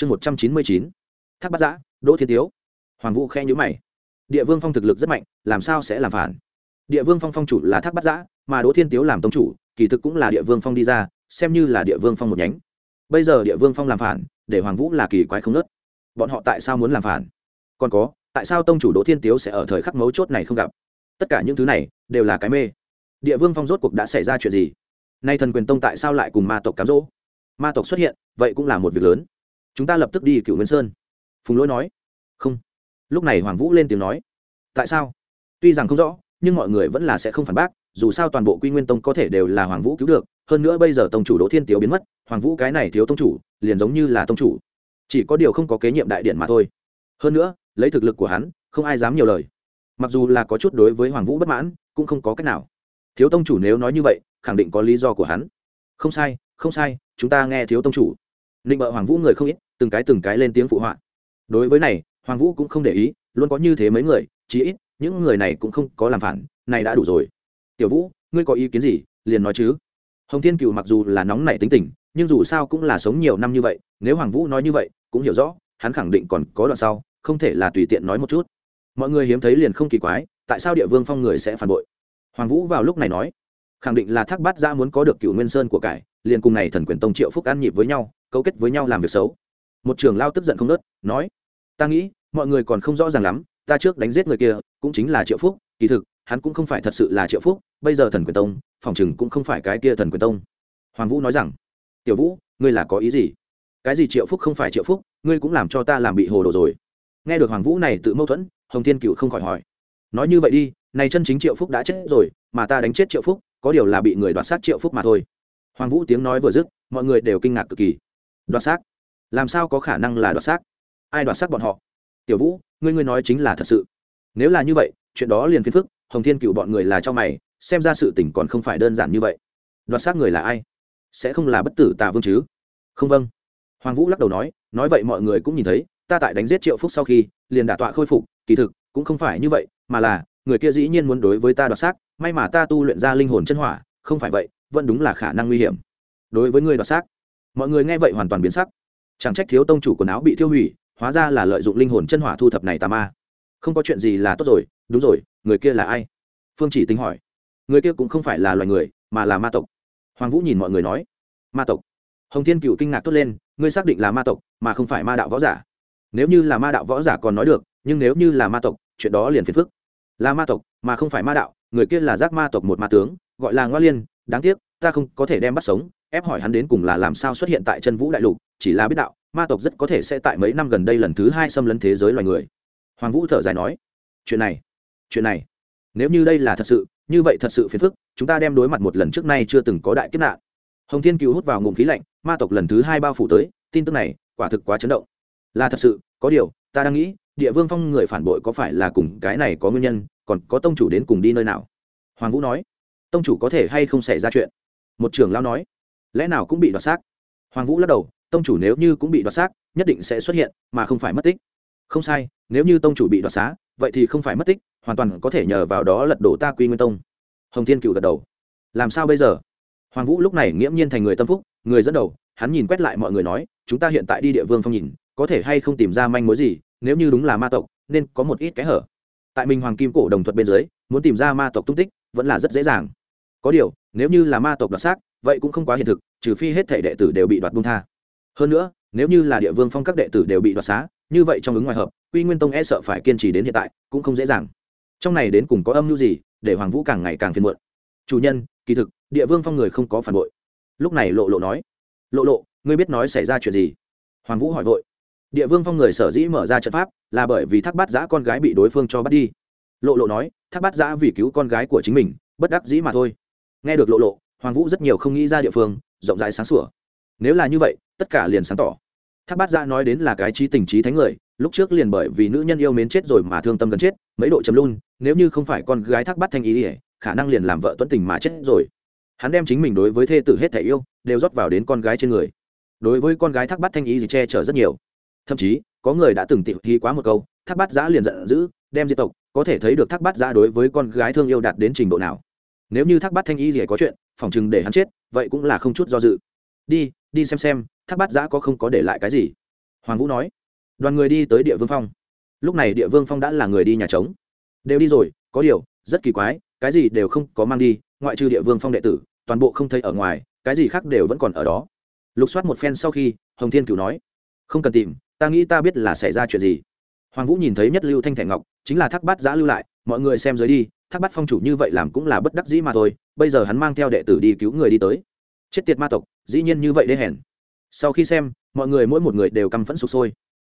chương một trăm chín mươi chín. Thác bát giã, đỗ thiên tiếu. Hoàng vũ khe nhữ mày. Địa vương phong thực lực rất mạnh, làm sao sẽ làm phản? Địa vương phong phong chủ là thác bát giã, mà đỗ thiên tiếu làm tông chủ, kỳ thực cũng là địa vương phong đi ra, xem như là địa vương phong một nhánh. Bây giờ địa vương phong làm phản, để hoàng vũ là kỳ quái không nớt. Bọn họ tại sao muốn làm phản? Còn có, tại sao tông chủ đỗ thiên tiếu sẽ ở thời khắc mấu chốt này không gặp? Tất cả những thứ này, đều là cái mê. Địa vương phong rốt cuộc đã xảy ra chuyện gì? Nay thần quyền tông tại sao lại cùng ma tộc cám dỗ? Ma tộc xuất hiện, vậy cũng là một việc lớn chúng ta lập tức đi cựu nguyên sơn phùng lỗi nói không lúc này hoàng vũ lên tiếng nói tại sao tuy rằng không rõ nhưng mọi người vẫn là sẽ không phản bác dù sao toàn bộ quy nguyên tông có thể đều là hoàng vũ cứu được hơn nữa bây giờ tông chủ đỗ thiên tiếu biến mất hoàng vũ cái này thiếu tông chủ liền giống như là tông chủ chỉ có điều không có kế nhiệm đại điện mà thôi hơn nữa lấy thực lực của hắn không ai dám nhiều lời mặc dù là có chút đối với hoàng vũ bất mãn cũng không có cách nào thiếu tông chủ nếu nói như vậy khẳng định có lý do của hắn không sai không sai chúng ta nghe thiếu tông chủ định bợ hoàng vũ người không ít từng cái từng cái lên tiếng phụ họa. Đối với này, hoàng vũ cũng không để ý, luôn có như thế mấy người, chí ít, những người này cũng không có làm phản, này đã đủ rồi. Tiểu vũ, ngươi có ý kiến gì, liền nói chứ. Hồng thiên cựu mặc dù là nóng nảy tính tình, nhưng dù sao cũng là sống nhiều năm như vậy, nếu hoàng vũ nói như vậy, cũng hiểu rõ, hắn khẳng định còn có đoạn sau, không thể là tùy tiện nói một chút. Mọi người hiếm thấy liền không kỳ quái, tại sao địa vương phong người sẽ phản bội? Hoàng vũ vào lúc này nói, khẳng định là thác bát ra muốn có được cựu nguyên sơn của cải, liền cùng này thần quyền tông triệu phúc an nhịp với nhau, cấu kết với nhau làm việc xấu một trưởng lao tức giận không nớt, nói, ta nghĩ, mọi người còn không rõ ràng lắm, ta trước đánh giết người kia, cũng chính là triệu phúc, kỳ thực, hắn cũng không phải thật sự là triệu phúc, bây giờ thần quyền tông, phòng chừng cũng không phải cái kia thần quyền tông. Hoàng vũ nói rằng, tiểu vũ, ngươi là có ý gì? Cái gì triệu phúc không phải triệu phúc, ngươi cũng làm cho ta làm bị hồ đồ rồi. Nghe được hoàng vũ này tự mâu thuẫn, hồng thiên cựu không khỏi hỏi, nói như vậy đi, này chân chính triệu phúc đã chết rồi, mà ta đánh chết triệu phúc, có điều là bị người đoạt xác triệu phúc mà thôi. Hoàng vũ tiếng nói vừa dứt, mọi người đều kinh ngạc cực kỳ. Đoạt xác làm sao có khả năng là đoạt xác? Ai đoạt xác bọn họ? Tiểu vũ, ngươi ngươi nói chính là thật sự. Nếu là như vậy, chuyện đó liền phiền phức, hồng thiên cựu bọn người là cho mày, xem ra sự tình còn không phải đơn giản như vậy. Đoạt xác người là ai? Sẽ không là bất tử tạ vương chứ? Không vâng. Hoàng vũ lắc đầu nói nói vậy mọi người cũng nhìn thấy, ta tại đánh giết triệu phúc sau khi, liền đả tọa khôi phục, kỳ thực, cũng không phải như vậy, mà là, người kia dĩ nhiên muốn đối với ta đoạt xác, may mà ta tu luyện ra linh hồn chân hỏa, không phải vậy, vẫn đúng là khả năng nguy hiểm. Đối với người đoạt xác, mọi người nghe vậy hoàn toàn biến sắc chẳng trách thiếu tông chủ quần áo bị thiêu hủy, hóa ra là lợi dụng linh hồn chân hỏa thu thập này tà ma. Không có chuyện gì là tốt rồi, đúng rồi, người kia là ai? Phương chỉ tính hỏi. Người kia cũng không phải là loài người, mà là ma tộc. Hoàng vũ nhìn mọi người nói. Ma tộc. Hồng thiên cựu kinh ngạc tốt lên, ngươi xác định là ma tộc, mà không phải ma đạo võ giả. Nếu như là ma đạo võ giả còn nói được, nhưng nếu như là ma tộc, chuyện đó liền phiền phức. Là ma tộc, mà không phải ma đạo, người kia là giác ma tộc một ma tướng, gọi là ngoa liên. Đáng tiếc, ta không có thể đem bắt sống, ép hỏi hắn đến cùng là làm sao xuất hiện tại chân vũ đại lục chỉ là biết đạo, ma tộc rất có thể sẽ tại mấy năm gần đây lần thứ hai xâm lấn thế giới loài người. Hoàng vũ thở dài nói, chuyện này chuyện này, nếu như đây là thật sự, như vậy thật sự phiền phức, chúng ta đem đối mặt một lần trước nay chưa từng có đại kiếp nạn. Hồng thiên cứu hút vào ngụm khí lạnh, ma tộc lần thứ hai bao phủ tới, tin tức này quả thực quá chấn động. Là thật sự, có điều, ta đang nghĩ, địa vương phong người phản bội có phải là cùng cái này có nguyên nhân, còn có tông chủ đến cùng đi nơi nào? Hoàng vũ nói, tông chủ có thể hay không xảy ra chuyện? Một trưởng lao nói, lẽ nào cũng bị đoạt xác? Hoàng vũ lắc đầu tông chủ nếu như cũng bị đoạt xác, nhất định sẽ xuất hiện, mà không phải mất tích. Không sai, nếu như tông chủ bị đoạt xá, vậy thì không phải mất tích, hoàn toàn có thể nhờ vào đó lật đổ ta quy nguyên tông. Hồng thiên cựu gật đầu. Làm sao bây giờ? Hoàng vũ lúc này nghiễm nhiên thành người tâm phúc, người dẫn đầu, hắn nhìn quét lại mọi người nói, chúng ta hiện tại đi địa vương phong nhìn, có thể hay không tìm ra manh mối gì, nếu như đúng là ma tộc, nên có một ít cái hở. Tại minh hoàng kim cổ đồng thuật bên dưới, muốn tìm ra ma tộc tung tích, vẫn là rất dễ dàng. Có điều, nếu như là ma tộc đoạt xác, vậy cũng không quá hiện thực, trừ phi hết thể đệ tử đều bị đoạt bung tha hơn nữa, nếu như là địa vương phong các đệ tử đều bị đoạt xá, như vậy trong ứng ngoài hợp, quy nguyên tông e sợ phải kiên trì đến hiện tại, cũng không dễ dàng. Trong này đến cùng có âm mưu gì, để hoàng vũ càng ngày càng phiền muộn. Chủ nhân, kỳ thực, địa vương phong người không có phản bội. Lúc này lộ lộ nói, lộ lộ, ngươi biết nói xảy ra chuyện gì? Hoàng vũ hỏi vội, địa vương phong người sở dĩ mở ra trận pháp, là bởi vì thác bát giã con gái bị đối phương cho bắt đi. Lộ lộ nói, thác bát giã vì cứu con gái của chính mình, bất đắc dĩ mà thôi. Nghe được lộ lộ, hoàng vũ rất nhiều không nghĩ ra địa phương, rộng rãi sáng sủa nếu là như vậy, tất cả liền sáng tỏ. Thác bát ra nói đến là cái trí tình trí thánh người, lúc trước liền bởi vì nữ nhân yêu mến chết rồi mà thương tâm gần chết, mấy độ chấm luôn nếu như không phải con gái thác bát thanh ý ỉa khả năng liền làm vợ tuấn tình mà chết rồi. Hắn đem chính mình đối với thê tử hết thẻ yêu, đều rót vào đến con gái trên người. Đối với con gái thác bát thanh ý gì che chở rất nhiều. Thậm chí, có người đã từng tịu hí quá một câu, thác bát giã liền giận dữ, đem diệt tộc, có thể thấy được thác bát giã đối với con gái thương yêu đạt đến trình độ nào. Nếu như thác bát thanh y gì có chuyện, phòng chừng để hắn chết, vậy cũng là không chút do dự. Đi đi xem xem, thác bát giã có không có để lại cái gì? Hoàng vũ nói. Đoàn người đi tới địa vương phong. Lúc này địa vương phong đã là người đi nhà trống. Đều đi rồi, có điều, rất kỳ quái, cái gì đều không có mang đi, ngoại trừ địa vương phong đệ tử, toàn bộ không thấy ở ngoài, cái gì khác đều vẫn còn ở đó. Lục soát một phen sau khi, hồng thiên cửu nói. Không cần tìm, ta nghĩ ta biết là xảy ra chuyện gì. Hoàng vũ nhìn thấy nhất lưu thanh thẻ ngọc, chính là thác bát giã lưu lại, mọi người xem dưới đi, thác bát phong chủ như vậy làm cũng là bất đắc dĩ mà thôi, bây giờ hắn mang theo đệ tử đi cứu người đi tới. Chết tiệt ma tộc dĩ nhiên như vậy đê hèn. Sau khi xem, mọi người mỗi một người đều căm phẫn sụp sôi.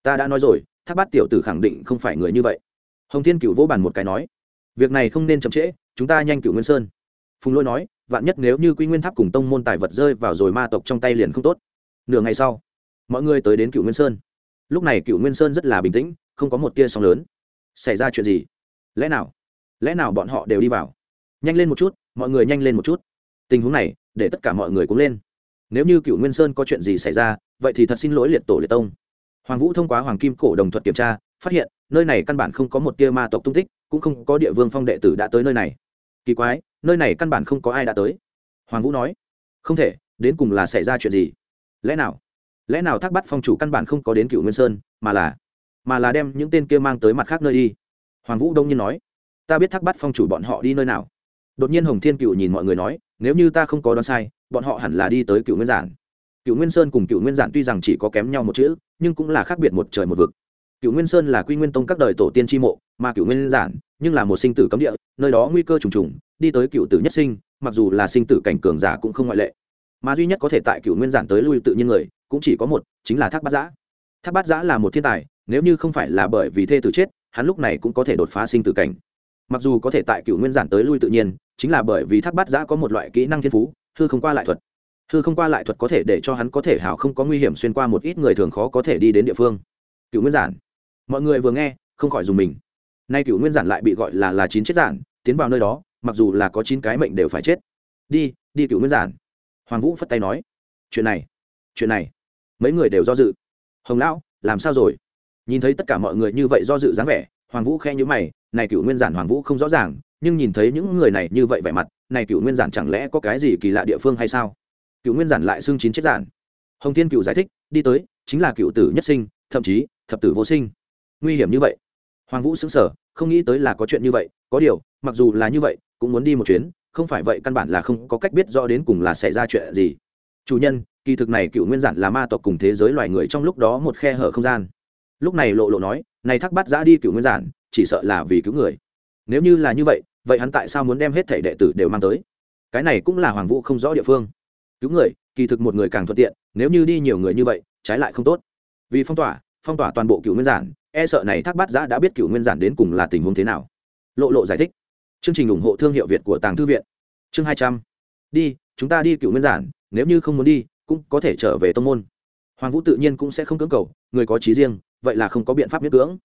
Ta đã nói rồi, thác bát tiểu tử khẳng định không phải người như vậy. Hồng thiên cựu vỗ bàn một cái nói, việc này không nên chậm trễ, chúng ta nhanh cựu nguyên sơn. Phùng lỗi nói, vạn nhất nếu như quy nguyên tháp cùng tông môn tài vật rơi vào rồi ma tộc trong tay liền không tốt. Nửa ngày sau, mọi người tới đến cựu nguyên sơn. Lúc này cựu nguyên sơn rất là bình tĩnh, không có một tia sóng lớn. Xảy ra chuyện gì? Lẽ nào? Lẽ nào bọn họ đều đi vào? Nhanh lên một chút, mọi người nhanh lên một chút. Tình huống này, để tất cả mọi người cũng lên nếu như cựu nguyên sơn có chuyện gì xảy ra, vậy thì thật xin lỗi liệt tổ liệt tông. Hoàng vũ thông qua hoàng kim cổ đồng thuật kiểm tra, phát hiện, nơi này căn bản không có một tia ma tộc tung tích, cũng không có địa vương phong đệ tử đã tới nơi này. Kỳ quái, nơi này căn bản không có ai đã tới. Hoàng vũ nói, không thể, đến cùng là xảy ra chuyện gì? Lẽ nào lẽ nào thác bắt phong chủ căn bản không có đến cựu nguyên sơn, mà là mà là đem những tên kia mang tới mặt khác nơi đi? Hoàng vũ đông nhiên nói, ta biết thác bắt phong chủ bọn họ đi nơi nào. Đột nhiên hồng thiên cựu nhìn mọi người nói, nếu như ta không có đoán sai bọn họ hẳn là đi tới cựu nguyên giản. Cựu nguyên sơn cùng cựu nguyên giản tuy rằng chỉ có kém nhau một chữ, nhưng cũng là khác biệt một trời một vực. Cựu nguyên sơn là quy nguyên tông các đời tổ tiên tri mộ, mà cựu nguyên giản, nhưng là một sinh tử cấm địa, nơi đó nguy cơ trùng trùng, đi tới cựu tử nhất sinh, mặc dù là sinh tử cảnh cường giả cũng không ngoại lệ. Mà duy nhất có thể tại cựu nguyên giản tới lui tự nhiên người, cũng chỉ có một, chính là thác bát giã. Thác bát giã là một thiên tài, nếu như không phải là bởi vì thê tử chết, hắn lúc này cũng có thể đột phá sinh tử cảnh. Mặc dù có thể tại cựu nguyên giản tới lui tự nhiên, chính là bởi vì thác bát giã có một loại kỹ năng thiên phú hư không qua lại thuật. Hư không qua lại thuật có thể để cho hắn có thể hào không có nguy hiểm xuyên qua một ít người thường khó có thể đi đến địa phương. Cựu nguyên giản. Mọi người vừa nghe, không khỏi dùng mình. Nay cựu nguyên giản lại bị gọi là là chín chết giản, tiến vào nơi đó, mặc dù là có chín cái mệnh đều phải chết. Đi đi cựu nguyên giản. Hoàng vũ phất tay nói. Chuyện này chuyện này, mấy người đều do dự. Hồng lão, làm sao rồi? Nhìn thấy tất cả mọi người như vậy do dự dáng vẻ, hoàng vũ khe nhữ mày. Này cựu nguyên giản hoàng vũ không rõ ràng, nhưng nhìn thấy những người này như vậy vẻ mặt này cựu nguyên giản chẳng lẽ có cái gì kỳ lạ địa phương hay sao? Cựu nguyên giản lại xưng chín chết giản. Hồng thiên cựu giải thích, đi tới, chính là cựu tử nhất sinh, thậm chí, thập tử vô sinh. Nguy hiểm như vậy. Hoàng vũ xứng sở không nghĩ tới là có chuyện như vậy, có điều, mặc dù là như vậy, cũng muốn đi một chuyến, không phải vậy căn bản là không có cách biết rõ đến cùng là xảy ra chuyện gì. Chủ nhân, kỳ thực này cựu nguyên giản là ma tộc cùng thế giới loài người trong lúc đó một khe hở không gian. Lúc này lộ lộ nói, này thắc bắt giã đi cựu nguyên giản, chỉ sợ là vì cứu người. Nếu như là như vậy vậy hắn tại sao muốn đem hết thể đệ tử đều mang tới? Cái này cũng là hoàng vũ không rõ địa phương. Cứu người, kỳ thực một người càng thuận tiện, nếu như đi nhiều người như vậy, trái lại không tốt. Vì phong tỏa phong tỏa toàn bộ cựu nguyên giản e sợ này thác bát giã đã biết cựu nguyên giản đến cùng là tình huống thế nào. Lộ lộ giải thích. Chương trình ủng hộ thương hiệu việt của tàng thư viện. Chương hai trăm. Đi, chúng ta đi cựu nguyên giản, nếu như không muốn đi, cũng có thể trở về tông môn. Hoàng vũ tự nhiên cũng sẽ không cưỡng cầu, người có trí riêng, vậy là không có biện pháp miễn cưỡng.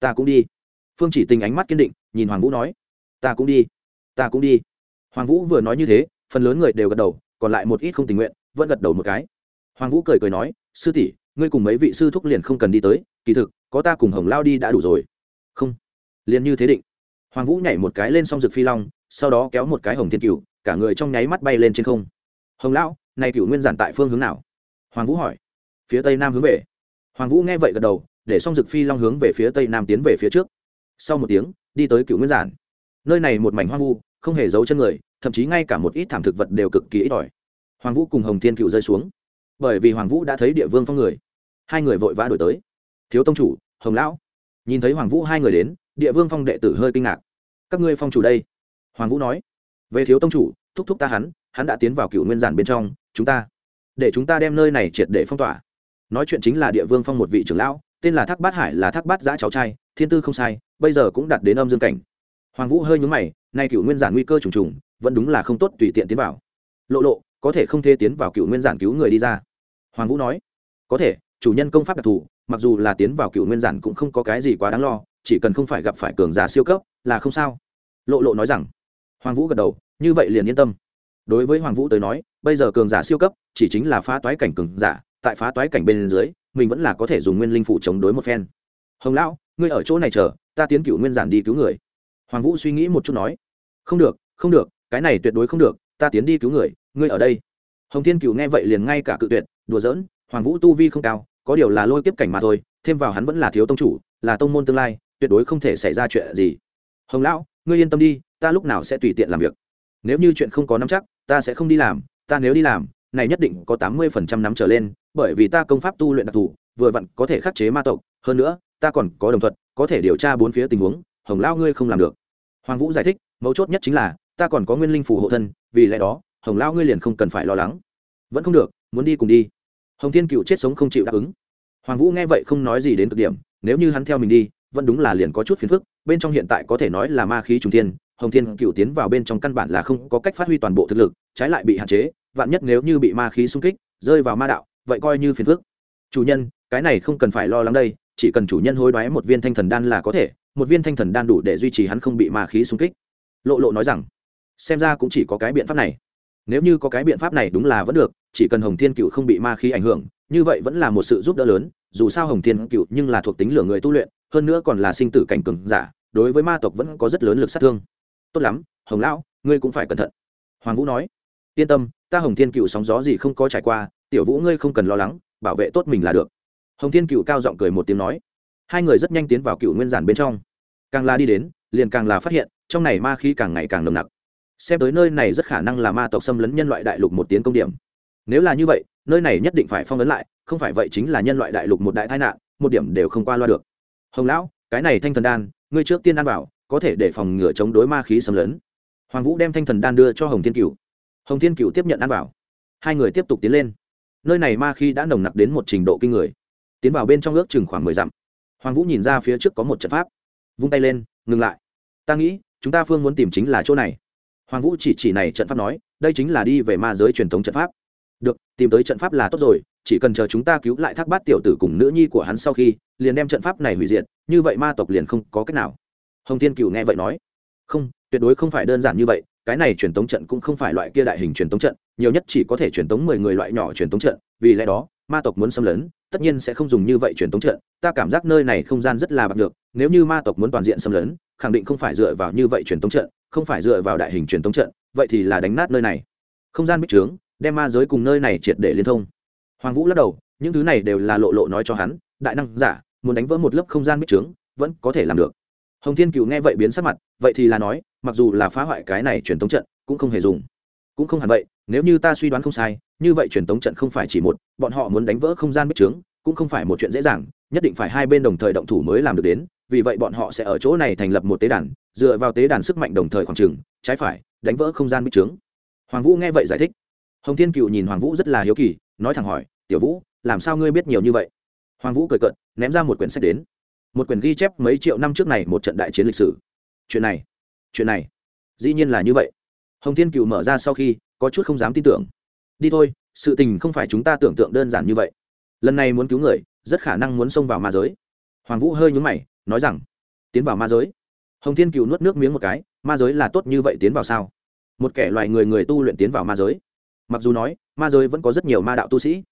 Ta cũng đi. Phương chỉ tình ánh mắt kiên định, nhìn hoàng vũ nói ta cũng đi, ta cũng đi. Hoàng vũ vừa nói như thế, phần lớn người đều gật đầu, còn lại một ít không tình nguyện, vẫn gật đầu một cái. Hoàng vũ cười cười nói, sư tỷ, ngươi cùng mấy vị sư thúc liền không cần đi tới, kỳ thực, có ta cùng hồng lao đi đã đủ rồi. Không, liền như thế định. Hoàng vũ nhảy một cái lên s o n g rực phi long, sau đó kéo một cái hồng thiên cựu cả người trong nháy mắt bay lên trên không. Hồng lão, này cựu nguyên giản tại phương hướng nào? Hoàng vũ hỏi. Phía tây nam hướng về. Hoàng vũ nghe vậy gật đầu, để s o n g rực phi long hướng về phía tây nam tiến về phía trước. Sau một tiếng, đi tới cựu nguyên giản nơi này một mảnh hoang vu, không hề giấu chân người, thậm chí ngay cả một ít thảm thực vật đều cực kỳ ít ỏi. Hoàng vũ cùng hồng thiên cựu rơi xuống. Bởi vì hoàng vũ đã thấy địa vương phong người. Hai người vội vã đổi tới. Thiếu tông chủ, hồng lão. Nhìn thấy hoàng vũ hai người đến, địa vương phong đệ tử hơi kinh ngạc. Các ngươi phong chủ đây? Hoàng vũ nói. Về thiếu tông chủ, thúc thúc ta hắn hắn đã tiến vào cựu nguyên giản bên trong, chúng ta, để chúng ta đem nơi này triệt để phong tỏa. Nói chuyện chính là địa vương phong một vị trưởng lão, tên là thác bát hải là thác bát giã cháu trai, thiên tư không sai, bây giờ cũng đạt đến âm dương cảnh hoàng vũ hơi nhúng mày, nay cựu nguyên giản nguy cơ trùng trùng, vẫn đúng là không tốt tùy tiện tiến vào. Lộ lộ, có thể không thể tiến vào cựu nguyên giản cứu người đi ra. Hoàng vũ nói, có thể, chủ nhân công pháp đặc thù, mặc dù là tiến vào cựu nguyên giản cũng không có cái gì quá đáng lo, chỉ cần không phải gặp phải cường giả siêu cấp, là không sao. Lộ lộ nói rằng, hoàng vũ gật đầu, như vậy liền yên tâm. Đối với hoàng vũ tới nói, bây giờ cường giả siêu cấp, chỉ chính là phá toái cảnh cường giả, tại phá toái cảnh bên dưới, mình vẫn là có thể dùng nguyên linh phụ chống đối một phen. Hồng lão, ngươi ở chỗ này chờ, ta tiến cựu nguyên giản đi cứu người hoàng vũ suy nghĩ một chút nói, không được không được, cái này tuyệt đối không được, ta tiến đi cứu người, ngươi ở đây. Hồng thiên cựu nghe vậy liền ngay cả cự tuyệt, đùa giỡn, hoàng vũ tu vi không cao, có điều là lôi kiếp cảnh mà thôi, thêm vào hắn vẫn là thiếu tông chủ, là tông môn tương lai, tuyệt đối không thể xảy ra chuyện gì. Hồng lão, ngươi yên tâm đi, ta lúc nào sẽ tùy tiện làm việc. Nếu như chuyện không có nắm chắc, ta sẽ không đi làm, ta nếu đi làm, này nhất định có tám mươi phần trăm nắm trở lên, bởi vì ta công pháp tu luyện đặc thù, vừa vặn có thể khắc chế ma tộc, hơn nữa, ta còn có đồng thuận có thể điều tra bốn phía tình huống, hồng lão ngươi không làm được hoàng vũ giải thích, mấu chốt nhất chính là, ta còn có nguyên linh phù hộ thân, vì lẽ đó, hồng lão ngươi liền không cần phải lo lắng. Vẫn không được, muốn đi cùng đi. Hồng thiên cựu chết sống không chịu đáp ứng. Hoàng vũ nghe vậy không nói gì đến cực điểm, nếu như hắn theo mình đi, vẫn đúng là liền có chút phiền phức, bên trong hiện tại có thể nói là ma khí trùng thiên, hồng thiên cựu tiến vào bên trong căn bản là không có cách phát huy toàn bộ thực lực, trái lại bị hạn chế, vạn nhất nếu như bị ma khí xung kích, rơi vào ma đạo, vậy coi như phiền phức. Chủ nhân, cái này không cần phải lo lắng đây, chỉ cần chủ nhân hối đoái một viên thanh thần đan là có thể một viên thanh thần đan đủ để duy trì hắn không bị ma khí xung kích. Lộ lộ nói rằng, xem ra cũng chỉ có cái biện pháp này. Nếu như có cái biện pháp này đúng là vẫn được, chỉ cần hồng thiên cựu không bị ma khí ảnh hưởng, như vậy vẫn là một sự giúp đỡ lớn, dù sao hồng thiên cựu nhưng là thuộc tính lửa người tu luyện, hơn nữa còn là sinh tử cảnh cường giả, đối với ma tộc vẫn có rất lớn lực sát thương. Tốt lắm, hồng lão, ngươi cũng phải cẩn thận. Hoàng vũ nói, yên tâm, ta hồng thiên cựu sóng gió gì không có trải qua, tiểu vũ ngươi không cần lo lắng, bảo vệ tốt mình là được. Hồng thiên cựu cao giọng cười một tiếng nói hai người rất nhanh tiến vào cựu nguyên giản bên trong. Càng la đi đến, liền càng là phát hiện, trong này ma khí càng ngày càng nồng nặc. Xem tới nơi này rất khả năng là ma tộc xâm lấn nhân loại đại lục một tiến công điểm. Nếu là như vậy, nơi này nhất định phải phong ấn lại, không phải vậy chính là nhân loại đại lục một đại tai nạn, một điểm đều không qua loa được. Hồng lão, cái này thanh thần đan, ngươi trước tiên ăn vào, có thể để phòng ngừa chống đối ma khí xâm lấn. Hoàng vũ đem thanh thần đan đưa cho hồng thiên cửu. Hồng thiên cửu tiếp nhận ăn vào. Hai người tiếp tục tiến lên. Nơi này ma khí đã nồng nặc đến một trình độ kinh người. Tiến vào bên trong ước chừng khoảng mười dặm hoàng vũ nhìn ra phía trước có một trận pháp. Vung tay lên, ngừng lại. Ta nghĩ, chúng ta phương muốn tìm chính là chỗ này. Hoàng vũ chỉ chỉ này trận pháp nói, đây chính là đi về ma giới truyền thống trận pháp. Được, tìm tới trận pháp là tốt rồi, chỉ cần chờ chúng ta cứu lại thác bát tiểu tử cùng nữ nhi của hắn sau khi, liền đem trận pháp này hủy diệt, như vậy ma tộc liền không có cách nào. Hồng thiên cựu nghe vậy nói, không, tuyệt đối không phải đơn giản như vậy, cái này truyền tống trận cũng không phải loại kia đại hình truyền tống trận, nhiều nhất chỉ có thể truyền tống mười người loại nhỏ truyền tống trận, vì lẽ đó ma tộc muốn xâm lấn, tất nhiên sẽ không dùng như vậy truyền thống trận, ta cảm giác nơi này không gian rất là bạc được nếu như ma tộc muốn toàn diện xâm lấn, khẳng định không phải dựa vào như vậy truyền thống trận, không phải dựa vào đại hình truyền thống trận, vậy thì là đánh nát nơi này. Không gian bích trướng, đem ma giới cùng nơi này triệt để liên thông. Hoàng vũ lắc đầu, những thứ này đều là lộ lộ nói cho hắn, đại năng giả, muốn đánh vỡ một lớp không gian bích trướng, vẫn có thể làm được. Hồng thiên cựu nghe vậy biến sắc mặt, vậy thì là nói, mặc dù là phá hoại cái này truyền thống trận, cũng không hề dùng. Cũng không hẳn vậy, nếu như ta suy đoán không sai như vậy truyền tống trận không phải chỉ một, bọn họ muốn đánh vỡ không gian bích trướng, cũng không phải một chuyện dễ dàng, nhất định phải hai bên đồng thời động thủ mới làm được đến, vì vậy bọn họ sẽ ở chỗ này thành lập một tế đàn, dựa vào tế đàn sức mạnh đồng thời khoảng trừng trái phải, đánh vỡ không gian bích trướng. Hoàng vũ nghe vậy giải thích. Hồng thiên cựu nhìn hoàng vũ rất là hiếu kỳ, nói thẳng hỏi, tiểu vũ, làm sao ngươi biết nhiều như vậy? Hoàng vũ cười cợt, ném ra một quyển sách đến. Một quyển ghi chép mấy triệu năm trước này một trận đại chiến lịch sử. Chuyện này chuyện này, dĩ nhiên là như vậy. Hồng thiên cựu mở ra sau khi, có chút không dám tin tưởng đi thôi, sự tình không phải chúng ta tưởng tượng đơn giản như vậy. Lần này muốn cứu người, rất khả năng muốn xông vào ma giới. Hoàng vũ hơi nhúng mày, nói rằng, tiến vào ma giới. Hồng thiên cựu nuốt nước miếng một cái, ma giới là tốt như vậy tiến vào sao? Một kẻ loài người người tu luyện tiến vào ma giới. Mặc dù nói, ma giới vẫn có rất nhiều ma đạo tu sĩ.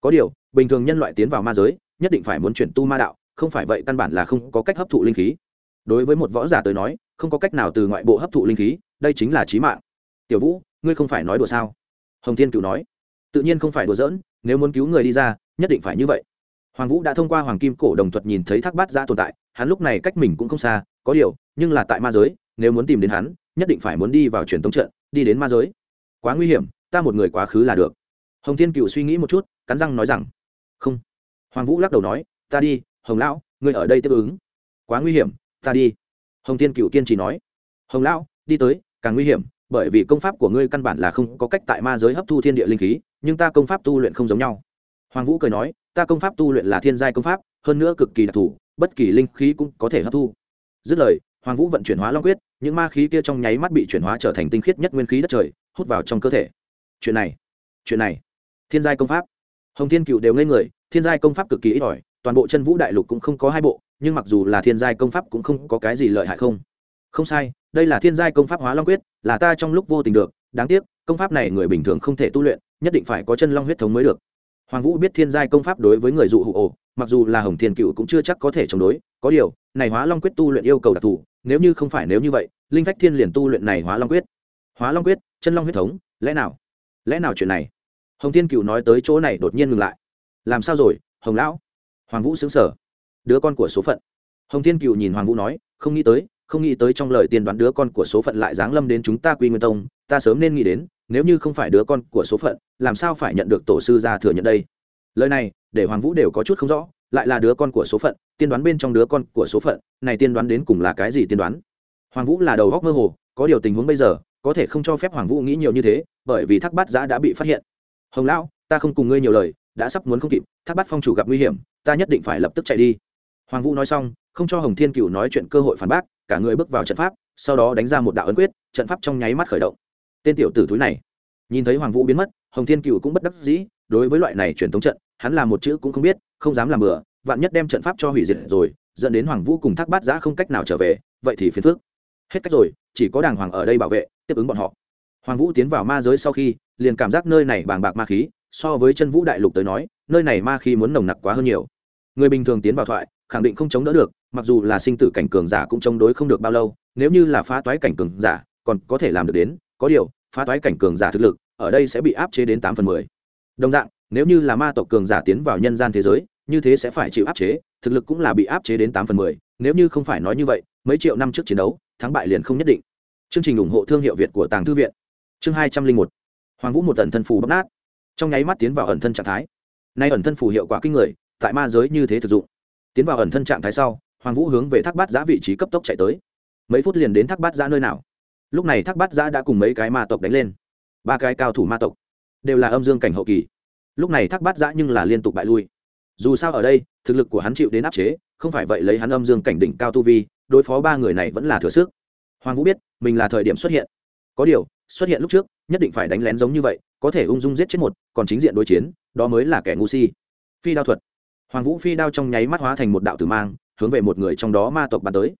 Có điều, bình thường nhân loại tiến vào ma giới, nhất định phải muốn chuyển tu ma đạo, không phải vậy căn bản là không có cách hấp thụ linh khí. Đối với một võ giả tới nói, không có cách nào từ ngoại bộ hấp thụ linh khí, đây chính là trí mạng. Tiểu vũ, ngươi không phải nói đùa sao? Hồng thiên cựu nói, tự nhiên không phải đùa giỡn, nếu muốn cứu người đi ra, nhất định phải như vậy. Hoàng vũ đã thông qua hoàng kim cổ đồng thuật nhìn thấy thác bát ra tồn tại, hắn lúc này cách mình cũng không xa, có điều, nhưng là tại ma giới, nếu muốn tìm đến hắn, nhất định phải muốn đi vào truyền tống trận, đi đến ma giới. Quá nguy hiểm, ta một người quá khứ là được. Hồng thiên cựu suy nghĩ một chút, cắn răng nói rằng, không. Hoàng vũ lắc đầu nói, ta đi, hồng lão, ngươi ở đây tiếp ứng. Quá nguy hiểm, ta đi. Hồng thiên cựu kiên trì nói, hồng lão, đi tới, càng nguy hiểm bởi vì công pháp của ngươi căn bản là không có cách tại ma giới hấp thu thiên địa linh khí, nhưng ta công pháp tu luyện không giống nhau. Hoàng vũ cười nói, ta công pháp tu luyện là thiên giai công pháp, hơn nữa cực kỳ đặc thù, bất kỳ linh khí cũng có thể hấp thu. Dứt lời, hoàng vũ vận chuyển hóa long quyết, những ma khí kia trong nháy mắt bị chuyển hóa trở thành tinh khiết nhất nguyên khí đất trời, hút vào trong cơ thể. Chuyện này chuyện này. Thiên giai công pháp. Hồng thiên cựu đều ngây người, thiên giai công pháp cực kỳ ít ỏi, toàn bộ chân vũ đại lục cũng không có hai bộ, nhưng mặc dù là thiên giai công pháp cũng không có cái gì lợi hại không không sai đây là thiên giai công pháp hóa long quyết là ta trong lúc vô tình được. Đáng tiếc công pháp này người bình thường không thể tu luyện nhất định phải có chân long huyết thống mới được. Hoàng vũ biết thiên giai công pháp đối với người dụ hụ Ổ, mặc dù là hồng thiên cựu cũng chưa chắc có thể chống đối. Có điều này hóa long quyết tu luyện yêu cầu đặc thù nếu như không phải nếu như vậy linh phách thiên liền tu luyện này hóa long quyết. Hóa long quyết chân long huyết thống lẽ nào? Lẽ nào chuyện này? Hồng thiên cựu nói tới chỗ này đột nhiên ngừng lại. Làm sao rồi hồng lão? Hoàng vũ xứng sở đứa con của số phận. Hồng thiên cựu nhìn hoàng vũ nói không nghĩ tới không nghĩ tới trong lời tiên đoán đứa con của số phận lại giáng lâm đến chúng ta quy nguyên tông, ta sớm nên nghĩ đến, nếu như không phải đứa con của số phận, làm sao phải nhận được tổ sư ra thừa nhận đây? Lời này, để hoàng vũ đều có chút không rõ, lại là đứa con của số phận, tiên đoán bên trong đứa con của số phận, này tiên đoán đến cùng là cái gì tiên đoán? Hoàng vũ là đầu góc mơ hồ, có điều tình huống bây giờ, có thể không cho phép hoàng vũ nghĩ nhiều như thế, bởi vì thác bát giã đã bị phát hiện. Hồng lão, ta không cùng ngươi nhiều lời, đã sắp muốn không kịp, thác bát phong chủ gặp nguy hiểm, ta nhất định phải lập tức chạy đi. Hoàng vũ nói xong không cho hồng thiên cựu nói chuyện cơ hội phản bác, cả người bước vào trận pháp, sau đó đánh ra một đạo ấn quyết, trận pháp trong nháy mắt khởi động. Tên tiểu tử túi này, nhìn thấy hoàng vũ biến mất, hồng thiên cựu cũng bất đắc dĩ, đối với loại này truyền thống trận, hắn là một chữ cũng không biết, không dám làm bừa, vạn nhất đem trận pháp cho hủy diệt rồi, dẫn đến hoàng vũ cùng thác bát giã không cách nào trở về, vậy thì phiền phước hết cách rồi, chỉ có đàng hoàng ở đây bảo vệ, tiếp ứng bọn họ. Hoàng vũ tiến vào ma giới sau khi, liền cảm giác nơi này bàng bạc ma khí, so với chân vũ đại lục tới nói, nơi này ma khí muốn nồng nặc quá hơn nhiều. Người bình thường tiến vào thoại khẳng định không chống đỡ được, mặc dù là sinh tử cảnh cường giả cũng chống đối không được bao lâu, nếu như là phá toái cảnh cường giả, còn có thể làm được đến, có điều, phá toái cảnh cường giả thực lực, ở đây sẽ bị áp chế đến tám phần mười. Đồng dạng, nếu như là ma tộc cường giả tiến vào nhân gian thế giới, như thế sẽ phải chịu áp chế, thực lực cũng là bị áp chế đến tám phần mười, nếu như không phải nói như vậy, mấy triệu năm trước chiến đấu, thắng bại liền không nhất định. Chương trình ủng hộ thương hiệu việt của tàng thư viện. Chương hai trăm linh một. Hoàng vũ một ẩn thân phù bóc nát. Trong nháy mắt tiến vào ẩn thân trạng thái. Nay ẩn thân phù hiệu quả kinh người, tại ma giới như thế thực dụng tiến vào ẩn thân trạng thái sau, hoàng vũ hướng về thác bát giã vị trí cấp tốc chạy tới. Mấy phút liền đến thác bát giã nơi nào? Lúc này thác bát giã đã cùng mấy cái ma tộc đánh lên. Ba cái cao thủ ma tộc đều là âm dương cảnh hậu kỳ. Lúc này thác bát giã nhưng là liên tục bại lui. Dù sao ở đây, thực lực của hắn chịu đến áp chế, không phải vậy lấy hắn âm dương cảnh đỉnh cao tu vi, đối phó ba người này vẫn là thừa sức. Hoàng vũ biết, mình là thời điểm xuất hiện. Có điều, xuất hiện lúc trước, nhất định phải đánh lén giống như vậy, có thể ung dung giết chết một, còn chính diện đối chiến, đó mới là kẻ ngu si. Phi đao thuật hoàng vũ phi đao trong nháy mắt hóa thành một đạo tử mang, hướng về một người trong đó ma tộc bắn tới.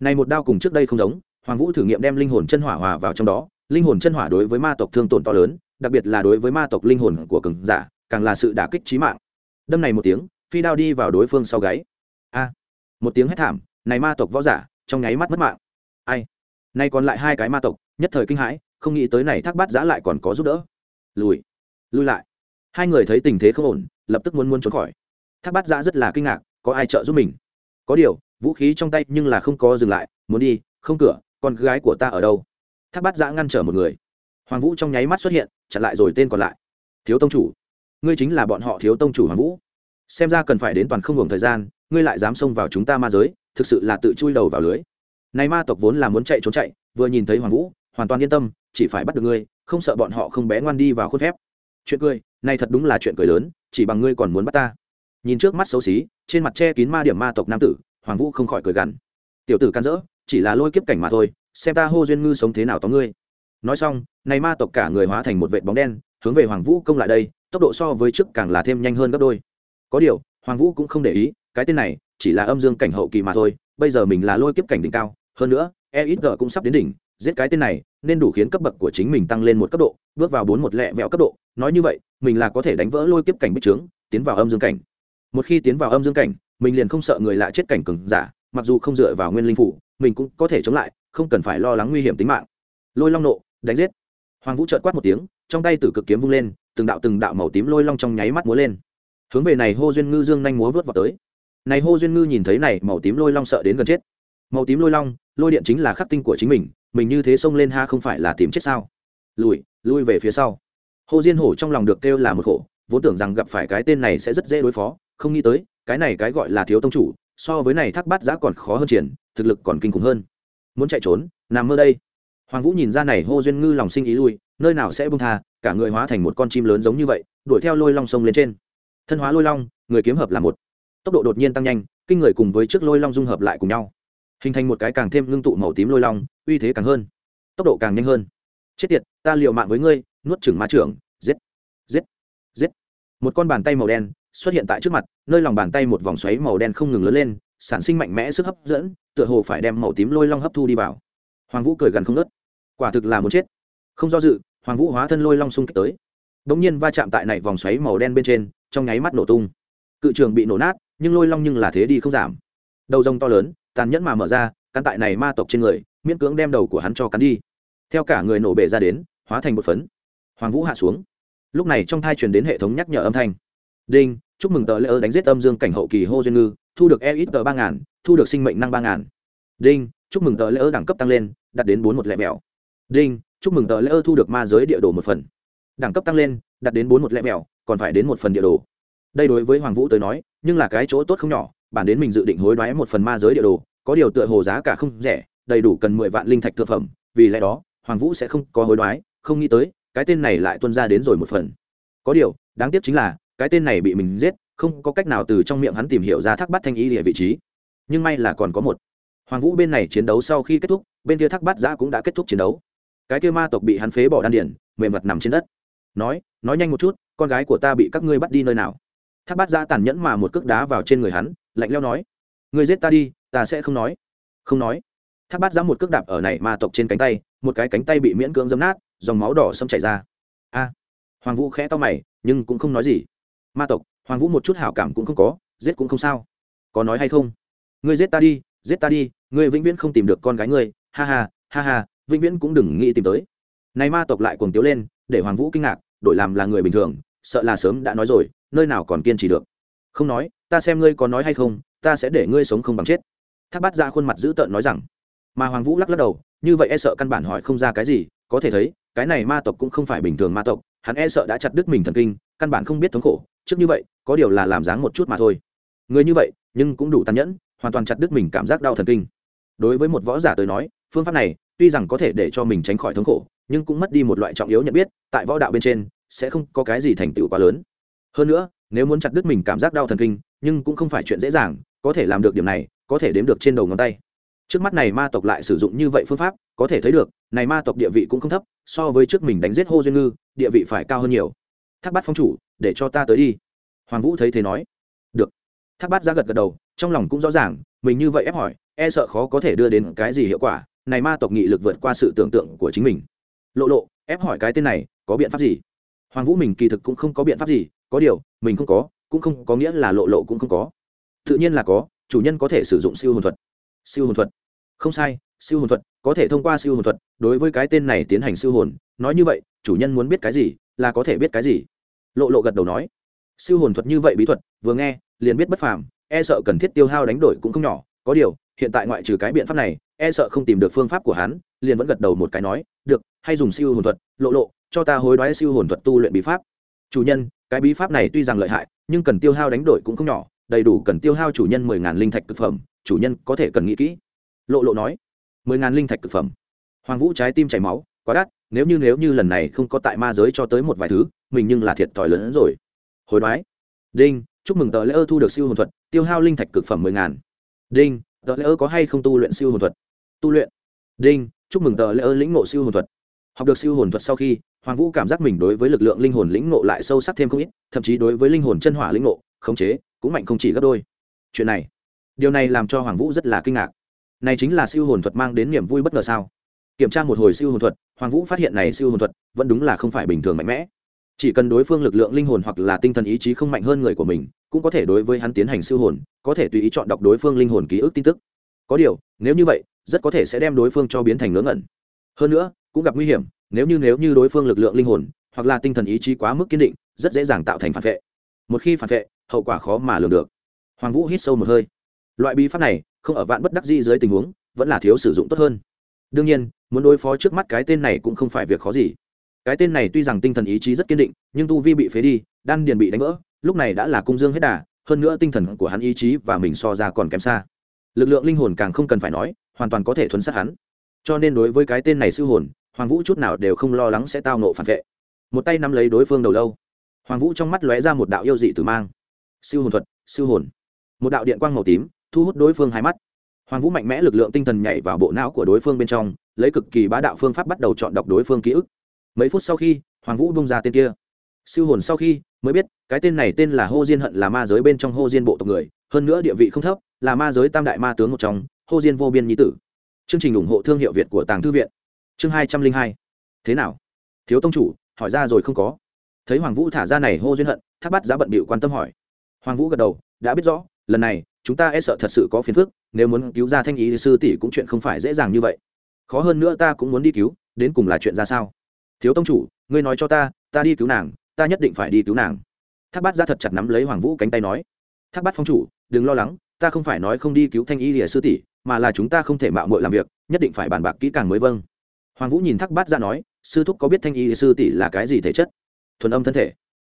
Này một đao cùng trước đây không giống, hoàng vũ thử nghiệm đem linh hồn chân hỏa hòa vào trong đó, linh hồn chân hỏa đối với ma tộc thương tổn to lớn, đặc biệt là đối với ma tộc linh hồn của cường giả, càng là sự đả kích trí mạng. Đâm này một tiếng, phi đao đi vào đối phương sau gáy. A! Một tiếng hét thảm, này ma tộc võ giả, trong nháy mắt mất mạng. Ai? Nay còn lại hai cái ma tộc, nhất thời kinh hãi, không nghĩ tới này thác bát giã lại còn có giúp đỡ. Lùi. Lùi lại. Hai người thấy tình thế không ổn, lập tức muốn muốn trốn khỏi thác bát giã rất là kinh ngạc, có ai trợ giúp mình? Có điều, vũ khí trong tay nhưng là không có dừng lại, muốn đi, không cửa, con gái của ta ở đâu? Thác bát giã ngăn trở một người. Hoàng vũ trong nháy mắt xuất hiện, chặn lại rồi tên còn lại. Thiếu tông chủ, ngươi chính là bọn họ thiếu tông chủ hoàng vũ. Xem ra cần phải đến toàn không hưởng thời gian, ngươi lại dám xông vào chúng ta ma giới, thực sự là tự chui đầu vào lưới. Này ma tộc vốn là muốn chạy trốn chạy, vừa nhìn thấy hoàng vũ, hoàn toàn yên tâm, chỉ phải bắt được ngươi, không sợ bọn họ không bé ngoan đi vào khuôn phép. Chuyện cười, này thật đúng là chuyện cười lớn, chỉ bằng ngươi còn muốn bắt ta nhìn trước mắt xấu xí, trên mặt che kín ma điểm ma tộc nam tử, hoàng vũ không khỏi cười gằn. Tiểu tử can dỡ, chỉ là lôi kiếp cảnh mà thôi, xem ta hô duyên ngư sống thế nào tóm ngươi. Nói xong, này ma tộc cả người hóa thành một vệt bóng đen, hướng về hoàng vũ công lại đây, tốc độ so với trước càng là thêm nhanh hơn gấp đôi. Có điều, hoàng vũ cũng không để ý, cái tên này chỉ là âm dương cảnh hậu kỳ mà thôi, bây giờ mình là lôi kiếp cảnh đỉnh cao, hơn nữa e ít g cũng sắp đến đỉnh, giết cái tên này nên đủ khiến cấp bậc của chính mình tăng lên một cấp độ, bước vào bốn một lẹ vẹo cấp độ, nói như vậy, mình là có thể đánh vỡ lôi kiếp cảnh bích trướng, tiến vào âm dương cảnh một khi tiến vào âm dương cảnh, mình liền không sợ người lạ chết cảnh cừng giả, mặc dù không dựa vào nguyên linh phủ, mình cũng có thể chống lại, không cần phải lo lắng nguy hiểm tính mạng. Lôi long nộ, đánh giết. Hoàng vũ trợt quát một tiếng, trong tay tử cực kiếm vung lên, từng đạo từng đạo màu tím lôi long trong nháy mắt múa lên. Hướng về này hô duyên ngư dương nhanh múa vớt vào tới. Này hô duyên ngư nhìn thấy này màu tím lôi long sợ đến gần chết. Màu tím lôi long, lôi điện chính là khắc tinh của chính mình mình như thế xông lên ha không phải là tìm chết sao? Lùi, lui về phía sau. Hô diên hổ trong lòng được kêu là một khổ vốn tưởng rằng gặp phải cái tên này sẽ rất dễ đối phó, không nghĩ tới, cái này cái gọi là thiếu tông chủ, so với này thác bát giã còn khó hơn triển, thực lực còn kinh khủng hơn. Muốn chạy trốn, nằm mơ đây. Hoàng vũ nhìn ra này hô duyên ngư lòng sinh ý lui, nơi nào sẽ bung tha, cả người hóa thành một con chim lớn giống như vậy, đuổi theo lôi long sông lên trên. Thân hóa lôi long, người kiếm hợp là một. Tốc độ đột nhiên tăng nhanh, kinh người cùng với chiếc lôi long dung hợp lại cùng nhau. Hình thành một cái càng thêm ngưng tụ màu tím lôi long, uy thế càng hơn. Tốc độ càng nhanh hơn. Chết tiệt, ta liệu mạng với ngươi, nuốt chừng ma trưởng một con bàn tay màu đen xuất hiện tại trước mặt, nơi lòng bàn tay một vòng xoáy màu đen không ngừng lớn lên, sản sinh mạnh mẽ sức hấp dẫn, tựa hồ phải đem màu tím lôi long hấp thu đi vào. Hoàng vũ cười gần không nớt quả thực là muốn chết. Không do dự, hoàng vũ hóa thân lôi long xung kích tới. Đ ỗ n g nhiên va chạm tại này vòng xoáy màu đen bên trên, trong nháy mắt nổ tung. Cự trường bị nổ nát, nhưng lôi long nhưng là thế đi không giảm. Đầu rông to lớn, tàn nhẫn mà mở ra, cắn tại này ma tộc trên người, miễn cưỡng đem đầu của hắn cho cắn đi. Theo cả người nổ bể ra đến, hóa thành một phấn. Hoàng vũ hạ xuống lúc này trong thai truyền đến hệ thống nhắc nhở âm thanh. Đinh, chúc mừng tờ lễ ơ đánh giết âm dương cảnh hậu kỳ hô duyên ngư, thu được e ít tờ ba ngàn, thu được sinh mệnh năng ba ngàn. Đinh, chúc mừng tờ lễ ơ đẳng cấp tăng lên, đạt đến bốn một lẻ mèo đinh, chúc mừng tờ lễ ơ thu được ma giới địa đồ một phần. Đẳng cấp tăng lên, đạt đến bốn một lẻ mèo còn phải đến một phần địa đồ. Đây đối với hoàng vũ tới nói, nhưng là cái chỗ tốt không nhỏ, bản đến mình dự định hối đoái một phần ma giới địa đồ, có điều tựa hồ giá cả không rẻ, đầy đủ cần mười vạn linh thạch thực phẩm, vì lẽ đó, hoàng vũ sẽ không có hối đoái, không nghĩ tới cái tên này lại tuân ra đến rồi một phần. Có điều, đáng tiếc chính là, cái tên này bị mình giết, không có cách nào từ trong miệng hắn tìm hiểu ra thác bát thanh ý địa vị trí. Nhưng may là còn có một. Hoàng vũ bên này chiến đấu sau khi kết thúc, bên kia thác bát giã cũng đã kết thúc chiến đấu. Cái kia ma tộc bị hắn phế bỏ đan điển mềm mặt nằm trên đất. Nói nói nhanh một chút, con gái của ta bị các ngươi bắt đi nơi nào? Thác bát giã tàn nhẫn mà một cước đá vào trên người hắn, lạnh leo nói, ngươi giết ta đi, ta sẽ không nói. Không nói. Thác bát giã một cước đạp ở này ma tộc trên cánh tay, một cái cánh tay bị miễn cưỡng dấm nát dòng máu đỏ sẫm chảy ra. A, hoàng vũ khẽ to mày, nhưng cũng không nói gì. Ma tộc, hoàng vũ một chút hảo cảm cũng không có, giết cũng không sao. Có nói hay không? Ngươi giết ta đi, giết ta đi, ngươi vĩnh viễn không tìm được con gái ngươi. Ha ha ha ha, vĩnh viễn cũng đừng nghĩ tìm tới. Này ma tộc lại cuồng tiếu lên, để hoàng vũ kinh ngạc, đổi làm là người bình thường, sợ là sớm đã nói rồi, nơi nào còn kiên trì được. Không nói, ta xem ngươi có nói hay không, ta sẽ để ngươi sống không bằng chết. Thác bát ra khuôn mặt dữ tợn nói rằng. Mà hoàng vũ lắc lắc đầu, như vậy e sợ căn bản hỏi không ra cái gì, có thể thấy cái này ma tộc cũng không phải bình thường ma tộc, hắn e sợ đã chặt đứt mình thần kinh, căn bản không biết thống khổ, trước như vậy, có điều là làm dáng một chút mà thôi. Người như vậy, nhưng cũng đủ tàn nhẫn, hoàn toàn chặt đứt mình cảm giác đau thần kinh. Đối với một võ giả tới nói, phương pháp này, tuy rằng có thể để cho mình tránh khỏi thống khổ, nhưng cũng mất đi một loại trọng yếu nhận biết, tại võ đạo bên trên, sẽ không có cái gì thành tựu quá lớn. Hơn nữa, nếu muốn chặt đứt mình cảm giác đau thần kinh, nhưng cũng không phải chuyện dễ dàng, có thể làm được điểm này, có thể đếm được trên đầu ngón tay trước mắt này ma tộc lại sử dụng như vậy phương pháp, có thể thấy được, này ma tộc địa vị cũng không thấp, so với trước mình đánh giết hô duyên ngư, địa vị phải cao hơn nhiều. Thác bát phong chủ, để cho ta tới đi. Hoàng vũ thấy thế nói. Được. Thác bát ra gật gật đầu, trong lòng cũng rõ ràng, mình như vậy ép hỏi e sợ khó có thể đưa đến cái gì hiệu quả, này ma tộc nghị lực vượt qua sự tưởng tượng của chính mình. Lộ lộ, ép hỏi cái tên này, có biện pháp gì? Hoàng vũ mình kỳ thực cũng không có biện pháp gì, có điều, mình không có, cũng không có nghĩa là lộ lộ cũng không có. Tự nhiên là có, chủ nhân có thể sử dụng siêu hồn thuật siêu hồn thuật. Không sai, siêu hồn thuật, có thể thông qua siêu hồn thuật, đối với cái tên này tiến hành siêu hồn. Nói như vậy, chủ nhân muốn biết cái gì, là có thể biết cái gì? Lộ lộ gật đầu nói. Siêu hồn thuật như vậy bí thuật, vừa nghe, liền biết bất phàm e sợ cần thiết tiêu hao đánh đổi cũng không nhỏ. Có điều, hiện tại ngoại trừ cái biện pháp này e sợ không tìm được phương pháp của hắn, liền vẫn gật đầu một cái nói, được, hay dùng siêu hồn thuật. Lộ lộ, cho ta hối đoái siêu hồn thuật tu luyện bí pháp. Chủ nhân, cái bí pháp này tuy rằng lợi hại, nhưng cần tiêu hao đánh đổi cũng không nhỏ, đầy đủ cần tiêu hao chủ nhân mười ngàn linh thạch thực phẩm chủ nhân có thể cần nghĩ kỹ. Lộ lộ nói, mười ngàn linh thạch thực phẩm. Hoàng vũ trái tim chảy máu, quá đắt, nếu như nếu như lần này không có tại ma giới cho tới một vài thứ, mình nhưng là thiệt thòi lớn hơn rồi. Hối đoái, đinh, chúc mừng tờ lễ ơ thu được siêu hồn thuật, tiêu hao linh thạch cực phẩm mười ngàn. Đinh, tờ lễ ơ có hay không tu luyện siêu hồn thuật? Tu luyện. Đinh, chúc mừng tờ lễ ơ lĩnh ngộ siêu hồn thuật. Học được siêu hồn thuật sau khi, hoàng vũ cảm giác mình đối với lực lượng linh hồn lĩnh ngộ lại sâu sắc thêm không ít, thậm chí đối với linh hồn chân hỏa lĩnh ngộ, khống chế cũng mạnh không chỉ gấp đôi. Chuyện này điều này làm cho hoàng vũ rất là kinh ngạc. Này chính là siêu hồn thuật mang đến niềm vui bất ngờ sao? Kiểm tra một hồi siêu hồn thuật, hoàng vũ phát hiện này siêu hồn thuật vẫn đúng là không phải bình thường mạnh mẽ. Chỉ cần đối phương lực lượng linh hồn hoặc là tinh thần ý chí không mạnh hơn người của mình, cũng có thể đối với hắn tiến hành siêu hồn, có thể tùy ý chọn đọc đối phương linh hồn ký ức tin tức. Có điều, nếu như vậy, rất có thể sẽ đem đối phương cho biến thành ngớ ngẩn. Hơn nữa, cũng gặp nguy hiểm, nếu như nếu như đối phương lực lượng linh hồn hoặc là tinh thần ý chí quá mức kiên định, rất dễ dàng tạo thành phản vệ. Một khi phản vệ, hậu quả khó mà lường được. Hoàng vũ hít sâu một hơi loại bí pháp này, không ở vạn bất đắc di dưới tình huống, vẫn là thiếu sử dụng tốt hơn. Đương nhiên, muốn đối phó trước mắt cái tên này cũng không phải việc khó gì. Cái tên này tuy rằng tinh thần ý chí rất kiên định, nhưng tu vi bị phế đi, đan điền bị đánh vỡ, lúc này đã là cung dương hết đà, hơn nữa tinh thần của hắn ý chí và mình so ra còn kém xa. Lực lượng linh hồn càng không cần phải nói, hoàn toàn có thể thuấn sát hắn. Cho nên đối với cái tên này siêu hồn, hoàng vũ chút nào đều không lo lắng sẽ tao nộ phản vệ. Một tay nắm lấy đối phương đầu lâu, hoàng vũ trong mắt lóe ra một đạo yêu dị tử mang. Siêu hồn thuật, siêu hồn. Một đạo điện quang màu tím thu hút đối phương hai mắt. Hoàng vũ mạnh mẽ lực lượng tinh thần nhảy vào bộ não của đối phương bên trong, lấy cực kỳ bá đạo phương pháp bắt đầu chọn đọc đối phương ký ức. Mấy phút sau khi, hoàng vũ bung ra tên kia. Siêu hồn sau khi, mới biết, cái tên này tên là hô diên hận là ma giới bên trong hô diên bộ tộc người, hơn nữa địa vị không thấp, là ma giới tam đại ma tướng một trong, hô diên vô biên nhi tử. Chương trình ủng hộ thương hiệu việt của tàng thư viện. Chương hai trăm linh hai. Thế nào? Thiếu tông chủ, hỏi ra rồi không có. Thấy hoàng vũ thả ra này hô duyên hận, thác bắt giá bận bịu quan tâm hỏi. Hoàng vũ gật đầu, đã biết rõ, lần này chúng ta e sợ thật sự có phiền phức, nếu muốn cứu ra thanh ý sư tỷ cũng chuyện không phải dễ dàng như vậy. Khó hơn nữa ta cũng muốn đi cứu, đến cùng là chuyện ra sao? Thiếu tông chủ, ngươi nói cho ta ta đi cứu nàng, ta nhất định phải đi cứu nàng. Thác bát ra thật chặt nắm lấy hoàng vũ cánh tay nói. Thác bát phong chủ, đừng lo lắng, ta không phải nói không đi cứu thanh y lìa sư tỷ, mà là chúng ta không thể mạo mội làm việc, nhất định phải bàn bạc kỹ càng mới vâng. Hoàng vũ nhìn thác bát ra nói, sư thúc có biết thanh y sư tỷ là cái gì thể chất? Thuần âm thân thể.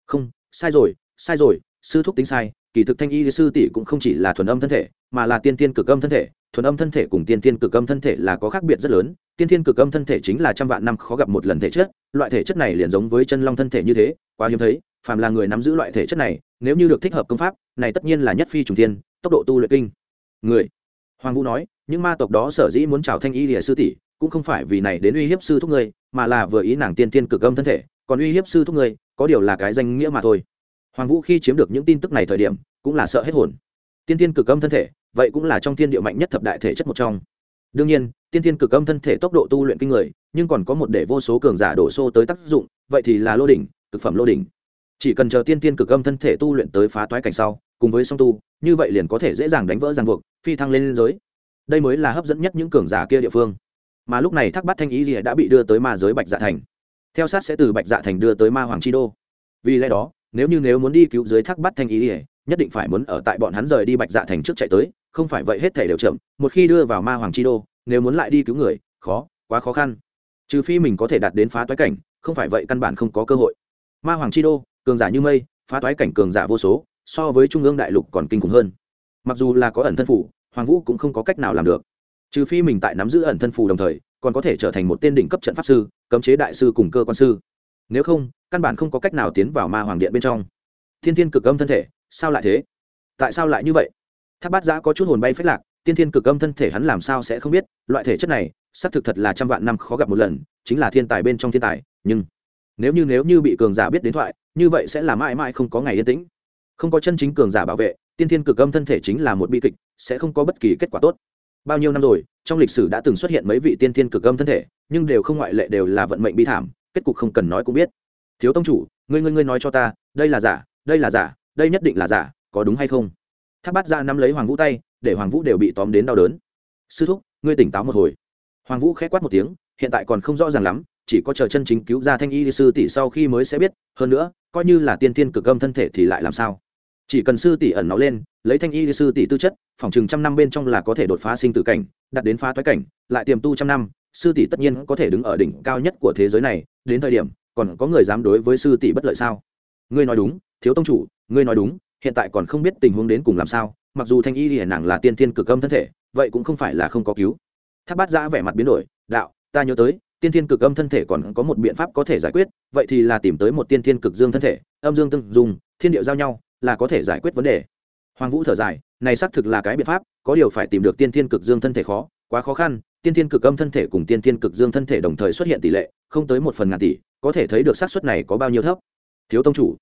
Không, sai rồi sai rồi, sư thúc tính sai kỳ thực thanh y sư tỷ cũng không chỉ là thuần âm thân thể, mà là tiên tiên cực âm thân thể. Thuần âm thân thể cùng tiên tiên cực âm thân thể là có khác biệt rất lớn. Tiên tiên cực âm thân thể chính là trăm vạn năm khó gặp một lần thể chất. Loại thể chất này liền giống với chân long thân thể như thế, quá hiếm thấy. Phàm là người nắm giữ loại thể chất này, nếu như được thích hợp công pháp, này tất nhiên là nhất phi trùng tiên tốc độ tu luyện kinh. Người. Hoàng vũ nói, những ma tộc đó sở dĩ muốn chào thanh y lìa sư tỷ, cũng không phải vì này đến uy hiếp sư thúc ngươi, mà là vừa ý nàng tiên tiên cực âm thân thể. Còn uy hiếp sư thúc ngươi, có điều là cái danh nghĩa mà thôi hoàng vũ khi chiếm được những tin tức này thời điểm, cũng là sợ hết hồn. Tiên tiên cực âm thân thể, vậy cũng là trong thiên địa mạnh nhất thập đại thể chất một trong. Đương nhiên, tiên tiên cực âm thân thể tốc độ tu luyện kinh người, nhưng còn có một để vô số cường giả đổ xô tới tác dụng, vậy thì là lô đỉnh, cực phẩm lô đỉnh. Chỉ cần chờ tiên tiên cực âm thân thể tu luyện tới phá toái cảnh sau, cùng với song tu, như vậy liền có thể dễ dàng đánh vỡ ràng buộc, phi thăng lên giới. Đây mới là hấp dẫn nhất những cường giả kia địa phương. Mà lúc này thác bát thanh ý gì đã bị đưa tới ma giới bạch dạ thành. Theo sát sẽ từ bạch dạ thành đưa tới ma hoàng chi đô. Vì lẽ đó nếu như nếu muốn đi cứu dưới thác bắt thanh ý ỉa nhất định phải muốn ở tại bọn hắn rời đi bạch dạ thành trước chạy tới, không phải vậy hết thể đều chậm, một khi đưa vào ma hoàng chi đô, nếu muốn lại đi cứu người, khó, quá khó khăn. Trừ phi mình có thể đạt đến phá toái cảnh, không phải vậy căn bản không có cơ hội. Ma hoàng chi đô, cường giả như mây, phá toái cảnh cường giả vô số, so với trung ương đại lục còn kinh khủng hơn. Mặc dù là có ẩn thân phủ, hoàng vũ cũng không có cách nào làm được. Trừ phi mình tại nắm giữ ẩn thân phù đồng thời, còn có thể trở thành một tên đỉnh cấp trận pháp sư, cấm chế đại sư cùng cơ quan sư. Nếu không căn bản không có cách nào tiến vào ma hoàng điện bên trong. Thiên thiên cực âm thân thể, sao lại thế? Tại sao lại như vậy? Tháp bát giã có chút hồn bay phết lạc tiên thiên cực âm thân thể hắn làm sao sẽ không biết? Loại thể chất này, xác thực thật là trăm vạn năm khó gặp một lần, chính là thiên tài bên trong thiên tài, nhưng nếu như nếu như bị cường giả biết đến thoại, như vậy sẽ là mãi mãi không có ngày yên tĩnh. Không có chân chính cường giả bảo vệ tiên thiên cực âm thân thể chính là một bi kịch, sẽ không có bất kỳ kết quả tốt. Bao nhiêu năm rồi, trong lịch sử đã từng xuất hiện mấy vị tiên thiên cực âm thân thể, nhưng đều không ngoại lệ đều là vận mệnh bi thảm, kết cục không cần nói cũng biết thiếu tông chủ, ngươi ngươi ngươi nói cho ta, đây là giả, đây là giả, đây nhất định là giả, có đúng hay không? Tháp bát ra nắm lấy hoàng vũ tay, để hoàng vũ đều bị tóm đến đau đớn. Sư thúc, ngươi tỉnh táo một hồi. Hoàng vũ k h ẽ quát một tiếng, hiện tại còn không rõ ràng lắm, chỉ có chờ chân chính cứu ra thanh y sư tỷ sau khi mới sẽ biết, hơn nữa, coi như là tiên tiên cực âm thân thể thì lại làm sao? Chỉ cần sư tỷ ẩn nó lên, lấy thanh y sư tỷ tư chất, phòng chừng trăm năm bên trong là có thể đột phá sinh tử cảnh đặt đến phá toái cảnh, lại tiềm tu trăm năm, sư tỷ tất nhiên có thể đứng ở đỉnh cao nhất của thế giới này, đến thời điểm còn có người dám đối với sư tỷ bất lợi sao? Ngươi nói đúng, thiếu tông chủ, ngươi nói đúng, hiện tại còn không biết tình huống đến cùng làm sao, mặc dù thanh y hiển nàng là tiên thiên cực âm thân thể, vậy cũng không phải là không có cứu. Tháp bát giã vẻ mặt biến đổi, đạo, ta nhớ tới, tiên thiên cực âm thân thể còn có một biện pháp có thể giải quyết, vậy thì là tìm tới một tiên thiên cực dương thân thể, âm dương tương dùng thiên điệu giao nhau, là có thể giải quyết vấn đề. Hoàng vũ thở dài, này xác thực là cái biện pháp, có điều phải tìm được tiên thiên cực dương thân thể khó, quá khó khăn, tiên thiên cực âm thân thể cùng tiên thiên cực dương thân thể đồng thời xuất hiện tỷ lệ, không tới một phần ngàn tỷ có thể thấy được xác suất này có bao nhiêu thấp. Thiếu tông chủ.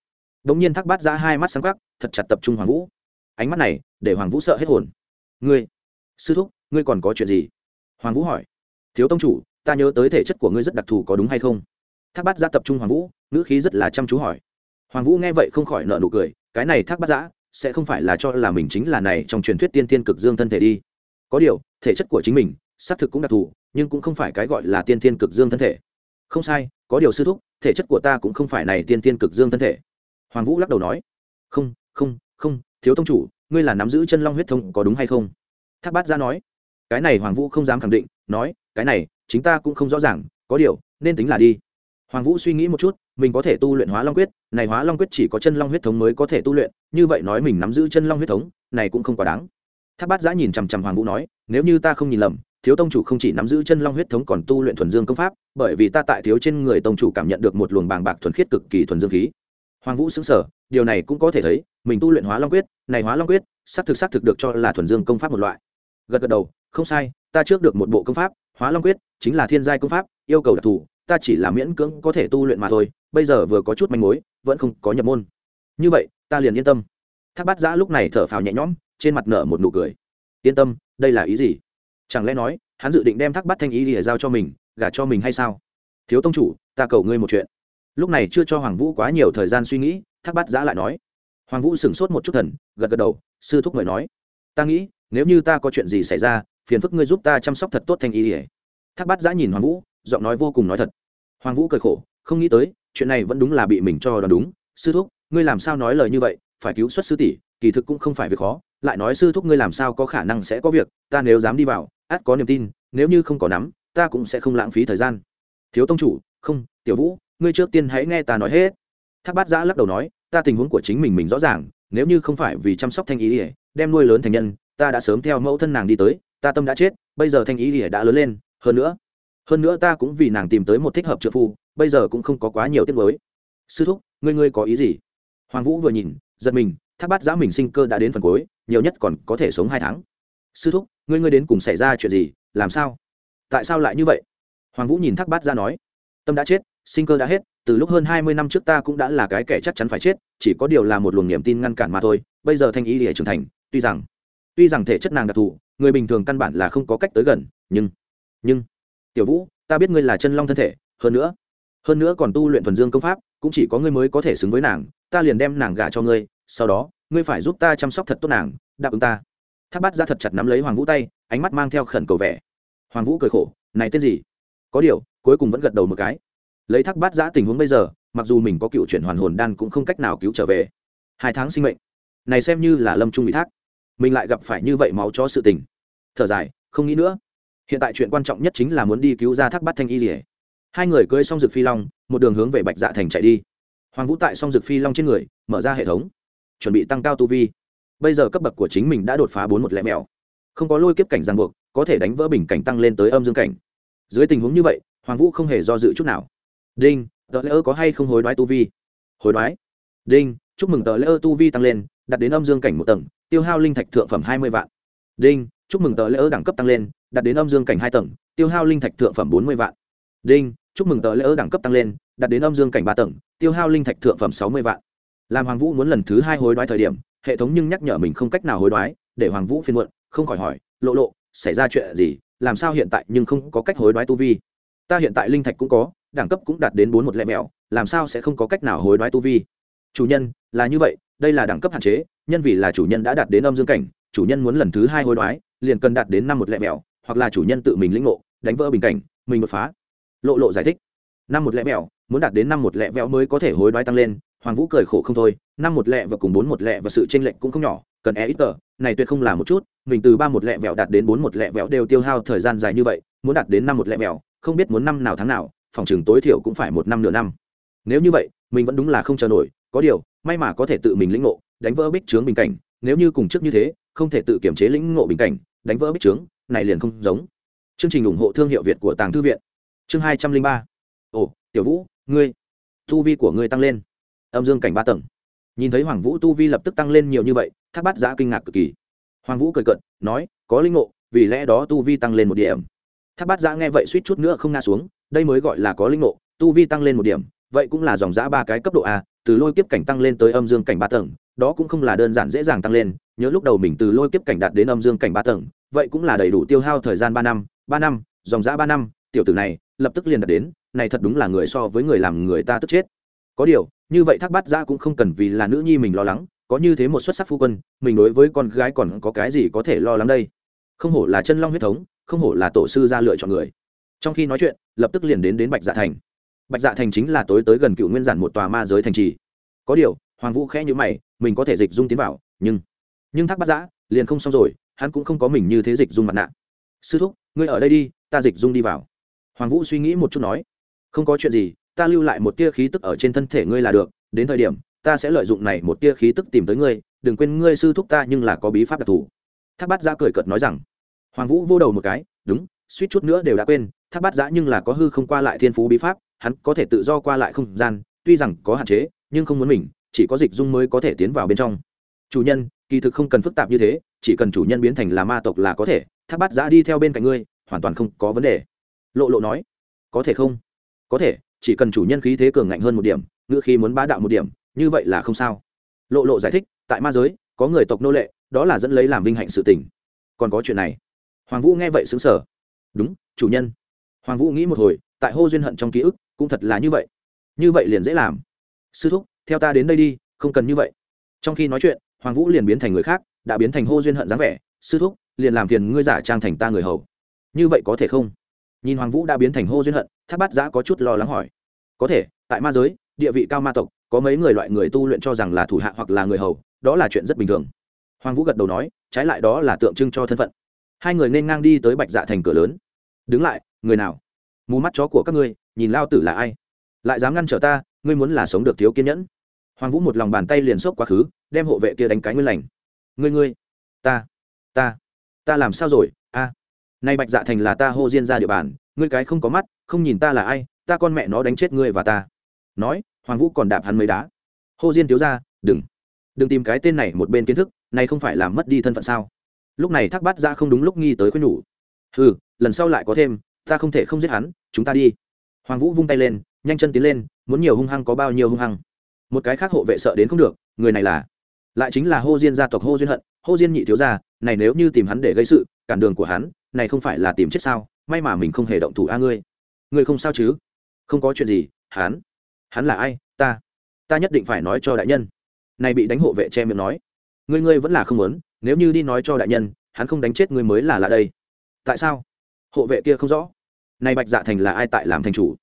Đống nhiên thác bát ra hai mắt sáng quắc, thật chặt tập trung hoàng vũ. Ánh mắt này, để hoàng vũ sợ hết hồn. Ngươi, sư thúc, ngươi còn có chuyện gì? Hoàng vũ hỏi. Thiếu tông chủ, ta nhớ tới thể chất của ngươi rất đặc thù có đúng hay không? Thác bát ra tập trung hoàng vũ, ngữ khí rất là chăm chú hỏi. Hoàng vũ nghe vậy không khỏi nợ nụ cười, cái này thác bát giã sẽ không phải là cho là mình chính là này trong truyền thuyết tiên tiên cực dương thân thể đi. Có điều, thể chất của chính mình, xác thực cũng đặc thù, nhưng cũng không phải cái gọi là tiên tiên cực dương thân thể. Không sai có điều sư thúc, thể chất của ta cũng không phải này tiên tiên cực dương thân thể. Hoàng vũ lắc đầu nói, không không không, thiếu tông chủ, ngươi là nắm giữ chân long huyết thông có đúng hay không? Thác bát ra nói, cái này hoàng vũ không dám khẳng định, nói, cái này, chính ta cũng không rõ ràng, có điều, nên tính là đi. Hoàng vũ suy nghĩ một chút, mình có thể tu luyện hóa long quyết, này hóa long quyết chỉ có chân long huyết thống mới có thể tu luyện, như vậy nói mình nắm giữ chân long huyết thống, này cũng không quá đáng. Tháp bát giã nhìn chằm chằm hoàng vũ nói, nếu như ta không nhìn lầm thiếu tông chủ không chỉ nắm giữ chân long huyết thống còn tu luyện thuần dương công pháp, bởi vì ta tại thiếu trên người tông chủ cảm nhận được một luồng bàng bạc thuần khiết cực kỳ thuần dương khí. Hoàng vũ xứng sở điều này cũng có thể thấy, mình tu luyện hóa long quyết, này hóa long quyết, xác thực xác thực được cho là thuần dương công pháp một loại. Gật gật đầu, không sai, ta trước được một bộ công pháp, hóa long quyết, chính là thiên giai công pháp, yêu cầu đặc thù, ta chỉ là miễn cưỡng có thể tu luyện mà thôi, bây giờ vừa có chút manh mối, vẫn không có nhập môn. Như vậy, ta liền yên tâm. Thác bát giã lúc này thở phào nhẹ nhõm, trên mặt nở một nụ cười. Yên tâm, đây là ý gì? Chẳng lẽ nói, hắn dự định đem thác bát thanh ý lìa giao cho mình, gả cho mình hay sao? Thiếu tông chủ, ta cầu ngươi một chuyện. Lúc này chưa cho hoàng vũ quá nhiều thời gian suy nghĩ, thác bát giã lại nói. Hoàng vũ sửng sốt một chút thần, gật gật đầu, sư thúc mời nói. Ta nghĩ, nếu như ta có chuyện gì xảy ra, phiền phức ngươi giúp ta chăm sóc thật tốt thanh ý lìa. Thác bát giã nhìn hoàng vũ, giọng nói vô cùng nói thật. Hoàng vũ cười khổ, không nghĩ tới, chuyện này vẫn đúng là bị mình cho đoán đúng. Sư thúc, ngươi làm sao nói lời như vậy? Phải cứu xuất sư tỷ, kỳ thực cũng không phải việc khó. Lại nói sư thúc ngươi làm sao có khả năng sẽ có việc? Ta nếu dám đi vào át có niềm tin, nếu như không có nắm, ta cũng sẽ không lãng phí thời gian. Thiếu tông chủ, không, tiểu vũ, ngươi trước tiên hãy nghe ta nói hết. Thác bát giã lắc đầu nói, ta tình huống của chính mình mình rõ ràng, nếu như không phải vì chăm sóc thanh ý ỉa đem nuôi lớn thành nhân, ta đã sớm theo mẫu thân nàng đi tới, ta tâm đã chết, bây giờ thanh ý ỉa đã lớn lên, hơn nữa hơn nữa ta cũng vì nàng tìm tới một thích hợp trợ phu, bây giờ cũng không có quá nhiều tiết mới sư thúc, ngươi ngươi có ý gì? Hoàng vũ vừa nhìn, giật mình, thác bát giã mình sinh cơ đã đến phần cuối, nhiều nhất còn có thể sống hai tháng. Sư thúc ngươi ngươi đến cùng xảy ra chuyện gì, làm sao? Tại sao lại như vậy? Hoàng vũ nhìn thác bát ra nói. Tâm đã chết, sinh cơ đã hết, từ lúc hơn hai mươi năm trước ta cũng đã là cái kẻ chắc chắn phải chết, chỉ có điều là một luồng niềm tin ngăn cản mà thôi, bây giờ thanh ý để trưởng thành, tuy rằng tuy rằng thể chất nàng đặc thù, người bình thường căn bản là không có cách tới gần, nhưng nhưng, tiểu vũ, ta biết ngươi là chân long thân thể, hơn nữa hơn nữa còn tu luyện thuần dương công pháp, cũng chỉ có ngươi mới có thể xứng với nàng, ta liền đem nàng gả cho ngươi, sau đó, ngươi phải giúp ta chăm sóc thật tốt nàng, đáp ứng ta tháp bát ra thật chặt nắm lấy hoàng vũ tay, ánh mắt mang theo khẩn cầu vẻ. Hoàng vũ cười khổ, này tên gì? Có điều, cuối cùng vẫn gật đầu một cái. Lấy thác bát giã tình huống bây giờ, mặc dù mình có cựu chuyển hoàn hồn đan cũng không cách nào cứu trở về. Hai tháng sinh mệnh. Này xem như là lâm trung bị thác. Mình lại gặp phải như vậy máu cho sự tình. Thở dài, không nghĩ nữa. Hiện tại chuyện quan trọng nhất chính là muốn đi cứu ra thác bát thanh y rỉa hai người cưới xong rực phi long, một đường hướng về bạch dạ thành chạy đi. Hoàng vũ tại xong rực phi long trên người, mở ra hệ thống, chuẩn bị tăng cao tu vi bây giờ cấp bậc của chính mình đã đột phá bốn một lẻ mèo. Không có lôi kiếp cảnh ràng buộc, có thể đánh vỡ bình cảnh tăng lên tới âm dương cảnh. Dưới tình huống như vậy, hoàng vũ không hề do dự chút nào. Đinh, tờ lễ ơ có hay không hối đoái tu vi? Hối đoái. Đinh, chúc mừng tờ lễ ơ tu vi tăng lên đặt đến âm dương cảnh một tầng, tiêu hao linh thạch thượng phẩm hai mươi vạn. Đinh, chúc mừng tờ lễ ơ đẳng cấp tăng lên đặt đến âm dương cảnh hai tầng, tiêu hao linh thạch thượng phẩm bốn mươi vạn. Đinh, chúc mừng tờ lễ ơ đẳng cấp tăng lên đặt đến âm dương cảnh ba tầng, tiêu hao linh thạch thượng phẩm sáu mươi vạn. Làm hoàng vũ muốn lần thứ hai hối đoái thời điểm hệ thống nhưng nhắc nhở mình không cách nào hối đoái, để hoàng vũ phiên muộn, không khỏi hỏi, lộ lộ, xảy ra chuyện gì? Làm sao hiện tại nhưng không có cách hối đoái tu vi? Ta hiện tại linh thạch cũng có, đẳng cấp cũng đạt đến bốn một lẻ mẹo, làm sao sẽ không có cách nào hối đoái tu vi? Chủ nhân, là như vậy, đây là đẳng cấp hạn chế, nhân vì là chủ nhân đã đạt đến âm dương cảnh, chủ nhân muốn lần thứ hai hối đoái, liền cần đạt đến năm một lẻ mẹo, hoặc là chủ nhân tự mình lĩnh ngộ, đánh vỡ bình cảnh, mình đột phá. Lộ lộ giải thích. Năm một lẻ mẹo, muốn đạt đến năm một lẻ mẹo mới có thể hối đoái tăng lên. Hoàng vũ cười khổ không thôi năm một lẻ và cùng bốn một lẻ và sự tranh lệch cũng không nhỏ, cần e ít tờ, này tuyệt không là một chút, mình từ ba một lẻ vẹo đạt đến bốn một lẻ vẹo đều tiêu hao thời gian dài như vậy, muốn đạt đến năm một lẻ vẹo, không biết muốn năm nào tháng nào, phòng chừng tối thiểu cũng phải một năm nửa năm. Nếu như vậy, mình vẫn đúng là không chờ nổi, có điều, may mà có thể tự mình lĩnh ngộ, đánh vỡ bích trướng bình cảnh, nếu như cùng trước như thế, không thể tự kiểm chế lĩnh ngộ bình cảnh, đánh vỡ bích trướng này liền không giống. Chương trình ủng hộ thương hiệu việt của tàng thư viện. Chương hai trăm linh ba. Ồ, tiểu vũ, ngươi, thu vi của ngươi tăng lên. Âm dương cảnh ba tầng nhìn thấy hoàng vũ tu vi lập tức tăng lên nhiều như vậy, thác bát giã kinh ngạc cực kỳ. Hoàng vũ cười cận nói, có linh ngộ, vì lẽ đó tu vi tăng lên một điểm. Thác bát giã nghe vậy suýt chút nữa không nga xuống, đây mới gọi là có linh ngộ, tu vi tăng lên một điểm, vậy cũng là dòng giã ba cái cấp độ a, từ lôi kiếp cảnh tăng lên tới âm dương cảnh ba tầng, đó cũng không là đơn giản dễ dàng tăng lên, nhớ lúc đầu mình từ lôi kiếp cảnh đạt đến âm dương cảnh ba tầng, vậy cũng là đầy đủ tiêu hao thời gian ba năm ba năm, dòng giã ba năm, tiểu tử này lập tức liền đạt đến, này thật đúng là người so với người làm người ta tức chết có điều, như vậy thác bát giã cũng không cần vì là nữ nhi mình lo lắng, có như thế một xuất sắc phu quân, mình đối với con gái còn có cái gì có thể lo lắng đây? Không hổ là chân long huyết thống, không hổ là tổ sư ra lựa chọn người. Trong khi nói chuyện, lập tức liền đến đến bạch dạ thành. Bạch dạ thành chính là tối tới gần cựu nguyên giản một tòa ma giới thành trì. Có điều, hoàng vũ khẽ nhữ mày, mình có thể dịch dung tiến vào, nhưng nhưng thác bát giã liền không xong rồi, hắn cũng không có mình như thế dịch dung mặt nạ. Sư thúc, ngươi ở đây đi, ta dịch dung đi vào. Hoàng vũ suy nghĩ một chút nói. Không có chuyện gì ta lưu lại một tia khí tức ở trên thân thể ngươi là được, đến thời điểm, ta sẽ lợi dụng này một tia khí tức tìm tới ngươi, đừng quên ngươi sư thúc ta nhưng là có bí pháp đặc thù. Thác bát giã cười cợt nói rằng. Hoàng vũ vô đầu một cái, đúng, suýt chút nữa đều đã quên, thác bát giã nhưng là có hư không qua lại thiên phú bí pháp, hắn có thể tự do qua lại không gian, tuy rằng có hạn chế, nhưng không muốn mình, chỉ có dịch dung mới có thể tiến vào bên trong. Chủ nhân, kỳ thực không cần phức tạp như thế, chỉ cần chủ nhân biến thành là ma tộc là có thể, thác bát giã đi theo bên cạnh ngươi, hoàn toàn không có vấn đề. Lộ lộ nói. Có thể không? Có thể chỉ cần chủ nhân khí thế cường ngạnh hơn một điểm ngựa khi muốn bá đạo một điểm, như vậy là không sao. Lộ lộ giải thích, tại ma giới, có người tộc nô lệ, đó là dẫn lấy làm vinh hạnh sự tình. Còn có chuyện này. Hoàng vũ nghe vậy xứng sở đúng, chủ nhân. Hoàng vũ nghĩ một hồi, tại hô duyên hận trong ký ức, cũng thật là như vậy. Như vậy liền dễ làm. Sư thúc, theo ta đến đây đi, không cần như vậy. Trong khi nói chuyện, hoàng vũ liền biến thành người khác, đã biến thành hô duyên hận dáng vẻ. Sư thúc, liền làm phiền ngươi giả trang thành ta người hầu. Như vậy có thể không? Nhìn hoàng vũ đã biến thành hô duyên hận tháp bát giã có chút lo lắng hỏi. Có thể, tại ma giới, địa vị cao ma tộc, có mấy người loại người tu luyện cho rằng là thủ hạ hoặc là người hầu, đó là chuyện rất bình thường. Hoàng vũ gật đầu nói, trái lại đó là tượng trưng cho thân phận. Hai người nên ngang đi tới bạch dạ thành cửa lớn. Đứng lại, người nào? Mù mắt chó của các ngươi, nhìn lao tử là ai? Lại dám ngăn trở ta, ngươi muốn là sống được thiếu kiên nhẫn. Hoàng vũ một lòng bàn tay liền xốc quá khứ, đem hộ vệ kia đánh cái nguyên lành. Ngươi ngươi, ta ta ta làm sao rồi? A, nay bạch dạ thành là ta hô diên ra địa bàn, ngươi cái không có mắt không nhìn ta là ai, ta con mẹ nó đánh chết ngươi và ta. Nói, hoàng vũ còn đạp hắn mấy đá. Hô diên thiếu ra đừng. Đừng tìm cái tên này một bên kiến thức, này không phải làm mất đi thân phận sao? Lúc này thác bát ra không đúng lúc nghi tới khuyên nhủ. Ừ lần sau lại có thêm, ta không thể không giết hắn, chúng ta đi. Hoàng vũ vung tay lên, nhanh chân tiến lên, muốn nhiều hung hăng có bao nhiêu hung hăng. Một cái khác hộ vệ sợ đến không được, người này là. Lại chính là hô diên gia tộc hô duyên hận. Hô diên nhị thiếu gia, này nếu như tìm hắn để gây sự, cản đường của hắn, này không phải là tìm chết sao? May mà mình không hề động thủ a ngươi ngươi không sao chứ? Không có chuyện gì, hắn. Hắn là ai? Ta. Ta nhất định phải nói cho đại nhân. Này bị đánh hộ vệ che miệng nói. Ngươi ngươi vẫn là không muốn. Nếu như đi nói cho đại nhân, hắn không đánh chết ngươi mới là lạ đây. Tại sao? Hộ vệ kia không rõ. Này bạch dạ thành là ai tại làm thành chủ?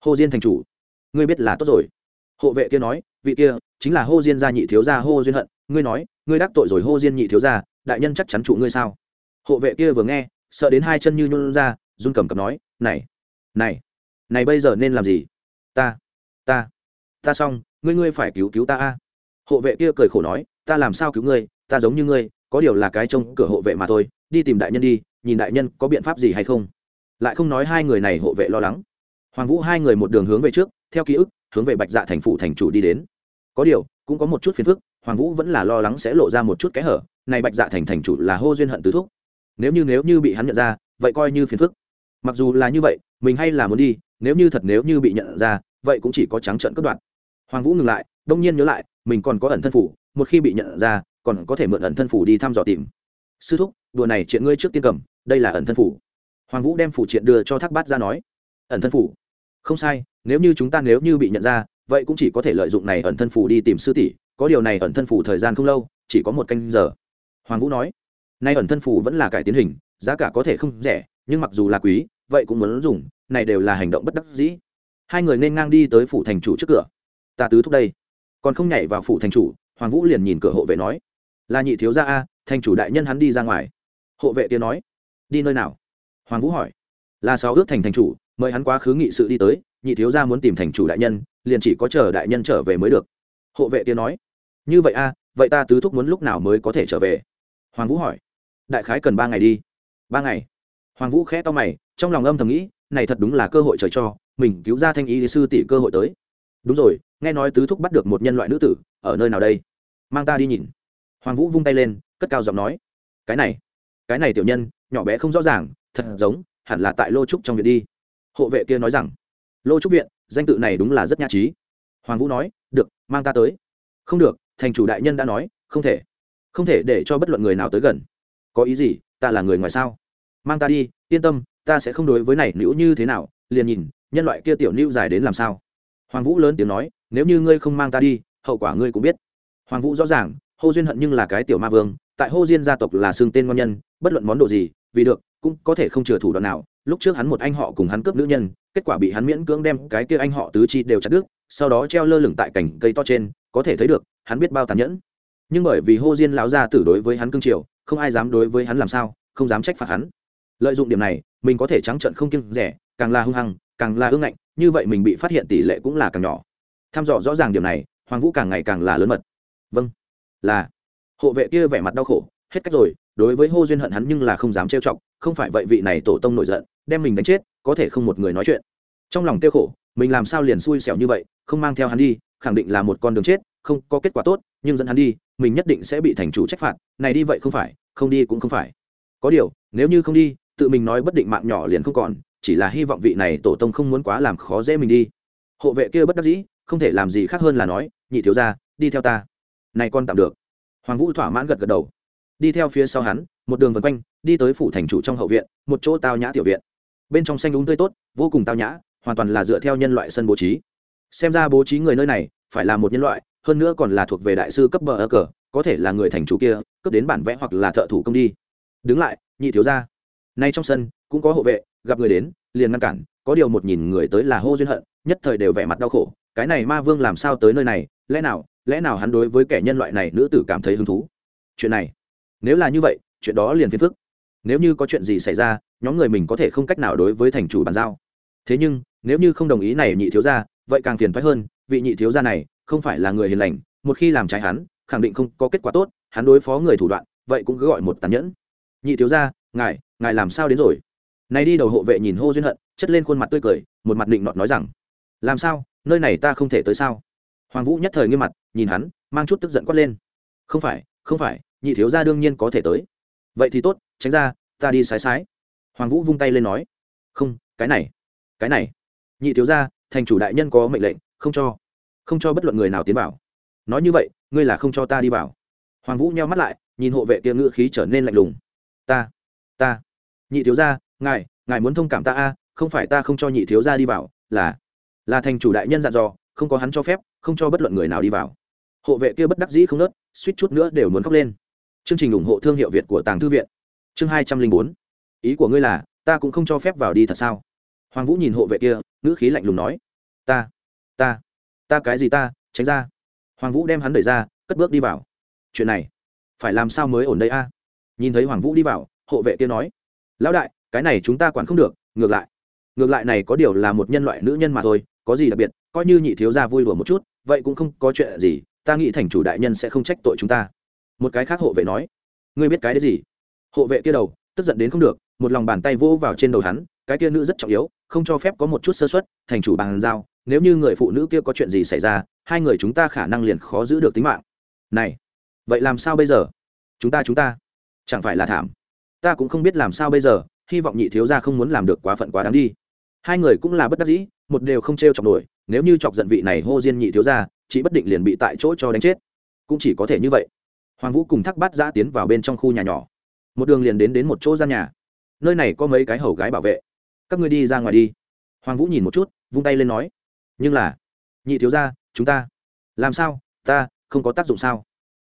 Hô diên thành chủ. Ngươi biết là tốt rồi. Hộ vệ kia nói, vị kia chính là hô diên gia nhị thiếu gia hô duyên hận. Ngươi nói, ngươi đắc tội rồi hô diên nhị thiếu gia, đại nhân chắc chắn trụ ngươi sao? Hộ vệ kia vừa nghe, sợ đến hai chân như nhún ra, run cầm cầm nói, này này này bây giờ nên làm gì? Ta ta ta xong, ngươi ngươi phải cứu cứu ta a. Hộ vệ kia cười khổ nói, ta làm sao cứu ngươi, ta giống như ngươi, có điều là cái trông cửa hộ vệ mà thôi, đi tìm đại nhân đi, nhìn đại nhân có biện pháp gì hay không. Lại không nói hai người này hộ vệ lo lắng. Hoàng vũ hai người một đường hướng về trước, theo ký ức, hướng về bạch dạ thành phủ thành chủ đi đến. Có điều, cũng có một chút phiền phức, hoàng vũ vẫn là lo lắng sẽ lộ ra một chút kẽ hở, này bạch dạ thành thành chủ là hô duyên hận tứ thúc. Nếu như nếu như bị hắn nhận ra, vậy coi như phiền phức. Mặc dù là như vậy mình hay là muốn đi, nếu như thật nếu như bị nhận ra, vậy cũng chỉ có trắng trợn cất đoạn hoàng vũ ngừng lại, đông nhiên nhớ lại, mình còn có ẩn thân phủ, một khi bị nhận ra, còn có thể mượn ẩn thân phủ đi thăm dò tìm. Sư thúc, đùa này chuyện ngươi trước tiên cầm, đây là ẩn thân phủ. Hoàng vũ đem phủ triện đưa cho thác bát ra nói. Ẩn thân phủ? Không sai, nếu như chúng ta nếu như bị nhận ra, vậy cũng chỉ có thể lợi dụng này ẩn thân phủ đi tìm sư tỷ, có điều này ẩn thân phủ thời gian không lâu, chỉ có một canh giờ. Hoàng vũ nói. Nay ẩn thân phủ vẫn là cải tiến hình, giá cả có thể không rẻ nhưng mặc dù là quý, vậy cũng muốn dùng, này đều là hành động bất đắc dĩ. Hai người nên ngang đi tới phủ thành chủ trước cửa. Ta tứ thúc đây. Còn không nhảy vào phủ thành chủ, hoàng vũ liền nhìn cửa hộ vệ nói, là nhị thiếu gia a, thành chủ đại nhân hắn đi ra ngoài. Hộ vệ tiến nói, đi nơi nào? Hoàng vũ hỏi, là sáu ước thành thành chủ, mời hắn quá khứ nghị sự đi tới, nhị thiếu gia muốn tìm thành chủ đại nhân, liền chỉ có chờ đại nhân trở về mới được. Hộ vệ tiến nói, như vậy a, vậy ta tứ thúc muốn lúc nào mới có thể trở về? Hoàng vũ hỏi, đại khái cần ba ngày đi. Ba ngày? Hoàng vũ khẽ to mày, trong lòng âm thầm nghĩ, này thật đúng là cơ hội trời cho, mình cứu ra thanh y sư tỷ cơ hội tới. Đúng rồi, nghe nói tứ thúc bắt được một nhân loại nữ tử, ở nơi nào đây? Mang ta đi nhìn. Hoàng vũ vung tay lên, cất cao giọng nói. Cái này cái này tiểu nhân, nhỏ bé không rõ ràng, thật giống, hẳn là tại lô trúc trong viện đi. Hộ vệ kia nói rằng, lô trúc viện, danh tự này đúng là rất nhã trí. Hoàng vũ nói, được, mang ta tới. Không được, thành chủ đại nhân đã nói, không thể. Không thể để cho bất luận người nào tới gần. Có ý gì, ta là người ngoài sao? Mang ta đi, yên tâm, ta sẽ không đối với này nữ như thế nào, liền nhìn, nhân loại kia tiểu nữ dài đến làm sao. Hoàng vũ lớn tiếng nói, nếu như ngươi không mang ta đi, hậu quả ngươi cũng biết. Hoàng vũ rõ ràng, hô duyên hận nhưng là cái tiểu ma vương, tại hô diên gia tộc là xương tên ngon nhân, bất luận món đồ gì, vì được, cũng có thể không chừa thủ đoạn nào. Lúc trước hắn một anh họ cùng hắn cướp nữ nhân, kết quả bị hắn miễn cưỡng đem cái kia anh họ tứ chi đều chặt đứt, sau đó treo lơ lửng tại cành cây to trên, có thể thấy được, hắn biết bao tàn nhẫn. Nhưng bởi vì hô diên lão gia tử đối với hắn cương triều, không ai dám đối với hắn làm sao, không dám trách phạt hắn lợi dụng điểm này, mình có thể trắng trận không kiêng rẻ, càng là hung hăng, càng là ương ngạnh, như vậy mình bị phát hiện tỷ lệ cũng là càng nhỏ. Tham dò rõ ràng điểm này, hoàng vũ càng ngày càng là lớn mật. Vâng. Là. Hộ vệ kia vẻ mặt đau khổ, hết cách rồi, đối với hô duyên hận hắn nhưng là không dám trêu chọc, không phải vậy vị này tổ tông nổi giận, đem mình đánh chết, có thể không một người nói chuyện. Trong lòng tiêu khổ, mình làm sao liền xui xẻo như vậy, không mang theo hắn đi, khẳng định là một con đường chết, không có kết quả tốt, nhưng dẫn hắn đi, mình nhất định sẽ bị thành chủ trách phạt, này đi vậy không phải, không đi cũng không phải. Có điều, nếu như không đi tự mình nói bất định mạng nhỏ liền không còn, chỉ là hy vọng vị này tổ tông không muốn quá làm khó dễ mình đi. Hộ vệ kia bất đắc dĩ, không thể làm gì khác hơn là nói, nhị thiếu ra đi theo ta. Này con tạm được. Hoàng vũ thỏa mãn gật gật đầu. Đi theo phía sau hắn, một đường vân quanh, đi tới phủ thành chủ trong hậu viện, một chỗ tao nhã tiểu viện. Bên trong xanh đúng tươi tốt, vô cùng tao nhã, hoàn toàn là dựa theo nhân loại sân bố trí. Xem ra bố trí người nơi này, phải là một nhân loại, hơn nữa còn là thuộc về đại sư cấp bờ ơ cờ, có thể là người thành chủ kia cấp đến bản vẽ hoặc là thợ thủ công đi. Đứng lại, nhị thiếu ra nay trong sân, cũng có hộ vệ, gặp người đến, liền ngăn cản, có điều một nhìn người tới là hô duyên hận, nhất thời đều vẻ mặt đau khổ, cái này ma vương làm sao tới nơi này, lẽ nào lẽ nào hắn đối với kẻ nhân loại này nữ tử cảm thấy hứng thú? Chuyện này, nếu là như vậy, chuyện đó liền phiền phức. Nếu như có chuyện gì xảy ra, nhóm người mình có thể không cách nào đối với thành chủ bàn giao. Thế nhưng, nếu như không đồng ý này nhị thiếu gia, vậy càng phiền thoái hơn, vị nhị thiếu gia này, không phải là người hiền lành, một khi làm trái hắn, khẳng định không có kết quả tốt, hắn đối phó người thủ đoạn, vậy cũng cứ gọi một tàn nhẫn. Nhị thiếu gia, ngài ngài làm sao đến rồi? Này đi đầu hộ vệ nhìn hô duyên hận, chất lên khuôn mặt tươi cười, một mặt định nọt nói rằng, làm sao? Nơi này ta không thể tới sao? Hoàng vũ nhất thời nghiêm mặt, nhìn hắn, mang chút tức giận quát lên, không phải không phải, nhị thiếu gia đương nhiên có thể tới. Vậy thì tốt, tránh ra, ta đi sái sái. Hoàng vũ vung tay lên nói, không, cái này cái này. Nhị thiếu gia, thành chủ đại nhân có mệnh lệnh, không cho không cho bất luận người nào tiến vào. Nói như vậy, ngươi là không cho ta đi vào. Hoàng vũ nheo mắt lại, nhìn hộ vệ kia ngữ khí trở nên lạnh lùng, ta ta nhị thiếu gia, ngài ngài muốn thông cảm ta a, không phải ta không cho nhị thiếu gia đi vào, là là thành chủ đại nhân dặn dò, không có hắn cho phép, không cho bất luận người nào đi vào. Hộ vệ kia bất đắc dĩ không nớt, suýt chút nữa đều muốn khóc lên. Chương trình ủng hộ thương hiệu việt của tàng thư viện. Chương hai trăm linh bốn. Ý của ngươi là, ta cũng không cho phép vào đi thật sao? Hoàng vũ nhìn hộ vệ kia, ngữ khí lạnh lùng nói. Ta ta ta cái gì ta, tránh ra. Hoàng vũ đem hắn đẩy ra, cất bước đi vào. Chuyện này, phải làm sao mới ổn đây a? Nhìn thấy hoàng vũ đi vào, hộ vệ kia nói lão đại, cái này chúng ta quản không được, ngược lại. Ngược lại này có điều là một nhân loại nữ nhân mà thôi, có gì đặc biệt, coi như nhị thiếu gia vui đùa một chút, vậy cũng không có chuyện gì, ta nghĩ thành chủ đại nhân sẽ không trách tội chúng ta. Một cái khác hộ vệ nói, ngươi biết cái đấy gì? Hộ vệ kia đầu, tức giận đến không được, một lòng bàn tay vỗ vào trên đầu hắn, cái kia nữ rất trọng yếu, không cho phép có một chút sơ xuất thành chủ bàn giao, nếu như người phụ nữ kia có chuyện gì xảy ra, hai người chúng ta khả năng liền khó giữ được tính mạng. Này, vậy làm sao bây giờ? Chúng ta chúng ta, chẳng phải là thảm ta cũng không biết làm sao bây giờ, hy vọng nhị thiếu gia không muốn làm được quá phận quá đáng đi. Hai người cũng là bất đắc dĩ, một đều không t r e o chọc nổi, nếu như chọc giận vị này hô diên nhị thiếu gia chị bất định liền bị tại chỗ cho đánh chết. Cũng chỉ có thể như vậy. Hoàng vũ cùng thắc bát giã tiến vào bên trong khu nhà nhỏ. Một đường liền đến đến một chỗ gian nhà. Nơi này có mấy cái hầu gái bảo vệ. Các ngươi đi ra ngoài đi. Hoàng vũ nhìn một chút, vung tay lên nói. Nhưng là, nhị thiếu gia, chúng ta. Làm sao? Ta, không có tác dụng sao?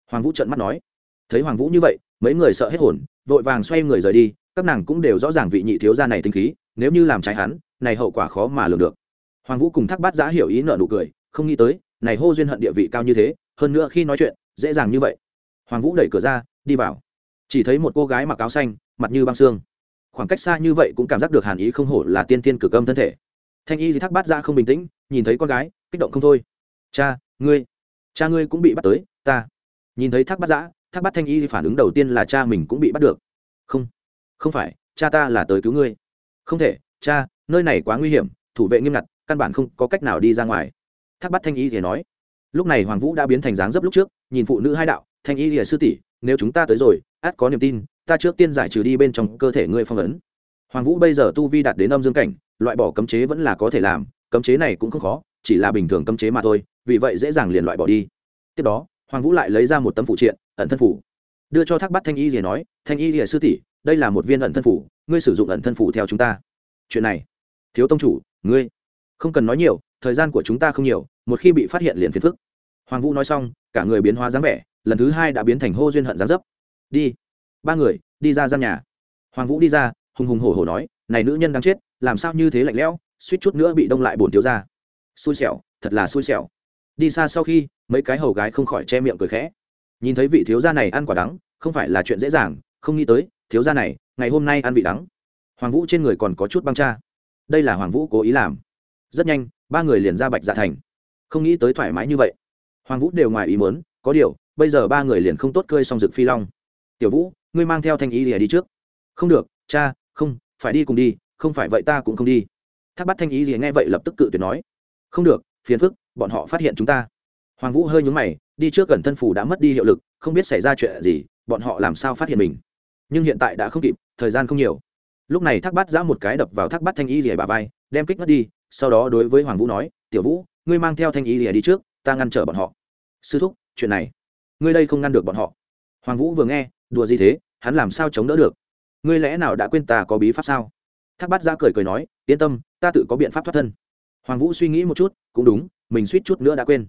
Hoàng vũ trợn mắt nói. Thấy hoàng vũ như vậy mấy người sợ hết hồn, vội vàng xoay người rời đi, các nàng cũng đều rõ ràng vị nhị thiếu gia này tinh khí, nếu như làm trái hắn, này hậu quả khó mà lường được. Hoàng vũ cùng thác bát giã hiểu ý nợ nụ cười, không nghĩ tới, này hô duyên hận địa vị cao như thế, hơn nữa khi nói chuyện, dễ dàng như vậy. Hoàng vũ đẩy cửa ra, đi vào. Chỉ thấy một cô gái mặc áo xanh, mặt như băng xương. Khoảng cách xa như vậy cũng cảm giác được hàn ý không hổ là tiên tiên cực âm thân thể. Thanh y thì thác bát ra không bình tĩnh, nhìn thấy con gái, kích động không thôi. Cha, ngươi cha ngươi cũng bị bắt tới, ta. Nhìn thấy thác bát giã thác bát thanh y phản ứng đầu tiên là cha mình cũng bị bắt được. Không không phải, cha ta là tới cứu ngươi. Không thể, cha, nơi này quá nguy hiểm, thủ vệ nghiêm ngặt, căn bản không có cách nào đi ra ngoài. Thác bát thanh y thì nói, lúc này hoàng vũ đã biến thành dáng dấp lúc trước, nhìn phụ nữ hai đạo, thanh y thì sư tỷ, nếu chúng ta tới rồi, át có niềm tin, ta trước tiên giải trừ đi bên trong cơ thể ngươi phong ấn. Hoàng vũ bây giờ tu vi đạt đến âm dương cảnh, loại bỏ cấm chế vẫn là có thể làm, cấm chế này cũng không khó, chỉ là bình thường cấm chế mà thôi, vì vậy dễ dàng liền loại bỏ đi. Tiếp đó, hoàng vũ lại lấy ra một tấm phụ triện ẩn thân phủ. Đưa cho thác bắt thanh y rìa nói, thanh y rìa sư tỷ, đây là một viên ẩn thân phủ, ngươi sử dụng ẩn thân phủ theo chúng ta. Chuyện này, thiếu tông chủ, ngươi không cần nói nhiều, thời gian của chúng ta không nhiều, một khi bị phát hiện liền phiền phức. Hoàng vũ nói xong, cả người biến hóa dáng vẻ, lần thứ hai đã biến thành hô duyên hận dáng dấp. Đi, ba người, đi ra gian nhà. Hoàng vũ đi ra, hùng hùng hổ hổ nói, này nữ nhân đang chết, làm sao như thế lạnh lẽo, suýt chút nữa bị đông lại bổn thiếu ra xui xẻo, thật là xui xẻo. Đi xa sau khi, mấy cái hầu gái không khỏi che miệng cười khẽ nhìn thấy vị thiếu gia này ăn quả đắng, không phải là chuyện dễ dàng, không nghĩ tới, thiếu gia này, ngày hôm nay ăn vị đắng. Hoàng vũ trên người còn có chút băng cha. Đây là hoàng vũ cố ý làm. Rất nhanh, ba người liền ra bạch dạ thành. Không nghĩ tới thoải mái như vậy. Hoàng vũ đều ngoài ý muốn, có điều, bây giờ ba người liền không tốt cơi xong rực phi long. Tiểu vũ, ngươi mang theo thanh ý lìa đi trước. Không được, cha, không, phải đi cùng đi, không phải vậy ta cũng không đi. Thác bắt thanh ý lìa nghe vậy lập tức cự tuyệt nói. Không được, phiền phức, bọn họ phát hiện chúng ta. Hoàng vũ hơi nhúng mày đi trước gần thân phủ đã mất đi hiệu lực, không biết xảy ra chuyện gì, bọn họ làm sao phát hiện mình? Nhưng hiện tại đã không kịp, thời gian không nhiều. Lúc này thác bát giã một cái đập vào thác bát thanh y rìa bà vai, đem kích mất đi, sau đó đối với hoàng vũ nói, tiểu vũ, ngươi mang theo thanh y rìa đi trước, ta ngăn trở bọn họ. Sư thúc, chuyện này, ngươi đây không ngăn được bọn họ. Hoàng vũ vừa nghe, đùa gì thế, hắn làm sao chống đỡ được? Ngươi lẽ nào đã quên ta có bí pháp sao? Thác bát giã cười cười nói, yên tâm, ta tự có biện pháp thoát thân. Hoàng vũ suy nghĩ một chút, cũng đúng, mình suýt chút nữa đã quên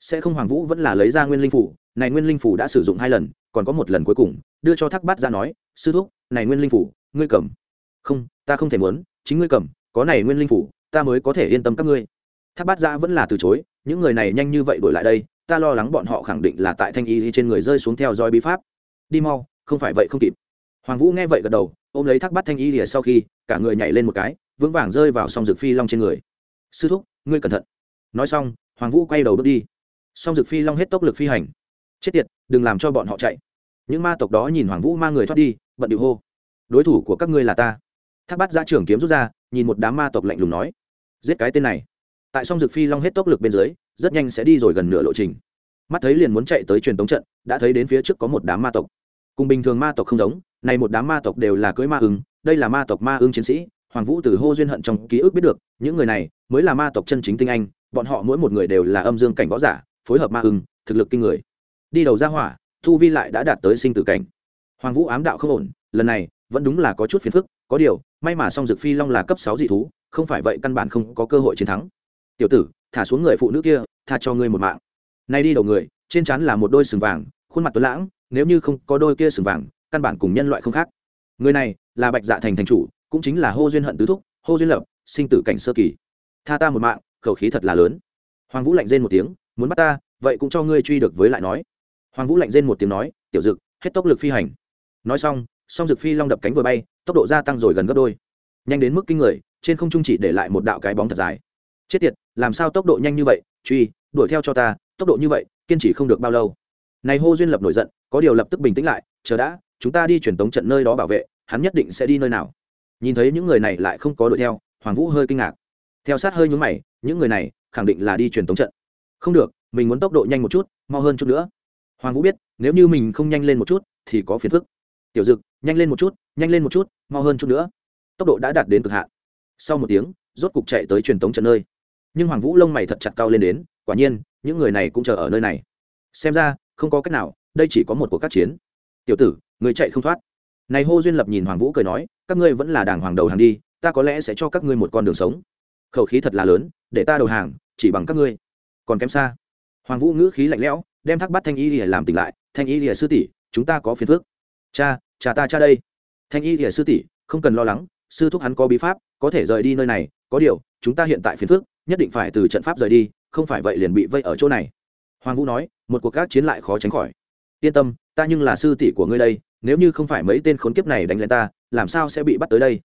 sẽ không hoàng vũ vẫn là lấy ra nguyên linh phủ, này nguyên linh phủ đã sử dụng hai lần, còn có một lần cuối cùng, đưa cho thác bát ra nói, sư thúc, này nguyên linh phủ, ngươi cầm. Không, ta không thể muốn, chính ngươi cầm, có này nguyên linh phủ, ta mới có thể yên tâm các ngươi. Thác bát ra vẫn là từ chối, những người này nhanh như vậy đổi lại đây, ta lo lắng bọn họ khẳng định là tại thanh y trên người rơi xuống theo dõi bí pháp. Đi mau, không phải vậy không kịp. Hoàng vũ nghe vậy gật đầu, ôm lấy thác bát thanh y lìa sau khi, cả người nhảy lên một cái, vững vàng rơi vào song dược phi long trên người. Sư thúc, ngươi cẩn thận. Nói xong, hoàng vũ quay đầu bước đi song Dực phi long hết tốc lực phi hành. Chết tiệt, đừng làm cho bọn họ chạy. Những ma tộc đó nhìn hoàng vũ ma người thoát đi, bận điệu hô. Đối thủ của các ngươi là ta. Thác Bát ra trưởng kiếm rút ra, nhìn một đám ma tộc lạnh lùng nói. Giết cái tên này. Tại song Dực phi long hết tốc lực bên dưới, rất nhanh sẽ đi rồi gần nửa lộ trình. Mắt thấy liền muốn chạy tới truyền tống trận, đã thấy đến phía trước có một đám ma tộc. Cùng bình thường ma tộc không giống, này một đám ma tộc đều là cưới ma ưng, đây là ma tộc ma ưng chiến sĩ, hoàng vũ từ hô duyên hận trong ký ức biết được, những người này mới là ma tộc chân chính tinh anh, bọn họ mỗi một người đều là âm dương cảnh võ giả phối hợp ma ưng, thực lực kinh người. Đi đầu ra hỏa thu vi lại đã đạt tới sinh tử cảnh. Hoàng vũ ám đạo không ổn, lần này, vẫn đúng là có chút phiền phức, có điều, may mà song dực phi long là cấp sáu dị thú, không phải vậy căn bản không có cơ hội chiến thắng. Tiểu tử, thả xuống người phụ nữ kia, tha cho ngươi một mạng. Nay đi đầu người, trên trán là một đôi sừng vàng, khuôn mặt tuấn lãng, nếu như không có đôi kia sừng vàng, căn bản cùng nhân loại không khác. Người này, là bạch dạ thành thành chủ, cũng chính là hô duyên hận tứ thúc, hô duyên lập, sinh tử cảnh sơ kỳ. Tha ta một mạng, khẩu khí thật là lớn. Hoàng vũ lạnh rên một tiếng muốn bắt ta, vậy cũng cho ngươi truy được với lại nói. Hoàng vũ lạnh rên một tiếng nói, tiểu dực, hết tốc lực phi hành. Nói xong, song dực phi long đập cánh vừa bay, tốc độ gia tăng rồi gần gấp đôi. Nhanh đến mức kinh người, trên không trung chỉ để lại một đạo cái bóng thật dài. Chết tiệt, làm sao tốc độ nhanh như vậy? Truy, đuổi theo cho ta, tốc độ như vậy, kiên trì không được bao lâu. Này hô duyên lập nổi giận, có điều lập tức bình tĩnh lại, chờ đã, chúng ta đi truyền tống trận nơi đó bảo vệ, hắn nhất định sẽ đi nơi nào. Nhìn thấy những người này lại không có đuổi theo, hoàng vũ hơi kinh ngạc. Theo sát hơi nhúng mày, những người này khẳng định là đi truyền tống trận không được, mình muốn tốc độ nhanh một chút, mau hơn chút nữa. Hoàng vũ biết, nếu như mình không nhanh lên một chút, thì có phiền phức. Tiểu dực, nhanh lên một chút, nhanh lên một chút, mau hơn chút nữa. Tốc độ đã đạt đến cực hạn. Sau một tiếng, rốt cục chạy tới truyền tống trận nơi. Nhưng hoàng vũ lông mày thật chặt cao lên đến, quả nhiên, những người này cũng chờ ở nơi này. Xem ra, không có cách nào, đây chỉ có một cuộc các chiến. Tiểu tử, người chạy không thoát. Này hô duyên lập nhìn hoàng vũ cười nói, các ngươi vẫn là đảng hoàng đầu hàng đi, ta có lẽ sẽ cho các ngươi một con đường sống. Khẩu khí thật là lớn, để ta đầu hàng, chỉ bằng các ngươi còn kém xa. Hoàng vũ ngữ khí lạnh lẽo, đem thắc bắt thanh y lìa làm tỉnh lại, thanh y lìa sư tỷ, chúng ta có phiền phước cha cha ta cha đây. Thanh y lìa sư tỷ, không cần lo lắng, sư thúc hắn có bí pháp, có thể rời đi nơi này, có điều, chúng ta hiện tại phiền phước nhất định phải từ trận pháp rời đi, không phải vậy liền bị vây ở chỗ này. Hoàng vũ nói, một cuộc các chiến lại khó tránh khỏi. Yên tâm, ta nhưng là sư tỷ của ngươi đây, nếu như không phải mấy tên khốn kiếp này đánh lên ta, làm sao sẽ bị bắt tới đây?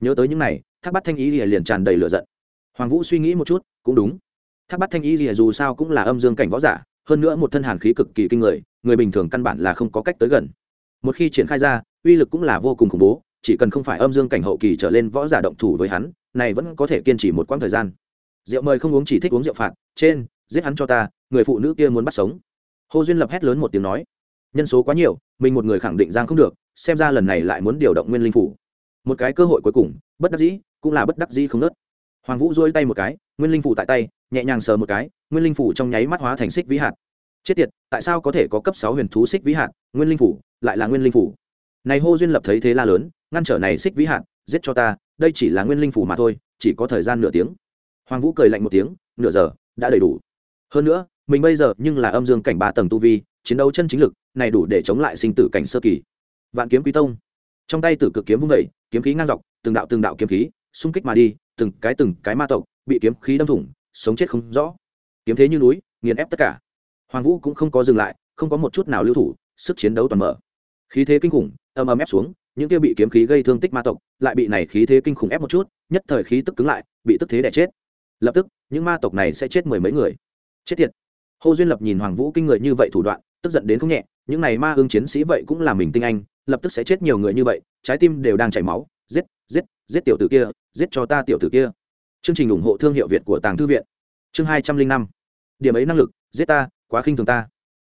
Nhớ tới những này, thác bắt thanh ý thì liền tràn đầy lửa giận. Hoàng vũ suy nghĩ một chút, cũng đúng Tháp bắt thanh ý rìa dù sao cũng là âm dương cảnh võ giả, hơn nữa một thân hàn khí cực kỳ kinh người người bình thường căn bản là không có cách tới gần. Một khi triển khai ra, uy lực cũng là vô cùng khủng bố, chỉ cần không phải âm dương cảnh hậu kỳ trở lên võ giả động thủ với hắn, này vẫn có thể kiên trì một quãng thời gian. Rượu mời không uống chỉ thích uống rượu phạt, trên, giết hắn cho ta, người phụ nữ kia muốn bắt sống. Hồ duyên lập hét lớn một tiếng nói, nhân số quá nhiều, mình một người khẳng định giang không được, xem ra lần này lại muốn điều động nguyên linh phủ. Một cái cơ hội cuối cùng, bất đắc dĩ, cũng là bất đắc dĩ không nớt. Hoàng vũ dôi tay một cái nguyên linh phủ tại tay, nhẹ nhàng sờ một cái, nguyên linh phủ trong nháy mắt hóa thành xích vĩ hạt. Chết tiệt, tại sao có thể có cấp sáu huyền thú xích vĩ hạt, nguyên linh phủ, lại là nguyên linh phủ? Này hô duyên lập thấy thế la lớn, ngăn trở này xích vĩ hạt, giết cho ta, đây chỉ là nguyên linh phủ mà thôi, chỉ có thời gian nửa tiếng. Hoàng vũ cười lạnh một tiếng, nửa giờ, đã đầy đủ. Hơn nữa, mình bây giờ nhưng là âm dương cảnh ba tầng tu vi, chiến đấu chân chính lực, này đủ để chống lại sinh tử cảnh sơ kỳ. Vạn kiếm quý tông. Trong tay tử cực kiếm vung vẩy kiếm khí ngang dọc, từng đạo từng đạo kiếm khí, xung kích mà đi, từng cái từng cái ma tộc bị kiếm khí đâm thủng, sống chết không rõ. Kiếm thế như núi, nghiền ép tất cả. Hoàng vũ cũng không có dừng lại, không có một chút nào lưu thủ, sức chiến đấu toàn mở. Khí thế kinh khủng âm âm ép xuống, những kia bị kiếm khí gây thương tích ma tộc lại bị này khí thế kinh khủng ép một chút, nhất thời khí tức cứng lại, bị tức thế đẻ chết. Lập tức, những ma tộc này sẽ chết mười mấy người. Chết tiệt. Hồ duyên lập nhìn hoàng vũ kinh người như vậy thủ đoạn, tức giận đến không nhẹ, những này ma ương chiến sĩ vậy cũng là mình tinh anh, lập tức sẽ chết nhiều người như vậy, trái tim đều đang chảy máu, giết giết giết tiểu tử kia, giết cho ta tiểu tử kia chương trình ủng hộ thương hiệu việt của tàng thư viện. Chương hai trăm linh năm. Điểm ấy năng lực, giết ta, quá khinh thường ta.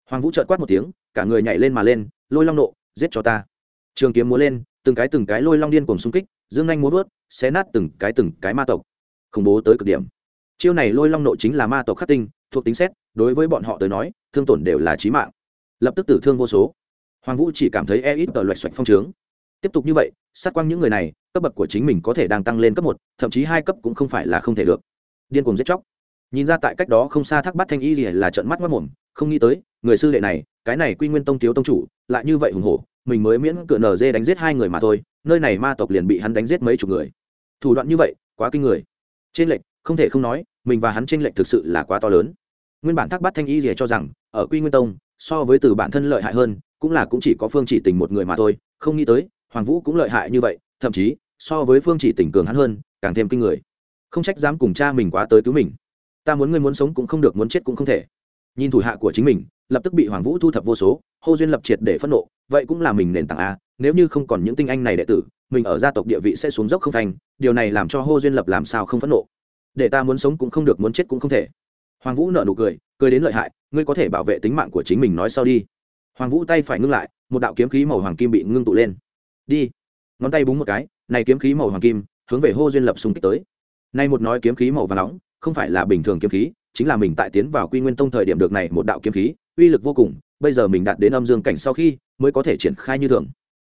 Hoàng vũ trợt quát một tiếng, cả người nhảy lên mà lên, lôi long nộ, giết cho ta. Trường kiếm múa lên, từng cái từng cái lôi long điên cùng xung kích, dương anh múa vớt, xé nát từng cái từng cái ma tộc. Khủng bố tới cực điểm. Chiêu này lôi long nộ chính là ma tộc khắc tinh, thuộc tính xét, đối với bọn họ tới nói, thương tổn đều là trí mạng. Lập tức tử thương vô số. Hoàng vũ chỉ cảm thấy e ít ở loạch xoạch phong trướng tiếp tục như vậy, sát quang những người này, cấp bậc của chính mình có thể đang tăng lên cấp một, thậm chí hai cấp cũng không phải là không thể được. Điên cuồng giết chóc. Nhìn ra tại cách đó không xa thác bát thanh y là trận mắt mất mồm, không nghĩ tới, người sư đệ này, cái này quy nguyên tông thiếu tông chủ, lại như vậy hùng hổ, mình mới miễn cựa nở dê đánh giết hai người mà thôi, nơi này ma tộc liền bị hắn đánh giết mấy chục người. Thủ đoạn như vậy, quá kinh người. Trên lệnh không thể không nói, mình và hắn trên lệnh thực sự là quá to lớn. Nguyên bản thác bát thanh y rìa cho rằng, ở quy nguyên tông, so với từ bản thân lợi hại hơn, cũng là cũng chỉ có phương chỉ tình một người mà thôi, không nghĩ tới hoàng vũ cũng lợi hại như vậy, thậm chí, so với phương chỉ tình cường hắn hơn, càng thêm kinh người. Không trách dám cùng cha mình quá tới cứu mình. Ta muốn ngươi muốn sống cũng không được muốn chết cũng không thể. Nhìn thủ hạ của chính mình, lập tức bị hoàng vũ thu thập vô số, hô duyên lập triệt để phẫn nộ, vậy cũng là mình nền tảng a, nếu như không còn những tinh anh này đệ tử, mình ở gia tộc địa vị sẽ xuống dốc không thành, điều này làm cho hô duyên lập làm sao không phẫn nộ. Để ta muốn sống cũng không được muốn chết cũng không thể. Hoàng vũ nợ nụ cười cười đến lợi hại, ngươi có thể bảo vệ tính mạng của chính mình nói sau đi. Hoàng vũ tay phải ngưng lại, một đạo kiếm khí màu hoàng kim bị ngưng tụ lên đi. Ngón tay búng một cái, này kiếm khí màu hoàng kim, hướng về hô duyên lập xung kích tới. Nay một nói kiếm khí màu vàng nóng, không phải là bình thường kiếm khí, chính là mình tại tiến vào quy nguyên tông thời điểm được này một đạo kiếm khí, uy lực vô cùng, bây giờ mình đạt đến âm dương cảnh sau khi, mới có thể triển khai như thường.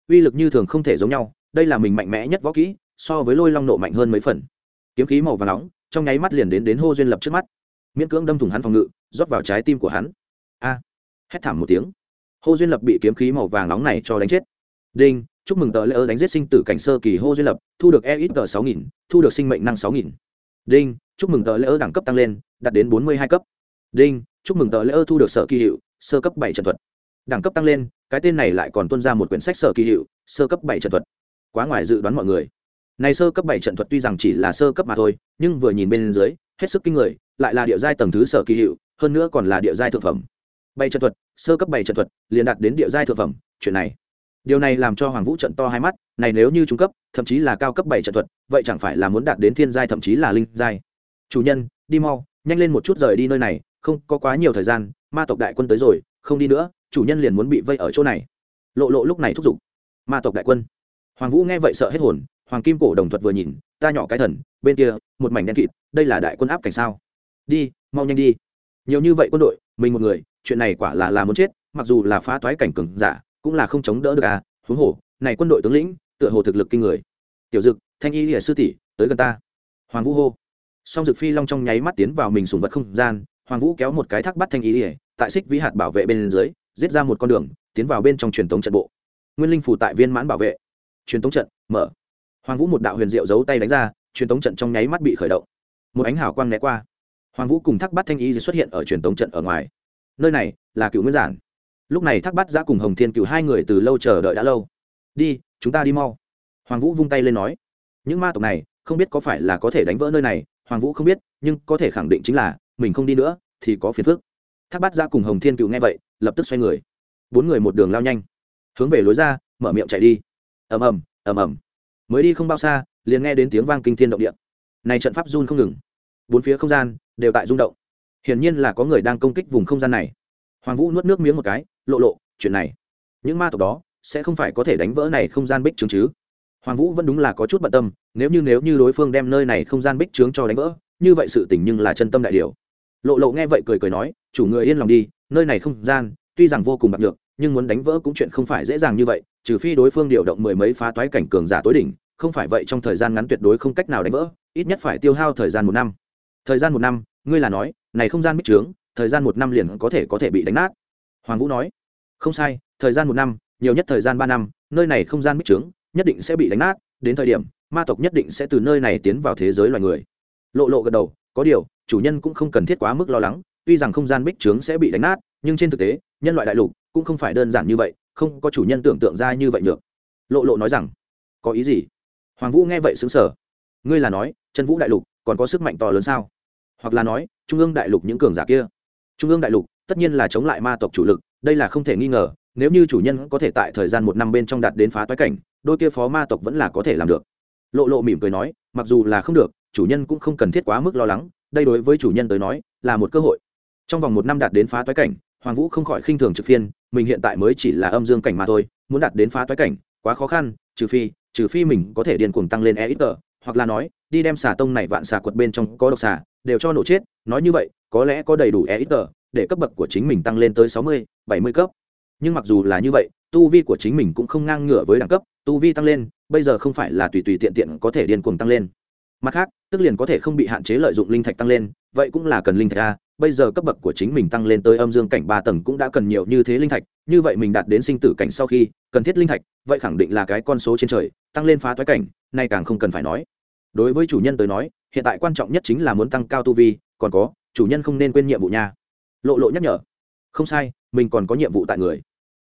Uy lực như thường không thể giống nhau, đây là mình mạnh mẽ nhất võ kỹ, so với lôi long nộ mạnh hơn mấy phần. Kiếm khí màu vàng nóng, trong nháy mắt liền đến đến hô duyên lập trước mắt. Miễn cưỡng đâm thủng hắn phòng ngự, rót vào trái tim của hắn. A. Hét thảm một tiếng. Hô duyên lập bị kiếm khí màu vàng nóng này cho đánh chết. Đinh chúc mừng tờ lễ ơ đánh giết sinh tử cảnh sơ kỳ hô duy lập, thu được e ít tờ sáu nghìn, thu được sinh mệnh năng sáu nghìn. Đinh, chúc mừng tờ lễ ơ đẳng cấp tăng lên, đạt đến bốn mươi hai cấp. Đinh, chúc mừng tờ lễ ơ thu được sở kỳ hiệu, sơ cấp bảy trận thuật. Đẳng cấp tăng lên, cái tên này lại còn tuân ra một quyển sách sở kỳ hiệu, sơ cấp bảy trận thuật. Quá ngoài dự đoán mọi người. Này sơ cấp bảy trận thuật tuy rằng chỉ là sơ cấp mà thôi, nhưng vừa nhìn bên dưới, hết sức kinh người, lại là địa giai tầng thứ sở kỳ hiệu, hơn nữa còn là địa giai thượng phẩm. Bảy trận thuật, sơ cấp bảy trận thuật, liền đạt đến địa giai thượng phẩm, chuyện này điều này làm cho hoàng vũ trận to hai mắt, này nếu như trung cấp, thậm chí là cao cấp bảy trận thuật, vậy chẳng phải là muốn đạt đến thiên giai thậm chí là linh giai. Chủ nhân, đi mau, nhanh lên một chút rời đi nơi này, không có quá nhiều thời gian, ma tộc đại quân tới rồi, không đi nữa, chủ nhân liền muốn bị vây ở chỗ này. Lộ lộ lúc này thúc giục. Ma tộc đại quân. Hoàng vũ nghe vậy sợ hết hồn, hoàng kim cổ đồng thuật vừa nhìn, ta nhỏ cái thần, bên kia, một mảnh đen kịt, đây là đại quân áp cảnh sao? Đi, mau nhanh đi. Nhiều như vậy quân đội, mình một người, chuyện này quả là là muốn chết, mặc dù là phá toái cảnh cường giả cũng là không chống đỡ được à huống hồ, này quân đội tướng lĩnh, tựa hồ thực lực kinh người. Tiểu dực, thanh y lìa sư tỷ, tới gần ta. Hoàng vũ hô. Song dực phi long trong nháy mắt tiến vào mình sùng vật không gian, hoàng vũ kéo một cái thác bắt thanh y lìa, tại xích vĩ hạt bảo vệ bên dưới, giết ra một con đường, tiến vào bên trong truyền thống trận bộ. Nguyên linh phủ tại viên mãn bảo vệ. Truyền thống trận, mở. Hoàng vũ một đạo huyền diệu giấu tay đánh ra, truyền thống trận trong nháy mắt bị khởi động. Một ánh hào quang né qua. Hoàng vũ cùng thác bắt thanh y xuất hiện ở truyền thống trận ở ngoài. Nơi này là cựu nguyên giản lúc này thác bát giã cùng hồng thiên cựu hai người từ lâu chờ đợi đã lâu. Đi, chúng ta đi mau. Hoàng vũ vung tay lên nói. Những ma tộc này, không biết có phải là có thể đánh vỡ nơi này, hoàng vũ không biết, nhưng có thể khẳng định chính là, mình không đi nữa, thì có phiền phức. Thác bát giã cùng hồng thiên cựu nghe vậy, lập tức xoay người. Bốn người một đường lao nhanh. Hướng về lối ra, mở miệng chạy đi. Ầm ầm ầm ầm. Mới đi không bao xa, liền nghe đến tiếng vang kinh thiên động địa. Này trận pháp run không ngừng. Bốn phía không gian đều tại rung động. Hiển nhiên là có người đang công kích vùng không gian này. Hoàng vũ nuốt nước miếng một cái lộ lộ, chuyện này, những ma tộc đó sẽ không phải có thể đánh vỡ này không gian bích trướng chứ. Hoàng vũ vẫn đúng là có chút bận tâm, nếu như nếu như đối phương đem nơi này không gian bích trướng cho đánh vỡ, như vậy sự tình nhưng là chân tâm đại điều. Lộ lộ nghe vậy cười cười nói, chủ người yên lòng đi, nơi này không gian tuy rằng vô cùng bạc được nhưng muốn đánh vỡ cũng chuyện không phải dễ dàng như vậy, trừ phi đối phương điều động mười mấy phá toái cảnh cường giả tối đỉnh, không phải vậy trong thời gian ngắn tuyệt đối không cách nào đánh vỡ, ít nhất phải tiêu hao thời gian một năm. Thời gian một năm, ngươi là nói, này không gian bích trướng, thời gian một năm liền có thể có thể bị đánh nát hoàng vũ nói, không sai, thời gian một năm, nhiều nhất thời gian ba năm, nơi này không gian bích trướng, nhất định sẽ bị đánh nát, đến thời điểm, ma tộc nhất định sẽ từ nơi này tiến vào thế giới loài người. Lộ lộ gật đầu, có điều, chủ nhân cũng không cần thiết quá mức lo lắng, tuy rằng không gian bích trướng sẽ bị đánh nát, nhưng trên thực tế, nhân loại đại lục cũng không phải đơn giản như vậy, không có chủ nhân tưởng tượng ra như vậy được. Lộ lộ nói rằng, có ý gì? Hoàng vũ nghe vậy xứng sở ngươi là nói chân vũ đại lục còn có sức mạnh to lớn sao? Hoặc là nói, trung ương đại lục những cường giả kia. Trung ương đại lục tất nhiên là chống lại ma tộc chủ lực, đây là không thể nghi ngờ, nếu như chủ nhân có thể tại thời gian một năm bên trong đạt đến phá toái cảnh, đôi kia phó ma tộc vẫn là có thể làm được. Lộ lộ mỉm cười nói, mặc dù là không được, chủ nhân cũng không cần thiết quá mức lo lắng, đây đối với chủ nhân tới nói, là một cơ hội. Trong vòng một năm đạt đến phá toái cảnh, hoàng vũ không khỏi khinh thường trực phiên, mình hiện tại mới chỉ là âm dương cảnh mà thôi, muốn đạt đến phá toái cảnh, quá khó khăn, trừ phi trừ phi mình có thể điền cuồng tăng lên e ít tờ hoặc là nói, đi đem xà tông này vạn xà quật bên trong có độc xà, đều cho nổ chết, nói như vậy, có lẽ có đầy đủ e ít tờ để cấp bậc của chính mình tăng lên tới sáu mươi, bảy mươi cấp. Nhưng mặc dù là như vậy, tu vi của chính mình cũng không ngang ngửa với đẳng cấp, tu vi tăng lên, bây giờ không phải là tùy tùy tiện tiện có thể điên cuồng tăng lên. Mặt khác, tức liền có thể không bị hạn chế lợi dụng linh thạch tăng lên, vậy cũng là cần linh thạch a, bây giờ cấp bậc của chính mình tăng lên tới âm dương cảnh ba tầng cũng đã cần nhiều như thế linh thạch, như vậy mình đạt đến sinh tử cảnh sau khi cần thiết linh thạch, vậy khẳng định là cái con số trên trời, tăng lên phá toái cảnh, nay càng không cần phải nói. Đối với chủ nhân tới nói, hiện tại quan trọng nhất chính là muốn tăng cao tu vi, còn có, chủ nhân không nên quên nhiệm vụ nha lộ lộ nhắc nhở. Không sai, mình còn có nhiệm vụ tại người.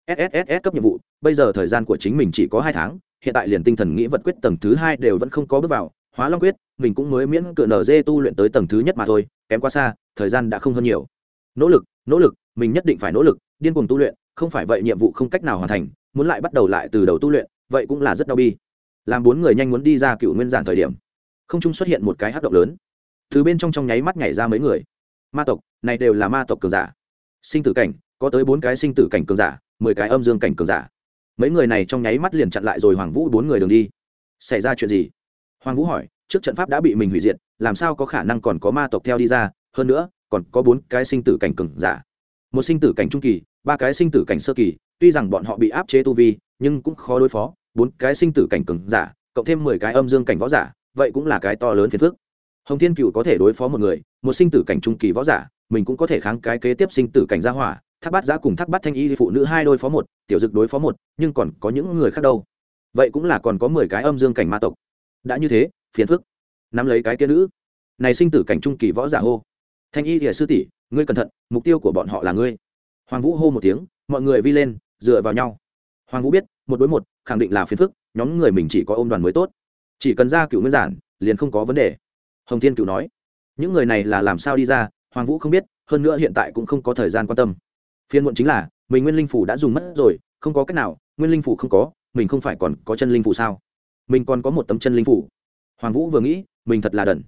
Sss cấp nhiệm vụ, bây giờ thời gian của chính mình chỉ có hai tháng, hiện tại liền tinh thần nghĩ vật quyết tầng thứ hai đều vẫn không có bước vào. Hóa long quyết, mình cũng mới miễn cựa nở dê tu luyện tới tầng thứ nhất mà thôi, kém quá xa, thời gian đã không hơn nhiều. Nỗ lực nỗ lực, mình nhất định phải nỗ lực, điên cuồng tu luyện, không phải vậy nhiệm vụ không cách nào hoàn thành, muốn lại bắt đầu lại từ đầu tu luyện, vậy cũng là rất đau bi. Làm bốn người nhanh muốn đi ra cựu nguyên giản thời điểm, không trung xuất hiện một cái hát động lớn. Từ bên trong trong nháy mắt nhảy ra mấy người ma tộc, này đều là ma tộc cường giả. Sinh tử cảnh, có tới bốn cái sinh tử cảnh cường giả, mười cái âm dương cảnh cường giả. Mấy người này trong nháy mắt liền chặn lại rồi hoàng vũ bốn người đường đi. Xảy ra chuyện gì? Hoàng vũ hỏi, trước trận pháp đã bị mình hủy diệt, làm sao có khả năng còn có ma tộc theo đi ra? Hơn nữa, còn có bốn cái sinh tử cảnh cường giả. Một sinh tử cảnh trung kỳ, ba cái sinh tử cảnh sơ kỳ, tuy rằng bọn họ bị áp chế tu vi, nhưng cũng khó đối phó. Bốn cái sinh tử cảnh cường giả, cộng thêm mười cái âm dương cảnh võ giả, vậy cũng là cái to lớn phiền phức hồng thiên cựu có thể đối phó một người, một sinh tử cảnh trung kỳ võ giả, mình cũng có thể kháng cái kế tiếp sinh tử cảnh gia hỏa, thác bát giã cùng thác bát thanh y phụ nữ hai đôi phó một, tiểu dực đối phó một, nhưng còn có những người khác đâu. Vậy cũng là còn có mười cái âm dương cảnh ma tộc. Đã như thế, phiền phức. Nắm lấy cái kia nữ. Này sinh tử cảnh trung kỳ võ giả hô. Thanh y thìa sư tỷ, ngươi cẩn thận, mục tiêu của bọn họ là ngươi. Hoàng vũ hô một tiếng, mọi người vi lên, dựa vào nhau. Hoàng vũ biết, một đối một, khẳng định là phiền phức, nhóm người mình chỉ có ôm đoàn mới tốt. Chỉ cần ra cựu nguyên giản, liền không có vấn đề hồng thiên cựu nói, những người này là làm sao đi ra, hoàng vũ không biết, hơn nữa hiện tại cũng không có thời gian quan tâm. Phiên muộn chính là, mình nguyên linh phủ đã dùng mất rồi, không có cách nào, nguyên linh phủ không có, mình không phải còn có chân linh phủ sao? Mình còn có một tấm chân linh phủ. Hoàng vũ vừa nghĩ, mình thật là đần.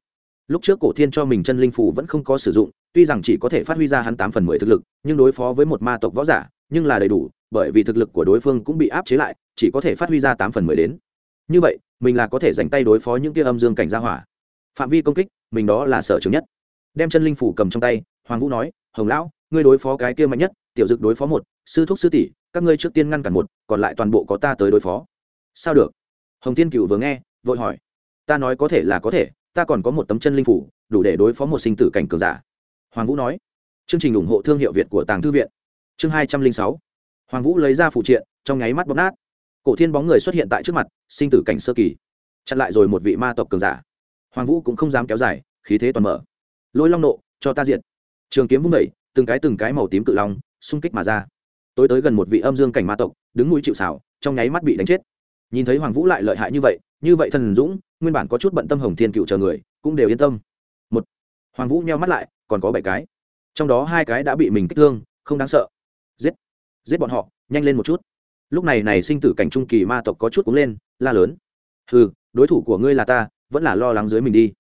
Lúc trước cổ thiên cho mình chân linh phủ vẫn không có sử dụng, tuy rằng chỉ có thể phát huy ra hắn tám phần mười thực lực, nhưng đối phó với một ma tộc võ giả, nhưng là đầy đủ, bởi vì thực lực của đối phương cũng bị áp chế lại, chỉ có thể phát huy ra tám phần mười đến. Như vậy, mình là có thể dành tay đối phó những kia âm dương cảnh gia hỏa phạm vi công kích, mình đó là sở trường nhất. Đem chân linh phủ cầm trong tay, hoàng vũ nói, hồng lão, ngươi đối phó cái kia mạnh nhất, tiểu dực đối phó một, sư thúc sư tỷ, các ngươi trước tiên ngăn cản một, còn lại toàn bộ có ta tới đối phó. Sao được? Hồng tiên cựu vừa nghe, vội hỏi. Ta nói có thể là có thể, ta còn có một tấm chân linh phủ, đủ để đối phó một sinh tử cảnh cường giả. Hoàng vũ nói. Chương trình ủng hộ thương hiệu việt của tàng thư viện. Chương hai trăm linh sáu. Hoàng vũ lấy ra phụ triện, trong nháy mắt bóp nát. Cổ thiên bóng người xuất hiện tại trước mặt, sinh tử cảnh sơ kỳ. Chặn lại rồi một vị ma tộc cường giả hoàng vũ cũng không dám kéo dài, khí thế toàn mở. Lôi long nộ, cho ta diện trường kiếm vung vẩy từng cái từng cái màu tím cự long xung kích mà ra. Tối tới gần một vị âm dương cảnh ma tộc, đứng mũi chịu xảo trong nháy mắt bị đánh chết. Nhìn thấy hoàng vũ lại lợi hại như vậy như vậy thần dũng, nguyên bản có chút bận tâm hồng thiên cựu chờ người, cũng đều yên tâm. Một, hoàng vũ nheo mắt lại, còn có bảy cái. Trong đó hai cái đã bị mình kích thương, không đáng sợ. Giết giết bọn họ, nhanh lên một chút. Lúc này này sinh tử cảnh trung kỳ ma tộc có chút cúng lên, la lớn. Ừ đối thủ của ngươi là ta vẫn là lo lắng dưới mình đi.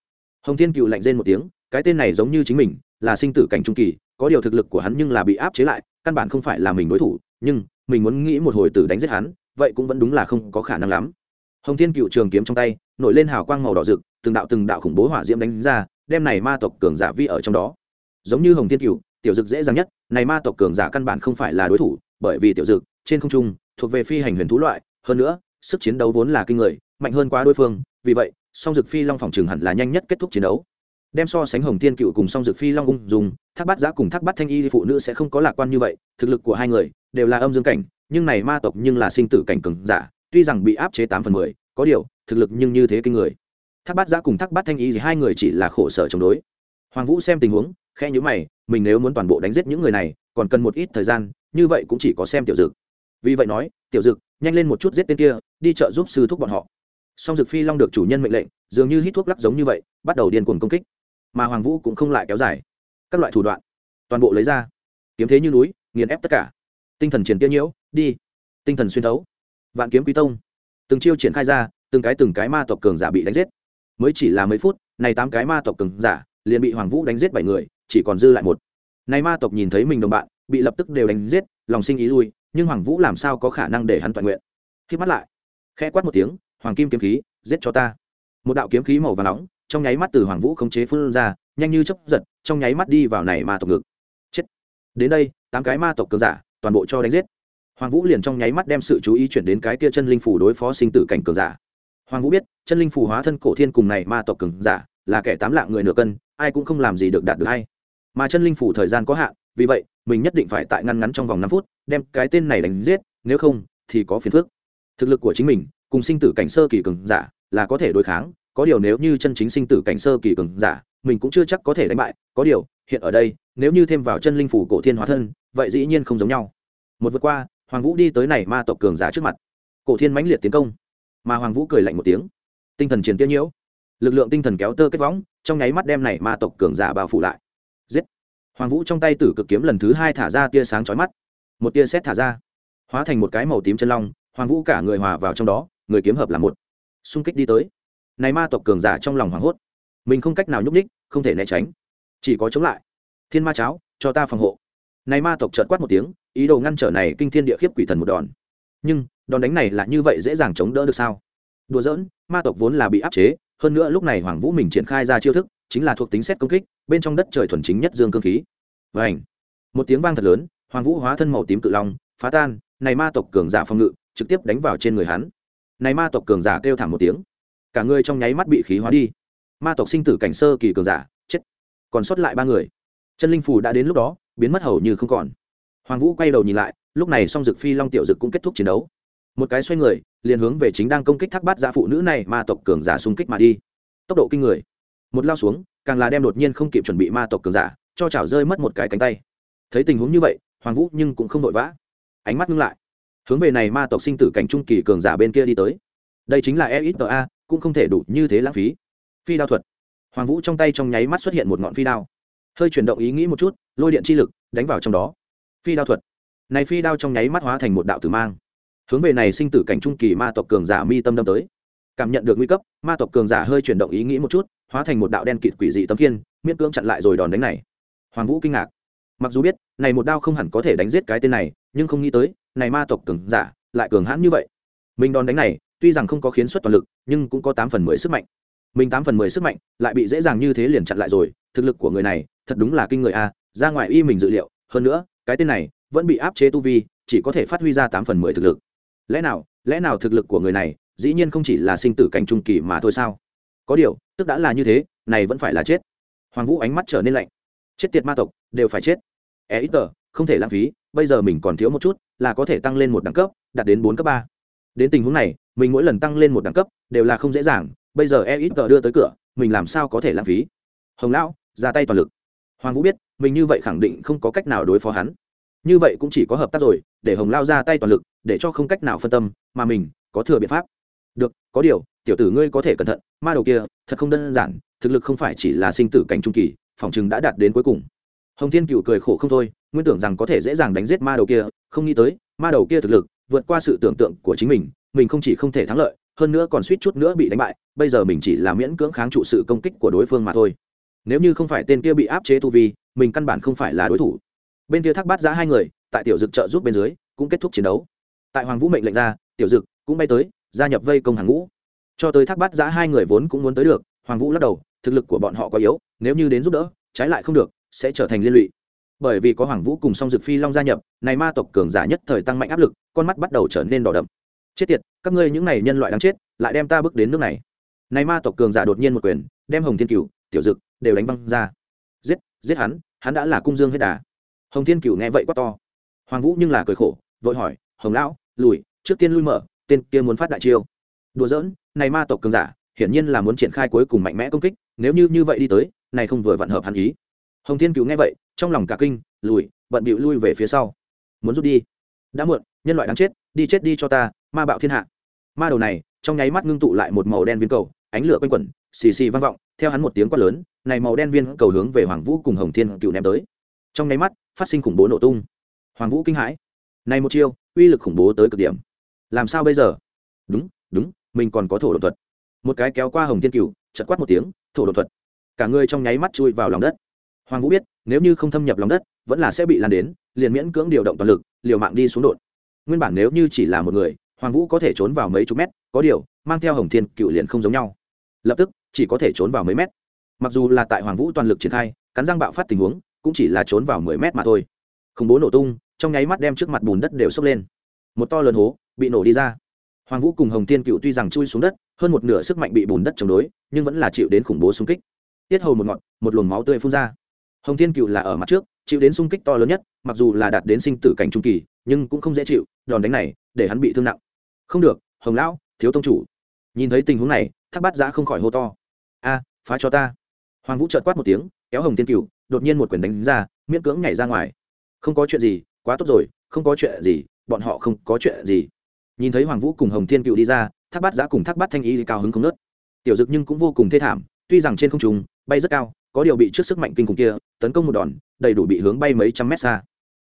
Hồng thiên cựu lạnh rên một tiếng, cái tên này giống như chính mình, là sinh tử cảnh trung kỳ, có điều thực lực của hắn nhưng là bị áp chế lại, căn bản không phải là mình đối thủ, nhưng mình muốn nghĩ một hồi tử đánh giết hắn, vậy cũng vẫn đúng là không có khả năng lắm. Hồng thiên cựu trường kiếm trong tay, nổi lên hào quang màu đỏ rực, từng đạo từng đạo khủng bố hỏa diễm đánh ra, đem này ma tộc cường giả vi ở trong đó. Giống như hồng thiên cựu, tiểu dực dễ dàng nhất, này ma tộc cường giả căn bản không phải là đối thủ, bởi vì tiểu dực trên không trung, thuộc về phi hành huyền thú loại, hơn nữa, sức chiến đấu vốn là kinh người, mạnh hơn quá đối phương, vì vậy song dực phi long phòng trường hẳn là nhanh nhất kết thúc chiến đấu. Đem so sánh hồng thiên cựu cùng song dực phi long ung dùng thác bát giã cùng thác bát thanh y phụ nữ sẽ không có lạc quan như vậy, thực lực của hai người đều là âm dương cảnh, nhưng này ma tộc nhưng là sinh tử cảnh cường giả, tuy rằng bị áp chế tám phần mười, có điều, thực lực nhưng như thế kinh người. Thác bát giã cùng thác bát thanh y thì hai người chỉ là khổ sở chống đối. Hoàng vũ xem tình huống khe nhữ mày, mình nếu muốn toàn bộ đánh giết những người này, còn cần một ít thời gian, như vậy cũng chỉ có xem tiểu dực. Vì vậy nói, tiểu dực, nhanh lên một chút giết tên kia, đi chợ giúp sư thúc bọn họ song dực phi long được chủ nhân mệnh lệnh, dường như hít thuốc lắc giống như vậy, bắt đầu điên cuồng công kích. Mà hoàng vũ cũng không lại kéo dài. Các loại thủ đoạn, toàn bộ lấy ra. Kiếm thế như núi, nghiền ép tất cả. Tinh thần triển tiêu nhiễu, đi. Tinh thần xuyên thấu. Vạn kiếm quý tông. Từng chiêu triển khai ra, từng cái từng cái ma tộc cường giả bị đánh giết. Mới chỉ là mấy phút, này tám cái ma tộc cường giả liền bị hoàng vũ đánh giết bảy người, chỉ còn dư lại một. Này ma tộc nhìn thấy mình đồng bạn, bị lập tức đều đánh giết, lòng sinh ý lui, nhưng hoàng vũ làm sao có khả năng để hắn toàn nguyện? Khi mắt lại. Khẽ quát một tiếng hoàng kim kiếm khí, giết cho ta. Một đạo kiếm khí màu và nóng, trong nháy mắt từ hoàng vũ khống chế phun ra, nhanh như chấp giật, trong nháy mắt đi vào này ma tộc ngực. Chết. Đến đây, tám cái ma tộc cường giả, toàn bộ cho đánh giết. Hoàng vũ liền trong nháy mắt đem sự chú ý chuyển đến cái kia chân linh phủ đối phó sinh tử cảnh cường giả. Hoàng vũ biết, chân linh phủ hóa thân cổ thiên cùng này ma tộc cường giả, là kẻ tám lạng người nửa cân, ai cũng không làm gì được đạt được hay mà chân linh phủ thời gian có hạn, vì vậy, mình nhất định phải tại ngăn ngắn trong vòng năm phút, đem cái tên này đánh giết, nếu không, thì có phiền phức. Thực lực của chính mình cùng sinh tử cảnh sơ kỳ cường giả là có thể đối kháng, có điều nếu như chân chính sinh tử cảnh sơ kỳ cường giả, mình cũng chưa chắc có thể đánh bại, có điều, hiện ở đây, nếu như thêm vào chân linh phủ cổ thiên hóa thân, vậy dĩ nhiên không giống nhau. Một vượt qua, hoàng vũ đi tới này ma tộc cường giả trước mặt. Cổ thiên mãnh liệt tiến công. Mà hoàng vũ cười lạnh một tiếng. Tinh thần chiến tiêu nhiễu. Lực lượng tinh thần kéo tơ kết võng, trong nháy mắt đem này ma tộc cường giả bao phủ lại. Giết. Hoàng vũ trong tay tử cực kiếm lần thứ hai thả ra tia sáng chói mắt. Một tia sét thả ra. Hóa thành một cái màu tím chân long, hoàng vũ cả người hòa vào trong đó người kiếm hợp là một. Xung kích đi tới. Này ma tộc cường giả trong lòng hoảng hốt. Mình không cách nào nhúc ních không thể né tránh. Chỉ có chống lại. Thiên ma cháo, cho ta phòng hộ. Này ma tộc chợt quát một tiếng, ý đồ ngăn trở này kinh thiên địa khiếp quỷ thần một đòn. Nhưng, đòn đánh này là như vậy dễ dàng chống đỡ được sao? Đùa giỡn, ma tộc vốn là bị áp chế, hơn nữa lúc này hoàng vũ mình triển khai ra chiêu thức, chính là thuộc tính xét công kích, bên trong đất trời thuần chính nhất dương cương khí. Và ảnh một tiếng vang thật lớn, hoàng vũ hóa thân màu tím cự long, phá tan, này ma tộc cường giả phòng ngự, trực tiếp đánh vào trên người hắn này ma tộc cường giả kêu thảm một tiếng. Cả người trong nháy mắt bị khí hóa đi. Ma tộc sinh tử cảnh sơ kỳ cường giả, chết. Còn sót lại ba người. Chân linh phù đã đến lúc đó, biến mất hầu như không còn. Hoàng vũ quay đầu nhìn lại, lúc này song dực phi long tiểu dực cũng kết thúc chiến đấu. Một cái xoay người, liền hướng về chính đang công kích thác bát giả phụ nữ này ma tộc cường giả xung kích mà đi. Tốc độ kinh người. Một lao xuống, càng là đem đột nhiên không kịp chuẩn bị ma tộc cường giả, cho chảo rơi mất một cái cánh tay. Thấy tình huống như vậy, hoàng vũ nhưng cũng không vội vã. Ánh mắt ngưng lại hướng về này ma tộc sinh tử cảnh trung kỳ cường giả bên kia đi tới. Đây chính là e ít a, cũng không thể đủ như thế lãng phí. Phi đao thuật. Hoàng vũ trong tay trong nháy mắt xuất hiện một ngọn phi đao. Hơi chuyển động ý nghĩ một chút, lôi điện chi lực đánh vào trong đó. Phi đao thuật. Này phi đao trong nháy mắt hóa thành một đạo tử mang, hướng về này sinh tử cảnh trung kỳ ma tộc cường giả mi tâm đâm tới. Cảm nhận được nguy cấp, ma tộc cường giả hơi chuyển động ý nghĩ một chút, hóa thành một đạo đen kịt quỷ dị tấm kiên miễn cưỡng chặn lại rồi đòn đánh này. Hoàng vũ kinh ngạc. Mặc dù biết, này một đao không hẳn có thể đánh giết cái tên này, nhưng không nghĩ tới này ma tộc cường giả lại cường hãn như vậy. Mình đòn đánh này, tuy rằng không có khiến xuất toàn lực, nhưng cũng có tám phần mười sức mạnh. Mình tám phần mười sức mạnh lại bị dễ dàng như thế liền chặn lại rồi, thực lực của người này thật đúng là kinh người a, ra ngoài y mình dự liệu, hơn nữa, cái tên này vẫn bị áp chế tu vi, chỉ có thể phát huy ra tám phần mười thực lực. Lẽ nào lẽ nào thực lực của người này dĩ nhiên không chỉ là sinh tử cảnh trung kỳ mà thôi sao? Có điều, tức đã là như thế, này vẫn phải là chết. Hoàng vũ ánh mắt trở nên lạnh. Chết tiệt ma tộc, đều phải chết. E ít tờ không thể lãng phí bây giờ mình còn thiếu một chút, là có thể tăng lên một đẳng cấp, đạt đến bốn cấp ba. Đến tình huống này, mình mỗi lần tăng lên một đẳng cấp, đều là không dễ dàng, bây giờ e ít tờ đưa tới cửa, mình làm sao có thể lãng phí? Hồng lão, ra tay toàn lực. Hoàng vũ biết, mình như vậy khẳng định không có cách nào đối phó hắn. Như vậy cũng chỉ có hợp tác rồi, để hồng lao ra tay toàn lực, để cho không cách nào phân tâm, mà mình có thừa biện pháp. Được, có điều, tiểu tử ngươi có thể cẩn thận, ma đầu kia, thật không đơn giản, thực lực không phải chỉ là sinh tử cảnh trung kỳ, phòng chừng đã đạt đến cuối cùng. Hồng thiên cựu cười khổ không thôi nguyên tưởng rằng có thể dễ dàng đánh giết ma đầu kia, không nghĩ tới, ma đầu kia thực lực vượt qua sự tưởng tượng của chính mình mình không chỉ không thể thắng lợi, hơn nữa còn suýt chút nữa bị đánh bại, bây giờ mình chỉ là miễn cưỡng kháng trụ sự công kích của đối phương mà thôi. Nếu như không phải tên kia bị áp chế tu vi, mình căn bản không phải là đối thủ. Bên kia thác bát giá hai người, tại tiểu dực trợ giúp bên dưới, cũng kết thúc chiến đấu. Tại hoàng vũ mệnh lệnh ra, tiểu dực cũng bay tới, gia nhập vây công hàng ngũ. Cho tới thác bát giá hai người vốn cũng muốn tới được, hoàng vũ lắc đầu, thực lực của bọn họ quá yếu, nếu như đến giúp đỡ, trái lại không được, sẽ trở thành liên lụy bởi vì có hoàng vũ cùng song dực phi long gia nhập, này ma tộc cường giả nhất thời tăng mạnh áp lực, con mắt bắt đầu trở nên đỏ đậm. Chết tiệt, các ngươi những này nhân loại đáng chết, lại đem ta bước đến nước này. Này ma tộc cường giả đột nhiên một quyền, đem hồng thiên cửu, tiểu dực đều đánh văng ra. Giết giết hắn hắn đã là cung dương hết đà. Hồng thiên cửu nghe vậy quá to. Hoàng vũ nhưng là cười khổ, vội hỏi, hồng lão, lùi, trước tiên lui mở, tên kia muốn phát đại chiêu. Đùa giỡn, này ma tộc cường giả, hiển nhiên là muốn triển khai cuối cùng mạnh mẽ công kích, nếu như như vậy đi tới, này không vừa vặn hợp hắn ý hồng thiên cửu nghe vậy, trong lòng cả kinh, lùi, bận bịu lui về phía sau. Muốn rút đi? Đã muộn, nhân loại đáng chết, đi chết đi cho ta, ma bạo thiên hạ. Ma đầu này, trong nháy mắt ngưng tụ lại một màu đen viên cầu, ánh lửa quanh quẩn, xì xì vang vọng, theo hắn một tiếng quát lớn, này màu đen viên cầu hướng về hoàng vũ cùng hồng thiên cựu ném tới. Trong nháy mắt, phát sinh khủng bố nổ tung. Hoàng vũ kinh hãi. Này một chiêu, uy lực khủng bố tới cực điểm. Làm sao bây giờ? Đúng đúng, mình còn có thổ đột thuật. Một cái kéo qua hồng thiên cựu chật quát một tiếng, thổ đột thuật. Cả người trong nháy mắt chui vào lòng đất hoàng vũ biết, nếu như không thâm nhập lòng đất, vẫn là sẽ bị lan đến, liền miễn cưỡng điều động toàn lực, liều mạng đi xuống đột. Nguyên bản nếu như chỉ là một người, hoàng vũ có thể trốn vào mấy chục mét, có điều, mang theo hồng thiên, cựu liền không giống nhau. Lập tức, chỉ có thể trốn vào mấy mét. Mặc dù là tại hoàng vũ toàn lực triển khai, cắn răng bạo phát tình huống, cũng chỉ là trốn vào mười mét mà thôi. Khủng bố nổ tung, trong nháy mắt đem trước mặt bùn đất đều sốc lên. Một to lớn hố, bị nổ đi ra. Hoàng vũ cùng hồng thiên, cựu tuy rằng chui xuống đất, hơn một nửa sức mạnh bị bùn đất chống đối, nhưng vẫn là chịu đến khủng bố xung kích. Tiết hầu một ngọn, một luồng máu tươi phun ra hồng thiên cựu là ở mặt trước, chịu đến sung kích to lớn nhất, mặc dù là đạt đến sinh tử cảnh trung kỳ, nhưng cũng không dễ chịu, đòn đánh này, để hắn bị thương nặng. Không được, hồng lão, thiếu tông chủ. Nhìn thấy tình huống này, thác bát giã không khỏi hô to. A, phá cho ta. Hoàng vũ trợt quát một tiếng, kéo hồng thiên cựu, đột nhiên một quyền đánh ra, miễn cưỡng nhảy ra ngoài. Không có chuyện gì, quá tốt rồi, không có chuyện gì, bọn họ không có chuyện gì. Nhìn thấy hoàng vũ cùng hồng thiên cựu đi ra, thác bát giã cùng thác bát thanh y cao hứng không nớt tiểu dực nhưng cũng vô cùng thê thảm, tuy rằng trên không trung, bay rất cao có điều bị trước sức mạnh kinh khủng kia, tấn công một đòn, đầy đủ bị hướng bay mấy trăm mét xa.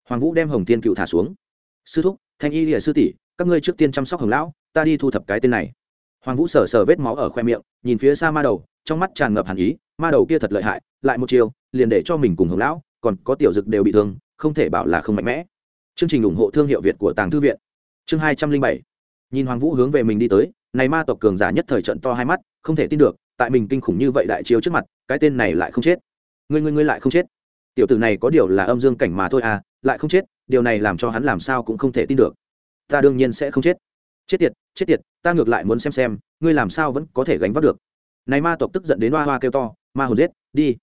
Hoàng vũ đem hồng thiên cựu thả xuống. Sư thúc, thanh y lìa sư tỷ, các ngươi trước tiên chăm sóc hồng lão, ta đi thu thập cái tên này. Hoàng vũ sờ sờ vết máu ở khoe miệng, nhìn phía xa ma đầu, trong mắt tràn ngập hàn ý, ma đầu kia thật lợi hại, lại một chiều liền để cho mình cùng hồng lão, còn có tiểu dực đều bị thương, không thể bảo là không mạnh mẽ. Chương trình ủng hộ thương hiệu việt của tàng thư viện. Chương hai trăm linh bảy. Nhìn hoàng vũ hướng về mình đi tới, này ma tộc cường giả nhất thời trận to hai mắt, không thể tin được tại mình kinh khủng như vậy đại chiếu trước mặt, cái tên này lại không chết. Ngươi ngươi ngươi lại không chết. Tiểu tử này có điều là âm dương cảnh mà thôi à lại không chết, điều này làm cho hắn làm sao cũng không thể tin được. Ta đương nhiên sẽ không chết. Chết tiệt chết tiệt, ta ngược lại muốn xem xem, ngươi làm sao vẫn có thể gánh vác được. Này ma tộc tức giận đến hoa hoa kêu to, ma hồn giết, đi.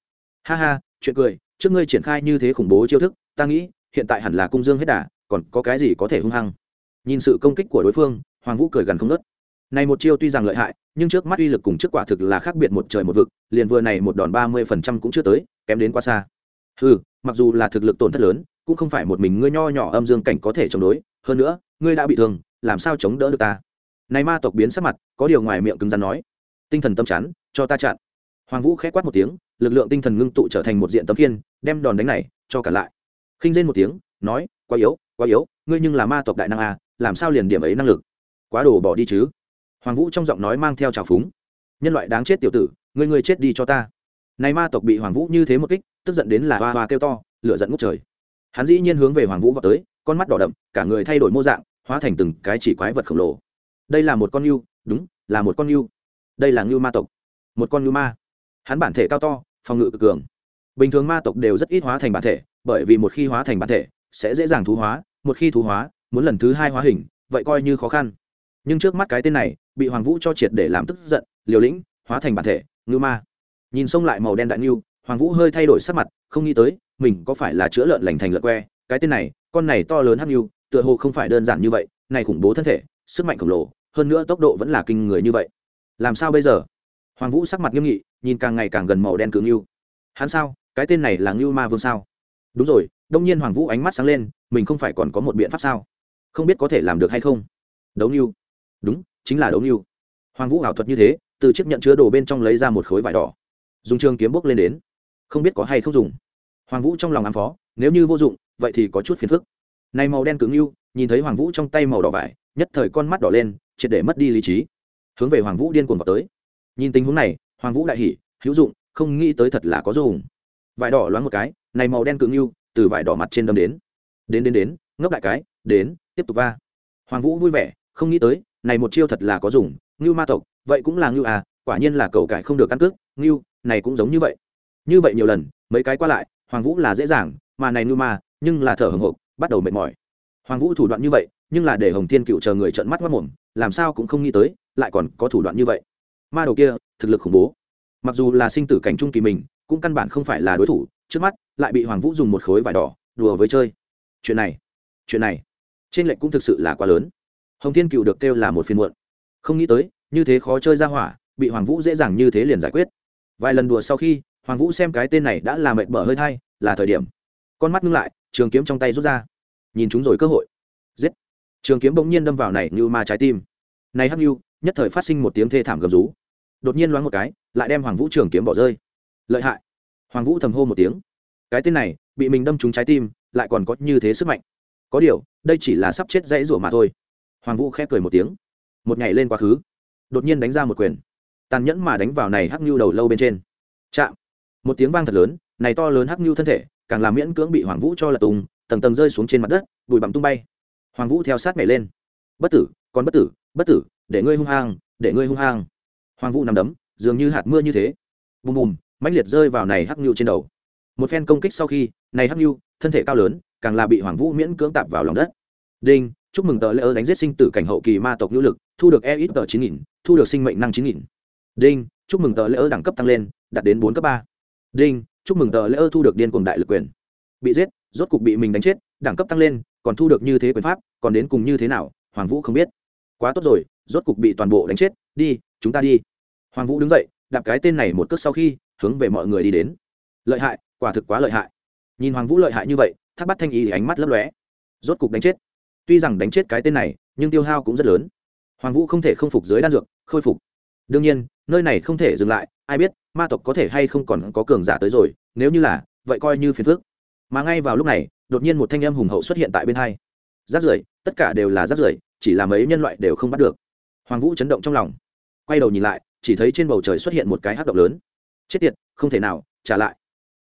Ha ha, chuyện cười, trước ngươi triển khai như thế khủng bố chiêu thức, ta nghĩ, hiện tại hẳn là cung dương hết đà, còn có cái gì có thể hung hăng? Nhìn sự công kích của đối phương, hoàng vũ cười gần không nớt. Này một chiêu tuy rằng lợi hại nhưng trước mắt uy lực cùng trước quả thực là khác biệt một trời một vực, liền vừa này một đòn ba mươi phần trăm cũng chưa tới, kém đến quá xa. Ừ mặc dù là thực lực tổn thất lớn, cũng không phải một mình ngươi nho nhỏ âm dương cảnh có thể chống đối, hơn nữa, ngươi đã bị thương, làm sao chống đỡ được ta? Này ma tộc biến sắc mặt, có điều ngoài miệng cứng rắn nói. Tinh thần tâm chắn cho ta chặn. Hoàng vũ khẽ quát một tiếng, lực lượng tinh thần ngưng tụ trở thành một diện tấm kiên đem đòn đánh này, cho cả lại. Khinh lên một tiếng, nói, quá yếu quá yếu, ngươi nhưng là ma tộc đại năng à làm sao liền điểm ấy năng lực? Quá đồ bỏ đi chứ hoàng vũ trong giọng nói mang theo trào phúng. Nhân loại đáng chết tiểu tử người người chết đi cho ta. Này ma tộc bị hoàng vũ như thế một kích, tức giận đến là hoa hoa kêu to, lửa giận ngút trời. Hắn dĩ nhiên hướng về hoàng vũ vào tới, con mắt đỏ đậm, cả người thay đổi mô dạng, hóa thành từng cái chỉ quái vật khổng lồ. Đây là một con ngưu đúng, là một con ngưu đây là ngưu ma tộc. Một con ngưu ma. Hắn bản thể cao to, phòng ngự cực cường. Bình thường ma tộc đều rất ít hóa thành bản thể, bởi vì một khi hóa thành bản thể, sẽ dễ dàng thú hóa, một khi thú hóa, muốn lần thứ hai hóa hình, vậy coi như khó khăn nhưng trước mắt cái tên này bị hoàng vũ cho triệt để làm tức giận, liều lĩnh, hóa thành bản thể, ngư ma. Nhìn xông lại màu đen đại ngưu, hoàng vũ hơi thay đổi sắc mặt, không nghĩ tới, mình có phải là chữa lợn lành thành lợn que, cái tên này, con này to lớn hắc ngưu, tựa hồ không phải đơn giản như vậy, này khủng bố thân thể, sức mạnh khổng lồ, hơn nữa tốc độ vẫn là kinh người như vậy. Làm sao bây giờ? Hoàng vũ sắc mặt nghiêm nghị, nhìn càng ngày càng gần màu đen cứng ngưu. Hắn sao? Cái tên này là ngưu ma vương sao? Đúng rồi, đông nhiên hoàng vũ ánh mắt sáng lên, mình không phải còn có một biện pháp sao? Không biết có thể làm được hay không? Đấu ngưu đúng, chính là đấu ngưu hoàng vũ ảo thuật như thế, từ chiếc nhận chứa đồ bên trong lấy ra một khối vải đỏ. Dùng trường kiếm bốc lên đến. Không biết có hay không dùng. Hoàng vũ trong lòng ám phó, nếu như vô dụng, vậy thì có chút phiền phức. Này màu đen cứng ngưu nhìn thấy hoàng vũ trong tay màu đỏ vải, nhất thời con mắt đỏ lên, triệt để mất đi lý trí. Hướng về hoàng vũ điên cuồng vào tới. Nhìn tình huống này, hoàng vũ đại hỉ, hữu dụng, không nghĩ tới thật là có dùng. Vải đỏ loáng một cái, này màu đen cứng ngưu từ vải đỏ mặt trên đâm đến. Đến đến đến ngốc đại cái, đến, tiếp tục va. Hoàng vũ vui vẻ, không nghĩ tới này một chiêu thật là có dùng, ngưu ma tộc, vậy cũng là ngưu à quả nhiên là cầu cải không được căn cước, ngưu, này cũng giống như vậy. Như vậy nhiều lần, mấy cái qua lại, hoàng vũ là dễ dàng, mà này ngưu ma, nhưng là thở hồng hộc, bắt đầu mệt mỏi. Hoàng vũ thủ đoạn như vậy, nhưng là để hồng thiên cựu chờ người trợn mắt mất mồm, làm sao cũng không nghĩ tới, lại còn có thủ đoạn như vậy. Ma đầu kia, thực lực khủng bố. Mặc dù là sinh tử cảnh trung kỳ mình, cũng căn bản không phải là đối thủ, trước mắt, lại bị hoàng vũ dùng một khối vải đỏ, đùa với chơi. Chuyện này chuyện này, trên lệnh cũng thực sự là quá lớn hồng thiên cựu được kêu là một phiên muộn. Không nghĩ tới, như thế khó chơi ra hỏa, bị hoàng vũ dễ dàng như thế liền giải quyết. Vài lần đùa sau khi, hoàng vũ xem cái tên này đã là mệt mở hơi thay là thời điểm. Con mắt ngưng lại, trường kiếm trong tay rút ra. Nhìn chúng rồi cơ hội. Giết. Trường kiếm bỗng nhiên đâm vào này như ma trái tim. Này hắc như nhất thời phát sinh một tiếng thê thảm gầm rú. Đột nhiên loáng một cái, lại đem hoàng vũ trường kiếm bỏ rơi. Lợi hại. Hoàng vũ thầm hô một tiếng. Cái tên này, bị mình đâm trúng trái tim, lại còn có như thế sức mạnh. Có điều, đây chỉ là sắp chết dãy rủa mà thôi hoàng vũ khép cười một tiếng. Một nhảy lên quá khứ. Đột nhiên đánh ra một quyền. Tàn nhẫn mà đánh vào này hắc nhu đầu lâu bên trên. Chạm. Một tiếng vang thật lớn, này to lớn hắc nhu thân thể, càng làm miễn cưỡng bị hoàng vũ cho lật tùng, tầng tầng rơi xuống trên mặt đất, bụi bặm tung bay. Hoàng vũ theo sát nhảy lên. Bất tử, còn bất tử bất tử, để ngươi hung hăng, để ngươi hung hăng. Hoàng vũ nằm đấm, dường như hạt mưa như thế. Bùm bùm, mãnh liệt rơi vào này hắc nhu trên đầu. Một phen công kích sau khi, này hắc nhu thân thể cao lớn, càng là bị hoàng vũ miễn cưỡng tạp vào lòng đất. Đinh chúc mừng tờ lễ ơ đánh giết sinh tử cảnh hậu kỳ ma tộc hữu lực, thu được e ít tờ chín nghìn, thu được sinh mệnh năng chín nghìn. Đinh, chúc mừng tờ lễ ơ đẳng cấp tăng lên, đạt đến bốn cấp ba. Đinh, chúc mừng tờ lễ ơ thu được điên cuồng đại lực quyền. Bị giết, rốt cục bị mình đánh chết, đẳng cấp tăng lên, còn thu được như thế quyền pháp, còn đến cùng như thế nào, hoàng vũ không biết. Quá tốt rồi, rốt cục bị toàn bộ đánh chết, đi, chúng ta đi. Hoàng vũ đứng dậy, đạp cái tên này một cước sau khi, hướng về mọi người đi đến. Lợi hại, quả thực quá lợi hại. Nhìn hoàng vũ lợi hại như vậy Tháp bắt thanh y thì ánh mắt lấp lóe. Rốt cục đánh chết tuy rằng đánh chết cái tên này, nhưng tiêu hao cũng rất lớn. Hoàng vũ không thể không phục dưới đan dược, khôi phục. Đương nhiên, nơi này không thể dừng lại, ai biết, ma tộc có thể hay không còn có cường giả tới rồi, nếu như là, vậy coi như phiền phước mà ngay vào lúc này, đột nhiên một thanh âm hùng hậu xuất hiện tại bên hai. Rác rưởi, tất cả đều là rác rưởi, chỉ là mấy nhân loại đều không bắt được. Hoàng vũ chấn động trong lòng. Quay đầu nhìn lại, chỉ thấy trên bầu trời xuất hiện một cái hát động lớn. Chết tiệt, không thể nào, trả lại.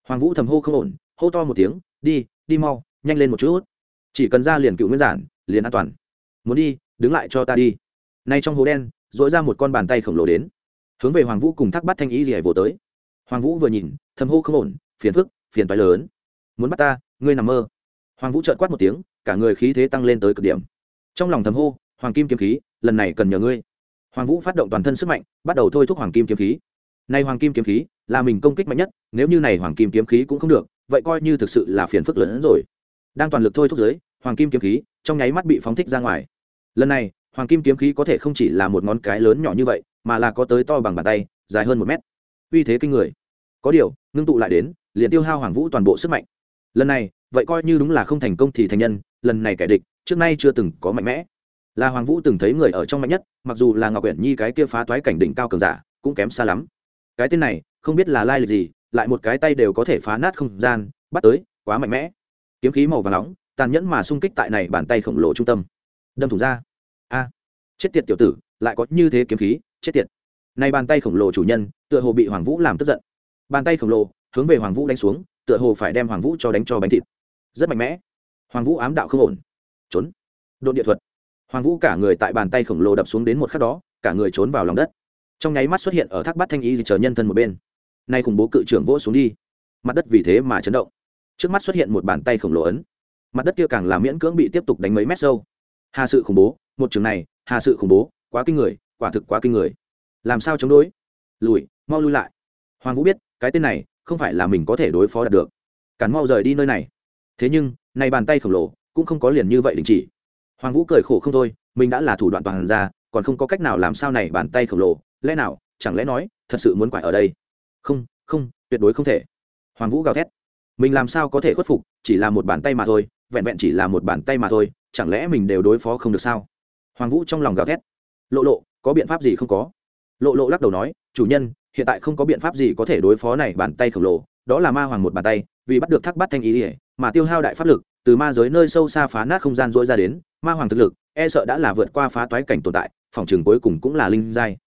Hoàng vũ thầm hô không ổn, hô to một tiếng, đi đi mau, nhanh lên một chút. Chỉ cần ra liền cựu nguyên giản liền an toàn. Muốn đi, đứng lại cho ta đi. Nay trong hố đen dội ra một con bàn tay khổng lồ đến. Hướng về hoàng vũ cùng thác bắt thanh ý gì hải vỗ tới. Hoàng vũ vừa nhìn thầm hô không ổn, phiền phức, phiền toái lớn. Muốn bắt ta, ngươi nằm mơ. Hoàng vũ trợn quát một tiếng, cả người khí thế tăng lên tới cực điểm. Trong lòng thầm hô, hoàng kim kiếm khí, lần này cần nhờ ngươi. Hoàng vũ phát động toàn thân sức mạnh, bắt đầu thôi thúc hoàng kim kiếm khí. Nay hoàng kim kiếm khí là mình công kích mạnh nhất, nếu như này hoàng kim kiếm khí cũng không được, vậy coi như thực sự là phiền phức lớn hơn rồi. Đang toàn lực thôi thúc giới, hoàng kim kiếm khí trong nháy mắt bị phóng thích ra ngoài. Lần này, hoàng kim kiếm khí có thể không chỉ là một ngón cái lớn nhỏ như vậy, mà là có tới to bằng bàn tay, dài hơn một mét. Uy thế kinh người. Có điều, ngưng tụ lại đến, liền tiêu hao hoàng vũ toàn bộ sức mạnh. Lần này, vậy coi như đúng là không thành công thì thành nhân, lần này kẻ địch, trước nay chưa từng có mạnh mẽ. Là hoàng vũ từng thấy người ở trong mạnh nhất, mặc dù là ngọc quyển nhi cái kia phá toái cảnh đỉnh cao cường giả, cũng kém xa lắm. Cái tên này, không biết là lai lịch gì, lại một cái tay đều có thể phá nát không gian, bắt tới, quá mạnh mẽ. Kiếm khí màu và nóng tàn nhẫn mà xung kích tại này bàn tay khổng lồ trung tâm. Đâm thủng ra. A. Chết tiệt tiểu tử, lại có như thế kiếm khí, chết tiệt. Này bàn tay khổng lồ chủ nhân, tựa hồ bị hoàng vũ làm tức giận. Bàn tay khổng lồ, hướng về hoàng vũ đánh xuống, tựa hồ phải đem hoàng vũ cho đánh cho bánh thịt. Rất mạnh mẽ. Hoàng vũ ám đạo không ổn. Trốn. Đột địa thuật. Hoàng vũ cả người tại bàn tay khổng lồ đập xuống đến một khắc đó, cả người trốn vào lòng đất. Trong nháy mắt xuất hiện ở thác bát thanh y chờ nhân thân một bên. Nay khủng bố cự trưởng vỗ xuống đi. Mặt đất vì thế mà chấn động. Trước mắt xuất hiện một bàn tay khổng lồ ấn mặt đất kia càng là miễn cưỡng bị tiếp tục đánh mấy mét sâu. Hà sự khủng bố, một trường này, hà sự khủng bố, quá kinh người, quả thực quá kinh người. Làm sao chống đối? Lùi, mau lui lại. Hoàng vũ biết, cái tên này, không phải là mình có thể đối phó đạt được. Cản mau rời đi nơi này. Thế nhưng, này bàn tay khổng lồ, cũng không có liền như vậy đình chỉ. Hoàng vũ cười khổ không thôi, mình đã là thủ đoạn toàn ra, còn không có cách nào làm sao này bàn tay khổng lồ, lẽ nào, chẳng lẽ nói, thật sự muốn quải ở đây? Không không, tuyệt đối không thể. Hoàng vũ gào thét. Mình làm sao có thể khuất phục, chỉ là một bàn tay mà thôi vẹn vẹn chỉ là một bàn tay mà thôi, chẳng lẽ mình đều đối phó không được sao? Hoàng vũ trong lòng gào thét. Lộ lộ, có biện pháp gì không có? Lộ lộ lắc đầu nói, chủ nhân, hiện tại không có biện pháp gì có thể đối phó này bàn tay khổng lồ, đó là ma hoàng một bàn tay, vì bắt được thác bắt thanh ý ỉa mà tiêu hao đại pháp lực, từ ma giới nơi sâu xa phá nát không gian dỗi ra đến, ma hoàng thực lực e sợ đã là vượt qua phá toái cảnh tồn tại, phòng trường cuối cùng cũng là linh giai.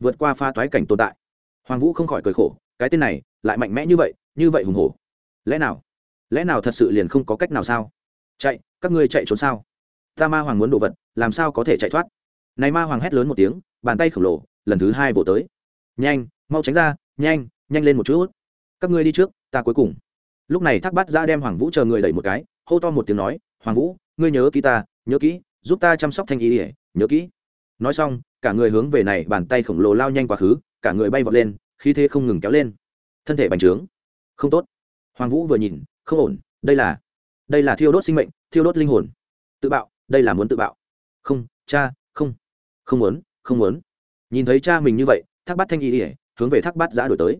Vượt qua phá toái cảnh tồn tại. Hoàng vũ không khỏi cười khổ, cái tên này, lại mạnh mẽ như vậy như vậy hùng hổ. Lẽ nào? Lẽ nào thật sự liền không có cách nào sao? Chạy, các ngươi chạy trốn sao? Ta ma hoàng muốn đồ vật, làm sao có thể chạy thoát? Này ma hoàng hét lớn một tiếng, bàn tay khổng lồ, lần thứ hai vỗ tới. Nhanh, mau tránh ra, nhanh nhanh lên một chút. Các ngươi đi trước, ta cuối cùng. Lúc này thác bát ra đem hoàng vũ chờ người đẩy một cái, hô to một tiếng nói, hoàng vũ, ngươi nhớ kỹ ta, nhớ kỹ, giúp ta chăm sóc thanh y ỉa nhớ kỹ. Nói xong, cả người hướng về này bàn tay khổng lồ lao nhanh quá khứ, cả người bay vọt lên, khí thế không ngừng kéo lên. Thân thể bành trướng. Không tốt. Hoàng vũ vừa nhìn, không ổn, đây là đây là thiêu đốt sinh mệnh, thiêu đốt linh hồn. Tự bạo, đây là muốn tự bạo. Không, cha, không. Không muốn không muốn. Nhìn thấy cha mình như vậy, thác bát thanh y ỉa hướng về thác bát giã đổi tới.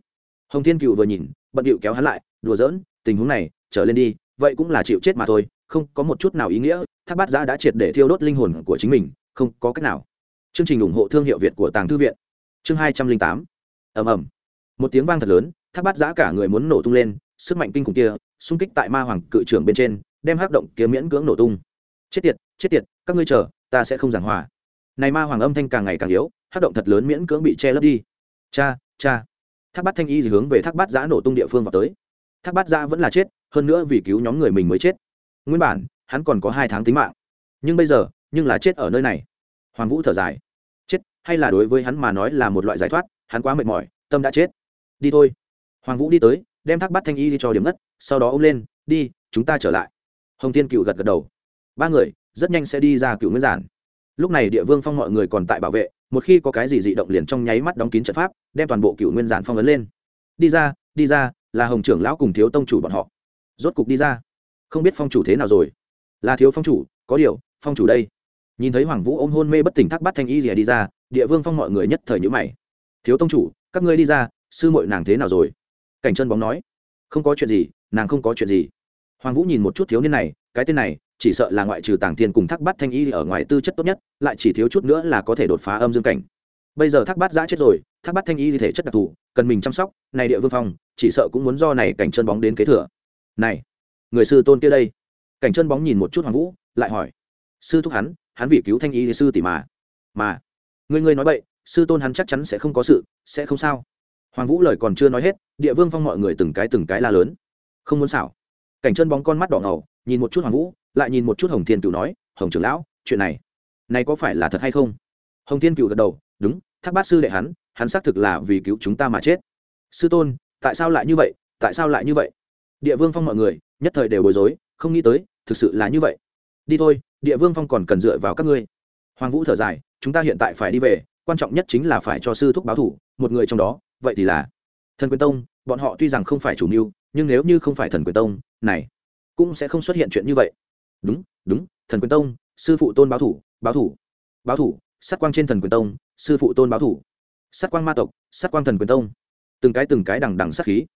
Hồng thiên cựu vừa nhìn, bận điệu kéo hắn lại, đùa giỡn, tình huống này, trở lên đi, vậy cũng là chịu chết mà thôi, không có một chút nào ý nghĩa, thác bát giã đã triệt để thiêu đốt linh hồn của chính mình, không có cách nào. Chương trình ủng hộ thương hiệu việt của tàng thư viện. Chương hai trăm linh tám. Ẩm ẩm một tiếng vang thật lớn, thác bát giã cả người muốn nổ tung lên sức mạnh kinh khủng kia, xung kích tại ma hoàng cự trưởng bên trên, đem hắc động kia miễn cưỡng nổ tung. Chết tiệt chết tiệt, các ngươi chờ, ta sẽ không giảng hòa. Này ma hoàng âm thanh càng ngày càng yếu, hắc động thật lớn miễn cưỡng bị che lấp đi. Cha cha. Thác bát thanh y hướng về thác bát giã nổ tung địa phương vào tới. Thác bát giã vẫn là chết, hơn nữa vì cứu nhóm người mình mới chết. Nguyên bản, hắn còn có hai tháng tính mạng. Nhưng bây giờ, nhưng là chết ở nơi này. Hoàng vũ thở dài. Chết, hay là đối với hắn mà nói là một loại giải thoát, hắn quá mệt mỏi, tâm đã chết. Đi thôi. Hoàng vũ đi tới đem thác bắt thanh y đi cho điểm ngất, sau đó ôm lên, đi, chúng ta trở lại. Hồng tiên cựu gật gật đầu. Ba người rất nhanh sẽ đi ra cựu nguyên giản. Lúc này địa vương phong mọi người còn tại bảo vệ, một khi có cái gì dị động liền trong nháy mắt đóng kín trận pháp, đem toàn bộ cựu nguyên giản phong ấn lên. Đi ra đi ra, là hồng trưởng lão cùng thiếu tông chủ bọn họ. Rốt cục đi ra. Không biết phong chủ thế nào rồi. Là thiếu phong chủ, có điều, phong chủ đây. Nhìn thấy hoàng vũ ôm hôn mê bất tỉnh thác bắt thanh y rìa đi ra, địa vương phong mọi người nhất thời nhữ mày. Thiếu tông chủ, các ngươi đi ra, sư mội nàng thế nào rồi? Cảnh chân bóng nói, không có chuyện gì, nàng không có chuyện gì. Hoàng vũ nhìn một chút thiếu niên này, cái tên này, chỉ sợ là ngoại trừ tàng thiên cùng thác Bát thanh y ở ngoài tư chất tốt nhất, lại chỉ thiếu chút nữa là có thể đột phá âm dương cảnh. Bây giờ thác bát giã chết rồi, thác bát thanh y thể chất đặc thù, cần mình chăm sóc, này địa vương phong, chỉ sợ cũng muốn do này cảnh chân bóng đến kế thừa. Này, người sư tôn kia đây. Cảnh chân bóng nhìn một chút hoàng vũ, lại hỏi, sư thúc hắn hắn vì cứu thanh y sư tỷ mà mà người người nói vậy sư tôn hắn chắc chắn sẽ không có sự, sẽ không sao. Hoàng vũ lời còn chưa nói hết địa vương phong mọi người từng cái từng cái la lớn. Không muốn xảo. Cảnh chân bóng con mắt đỏ ngầu, nhìn một chút hoàng vũ, lại nhìn một chút hồng thiên cựu nói, hồng trưởng lão, chuyện này này có phải là thật hay không? Hồng thiên cựu gật đầu, đúng, thác bát sư đệ hắn hắn xác thực là vì cứu chúng ta mà chết. Sư tôn, tại sao lại như vậy? Tại sao lại như vậy? Địa vương phong mọi người, nhất thời đều bối rối, không nghĩ tới, thực sự là như vậy. Đi thôi, địa vương phong còn cần dựa vào các ngươi. Hoàng vũ thở dài, chúng ta hiện tại phải đi về, quan trọng nhất chính là phải cho sư thúc báo thủ, một người trong đó, vậy thì là thần quyền tông, bọn họ tuy rằng không phải chủ mưu, nhưng nếu như không phải thần quyền tông, này, cũng sẽ không xuất hiện chuyện như vậy. Đúng đúng, thần quyền tông, sư phụ tôn báo thủ báo thủ báo thủ, sát quang trên thần quyền tông, sư phụ tôn báo thủ. Sát quang ma tộc, sát quang thần quyền tông. Từng cái từng cái đằng đằng sát khí.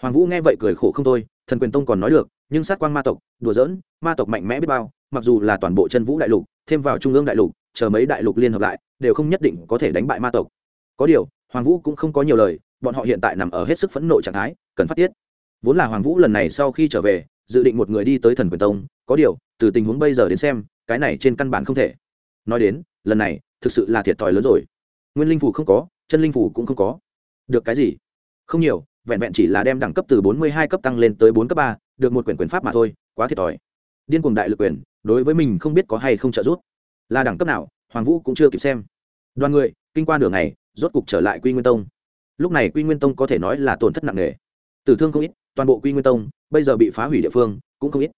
Hoàng vũ nghe vậy cười khổ không thôi, thần quyền tông còn nói được, nhưng sát quang ma tộc, đùa giỡn, ma tộc mạnh mẽ biết bao, mặc dù là toàn bộ chân vũ đại lục, thêm vào trung ương đại lục, chờ mấy đại lục liên hợp lại, đều không nhất định có thể đánh bại ma tộc. Có điều, hoàng vũ cũng không có nhiều lời bọn họ hiện tại nằm ở hết sức phẫn nộ trạng thái, cần phát tiết. Vốn là hoàng vũ lần này sau khi trở về, dự định một người đi tới thần quyền tông, có điều, từ tình huống bây giờ đến xem, cái này trên căn bản không thể. Nói đến, lần này, thực sự là thiệt thòi lớn rồi. Nguyên linh phủ không có, chân linh phủ cũng không có. Được cái gì? Không nhiều, vẹn vẹn chỉ là đem đẳng cấp từ bốn mươi hai cấp tăng lên tới bốn cấp ba, được một quyển quyền pháp mà thôi, quá thiệt thòi. Điên cuồng đại lực quyền, đối với mình không biết có hay không trợ giúp. Là đẳng cấp nào, hoàng vũ cũng chưa kịp xem. Đoàn người, kinh qua nửa ngày, rốt cục trở lại quy nguyên tông lúc này quy nguyên tông có thể nói là tổn thất nặng nề. Tử thương không ít, toàn bộ quy nguyên tông, bây giờ bị phá hủy địa phương, cũng không ít.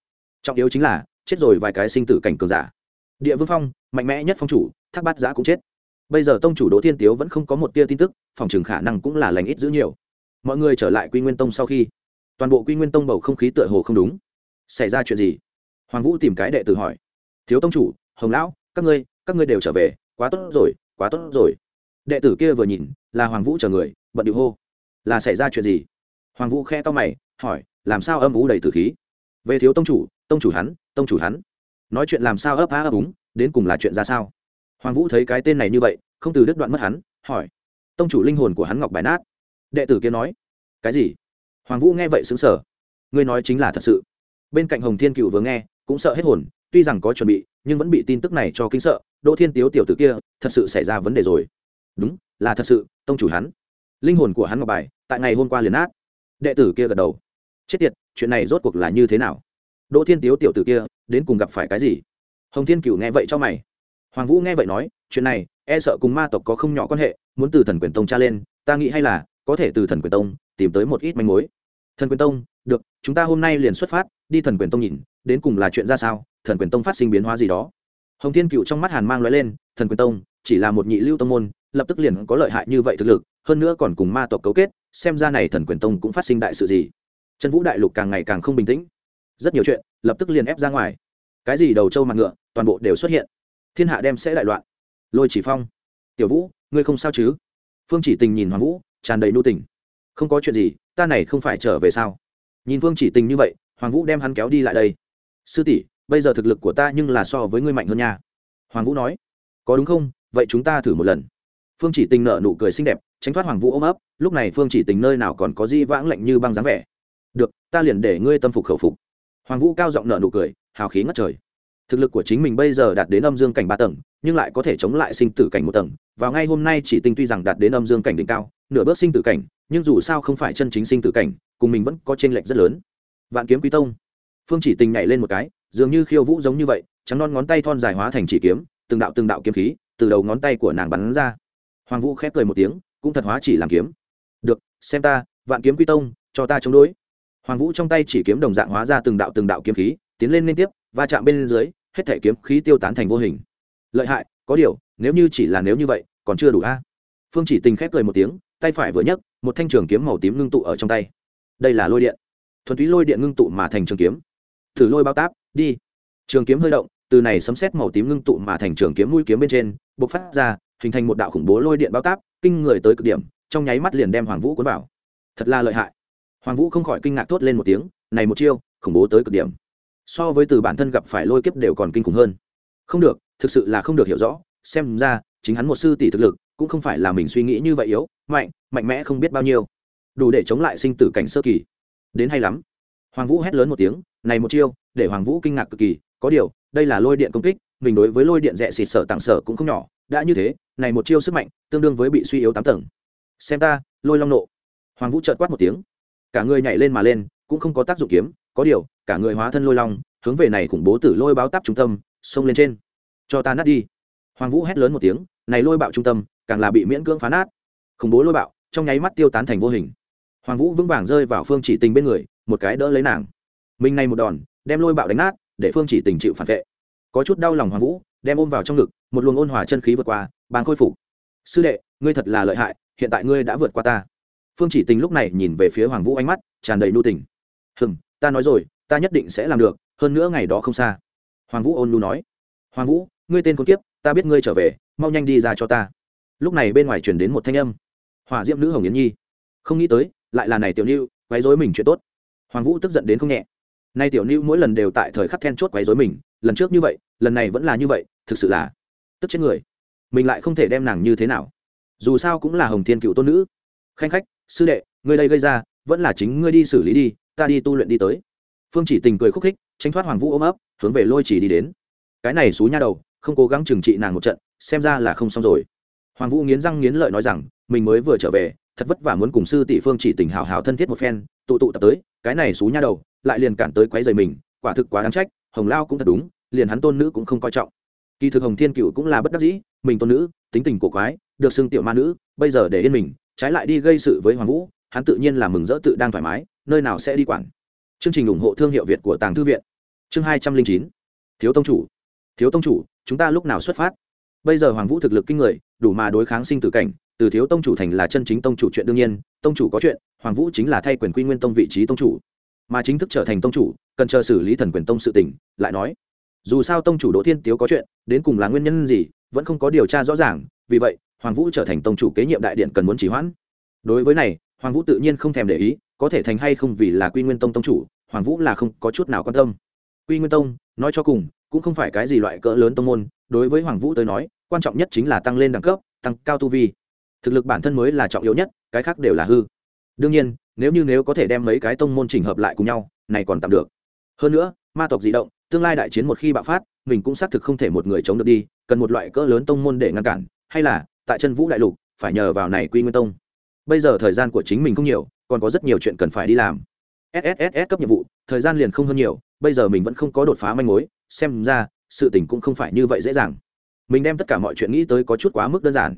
Trọng yếu chính là, chết rồi vài cái sinh tử cảnh cường giả. Địa vương phong, mạnh mẽ nhất phong chủ, thác bát giã cũng chết. Bây giờ tông chủ đỗ thiên tiếu vẫn không có một tia tin tức, phòng chừng khả năng cũng là lành ít giữ nhiều. Mọi người trở lại quy nguyên tông sau khi, toàn bộ quy nguyên tông bầu không khí tựa hồ không đúng. Xảy ra chuyện gì? Hoàng vũ tìm cái đệ tử hỏi. Thiếu tông chủ, hồng lão, các ngươi các ngươi đều trở về, quá tốt rồi, quá tốt rồi. Đệ tử kia vừa nhìn, là hoàng vũ chờ người bận điệu hô. Là xảy ra chuyện gì? Hoàng vũ khe to mày, hỏi, làm sao âm ú đầy tử khí? Về thiếu tông chủ tông chủ hắn, tông chủ hắn. Nói chuyện làm sao ấp á ấp úng, đến cùng là chuyện ra sao? Hoàng vũ thấy cái tên này như vậy, không từ đứt đoạn mất hắn, hỏi, tông chủ linh hồn của hắn ngọc bài nát. Đệ tử kia nói, cái gì? Hoàng vũ nghe vậy xứng sở ngươi nói chính là thật sự. Bên cạnh hồng thiên cựu vừa nghe, cũng sợ hết hồn, tuy rằng có chuẩn bị, nhưng vẫn bị tin tức này cho kinh sợ. Đỗ thiên tiếu tiểu tử kia, thật sự xảy ra vấn đề rồi. Đúng, là thật sự, tông chủ hắn linh hồn của hắn ngọc bài, tại ngày hôm qua liền át đệ tử kia gật đầu. Chết tiệt, chuyện này rốt cuộc là như thế nào? Đỗ thiên tiếu tiểu tử kia, đến cùng gặp phải cái gì? Hồng thiên cửu nghe vậy cho mày. Hoàng vũ nghe vậy nói, chuyện này e sợ cùng ma tộc có không nhỏ quan hệ, muốn từ thần quyền tông tra lên, ta nghĩ hay là, có thể từ thần quyền tông tìm tới một ít manh mối. Thần quyền tông, được, chúng ta hôm nay liền xuất phát, đi thần quyền tông nhìn, đến cùng là chuyện ra sao, thần quyền tông phát sinh biến hóa gì đó. Hồng thiên cựu trong mắt hàn mang loại lên, thần quyền tông, chỉ là một nhị lưu tông môn lập tức liền có lợi hại như vậy thực lực, hơn nữa còn cùng ma tộc cấu kết, xem ra này thần quyền tông cũng phát sinh đại sự gì. Trần vũ đại lục càng ngày càng không bình tĩnh. Rất nhiều chuyện, lập tức liền ép ra ngoài. Cái gì đầu trâu mặt ngựa, toàn bộ đều xuất hiện. Thiên hạ đem sẽ đại loạn. Lôi chỉ phong, tiểu vũ, ngươi không sao chứ? Phương chỉ tình nhìn hoàng vũ, tràn đầy nô tình. Không có chuyện gì, ta này không phải trở về sao? Nhìn phương chỉ tình như vậy, hoàng vũ đem hắn kéo đi lại đây. Sư tỷ, bây giờ thực lực của ta nhưng là so với ngươi mạnh hơn nha. Hoàng vũ nói. Có đúng không? Vậy chúng ta thử một lần phương chỉ tình nợ nụ cười xinh đẹp, tránh thoát hoàng vũ ôm ấp, lúc này phương chỉ tình nơi nào còn có di vãng lạnh như băng dáng vẻ. Được, ta liền để ngươi tâm phục khẩu phục. Hoàng vũ cao giọng nợ nụ cười, hào khí ngất trời. Thực lực của chính mình bây giờ đạt đến âm dương cảnh ba tầng, nhưng lại có thể chống lại sinh tử cảnh một tầng. Vào ngay hôm nay chỉ tinh tuy rằng đạt đến âm dương cảnh đỉnh cao, nửa bước sinh tử cảnh, nhưng dù sao không phải chân chính sinh tử cảnh, cùng mình vẫn có t r ê n lệch rất lớn. Vạn kiếm quý tông. Phương chỉ tình nhảy lên một cái, dường như khiêu vũ giống như vậy, trắng non ngón tay thon dài hóa thành chỉ kiếm, từng đạo từng đạo kiếm khí từ đầu ngón tay của nàng bắn ra hoàng vũ khép cười một tiếng, cũng thật hóa chỉ làm kiếm. Được, xem ta, vạn kiếm quy tông, cho ta chống đối. Hoàng vũ trong tay chỉ kiếm đồng dạng hóa ra từng đạo từng đạo kiếm khí, tiến lên liên tiếp, va chạm bên dưới, hết thể kiếm khí tiêu tán thành vô hình. Lợi hại, có điều, nếu như chỉ là nếu như vậy, còn chưa đủ a. Phương chỉ tình khép cười một tiếng, tay phải vừa nhấc, một thanh trường kiếm màu tím ngưng tụ ở trong tay. Đây là lôi điện. Thuần túy lôi điện ngưng tụ mà thành trường kiếm. Thử lôi bao táp, đi. Trường kiếm hơi động, từ này sấm xét màu tím ngưng tụ mà thành trường kiếm mũi kiếm bên trên, bộc phát ra hình thành một đạo khủng bố lôi điện bao táp, kinh người tới cực điểm, trong nháy mắt liền đem hoàng vũ cuốn vào. Thật là lợi hại. Hoàng vũ không khỏi kinh ngạc thốt lên một tiếng, này một chiêu, khủng bố tới cực điểm. So với từ bản thân gặp phải lôi kiếp đều còn kinh khủng hơn. Không được, thực sự là không được hiểu rõ, xem ra, chính hắn một sư tỷ thực lực, cũng không phải là mình suy nghĩ như vậy yếu, mạnh mạnh mẽ không biết bao nhiêu. Đủ để chống lại sinh tử cảnh sơ kỳ. Đến hay lắm. Hoàng vũ hét lớn một tiếng, này một chiêu, để hoàng vũ kinh ngạc cực kỳ, có điều, đây là lôi điện công kích, mình đối với lôi điện rẽ xịt sở tặng sở cũng không nhỏ đã như thế, này một chiêu sức mạnh, tương đương với bị suy yếu tám tầng. Xem ta, lôi long nộ. Hoàng vũ trợt quát một tiếng. Cả người nhảy lên mà lên, cũng không có tác dụng kiếm, có điều, cả người hóa thân lôi long, hướng về này khủng bố tử lôi báo táp trung tâm, xông lên trên. Cho ta nát đi. Hoàng vũ hét lớn một tiếng, này lôi bạo trung tâm, càng là bị miễn cưỡng phá nát. Khủng bố lôi bạo, trong nháy mắt tiêu tán thành vô hình. Hoàng vũ vững vàng rơi vào phương chỉ tình bên người, một cái đỡ lấy nàng. Mình này một đòn, đem lôi bạo đánh nát, để phương chỉ tình chịu phản vệ. Có chút đau lòng hoàng vũ đem ôm vào trong ngực, một luồng ôn hòa chân khí vượt qua, bàng khôi phục. Sư đệ, ngươi thật là lợi hại, hiện tại ngươi đã vượt qua ta. Phương chỉ tình lúc này nhìn về phía hoàng vũ ánh mắt tràn đầy nu tình. Hừm, ta nói rồi, ta nhất định sẽ làm được, hơn nữa ngày đó không xa. Hoàng vũ ôn nu nói. Hoàng vũ, ngươi tên con kiếp, ta biết ngươi trở về, mau nhanh đi ra cho ta. Lúc này bên ngoài chuyển đến một thanh âm. Hỏa diễm nữ hồng yến nhi. Không nghĩ tới, lại là này tiểu nưu, quấy dối mình chuyện tốt. Hoàng vũ tức giận đến không nhẹ. Nay tiểu nưu mỗi lần đều tại thời khắc then chốt quấy dối mình lần trước như vậy, lần này vẫn là như vậy, thực sự là tức chết người. Mình lại không thể đem nàng như thế nào. Dù sao cũng là hồng thiên cựu tôn nữ. Khanh khách, sư đệ, ngươi đây gây ra, vẫn là chính ngươi đi xử lý đi, ta đi tu luyện đi tới. Phương chỉ tình cười khúc khích, tránh thoát hoàng vũ ôm ấp, hướng về lôi chỉ đi đến. Cái này xú nha đầu, không cố gắng trừng trị nàng một trận, xem ra là không xong rồi. Hoàng vũ nghiến răng nghiến lợi nói rằng, mình mới vừa trở về, thật vất vả muốn cùng sư tỷ phương chỉ tình hào hào thân thiết một phen, tụ tụ tập tới, cái này xú nha đầu, lại liền cản tới quấy rầy mình, quả thực quá đáng trách hồng lao cũng thật đúng, liền hắn tôn nữ cũng không coi trọng. Kỳ thực hồng thiên cựu cũng là bất đắc dĩ, mình tôn nữ, tính tình cổ quái, được xưng tiểu ma nữ, bây giờ để yên mình, trái lại đi gây sự với hoàng vũ, hắn tự nhiên là mừng rỡ tự đang thoải mái, nơi nào sẽ đi quản. Chương trình ủng hộ thương hiệu việt của tàng thư viện. Chương hai trăm linh chín. Thiếu tông chủ. Thiếu tông chủ, chúng ta lúc nào xuất phát? Bây giờ hoàng vũ thực lực kinh người, đủ mà đối kháng sinh tử cảnh, từ thiếu tông chủ thành là chân chính tông chủ chuyện đương nhiên, tông chủ có chuyện, hoàng vũ chính là thay quyền quy nguyên tông vị trí tông chủ mà chính thức trở thành tông chủ, cần chờ xử lý thần quyền tông sự tỉnh lại nói, dù sao tông chủ đỗ thiên tiếu có chuyện, đến cùng là nguyên nhân gì, vẫn không có điều tra rõ ràng, vì vậy, hoàng vũ trở thành tông chủ kế nhiệm đại điện cần muốn chỉ hoãn. Đối với này, hoàng vũ tự nhiên không thèm để ý, có thể thành hay không vì là quy nguyên tông tông chủ, hoàng vũ là không có chút nào quan tâm. Quy nguyên tông, nói cho cùng, cũng không phải cái gì loại cỡ lớn tông môn, đối với hoàng vũ tới nói, quan trọng nhất chính là tăng lên đẳng cấp, tăng cao tu vi. Thực lực bản thân mới là trọng yếu nhất, cái khác đều là hư đương nhiên, nếu như nếu có thể đem mấy cái tông môn chỉnh hợp lại cùng nhau, này còn tạm được. Hơn nữa, ma tộc di động, tương lai đại chiến một khi bạo phát, mình cũng xác thực không thể một người chống được đi, cần một loại cỡ lớn tông môn để ngăn cản. Hay là, tại chân vũ đại lục, phải nhờ vào này quy nguyên tông. Bây giờ thời gian của chính mình không nhiều, còn có rất nhiều chuyện cần phải đi làm. Sss cấp nhiệm vụ, thời gian liền không hơn nhiều, bây giờ mình vẫn không có đột phá manh mối, xem ra, sự tình cũng không phải như vậy dễ dàng. Mình đem tất cả mọi chuyện nghĩ tới có chút quá mức đơn giản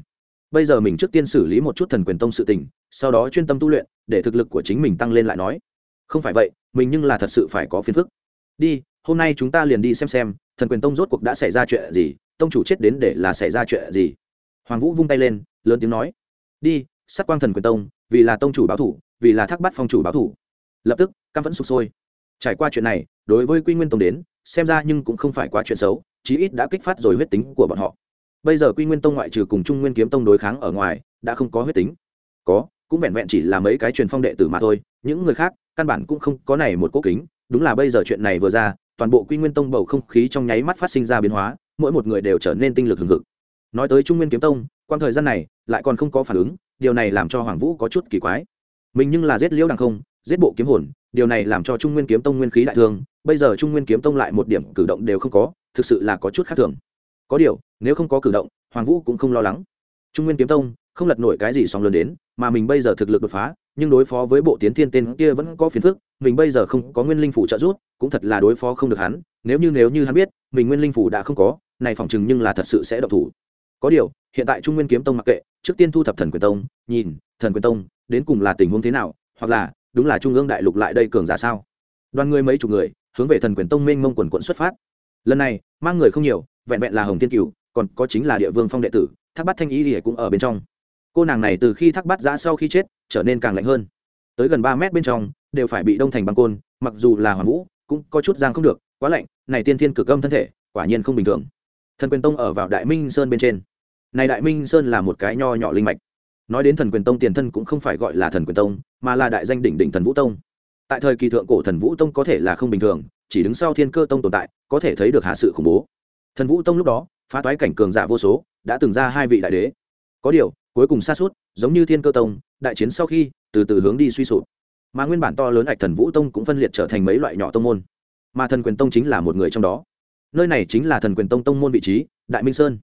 bây giờ mình trước tiên xử lý một chút thần quyền tông sự tình, sau đó chuyên tâm tu luyện, để thực lực của chính mình tăng lên lại nói. Không phải vậy, mình nhưng là thật sự phải có phiền phức. Đi, hôm nay chúng ta liền đi xem xem, thần quyền tông rốt cuộc đã xảy ra chuyện gì, tông chủ chết đến để là xảy ra chuyện gì. Hoàng vũ vung tay lên, lớn tiếng nói. Đi, sát quang thần quyền tông, vì là tông chủ báo thủ, vì là thác bắt phong chủ báo thủ. Lập tức cam vẫn sụp sôi. Trải qua chuyện này, đối với quy nguyên tông đến, xem ra nhưng cũng không phải quá chuyện xấu, chí ít đã kích phát rồi huyết tính của bọn họ bây giờ quy nguyên tông ngoại trừ cùng trung nguyên kiếm tông đối kháng ở ngoài, đã không có huyết tính. Có, cũng vẹn vẹn chỉ là mấy cái truyền phong đệ tử mà thôi, những người khác căn bản cũng không có này một cố kính. Đúng là bây giờ chuyện này vừa ra, toàn bộ quy nguyên tông bầu không khí trong nháy mắt phát sinh ra biến hóa, mỗi một người đều trở nên tinh lực hừng hực. Nói tới trung nguyên kiếm tông quan thời gian này lại còn không có phản ứng, điều này làm cho hoàng vũ có chút kỳ quái. Mình nhưng là giết liễu đằng không, giết bộ kiếm hồn, điều này làm cho trung nguyên kiếm tông nguyên khí đại thương, bây giờ trung nguyên kiếm tông lại một điểm cử động đều không có, thực sự là có chút khác thường. Có điều nếu không có cử động, hoàng vũ cũng không lo lắng. Trung nguyên kiếm tông, không lật nổi cái gì song lớn đến, mà mình bây giờ thực lực đột phá, nhưng đối phó với bộ tiến thiên tên kia vẫn có phiền phức, mình bây giờ không có nguyên linh phủ trợ giúp, cũng thật là đối phó không được hắn, nếu như nếu như hắn biết, mình nguyên linh phủ đã không có, này phỏng chừng nhưng là thật sự sẽ độc thủ. Có điều, hiện tại trung nguyên kiếm tông mặc kệ, trước tiên thu thập thần quyền tông, nhìn, thần quyền tông, đến cùng là tình huống thế nào, hoặc là, đúng là trung ương đại lục lại đây cường giả sao? Đoàn người mấy chục người, hướng về thần quyền tông mênh mông quần quận xuất phát. Lần này, mang người không nhiều, vẹn vẹn là hồng thiên cửu còn có chính là địa vương phong đệ tử, thác bát thanh ý thì cũng ở bên trong. Cô nàng này từ khi thác bát giã sau khi chết, trở nên càng lạnh hơn. Tới gần ba mét bên trong, đều phải bị đông thành băng côn, mặc dù là hoàng vũ, cũng có chút giang không được, quá lạnh, này tiên thiên cực âm thân thể, quả nhiên không bình thường. Thần quyền tông ở vào đại minh sơn bên trên. Này đại minh sơn là một cái nho nhỏ linh mạch. Nói đến thần quyền tông tiền thân cũng không phải gọi là thần quyền tông, mà là đại danh đỉnh đỉnh thần vũ tông. Tại thời kỳ thượng cổ thần vũ tông có thể là không bình thường, chỉ đứng sau thiên cơ tông tồn tại, có thể thấy được hạ sự khủng bố. Thần vũ tông lúc đó phá toái cảnh cường giả vô số, đã từng ra hai vị đại đế. Có điều, cuối cùng xa suốt giống như thiên cơ tông, đại chiến sau khi, từ từ hướng đi suy sụp. Mà nguyên bản to lớn ạch thần vũ tông cũng phân liệt trở thành mấy loại nhỏ tông môn. Mà thần quyền tông chính là một người trong đó. Nơi này chính là thần quyền tông tông môn vị trí, đại minh sơn.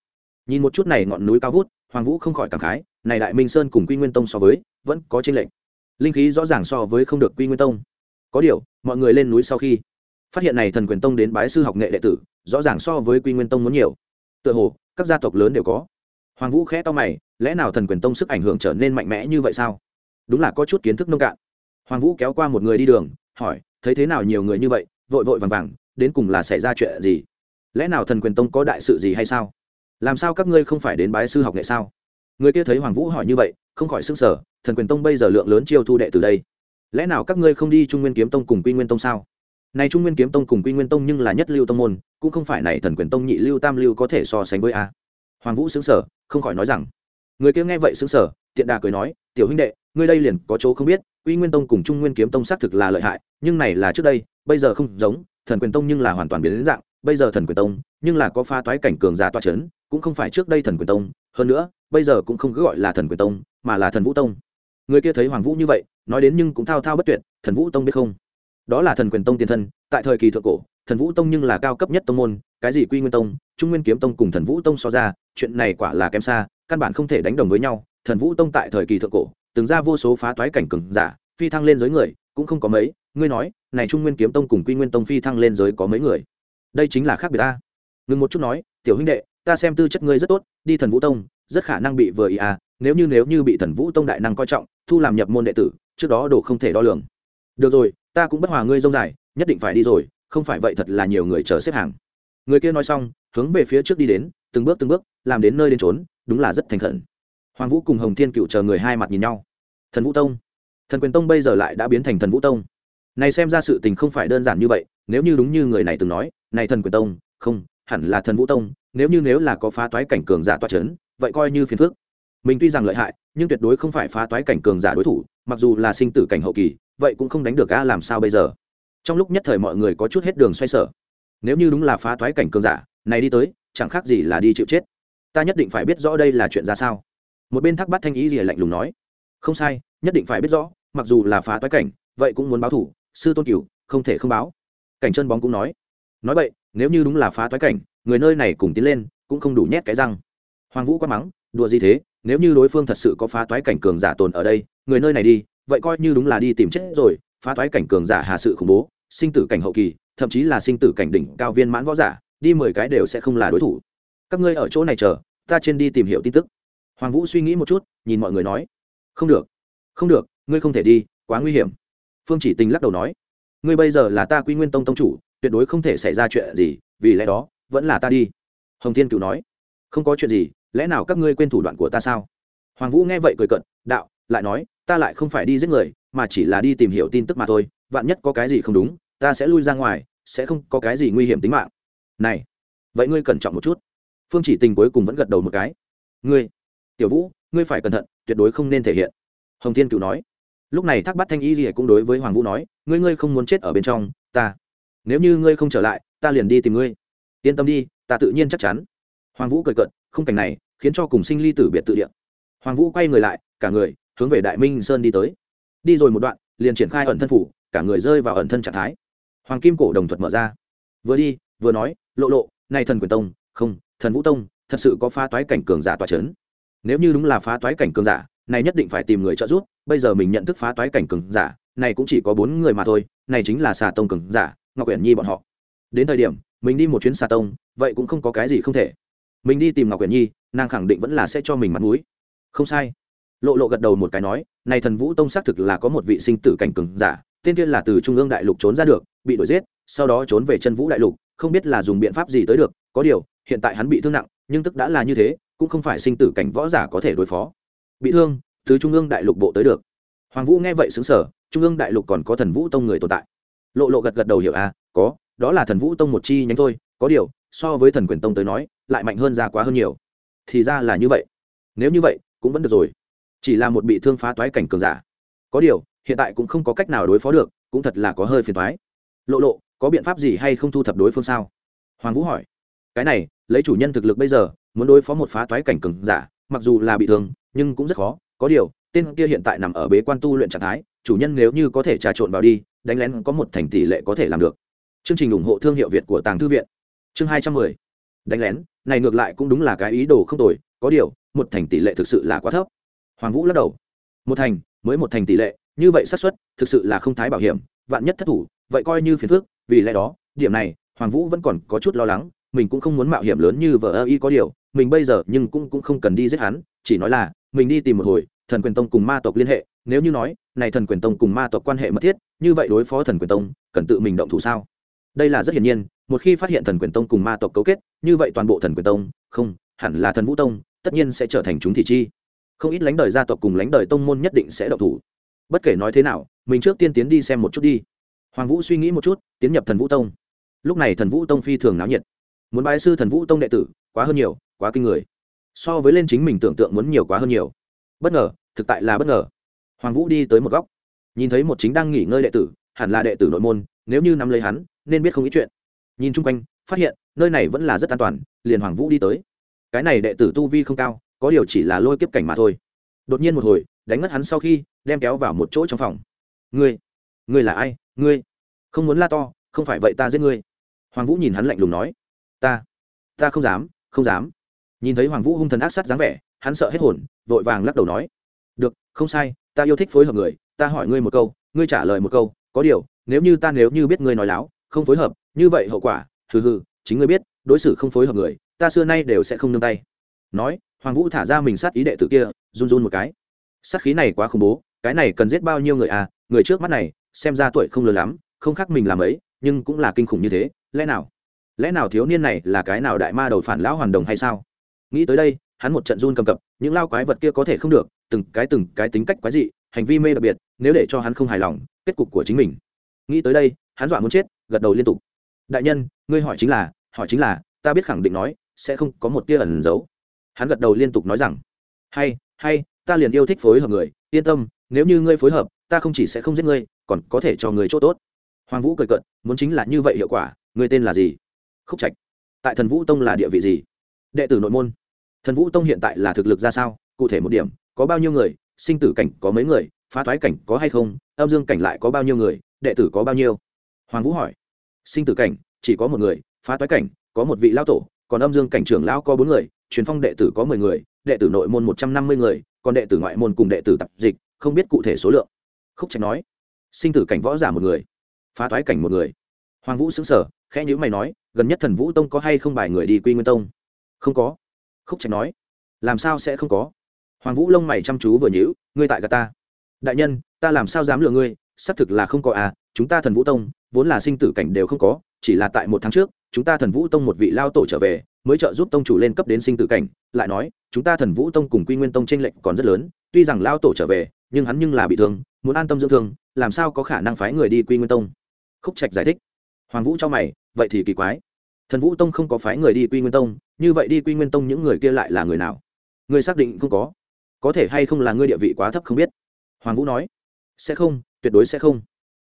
Nhìn một chút này ngọn núi cao vút, hoàng vũ không khỏi cảm khái, này đại minh sơn cùng quy nguyên tông so với, vẫn có tranh lệch. Linh khí rõ ràng so với không được quy nguyên tông. Có điều, mọi người lên núi sau khi, phát hiện này thần quyền tông đến bái sư học nghệ đệ tử, rõ ràng so với quy nguyên tông muốn nhiều tựa hồ, các gia tộc lớn đều có. Hoàng vũ khẽ to mày, lẽ nào thần quyền tông sức ảnh hưởng trở nên mạnh mẽ như vậy sao? Đúng là có chút kiến thức nông cạn. Hoàng vũ kéo qua một người đi đường, hỏi, thấy thế nào nhiều người như vậy? Vội vội vàng vàng, đến cùng là xảy ra chuyện gì? Lẽ nào thần quyền tông có đại sự gì hay sao? Làm sao các ngươi không phải đến bái sư học nghệ sao? Người kia thấy hoàng vũ hỏi như vậy, không khỏi sức sở thần quyền tông bây giờ lượng lớn chiêu thu đệ từ đây. Lẽ nào các ngươi không đi trung nguyên kiếm tông cùng quy nguyên tông sao? Này trung nguyên kiếm tông cùng quy nguyên tông nhưng là nhất lưu tông môn, cũng không phải này thần quyền tông nhị lưu tam lưu có thể so sánh với a. Hoàng vũ xứng sở không khỏi nói rằng, người kia nghe vậy xứng sở tiện đà cười nói, tiểu huynh đệ, ngươi đây liền có chỗ không biết, quy nguyên tông cùng trung nguyên kiếm tông xác thực là lợi hại, nhưng này là trước đây, bây giờ không giống, thần quyền tông nhưng là hoàn toàn biến đến dạng, bây giờ thần quyền tông, nhưng là có pha toái cảnh cường giả toa c h ấ n cũng không phải trước đây thần quyền tông, hơn nữa, bây giờ cũng không cứ gọi là thần quyền tông, mà là thần vũ tông. Người kia thấy hoàng vũ như vậy, nói đến nhưng cũng thao thao bất tuyệt, thần vũ tông biết không? Đó là thần quyền tông tiền thân, tại thời kỳ thượng cổ, thần vũ tông nhưng là cao cấp nhất tông môn, cái gì quy nguyên tông, trung nguyên kiếm tông cùng thần vũ tông so ra, chuyện này quả là kém xa, căn bản không thể đánh đồng với nhau. Thần vũ tông tại thời kỳ thượng cổ, từng ra vô số phá toái cảnh cường giả, phi thăng lên giới người, cũng không có mấy. Ngươi nói, này trung nguyên kiếm tông cùng quy nguyên tông phi thăng lên giới có mấy người? Đây chính là khác biệt ta. Ngừng một chút nói, tiểu huynh đệ, ta xem tư chất ngươi rất tốt, đi thần vũ tông, rất khả năng bị vừa ý à nếu như nếu như bị thần vũ tông đại năng coi trọng, thu làm nhập môn đệ tử, trước đó đồ không thể đo lường được rồi, ta cũng bất hòa ngươi dông dài, nhất định phải đi rồi, không phải vậy thật là nhiều người chờ xếp hàng. Người kia nói xong, hướng về phía trước đi đến, từng bước từng bước, làm đến nơi đến trốn đúng là rất thành khẩn. Hoàng vũ cùng hồng thiên cựu chờ người hai mặt nhìn nhau. Thần vũ tông. Thần quyền tông bây giờ lại đã biến thành thần vũ tông. Này xem ra sự tình không phải đơn giản như vậy, nếu như đúng như người này từng nói, này thần quyền tông, không, hẳn là thần vũ tông, nếu như nếu là có phá toái cảnh cường giả toa c h ấ n vậy coi như phiền phước mình tuy rằng lợi hại, nhưng tuyệt đối không phải phá toái cảnh cường giả đối thủ, mặc dù là sinh tử cảnh hậu kỳ, vậy cũng không đánh được a làm sao bây giờ? Trong lúc nhất thời mọi người có chút hết đường xoay sở. Nếu như đúng là phá toái cảnh cường giả, này đi tới, chẳng khác gì là đi chịu chết. Ta nhất định phải biết rõ đây là chuyện ra sao. Một bên thắc bắt thanh ý gì lạnh lùng nói, không sai, nhất định phải biết rõ, mặc dù là phá toái cảnh, vậy cũng muốn báo thủ, sư tôn cửu, không thể không báo. Cảnh chân bóng cũng nói nói vậy, nếu như đúng là phá toái cảnh, người nơi này cùng tiến lên, cũng không đủ nhét cái răng. Hoàng vũ quát mắng, đùa gì thế? Nếu như đối phương thật sự có phá toái cảnh cường giả tồn ở đây, người nơi này đi, vậy coi như đúng là đi tìm chết rồi. Phá toái cảnh cường giả hà sự khủng bố, sinh tử cảnh hậu kỳ, thậm chí là sinh tử cảnh đỉnh cao viên mãn võ giả, đi mười cái đều sẽ không là đối thủ. Các ngươi ở chỗ này chờ, ta trên đi tìm hiểu tin tức. Hoàng vũ suy nghĩ một chút, nhìn mọi người nói, không được không được, ngươi không thể đi, quá nguy hiểm. Phương chỉ tình lắc đầu nói, ngươi bây giờ là ta quy nguyên tông tông chủ, tuyệt đối không thể xảy ra chuyện gì, vì lẽ đó, vẫn là ta đi. Hồng thiên cựu nói, không có chuyện gì lẽ nào các ngươi quên thủ đoạn của ta sao? Hoàng vũ nghe vậy cười cận đạo, lại nói, ta lại không phải đi giết người, mà chỉ là đi tìm hiểu tin tức mà thôi, vạn nhất có cái gì không đúng, ta sẽ lui ra ngoài, sẽ không có cái gì nguy hiểm tính mạng. Này, vậy ngươi cẩn trọng một chút. Phương chỉ tình cuối cùng vẫn gật đầu một cái. Ngươi, tiểu vũ, ngươi phải cẩn thận, tuyệt đối không nên thể hiện. Hồng thiên cựu nói. Lúc này thác bắt thanh y gì cũng đối với hoàng vũ nói, ngươi ngươi không muốn chết ở bên trong, ta, nếu như ngươi không trở lại, ta liền đi tìm ngươi. Yên tâm đi, ta tự nhiên chắc chắn. Hoàng vũ cười cận khung cảnh này khiến cho cùng sinh ly tử biệt tự địa. Hoàng vũ quay người lại, cả người hướng về đại minh sơn đi tới. Đi rồi một đoạn, liền triển khai ẩn thân phủ, cả người rơi vào ẩn thân trạng thái. Hoàng kim cổ đồng thuật mở ra. Vừa đi, vừa nói, lộ lộ nay thần quyền tông, không, thần vũ tông, thật sự có phá toái cảnh cường giả tòa c h ấ n nếu như đúng là phá toái cảnh cường giả, này nhất định phải tìm người trợ giúp, bây giờ mình nhận thức phá toái cảnh cường giả, này cũng chỉ có bốn người mà thôi, này chính là xà tông cường giả, ngọc uyển nhi bọn họ. Đến thời điểm, mình đi một chuyến xà tông, vậy cũng không có cái gì không thể mình đi tìm ngọc uyển nhi, nàng khẳng định vẫn là sẽ cho mình mặt mũi. Không sai. Lộ lộ gật đầu một cái nói, này thần vũ tông xác thực là có một vị sinh tử cảnh cường giả, tên tiên là từ trung ương đại lục trốn ra được, bị đuổi giết, sau đó trốn về chân vũ đại lục, không biết là dùng biện pháp gì tới được, có điều, hiện tại hắn bị thương nặng, nhưng tức đã là như thế, cũng không phải sinh tử cảnh võ giả có thể đối phó. Bị thương, từ trung ương đại lục bộ tới được. Hoàng vũ nghe vậy xứng sở trung ương đại lục còn có thần vũ tông người tồn tại. Lộ lộ gật gật đầu hiểu à có, đó là thần vũ tông một chi nhánh thôi, có điều, so với thần quyền tông tới nói lại mạnh hơn ra quá hơn nhiều. Thì ra là như vậy. Nếu như vậy, cũng vẫn được rồi. Chỉ là một bị thương phá toái cảnh cường giả. Có điều, hiện tại cũng không có cách nào đối phó được, cũng thật là có hơi phiền toái. Lộ lộ, có biện pháp gì hay không thu thập đối phương sao? Hoàng vũ hỏi. Cái này, lấy chủ nhân thực lực bây giờ, muốn đối phó một phá toái cảnh cường giả, mặc dù là bị thương, nhưng cũng rất khó. Có điều, tên kia hiện tại nằm ở bế quan tu luyện trạng thái, chủ nhân nếu như có thể trà trộn vào đi, đánh lén có một thành tỷ lệ có thể làm được. Chương trình ủng hộ thương hiệu việt của tàng thư viện. Chương hai trăm mười. Đánh lén này ngược lại cũng đúng là cái ý đồ không tồi, có điều, một thành tỷ lệ thực sự là quá thấp. Hoàng vũ lắc đầu. Một thành, mới một thành tỷ lệ, như vậy xác suất, thực sự là không thái bảo hiểm, vạn nhất thất thủ, vậy coi như phiền phức, vì lẽ đó, điểm này, hoàng vũ vẫn còn có chút lo lắng, mình cũng không muốn mạo hiểm lớn như vợ ơ y có điều, mình bây giờ nhưng cũng cũng không cần đi giết hắn, chỉ nói là, mình đi tìm một hồi, thần quyền tông cùng ma tộc liên hệ, nếu như nói, này thần quyền tông cùng ma tộc quan hệ mật thiết, như vậy đối phó thần quyền tông, cần tự mình động thủ sao? Đây là rất hiển nhiên, một khi phát hiện thần quyền tông cùng ma tộc cấu kết, như vậy toàn bộ thần quyền tông, không, hẳn là thần vũ tông, tất nhiên sẽ trở thành chúng thị chi. Không ít lãnh đời gia tộc cùng lãnh đời tông môn nhất định sẽ động thủ. Bất kể nói thế nào, mình trước tiên tiến đi xem một chút đi. Hoàng vũ suy nghĩ một chút, tiến nhập thần vũ tông. Lúc này thần vũ tông phi thường náo nhiệt. Muốn bái sư thần vũ tông đệ tử, quá hơn nhiều, quá kinh người. So với lên chính mình tưởng tượng muốn nhiều quá hơn nhiều. Bất ngờ, thực tại là bất ngờ. Hoàng vũ đi tới một góc. Nhìn thấy một chính đang nghỉ ngơi đệ tử, hẳn là đệ tử nội môn, nếu như nắm lấy hắn nên biết không ít chuyện. Nhìn chung quanh, phát hiện, nơi này vẫn là rất an toàn, liền hoàng vũ đi tới. Cái này đệ tử tu vi không cao, có điều chỉ là lôi kiếp cảnh mà thôi. Đột nhiên một hồi, đánh ngất hắn sau khi, đem kéo vào một chỗ trong phòng. Ngươi ngươi là ai? Ngươi, không muốn la to, không phải vậy ta giết ngươi. Hoàng vũ nhìn hắn lạnh lùng nói. Ta ta không dám không dám. Nhìn thấy hoàng vũ hung thần ác sát dáng vẻ, hắn sợ hết hồn, vội vàng lắc đầu nói. Được, không sai, ta yêu thích phối hợp người, ta hỏi ngươi một câu, ngươi trả lời một câu, có điều, nếu như ta nếu như biết ngươi nói láo không phối hợp, như vậy hậu quả, hừ hừ, chính ngươi biết, đối xử không phối hợp người, ta xưa nay đều sẽ không nương tay. Nói, hoàng vũ thả ra mình sát ý đệ tử kia, run run một cái. Sát khí này quá khủng bố, cái này cần giết bao nhiêu người à người trước mắt này, xem ra tuổi không lớn lắm, không khác mình làm ấy, nhưng cũng là kinh khủng như thế, lẽ nào? Lẽ nào thiếu niên này là cái nào đại ma đầu phản lão hoàn đồng hay sao? Nghĩ tới đây, hắn một trận run cầm cập, những lao quái vật kia có thể không được, từng cái từng cái tính cách quái dị, hành vi mê đặc biệt, nếu để cho hắn không hài lòng, kết cục của chính mình. Nghĩ tới đây hắn dọa muốn chết, gật đầu liên tục. Đại nhân, ngươi hỏi chính là, hỏi chính là, ta biết khẳng định nói, sẽ không có một tia ẩn giấu hắn gật đầu liên tục nói rằng, hay hay, ta liền yêu thích phối hợp người, yên tâm, nếu như ngươi phối hợp, ta không chỉ sẽ không giết ngươi, còn có thể cho người chỗ tốt. Hoàng vũ cười cận muốn chính là như vậy hiệu quả, ngươi tên là gì? Khúc trạch. Tại thần vũ tông là địa vị gì? Đệ tử nội môn. Thần vũ tông hiện tại là thực lực ra sao? Cụ thể một điểm, có bao nhiêu người? Sinh tử cảnh có mấy người? Phá thoái cảnh có hay không? Âm dương cảnh lại có bao nhiêu người? Đệ tử có bao nhiêu? Hoàng vũ hỏi. Sinh tử cảnh, chỉ có một người, phá toái cảnh, có một vị lao tổ, còn âm dương cảnh trưởng lão có bốn người, truyền phong đệ tử có mười người, đệ tử nội môn một trăm năm mươi người, còn đệ tử ngoại môn cùng đệ tử tập dịch, không biết cụ thể số lượng. Khúc trạch nói. Sinh tử cảnh võ giả một người, phá toái cảnh một người. Hoàng vũ xứng sở khẽ nhữ mày nói, gần nhất thần vũ tông có hay không bài người đi quy nguyên tông? Không có. Khúc trạch nói. Làm sao sẽ không có? Hoàng vũ lông mày chăm chú vừa nhữ ngươi tại gà ta. Đại nhân, ta làm sao dám lừa ngươi? Xác thực là không có à chúng ta thần vũ tông vốn là sinh tử cảnh đều không có, chỉ là tại một tháng trước, chúng ta thần vũ tông một vị lao tổ trở về, mới trợ giúp tông chủ lên cấp đến sinh tử cảnh, lại nói, chúng ta thần vũ tông cùng quy nguyên tông t r ê n lệch còn rất lớn, tuy rằng lao tổ trở về, nhưng hắn nhưng là bị thương, muốn an tâm dưỡng thương, làm sao có khả năng phái người đi quy nguyên tông? Khúc trạch giải thích. Hoàng vũ cho mày, vậy thì kỳ quái. Thần vũ tông không có phái người đi quy nguyên tông, như vậy đi quy nguyên tông những người kia lại là người nào? Người xác định không có. Có thể hay không là ngươi địa vị quá thấp không biết. Hoàng vũ nói. Sẽ không, tuyệt đối sẽ không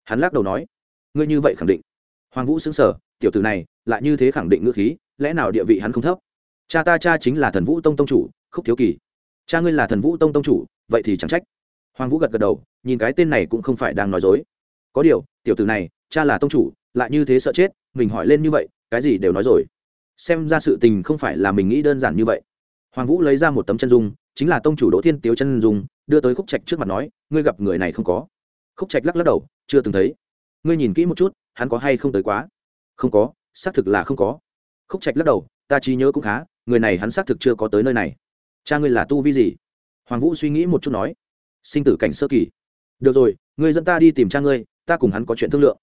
hắn lắc đầu nói, ngươi như vậy khẳng định. Hoàng vũ xứng sở tiểu tử này, lại như thế khẳng định ngữ khí, lẽ nào địa vị hắn không thấp? Cha ta, cha chính là thần vũ tông tông chủ, khúc thiếu kỳ. Cha ngươi là thần vũ tông tông chủ, vậy thì chẳng trách. Hoàng vũ gật gật đầu, nhìn cái tên này cũng không phải đang nói dối. Có điều, tiểu tử này, cha là tông chủ, lại như thế sợ chết, mình hỏi lên như vậy, cái gì đều nói rồi. Xem ra sự tình không phải là mình nghĩ đơn giản như vậy. Hoàng vũ lấy ra một tấm chân dung, chính là tông chủ đỗ thiên tiếu chân dung, đưa tới khúc trạch trước mặt nói, ngươi gặp người này không có khúc trạch lắc lắc đầu, chưa từng thấy. Ngươi nhìn kỹ một chút, hắn có hay không tới quá? Không có, xác thực là không có. Khúc trạch lắc đầu, ta trí nhớ cũng khá, người này hắn xác thực chưa có tới nơi này. Cha ngươi là tu vi gì? Hoàng vũ suy nghĩ một chút nói. Sinh tử cảnh sơ kỳ. Được rồi, ngươi dẫn ta đi tìm cha ngươi, ta cùng hắn có chuyện thương lượng.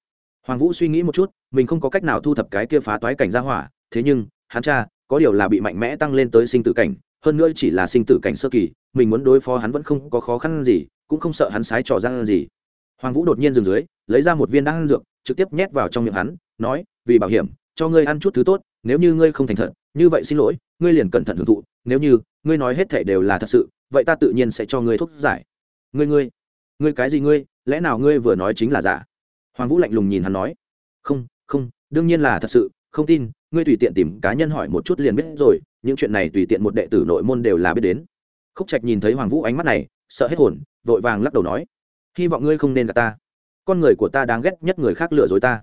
Hoàng vũ suy nghĩ một chút, mình không có cách nào thu thập cái kia phá toái cảnh ra hỏa, thế nhưng, hắn cha, có điều là bị mạnh mẽ tăng lên tới sinh tử cảnh, hơn nữa chỉ là sinh tử cảnh sơ kỳ, mình muốn đối phó hắn vẫn không có khó khăn gì, cũng không sợ hắn sái trò răng gì hoàng vũ đột nhiên dừng dưới, lấy ra một viên đan dược, trực tiếp nhét vào trong miệng hắn, nói, vì bảo hiểm, cho ngươi ăn chút thứ tốt, nếu như ngươi không thành thật, như vậy xin lỗi, ngươi liền cẩn thận hưởng thụ, nếu như, ngươi nói hết thể đều là thật sự, vậy ta tự nhiên sẽ cho ngươi thuốc giải. Ngươi ngươi ngươi cái gì ngươi, lẽ nào ngươi vừa nói chính là giả? Hoàng vũ lạnh lùng nhìn hắn nói. Không không, đương nhiên là thật sự, không tin, ngươi tùy tiện tìm cá nhân hỏi một chút liền biết rồi, những chuyện này tùy tiện một đệ tử nội môn đều là biết đến. Khúc trạch nhìn thấy hoàng vũ ánh mắt này, sợ hết hồn, vội vàng lắc đầu nói hy vọng ngươi không nên gặp ta. Con người của ta đáng ghét nhất người khác lừa dối ta.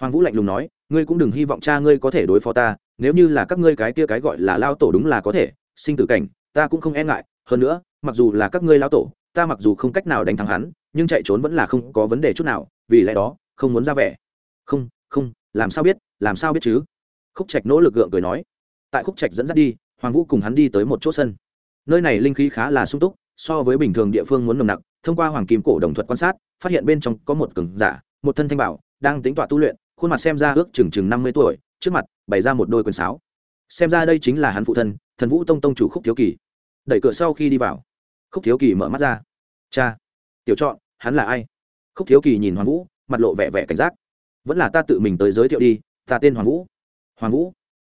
Hoàng vũ lạnh lùng nói, ngươi cũng đừng hy vọng cha ngươi có thể đối phó ta, nếu như là các ngươi cái kia cái gọi là lao tổ đúng là có thể, sinh tử cảnh, ta cũng không e ngại. Hơn nữa, mặc dù là các ngươi lao tổ, ta mặc dù không cách nào đánh thắng hắn, nhưng chạy trốn vẫn là không có vấn đề chút nào, vì lẽ đó, không muốn ra vẻ. Không không, làm sao biết, làm sao biết chứ? Khúc trạch nỗ lực gượng cười nói. Tại khúc trạch dẫn dắt đi, hoàng vũ cùng hắn đi tới một chỗ sân. Nơi này linh khí khá là sung túc, so với bình thường địa phương muốn nồng nặc thông qua hoàng kim cổ đồng thuật quan sát, phát hiện bên trong có một cường giả, một thân thanh bảo, đang tính tọa tu luyện, khuôn mặt xem ra ước chừng chừng năm mươi tuổi, trước mặt bày ra một đôi quần sáo. Xem ra đây chính là hắn phụ thân, thần vũ tông tông chủ khúc thiếu kỳ. Đẩy cửa sau khi đi vào, khúc thiếu kỳ mở mắt ra. Cha, tiểu chọn, hắn là ai? Khúc thiếu kỳ nhìn hoàng vũ, mặt lộ vẻ vẻ cảnh giác. Vẫn là ta tự mình tới giới thiệu đi, ta tên hoàng vũ. Hoàng vũ?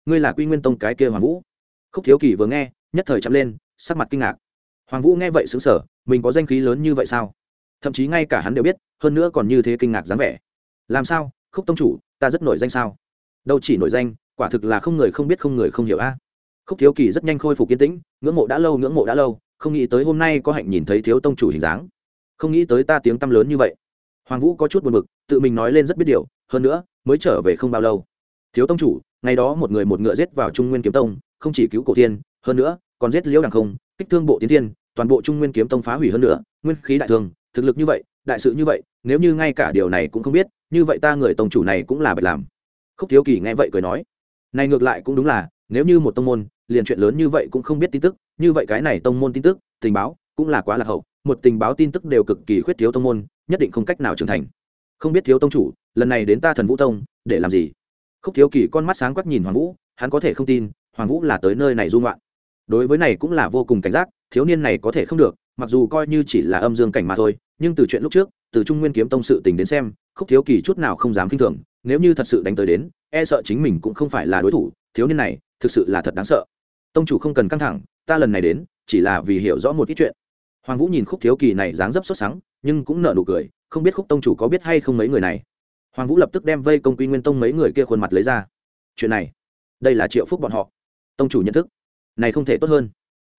Ngươi là quy nguyên tông cái kia hoàng vũ? Khúc thiếu kỳ vừa nghe, nhất thời chậm lên, sắc mặt kinh ngạc hoàng vũ nghe vậy xứng sở mình có danh khí lớn như vậy sao? Thậm chí ngay cả hắn đều biết, hơn nữa còn như thế kinh ngạc dáng vẻ. Làm sao? Khúc tông chủ, ta rất nổi danh sao? Đâu chỉ nổi danh, quả thực là không người không biết không người không hiểu a. Khúc thiếu kỳ rất nhanh khôi phục kiến tĩnh, ngưỡng mộ đã lâu, ngưỡng mộ đã lâu, không nghĩ tới hôm nay có hạnh nhìn thấy thiếu tông chủ hình dáng. Không nghĩ tới ta tiếng tăm lớn như vậy. Hoàng vũ có chút buồn b ự c tự mình nói lên rất biết điều, hơn nữa, mới trở về không bao lâu. Thiếu tông chủ, ngày đó một người một ngựa giết vào trung nguyên kiếm tông, không chỉ cứu cổ thiên, hơn nữa, còn giết liễu đằng không, kích thương bộ tiến thiên toàn bộ trung nguyên kiếm tông phá hủy hơn nữa, nguyên khí đại thương, thực lực như vậy, đại sự như vậy, nếu như ngay cả điều này cũng không biết, như vậy ta người tông chủ này cũng là bạch làm. Khúc thiếu kỳ nghe vậy cười nói, này ngược lại cũng đúng là, nếu như một tông môn, liền chuyện lớn như vậy cũng không biết tin tức, như vậy cái này tông môn tin tức, tình báo, cũng là quá lạc hậu, một tình báo tin tức đều cực kỳ khuyết thiếu tông môn, nhất định không cách nào trưởng thành. Không biết thiếu tông chủ, lần này đến ta thần vũ tông, để làm gì? Khúc thiếu kỳ con mắt sáng quắc nhìn hoàng vũ, hắn có thể không tin, hoàng vũ là tới nơi này dung loạn đối với này cũng là vô cùng cảnh giác thiếu niên này có thể không được, mặc dù coi như chỉ là âm dương cảnh mà thôi, nhưng từ chuyện lúc trước, từ trung nguyên kiếm tông sự tình đến xem, khúc thiếu kỳ chút nào không dám k i n h thường, nếu như thật sự đánh tới đến e sợ chính mình cũng không phải là đối thủ, thiếu niên này, thực sự là thật đáng sợ. Tông chủ không cần căng thẳng, ta lần này đến, chỉ là vì hiểu rõ một ít chuyện. Hoàng vũ nhìn khúc thiếu kỳ này dáng dấp xuất sáng nhưng cũng nợ nụ cười, không biết khúc tông chủ có biết hay không mấy người này. Hoàng vũ lập tức đem vây công quy nguyên tông mấy người kia khuôn mặt lấy ra. Chuyện này, đây là triệu phúc bọn họ. Tông chủ nhận thức, này không thể tốt hơn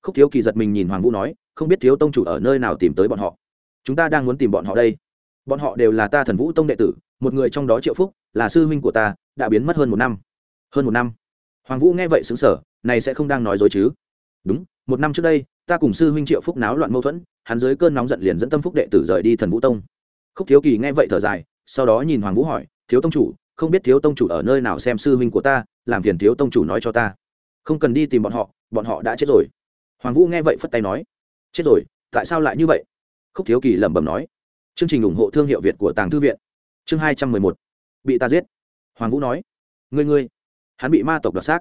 khúc thiếu kỳ giật mình nhìn hoàng vũ nói, không biết thiếu tông chủ ở nơi nào tìm tới bọn họ? Chúng ta đang muốn tìm bọn họ đây. Bọn họ đều là ta thần vũ tông đệ tử, một người trong đó triệu phúc, là sư huynh của ta, đã biến mất hơn một năm. Hơn một năm? Hoàng vũ nghe vậy xứng sở này sẽ không đang nói dối chứ? Đúng, một năm trước đây, ta cùng sư huynh triệu phúc náo loạn mâu thuẫn, hắn dưới cơn nóng giận liền dẫn tâm phúc đệ tử rời đi thần vũ tông. Khúc thiếu kỳ nghe vậy thở dài, sau đó nhìn hoàng vũ hỏi, thiếu tông chủ, không biết thiếu tông chủ ở nơi nào xem sư huynh của ta, làm phiền thiếu tông chủ nói cho ta. Không cần đi tìm bọn họ bọn họ đã chết rồi hoàng vũ nghe vậy phất tay nói, chết rồi, tại sao lại như vậy? Khúc thiếu kỳ lẩm bẩm nói, chương trình ủng hộ thương hiệu việt của tàng thư viện, chương hai trăm mười một, bị ta giết. Hoàng vũ nói, ngươi ngươi. Hắn bị ma tộc đoạt xác.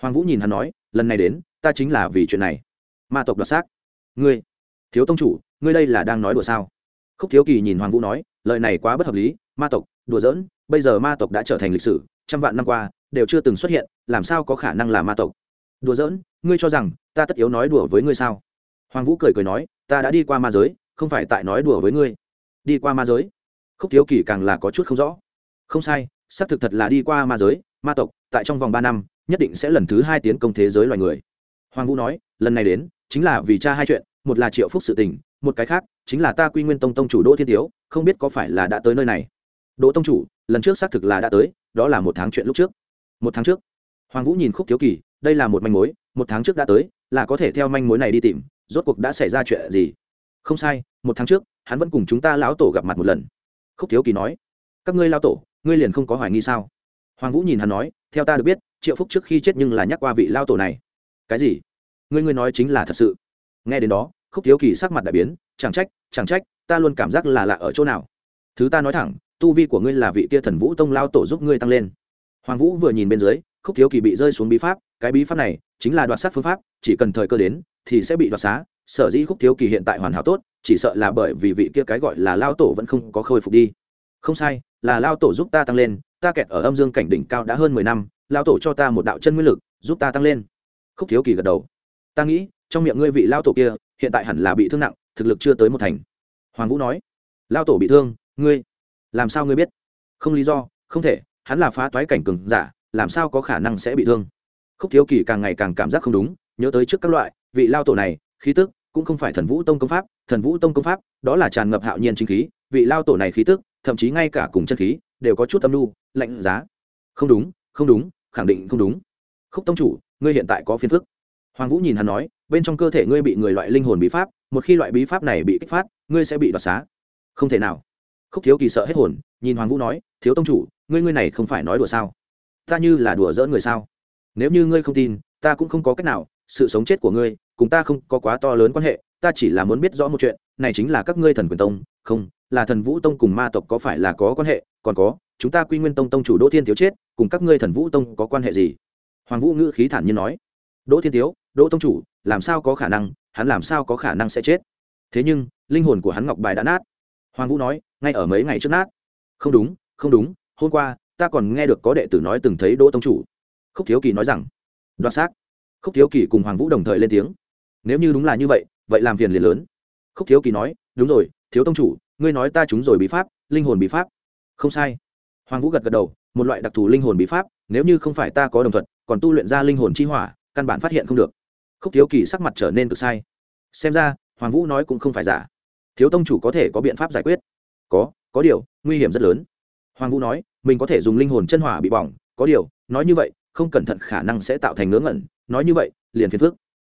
Hoàng vũ nhìn hắn nói, lần này đến, ta chính là vì chuyện này. Ma tộc đoạt xác. Ngươi, thiếu tông chủ, ngươi đây là đang nói đùa sao? Khúc thiếu kỳ nhìn hoàng vũ nói, lời này quá bất hợp lý, ma tộc, đùa giỡn, bây giờ ma tộc đã trở thành lịch sử, trăm vạn năm qua, đều chưa từng xuất hiện, làm sao có khả năng là ma tộc? Đùa giỡn, ngươi cho rằng ta tất yếu nói đùa với ngươi sao? Hoàng vũ cười cười nói, ta đã đi qua ma giới, không phải tại nói đùa với ngươi. Đi qua ma giới? Khúc thiếu kỳ càng là có chút không rõ. Không sai, xác thực thật là đi qua ma giới, ma tộc, tại trong vòng ba năm, nhất định sẽ lần thứ hai tiến công thế giới loài người. Hoàng vũ nói, lần này đến, chính là vì cha hai chuyện, một là triệu phúc sự tình, một cái khác, chính là ta quy nguyên tông tông chủ đỗ thiên tiếu, không biết có phải là đã tới nơi này. Đỗ tông chủ, lần trước xác thực là đã tới, đó là một tháng chuyện lúc trước. Một tháng trước. Hoàng vũ nhìn khúc thiếu kỳ, đây là một manh mối, một tháng trước đã tới là có thể theo manh mối này đi tìm, rốt cuộc đã xảy ra chuyện gì? Không sai, một tháng trước, hắn vẫn cùng chúng ta lão tổ gặp mặt một lần. Khúc thiếu kỳ nói, các ngươi lao tổ, ngươi liền không có hoài nghi sao? Hoàng vũ nhìn hắn nói, theo ta được biết, triệu phúc trước khi chết nhưng là nhắc qua vị lao tổ này. Cái gì? Ngươi ngươi nói chính là thật sự? Nghe đến đó, khúc thiếu kỳ sắc mặt đại biến, chẳng trách chẳng trách, ta luôn cảm giác là lạ ở chỗ nào. Thứ ta nói thẳng, tu vi của ngươi là vị kia thần vũ tông lao tổ giúp ngươi tăng lên. Hoàng vũ vừa nhìn bên dưới khúc thiếu kỳ bị rơi xuống bí pháp, cái bí pháp này chính là đoạt sát phương pháp, chỉ cần thời cơ đến thì sẽ bị đoạt xá, sở dĩ khúc thiếu kỳ hiện tại hoàn hảo tốt, chỉ sợ là bởi vì vị kia cái gọi là lao tổ vẫn không có khôi phục đi. Không sai, là lao tổ giúp ta tăng lên, ta kẹt ở âm dương cảnh đỉnh cao đã hơn mười năm, lao tổ cho ta một đạo chân nguyên lực, giúp ta tăng lên. Khúc thiếu kỳ gật đầu. Ta nghĩ, trong miệng ngươi vị lao tổ kia, hiện tại hẳn là bị thương nặng, thực lực chưa tới một thành. Hoàng vũ nói. Lao tổ bị thương, ngươi, làm sao ngươi biết? Không lý do, không thể, hắn là phá toái cảnh cường giả làm sao có khả năng sẽ bị thương? Khúc thiếu kỳ càng ngày càng cảm giác không đúng, nhớ tới trước các loại, vị lao tổ này, khí tức cũng không phải thần vũ tông công pháp, thần vũ tông công pháp, đó là tràn ngập hạo nhiên chính khí, vị lao tổ này khí tức, thậm chí ngay cả cùng chân khí, đều có chút âm lưu lạnh giá. Không đúng không đúng, khẳng định không đúng. Khúc tông chủ, ngươi hiện tại có phiền phức. Hoàng vũ nhìn hắn nói, bên trong cơ thể ngươi bị người loại linh hồn bí pháp, một khi loại bí pháp này bị kích phát, ngươi sẽ bị đoạt xá. Không thể nào. Khúc thiếu kỳ sợ hết hồn, nhìn hoàng vũ nói, thiếu tông chủ, ngươi ngươi này không phải nói đùa sao? Ta như là đùa dỡ người sao? Nếu như ngươi không tin, ta cũng không có cách nào, sự sống chết của ngươi, cùng ta không có quá to lớn quan hệ, ta chỉ là muốn biết rõ một chuyện, này chính là các ngươi thần quyền tông, không, là thần vũ tông cùng ma tộc có phải là có quan hệ? Còn có, chúng ta quy nguyên tông tông chủ đỗ thiên thiếu chết, cùng các ngươi thần vũ tông có quan hệ gì? Hoàng vũ ngữ khí thản nhiên nói. Đỗ thiên thiếu đỗ tông chủ, làm sao có khả năng, hắn làm sao có khả năng sẽ chết? Thế nhưng, linh hồn của hắn ngọc bài đã nát. Hoàng vũ nói, ngay ở mấy ngày trước nát. Không đúng không đúng, hôm qua ta còn nghe được có đệ tử nói từng thấy đỗ tông chủ. Khúc thiếu kỳ nói rằng, đoạt xác. Khúc thiếu kỳ cùng hoàng vũ đồng thời lên tiếng, nếu như đúng là như vậy vậy làm phiền liền lớn. Khúc thiếu kỳ nói, đúng rồi, thiếu tông chủ, ngươi nói ta trúng rồi bí pháp, linh hồn bí pháp. Không sai. Hoàng vũ gật gật đầu, một loại đặc thù linh hồn bí pháp, nếu như không phải ta có đồng thuận, còn tu luyện ra linh hồn chi hỏa, căn bản phát hiện không được. Khúc thiếu kỳ sắc mặt trở nên cực sai. Xem ra, hoàng vũ nói cũng không phải giả. Thiếu tông chủ có thể có biện pháp giải quyết. Có có điều, nguy hiểm rất lớn. Hoàng vũ nói mình có thể dùng linh hồn chân hỏa bị bỏng, có điều, nói như vậy, không cẩn thận khả năng sẽ tạo thành ngớ ngẩn, nói như vậy, liền phiền phức.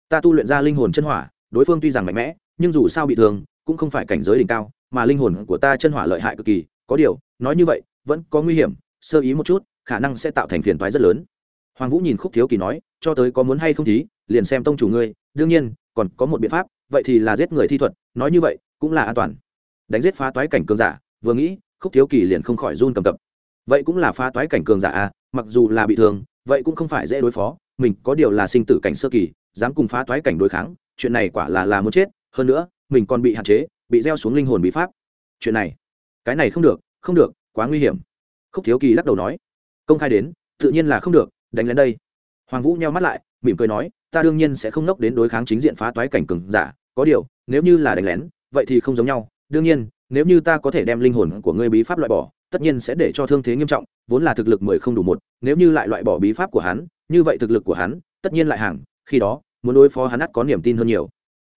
Ta tu luyện ra linh hồn chân hỏa, đối phương tuy rằng mạnh mẽ, nhưng dù sao bị thương, cũng không phải cảnh giới đỉnh cao, mà linh hồn của ta chân hỏa lợi hại cực kỳ, có điều, nói như vậy, vẫn có nguy hiểm, sơ ý một chút, khả năng sẽ tạo thành phiền toái rất lớn. Hoàng vũ nhìn khúc thiếu kỳ nói, cho tới có muốn hay không thí liền xem tông chủ ngươi, đương nhiên, còn có một biện pháp, vậy thì là giết người thi thuật, nói như vậy, cũng là an toàn. Đánh giết phá toái cảnh cường giả, vừa nghĩ, khúc thiếu kỳ liền không khỏi run cầm cập vậy cũng là phá toái cảnh cường giả à mặc dù là bị thương, vậy cũng không phải dễ đối phó. Mình có điều là sinh tử cảnh sơ kỳ, dám cùng phá toái cảnh đối kháng, chuyện này quả là là muốn chết. Hơn nữa, mình còn bị hạn chế, bị gieo xuống linh hồn bí pháp. Chuyện này, cái này không được không được, quá nguy hiểm. Khúc thiếu kỳ lắc đầu nói. Công khai đến, tự nhiên là không được, đánh lên đây. Hoàng vũ nheo mắt lại, mỉm cười nói, ta đương nhiên sẽ không nốc đến đối kháng chính diện phá toái cảnh cường giả. Có điều, nếu như là đánh lén, vậy thì không giống nhau. Đương nhiên, nếu như ta có thể đem linh hồn của ngươi bí pháp loại bỏ tất nhiên sẽ để cho thương thế nghiêm trọng, vốn là thực lực mười không đủ một, nếu như lại loại bỏ bí pháp của hắn, như vậy thực lực của hắn, tất nhiên lại hàng, khi đó, muốn đối phó hắn ắt có niềm tin hơn nhiều.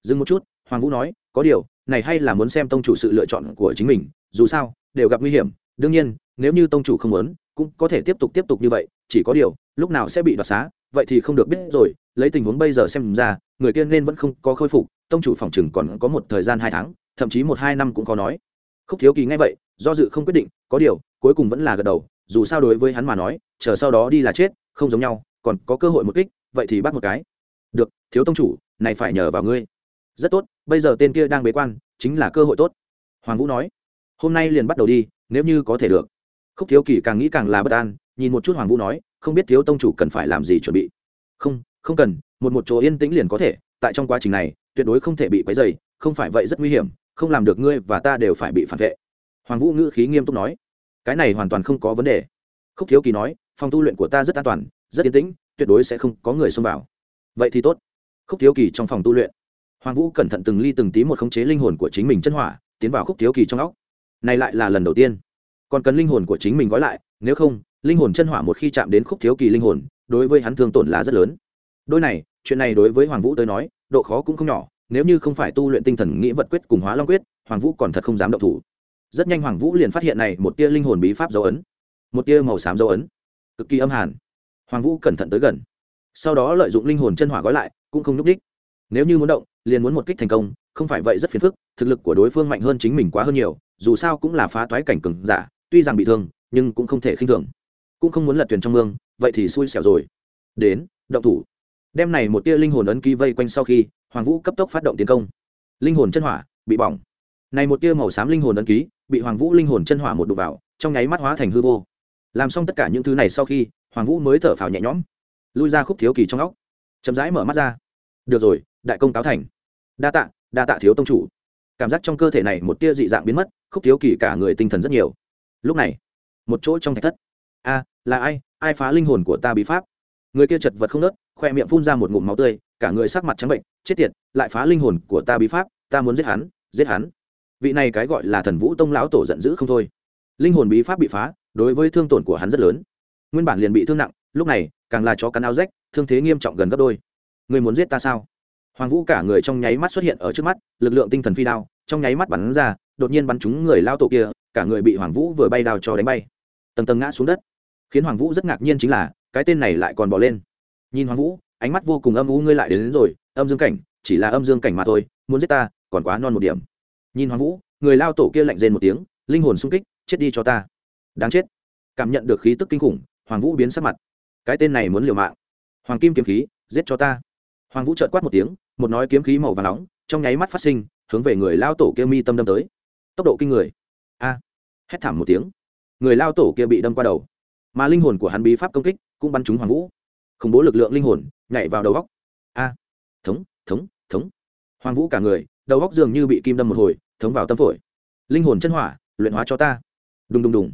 Dừng một chút, hoàng vũ nói, có điều, này hay là muốn xem tông chủ sự lựa chọn của chính mình, dù sao, đều gặp nguy hiểm, đương nhiên, nếu như tông chủ không muốn, cũng có thể tiếp tục tiếp tục như vậy, chỉ có điều, lúc nào sẽ bị đoạt xá, vậy thì không được biết rồi, lấy tình huống bây giờ xem ra, người kia nên vẫn không có khôi phục, tông chủ phòng chừng còn có một thời gian hai tháng, thậm chí một hai năm cũng có nói khúc thiếu kỳ nghe vậy, do dự không quyết định, có điều, cuối cùng vẫn là gật đầu, dù sao đối với hắn mà nói, chờ sau đó đi là chết, không giống nhau, còn có cơ hội một kích, vậy thì bắt một cái. Được, thiếu tông chủ, này phải nhờ vào ngươi. Rất tốt, bây giờ tên kia đang bế quan, chính là cơ hội tốt. Hoàng vũ nói, hôm nay liền bắt đầu đi, nếu như có thể được. Khúc thiếu kỳ càng nghĩ càng là bất an, nhìn một chút hoàng vũ nói, không biết thiếu tông chủ cần phải làm gì chuẩn bị. Không không cần, một một chỗ yên tĩnh liền có thể, tại trong quá trình này, tuyệt đối không thể bị quấy dày không phải vậy rất nguy hiểm không làm được ngươi và ta đều phải bị phản vệ. Hoàng vũ ngữ khí nghiêm túc nói, cái này hoàn toàn không có vấn đề. Khúc thiếu kỳ nói, phòng tu luyện của ta rất an toàn, rất yên tĩnh, tuyệt đối sẽ không có người xông vào. Vậy thì tốt. Khúc thiếu kỳ trong phòng tu luyện. Hoàng vũ cẩn thận từng ly từng tí một khống chế linh hồn của chính mình chân hỏa, tiến vào khúc thiếu kỳ trong óc. Này lại là lần đầu tiên. Còn cần linh hồn của chính mình gói lại, nếu không, linh hồn chân hỏa một khi chạm đến khúc thiếu kỳ linh hồn, đối với hắn thương tổn là rất lớn. Đôi này, chuyện này đối với hoàng vũ tới nói, độ khó cũng không nhỏ nếu như không phải tu luyện tinh thần nghĩ vật quyết cùng hóa long quyết, hoàng vũ còn thật không dám động thủ. Rất nhanh hoàng vũ liền phát hiện này một tia linh hồn bí pháp dấu ấn, một tia màu xám dấu ấn, cực kỳ âm hàn. Hoàng vũ cẩn thận tới gần, sau đó lợi dụng linh hồn chân hỏa gói lại, cũng không nhúc đích nếu như muốn động, liền muốn một kích thành công, không phải vậy rất phiền phức, thực lực của đối phương mạnh hơn chính mình quá hơn nhiều, dù sao cũng là phá toái cảnh cừng giả, tuy rằng bị thương, nhưng cũng không thể khinh thường. Cũng không muốn lật thuyền trong mương, vậy thì xui xẻo rồi. Đến, động thủ đem này một tia linh hồn ấn ký vây quanh sau khi, hoàng vũ cấp tốc phát động tiến công. Linh hồn chân hỏa bị bỏng. Này một tia màu xám linh hồn ấn ký bị hoàng vũ linh hồn chân hỏa một đục vào, trong nháy mắt hóa thành hư vô. Làm xong tất cả những thứ này sau khi, hoàng vũ mới thở phào nhẹ nhõm. Lui ra khúc thiếu kỳ trong óc. Chậm rãi mở mắt ra. Được rồi, đại công cáo thành. Đa tạ đa tạ thiếu tông chủ. Cảm giác trong cơ thể này một tia dị dạng biến mất, khúc thiếu kỳ cả người tinh thần rất nhiều. Lúc này, một chỗ trong thạch thất. A, là ai? Ai phá linh hồn của ta bí pháp? Người kia chật vật không nớt, khoe miệng phun ra một ngụm máu tươi, cả người sắc mặt trắng bệnh, chết tiệt, lại phá linh hồn của ta bí pháp, ta muốn giết hắn giết hắn. Vị này cái gọi là thần vũ tông lão tổ giận dữ không thôi. Linh hồn bí pháp bị phá, đối với thương tổn của hắn rất lớn. Nguyên bản liền bị thương nặng, lúc này, càng là chó cắn áo rách, thương thế nghiêm trọng gần gấp đôi. Người muốn giết ta sao? Hoàng vũ cả người trong nháy mắt xuất hiện ở trước mắt, lực lượng tinh thần phi đao, trong nháy mắt bắn ra, đột nhiên bắn trúng người lao tổ kia, cả người bị hoàng vũ vừa bay đao cho đánh bay. Tầng tầng ngã xuống đất. Khiến hoàng vũ rất ngạc nhiên chính là cái tên này lại còn bỏ lên. Nhìn hoàng vũ ánh mắt vô cùng âm u ngươi lại đến, đến rồi âm dương cảnh chỉ là âm dương cảnh mà thôi muốn giết ta còn quá non một điểm. Nhìn hoàng vũ người lao tổ kia lạnh rên một tiếng linh hồn sung kích chết đi cho ta. Đáng chết. Cảm nhận được khí tức kinh khủng hoàng vũ biến sắc mặt. Cái tên này muốn liều mạng. Hoàng kim kiếm khí giết cho ta. Hoàng vũ trợt quát một tiếng một nói kiếm khí màu và nóng trong nháy mắt phát sinh hướng về người lao tổ kia mi tâm đâm tới. Tốc độ kinh người. A. Hét thảm một tiếng. Người lao tổ kia bị đâm qua đầu. Mà linh hồn của hắn bí pháp công kích cũng bắn trúng hoàng vũ. Khủng bố lực lượng linh hồn nhảy vào đầu góc. A, thống thống thống. Hoàng vũ cả người, đầu góc dường như bị kim đâm một hồi, thống vào tâm phổi. Linh hồn chân hỏa, luyện hóa cho ta. Đùng đùng đùng.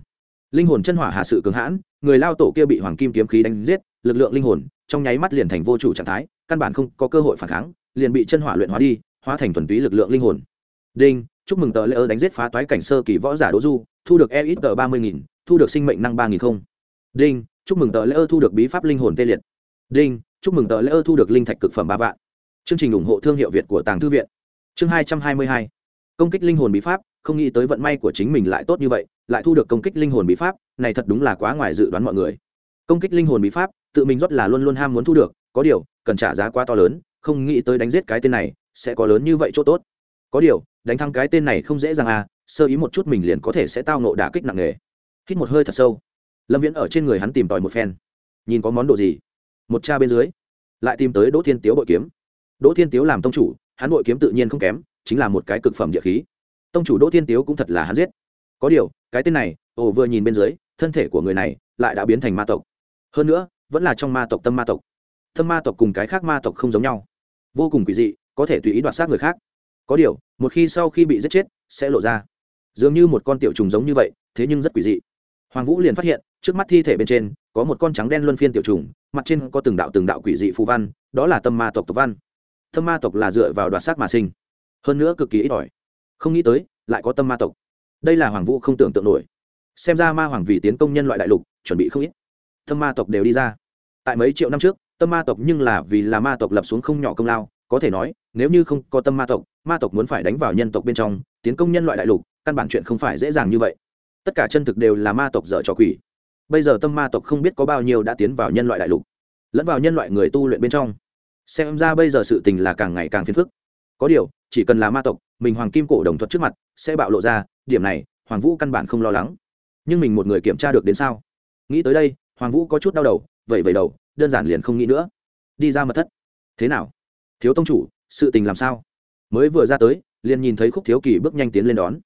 Linh hồn chân hỏa hạ sự cường hãn, người lao tổ kia bị hoàng kim kiếm khí đánh giết, lực lượng linh hồn trong nháy mắt liền thành vô chủ trạng thái, căn bản không có cơ hội phản kháng, liền bị chân hỏa luyện hóa đi, hóa thành thuần túy lực lượng linh hồn. Đinh, chúc mừng tờ lễ ơ đánh giết phá toái cảnh sơ kỳ võ giả đỗ du, thu được e ít tờ ba mươi nghìn, thu được sinh mệnh năng ba nghìn không. Đinh chúc mừng tờ lễ ơ thu được bí pháp linh hồn tê liệt. Đinh, chúc mừng tờ lễ ơ thu được linh thạch cực phẩm ba vạn. Chương trình ủng hộ thương hiệu việt của tàng thư viện. Chương hai trăm hai mươi hai. Công kích linh hồn bí pháp, không nghĩ tới vận may của chính mình lại tốt như vậy, lại thu được công kích linh hồn bí pháp, này thật đúng là quá ngoài dự đoán mọi người. Công kích linh hồn bí pháp, tự mình rót là luôn luôn ham muốn thu được, có điều, cần trả giá quá to lớn, không nghĩ tới đánh giết cái tên này, sẽ có lớn như vậy chỗ tốt. Có điều, đánh thắng cái tên này không dễ dàng à sơ ý một chút mình liền có thể sẽ tao nộ đả kích nặng nề. Hít một hơi thật sâu lâm viễn ở trên người hắn tìm tòi một phen. Nhìn có món đồ gì? Một cha bên dưới. Lại tìm tới đỗ thiên tiếu bội kiếm. Đỗ thiên tiếu làm tông chủ, hắn bội kiếm tự nhiên không kém, chính là một cái cực phẩm địa khí. Tông chủ đỗ thiên tiếu cũng thật là hắn giết. Có điều, cái tên này, ồ, vừa nhìn bên dưới, thân thể của người này lại đã biến thành ma tộc. Hơn nữa, vẫn là trong ma tộc tâm ma tộc. Tâm ma tộc cùng cái khác ma tộc không giống nhau. Vô cùng quỷ dị, có thể tùy ý đoạt xác người khác. Có điều, một khi sau khi bị giết chết, sẽ lộ ra. Dường như một con tiểu trùng giống như vậy, thế nhưng rất quỷ dị. Hoàng vũ liền phát hiện trước mắt thi thể bên trên, có một con trắng đen luân phiên tiểu trùng, mặt trên có từng đạo từng đạo quỷ dị phù văn, đó là tâm ma tộc tộc văn. Tâm ma tộc là dựa vào đoạt xác mà sinh. Hơn nữa cực kỳ ít ỏi. Không nghĩ tới, lại có tâm ma tộc. Đây là hoàng vũ không tưởng tượng nổi. Xem ra ma hoàng vì tiến công nhân loại đại lục, chuẩn bị không ít. Tâm ma tộc đều đi ra. Tại mấy triệu năm trước, tâm ma tộc nhưng là vì là ma tộc lập xuống không nhỏ công lao, có thể nói, nếu như không có tâm ma tộc ma tộc muốn phải đánh vào nhân tộc bên trong, tiến công nhân loại đại lục, căn bản chuyện không phải dễ dàng như vậy. Tất cả chân thực đều là ma tộc dở trò quỷ bây giờ tâm ma tộc không biết có bao nhiêu đã tiến vào nhân loại đại lục, lẫn vào nhân loại người tu luyện bên trong. Xem ra bây giờ sự tình là càng ngày càng phiền phức. Có điều, chỉ cần là ma tộc, mình hoàng kim cổ đồng thuật trước mặt, sẽ bạo lộ ra, điểm này, hoàng vũ căn bản không lo lắng. Nhưng mình một người kiểm tra được đến sao? Nghĩ tới đây, hoàng vũ có chút đau đầu vậy vậy đầu, đơn giản liền không nghĩ nữa. Đi ra mật thất. Thế nào? Thiếu tông chủ, sự tình làm sao? Mới vừa ra tới, liền nhìn thấy khúc thiếu kỳ bước nhanh tiến lên đón.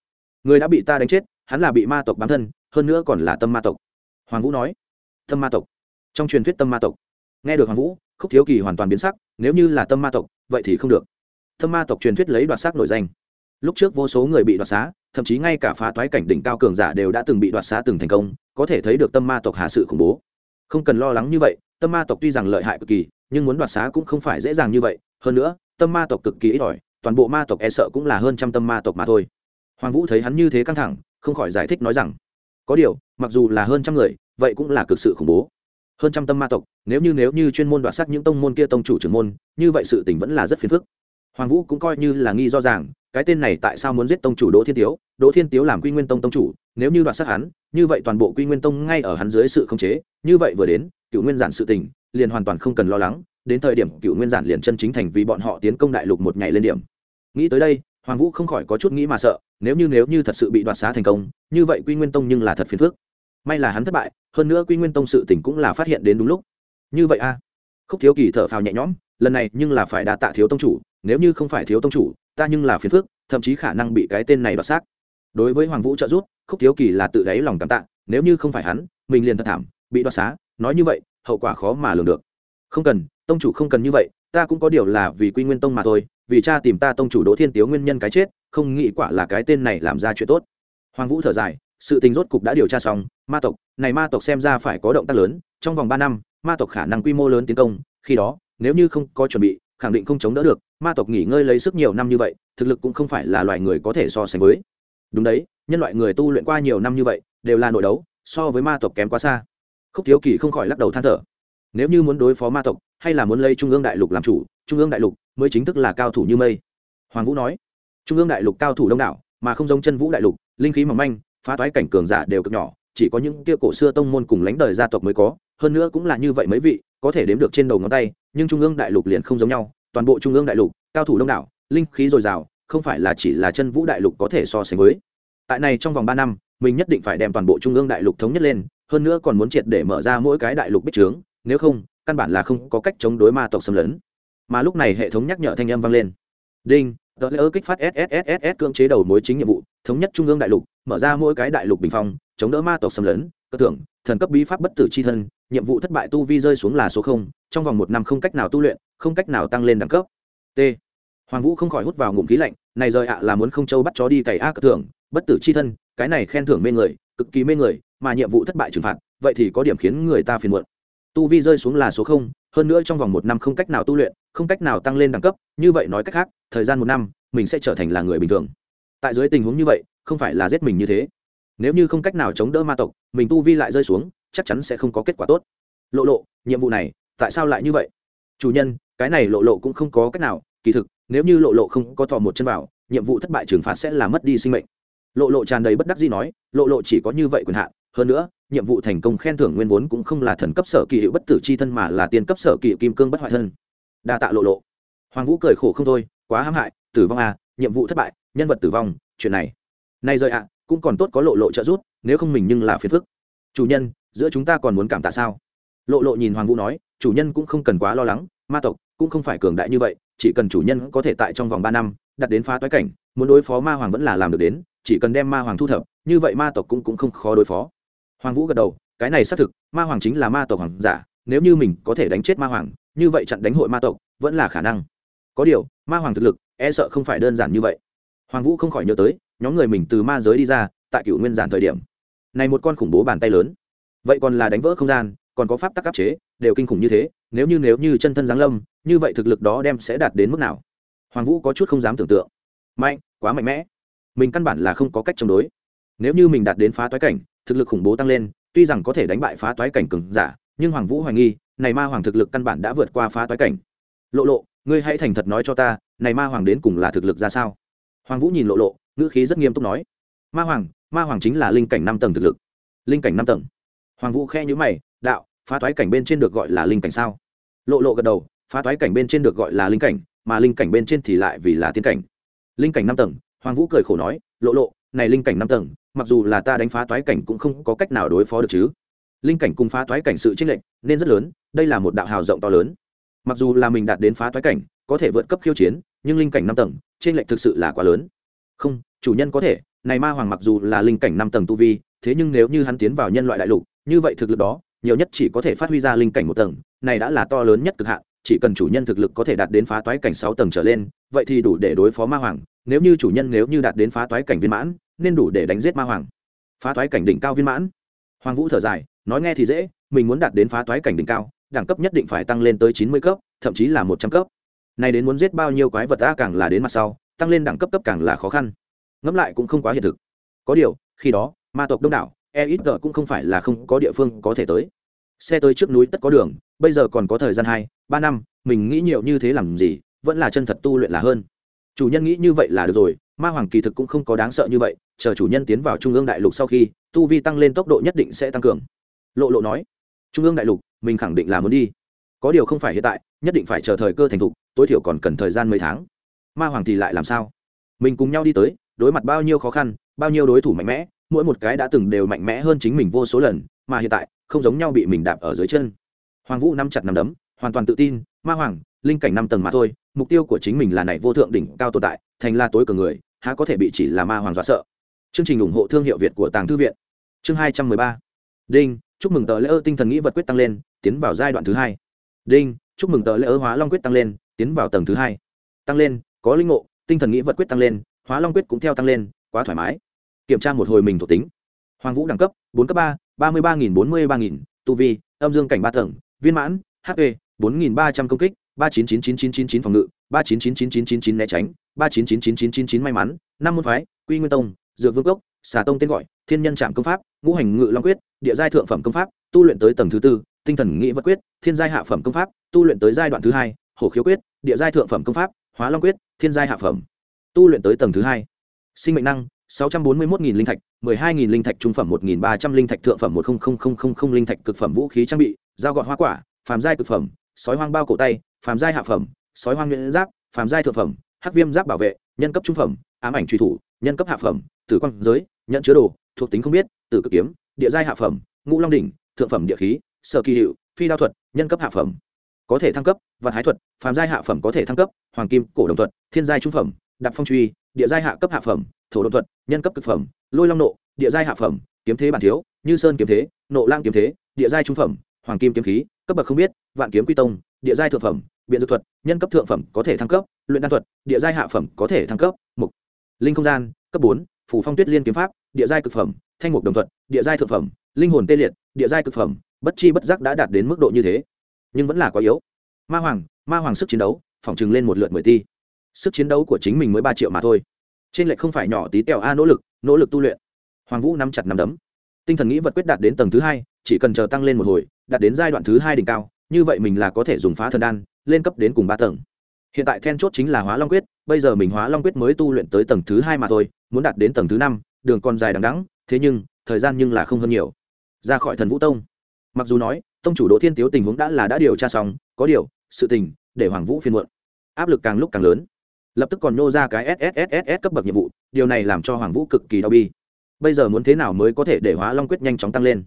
Người đã bị ta đánh chết, hắn là bị ma tộc bám thân, hơn nữa còn là tâm ma tộc hoàng vũ nói, tâm ma tộc. Trong truyền thuyết tâm ma tộc, nghe được hoàng vũ, khúc thiếu kỳ hoàn toàn biến sắc, nếu như là tâm ma tộc, vậy thì không được. Tâm ma tộc truyền thuyết lấy đoạt xác nổi danh. Lúc trước vô số người bị đoạt xá, thậm chí ngay cả phá toái cảnh đỉnh cao cường giả đều đã từng bị đoạt xá từng thành công, có thể thấy được tâm ma tộc hạ sự khủng bố. Không cần lo lắng như vậy, tâm ma tộc tuy rằng lợi hại cực kỳ, nhưng muốn đoạt xá cũng không phải dễ dàng như vậy. Hơn nữa, tâm ma tộc cực kỳ ít ỏi, toàn bộ ma tộc e sợ cũng là hơn trăm tâm ma tộc mà thôi. Hoàng vũ thấy hắn như thế căng thẳng, không khỏi giải thích nói rằng, có điều, mặc dù là hơn trăm người vậy cũng là cực sự khủng bố. Hơn trăm tâm ma tộc, nếu như nếu như chuyên môn đoạt sắc những tông môn kia tông chủ trưởng môn, như vậy sự tình vẫn là rất phiền phức. Hoàng vũ cũng coi như là nghi do rằng, cái tên này tại sao muốn giết tông chủ đỗ thiên tiếu? Đỗ thiên tiếu làm quy nguyên tông tông chủ, nếu như đoạt sắc hắn, như vậy toàn bộ quy nguyên tông ngay ở hắn dưới sự khống chế, như vậy vừa đến cựu nguyên giản sự tình, liền hoàn toàn không cần lo lắng, đến thời điểm cựu nguyên giản liền chân chính thành vì bọn họ tiến công đại lục một ngày lên điểm. Nghĩ tới đây, hoàng vũ không khỏi có chút nghĩ mà sợ, nếu như nếu như thật sự bị đoạt xá thành công, như vậy quy nguyên tông nhưng là thật phiền phức. May là hắn thất bại hơn nữa quy nguyên tông sự tỉnh cũng là phát hiện đến đúng lúc. Như vậy a khúc thiếu kỳ thở phào nhẹ nhõm, lần này nhưng là phải đa tạ thiếu tông chủ, nếu như không phải thiếu tông chủ, ta nhưng là phiền phức, thậm chí khả năng bị cái tên này đoạt xác. Đối với hoàng vũ trợ giúp, khúc thiếu kỳ là tự đáy lòng cảm tạ, nếu như không phải hắn, mình liền thật thảm, bị đoạt xá, nói như vậy, hậu quả khó mà lường được. Không cần, tông chủ không cần như vậy, ta cũng có điều là vì quy nguyên tông mà thôi, vì cha tìm ta tông chủ đỗ thiên tiếu nguyên nhân cái chết, không nghĩ quả là cái tên này làm ra chuyện tốt. Hoàng vũ thở dài sự tình rốt cục đã điều tra xong, ma tộc, này ma tộc xem ra phải có động tác lớn, trong vòng ba năm, ma tộc khả năng quy mô lớn tiến công, khi đó, nếu như không có chuẩn bị, khẳng định không chống đỡ được, ma tộc nghỉ ngơi lấy sức nhiều năm như vậy, thực lực cũng không phải là loài người có thể so sánh với. Đúng đấy, nhân loại người tu luyện qua nhiều năm như vậy, đều là nội đấu, so với ma tộc kém quá xa. Khúc thiếu kỳ không khỏi lắc đầu than thở. Nếu như muốn đối phó ma tộc, hay là muốn lấy trung ương đại lục làm chủ, trung ương đại lục mới chính thức là cao thủ như mây. Hoàng vũ nói. Trung ương đại lục cao thủ đông đảo, mà không giống chân vũ đại lục, linh khí mỏng manh phá toái cảnh cường giả đều cực nhỏ, chỉ có những kia cổ xưa tông môn cùng lãnh đời gia tộc mới có, hơn nữa cũng là như vậy mấy vị, có thể đếm được trên đầu ngón tay, nhưng trung ương đại lục liền không giống nhau, toàn bộ trung ương đại lục, cao thủ đông đảo, linh khí dồi dào, không phải là chỉ là chân vũ đại lục có thể so sánh với. Tại này trong vòng ba năm, mình nhất định phải đem toàn bộ trung ương đại lục thống nhất lên, hơn nữa còn muốn triệt để mở ra mỗi cái đại lục bích trướng nếu không, căn bản là không có cách chống đối ma tộc xâm lấn. Mà lúc này hệ thống nhắc nhở thanh âm vang lên. Đinh, tờ lễ ơ kích phát sss cưỡng chế đầu mối chính nhiệm vụ, thống nhất trung ương đại lục mở ra mỗi cái đại lục bình phong, chống đỡ ma tộc xâm lấn, cơ tưởng, thần cấp bí pháp bất tử c h i thân, nhiệm vụ thất bại tu vi rơi xuống là số không, trong vòng một năm không cách nào tu luyện, không cách nào tăng lên đẳng cấp. T. Hoàng vũ không khỏi hút vào ngụm khí lạnh, này rời ạ là muốn không châu bắt chó đi cày a cơ tưởng, bất tử c h i thân, cái này khen thưởng mê người, cực kỳ mê người, mà nhiệm vụ thất bại trừng phạt, vậy thì có điểm khiến người ta phiền muộn. Tu vi rơi xuống là số không, hơn nữa trong vòng một năm không cách nào tu luyện, không cách nào tăng lên đẳng cấp, như vậy nói cách khác, thời gian một năm, mình sẽ trở thành là người bình thường. Tại dưới tình huống như vậy không phải là giết mình như thế. Nếu như không cách nào chống đỡ ma tộc, mình tu vi lại rơi xuống, chắc chắn sẽ không có kết quả tốt. Lộ lộ, nhiệm vụ này, tại sao lại như vậy? Chủ nhân, cái này lộ lộ cũng không có cách nào, kỳ thực, nếu như lộ lộ không có thò một chân vào nhiệm vụ thất bại trừng phạt sẽ là mất đi sinh mệnh. Lộ lộ tràn đầy bất đắc gì nói, lộ lộ chỉ có như vậy quyền hạn, hơn nữa, nhiệm vụ thành công khen thưởng nguyên vốn cũng không là thần cấp sở kỳ hiệu bất tử c h i thân mà là tiên cấp sở kỳ hiệu kim cương bất hoại thân. Đa tạ lộ lộ. Hoàng vũ cười khổ không thôi, quá hãm hại, tử vong à nhiệm vụ thất bại, nhân vật tử vong, chuyện này nay rời ạ, cũng còn tốt có lộ lộ trợ giúp, nếu không mình nhưng là phiền phức. Chủ nhân, giữa chúng ta còn muốn cảm tạ sao? Lộ lộ nhìn hoàng vũ nói, chủ nhân cũng không cần quá lo lắng, ma tộc cũng không phải cường đại như vậy, chỉ cần chủ nhân có thể tại trong vòng ba năm đặt đến phá toái cảnh, muốn đối phó ma hoàng vẫn là làm được đến, chỉ cần đem ma hoàng thu thập, như vậy ma tộc cũng cũng không khó đối phó. Hoàng vũ gật đầu, cái này xác thực, ma hoàng chính là ma tộc hoàng giả, nếu như mình có thể đánh chết ma hoàng, như vậy chặn đánh hội ma tộc vẫn là khả năng. Có điều, ma hoàng thực lực e sợ không phải đơn giản như vậy hoàng vũ không khỏi nhớ tới, nhóm người mình từ ma giới đi ra, tại cựu nguyên giản thời điểm. Này một con khủng bố bàn tay lớn. Vậy còn là đánh vỡ không gian, còn có pháp tắc áp chế, đều kinh khủng như thế, nếu như nếu như chân thân giáng lâm, như vậy thực lực đó đem sẽ đạt đến mức nào? Hoàng vũ có chút không dám tưởng tượng. Mạnh, quá mạnh mẽ. Mình căn bản là không có cách chống đối. Nếu như mình đạt đến phá toái cảnh, thực lực khủng bố tăng lên, tuy rằng có thể đánh bại phá toái cảnh cường giả, nhưng hoàng vũ hoài nghi, này ma hoàng thực lực căn bản đã vượt qua phá toái cảnh. Lộ lộ, ngươi hãy thành thật nói cho ta, này ma hoàng đến cùng là thực lực ra sao? Hoàng vũ nhìn lộ lộ, ngữ khí rất nghiêm túc nói, ma hoàng ma hoàng chính là linh cảnh năm tầng thực lực. Linh cảnh năm tầng? Hoàng vũ khe nhữ mày, đạo, phá thoái cảnh bên trên được gọi là linh cảnh sao? Lộ lộ gật đầu, phá thoái cảnh bên trên được gọi là linh cảnh, mà linh cảnh bên trên thì lại vì là tiên cảnh. Linh cảnh năm tầng? Hoàng vũ cười khổ nói, lộ lộ, này linh cảnh năm tầng, mặc dù là ta đánh phá toái cảnh cũng không có cách nào đối phó được chứ. Linh cảnh cùng phá toái cảnh sự chênh lệch nên rất lớn, đây là một đạo hào rộng to lớn. Mặc dù là mình đạt đến phá toái cảnh, có thể vượt cấp khiêu chiến, nhưng linh cảnh năm tầng trên lệch thực sự là quá lớn. Không, chủ nhân có thể, này ma hoàng mặc dù là linh cảnh năm tầng tu vi, thế nhưng nếu như hắn tiến vào nhân loại đại lục, như vậy thực lực đó, nhiều nhất chỉ có thể phát huy ra linh cảnh một tầng, này đã là to lớn nhất cực hạn, chỉ cần chủ nhân thực lực có thể đạt đến phá toái cảnh sáu tầng trở lên, vậy thì đủ để đối phó ma hoàng, nếu như chủ nhân nếu như đạt đến phá toái cảnh viên mãn, nên đủ để đánh giết ma hoàng. Phá toái cảnh đỉnh cao viên mãn. Hoàng vũ thở dài, nói nghe thì dễ, mình muốn đạt đến phá toái cảnh đỉnh cao, đẳng cấp nhất định phải tăng lên tới chín mươi cấp, thậm chí là một trăm cấp này đến muốn giết bao nhiêu quái vật ta càng là đến mặt sau, tăng lên đẳng cấp cấp càng là khó khăn. Ngẫm lại cũng không quá hiện thực. Có điều, khi đó, ma tộc đông đảo e ít cũng không phải là không có địa phương có thể tới. Xe tới trước núi tất có đường, bây giờ còn có thời gian hai, ba năm, mình nghĩ nhiều như thế làm gì, vẫn là chân thật tu luyện là hơn. Chủ nhân nghĩ như vậy là được rồi, ma hoàng kỳ thực cũng không có đáng sợ như vậy, chờ chủ nhân tiến vào trung ương đại lục sau khi, tu vi tăng lên tốc độ nhất định sẽ tăng cường. Lộ lộ nói, trung ương đại lục, mình khẳng định là muốn đi có điều không phải hiện tại, nhất định phải chờ thời cơ thành thục, tối thiểu còn cần thời gian mấy tháng. Ma hoàng thì lại làm sao? Mình cùng nhau đi tới, đối mặt bao nhiêu khó khăn, bao nhiêu đối thủ mạnh mẽ, mỗi một cái đã từng đều mạnh mẽ hơn chính mình vô số lần, mà hiện tại, không giống nhau bị mình đạp ở dưới chân. Hoàng vũ nắm chặt nắm đấm, hoàn toàn tự tin, ma hoàng, linh cảnh năm tầng mà thôi, mục tiêu của chính mình là này vô thượng đỉnh cao tồn tại, thành la tối cường người, há có thể bị chỉ là ma hoàng dọa sợ. Chương trình ủng hộ thương hiệu việt của tàng thư viện. Chương hai trăm mười ba. Đinh, chúc mừng tờ lễ ơ tinh thần nghĩ vật quyết tăng lên, tiến vào giai đoạn thứ hai đinh chúc mừng tờ lễ ớ hóa long quyết tăng lên tiến vào tầng thứ hai tăng lên có linh ngộ tinh thần nghĩ vật quyết tăng lên hóa long quyết cũng theo tăng lên quá thoải mái kiểm tra một hồi mình thuộc tính hoàng vũ đẳng cấp bốn cấp ba ba mươi ba nghìn bốn mươi ba nghìn tu vi âm dương cảnh ba tầng viên mãn hp bốn nghìn ba trăm công kích ba chín chín chín chín chín chín phòng ngự ba chín chín chín chín chín chín né tránh ba chín chín chín chín chín chín may mắn năm môn phái quy nguyên tông dược vương cốc xà tông tên gọi thiên nhân trạm công pháp ngũ hành ngự long quyết địa giai thượng phẩm công pháp tu luyện tới tầng thứ tư tinh thần nghĩ vật quyết, thiên giai hạ phẩm công pháp, tu luyện tới giai đoạn thứ hai, hổ khiếu quyết, địa giai thượng phẩm công pháp, hóa long quyết, thiên giai hạ phẩm. Tu luyện tới tầng thứ hai. Sinh mệnh năng, sáu trăm bốn mươi một linh thạch, mười hai linh thạch trung phẩm, một ba trăm linh thạch thượng phẩm, một linh thạch cực phẩm vũ khí trang bị, dao gọt hoa quả, phàm giai cực phẩm, sói hoang bao cổ tay, phàm giai hạ phẩm, sói hoang nhuyễn giáp, phàm giai thượng phẩm, hắc viêm giáp bảo vệ, nhân cấp trung phẩm, ám ảnh truy thủ, nhân cấp hạ phẩm, tử quang giới nhận chứa đồ, thuộc tính không biết, tử cực kiếm, địa giai hạ phẩm, ngũ long đỉnh, thượng phẩm địa khí sở kỳ hiệu, phi đao thuật, nhân cấp hạ phẩm. Có thể thăng cấp vật hái thuật, phàm giai hạ phẩm có thể thăng cấp, hoàng kim, cổ đồng thuật, thiên giai trung phẩm, đạp phong truy, địa giai hạ cấp hạ phẩm, thổ đồng thuật, nhân cấp cực phẩm, lôi long nộ, địa giai hạ phẩm, kiếm thế bản thiếu, như sơn kiếm thế, nộ lang kiếm thế, địa giai trung phẩm, hoàng kim kiếm khí, cấp bậc không biết, vạn kiếm quy tông, địa giai thượng phẩm, biện dược thuật, nhân cấp thượng phẩm có thể thăng cấp, luyện đan thuật, địa giai hạ phẩm có thể thăng cấp, mục. Linh không gian, cấp bốn, phủ phong tuyết liên kiếm pháp, địa giai cực phẩm, thanh mục đồng thuật, địa giai thượng phẩm, linh hồn tê liệt, địa giai cực phẩm bất chi bất giác đã đạt đến mức độ như thế. Nhưng vẫn là quá yếu. Ma hoàng ma hoàng sức chiến đấu, phỏng chừng lên một lượt mười ti. Sức chiến đấu của chính mình mới ba triệu mà thôi. Trên lệch không phải nhỏ tí tẹo a nỗ lực nỗ lực tu luyện. Hoàng vũ nắm chặt nắm đấm. Tinh thần nghĩ vật quyết đạt đến tầng thứ hai, chỉ cần chờ tăng lên một hồi, đạt đến giai đoạn thứ hai đỉnh cao, như vậy mình là có thể dùng phá thần đan, lên cấp đến cùng ba tầng. Hiện tại then chốt chính là hóa long quyết, bây giờ mình hóa long quyết mới tu luyện tới tầng thứ hai mà thôi, muốn đạt đến tầng thứ năm, đường còn dài đằng đắng thế nhưng, thời gian nhưng là không hơn nhiều. Ra khỏi thần vũ tông mặc dù nói, tông chủ đỗ thiên tiếu tình huống đã là đã điều tra xong, có điều, sự tình, để hoàng vũ phiên muộn. Áp lực càng lúc càng lớn. Lập tức còn nô ra cái sss cấp bậc nhiệm vụ, điều này làm cho hoàng vũ cực kỳ đau bi. Bây giờ muốn thế nào mới có thể để hóa long quyết nhanh chóng tăng lên?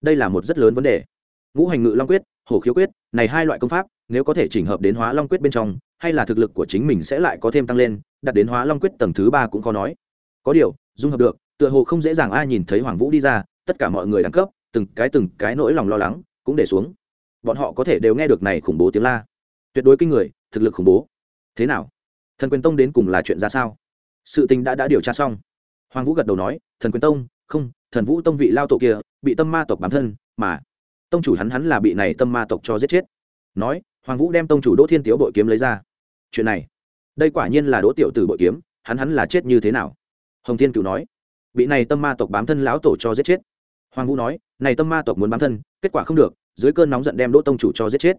Đây là một rất lớn vấn đề. Ngũ hành ngự long quyết, hổ khiếu quyết, này hai loại công pháp, nếu có thể chỉnh hợp đến hóa long quyết bên trong, hay là thực lực của chính mình sẽ lại có thêm tăng lên đặt đến hóa long quyết tầng thứ ba cũng khó nói. Có điều, dung hợp được, tựa hồ không dễ dàng ai nhìn thấy hoàng vũ đi ra, tất cả mọi người đẳng cấp từng cái từng cái nỗi lòng lo lắng cũng để xuống. Bọn họ có thể đều nghe được này khủng bố tiếng la. Tuyệt đối kinh người, thực lực khủng bố. Thế nào? Thần quyền tông đến cùng là chuyện ra sao? Sự tình đã đã điều tra xong. Hoàng vũ gật đầu nói, thần quyền tông, không, thần vũ tông vị lao tổ kia bị tâm ma tộc bám thân, mà tông chủ hắn hắn là bị này tâm ma tộc cho giết chết. Nói, hoàng vũ đem tông chủ đỗ thiên tiếu bội kiếm lấy ra. Chuyện này, đây quả nhiên là đỗ tiểu tử bội kiếm, hắn hắn là chết như thế nào? Hồng thiên cựu nói, bị này tâm ma tộc bám thân lão tổ cho giết chết hoàng vũ nói, này tâm ma tộc muốn bám thân, kết quả không được, dưới cơn nóng giận đem đỗ tông chủ cho giết chết.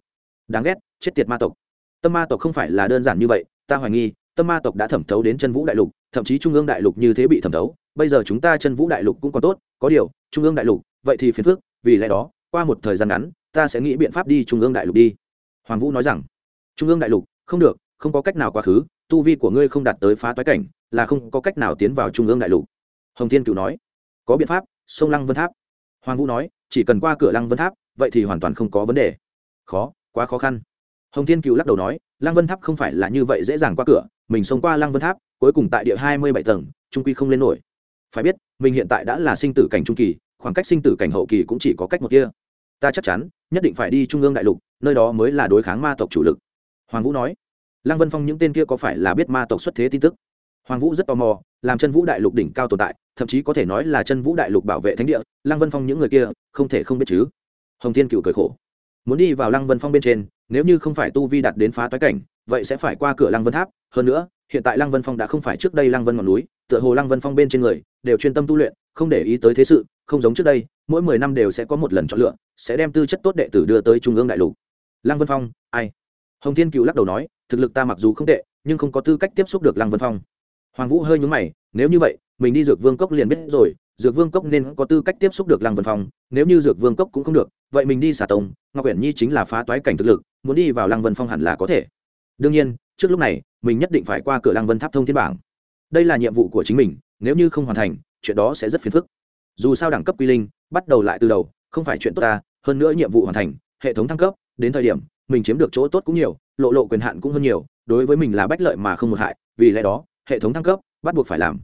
Đáng ghét, chết tiệt ma tộc. Tâm ma tộc không phải là đơn giản như vậy, ta hoài nghi, tâm ma tộc đã thẩm thấu đến chân vũ đại lục, thậm chí trung ương đại lục như thế bị thẩm thấu, bây giờ chúng ta chân vũ đại lục cũng còn tốt, có điều, trung ương đại lục, vậy thì phiền phức, vì lẽ đó, qua một thời gian ngắn, ta sẽ nghĩ biện pháp đi trung ương đại lục đi. Hoàng vũ nói rằng, trung ương đại lục, không được, không có cách nào quá khứ, tu vi của ngươi không đạt tới phá toái cảnh, là không có cách nào tiến vào trung ương đại lục. Hồng thiên cựu nói, có biện pháp, sông lăng vân tháp hoàng vũ nói, chỉ cần qua cửa lăng vân tháp, vậy thì hoàn toàn không có vấn đề. Khó, quá khó khăn. Hồng thiên cựu lắc đầu nói, lăng vân tháp không phải là như vậy dễ dàng qua cửa, mình sống qua lăng vân tháp, cuối cùng tại địa hai mươi bảy tầng, trung quy không lên nổi. Phải biết, mình hiện tại đã là sinh tử cảnh trung kỳ, khoảng cách sinh tử cảnh hậu kỳ cũng chỉ có cách một kia. Ta chắc chắn, nhất định phải đi trung ương đại lục, nơi đó mới là đối kháng ma tộc chủ lực. Hoàng vũ nói, lăng vân phong những tên kia có phải là biết ma tộc xuất thế tin tức? Hoàng vũ rất tò mò, làm chân vũ đại lục đỉnh cao tồn tại thậm chí có thể nói là chân vũ đại lục bảo vệ thánh địa, lăng vân phong những người kia, không thể không biết chứ. Hồng thiên cựu cười khổ. Muốn đi vào lăng vân phong bên trên, nếu như không phải tu vi đạt đến phá toái cảnh, vậy sẽ phải qua cửa lăng vân tháp. Hơn nữa, hiện tại lăng vân phong đã không phải trước đây lăng vân ngọn núi, tựa hồ lăng vân phong bên trên người, đều chuyên tâm tu luyện, không để ý tới thế sự, không giống trước đây, mỗi mười năm đều sẽ có một lần chọn lựa, sẽ đem tư chất tốt đệ tử đưa tới trung ương đại lục. Lăng vân phong, ai? Hồng thiên cựu lắc đầu nói, thực lực ta mặc dù không tệ, nhưng không có tư cách tiếp xúc được lăng vân phong. Hoàng vũ hơi nhúng mày, nếu như vậy mình đi dược vương cốc liền biết rồi, dược vương cốc nên có tư cách tiếp xúc được lăng vân phong, nếu như dược vương cốc cũng không được, vậy mình đi xả tông, ngọc uyển nhi chính là phá toái cảnh thực lực, muốn đi vào lăng vân phong hẳn là có thể. Đương nhiên, trước lúc này, mình nhất định phải qua cửa lăng vân tháp thông thiên bảng. Đây là nhiệm vụ của chính mình, nếu như không hoàn thành, chuyện đó sẽ rất phiền phức. Dù sao đẳng cấp quy linh, bắt đầu lại từ đầu, không phải chuyện tốt ta, hơn nữa nhiệm vụ hoàn thành, hệ thống thăng cấp, đến thời điểm, mình chiếm được chỗ tốt cũng nhiều, lộ lộ quyền hạn cũng hơn nhiều, đối với mình là bách lợi mà không một hại, vì lẽ đó, hệ thống thăng cấp bắt buộc phải làm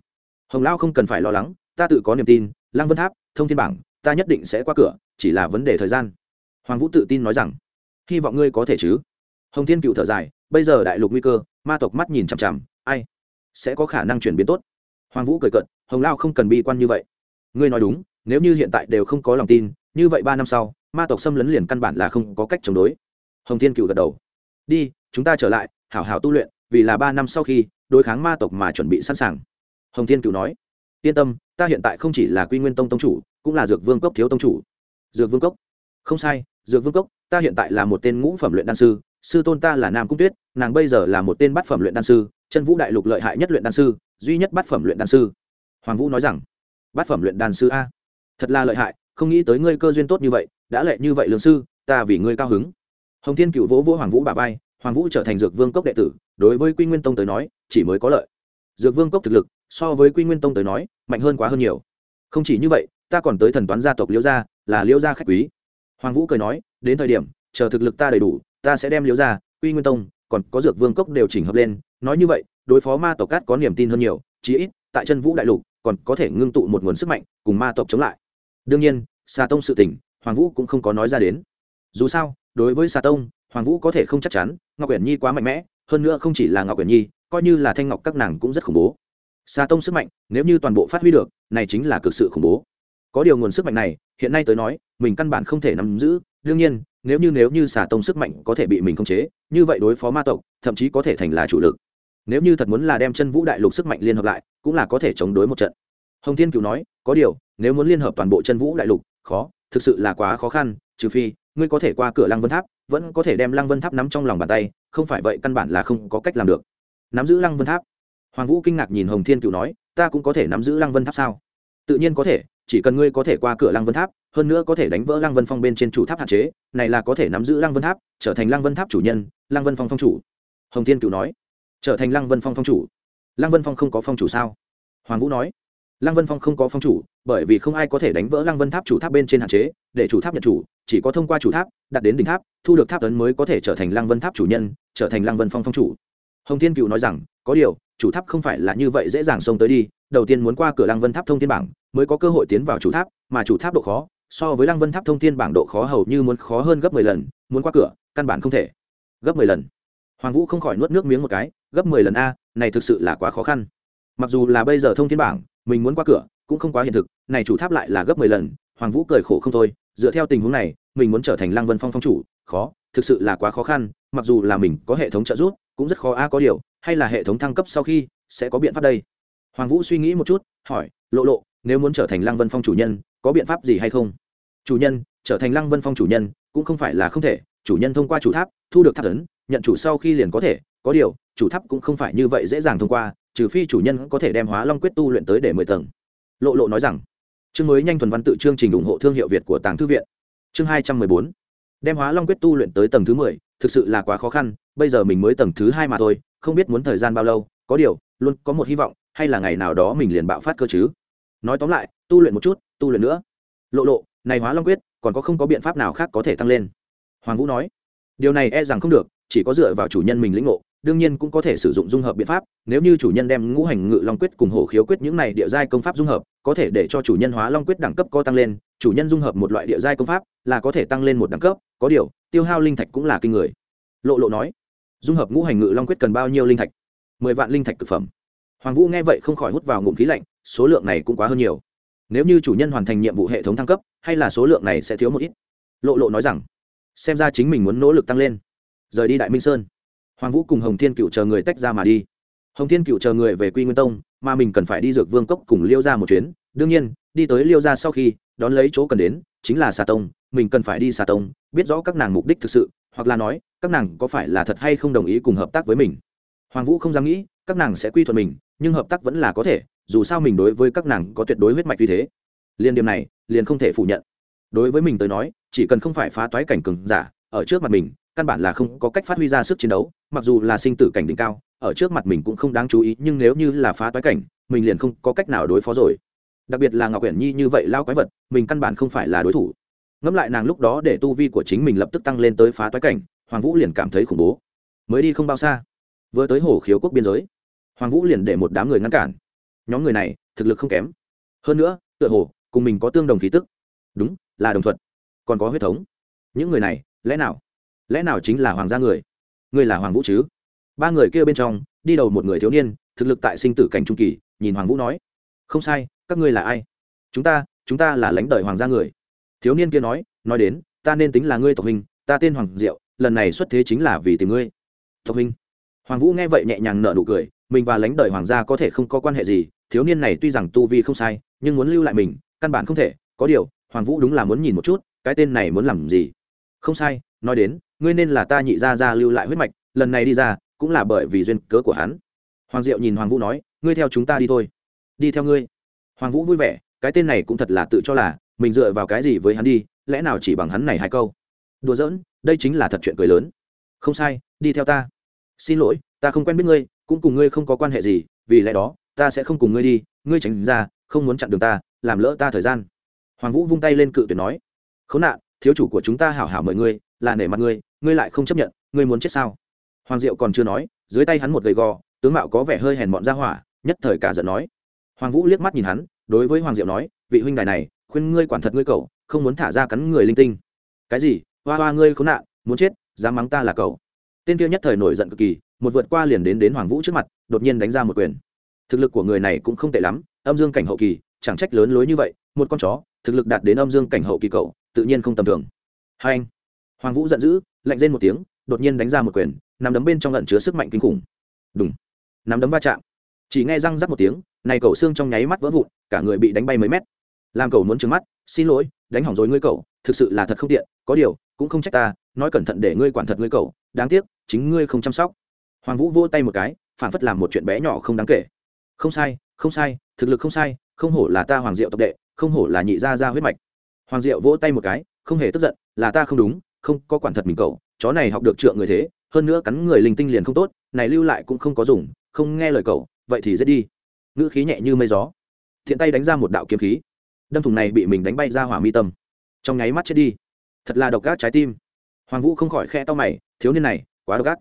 hồng lao không cần phải lo lắng, ta tự có niềm tin, lăng vân tháp, thông thiên bảng, ta nhất định sẽ qua cửa, chỉ là vấn đề thời gian. Hoàng vũ tự tin nói rằng, hy vọng ngươi có thể chứ? Hồng thiên cựu thở dài, bây giờ đại lục nguy cơ, ma tộc mắt nhìn chằm chằm, ai sẽ có khả năng chuyển biến tốt? Hoàng vũ cười cận hồng lao không cần bi quan như vậy. Ngươi nói đúng, nếu như hiện tại đều không có lòng tin, như vậy ba năm sau, ma tộc xâm lấn liền căn bản là không có cách chống đối. Hồng thiên cựu gật đầu, đi, chúng ta trở lại, hảo hảo tu luyện, vì là ba năm sau khi đối kháng ma tộc mà chuẩn bị sẵn sàng hồng thiên cựu nói, yên tâm, ta hiện tại không chỉ là quy nguyên tông tông chủ, cũng là dược vương cốc thiếu tông chủ. Dược vương cốc? Không sai, dược vương cốc, ta hiện tại là một tên ngũ phẩm luyện đan sư sư tôn ta là nam cung tuyết, nàng bây giờ là một tên bát phẩm luyện đan sư, chân vũ đại lục lợi hại nhất luyện đan sư, duy nhất bát phẩm luyện đan sư. Hoàng vũ nói rằng, bát phẩm luyện đan sư a? Thật là lợi hại, không nghĩ tới ngươi cơ duyên tốt như vậy, đã lệ như vậy lương sư, ta vì ngươi cao hứng. Hồng thiên cựu vỗ vỗ hoàng vũ bà vai, hoàng vũ trở thành dược vương cốc đệ tử, đối với quy nguyên tông tới nói, chỉ mới có lợi. Dược vương cốc thực lực so với quy nguyên tông tới nói, mạnh hơn quá hơn nhiều. Không chỉ như vậy, ta còn tới thần toán gia tộc liễu gia, là liễu gia khách quý. Hoàng vũ cười nói, đến thời điểm, chờ thực lực ta đầy đủ, ta sẽ đem liễu gia, quy nguyên tông, còn có dược vương cốc đều chỉnh hợp lên. Nói như vậy, đối phó ma tộc cát có niềm tin hơn nhiều, chí ít, tại chân vũ đại lục, còn có thể ngưng tụ một nguồn sức mạnh, cùng ma tộc chống lại. Đương nhiên, xà tông sự tỉnh hoàng vũ cũng không có nói ra đến. Dù sao, đối với xà tông, hoàng vũ có thể không chắc chắn, ngọc uyển nhi quá mạnh mẽ, hơn nữa không chỉ là ngọc uyển nhi, coi như là thanh ngọc các nàng cũng rất khủng bố xà tông sức mạnh, nếu như toàn bộ phát huy được, này chính là cực sự khủng bố. Có điều nguồn sức mạnh này, hiện nay tới nói, mình căn bản không thể nắm giữ. Đương nhiên, nếu như nếu như xà tông sức mạnh có thể bị mình khống chế, như vậy đối phó ma tộc, thậm chí có thể thành là chủ lực. Nếu như thật muốn là đem chân vũ đại lục sức mạnh liên hợp lại, cũng là có thể chống đối một trận. Hồng thiên cựu nói, có điều, nếu muốn liên hợp toàn bộ chân vũ đại lục, khó, thực sự là quá khó khăn, trừ phi, ngươi có thể qua cửa lăng vân tháp, vẫn có thể đem lăng vân tháp nắm trong lòng bàn tay, không phải vậy căn bản là không có cách làm được. Nắm giữ lăng vân tháp hoàng vũ kinh ngạc nhìn hồng thiên cựu nói ta cũng có thể nắm giữ lăng vân tháp sao tự nhiên có thể chỉ cần ngươi có thể qua cửa lăng vân tháp hơn nữa có thể đánh vỡ lăng vân phong bên trên chủ tháp hạn chế này là có thể nắm giữ lăng vân tháp trở thành lăng vân tháp chủ nhân lăng vân phong phong chủ hồng thiên cựu nói trở thành lăng vân phong phong chủ lăng vân phong không có phong chủ sao hoàng vũ nói lăng vân phong không có phong chủ bởi vì không ai có thể đánh vỡ lăng vân tháp chủ tháp bên trên hạn chế để chủ tháp nhận chủ chỉ có thông qua chủ tháp đặt đến đỉnh tháp thu được tháp tấn mới có thể trở thành lăng vân tháp chủ nhân trở thành lăng vân phong phong chủ hồng thiên cựu nói rằng có điều chủ tháp không phải là như vậy dễ dàng xông tới đi, đầu tiên muốn qua cửa lăng vân tháp thông thiên bảng mới có cơ hội tiến vào chủ tháp, mà chủ tháp độ khó, so với lăng vân tháp thông thiên bảng độ khó hầu như muốn khó hơn gấp mười lần, muốn qua cửa, căn bản không thể. Gấp mười lần. Hoàng vũ không khỏi nuốt nước miếng một cái, gấp mười lần a, này thực sự là quá khó khăn. Mặc dù là bây giờ thông thiên bảng, mình muốn qua cửa cũng không quá hiện thực, này chủ tháp lại là gấp mười lần, hoàng vũ cười khổ không thôi, dựa theo tình huống này, mình muốn trở thành lăng vân phong phong chủ, khó, thực sự là quá khó khăn, mặc dù là mình có hệ thống trợ giúp cũng rất khó a, có điều, hay là hệ thống thăng cấp sau khi, sẽ có biện pháp đây. Hoàng vũ suy nghĩ một chút, hỏi, lộ lộ, nếu muốn trở thành lăng vân phong chủ nhân, có biện pháp gì hay không? Chủ nhân, trở thành lăng vân phong chủ nhân, cũng không phải là không thể. Chủ nhân thông qua chủ tháp, thu được tháp tấn nhận chủ sau khi liền có thể. Có điều, chủ tháp cũng không phải như vậy dễ dàng thông qua, trừ phi chủ nhân có thể đem hóa long quyết tu luyện tới để mười tầng. Lộ lộ nói rằng. Chương mới nhanh thuần văn tự chương trình ủng hộ thương hiệu việt của tàng thư viện. Chương hai trăm mười bốn. Đem hóa long quyết tu luyện tới tầng thứ mười, thực sự là quá khó khăn bây giờ mình mới tầng thứ hai mà thôi, không biết muốn thời gian bao lâu, có điều, luôn có một hy vọng, hay là ngày nào đó mình liền bạo phát cơ chứ. Nói tóm lại, tu luyện một chút, tu luyện nữa. Lộ lộ, này hóa long quyết, còn có không có biện pháp nào khác có thể tăng lên? Hoàng vũ nói, điều này e rằng không được, chỉ có dựa vào chủ nhân mình lĩnh ngộ, đương nhiên cũng có thể sử dụng dung hợp biện pháp, nếu như chủ nhân đem ngũ hành ngự long quyết cùng hổ khiếu quyết những này địa giai công pháp dung hợp, có thể để cho chủ nhân hóa long quyết đẳng cấp có tăng lên, chủ nhân dung hợp một loại địa giai công pháp là có thể tăng lên một đẳng cấp, có điều, tiêu hao linh thạch cũng là kinh người. Lộ lộ nói dung hợp ngũ hành ngự long quyết cần bao nhiêu linh thạch? Mười vạn linh thạch thực phẩm. Hoàng vũ nghe vậy không khỏi hút vào ngụm khí lạnh, số lượng này cũng quá hơn nhiều. Nếu như chủ nhân hoàn thành nhiệm vụ hệ thống thăng cấp, hay là số lượng này sẽ thiếu một ít? Lộ lộ nói rằng, xem ra chính mình muốn nỗ lực tăng lên. Rời đi đại minh sơn. Hoàng vũ cùng hồng thiên cựu chờ người tách ra mà đi. Hồng thiên cựu chờ người về quy nguyên tông, mà mình cần phải đi dược vương cốc cùng liêu ra một chuyến. Đương nhiên, đi tới liêu ra sau khi, đón lấy chỗ cần đến, chính là xà tông. Mình cần phải đi xà tông, biết rõ các nàng mục đích thực sự hoặc là nói, các nàng có phải là thật hay không đồng ý cùng hợp tác với mình? Hoàng vũ không dám nghĩ, các nàng sẽ quy thuận mình, nhưng hợp tác vẫn là có thể, dù sao mình đối với các nàng có tuyệt đối huyết mạch vì thế. Liên điểm này, liền không thể phủ nhận. Đối với mình tới nói, chỉ cần không phải phá toái cảnh cường giả, ở trước mặt mình, căn bản là không có cách phát huy ra sức chiến đấu, mặc dù là sinh tử cảnh đỉnh cao, ở trước mặt mình cũng không đáng chú ý, nhưng nếu như là phá toái cảnh, mình liền không có cách nào đối phó rồi. Đặc biệt là ngọc quyển nhi như vậy lao quái vật, mình căn bản không phải là đối thủ ngẫm lại nàng lúc đó để tu vi của chính mình lập tức tăng lên tới phá toái cảnh, hoàng vũ liền cảm thấy khủng bố. Mới đi không bao xa. Vừa tới hồ khiếu quốc biên giới, hoàng vũ liền để một đám người ngăn cản. Nhóm người này, thực lực không kém. Hơn nữa, tựa hồ, cùng mình có tương đồng khí tức. Đúng, là đồng thuận còn có huyết thống. Những người này, lẽ nào? Lẽ nào chính là hoàng gia người? Người là hoàng vũ chứ? Ba người kia bên trong, đi đầu một người thiếu niên, thực lực tại sinh tử cảnh trung kỳ, nhìn hoàng vũ nói. Không sai, các ngươi là ai? Chúng ta chúng ta là lãnh đời hoàng gia người thiếu niên kia nói nói đến, ta nên tính là ngươi tộc huynh ta tên hoàng diệu, lần này xuất thế chính là vì tìm ngươi. Tộc huynh hoàng vũ nghe vậy nhẹ nhàng nở nụ cười, mình và lãnh đời hoàng gia có thể không có quan hệ gì, thiếu niên này tuy rằng tu vi không sai, nhưng muốn lưu lại mình, căn bản không thể. Có điều, hoàng vũ đúng là muốn nhìn một chút, cái tên này muốn làm gì? Không sai, nói đến, ngươi nên là ta nhị gia gia lưu lại huyết mạch, lần này đi ra, cũng là bởi vì duyên cớ của hắn. Hoàng diệu nhìn hoàng vũ nói, ngươi theo chúng ta đi thôi. Đi theo ngươi. Hoàng vũ vui vẻ, cái tên này cũng thật là tự cho là mình dựa vào cái gì với hắn đi, lẽ nào chỉ bằng hắn này hai câu? Đùa giỡn, đây chính là thật chuyện cười lớn. Không sai, đi theo ta. Xin lỗi, ta không quen biết ngươi, cũng cùng ngươi không có quan hệ gì, vì lẽ đó, ta sẽ không cùng ngươi đi, ngươi tránh ra, không muốn chặn đường ta, làm lỡ ta thời gian. Hoàng vũ vung tay lên cự tuyệt nói, khốn nạn, thiếu chủ của chúng ta hảo hảo mời ngươi, là nể mặt ngươi ngươi lại không chấp nhận, ngươi muốn chết sao? Hoàng diệu còn chưa nói, dưới tay hắn một gầy gò, tướng mạo có vẻ hơi hèn mọn ra hỏa, nhất thời cả giận nói. Hoàng vũ liếc mắt nhìn hắn, đối với hoàng diệu nói, vị huynh đài này khuyên ngươi quản thật ngươi cậu, không muốn thả ra cắn người linh tinh. Cái gì? Hoa hoa ngươi khốn nạn, muốn chết, dám mắng ta là cậu. Tên kia nhất thời nổi giận cực kỳ, một vượt qua liền đến đến hoàng vũ trước mặt, đột nhiên đánh ra một quyền. Thực lực của người này cũng không tệ lắm, âm dương cảnh hậu kỳ, chẳng trách lớn lối như vậy, một con chó, thực lực đạt đến âm dương cảnh hậu kỳ cậu, tự nhiên không tầm thường. Hai anh, hoàng vũ giận dữ, lạnh rên một tiếng, đột nhiên đánh ra một quyền, nằm đấm bên trong lận chứa sức mạnh kinh khủng. Đúng nằm đấm va chạm. Chỉ nghe răng rắc một tiếng, này cậu xương trong nháy mắt vỡ vụn, cả người bị đánh bay mấy mét làm cậu muốn trừng mắt, xin lỗi, đánh hỏng rồi ngươi cậu, thực sự là thật không tiện, có điều, cũng không trách ta, nói cẩn thận để ngươi quản thật ngươi cậu, đáng tiếc, chính ngươi không chăm sóc. Hoàng vũ vỗ tay một cái phản phất làm một chuyện bé nhỏ không đáng kể. Không sai không sai, thực lực không sai, không hổ là ta hoàng diệu tộc đệ, không hổ là nhị gia gia huyết mạch. Hoàng diệu vỗ tay một cái, không hề tức giận, là ta không đúng, không có quản thật mình cậu, chó này học được trượng người thế, hơn nữa cắn người linh tinh liền không tốt, này lưu lại cũng không có dùng, không nghe lời cậu, vậy thì dễ đi. Ngữ khí nhẹ như mây gió. Thiện tay đánh ra một đạo kiếm khí đâm thùng này bị mình đánh bay ra hỏa mi tâm. Trong nháy mắt chết đi. Thật là độc ác trái tim. Hoàng vũ không khỏi khe to mày, thiếu niên này, quá độc ác.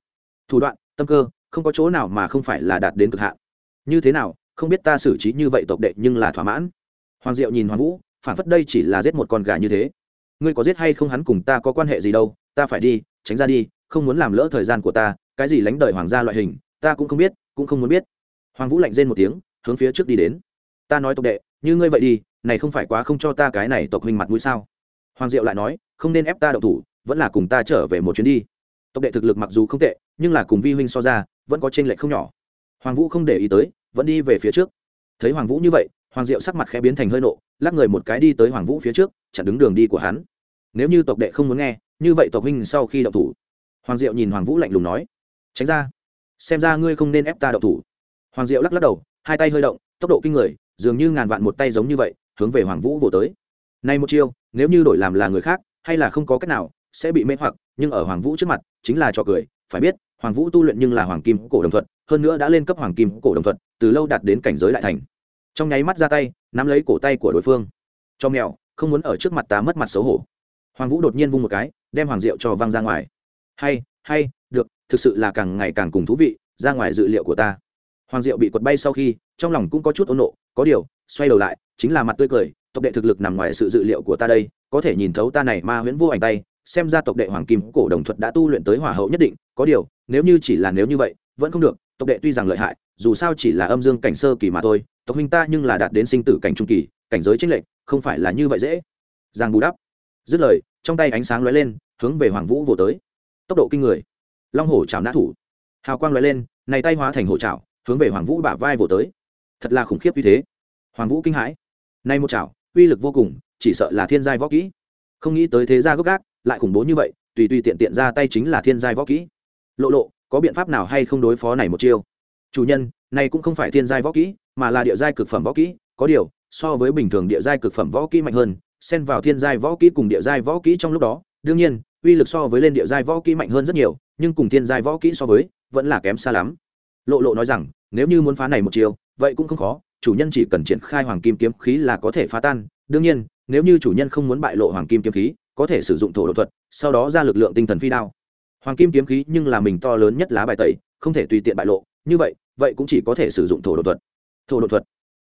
Thủ đoạn, tâm cơ, không có chỗ nào mà không phải là đạt đến cực hạn. Như thế nào, không biết ta xử trí như vậy tộc đệ nhưng là thỏa mãn. Hoàng diệu nhìn hoàng vũ, phản phất đây chỉ là giết một con gà như thế. Ngươi có giết hay không hắn cùng ta có quan hệ gì đâu, ta phải đi, tránh ra đi, không muốn làm lỡ thời gian của ta, cái gì lánh đời hoàng gia loại hình, ta cũng không biết, cũng không muốn biết. Hoàng vũ lạnh rên một tiếng, hướng phía trước đi đến. Ta nói tộc đệ, như ngươi vậy đi này không phải quá không cho ta cái này tộc huynh mặt mũi sao? Hoàng diệu lại nói, không nên ép ta đậu thủ, vẫn là cùng ta trở về một chuyến đi. Tộc đệ thực lực mặc dù không tệ, nhưng là cùng vi huynh so ra, vẫn có tranh lệch không nhỏ. Hoàng vũ không để ý tới, vẫn đi về phía trước. Thấy hoàng vũ như vậy, hoàng diệu sắc mặt khẽ biến thành hơi nộ, lắc người một cái đi tới hoàng vũ phía trước, chặn đứng đường đi của hắn. Nếu như tộc đệ không muốn nghe, như vậy tộc huynh sau khi đậu thủ. Hoàng diệu nhìn hoàng vũ lạnh lùng nói, tránh ra, xem ra ngươi không nên ép ta đậu thủ. Hoàng diệu lắc lắc đầu, hai tay hơi động, tốc độ kinh người, dường như ngàn vạn một tay giống như vậy hướng về hoàng vũ vỗ tới. Nay một chiêu, nếu như đổi làm là người khác, hay là không có cách nào, sẽ bị mê hoặc, nhưng ở hoàng vũ trước mặt, chính là trò cười. Phải biết, hoàng vũ tu luyện nhưng là hoàng kim cổ đồng thuật, hơn nữa đã lên cấp hoàng kim cổ đồng thuật, từ lâu đạt đến cảnh giới đại thành. Trong nháy mắt ra tay, nắm lấy cổ tay của đối phương. Cho mèo, không muốn ở trước mặt ta mất mặt xấu hổ. Hoàng vũ đột nhiên vung một cái, đem hoàng diệu cho văng ra ngoài. Hay hay, được, thực sự là càng ngày càng cùng thú vị, ra ngoài dự liệu của ta. Hoàng diệu bị quật bay sau khi, trong lòng cũng có chút ôn nộ, có điều, xoay đầu lại chính là mặt tươi cười, tộc đệ thực lực nằm ngoài sự dự liệu của ta đây, có thể nhìn thấu ta này ma huyễn vô ảnh tay, xem ra tộc đệ hoàng kim cổ đồng thuật đã tu luyện tới hỏa hậu nhất định, có điều, nếu như chỉ là nếu như vậy, vẫn không được, tộc đệ tuy rằng lợi hại, dù sao chỉ là âm dương cảnh sơ kỳ mà thôi, tộc huynh ta nhưng là đạt đến sinh tử cảnh trung kỳ, cảnh giới chênh lệch, không phải là như vậy dễ. Giang bù đắp dứt lời, trong tay ánh sáng lóe lên, hướng về hoàng vũ vồ tới. Tốc độ kinh người. Long hổ chảo nã thủ. Hào quang lóe lên, này tay hóa thành hổ chảo, hướng về hoàng vũ bả vai vồ tới. Thật là khủng khiếp như thế. Hoàng vũ kinh hãi nay một chảo, uy lực vô cùng, chỉ sợ là thiên giai võ kỹ. Không nghĩ tới thế gia gốc gác, lại khủng bố như vậy, tùy tùy tiện tiện ra tay chính là thiên giai võ kỹ. Lộ lộ, có biện pháp nào hay không đối phó này một chiêu? Chủ nhân, này cũng không phải thiên giai võ kỹ, mà là địa giai cực phẩm võ kỹ, có điều, so với bình thường địa giai cực phẩm võ kỹ mạnh hơn, xen vào thiên giai võ kỹ cùng địa giai võ kỹ trong lúc đó, đương nhiên, uy lực so với lên địa giai võ kỹ mạnh hơn rất nhiều, nhưng cùng thiên giai võ kỹ so với, vẫn là kém xa lắm. Lộ lộ nói rằng, nếu như muốn phá này một chiều vậy cũng không khó chủ nhân chỉ cần triển khai hoàng kim kiếm khí là có thể phá tan. Đương nhiên, nếu như chủ nhân không muốn bại lộ hoàng kim kiếm khí, có thể sử dụng thổ độ thuật, sau đó ra lực lượng tinh thần phi đao. Hoàng kim kiếm khí nhưng là mình to lớn nhất lá bài tẩy, không thể tùy tiện bại lộ. Như vậy vậy cũng chỉ có thể sử dụng thổ độ thuật. Thổ độ thuật.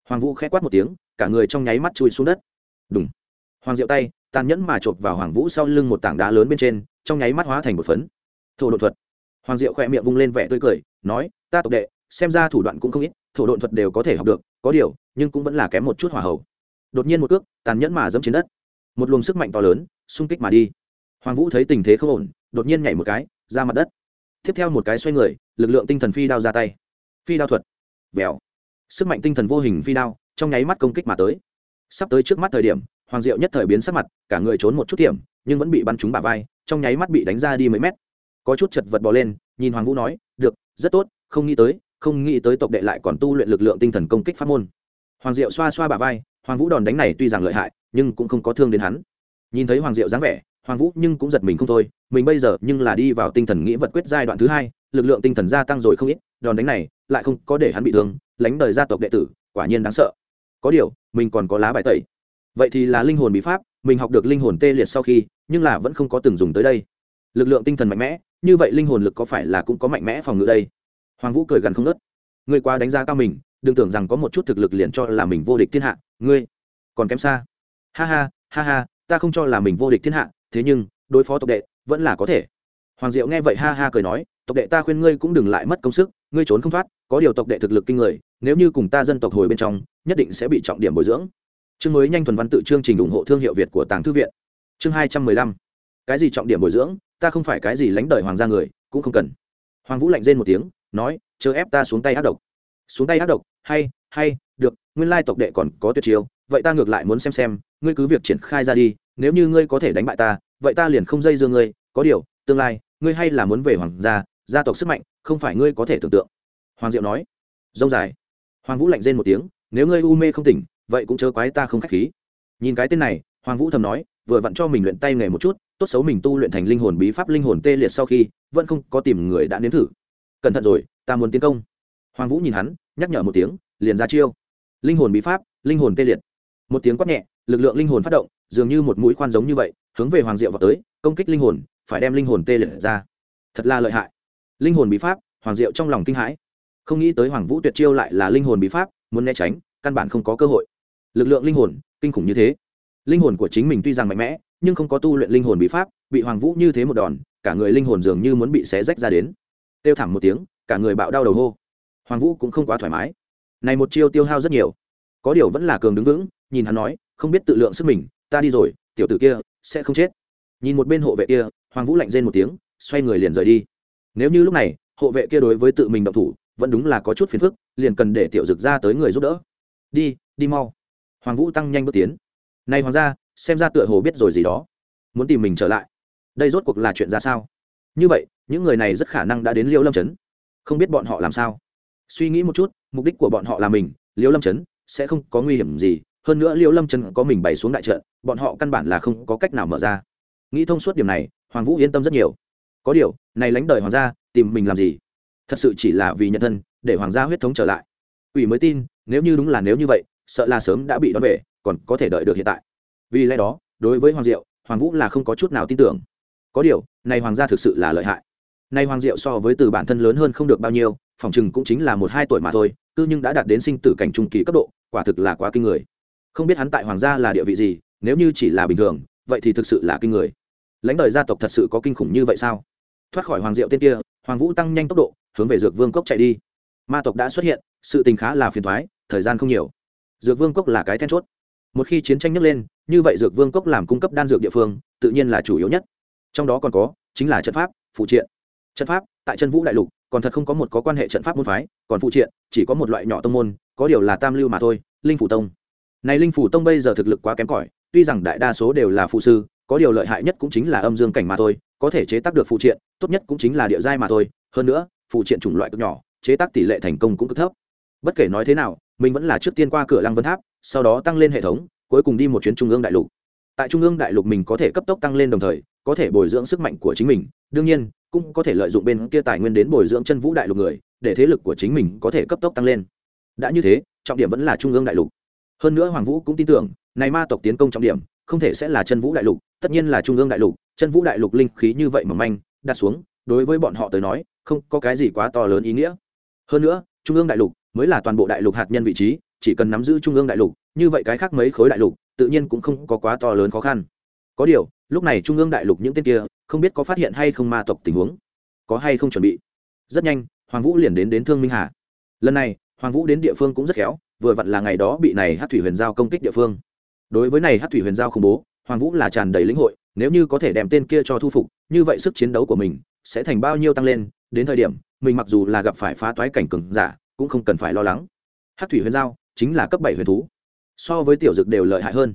Hoàng vũ k h ẽ quát một tiếng, cả người trong nháy mắt chui xuống đất. Đúng hoàng diệu tay, tàn nhẫn mà chộp vào hoàng vũ sau lưng một tảng đá lớn bên trên, trong nháy mắt hóa thành một phấn. Thổ độ thuật. Hoàng diệu khỏe miệng vung lên vẻ tươi cười, nói, ta tộc đệ, xem ra thủ đoạn cũng không ít, thổ độ thuật đều có thể học được có điều, nhưng cũng vẫn là kém một chút hỏa hậu đột nhiên một cước, tàn nhẫn mà dẫm trên đất. Một luồng sức mạnh to lớn, xung kích mà đi. Hoàng vũ thấy tình thế không ổn, đột nhiên nhảy một cái, ra mặt đất. Tiếp theo một cái xoay người, lực lượng tinh thần phi đao ra tay. Phi đao thuật. Vèo. Sức mạnh tinh thần vô hình phi đao, trong nháy mắt công kích mà tới. Sắp tới trước mắt thời điểm, hoàng diệu nhất thời biến sắc mặt, cả người trốn một chút điểm, nhưng vẫn bị bắn trúng bả vai, trong nháy mắt bị đánh ra đi mấy mét. Có chút chật vật bò lên, nhìn hoàng vũ nói, được, rất tốt, không nghĩ tới không nghĩ tới tộc đệ lại còn tu luyện lực lượng tinh thần công kích pháp môn. Hoàng diệu xoa xoa bả vai, hoàng vũ đòn đánh này tuy rằng lợi hại, nhưng cũng không có thương đến hắn. Nhìn thấy hoàng diệu dáng vẻ, hoàng vũ nhưng cũng giật mình không thôi, mình bây giờ nhưng là đi vào tinh thần nghĩa vật quyết giai đoạn thứ hai, lực lượng tinh thần gia tăng rồi không ít, đòn đánh này lại không có để hắn bị thương, lánh đời gia tộc đệ tử, quả nhiên đáng sợ. Có điều, mình còn có lá bài tẩy. Vậy thì là linh hồn bí pháp, mình học được linh hồn tê liệt sau khi, nhưng là vẫn không có từng dùng tới đây. Lực lượng tinh thần mạnh mẽ, như vậy linh hồn lực có phải là cũng có mạnh mẽ phòng ngự đây? Hoàng vũ cười gần không nớt ngươi quá đánh giá cao mình, đừng tưởng rằng có một chút thực lực liền cho là mình vô địch thiên hạ. Ngươi còn kém xa. Ha ha ha ha, ta không cho là mình vô địch thiên hạ, thế nhưng, đối phó tộc đệ, vẫn là có thể. Hoàng diệu nghe vậy ha ha cười nói, tộc đệ ta khuyên ngươi cũng đừng lại mất công sức, ngươi trốn không thoát, có điều tộc đệ thực lực kinh người, nếu như cùng ta dân tộc hồi bên trong, nhất định sẽ bị trọng điểm bồi dưỡng. Chương mới nhanh thuần văn tự chương trình ủng hộ thương hiệu việt của tàng thư viện. Chương hai trăm mười lăm. Cái gì trọng điểm bồi dưỡng, ta không phải cái gì lánh đời hoàng gia người, cũng không cần. Hoàng vũ lạnh rên một tiếng nói chờ ép ta xuống tay ác độc. Xuống tay ác độc? Hay hay, được, nguyên lai tộc đệ còn có tuyệt chiêu, vậy ta ngược lại muốn xem xem, ngươi cứ việc triển khai ra đi, nếu như ngươi có thể đánh bại ta, vậy ta liền không dây dưa ngươi, có điều, tương lai, ngươi hay là muốn về hoàng gia gia tộc sức mạnh, không phải ngươi có thể tưởng tượng. Hoàng diệu nói. Dông dài. Hoàng vũ lạnh rên một tiếng, nếu ngươi u mê không tỉnh, vậy cũng chớ quái ta không khách khí. Nhìn cái tên này, hoàng vũ thầm nói, vừa vặn cho mình luyện tay nghề một chút, tốt xấu mình tu luyện thành linh hồn bí pháp linh hồn tê liệt sau khi, vẫn không có tìm người đã nếm thử cẩn thận rồi, ta muốn tiến công. Hoàng vũ nhìn hắn, nhắc nhở một tiếng, liền ra chiêu. Linh hồn bí pháp, linh hồn tê liệt. Một tiếng quát nhẹ, lực lượng linh hồn phát động, dường như một mũi khoan giống như vậy, hướng về hoàng diệu vào tới, công kích linh hồn, phải đem linh hồn tê liệt ra. Thật là lợi hại. Linh hồn bí pháp, hoàng diệu trong lòng kinh hãi. Không nghĩ tới hoàng vũ tuyệt chiêu lại là linh hồn bí pháp, muốn né tránh, căn bản không có cơ hội. Lực lượng linh hồn, kinh khủng như thế. Linh hồn của chính mình tuy rằng mạnh mẽ, nhưng không có tu luyện linh hồn bí pháp, bị hoàng vũ như thế một đòn, cả người linh hồn dường như muốn bị xé rách ra đến tiêu thảm một tiếng, cả người bạo đau đầu hô. Hoàng vũ cũng không quá thoải mái. Này một chiêu tiêu hao rất nhiều. Có điều vẫn là cường đứng vững, nhìn hắn nói, không biết tự lượng sức mình, ta đi rồi, tiểu tử kia, sẽ không chết. Nhìn một bên hộ vệ kia, hoàng vũ lạnh rên một tiếng, xoay người liền rời đi. Nếu như lúc này, hộ vệ kia đối với tự mình động thủ, vẫn đúng là có chút phiền phức, liền cần để tiểu dực ra tới người giúp đỡ. Đi đi mau. Hoàng vũ tăng nhanh bước tiến. Này hoàng gia, xem ra tựa hồ biết rồi gì đó. Muốn tìm mình trở lại. Đây rốt cuộc là chuyện ra sao? Như vậy, những người này rất khả năng đã đến Liêu lâm trấn. Không biết bọn họ làm sao? Suy nghĩ một chút, mục đích của bọn họ là mình, Liêu lâm trấn sẽ không có nguy hiểm gì. Hơn nữa Liêu lâm trấn có mình bày xuống đại trận, bọn họ căn bản là không có cách nào mở ra. Nghĩ thông suốt điểm này, hoàng vũ yên tâm rất nhiều. Có điều, này lánh đời hoàng gia, tìm mình làm gì? Thật sự chỉ là vì nhận thân, để hoàng gia huyết thống trở lại. Ủy mới tin, nếu như đúng là nếu như vậy, sợ là sớm đã bị đón về, còn có thể đợi được hiện tại. Vì lẽ đó, đối với hoàng diệu, hoàng vũ là không có chút nào tin tưởng có điều này hoàng gia thực sự là lợi hại. Nay hoàng diệu so với từ bản thân lớn hơn không được bao nhiêu, phòng chừng cũng chính là một hai tuổi mà thôi cứ nhưng đã đạt đến sinh tử cảnh trung kỳ cấp độ, quả thực là quá kinh người. Không biết hắn tại hoàng gia là địa vị gì, nếu như chỉ là bình thường, vậy thì thực sự là kinh người. Lãnh đời gia tộc thật sự có kinh khủng như vậy sao? Thoát khỏi hoàng diệu tên kia, hoàng vũ tăng nhanh tốc độ, hướng về dược vương cốc chạy đi. Ma tộc đã xuất hiện, sự tình khá là phiền thoái thời gian không nhiều. Dược vương cốc là cái then chốt. Một khi chiến tranh nhấc lên, như vậy dược vương cốc làm cung cấp đan dược địa phương, tự nhiên là chủ yếu nhất trong đó còn có, chính là trận pháp, phụ triện. Trận pháp, tại chân vũ đại lục, còn thật không có một có quan hệ trận pháp môn phái, còn phụ triện, chỉ có một loại nhỏ tông môn, có điều là tam lưu mà thôi, linh phủ tông. Này linh phủ tông bây giờ thực lực quá kém cỏi, tuy rằng đại đa số đều là phụ sư, có điều lợi hại nhất cũng chính là âm dương cảnh mà thôi, có thể chế tác được phụ triện, tốt nhất cũng chính là địa giai mà thôi, hơn nữa, phụ triện chủng loại cực nhỏ, chế tác tỷ lệ thành công cũng cực thấp. Bất kể nói thế nào, mình vẫn là trước tiên qua cửa lăng vân tháp, sau đó tăng lên hệ thống, cuối cùng đi một chuyến trung ương đại lục. Tại trung ương đại lục mình có thể cấp tốc tăng lên đồng thời có thể bồi dưỡng sức mạnh của chính mình, đương nhiên, cũng có thể lợi dụng bên kia tài nguyên đến bồi dưỡng chân vũ đại lục người, để thế lực của chính mình có thể cấp tốc tăng lên. Đã như thế, trọng điểm vẫn là trung ương đại lục. Hơn nữa hoàng vũ cũng tin tưởng, này ma tộc tiến công trọng điểm, không thể sẽ là chân vũ đại lục, tất nhiên là trung ương đại lục, chân vũ đại lục linh khí như vậy mà manh, đặt xuống, đối với bọn họ tới nói, không có cái gì quá to lớn ý nghĩa. Hơn nữa, trung ương đại lục mới là toàn bộ đại lục hạt nhân vị trí, chỉ cần nắm giữ trung ương đại lục, như vậy cái khác mấy khối đại lục, tự nhiên cũng không có quá to lớn khó khăn. Có điều lúc này trung ương đại lục những tên kia không biết có phát hiện hay không ma tộc tình huống. Có hay không chuẩn bị? Rất nhanh, hoàng vũ liền đến đến thương minh hà. Lần này, hoàng vũ đến địa phương cũng rất khéo, vừa vặn là ngày đó bị này hát thủy huyền giao công kích địa phương. Đối với này hát thủy huyền giao khủng bố, hoàng vũ là tràn đầy lĩnh hội, nếu như có thể đem tên kia cho thu phục, như vậy sức chiến đấu của mình sẽ thành bao nhiêu tăng lên, đến thời điểm, mình mặc dù là gặp phải phá toái cảnh cường giả, cũng không cần phải lo lắng. Hát thủy huyền giao chính là cấp bảy huyền thú, so với tiểu dực đều lợi hại hơn.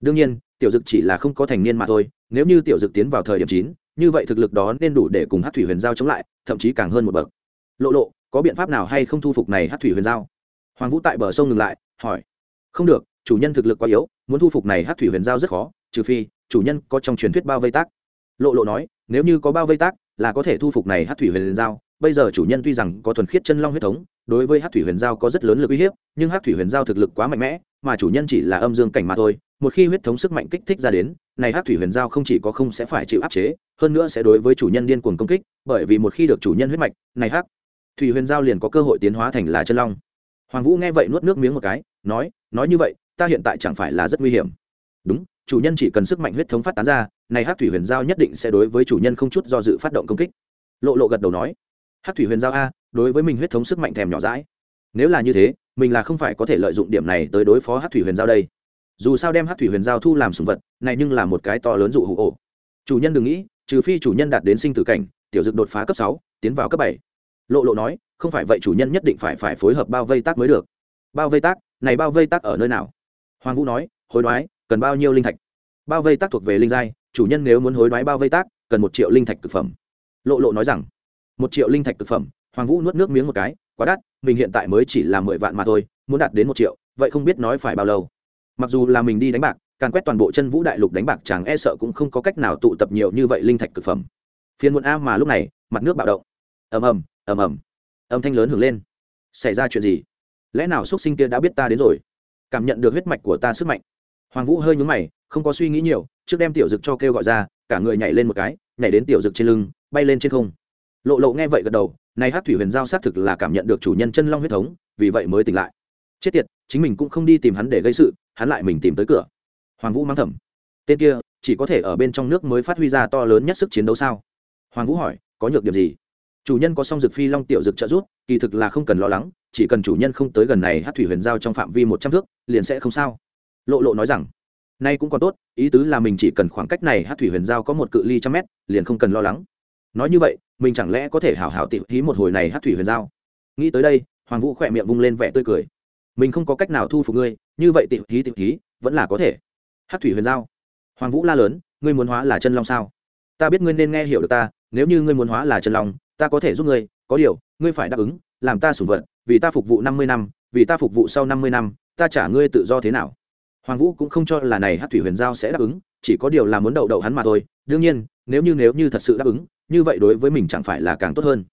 Đương nhiên tiểu dực chỉ là không có thành niên mà thôi, nếu như tiểu dực tiến vào thời điểm chín, như vậy thực lực đó nên đủ để cùng hát thủy huyền giao chống lại, thậm chí càng hơn một bậc. Lộ lộ, có biện pháp nào hay không thu phục này hát thủy huyền giao? Hoàng vũ tại bờ sông ngừng lại, hỏi. Không được, chủ nhân thực lực quá yếu, muốn thu phục này hát thủy huyền giao rất khó, trừ phi, chủ nhân có trong truyền thuyết bao vây tác. Lộ lộ nói, nếu như có bao vây tác, là có thể thu phục này hát thủy huyền giao, bây giờ chủ nhân tuy rằng có thuần khiết chân long huyết thống, đối với hát thủy huyền giao có rất lớn lực uy hiếp, nhưng hát thủy huyền giao thực lực quá mạnh mẽ, mà chủ nhân chỉ là âm dương cảnh mà thôi một khi huyết thống sức mạnh kích thích ra đến, này hát thủy huyền giao không chỉ có không sẽ phải chịu áp chế, hơn nữa sẽ đối với chủ nhân điên cuồng công kích, bởi vì một khi được chủ nhân huyết mạch, này hát thủy huyền giao liền có cơ hội tiến hóa thành là chân long. Hoàng vũ nghe vậy nuốt nước miếng một cái, nói nói như vậy, ta hiện tại chẳng phải là rất nguy hiểm. Đúng, chủ nhân chỉ cần sức mạnh huyết thống phát tán ra, này hát thủy huyền giao nhất định sẽ đối với chủ nhân không chút do dự phát động công kích. Lộ lộ gật đầu nói hát thủy huyền giao a, đối với mình huyết thống sức mạnh thèm nhỏ rãi nếu là như thế, mình là không phải có thể lợi dụng điểm này tới đối phó hát thủy huyền giao đây dù sao đem hát thủy huyền giao thu làm sùng vật, này nhưng là một cái to lớn dụ hụ ổ. Chủ nhân đừng nghĩ, trừ phi chủ nhân đạt đến sinh tử cảnh, tiểu dực đột phá cấp sáu, tiến vào cấp bảy. Lộ lộ nói, không phải vậy chủ nhân nhất định phải phải phối hợp bao vây tác mới được. Bao vây tác? Này bao vây tác ở nơi nào? Hoàng vũ nói, hối đoái, cần bao nhiêu linh thạch? Bao vây tác thuộc về linh giai, chủ nhân nếu muốn hối đoái bao vây tác, cần một triệu linh thạch thực phẩm. Lộ lộ nói rằng, một triệu linh thạch thực phẩm, hoàng vũ nuốt nước miếng một cái, quá đắt, mình hiện tại mới chỉ là mười vạn mà thôi, muốn đạt đến một triệu, vậy không biết nói phải bao lâu mặc dù là mình đi đánh bạc, càn quét toàn bộ chân vũ đại lục đánh bạc chẳng e sợ cũng không có cách nào tụ tập nhiều như vậy linh thạch thực phẩm. Phiên muộn a mà lúc này, mặt nước bạo động. Ầm ầm ầm ầm. Âm thanh lớn hưởng lên. Xảy ra chuyện gì? Lẽ nào x sinh kia đã biết ta đến rồi? Cảm nhận được huyết mạch của ta sức mạnh. Hoàng vũ hơi nhúng mày, không có suy nghĩ nhiều, trước đem tiểu dực cho kêu gọi ra, cả người nhảy lên một cái, nhảy đến tiểu dực trên lưng, bay lên trên không. Lộ lộ nghe vậy gật đầu nay hát thủy huyền giao xác thực là cảm nhận được chủ nhân chân long huyết thống, vì vậy mới tỉnh lại. Chết tiệt, chính mình cũng không đi tìm hắn để gây sự hắn lại mình tìm tới cửa. Hoàng vũ mang thầm tên kia, chỉ có thể ở bên trong nước mới phát huy ra to lớn nhất sức chiến đấu sao? Hoàng vũ hỏi, có nhược điểm gì? Chủ nhân có song dược phi long tiểu dược trợ giúp, kỳ thực là không cần lo lắng, chỉ cần chủ nhân không tới gần này hát thủy huyền giao trong phạm vi một trăm thước, liền sẽ không sao. Lộ lộ nói rằng, nay cũng còn tốt, ý tứ là mình chỉ cần khoảng cách này hát thủy huyền giao có một cự ly trăm mét, liền không cần lo lắng. Nói như vậy, mình chẳng lẽ có thể hảo hảo tịu hí một hồi này hát thủy huyền giao? Nghĩ tới đây, hoàng vũ khỏe miệng vung lên vẻ tươi cười. Mình không có cách nào thu phục ngươi như vậy tịu hí tịu hí, vẫn là có thể. Hát thủy huyền giao. Hoàng vũ la lớn, ngươi muốn hóa là chân long sao? Ta biết ngươi nên nghe hiểu được ta, nếu như ngươi muốn hóa là chân long, ta có thể giúp ngươi, có điều, ngươi phải đáp ứng, làm ta sủng vật, vì ta phục vụ năm mươi năm, vì ta phục vụ sau năm mươi năm, ta trả ngươi tự do thế nào? Hoàng vũ cũng không cho là này hát thủy huyền giao sẽ đáp ứng, chỉ có điều là muốn đậu đậu hắn mà thôi. Đương nhiên, nếu như nếu như thật sự đáp ứng, như vậy đối với mình chẳng phải là càng tốt hơn.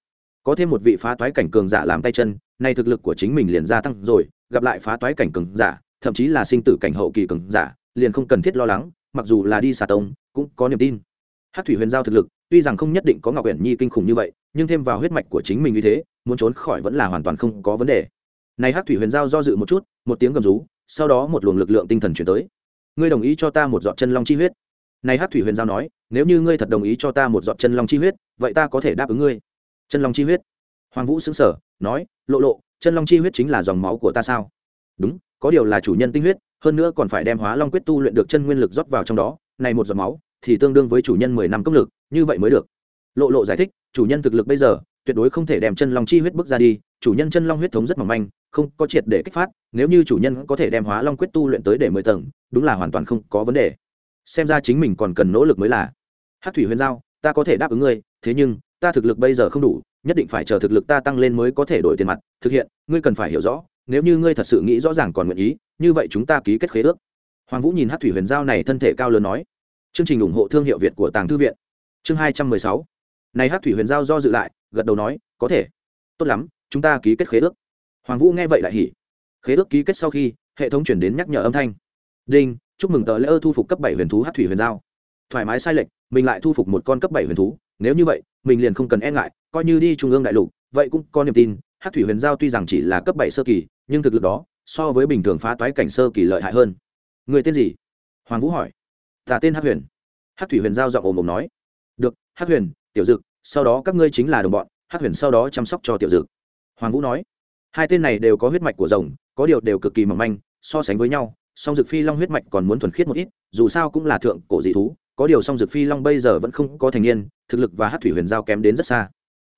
Có thêm một vị phá toái cảnh cường giả làm tay chân, nay thực lực của chính mình liền gia tăng rồi, gặp lại phá toái cảnh cường giả thậm chí là sinh tử cảnh hậu kỳ cường giả, liền không cần thiết lo lắng, mặc dù là đi xà tông, cũng có niềm tin. Hát thủy huyền giao thực lực, tuy rằng không nhất định có ngọc uyển nhi kinh khủng như vậy, nhưng thêm vào huyết mạch của chính mình như thế, muốn trốn khỏi vẫn là hoàn toàn không có vấn đề. Này hát thủy huyền giao do dự một chút, một tiếng gầm rú, sau đó một luồng lực lượng tinh thần chuyển tới. Ngươi đồng ý cho ta một giọt chân long chi huyết? Này hát thủy huyền giao nói, nếu như ngươi thật đồng ý cho ta một giọt chân long chi huyết, vậy ta có thể đáp ứng ngươi. Chân long chi huyết? Hoàng vũ xứng sở nói, lộ lộ, chân long chi huyết chính là dòng máu của ta sao? Đúng có điều là chủ nhân tinh huyết, hơn nữa còn phải đem hóa long quyết tu luyện được chân nguyên lực rót vào trong đó, này một giọt máu thì tương đương với chủ nhân mười năm công lực, như vậy mới được. Lộ lộ giải thích, chủ nhân thực lực bây giờ tuyệt đối không thể đem chân long chi huyết bước ra đi, chủ nhân chân long huyết thống rất mỏng manh, không có triệt để kích phát, nếu như chủ nhân có thể đem hóa long quyết tu luyện tới để mười tầng, đúng là hoàn toàn không có vấn đề. Xem ra chính mình còn cần nỗ lực mới là. Hát thủy huyền giao, ta có thể đáp ứng ngươi, thế nhưng, ta thực lực bây giờ không đủ, nhất định phải chờ thực lực ta tăng lên mới có thể đổi tiền mặt, thực hiện, ngươi cần phải hiểu rõ nếu như ngươi thật sự nghĩ rõ ràng còn nguyện ý, như vậy chúng ta ký kết khế ước. Hoàng vũ nhìn hát thủy huyền giao này thân thể cao lớn nói. Chương trình ủng hộ thương hiệu việt của tàng thư viện. Chương hai trăm mười sáu. Này hát thủy huyền giao do dự lại, gật đầu nói, có thể. Tốt lắm, chúng ta ký kết khế ước. Hoàng vũ nghe vậy lại hỉ. Khế ước ký kết sau khi, hệ thống chuyển đến nhắc nhở âm thanh. Đinh, chúc mừng tờ lễ ơ thu phục cấp bảy huyền thú hát thủy huyền giao. Thoải mái sai lệch, mình lại thu phục một con cấp bảy huyền thú. Nếu như vậy, mình liền không cần e ngại, coi như đi trung ương đại lục, vậy cũng có niềm tin hát thủy huyền giao tuy rằng chỉ là cấp bảy sơ kỳ, nhưng thực lực đó so với bình thường phá toái cảnh sơ kỳ lợi hại hơn. Người tên gì? Hoàng vũ hỏi. Ta tên hát huyền. Hát thủy huyền giao giọng ồm ồm nói. Được hát huyền, tiểu dực, sau đó các ngươi chính là đồng bọn hát huyền sau đó chăm sóc cho tiểu dực. Hoàng vũ nói. Hai tên này đều có huyết mạch của rồng, có điều đều cực kỳ mỏng manh, so sánh với nhau, song dực phi long huyết mạch còn muốn thuần khiết một ít, dù sao cũng là thượng cổ dị thú, có điều song Dực phi long bây giờ vẫn không có thành niên, thực lực và hát thủy huyền giao kém đến rất xa.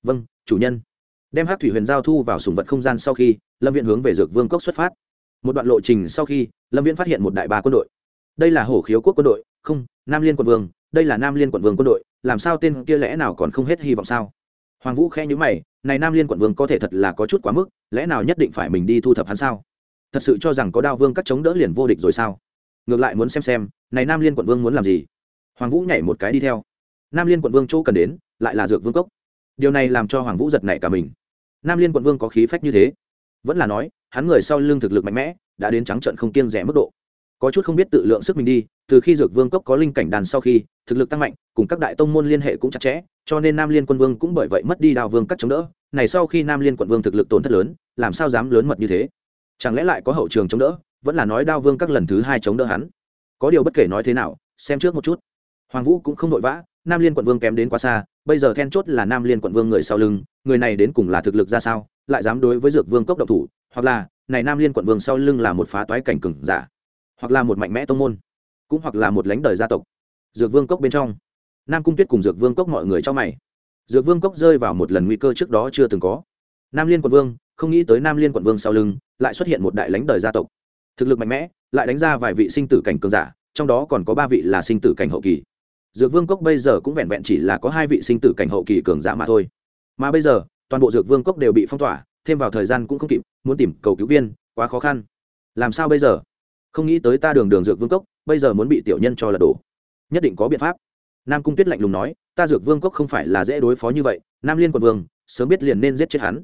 Vâng chủ nhân đem hát thủy huyền giao thu vào sùng vật không gian sau khi, lâm viễn hướng về dược vương cốc xuất phát. Một đoạn lộ trình sau khi, lâm viễn phát hiện một đại ba quân đội. Đây là hổ khiếu quốc quân đội, không, nam liên quận vương, đây là nam liên quận vương quân đội, làm sao tên kia lẽ nào còn không hết hy vọng sao? Hoàng vũ khe nhữ mày, này nam liên quận vương có thể thật là có chút quá mức, lẽ nào nhất định phải mình đi thu thập hắn sao? Thật sự cho rằng có đao vương cắt chống đỡ liền vô địch rồi sao? Ngược lại muốn xem xem, này nam liên quận vương muốn làm gì? Hoàng vũ nhảy một cái đi theo. Nam liên quận vương chỗ cần đến, lại là dược vương cốc. Điều này làm cho hoàng vũ giật nảy cả mình nam liên quận vương có khí phách như thế. Vẫn là nói, hắn người sau lưng thực lực mạnh mẽ, đã đến trắng trận không kiêng rẻ mức độ. Có chút không biết tự lượng sức mình đi, từ khi dược vương cốc có linh cảnh đàn sau khi, thực lực tăng mạnh, cùng các đại tông môn liên hệ cũng chặt chẽ, cho nên nam liên quân vương cũng bởi vậy mất đi đào vương cắt chống đỡ. Này sau khi nam liên quận vương thực lực tổn thất lớn, làm sao dám lớn mật như thế? Chẳng lẽ lại có hậu trường chống đỡ? Vẫn là nói đao vương các lần thứ hai chống đỡ hắn. Có điều bất kể nói thế nào, xem trước một chút. Hoàng vũ cũng không vội vã nam liên quận vương kém đến quá xa, bây giờ then chốt là nam liên quận vương người sau lưng, người này đến cùng là thực lực ra sao, lại dám đối với dược vương cốc độc thủ, hoặc là, này nam liên quận vương sau lưng là một phá toái cảnh cừng giả, hoặc là một mạnh mẽ tông môn, cũng hoặc là một lãnh đời gia tộc. Dược vương cốc bên trong, nam cung tuyết cùng dược vương cốc mọi người cho mày. Dược vương cốc rơi vào một lần nguy cơ trước đó chưa từng có. Nam liên quận vương, không nghĩ tới nam liên quận vương sau lưng, lại xuất hiện một đại lãnh đời gia tộc. Thực lực mạnh mẽ, lại đánh ra vài vị sinh tử cảnh cường giả, trong đó còn có ba vị là sinh tử cảnh hậu kỳ dược vương cốc bây giờ cũng vẹn vẹn chỉ là có hai vị sinh tử cảnh hậu kỳ cường giả mà thôi. Mà bây giờ, toàn bộ dược vương cốc đều bị phong tỏa, thêm vào thời gian cũng không kịp, muốn tìm cầu cứu viên, quá khó khăn. Làm sao bây giờ? Không nghĩ tới ta đường đường dược vương cốc, bây giờ muốn bị tiểu nhân cho là đổ nhất định có biện pháp. Nam cung tuyết lạnh lùng nói, ta dược vương cốc không phải là dễ đối phó như vậy, nam liên quận vương, sớm biết liền nên giết chết hắn.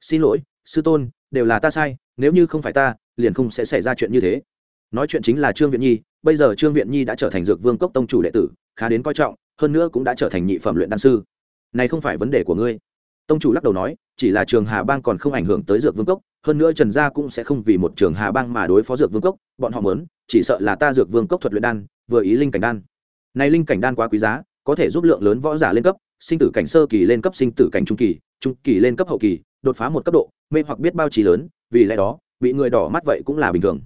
Xin lỗi, sư tôn, đều là ta sai, nếu như không phải ta, liền không sẽ xảy ra chuyện như thế. Nói chuyện chính là trương viện nhi bây giờ trương viện nhi đã trở thành dược vương cốc tông chủ đệ tử, khá đến coi trọng, hơn nữa cũng đã trở thành nhị phẩm luyện đan sư. Này không phải vấn đề của ngươi. Tông chủ lắc đầu nói, chỉ là trường hà bang còn không ảnh hưởng tới dược vương cốc, hơn nữa trần gia cũng sẽ không vì một trường hà bang mà đối phó dược vương cốc, bọn họ mớn chỉ sợ là ta dược vương cốc thuật luyện đan, vừa ý linh cảnh đan. Này linh cảnh đan quá quý giá, có thể giúp lượng lớn võ giả lên cấp, sinh tử cảnh sơ kỳ lên cấp sinh tử cảnh trung kỳ trung kỳ lên cấp hậu kỳ, đột phá một cấp độ, mê hoặc biết bao trí lớn, vì lẽ đó, bị người đỏ mắt vậy cũng là bình thường.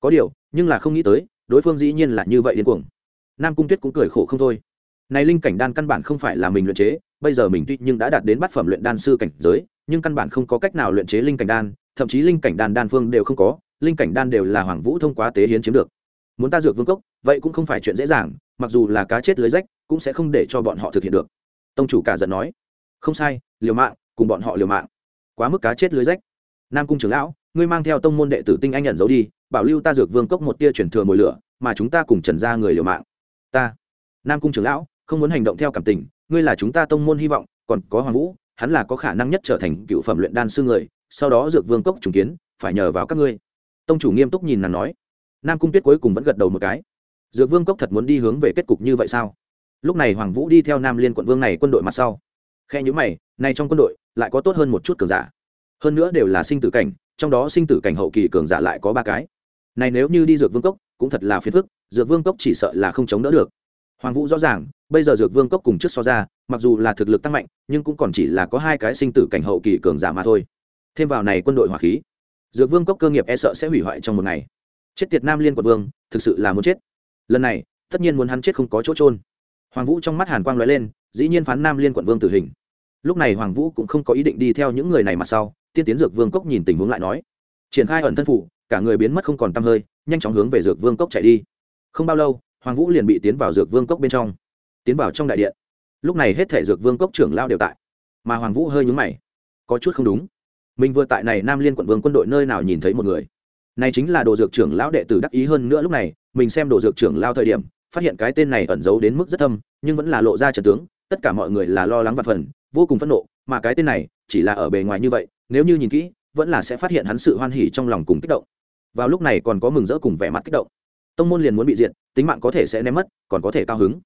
Có điều, nhưng là không nghĩ tới đối phương dĩ nhiên là như vậy điên cuồng. Nam cung tuyết cũng cười khổ không thôi. Này linh cảnh đan căn bản không phải là mình luyện chế, bây giờ mình tuy nhưng đã đạt đến bát phẩm luyện đan sư cảnh giới, nhưng căn bản không có cách nào luyện chế linh cảnh đan, thậm chí linh cảnh đan đan phương đều không có, linh cảnh đan đều là hoàng vũ thông qua tế hiến chiếm được. Muốn ta dược vương cốc, vậy cũng không phải chuyện dễ dàng, mặc dù là cá chết lưới rách, cũng sẽ không để cho bọn họ thực hiện được. Tông chủ cả giận nói. Không sai, liều mạng, cùng bọn họ liều mạng. Quá mức cá chết lưới rách. Nam cung trưởng lão, ngươi mang theo tông môn đệ tử tinh anh nhận giấu đi bảo lưu ta dược vương cốc một tia chuyển thừa mồi lửa, mà chúng ta cùng trần ra người liều mạng. Ta, nam cung trưởng lão, không muốn hành động theo cảm tình, ngươi là chúng ta tông môn hy vọng, còn có hoàng vũ, hắn là có khả năng nhất trở thành cựu phẩm luyện đan sư người, sau đó dược vương cốc trùng kiến, phải nhờ vào các ngươi. Tông chủ nghiêm túc nhìn nàng nói. Nam cung tuyết cuối cùng vẫn gật đầu một cái. Dược vương cốc thật muốn đi hướng về kết cục như vậy sao? Lúc này hoàng vũ đi theo nam liên quận vương này quân đội mặt sau. Khe nhữ mày, nay trong quân đội lại có tốt hơn một chút cường giả. Hơn nữa đều là sinh tử cảnh, trong đó sinh tử cảnh hậu kỳ cường giả lại có ba cái này nếu như đi dược vương cốc, cũng thật là phiền phức, dược vương cốc chỉ sợ là không chống đỡ được. Hoàng vũ rõ ràng, bây giờ dược vương cốc cùng trước so ra, mặc dù là thực lực tăng mạnh, nhưng cũng còn chỉ là có hai cái sinh tử cảnh hậu kỳ cường giả mà thôi. Thêm vào này quân đội hỏa khí, dược vương cốc cơ nghiệp e sợ sẽ hủy hoại trong một ngày. Chết tiệt nam liên quận vương, thực sự là muốn chết. Lần này, tất nhiên muốn hắn chết không có chỗ trôn hoàng vũ trong mắt hàn quang lóe lên, dĩ nhiên phán nam liên quận vương tử hình. Lúc này hoàng vũ cũng không có ý định đi theo những người này mà sau, tiên tiến dược vương cốc nhìn tình huống lại nói. Triển khai ẩn thân phủ cả người biến mất không còn t hơi, nhanh chóng hướng về dược vương cốc chạy đi. Không bao lâu, hoàng vũ liền bị tiến vào dược vương cốc bên trong, tiến vào trong đại điện. Lúc này hết thể dược vương cốc trưởng lao đều tại, mà hoàng vũ hơi nhúng mày. Có chút không đúng. Mình vừa tại này nam liên quận vương quân đội nơi nào nhìn thấy một người? Này chính là đồ dược trưởng lão đệ tử đắc ý hơn nữa lúc này, mình xem đồ dược trưởng lao thời điểm, phát hiện cái tên này ẩn giấu đến mức rất thâm, nhưng vẫn là lộ ra trần tướng, tất cả mọi người là lo lắng và phần, vô cùng phẫn nộ, mà cái tên này chỉ là ở bề ngoài như vậy, nếu như nhìn kỹ, vẫn là sẽ phát hiện hắn sự hoan hỉ trong lòng cùng kích động vào lúc này còn có mừng rỡ cùng vẻ mặt kích động. Tông môn liền muốn bị diệt, tính mạng có thể sẽ ném mất, còn có thể cao hứng.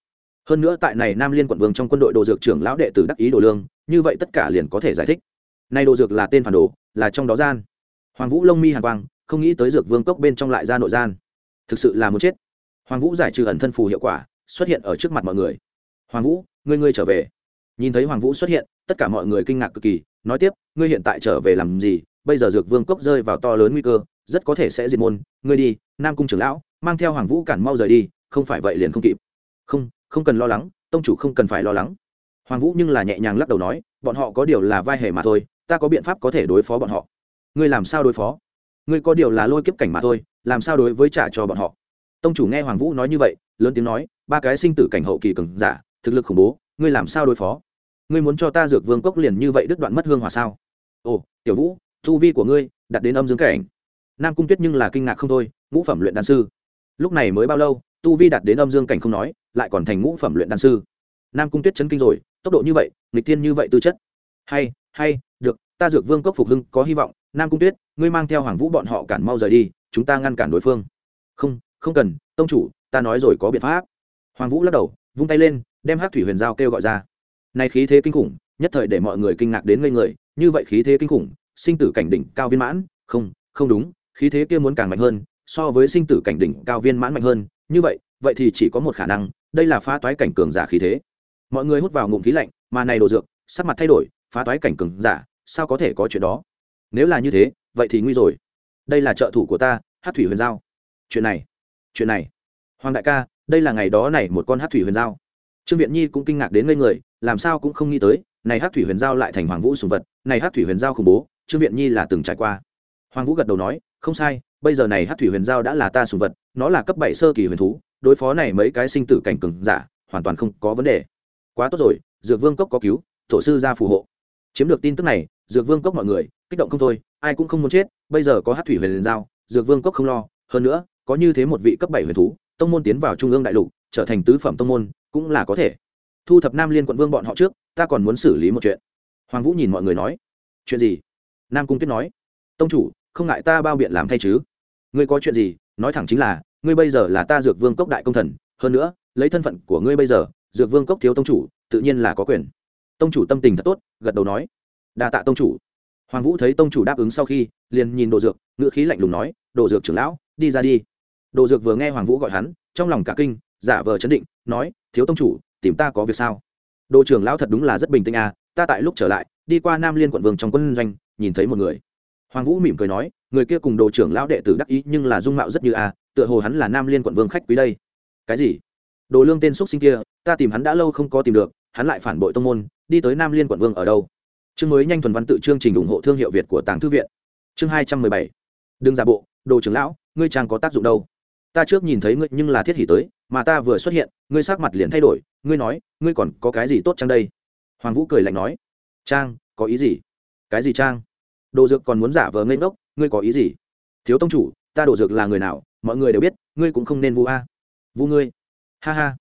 Hơn nữa tại này nam liên quận vương trong quân đội đồ dược trưởng lão đệ tử đắc ý đồ lương, như vậy tất cả liền có thể giải thích. Nay đồ dược là tên phản đồ, là trong đó gian. Hoàng vũ lông mi hàn quang, không nghĩ tới dược vương cốc bên trong lại ra nội gian. Thực sự là muốn chết. Hoàng vũ giải trừ ẩn thân phù hiệu quả, xuất hiện ở trước mặt mọi người. Hoàng vũ, ngươi ngươi trở về. Nhìn thấy hoàng vũ xuất hiện, tất cả mọi người kinh ngạc cực kỳ, nói tiếp, ngươi hiện tại trở về làm gì? Bây giờ dược vương cốc rơi vào to lớn nguy cơ, rất có thể sẽ diệt môn. Ngươi đi, nam cung trưởng lão, mang theo hoàng vũ cản mau rời đi, không phải vậy liền không kịp. Không không cần lo lắng, tông chủ không cần phải lo lắng. Hoàng vũ nhưng là nhẹ nhàng lắc đầu nói, bọn họ có điều là vai hề mà thôi, ta có biện pháp có thể đối phó bọn họ. Ngươi làm sao đối phó? Ngươi có điều là lôi kiếp cảnh mà thôi, làm sao đối với trả cho bọn họ? Tông chủ nghe hoàng vũ nói như vậy, lớn tiếng nói, ba cái sinh tử cảnh hậu kỳ cường giả, thực lực khủng bố, ngươi làm sao đối phó? Ngươi muốn cho ta dược vương cốc liền như vậy đứt đoạn mất hương hòa sao? Ồ, tiểu vũ thu vi của ngươi đặt đến âm dương cảnh. Nam cung tuyết nhưng là kinh ngạc không thôi, ngũ phẩm luyện đan sư. Lúc này mới bao lâu, tu vi đạt đến âm dương cảnh không nói, lại còn thành ngũ phẩm luyện đan sư. Nam cung tuyết chấn kinh rồi, tốc độ như vậy, nghịch tiên như vậy tư chất. Hay hay, được, ta dược vương cốc phục hưng, có hy vọng. Nam cung tuyết, ngươi mang theo hoàng vũ bọn họ cản mau rời đi, chúng ta ngăn cản đối phương. Không không cần, tông chủ, ta nói rồi có biện pháp. Hoàng vũ lắc đầu, vung tay lên, đem hát thủy huyền giao kêu gọi ra. Này khí thế kinh khủng, nhất thời để mọi người kinh ngạc đến ngây người, như vậy khí thế kinh khủng sinh tử cảnh đỉnh cao viên mãn, không không đúng, khí thế kia muốn càng mạnh hơn, so với sinh tử cảnh đỉnh cao viên mãn mạnh hơn, như vậy vậy thì chỉ có một khả năng, đây là phá toái cảnh cường giả khí thế. Mọi người hút vào ngụm khí lạnh, mà này đồ dược, sắc mặt thay đổi, phá toái cảnh cường giả, sao có thể có chuyện đó? Nếu là như thế, vậy thì nguy rồi. Đây là trợ thủ của ta hát thủy huyền giao. Chuyện này chuyện này. Hoàng đại ca, đây là ngày đó này một con hát thủy huyền giao. Trương viện nhi cũng kinh ngạc đến ngây người, làm sao cũng không nghĩ tới, này hát thủy huyền giao lại thành hoàng vũ sùng vật, này hát thủy huyền giao khủng bố trương viện nhi là từng trải qua. Hoàng vũ gật đầu nói, không sai, bây giờ này hát thủy huyền giao đã là ta sùng vật, nó là cấp bảy sơ kỳ huyền thú, đối phó này mấy cái sinh tử cảnh cường giả, hoàn toàn không có vấn đề. Quá tốt rồi, dược vương cốc có cứu tổ sư ra phù hộ. Chiếm được tin tức này, dược vương cốc mọi người, kích động không thôi, ai cũng không muốn chết, bây giờ có hát thủy huyền giao, dược vương cốc không lo, hơn nữa, có như thế một vị cấp bảy huyền thú, tông môn tiến vào trung ương đại lục, trở thành tứ phẩm tông môn, cũng là có thể. Thu thập nam liên quận vương bọn họ trước, ta còn muốn xử lý một chuyện. Hoàng vũ nhìn mọi người nói. Chuyện gì? Nam cung tuyết nói, tông chủ, không ngại ta bao biện làm thay chứ. Ngươi có chuyện gì, nói thẳng chính là, ngươi bây giờ là ta dược vương cốc đại công thần, hơn nữa, lấy thân phận của ngươi bây giờ, dược vương cốc thiếu tông chủ, tự nhiên là có quyền. Tông chủ tâm tình thật tốt, gật đầu nói, đa tạ tông chủ. Hoàng vũ thấy tông chủ đáp ứng sau khi, liền nhìn đồ dược, ngữ khí lạnh lùng nói, đồ dược trưởng lão, đi ra đi. Đồ dược vừa nghe hoàng vũ gọi hắn, trong lòng cả kinh, giả vờ chấn định, nói, thiếu tông chủ, tìm ta có việc sao? Đồ trưởng lão thật đúng là rất bình tĩnh à ta tại lúc trở lại, đi qua nam liên quận vương trong quân doanh, nhìn thấy một người. Hoàng vũ mỉm cười nói, người kia cùng đồ trưởng lão đệ tử đắc ý nhưng là dung mạo rất như a, tựa hồ hắn là nam liên quận vương khách quý đây. Cái gì? Đồ lương tên xúc sinh kia, ta tìm hắn đã lâu không có tìm được, hắn lại phản bội tông môn, đi tới nam liên quận vương ở đâu? Chương mới nhanh thuần văn tự chương trình ủng hộ thương hiệu việt của tàng thư viện. Chương hai trăm mười bảy. Đừng giả bộ, đồ trưởng lão, ngươi chàng có tác dụng đâu? Ta trước nhìn thấy ngươi nhưng là thiết hỉ tới, mà ta vừa xuất hiện, ngươi sắc mặt liền thay đổi, ngươi nói, ngươi còn có cái gì tốt chăng đây? Hoàng vũ cười lạnh nói, trang, có ý gì? Cái gì trang? Đồ dược còn muốn giả vờ ngây ngốc, ngươi có ý gì? Thiếu tông chủ, ta đồ dược là người nào, mọi người đều biết, ngươi cũng không nên vu a. Vu ngươi? Ha ha.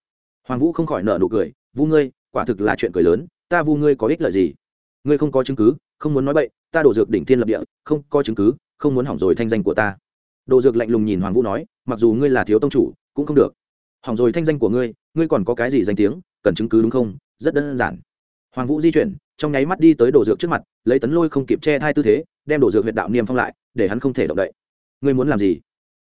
Hoàng vũ không khỏi nợ nụ cười, vu ngươi, quả thực là chuyện cười lớn, ta vu ngươi có ích lợi gì? Ngươi không có chứng cứ, không muốn nói bậy, ta đổ dược đỉnh thiên lập địa, không có chứng cứ, không muốn hỏng rồi thanh danh của ta. Đồ dược lạnh lùng nhìn hoàng vũ nói, mặc dù ngươi là thiếu tông chủ, cũng không được. Hỏng rồi thanh danh của ngươi ngươi còn có cái gì danh tiếng, cần chứng cứ đúng không? Rất đơn giản hoàng vũ di chuyển, trong nháy mắt đi tới đồ dược trước mặt, lấy tấn lôi không kịp che thai tư thế, đem đồ dược huyện đạo niêm phong lại, để hắn không thể động đậy. Ngươi muốn làm gì?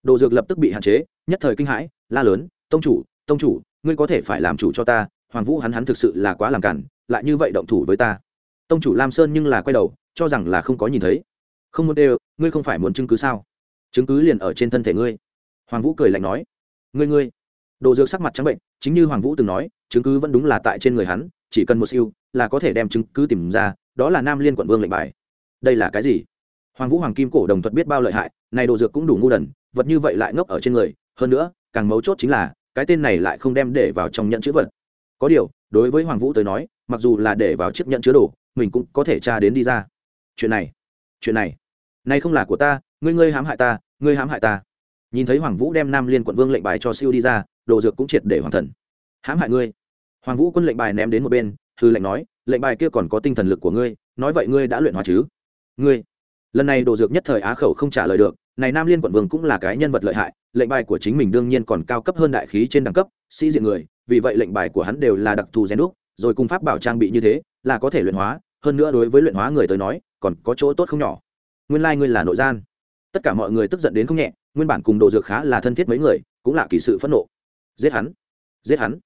Đồ dược lập tức bị hạn chế, nhất thời kinh hãi, la lớn, tông chủ tông chủ, ngươi có thể phải làm chủ cho ta, hoàng vũ hắn hắn thực sự là quá làm cản, lại như vậy động thủ với ta. Tông chủ lam sơn nhưng là quay đầu, cho rằng là không có nhìn thấy. Không muốn đều, ngươi không phải muốn chứng cứ sao? Chứng cứ liền ở trên thân thể ngươi. Hoàng vũ cười lạnh nói. Ngươi ngươi. Đồ dược sắc mặt trắng bệnh, chính như hoàng vũ từng nói, chứng cứ vẫn đúng là tại trên người hắn chỉ cần một siêu là có thể đem chứng cứ tìm ra, đó là nam liên quận vương lệnh bài. Đây là cái gì? Hoàng vũ hoàng kim cổ đồng thuật biết bao lợi hại, này đồ dược cũng đủ ngu đần, vật như vậy lại ngốc ở trên người, hơn nữa, càng mấu chốt chính là, cái tên này lại không đem để vào trong nhận chữ vật. Có điều, đối với hoàng vũ tới nói, mặc dù là để vào chiếc nhận chứa đồ, mình cũng có thể tra đến đi ra. Chuyện này chuyện này này không là của ta, ngươi ngươi hãm hại ta, ngươi hãm hại ta. Nhìn thấy hoàng vũ đem nam liên quận vương lệnh bài cho siêu đi ra, đồ dược cũng triệt để hoàn thần. Hãm hại ngươi hoàng vũ quân lệnh bài ném đến một bên, hư lệnh nói, lệnh bài kia còn có tinh thần lực của ngươi, nói vậy ngươi đã luyện hóa chứ? Ngươi. Lần này đồ dược nhất thời á khẩu không trả lời được, này nam liên quận vương cũng là cái nhân vật lợi hại, lệnh bài của chính mình đương nhiên còn cao cấp hơn đại khí trên đẳng cấp, sĩ diện người, vì vậy lệnh bài của hắn đều là đặc thù rèn đúc, rồi cùng pháp bảo trang bị như thế, là có thể luyện hóa, hơn nữa đối với luyện hóa người tới nói, còn có chỗ tốt không nhỏ. Nguyên lai、like、ngươi là nội gian. Tất cả mọi người tức giận đến không nhẹ, nguyên bản cùng đồ dược khá là thân thiết mấy người, cũng là kỳ sự phẫn nộ. Giết hắn. Giết hắn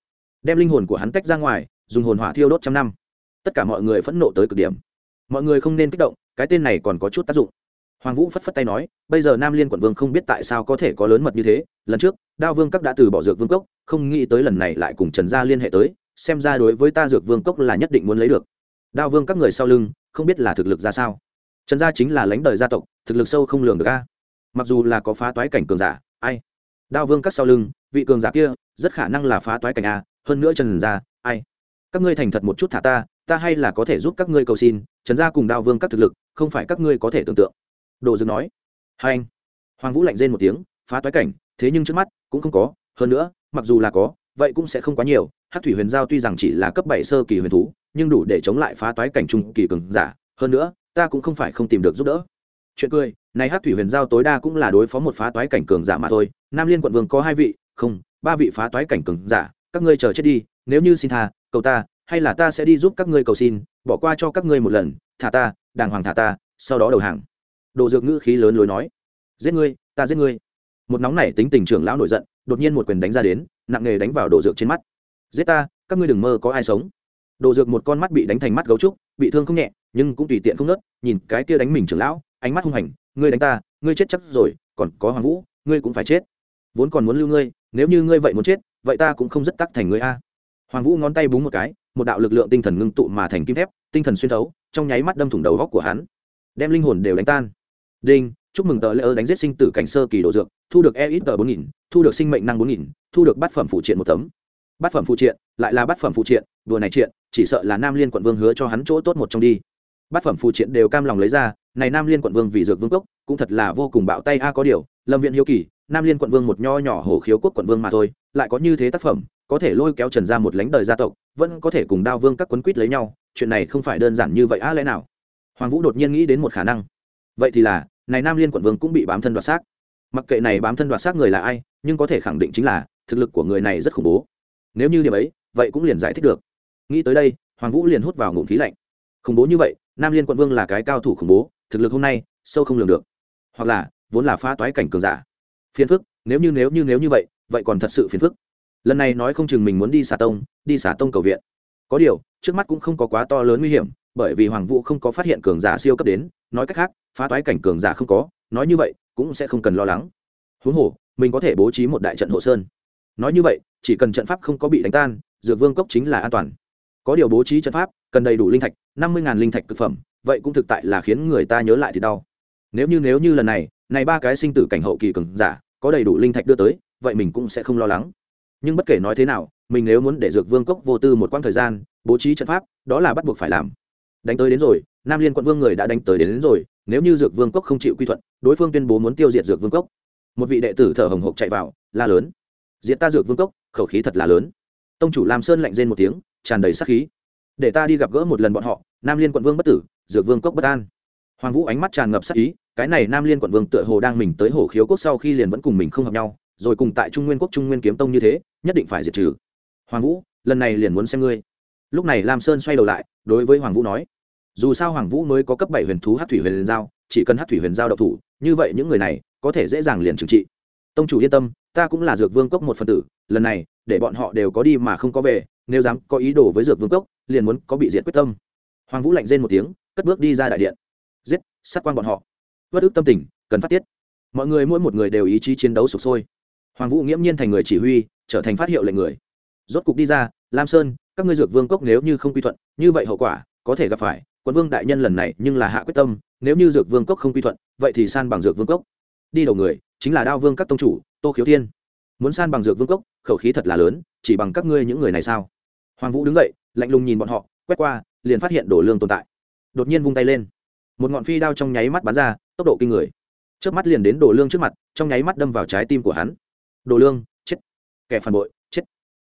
đem linh hồn của hắn tách ra ngoài, dùng hồn hỏa thiêu đốt trăm năm. Tất cả mọi người phẫn nộ tới cực điểm. Mọi người không nên kích động, cái tên này còn có chút tác dụng. Hoàng vũ phất phất tay nói, bây giờ nam liên quận vương không biết tại sao có thể có lớn mật như thế, lần trước, đao vương các đã từ bỏ dược vương cốc, không nghĩ tới lần này lại cùng trần gia liên hệ tới, xem ra đối với ta dược vương cốc là nhất định muốn lấy được. Đao vương các người sau lưng, không biết là thực lực ra sao. Trần gia chính là lãnh đời gia tộc, thực lực sâu không lường được a. Mặc dù là có phá toái cảnh cường giả, ai? Đao vương các sau lưng, vị cường giả kia, rất khả năng là phá toái cảnh a hơn nữa trần gia ai? Các ngươi thành thật một chút thả ta ta hay là có thể giúp các ngươi cầu xin, trần gia cùng đao vương các thực lực, không phải các ngươi có thể tưởng tượng. Đồ dương nói. Hai anh. Hoàng vũ lạnh rên một tiếng, phá toái cảnh, thế nhưng trước mắt cũng không có, hơn nữa, mặc dù là có, vậy cũng sẽ không quá nhiều. Hát thủy huyền giao tuy rằng chỉ là cấp bảy sơ kỳ huyền thú, nhưng đủ để chống lại phá toái cảnh trung kỳ cường giả. Hơn nữa, ta cũng không phải không tìm được giúp đỡ. Chuyện cười, này hát thủy huyền giao tối đa cũng là đối phó một phá toái cảnh cường giả mà thôi. Nam liên quận vương có hai vị, không, ba vị phá toái cảnh cường giả các ngươi chờ chết đi, nếu như xin tha, cầu ta, hay là ta sẽ đi giúp các ngươi cầu xin, bỏ qua cho các ngươi một lần, thả ta, đàng hoàng thả ta, sau đó đầu hàng. Đồ dược ngữ khí lớn lối nói. Giết ngươi, ta giết ngươi. Một nóng nảy tính tình trưởng lão nổi giận, đột nhiên một quyền đánh ra đến, nặng nề đánh vào đồ dược trên mắt. Giết ta, các ngươi đừng mơ có ai sống. Đồ dược một con mắt bị đánh thành mắt gấu trúc, bị thương không nhẹ, nhưng cũng tùy tiện không nớt, nhìn cái kia đánh mình trưởng lão, ánh mắt hung hành, ngươi đánh ta, ngươi chết chắc rồi, còn có hoàng vũ, ngươi cũng phải chết. Vốn còn muốn lưu ngươi, nếu như ngươi vậy muốn chết vậy ta cũng không rất tắc thành ngươi a. Hoàng vũ ngón tay búng một cái, một đạo lực lượng tinh thần ngưng tụ mà thành kim thép, tinh thần xuyên thấu, trong nháy mắt đâm thủng đầu góc của hắn. Đem linh hồn đều đánh tan. Đinh, chúc mừng tờ lễ ơ đánh giết sinh tử cảnh sơ kỳ đồ dược, thu được e ít tờ bốn nghìn, thu được sinh mệnh năng bốn nghìn, thu được bát phẩm phụ triện một tấm. Bát phẩm phụ triện, lại là bát phẩm phụ triện đùa này triện, chỉ sợ là nam liên quận vương hứa cho hắn chỗ tốt một trong đi. Bát phẩm phụ triện đều cam lòng lấy ra, này nam liên quận vương vì dược vương cốc, cũng thật là vô cùng bạo tay a, có điều, lâm viện hiếu kỳ, nam liên quận vương một nho nhỏ hồ khiếu quốc quận vương mà thôi lại có như thế tác phẩm, có thể lôi kéo trần ra một lánh đời gia tộc, vẫn có thể cùng đao vương các quấn quýt lấy nhau, chuyện này không phải đơn giản như vậy á, lẽ nào? Hoàng vũ đột nhiên nghĩ đến một khả năng. Vậy thì là, này nam liên quận vương cũng bị bám thân đoạt xác. Mặc kệ này bám thân đoạt xác người là ai, nhưng có thể khẳng định chính là, thực lực của người này rất khủng bố. Nếu như điểm ấy, vậy cũng liền giải thích được. Nghĩ tới đây, hoàng vũ liền hút vào ngụm khí lạnh. Khủng bố như vậy, nam liên quận vương là cái cao thủ khủng bố, thực lực hôm nay, sâu không lường được. Hoặc là, vốn là phá toái cảnh cường giả. Phiền phức, nếu như nếu như nếu như vậy vậy còn thật sự phiền phức. Lần này nói không chừng mình muốn đi xả tông, đi xả tông cầu viện. Có điều, trước mắt cũng không có quá to lớn nguy hiểm, bởi vì hoàng vũ không có phát hiện cường giả siêu cấp đến, nói cách khác, phá toái cảnh cường giả không có, nói như vậy, cũng sẽ không cần lo lắng. Huống hồ, mình có thể bố trí một đại trận hộ sơn. Nói như vậy, chỉ cần trận pháp không có bị đánh tan, dược vương cốc chính là an toàn. Có điều bố trí trận pháp, cần đầy đủ linh thạch, năm mươi linh thạch thực phẩm, vậy cũng thực tại là khiến người ta nhớ lại thì đau. Nếu như nếu như lần này này ba cái sinh tử cảnh hậu kỳ cường giả, có đầy đủ linh thạch đưa tới vậy mình cũng sẽ không lo lắng. Nhưng bất kể nói thế nào mình nếu muốn để dược vương cốc vô tư một quãng thời gian bố trí trận pháp đó là bắt buộc phải làm. Đánh tới đến rồi nam liên quận vương người đã đánh tới đến, đến rồi nếu như dược vương cốc không chịu quy thuận đối phương tuyên bố muốn tiêu diệt dược vương cốc. Một vị đệ tử thở hồng hộc chạy vào la lớn. Diệt ta dược vương cốc khẩu khí thật là lớn. Tông chủ lam sơn lạnh rên một tiếng tràn đầy sắc khí. Để ta đi gặp gỡ một lần bọn họ nam liên quận vương bất tử dược vương cốc bất an. Hoàng vũ ánh mắt tràn ngập sắc ý cái này nam liên quận vương tựa hồ đang mình tới hồ khiếu quốc sau khi liền vẫn cùng mình không hợp nhau rồi cùng tại trung nguyên quốc trung nguyên kiếm tông như thế, nhất định phải diệt trừ. Hoàng vũ, lần này liền muốn xem ngươi. Lúc này lam sơn xoay đầu lại, đối với hoàng vũ nói, dù sao hoàng vũ mới có cấp bảy huyền thú hát thủy huyền giao, chỉ cần hát thủy huyền giao độc thủ, như vậy những người này có thể dễ dàng liền trừng trị. Tông chủ yên tâm, ta cũng là dược vương cốc một phần tử, lần này, để bọn họ đều có đi mà không có về, nếu dám có ý đồ với dược vương cốc, liền muốn có bị diệt quyết tâm. Hoàng vũ lạnh rên một tiếng, cất bước đi ra đại điện. Giết, sát quan bọn họ. Bất ức tâm tình, cần phát tiết. Mọi người mỗi một người đều ý chí chiến đấu sụp sôi hoàng vũ nghiễm nhiên thành người chỉ huy, trở thành phát hiệu lệnh người. Rốt cục đi ra, lam sơn, các ngươi dược vương cốc nếu như không quy thuận, như vậy hậu quả, có thể gặp phải. Quân vương đại nhân lần này nhưng là hạ quyết tâm, nếu như dược vương cốc không quy thuận, vậy thì san bằng dược vương cốc. Đi đầu người, chính là đao vương các tông chủ, tô khiếu thiên. Muốn san bằng dược vương cốc, khẩu khí thật là lớn, chỉ bằng các ngươi những người này sao? Hoàng vũ đứng dậy, lạnh lùng nhìn bọn họ, quét qua, liền phát hiện đổ lương tồn tại. Đột nhiên vung tay lên. Một ngọn phi đao trong nháy mắt bắn ra, tốc độ kinh người. Trước mắt liền đến đổ lương trước mặt, trong nháy mắt đâm vào trái tim của hắn đồ lương, chết. Kẻ phản bội, chết.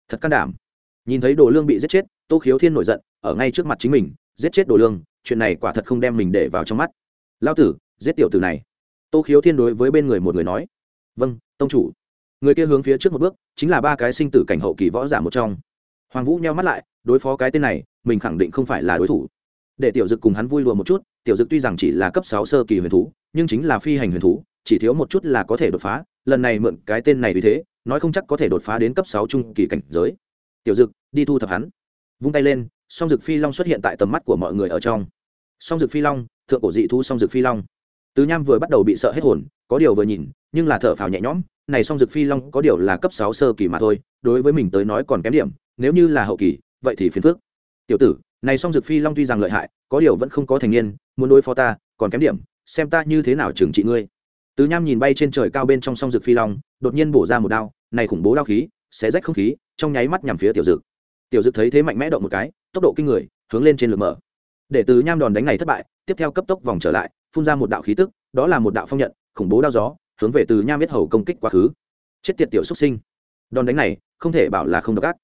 Thật can đảm. Nhìn thấy đồ lương bị giết chết, tô khiếu thiên nổi giận, ở ngay trước mặt chính mình, giết chết đồ lương, chuyện này quả thật không đem mình để vào trong mắt. Lao tử, giết tiểu tử này. Tô khiếu thiên đối với bên người một người nói vâng tông chủ. Người kia hướng phía trước một bước, chính là ba cái sinh tử cảnh hậu kỳ võ giả một trong. Hoàng vũ nheo mắt lại, đối phó cái tên này, mình khẳng định không phải là đối thủ. Để tiểu dực cùng hắn vui lùa một chút, tiểu dực tuy rằng chỉ là cấp sáu sơ kỳ huyền thú, nhưng chính là phi hành huyền thú, chỉ thiếu một chút là có thể đột phá lần này mượn cái tên này vì thế, nói không chắc có thể đột phá đến cấp sáu trung kỳ cảnh giới. Tiểu dực, đi thu thập hắn. Vung tay lên, song dực phi long xuất hiện tại tầm mắt của mọi người ở trong. Song dực phi long, thượng cổ dị thu song dực phi long. Tứ nham vừa bắt đầu bị sợ hết hồn, có điều vừa nhìn, nhưng là thở phào nhẹ nhõm, này song dực phi long có điều là cấp sáu sơ kỳ mà thôi, đối với mình tới nói còn kém điểm, nếu như là hậu kỳ, vậy thì phiền phức. Tiểu tử, này song dực phi long tuy rằng lợi hại, có điều vẫn không có thành niên, muốn đối phó ta, còn kém điểm, xem ta như thế nào trừng trị ngươi tứ nham nhìn bay trên trời cao bên trong song dực phi long, đột nhiên bổ ra một đao, này khủng bố đao khí sẽ rách không khí, trong nháy mắt nhằm phía tiểu dực. Tiểu dực thấy thế mạnh mẽ động một cái, tốc độ kinh người, hướng lên trên lực mở. Để từ nham đòn đánh này thất bại, tiếp theo cấp tốc vòng trở lại, phun ra một đạo khí tức, đó là một đạo phong nhận, khủng bố đao gió, hướng về từ nham biết hầu công kích quá khứ. Chết tiệt tiểu xuất sinh. Đòn đánh này, không thể bảo là không độc ác.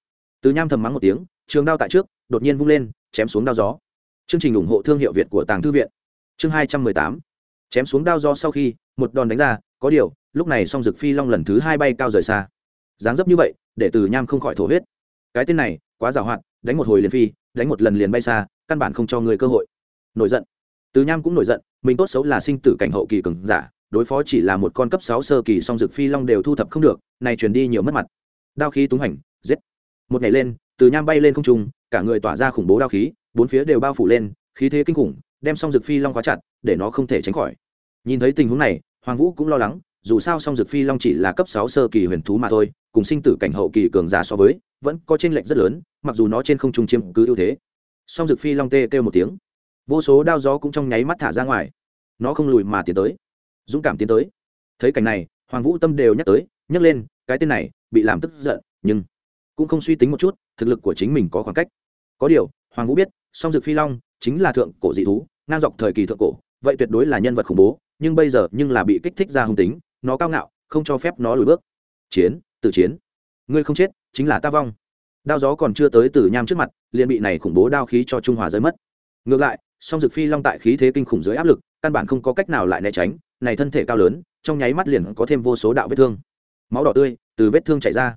Từ nham thầm mắng một tiếng, trường đao tại trước, đột nhiên vung lên, chém xuống đao gió. Chương trình ủng hộ thương hiệu việt của tàng thư viện. Chương hai trăm mười tám. Chém xuống đao gió sau khi một đòn đánh ra, có điều, lúc này song dực phi long lần thứ hai bay cao rời xa. Dáng dấp như vậy, để từ nham không khỏi thổ huyết. Cái tên này, quá giàu hạn, đánh một hồi liền phi, đánh một lần liền bay xa, căn bản không cho người cơ hội. Nổi giận. Từ nham cũng nổi giận, mình tốt xấu là sinh tử cảnh hậu kỳ cường giả, đối phó chỉ là một con cấp sáu sơ kỳ song dực phi long đều thu thập không được này truyền đi nhiều mất mặt. Đao khí túng hành giết. Một ngày lên, từ nham bay lên không trung, cả người tỏa ra khủng bố đao khí, bốn phía đều bao phủ lên, khí thế kinh khủng, đem song dực phi long khóa chặt, để nó không thể tránh khỏi nhìn thấy tình huống này, hoàng vũ cũng lo lắng, dù sao song dực phi long chỉ là cấp sáu sơ kỳ huyền thú mà thôi, cùng sinh tử cảnh hậu kỳ cường giả so với, vẫn có chênh lệch rất lớn, mặc dù nó trên không trung chiếm cứ ưu thế. Song dực phi long tê kêu một tiếng. Vô số đao gió cũng trong nháy mắt thả ra ngoài. Nó không lùi mà tiến tới. Dũng cảm tiến tới. Thấy cảnh này, hoàng vũ tâm đều nhắc tới, nhắc lên, cái tên này, bị làm tức giận, nhưng cũng không suy tính một chút, thực lực của chính mình có khoảng cách. Có điều, hoàng vũ biết, song dực phi long chính là thượng cổ dị thú, ngang dọc thời kỳ thượng cổ, vậy tuyệt đối là nhân vật khủng bố nhưng bây giờ nhưng là bị kích thích ra hung tính, nó cao ngạo, không cho phép nó lùi bước. Chiến tự chiến. Ngươi không chết, chính là ta vong. Đao gió còn chưa tới từ nham trước mặt, liền bị này khủng bố đao khí cho trung hòa rơi mất. Ngược lại, song dực phi long tại khí thế kinh khủng dưới áp lực, căn bản không có cách nào lại né tránh, này thân thể cao lớn, trong nháy mắt liền có thêm vô số đạo vết thương. Máu đỏ tươi, từ vết thương chảy ra.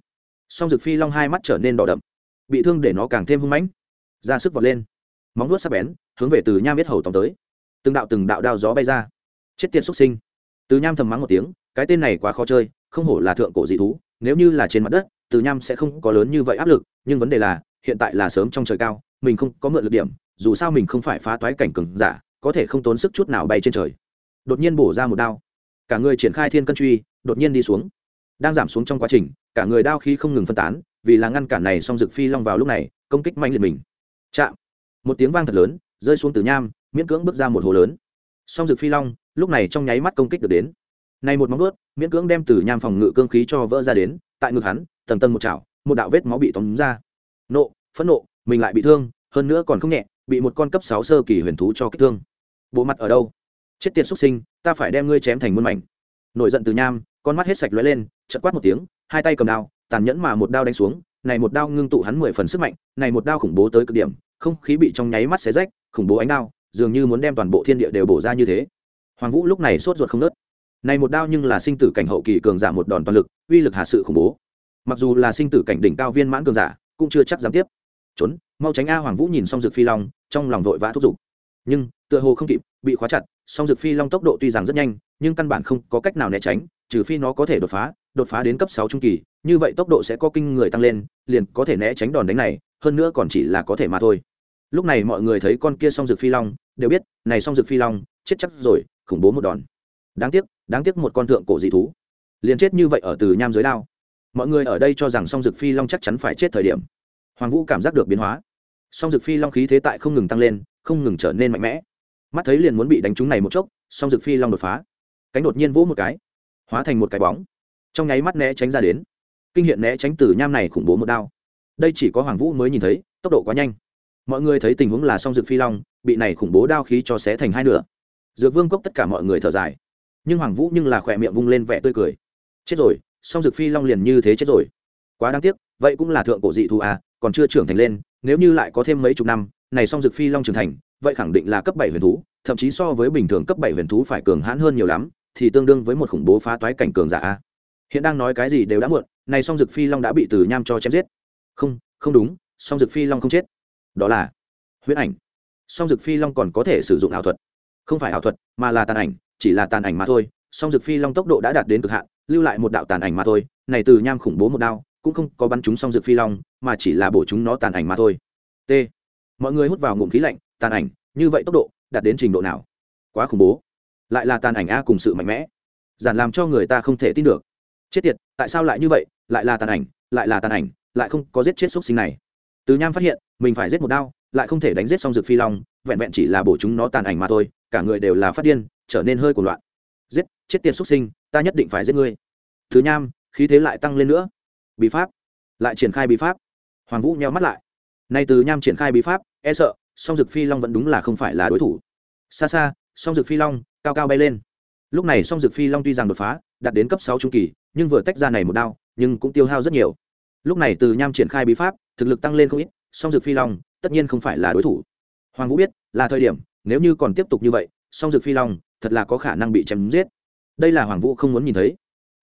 Song dực phi long hai mắt trở nên đỏ đậm, bị thương để nó càng thêm hung mãnh, ra sức vọt lên. Móng vuốt sắc bén, hướng về từ nham biết hầu tòng tới. Từng đạo từng đạo đao gió bay ra chết tiệt xuất sinh. Từ nham thầm mắng một tiếng, cái tên này quá khó chơi, không hổ là thượng cổ dị thú, nếu như là trên mặt đất, từ nham sẽ không có lớn như vậy áp lực, nhưng vấn đề là, hiện tại là sớm trong trời cao, mình không có mượn lực điểm, dù sao mình không phải phá toái cảnh cường giả, có thể không tốn sức chút nào bay trên trời. Đột nhiên bổ ra một đao. Cả người triển khai thiên cân truy, đột nhiên đi xuống. Đang giảm xuống trong quá trình, cả người đao khi không ngừng phân tán, vì là ngăn cản này song dực phi long vào lúc này, công kích mạnh liệt mình. Chạm. Một tiếng vang thật lớn, rơi xuống từ nham, miễn cưỡng bước ra một hồ lớn. Song dực phi long lúc này trong nháy mắt công kích được đến. Này một móng vuốt, miễn cưỡng đem từ nham phòng ngự cương khí cho vỡ ra đến, tại ngực hắn, tầng tầng một chảo, một đạo vết máu bị tóm ra. Nộ, phẫn nộ, mình lại bị thương, hơn nữa còn không nhẹ, bị một con cấp sáu sơ kỳ huyền thú cho kích thương. Bộ mặt ở đâu? Chết tiệt xuất sinh, ta phải đem ngươi chém thành muôn mảnh. Nổi giận từ nham, con mắt hết sạch lóe lên chật quát một tiếng, hai tay cầm đao, tàn nhẫn mà một đao đánh xuống, này một đao ngưng tụ hắn mười phần sức mạnh, này một đao khủng bố tới cực điểm, không khí bị trong nháy mắt xé rách, khủng bố ánh đao, dường như muốn đem toàn bộ thiên địa đều bổ ra như thế hoàng vũ lúc này sốt ruột không nớt. Này một đao nhưng là sinh tử cảnh hậu kỳ cường giả một đòn toàn lực, uy lực hạ sự khủng bố. Mặc dù là sinh tử cảnh đỉnh cao viên mãn cường giả, cũng chưa chắc dám tiếp. Trốn, mau tránh a hoàng vũ nhìn xong dược phi long, trong lòng vội vã thúc giục. Nhưng, tựa hồ không kịp, bị khóa chặt, song dược phi long tốc độ tuy rằng rất nhanh, nhưng căn bản không có cách nào né tránh, trừ phi nó có thể đột phá đột phá đến cấp sáu trung kỳ, như vậy tốc độ sẽ có kinh người tăng lên, liền có thể né tránh đòn đánh này, hơn nữa còn chỉ là có thể mà thôi. Lúc này mọi người thấy con kia song dược phi long, đều biết, này song dược phi long, chết chắc rồi khủng bố một đòn. Đáng tiếc đáng tiếc một con thượng cổ dị thú. Liền chết như vậy ở từ nham dưới đao. Mọi người ở đây cho rằng song dực phi long chắc chắn phải chết thời điểm. Hoàng vũ cảm giác được biến hóa. Song dực phi long khí thế tại không ngừng tăng lên, không ngừng trở nên mạnh mẽ. Mắt thấy liền muốn bị đánh trúng này một chốc, song dực phi long đột phá. Cánh đột nhiên vỗ một cái, hóa thành một cái bóng. Trong nháy mắt né tránh ra đến. Kinh hiện né tránh từ nham này khủng bố một đao. Đây chỉ có hoàng vũ mới nhìn thấy, tốc độ quá nhanh. Mọi người thấy tình huống là song dực phi long bị này khủng bố đao khí cho xé thành hai nửa dược vương cốc tất cả mọi người thở dài. Nhưng hoàng vũ nhưng là khỏe miệng vung lên vẻ tươi cười. Chết rồi, song dược phi long liền như thế chết rồi. Quá đáng tiếc, vậy cũng là thượng cổ dị thù à còn chưa trưởng thành lên, nếu như lại có thêm mấy chục năm, này song dược phi long trưởng thành, vậy khẳng định là cấp bảy huyền thú, thậm chí so với bình thường cấp bảy huyền thú phải cường hãn hơn nhiều lắm, thì tương đương với một khủng bố phá toái cảnh cường giả a. Hiện đang nói cái gì đều đã muộn, này song dược phi long đã bị từ nham cho chém giết. Không không đúng, song dược phi long không chết. Đó là huyễn ảnh. Song dược phi long còn có thể sử dụng ảo thuật không phải ảo thuật, mà là tàn ảnh, chỉ là tàn ảnh mà thôi. Song dược phi long tốc độ đã đạt đến cực hạn, lưu lại một đạo tàn ảnh mà thôi. Này từ nham khủng bố một đao, cũng không có bắn chúng song dược phi long, mà chỉ là bổ chúng nó tàn ảnh mà thôi. T. Mọi người hút vào ngụm khí lạnh, tàn ảnh, như vậy tốc độ, đạt đến trình độ nào? Quá khủng bố. Lại là tàn ảnh a cùng sự mạnh mẽ. Giản làm cho người ta không thể tin được. Chết tiệt, tại sao lại như vậy? Lại là tàn ảnh, lại là tàn ảnh, lại không có giết chết xúc sinh này. Từ nham phát hiện, mình phải giết một đao, lại không thể đánh giết xong Dược phi long, vẹn vẹn chỉ là bổ chúng nó tàn ảnh mà thôi cả người đều là phát điên, trở nên hơi cuồng loạn. Giết, chết tiệt xuất sinh, ta nhất định phải giết ngươi. Thứ nham, khí thế lại tăng lên nữa. Bí pháp. Lại triển khai bí pháp. Hoàng vũ nheo mắt lại. Nay từ nham triển khai bí pháp e sợ, song dực phi long vẫn đúng là không phải là đối thủ. Xa xa, song dực phi long, cao cao bay lên. Lúc này song dực phi long tuy rằng đột phá, đạt đến cấp sáu trung kỳ, nhưng vừa tách ra này một đao, nhưng cũng tiêu hao rất nhiều. Lúc này từ nham triển khai bí pháp, thực lực tăng lên không ít, song dực phi long tất nhiên không phải là đối thủ. Hoàng vũ biết, là thời điểm nếu như còn tiếp tục như vậy, song dực phi long thật là có khả năng bị chém giết. Đây là hoàng vũ không muốn nhìn thấy.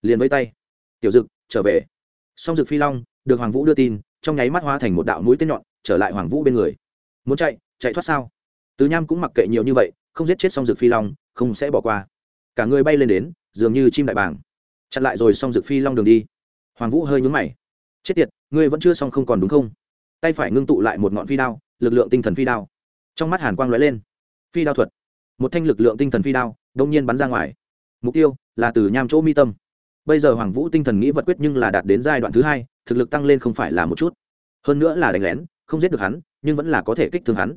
Liền với tay. Tiểu dực, trở về. Song dực phi long được hoàng vũ đưa tin, trong nháy mắt hóa thành một đạo mũi tên nhọn, trở lại hoàng vũ bên người. Muốn chạy chạy thoát sao? Tứ nham cũng mặc kệ nhiều như vậy, không giết chết song dực phi long, không sẽ bỏ qua. Cả người bay lên đến, dường như chim đại bàng. Chặn lại rồi song dực phi long đường đi. Hoàng vũ hơi nhúng mày. Chết tiệt, ngươi vẫn chưa xong không còn đúng không? Tay phải ngưng tụ lại một ngọn phi đao, lực lượng tinh thần phi đao. Trong mắt hàn quang lóe lên phi đao thuật. Một thanh lực lượng tinh thần phi đao đông nhiên bắn ra ngoài. Mục tiêu là từ nham chỗ mi tâm. Bây giờ hoàng vũ tinh thần nghĩ vật quyết nhưng là đạt đến giai đoạn thứ hai, thực lực tăng lên không phải là một chút. Hơn nữa là đánh lén, không giết được hắn, nhưng vẫn là có thể kích thương hắn.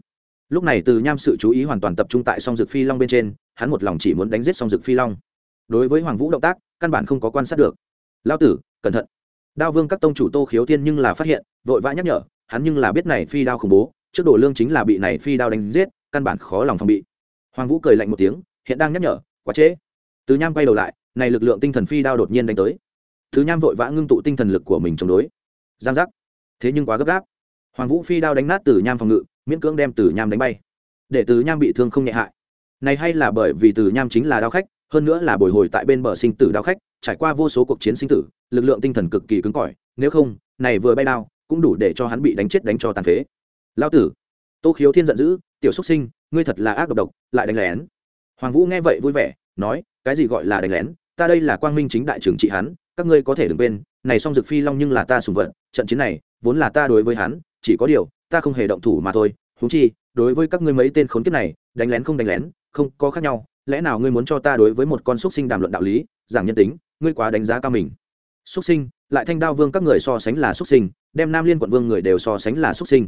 Lúc này từ nham sự chú ý hoàn toàn tập trung tại song dực phi long bên trên, hắn một lòng chỉ muốn đánh giết song dực phi long. Đối với hoàng vũ động tác, căn bản không có quan sát được. Lao tử, cẩn thận. Đao vương các tông chủ tô khiếu thiên nhưng là phát hiện, vội vã nhắc nhở, hắn nhưng là biết này phi đao khủng bố, trước đồ lương chính là bị này phi đao đánh giết căn bản khó lòng phòng bị. Hoàng vũ cười lạnh một tiếng, hiện đang nhắc nhở, quá trễ. Từ nham quay đầu lại, này lực lượng tinh thần phi đao đột nhiên đánh tới. Thứ nham vội vã ngưng tụ tinh thần lực của mình chống đối. Giang giác. Thế nhưng quá gấp gáp. Hoàng vũ phi đao đánh nát từ nham phòng ngự, miễn cưỡng đem từ nham đánh bay. Để từ nham bị thương không nhẹ hại. Này hay là bởi vì từ nham chính là đao khách, hơn nữa là bồi hồi tại bên bờ sinh tử đao khách, trải qua vô số cuộc chiến sinh tử, lực lượng tinh thần cực kỳ cứng cỏi, nếu không, này vừa bay đao, cũng đủ để cho hắn bị đánh chết đánh cho tàn phế. Lao tử tô khiếu thiên giận dữ, tiểu xúc sinh, ngươi thật là ác độc độc, lại đánh lén. Hoàng vũ nghe vậy vui vẻ, nói, cái gì gọi là đánh lén? Ta đây là quang minh chính đại trưởng trị hắn, các ngươi có thể đừng quên, này song dực phi long nhưng là ta sùng vận trận chiến này, vốn là ta đối với hắn, chỉ có điều, ta không hề động thủ mà thôi. Húng chi, đối với các ngươi mấy tên khốn kiếp này, đánh lén không đánh lén, không, có khác nhau. Lẽ nào ngươi muốn cho ta đối với một con xúc sinh đàm luận đạo lý, giảng nhân tính, ngươi quá đánh giá cao mình. Xúc sinh, lại thanh đao vương các người so sánh là xúc sinh, đem nam liên quận vương người đều so sánh là xúc sinh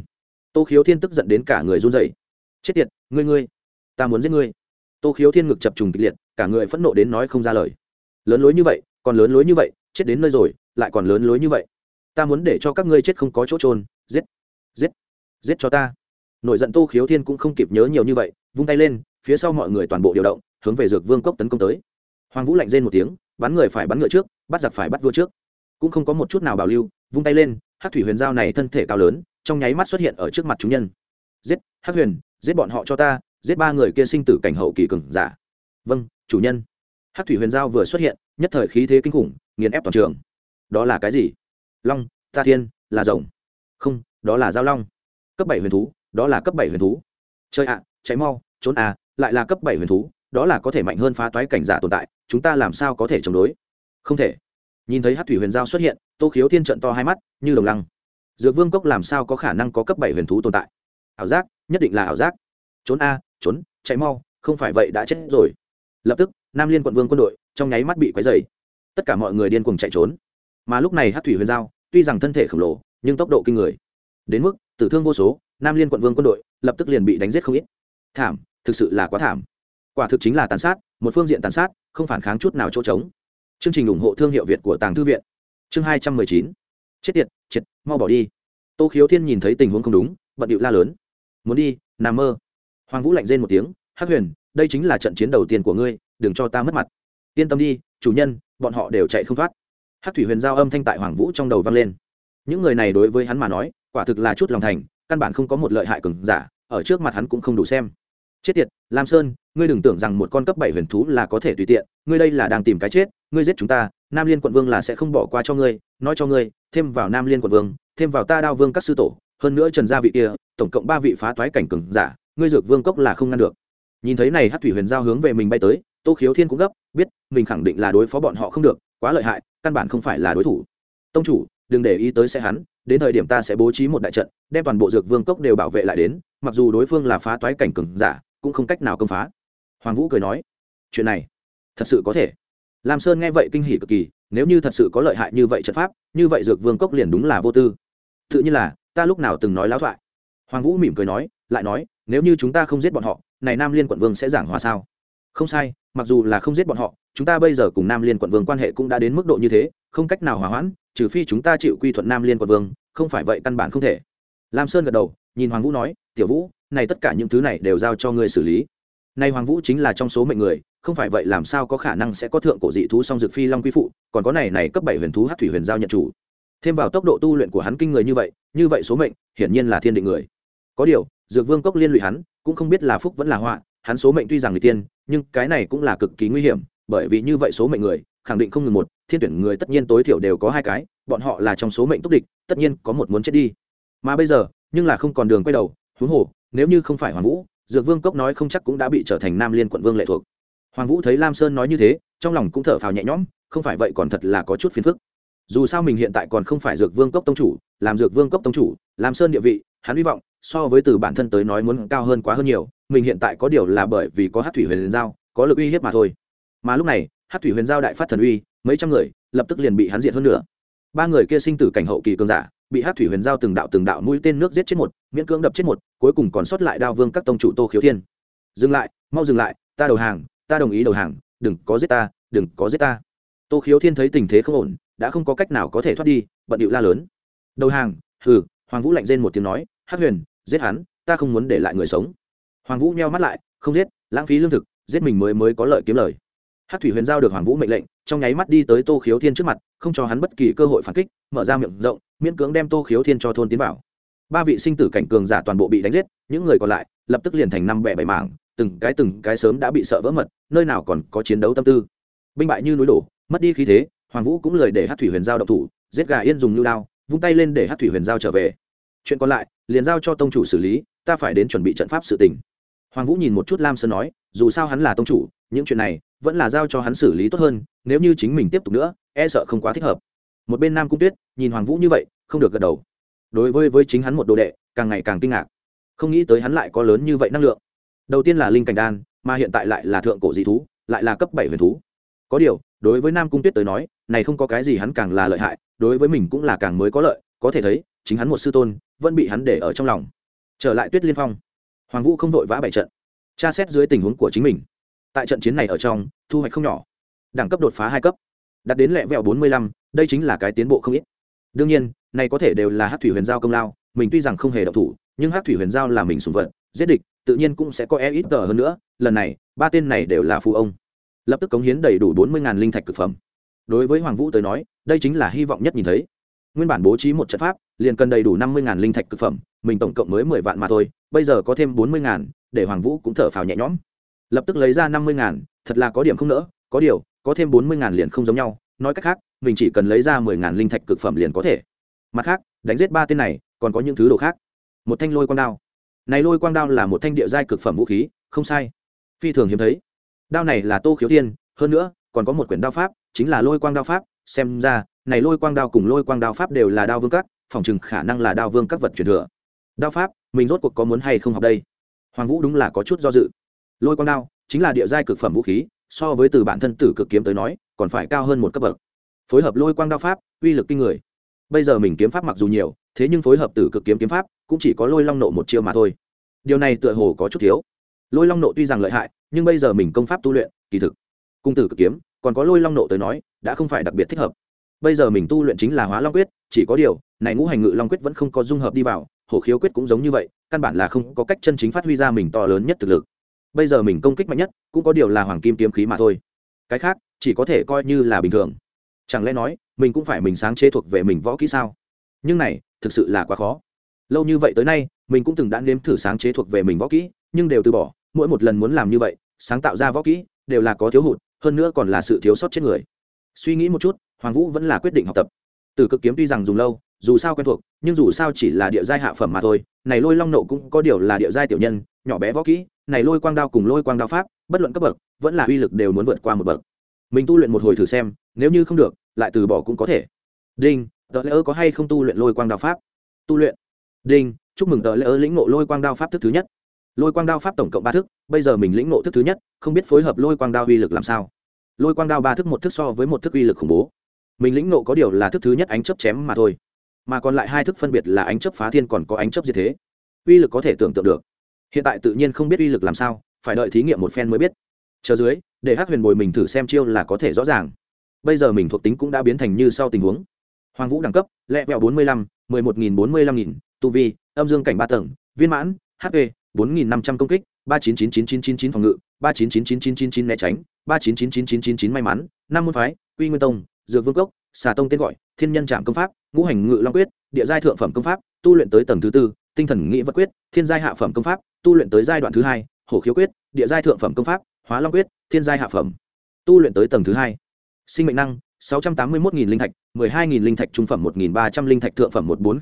tô khiếu thiên tức giận đến cả người run rẩy. Chết tiệt, ngươi ngươi, ta muốn giết ngươi. Tô khiếu thiên ngực chập trùng kịch liệt, cả người phẫn nộ đến nói không ra lời. Lớn lối như vậy, còn lớn lối như vậy, chết đến nơi rồi, lại còn lớn lối như vậy. Ta muốn để cho các ngươi chết không có chỗ trôn giết giết giết cho ta. Nổi giận tô khiếu thiên cũng không kịp nhớ nhiều như vậy, vung tay lên, phía sau mọi người toàn bộ điều động, hướng về dược vương cốc tấn công tới. Hoàng vũ lạnh rên một tiếng, bắn người phải bắn ngựa trước, bắt giặc phải bắt vua trước. Cũng không có một chút nào bảo lưu, vung tay lên hát thủy huyền giao này thân thể cao lớn trong nháy mắt xuất hiện ở trước mặt chúng nhân. Giết, hắc huyền, giết bọn họ cho ta, giết ba người kia sinh tử cảnh hậu kỳ cường giả. Vâng chủ nhân. Hắc thủy huyền giao vừa xuất hiện, nhất thời khí thế kinh khủng, nghiền ép toàn trường. Đó là cái gì? Long ta thiên, là rồng. Không, đó là giao long. Cấp bảy huyền thú, đó là cấp bảy huyền thú. Chơi ạ cháy mau, trốn à lại là cấp bảy huyền thú, đó là có thể mạnh hơn phá toái cảnh giả tồn tại, chúng ta làm sao có thể chống đối? Không thể. Nhìn thấy hát thủy huyền giao xuất hiện, tô khiếu thiên trận to hai mắt, như đồng lăng dược vương cốc làm sao có khả năng có cấp bảy huyền thú tồn tại? Ảo giác, nhất định là ảo giác. Trốn a, trốn, chạy mau, không phải vậy đã chết rồi. Lập tức, nam liên quận vương quân đội trong nháy mắt bị quấy dày tất cả mọi người điên cuồng chạy trốn. Mà lúc này hát thủy huyền giao, tuy rằng thân thể khổng lồ, nhưng tốc độ kinh người. Đến mức, tử thương vô số, nam liên quận vương quân đội lập tức liền bị đánh giết không ít. Thảm, thực sự là quá thảm. Quả thực chính là tàn sát, một phương diện tàn sát, không phản kháng chút nào chỗ trống. Chương trình ủng hộ thương hiệu việt của tàng thư viện. Chương hai trăm mười chín. Chết tiệt mau bỏ đi. Tô khiếu thiên nhìn thấy tình huống không đúng, bận điệu la lớn. Muốn đi, nằm mơ. Hoàng vũ lạnh rên một tiếng, hắc huyền, đây chính là trận chiến đầu tiên của ngươi, đừng cho ta mất mặt. Yên tâm đi, chủ nhân, bọn họ đều chạy không thoát. Hắc thủy huyền giao âm thanh tại hoàng vũ trong đầu vang lên. Những người này đối với hắn mà nói, quả thực là chút lòng thành, căn bản không có một lợi hại cừng giả, ở trước mặt hắn cũng không đủ xem. Chết tiệt, lam sơn, ngươi đừng tưởng rằng một con cấp bảy huyền thú là có thể tùy tiện, ngươi đây là đang tìm cái chết, ngươi giết chúng ta, nam liên quận vương là sẽ không bỏ qua cho ngươi, nói cho ngươi thêm vào nam liên quận vương, thêm vào ta đao vương các sư tổ, hơn nữa trần gia vị kia, tổng cộng ba vị phá toái cảnh cừng giả, ngươi dược vương cốc là không ngăn được. Nhìn thấy này hát thủy huyền giao hướng về mình bay tới, tô khiếu thiên cũng gấp, biết mình khẳng định là đối phó bọn họ không được, quá lợi hại, căn bản không phải là đối thủ. Tông chủ, đừng để ý tới sẽ hắn, đến thời điểm ta sẽ bố trí một đại trận, đem toàn bộ dược vương cốc đều bảo vệ lại đến, mặc dù đối phương là phá toái cảnh cừng giả, cũng không cách nào công phá. Hoàng vũ cười nói, chuyện này, thật sự có thể. Lam sơn nghe vậy kinh hỉ cực kỳ nếu như thật sự có lợi hại như vậy trận pháp, như vậy dược vương cốc liền đúng là vô tư. Tự nhiên là, ta lúc nào từng nói láo thoại. Hoàng vũ mỉm cười nói, lại nói, nếu như chúng ta không giết bọn họ, này nam liên quận vương sẽ giảng hòa sao? Không sai, mặc dù là không giết bọn họ, chúng ta bây giờ cùng nam liên quận vương quan hệ cũng đã đến mức độ như thế, không cách nào hòa hoãn, trừ phi chúng ta chịu quy thuận nam liên quận vương, không phải vậy căn bản không thể. Lam sơn gật đầu, nhìn hoàng vũ nói, tiểu vũ, này tất cả những thứ này đều giao cho ngươi xử lý. Nay hoàng vũ chính là trong số mệnh người không phải vậy làm sao có khả năng sẽ có thượng cổ dị thú song dược phi long quy phụ, còn có này này cấp bảy huyền thú hát thủy huyền giao nhận chủ. Thêm vào tốc độ tu luyện của hắn kinh người như vậy như vậy số mệnh, hiển nhiên là thiên định người. Có điều, dược vương cốc liên lụy hắn, cũng không biết là phúc vẫn là họa, hắn số mệnh tuy rằng người tiên, nhưng cái này cũng là cực kỳ nguy hiểm, bởi vì như vậy số mệnh người, khẳng định không ngừng một, thiên tuyển người tất nhiên tối thiểu đều có hai cái, bọn họ là trong số mệnh túc địch, tất nhiên có một muốn chết đi. Mà bây giờ, nhưng là không còn đường quay đầu, huống hồ, nếu như không phải hoàng vũ, dược vương cốc nói không chắc cũng đã bị trở thành nam liên quận vương lệ thuộc hoàng vũ thấy lam sơn nói như thế, trong lòng cũng thở phào nhẹ nhõm, không phải vậy còn thật là có chút phiền phức. Dù sao mình hiện tại còn không phải dược vương cốc tông chủ, làm dược vương cốc tông chủ, lam sơn địa vị, hắn hy vọng, so với từ bản thân tới nói muốn cao hơn quá hơn nhiều, mình hiện tại có điều là bởi vì có hát thủy huyền giao, có lực uy hiếp mà thôi. Mà lúc này hát thủy huyền giao đại phát thần uy, mấy trăm người, lập tức liền bị hắn diệt hơn nữa ba người kia sinh tử cảnh hậu kỳ cường giả, bị hát thủy huyền giao từng đạo từng đạo mũi tên nước giết chết một, miễn cưỡng đập chết một, cuối cùng còn sót lại đao vương các tông chủ tô khiếu thiên. Dừng lại, mau dừng lại, ta đầu hàng ta đồng ý đầu hàng, đừng có giết ta, đừng có giết ta. Tô khiếu thiên thấy tình thế không ổn, đã không có cách nào có thể thoát đi, bận điệu la lớn. Đầu hàng, hừ, hoàng vũ lạnh rên một tiếng nói hát huyền, giết hắn, ta không muốn để lại người sống. Hoàng vũ nheo mắt lại, không giết, lãng phí lương thực, giết mình mới mới có lợi kiếm lời. Hát thủy huyền giao được hoàng vũ mệnh lệnh, trong nháy mắt đi tới tô khiếu thiên trước mặt, không cho hắn bất kỳ cơ hội phản kích, mở ra miệng rộng, miễn cưỡng đem tô khiếu thiên cho thôn tiến vào. Ba vị sinh tử cảnh cường giả toàn bộ bị đánh giết, những người còn lại lập tức liền thành năm bẻ bảy mảng từng cái từng cái sớm đã bị sợ vỡ mật, nơi nào còn có chiến đấu tâm tư. Binh bại như núi đổ, mất đi khí thế, hoàng vũ cũng lời để hát thủy huyền giao động thủ, giết gà yên dùng lưu đao, vung tay lên để hát thủy huyền giao trở về. Chuyện còn lại, liền giao cho tông chủ xử lý, ta phải đến chuẩn bị trận pháp sự tình. Hoàng vũ nhìn một chút lam sơn nói, dù sao hắn là tông chủ, những chuyện này vẫn là giao cho hắn xử lý tốt hơn, nếu như chính mình tiếp tục nữa e sợ không quá thích hợp. Một bên nam cung tuyết nhìn hoàng vũ như vậy, không được gật đầu. Đối với với chính hắn một đồ đệ, càng ngày càng kinh ngạc. Không nghĩ tới hắn lại có lớn như vậy năng lượng đầu tiên là linh cảnh đan, mà hiện tại lại là thượng cổ dị thú, lại là cấp bảy huyền thú. Có điều, đối với nam cung tuyết tới nói, này không có cái gì hắn càng là lợi hại, đối với mình cũng là càng mới có lợi, có thể thấy, chính hắn một sư tôn, vẫn bị hắn để ở trong lòng. Trở lại tuyết liên phong, hoàng vũ không vội vã bảy trận, tra xét dưới tình huống của chính mình. Tại trận chiến này ở trong, thu hoạch không nhỏ. Đẳng cấp đột phá hai cấp, đạt đến lẹ vẹo bốn mươi lăm, đây chính là cái tiến bộ không ít. Đương nhiên, này có thể đều là hát thủy huyền giao công lao, mình tuy rằng không hề độc thủ, nhưng hát thủy huyền giao là mình sùng vật giết địch, tự nhiên cũng sẽ có e ít tờ hơn nữa, lần này, ba tên này đều là phụ ông. Lập tức cống hiến đầy đủ bốn mươi linh thạch c ự c phẩm. Đối với hoàng vũ tới nói, đây chính là hy vọng nhất nhìn thấy. Nguyên bản bố trí một trận pháp, liền cần đầy đủ năm mươi linh thạch c ự c phẩm, mình tổng cộng mới mười vạn mà thôi, bây giờ có thêm bốn mươi để hoàng vũ cũng thở phào nhẹ nhõm. Lập tức lấy ra năm mươi thật là có điểm không nỡ, có điều, có thêm bốn mươi liền không giống nhau, nói cách khác, mình chỉ cần lấy ra mười ngàn linh thạch cực phẩm liền có thể. Mặt khác, đánh giết ba tên này, còn có những thứ đồ khác. Một thanh lôi con đao này lôi quang đao là một thanh địa giai cực phẩm vũ khí, không sai. Phi thường hiếm thấy. Đao này là tô khiếu thiên, hơn nữa, còn có một quyển đao pháp, chính là lôi quang đao pháp. Xem ra, này lôi quang đao cùng lôi quang đao pháp đều là đao vương các, phòng chừng khả năng là đao vương các vật truyền thừa. Đao pháp, mình rốt cuộc có muốn hay không học đây? Hoàng vũ đúng là có chút do dự. Lôi quang đao, chính là địa giai cực phẩm vũ khí, so với từ bản thân tử cực kiếm tới nói, còn phải cao hơn một cấp bậc. Phối hợp lôi quang đao pháp, uy lực kinh người. Bây giờ mình kiếm pháp mặc dù nhiều thế nhưng phối hợp tử cực kiếm kiếm pháp, cũng chỉ có lôi long nộ một chiêu mà thôi. Điều này tựa hồ có chút thiếu. Lôi long nộ tuy rằng lợi hại, nhưng bây giờ mình công pháp tu luyện, kỳ thực cung tử cực kiếm, còn có lôi long nộ tới nói, đã không phải đặc biệt thích hợp. Bây giờ mình tu luyện chính là hóa long quyết, chỉ có điều, này ngũ hành ngự long quyết vẫn không có dung hợp đi vào, hổ khiếu quyết cũng giống như vậy, căn bản là không có cách chân chính phát huy ra mình to lớn nhất thực lực. Bây giờ mình công kích mạnh nhất, cũng có điều là hoàng kim kiếm khí mà thôi. Cái khác, chỉ có thể coi như là bình thường. Chẳng lẽ nói, mình cũng phải mình sáng chế thuộc về mình võ kỹ sao? Nhưng này, thực sự là quá khó. Lâu như vậy tới nay, mình cũng từng đã nếm thử sáng chế thuộc về mình võ kỹ, nhưng đều từ bỏ. Mỗi một lần muốn làm như vậy, sáng tạo ra võ kỹ, đều là có thiếu hụt, hơn nữa còn là sự thiếu sót chết người. Suy nghĩ một chút, hoàng vũ vẫn là quyết định học tập. Từ cực kiếm tuy rằng dùng lâu, dù sao quen thuộc, nhưng dù sao chỉ là địa giai hạ phẩm mà thôi. Này lôi long nộ cũng có điều là địa giai tiểu nhân, nhỏ bé võ kỹ, này lôi quang đao cùng lôi quang đao pháp, bất luận cấp bậc, vẫn là uy lực đều muốn vượt qua một bậc. Mình tu luyện một hồi thử xem, nếu như không được, lại từ bỏ cũng có thể. Đinh tờ lễ ơ có hay không tu luyện lôi quang đao pháp? Tu luyện. Đinh, chúc mừng tờ lễ ơ lĩnh ngộ lôi quang đao pháp thức thứ nhất. Lôi quang đao pháp tổng cộng ba thức, bây giờ mình lĩnh ngộ thức thứ nhất, không biết phối hợp lôi quang đao uy lực làm sao? Lôi quang đao ba thức một thức so với một thức uy lực khủng bố. Mình lĩnh ngộ có điều là thức thứ nhất ánh chấp chém mà thôi, mà còn lại hai thức phân biệt là ánh chấp phá thiên còn có ánh chấp diệt thế. Uy lực có thể tưởng tượng được. Hiện tại tự nhiên không biết uy lực làm sao, phải đợi thí nghiệm một phen mới biết. Chờ dưới, để hát huyền bồi mình thử xem chiêu là có thể rõ ràng. Bây giờ mình thuộc tính cũng đã biến thành như sau tình huống hoàng vũ đẳng cấp lẹ vẹo bốn mươi lăm mười một nghìn bốn mươi lăm nghìn tu vi âm dương cảnh ba tầng viên mãn hp bốn nghìn năm trăm công kích ba chín chín chín chín chín chín phòng ngự ba chín chín chín chín chín chín né tránh ba chín chín chín chín chín chín may mắn năm môn phái quy nguyên tông dược vương cốc xà tông tên gọi thiên nhân trạm công pháp ngũ hành ngự long quyết địa giai thượng phẩm công pháp tu luyện tới tầng thứ tư tinh thần nghĩ vật quyết thiên giai hạ phẩm công pháp tu luyện tới giai đoạn thứ hai hổ khiếu quyết địa giai thượng phẩm công pháp hóa long quyết thiên giai hạ phẩm tu luyện tới tầng thứ hai sinh mệnh năng sáu trăm tám mươi một linh thạch, mười hai linh thạch trung phẩm, một ba trăm linh thạch thượng phẩm, một bốn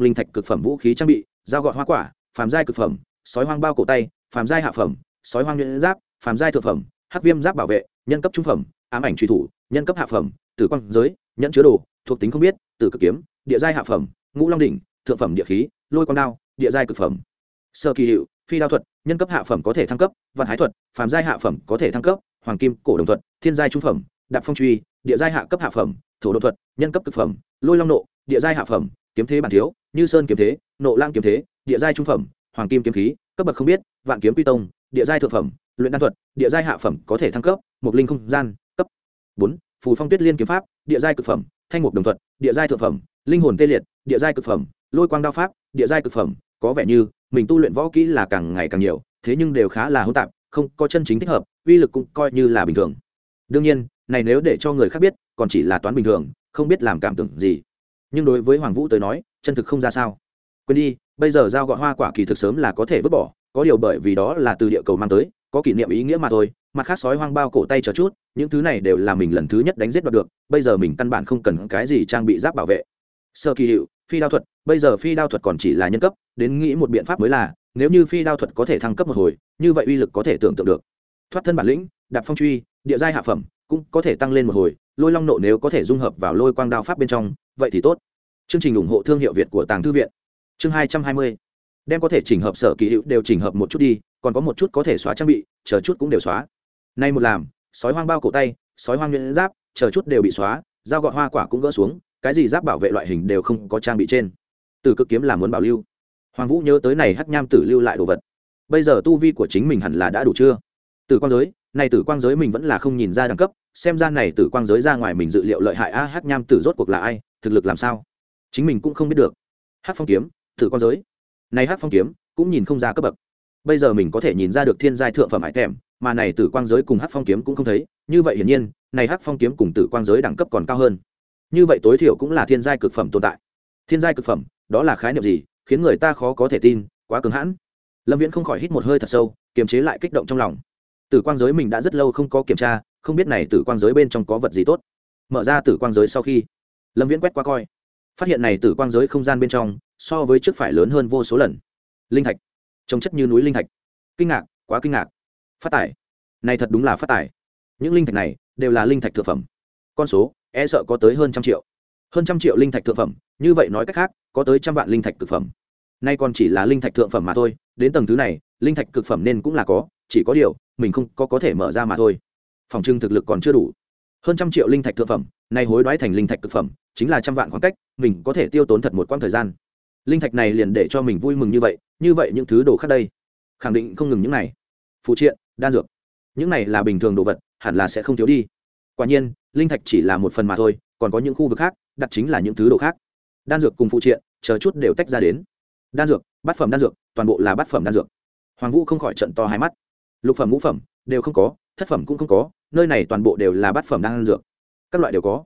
linh thạch cực phẩm vũ khí trang bị, dao gọt hoa quả, phàm giai cực phẩm, sói hoang bao cổ tay, phàm giai hạ phẩm, sói hoang nhuyễn giáp, phàm giai thượng phẩm, hắc viêm giáp bảo vệ, nhân cấp trung phẩm, ám ảnh truy thủ, nhân cấp hạ phẩm, tử quang giới, nhẫn chứa đồ, thuộc tính không biết, tử cực kiếm, địa giai hạ phẩm, ngũ long đỉnh, thượng phẩm địa khí, lôi quang đao, địa giai cực phẩm. Sơ kỳ hiệu, phi đao thuật, nhân cấp hạ phẩm có thể thăng cấp văn hái thuật, phàm giai hạ phẩm có thể thăng cấp, hoàng kim, cổ đồng thuật, thiên giai trung phẩm, đạp phong truy địa giai hạ cấp hạ phẩm, thổ đột thuật, nhân cấp cực phẩm, lôi long nộ, địa giai hạ phẩm, kiếm thế bản thiếu, như sơn kiếm thế, nộ lang kiếm thế, địa giai trung phẩm, hoàng kim kiếm khí, cấp bậc không biết, vạn kiếm quy tông, địa giai thượng phẩm, luyện đan thuật, địa giai hạ phẩm có thể thăng cấp một linh không gian, cấp bốn, phù phong tuyết liên kiếm pháp, địa giai cực phẩm, thanh mục đồng thuật, địa giai thượng phẩm, linh hồn tê liệt, địa giai cực phẩm, lôi quang đao pháp, địa giai cực phẩm, có vẻ như mình tu luyện võ kỹ là càng ngày càng nhiều, thế nhưng đều khá là hỗn tạp, không có chân chính thích hợp, uy lực cũng coi như là bình thường. Đương nhiên này nếu để cho người khác biết, còn chỉ là toán bình thường, không biết làm cảm tưởng gì. Nhưng đối với hoàng vũ tới nói, chân thực không ra sao. Quên đi, bây giờ giao gọn hoa quả kỳ thực sớm là có thể vứt bỏ, có điều bởi vì đó là từ địa cầu mang tới, có kỷ niệm ý nghĩa mà thôi, mặt khác sói hoang bao cổ tay chờ chút, những thứ này đều là mình lần thứ nhất đánh giết đoạt được, bây giờ mình căn bản không cần cái gì trang bị giáp bảo vệ. Sơ kỳ hiệu, phi đao thuật, bây giờ phi đao thuật còn chỉ là nhân cấp, đến nghĩ một biện pháp mới là, nếu như phi đao thuật có thể thăng cấp một hồi, như vậy uy lực có thể tưởng tượng được. Thoát thân bản lĩnh, đạp phong truy, địa giai hạ phẩm cũng có thể tăng lên một hồi, lôi long nộ nếu có thể dung hợp vào lôi quang đao pháp bên trong, vậy thì tốt. Chương trình ủng hộ thương hiệu việt của tàng thư viện. Chương hai trăm hai mươi. Đem có thể chỉnh hợp sở kỳ hữu đều chỉnh hợp một chút đi, còn có một chút có thể xóa trang bị, chờ chút cũng đều xóa. Nay một làm, sói hoang bao cổ tay, sói hoang nhuyễn giáp, chờ chút đều bị xóa, dao gọt hoa quả cũng gỡ xuống, cái gì giáp bảo vệ loại hình đều không có trang bị trên. Từ cực kiếm là muốn bảo lưu. Hoàng vũ nhớ tới này hắc nham tử lưu lại đồ vật. Bây giờ tu vi của chính mình hẳn là đã đủ chưa? Từ con giới này tử quang giới mình vẫn là không nhìn ra đẳng cấp, xem ra này tử quang giới ra ngoài mình dự liệu lợi hại a, hắc nham tử rốt cuộc là ai, thực lực làm sao? Chính mình cũng không biết được. Hắc phong kiếm, tử quang giới. Này hắc phong kiếm, cũng nhìn không ra cấp bậc. Bây giờ mình có thể nhìn ra được thiên giai thượng phẩm hải thèm mà này tử quang giới cùng hắc phong kiếm cũng không thấy, như vậy hiển nhiên, này hắc phong kiếm cùng tử quang giới đẳng cấp còn cao hơn. Như vậy tối thiểu cũng là thiên giai cực phẩm tồn tại. Thiên giai cực phẩm, đó là khái niệm gì, khiến người ta khó có thể tin, quá cứng hãn. Lâm viễn không khỏi hít một hơi thật sâu, kiềm chế lại kích động trong lòng tử quang giới mình đã rất lâu không có kiểm tra, không biết này tử quang giới bên trong có vật gì tốt. Mở ra tử quang giới sau khi, lâm viễn quét qua coi. Phát hiện này tử quang giới không gian bên trong, so với trước phải lớn hơn vô số lần. Linh thạch. Trông chất như núi linh thạch. Kinh ngạc, quá kinh ngạc. Phát tải. Này thật đúng là phát tải. Những linh thạch này đều là linh thạch thực phẩm. Con số e sợ có tới hơn trăm triệu. Hơn trăm triệu linh thạch thượng phẩm, như vậy nói cách khác, có tới trăm vạn linh thạch cực phẩm. Nay còn chỉ là linh thạch thượng phẩm mà thôi, đến tầng thứ này, linh thạch cực phẩm nên cũng là có, chỉ có điều mình không có có thể mở ra mà thôi. Phòng trưng thực lực còn chưa đủ. Hơn trăm triệu linh thạch thượng phẩm, nay hối đoái thành linh thạch cực phẩm, chính là trăm vạn khoảng cách, mình có thể tiêu tốn thật một quãng thời gian. Linh thạch này liền để cho mình vui mừng như vậy như vậy những thứ đồ khác đây. Khẳng định không ngừng những này. Phụ triện, đan dược. Những này là bình thường đồ vật, hẳn là sẽ không thiếu đi. Quả nhiên, linh thạch chỉ là một phần mà thôi, còn có những khu vực khác, đặt chính là những thứ đồ khác. Đan dược cùng phụ triện, chờ chút đều tách ra đến. Đan dược, bát phẩm đan dược, toàn bộ là bát phẩm đan dược. Hoàng vũ không khỏi trận to hai mắt lục phẩm ngũ phẩm đều không có, thất phẩm cũng không có, nơi này toàn bộ đều là bát phẩm đan dược. Các loại đều có.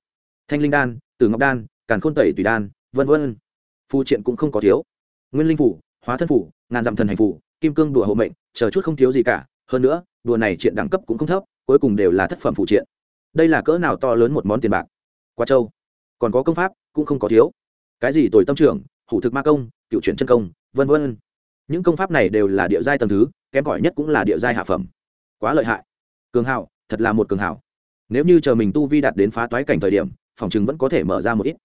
Thanh linh đan từ ngọc đan, càn khôn tẩy tùy đan, vân vân. Phù triện cũng không có thiếu. Nguyên linh phủ, hóa thân phủ, ngàn dặm thần hành phủ, kim cương đùa hộ mệnh, chờ chút không thiếu gì cả. Hơn nữa, đùa này triện đẳng cấp cũng không thấp, cuối cùng đều là thất phẩm phụ triện. Đây là cỡ nào to lớn một món tiền bạc? Qua châu còn có công pháp cũng không có thiếu. Cái gì tồi tâm trưởng, hủ thực ma công, cựu chuyển chân công, vân vân. Những công pháp này đều là địa giai tầng thứ kém cỏi nhất cũng là địa giai hạ phẩm. Quá lợi hại. Cường hào, thật là một cường hào. Nếu như chờ mình tu vi đạt đến phá toái cảnh thời điểm, phòng chừng vẫn có thể mở ra một ít.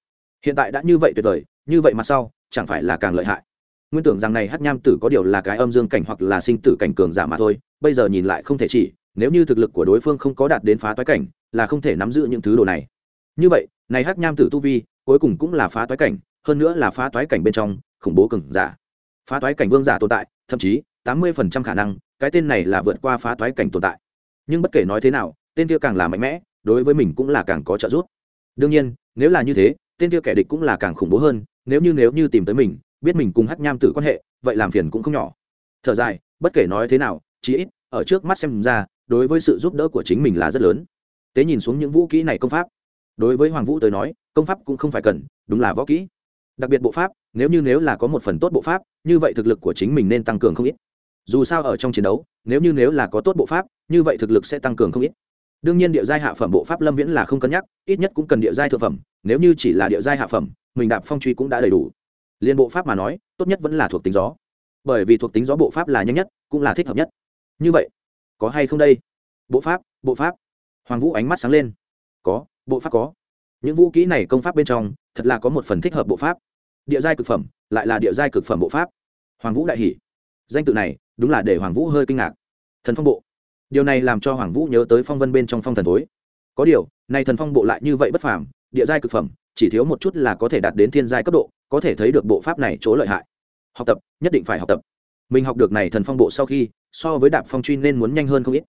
Hiện tại đã như vậy tuyệt vời, như vậy mặt sau, chẳng phải là càng lợi hại. Nguyên tưởng rằng này hát nham tử có điều là cái âm dương cảnh hoặc là sinh tử cảnh cường giả mà thôi, bây giờ nhìn lại không thể chỉ, nếu như thực lực của đối phương không có đạt đến phá toái cảnh, là không thể nắm giữ những thứ đồ này. Như vậy, này hắc nham tử tu vi, cuối cùng cũng là phá toái cảnh, hơn nữa là phá toái cảnh bên trong, khủng bố cường giả. Phá toái cảnh vương giả tồn tại, thậm chí tám mươi phần trăm khả năng, cái tên này là vượt qua phá toái cảnh tồn tại. Nhưng bất kể nói thế nào, tên kia càng là mạnh mẽ, đối với mình cũng là càng có trợ giúp. Đương nhiên, nếu là như thế, tên kia kẻ địch cũng là càng khủng bố hơn, nếu như nếu như tìm tới mình, biết mình cùng hắc nham tử quan hệ, vậy làm phiền cũng không nhỏ. Thở dài, bất kể nói thế nào, chí ít, ở trước mắt xem ra, đối với sự giúp đỡ của chính mình là rất lớn. Tế nhìn xuống những vũ kỹ này công pháp. Đối với hoàng vũ tới nói, công pháp cũng không phải cần, đúng là võ kỹ. Đặc biệt bộ pháp, nếu như nếu là có một phần tốt bộ pháp, như vậy thực lực của chính mình nên tăng cường không ít dù sao ở trong chiến đấu, nếu như nếu là có tốt bộ pháp, như vậy thực lực sẽ tăng cường không ít. Đương nhiên địa giai hạ phẩm bộ pháp lâm viễn là không cân nhắc, ít nhất cũng cần địa giai thượng phẩm, nếu như chỉ là địa giai hạ phẩm, mình đạp phong truy cũng đã đầy đủ. Liên bộ pháp mà nói, tốt nhất vẫn là thuộc tính gió. Bởi vì thuộc tính gió bộ pháp là nhanh nhất, cũng là thích hợp nhất. Như vậy, có hay không đây? Bộ pháp bộ pháp. Hoàng vũ ánh mắt sáng lên. Có, bộ pháp có. Những vũ kỹ này công pháp bên trong, thật là có một phần thích hợp bộ pháp. Địa giai cực phẩm, lại là địa giai cực phẩm bộ pháp. Hoàng vũ đại hỷ danh tự này đúng là để hoàng vũ hơi kinh ngạc. Thần phong bộ. Điều này làm cho hoàng vũ nhớ tới phong vân bên trong phong thần tối có điều này thần phong bộ lại như vậy bất phàm, địa giai cực phẩm, chỉ thiếu một chút là có thể đạt đến thiên giai cấp độ, có thể thấy được bộ pháp này chỗ lợi hại. Học tập, nhất định phải học tập. Mình học được này thần phong bộ sau khi, so với đạp phong truy nên muốn nhanh hơn không ít.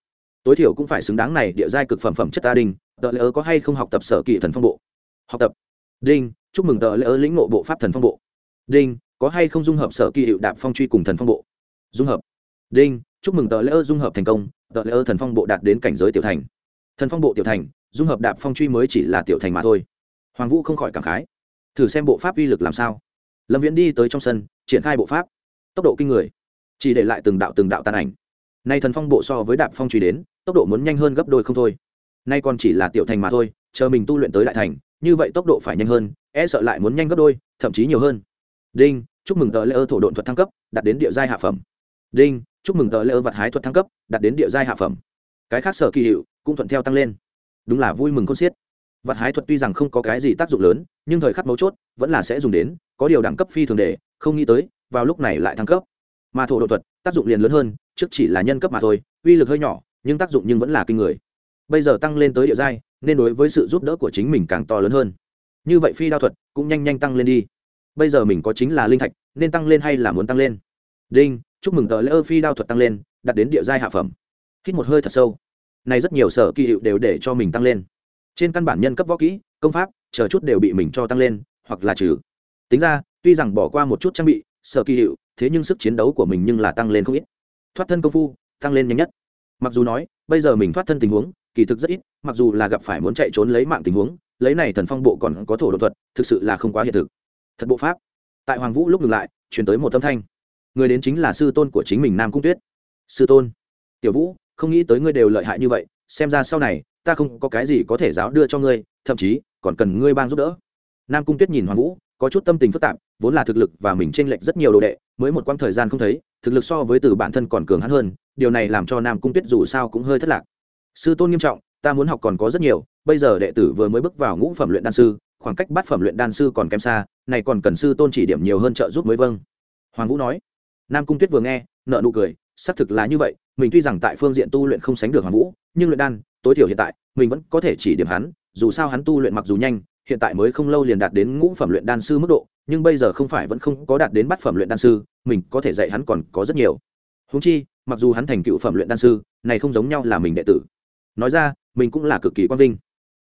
Tối thiểu cũng phải xứng đáng này địa giai cực phẩm phẩm chất ta đình tờ lỡ có hay không học tập sở kỳ thần phong bộ? Học tập. Đinh, chúc mừng tờ lỡ lĩnh ngộ bộ pháp thần phong bộ. Đinh, có hay không dung hợp sở kỳ hiệu đạp phong truy cùng thần phong bộ? Dung hợp đinh, chúc mừng tờ lỡ dung hợp thành công, tờ lỡ thần phong bộ đạt đến cảnh giới tiểu thành. Thần phong bộ tiểu thành, dung hợp đạp phong truy mới chỉ là tiểu thành mà thôi. Hoàng vũ không khỏi cảm khái. Thử xem bộ pháp uy lực làm sao. Lâm viễn đi tới trong sân, triển khai bộ pháp. Tốc độ kinh người. Chỉ để lại từng đạo từng đạo tàn ảnh. Nay thần phong bộ so với đạp phong truy đến, tốc độ muốn nhanh hơn gấp đôi không thôi. Nay còn chỉ là tiểu thành mà thôi, chờ mình tu luyện tới đại thành, như vậy tốc độ phải nhanh hơn e sợ lại muốn nhanh gấp đôi, thậm chí nhiều hơn. Đinh, chúc mừng tờ lễ ơ thổ độn thuật thăng cấp, đạt đến địa giai hạ phẩm. Đinh chúc mừng tờ lễ ơ vật hái thuật thăng cấp, đạt đến địa giai hạ phẩm. Cái khác sở kỳ hiệu cũng thuận theo tăng lên. Đúng là vui mừng con xiết. Vật hái thuật tuy rằng không có cái gì tác dụng lớn, nhưng thời khắc mấu chốt vẫn là sẽ dùng đến, có điều đẳng cấp phi thường để, không nghĩ tới, vào lúc này lại thăng cấp. Mà thổ độ thuật, tác dụng liền lớn hơn, trước chỉ là nhân cấp mà thôi, uy lực hơi nhỏ, nhưng tác dụng nhưng vẫn là kinh người. Bây giờ tăng lên tới địa giai, nên đối với sự giúp đỡ của chính mình càng to lớn hơn. Như vậy phi đao thuật cũng nhanh nhanh tăng lên đi. Bây giờ mình có chính là linh thạch, nên tăng lên hay là muốn tăng lên? Đinh chúc mừng tờ lễ ơ phi đao thuật tăng lên, đặt đến địa giai hạ phẩm. Hít một hơi thật sâu. Này rất nhiều sở kỳ hiệu đều để cho mình tăng lên. Trên căn bản nhân cấp võ kỹ, công pháp, chờ chút đều bị mình cho tăng lên, hoặc là trừ. Tính ra, tuy rằng bỏ qua một chút trang bị, sở kỳ hiệu, thế nhưng sức chiến đấu của mình nhưng là tăng lên không ít. Thoát thân công phu, tăng lên nhanh nhất. Mặc dù nói, bây giờ mình thoát thân tình huống, kỳ thực rất ít, mặc dù là gặp phải muốn chạy trốn lấy mạng tình huống, lấy này thần phong bộ còn có thổ đột thuật, thực sự là không quá hiện thực. Thật bộ pháp. Tại hoàng vũ lúc ngừng lại chuyển tới một tâm thanh người đến chính là sư tôn của chính mình nam cung tuyết. Sư tôn, tiểu vũ, không nghĩ tới ngươi đều lợi hại như vậy, xem ra sau này, ta không có cái gì có thể giáo đưa cho ngươi, thậm chí, còn cần ngươi bang giúp đỡ. Nam cung tuyết nhìn hoàng vũ, có chút tâm tình phức tạp, vốn là thực lực và mình tranh lệch rất nhiều đồ đệ, mới một quãng thời gian không thấy, thực lực so với từ bản thân còn cường hắn hơn, điều này làm cho nam cung tuyết dù sao cũng hơi thất lạc. Sư tôn nghiêm trọng, ta muốn học còn có rất nhiều, bây giờ đệ tử vừa mới bước vào ngũ phẩm luyện đan sư, khoảng cách bát phẩm luyện đan sư còn kém xa, này còn cần sư tôn chỉ điểm nhiều hơn trợ giúp mới vâng. Hoàng vũ nói nam cung tuyết vừa nghe nợ nụ cười, xác thực là như vậy, mình tuy rằng tại phương diện tu luyện không sánh được hoàng vũ, nhưng luyện đan, tối thiểu hiện tại, mình vẫn có thể chỉ điểm hắn, dù sao hắn tu luyện mặc dù nhanh, hiện tại mới không lâu liền đạt đến ngũ phẩm luyện đan sư mức độ, nhưng bây giờ không phải vẫn không có đạt đến bát phẩm luyện đan sư, mình có thể dạy hắn còn có rất nhiều. Húng chi, mặc dù hắn thành cựu phẩm luyện đan sư, này không giống nhau là mình đệ tử. Nói ra, mình cũng là cực kỳ quang vinh.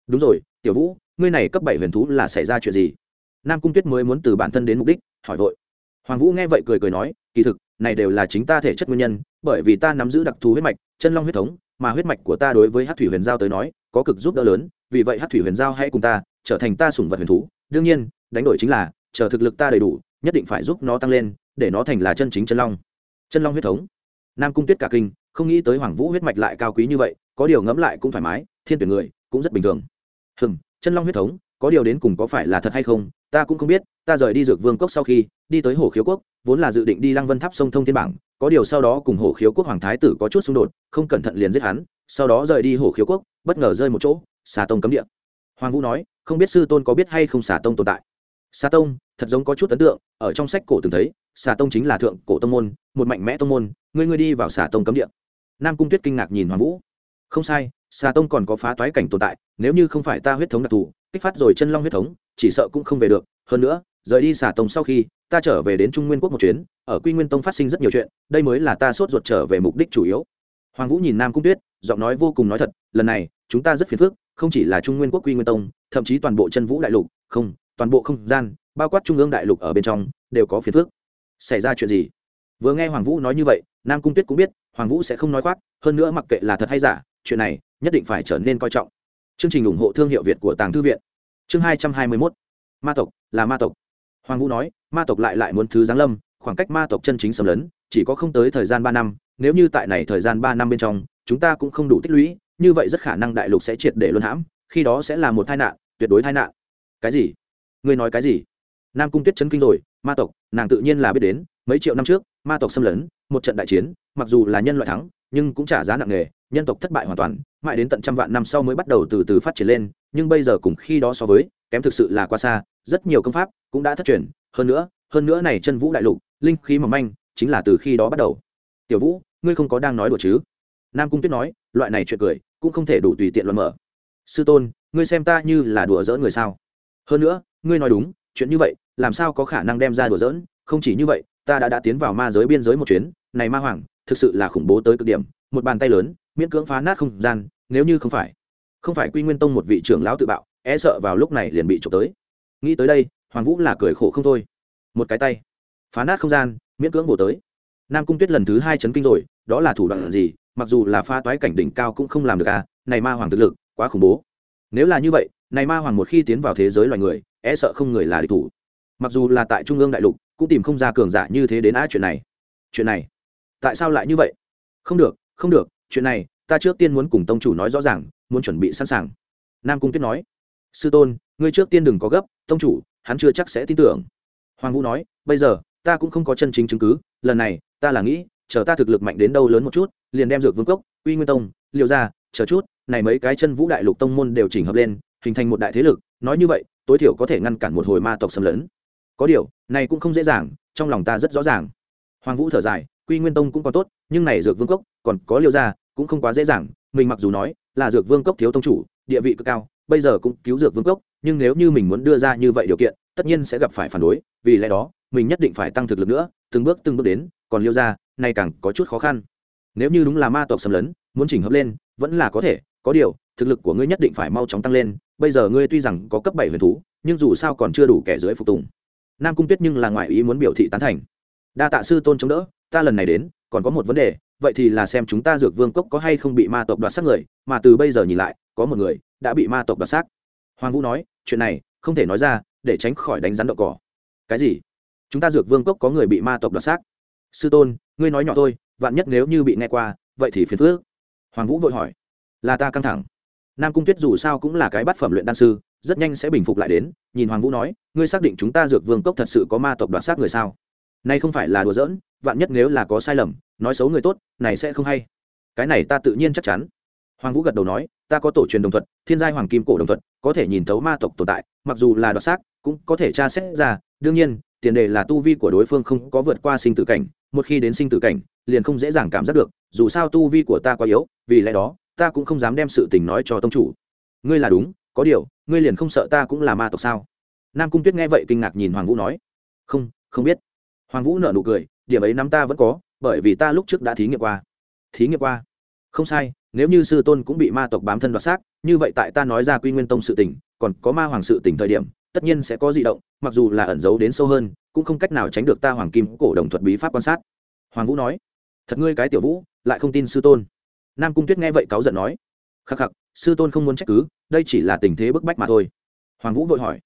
Đúng rồi, tiểu vũ, ngươi này cấp bảy huyền thú là xảy ra chuyện gì? Nam cung tuyết mới muốn từ bản thân đến mục đích, hỏi vội. Hoàng vũ nghe vậy cười cười nói kỳ thực, này đều là chính ta thể chất nguyên nhân, bởi vì ta nắm giữ đặc thù huyết mạch, chân long huyết thống, mà huyết mạch của ta đối với hát thủy huyền giao tới nói, có cực giúp đỡ lớn, vì vậy hát thủy huyền giao hãy cùng ta trở thành ta sủng vật huyền thú. Đương nhiên, đánh đổi chính là, chờ thực lực ta đầy đủ, nhất định phải giúp nó tăng lên, để nó thành là chân chính chân long. Chân long huyết thống. Nam cung tuyết cả kinh, không nghĩ tới hoàng vũ huyết mạch lại cao quý như vậy, có điều ngẫm lại cũng thoải mái, thiên tuyển người, cũng rất bình thường. Hừm, chân long huyết thống, có điều đến cùng có phải là thật hay không, ta cũng không biết ta rời đi dược vương cốc sau khi đi tới hồ khiếu quốc, vốn là dự định đi lăng vân tháp sông thông thiên bảng, có điều sau đó cùng hồ khiếu quốc hoàng thái tử có chút xung đột, không cẩn thận liền giết hắn, sau đó rời đi hồ khiếu quốc, bất ngờ rơi một chỗ, xà tông cấm địa. Hoàng vũ nói, không biết sư tôn có biết hay không xà tông tồn tại. Xà tông, thật giống có chút ấn tượng, ở trong sách cổ từng thấy, xà tông chính là thượng cổ tông môn, một mạnh mẽ tông môn ngươi ngươi đi vào xà tông cấm địa. Nam cung tuyết kinh ngạc nhìn hoàng vũ. Không sai, xà tông còn có phá toái cảnh tồn tại, nếu như không phải ta huyết thống đặc thù, kích phát rồi chân long huyết thống, chỉ sợ cũng không về được, hơn nữa rời đi xà tông sau khi, ta trở về đến trung nguyên quốc một chuyến, ở quy nguyên tông phát sinh rất nhiều chuyện, đây mới là ta sốt ruột trở về mục đích chủ yếu. Hoàng vũ nhìn nam cung tuyết, giọng nói vô cùng nói thật, lần này, chúng ta rất phiền phức, không chỉ là trung nguyên quốc quy nguyên tông, thậm chí toàn bộ chân vũ đại lục, không, toàn bộ không gian, bao quát trung ương đại lục ở bên trong, đều có phiền phức. Xảy ra chuyện gì? Vừa nghe hoàng vũ nói như vậy, nam cung tuyết cũng biết, hoàng vũ sẽ không nói khoác, hơn nữa mặc kệ là thật hay giả, chuyện này nhất định phải trở nên coi trọng. Chương trình ủng hộ thương hiệu việt của tàng thư viện. Chương hai trăm hai mươi mốt. Ma tộc, là ma tộc hoàng vũ nói, ma tộc lại lại muốn thứ giáng lâm, khoảng cách ma tộc chân chính xâm lấn, chỉ có không tới thời gian ba năm, nếu như tại này thời gian ba năm bên trong, chúng ta cũng không đủ tích lũy, như vậy rất khả năng đại lục sẽ triệt để luân hãm, khi đó sẽ là một tai nạn, tuyệt đối tai nạn. Cái gì? Ngươi nói cái gì? Nam cung tuyết chấn kinh rồi, ma tộc, nàng tự nhiên là biết đến, mấy triệu năm trước, ma tộc xâm lấn, một trận đại chiến, mặc dù là nhân loại thắng, nhưng cũng trả giá nặng nề, nhân tộc thất bại hoàn toàn, mãi đến tận trăm vạn năm sau mới bắt đầu từ từ phát triển lên, nhưng bây giờ cùng khi đó so với, kém thực sự là quá xa, rất nhiều công pháp cũng đã thất truyền, hơn nữa hơn nữa này chân vũ đại lục, linh khí mỏng manh, chính là từ khi đó bắt đầu. Tiểu vũ, ngươi không có đang nói đùa chứ? Nam cung tuyết nói, loại này chuyện cười, cũng không thể đủ tùy tiện luận mở. Sư tôn, ngươi xem ta như là đùa dỡ người sao? Hơn nữa, ngươi nói đúng, chuyện như vậy, làm sao có khả năng đem ra đùa dỡn không chỉ như vậy, ta đã đã tiến vào ma giới biên giới một chuyến, này ma hoàng, thực sự là khủng bố tới cực điểm, một bàn tay lớn, miễn cưỡng phá nát không gian, nếu như không phải không phải quy nguyên tông một vị trưởng lão tự bạo e sợ vào lúc này liền bị trộm tới. Nghĩ tới đây hoàng vũ là cười khổ không thôi. Một cái tay, phá nát không gian, miễn cưỡng bổ tới. Nam cung tuyết lần thứ hai chấn kinh rồi, đó là thủ đoạn gì? Mặc dù là pha toái cảnh đỉnh cao cũng không làm được à? Này ma hoàng thực lực, quá khủng bố. Nếu là như vậy, này ma hoàng một khi tiến vào thế giới loài người e sợ không người là địch thủ. Mặc dù là tại trung ương đại lục, cũng tìm không ra cường giả như thế đến á chuyện này. Chuyện này, tại sao lại như vậy? Không được không được, chuyện này, ta trước tiên muốn cùng tông chủ nói rõ ràng, muốn chuẩn bị sẵn sàng. Nam cung tuyết nói, sư tôn, ngươi trước tiên đừng có gấp, tông chủ hắn chưa chắc sẽ tin tưởng. Hoàng vũ nói, bây giờ, ta cũng không có chân chính chứng cứ, lần này, ta là nghĩ, chờ ta thực lực mạnh đến đâu lớn một chút, liền đem dược vương cốc uy nguyên tông liều ra chờ chút, này mấy cái chân vũ đại lục tông môn đều chỉnh hợp lên, hình thành một đại thế lực, nói như vậy, tối thiểu có thể ngăn cản một hồi ma tộc xâm lấn. Có điều, này cũng không dễ dàng, trong lòng ta rất rõ ràng. Hoàng vũ thở dài, quy nguyên tông cũng còn tốt, nhưng này dược vương cốc, còn có liêu ra cũng không quá dễ dàng, mình mặc dù nói là dược vương cốc thiếu tông chủ, địa vị cực cao, bây giờ cũng cứu dược vương cốc nhưng nếu như mình muốn đưa ra như vậy điều kiện, tất nhiên sẽ gặp phải phản đối, vì lẽ đó, mình nhất định phải tăng thực lực nữa, từng bước từng bước đến, còn liêu ra nay càng có chút khó khăn. Nếu như đúng là ma tộc xâm lấn, muốn chỉnh hợp lên, vẫn là có thể, có điều, thực lực của ngươi nhất định phải mau chóng tăng lên, bây giờ ngươi tuy rằng có cấp bảy huyền thú, nhưng dù sao còn chưa đủ kẻ dưới phục tùng. Nam cung tuyết nhưng là ngoại ý muốn biểu thị tán thành. Đa tạ sư tôn chống đỡ, ta lần này đến, còn có một vấn đề, vậy thì là xem chúng ta dược vương cốc có hay không bị ma tộc đoạt xác người, mà từ bây giờ nhìn lại, có một người đã bị ma tộc đoạt xác hoàng vũ nói, chuyện này, không thể nói ra, để tránh khỏi đánh rắn đậu cỏ. Cái gì? Chúng ta dược vương cốc có người bị ma tộc đoạt xác. Sư tôn, ngươi nói nhỏ thôi, vạn nhất nếu như bị nghe qua, vậy thì phiền phước hoàng vũ vội hỏi. Là ta căng thẳng. Nam cung tuyết dù sao cũng là cái bát phẩm luyện đan sư, rất nhanh sẽ bình phục lại đến, nhìn hoàng vũ nói, ngươi xác định chúng ta dược vương cốc thật sự có ma tộc đoạt xác người sao? Nay không phải là đùa giỡn, vạn nhất nếu là có sai lầm, nói xấu người tốt, này sẽ không hay. Cái này ta tự nhiên chắc chắn hoàng vũ gật đầu nói, ta có tổ truyền đồng thuật, thiên giai hoàng kim cổ đồng thuật, có thể nhìn thấu ma tộc tồn tại, mặc dù là đoạt xác, cũng có thể tra xét ra. Đương nhiên, tiền đề là tu vi của đối phương không có vượt qua sinh tử cảnh, một khi đến sinh tử cảnh, liền không dễ dàng cảm giác được, dù sao tu vi của ta quá yếu, vì lẽ đó, ta cũng không dám đem sự tình nói cho tông chủ. Ngươi là đúng, có điều, ngươi liền không sợ ta cũng là ma tộc sao? Nam cung tuyết nghe vậy kinh ngạc nhìn hoàng vũ nói. Không không biết. Hoàng vũ nở nụ cười, điểm ấy nắm ta vẫn có, bởi vì ta lúc trước đã thí nghiệm qua. Thí nghiệm qua? Không sai nếu như sư tôn cũng bị ma tộc bám thân đoạt xác, như vậy tại ta nói ra quy nguyên tông sự tỉnh còn có ma hoàng sự tỉnh thời điểm, tất nhiên sẽ có di động, mặc dù là ẩn giấu đến sâu hơn, cũng không cách nào tránh được ta hoàng kim cổ đồng thuật bí pháp quan sát. Hoàng vũ nói. Thật ngươi cái tiểu vũ, lại không tin sư tôn. Nam cung tuyết nghe vậy cáu giận nói. Khắc khắc, sư tôn không muốn trách cứ, đây chỉ là tình thế bức bách mà thôi. Hoàng vũ vội hỏi.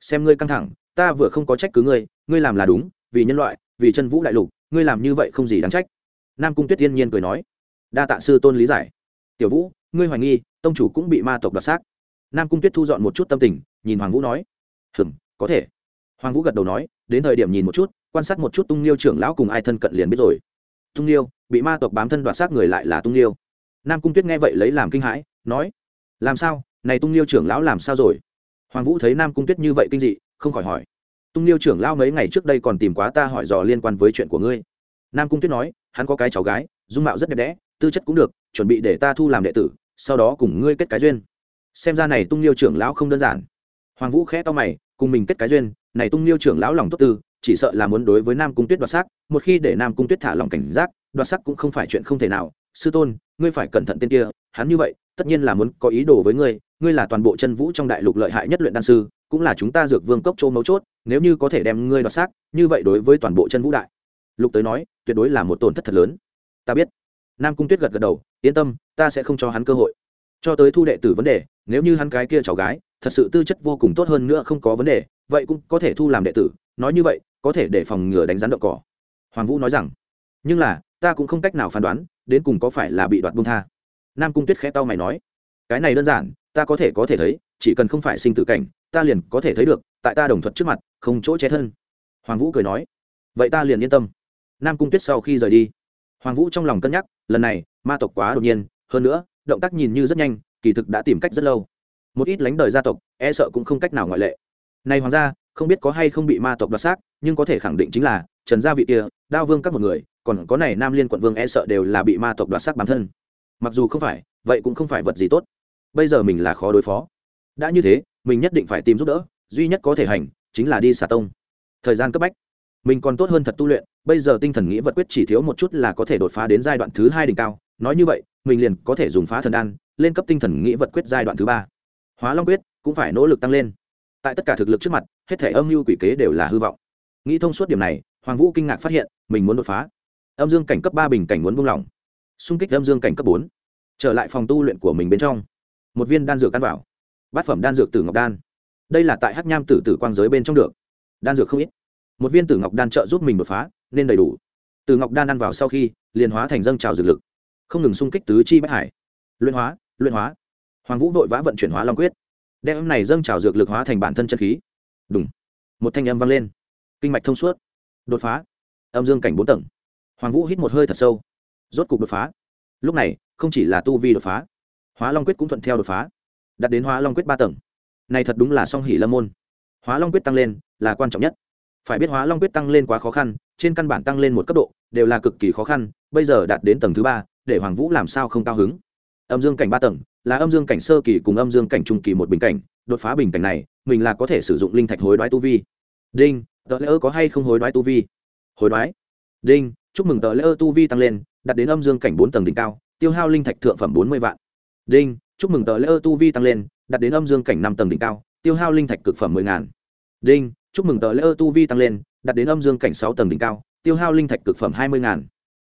Xem ngươi căng thẳng, ta vừa không có trách cứ ngươi ngươi làm là đúng, vì nhân loại, vì chân vũ đại lục, ngươi làm như vậy không gì đáng trách. Nam cung tuyết thiên nhiên cười nói. Đa tạ sư tôn lý giải tiểu vũ, ngươi hoài nghi, tông chủ cũng bị ma tộc đoạt xác. Nam cung tuyết thu dọn một chút tâm tình, nhìn hoàng vũ nói hừng có thể. Hoàng vũ gật đầu nói, đến thời điểm nhìn một chút, quan sát một chút tung liêu trưởng lão cùng ai thân cận liền biết rồi. Tung liêu bị ma tộc bám thân đoạt xác người lại là tung liêu nam cung tuyết nghe vậy lấy làm kinh hãi, nói, làm sao? Này tung liêu trưởng lão làm sao rồi? Hoàng vũ thấy nam cung tuyết như vậy kinh dị, không khỏi hỏi, tung liêu trưởng lão mấy ngày trước đây còn tìm quá ta hỏi dò liên quan với chuyện của ngươi? Nam cung tuyết nói, hắn có cái cháu gái, dung mạo rất đẹp đẽ tư chất cũng được, chuẩn bị để ta thu làm đệ tử, sau đó cùng ngươi kết cái duyên. Xem ra này tung liêu trưởng lão không đơn giản. Hoàng vũ khẽ to mày, cùng mình kết cái duyên, này tung liêu trưởng lão lòng tốt tư chỉ sợ là muốn đối với nam cung tuyết đoạt sắc, một khi để nam cung tuyết thả lòng cảnh giác, đoạt sắc cũng không phải chuyện không thể nào. Sư tôn, ngươi phải cẩn thận tên kia, hắn như vậy, tất nhiên là muốn có ý đồ với ngươi ngươi là toàn bộ chân vũ trong đại lục lợi hại nhất luyện đan sư, cũng là chúng ta dược vương cốc châu mấu chốt, nếu như có thể đem ngươi đoạt xác như vậy đối với toàn bộ chân vũ đại. Lục tới nói, tuyệt đối là một tổn thất thật lớn. Ta biết nam cung tuyết gật gật đầu, yên tâm, ta sẽ không cho hắn cơ hội. Cho tới thu đệ tử vấn đề, nếu như hắn cái kia cháu gái, thật sự tư chất vô cùng tốt hơn nữa không có vấn đề, vậy cũng có thể thu làm đệ tử. Nói như vậy, có thể để phòng ngừa đánh rắn đậu cỏ. Hoàng vũ nói rằng, nhưng là, ta cũng không cách nào phán đoán, đến cùng có phải là bị đoạt bung tha. Nam cung tuyết khẽ tao mày nói, cái này đơn giản, ta có thể có thể thấy, chỉ cần không phải sinh tử cảnh, ta liền có thể thấy được, tại ta đồng thuận trước mặt, không chỗ che thân. Hoàng vũ cười nói, vậy ta liền yên tâm. Nam cung tuyết sau khi rời đi hoàng vũ trong lòng cân nhắc, lần này, ma tộc quá đột nhiên, hơn nữa, động tác nhìn như rất nhanh, kỳ thực đã tìm cách rất lâu. Một ít lánh đời gia tộc e sợ cũng không cách nào ngoại lệ. Này hoàng gia, không biết có hay không bị ma tộc đoạt xác, nhưng có thể khẳng định chính là, trần gia vị kia, đao vương các một người, còn có này nam liên quận vương e sợ đều là bị ma tộc đoạt xác bản thân. Mặc dù không phải, vậy cũng không phải vật gì tốt. Bây giờ mình là khó đối phó. Đã như thế, mình nhất định phải tìm giúp đỡ, duy nhất có thể hành, chính là đi xà tông. Thời gian cấp bách mình còn tốt hơn thật tu luyện, bây giờ tinh thần nghĩa vật quyết chỉ thiếu một chút là có thể đột phá đến giai đoạn thứ hai đỉnh cao. Nói như vậy, mình liền có thể dùng phá thần đan lên cấp tinh thần nghĩa vật quyết giai đoạn thứ ba. Hóa long quyết cũng phải nỗ lực tăng lên. Tại tất cả thực lực trước mặt, hết thể âm mưu quỷ kế đều là hư vọng. Nghĩ thông suốt điểm này, hoàng vũ kinh ngạc phát hiện, mình muốn đột phá. Âm dương cảnh cấp ba bình cảnh muốn buông lỏng. Xung kích âm dương cảnh cấp bốn. Trở lại phòng tu luyện của mình bên trong. Một viên đan dược ăn vào. Bát phẩm đan dược tử ngọc đan. Đây là tại hát nham tử tử quang giới bên trong được. Đan dược không ít một viên tử ngọc đan trợ giúp mình đột phá, nên đầy đủ. Tử ngọc đan ăn vào sau khi, liền hóa thành dâng trào dược lực. Không ngừng xung kích tứ chi bách hải. Luyện hóa luyện hóa. Hoàng vũ vội vã vận chuyển hóa long quyết. Đem âm này dâng trào dược lực hóa thành bản thân chân khí. Đúng một thanh âm vang lên. Kinh mạch thông suốt. Đột phá. Âm dương cảnh bốn tầng. Hoàng vũ hít một hơi thật sâu. Rốt cục đột phá. Lúc này, không chỉ là tu vi đột phá, hóa long quyết cũng thuận theo đột phá. Đặt đến hóa long quyết ba tầng. Này thật đúng là song hỷ lâm môn. Hóa long quyết tăng lên là quan trọng nhất phải biết hóa long quyết tăng lên quá khó khăn, trên căn bản tăng lên một cấp độ, đều là cực kỳ khó khăn, bây giờ đạt đến tầng thứ ba, để hoàng vũ làm sao không cao hứng? Âm dương cảnh ba tầng, là âm dương cảnh sơ kỳ cùng âm dương cảnh trung kỳ một bình cảnh, đột phá bình cảnh này, mình là có thể sử dụng linh thạch hối đoái tu vi. Đinh tờ lễ ơ có hay không hối đoái tu vi? Hối đoái. Đinh, chúc mừng tờ lễ ơ tu vi tăng lên, đạt đến âm dương cảnh bốn tầng đỉnh cao, tiêu hao linh thạch thượng phẩm bốn mươi vạn. Đinh, chúc mừng tờ lễ ơ tu vi tăng lên, đạt đến âm dương cảnh năm tầng đỉnh cao, tiêu hao linh thạch cực phẩm mười ngàn. Đinh chúc mừng tờ lễ ơ tu vi tăng lên, đạt đến âm dương cảnh sáu tầng đỉnh cao, tiêu hao linh thạch cực phẩm hai mươi ngàn.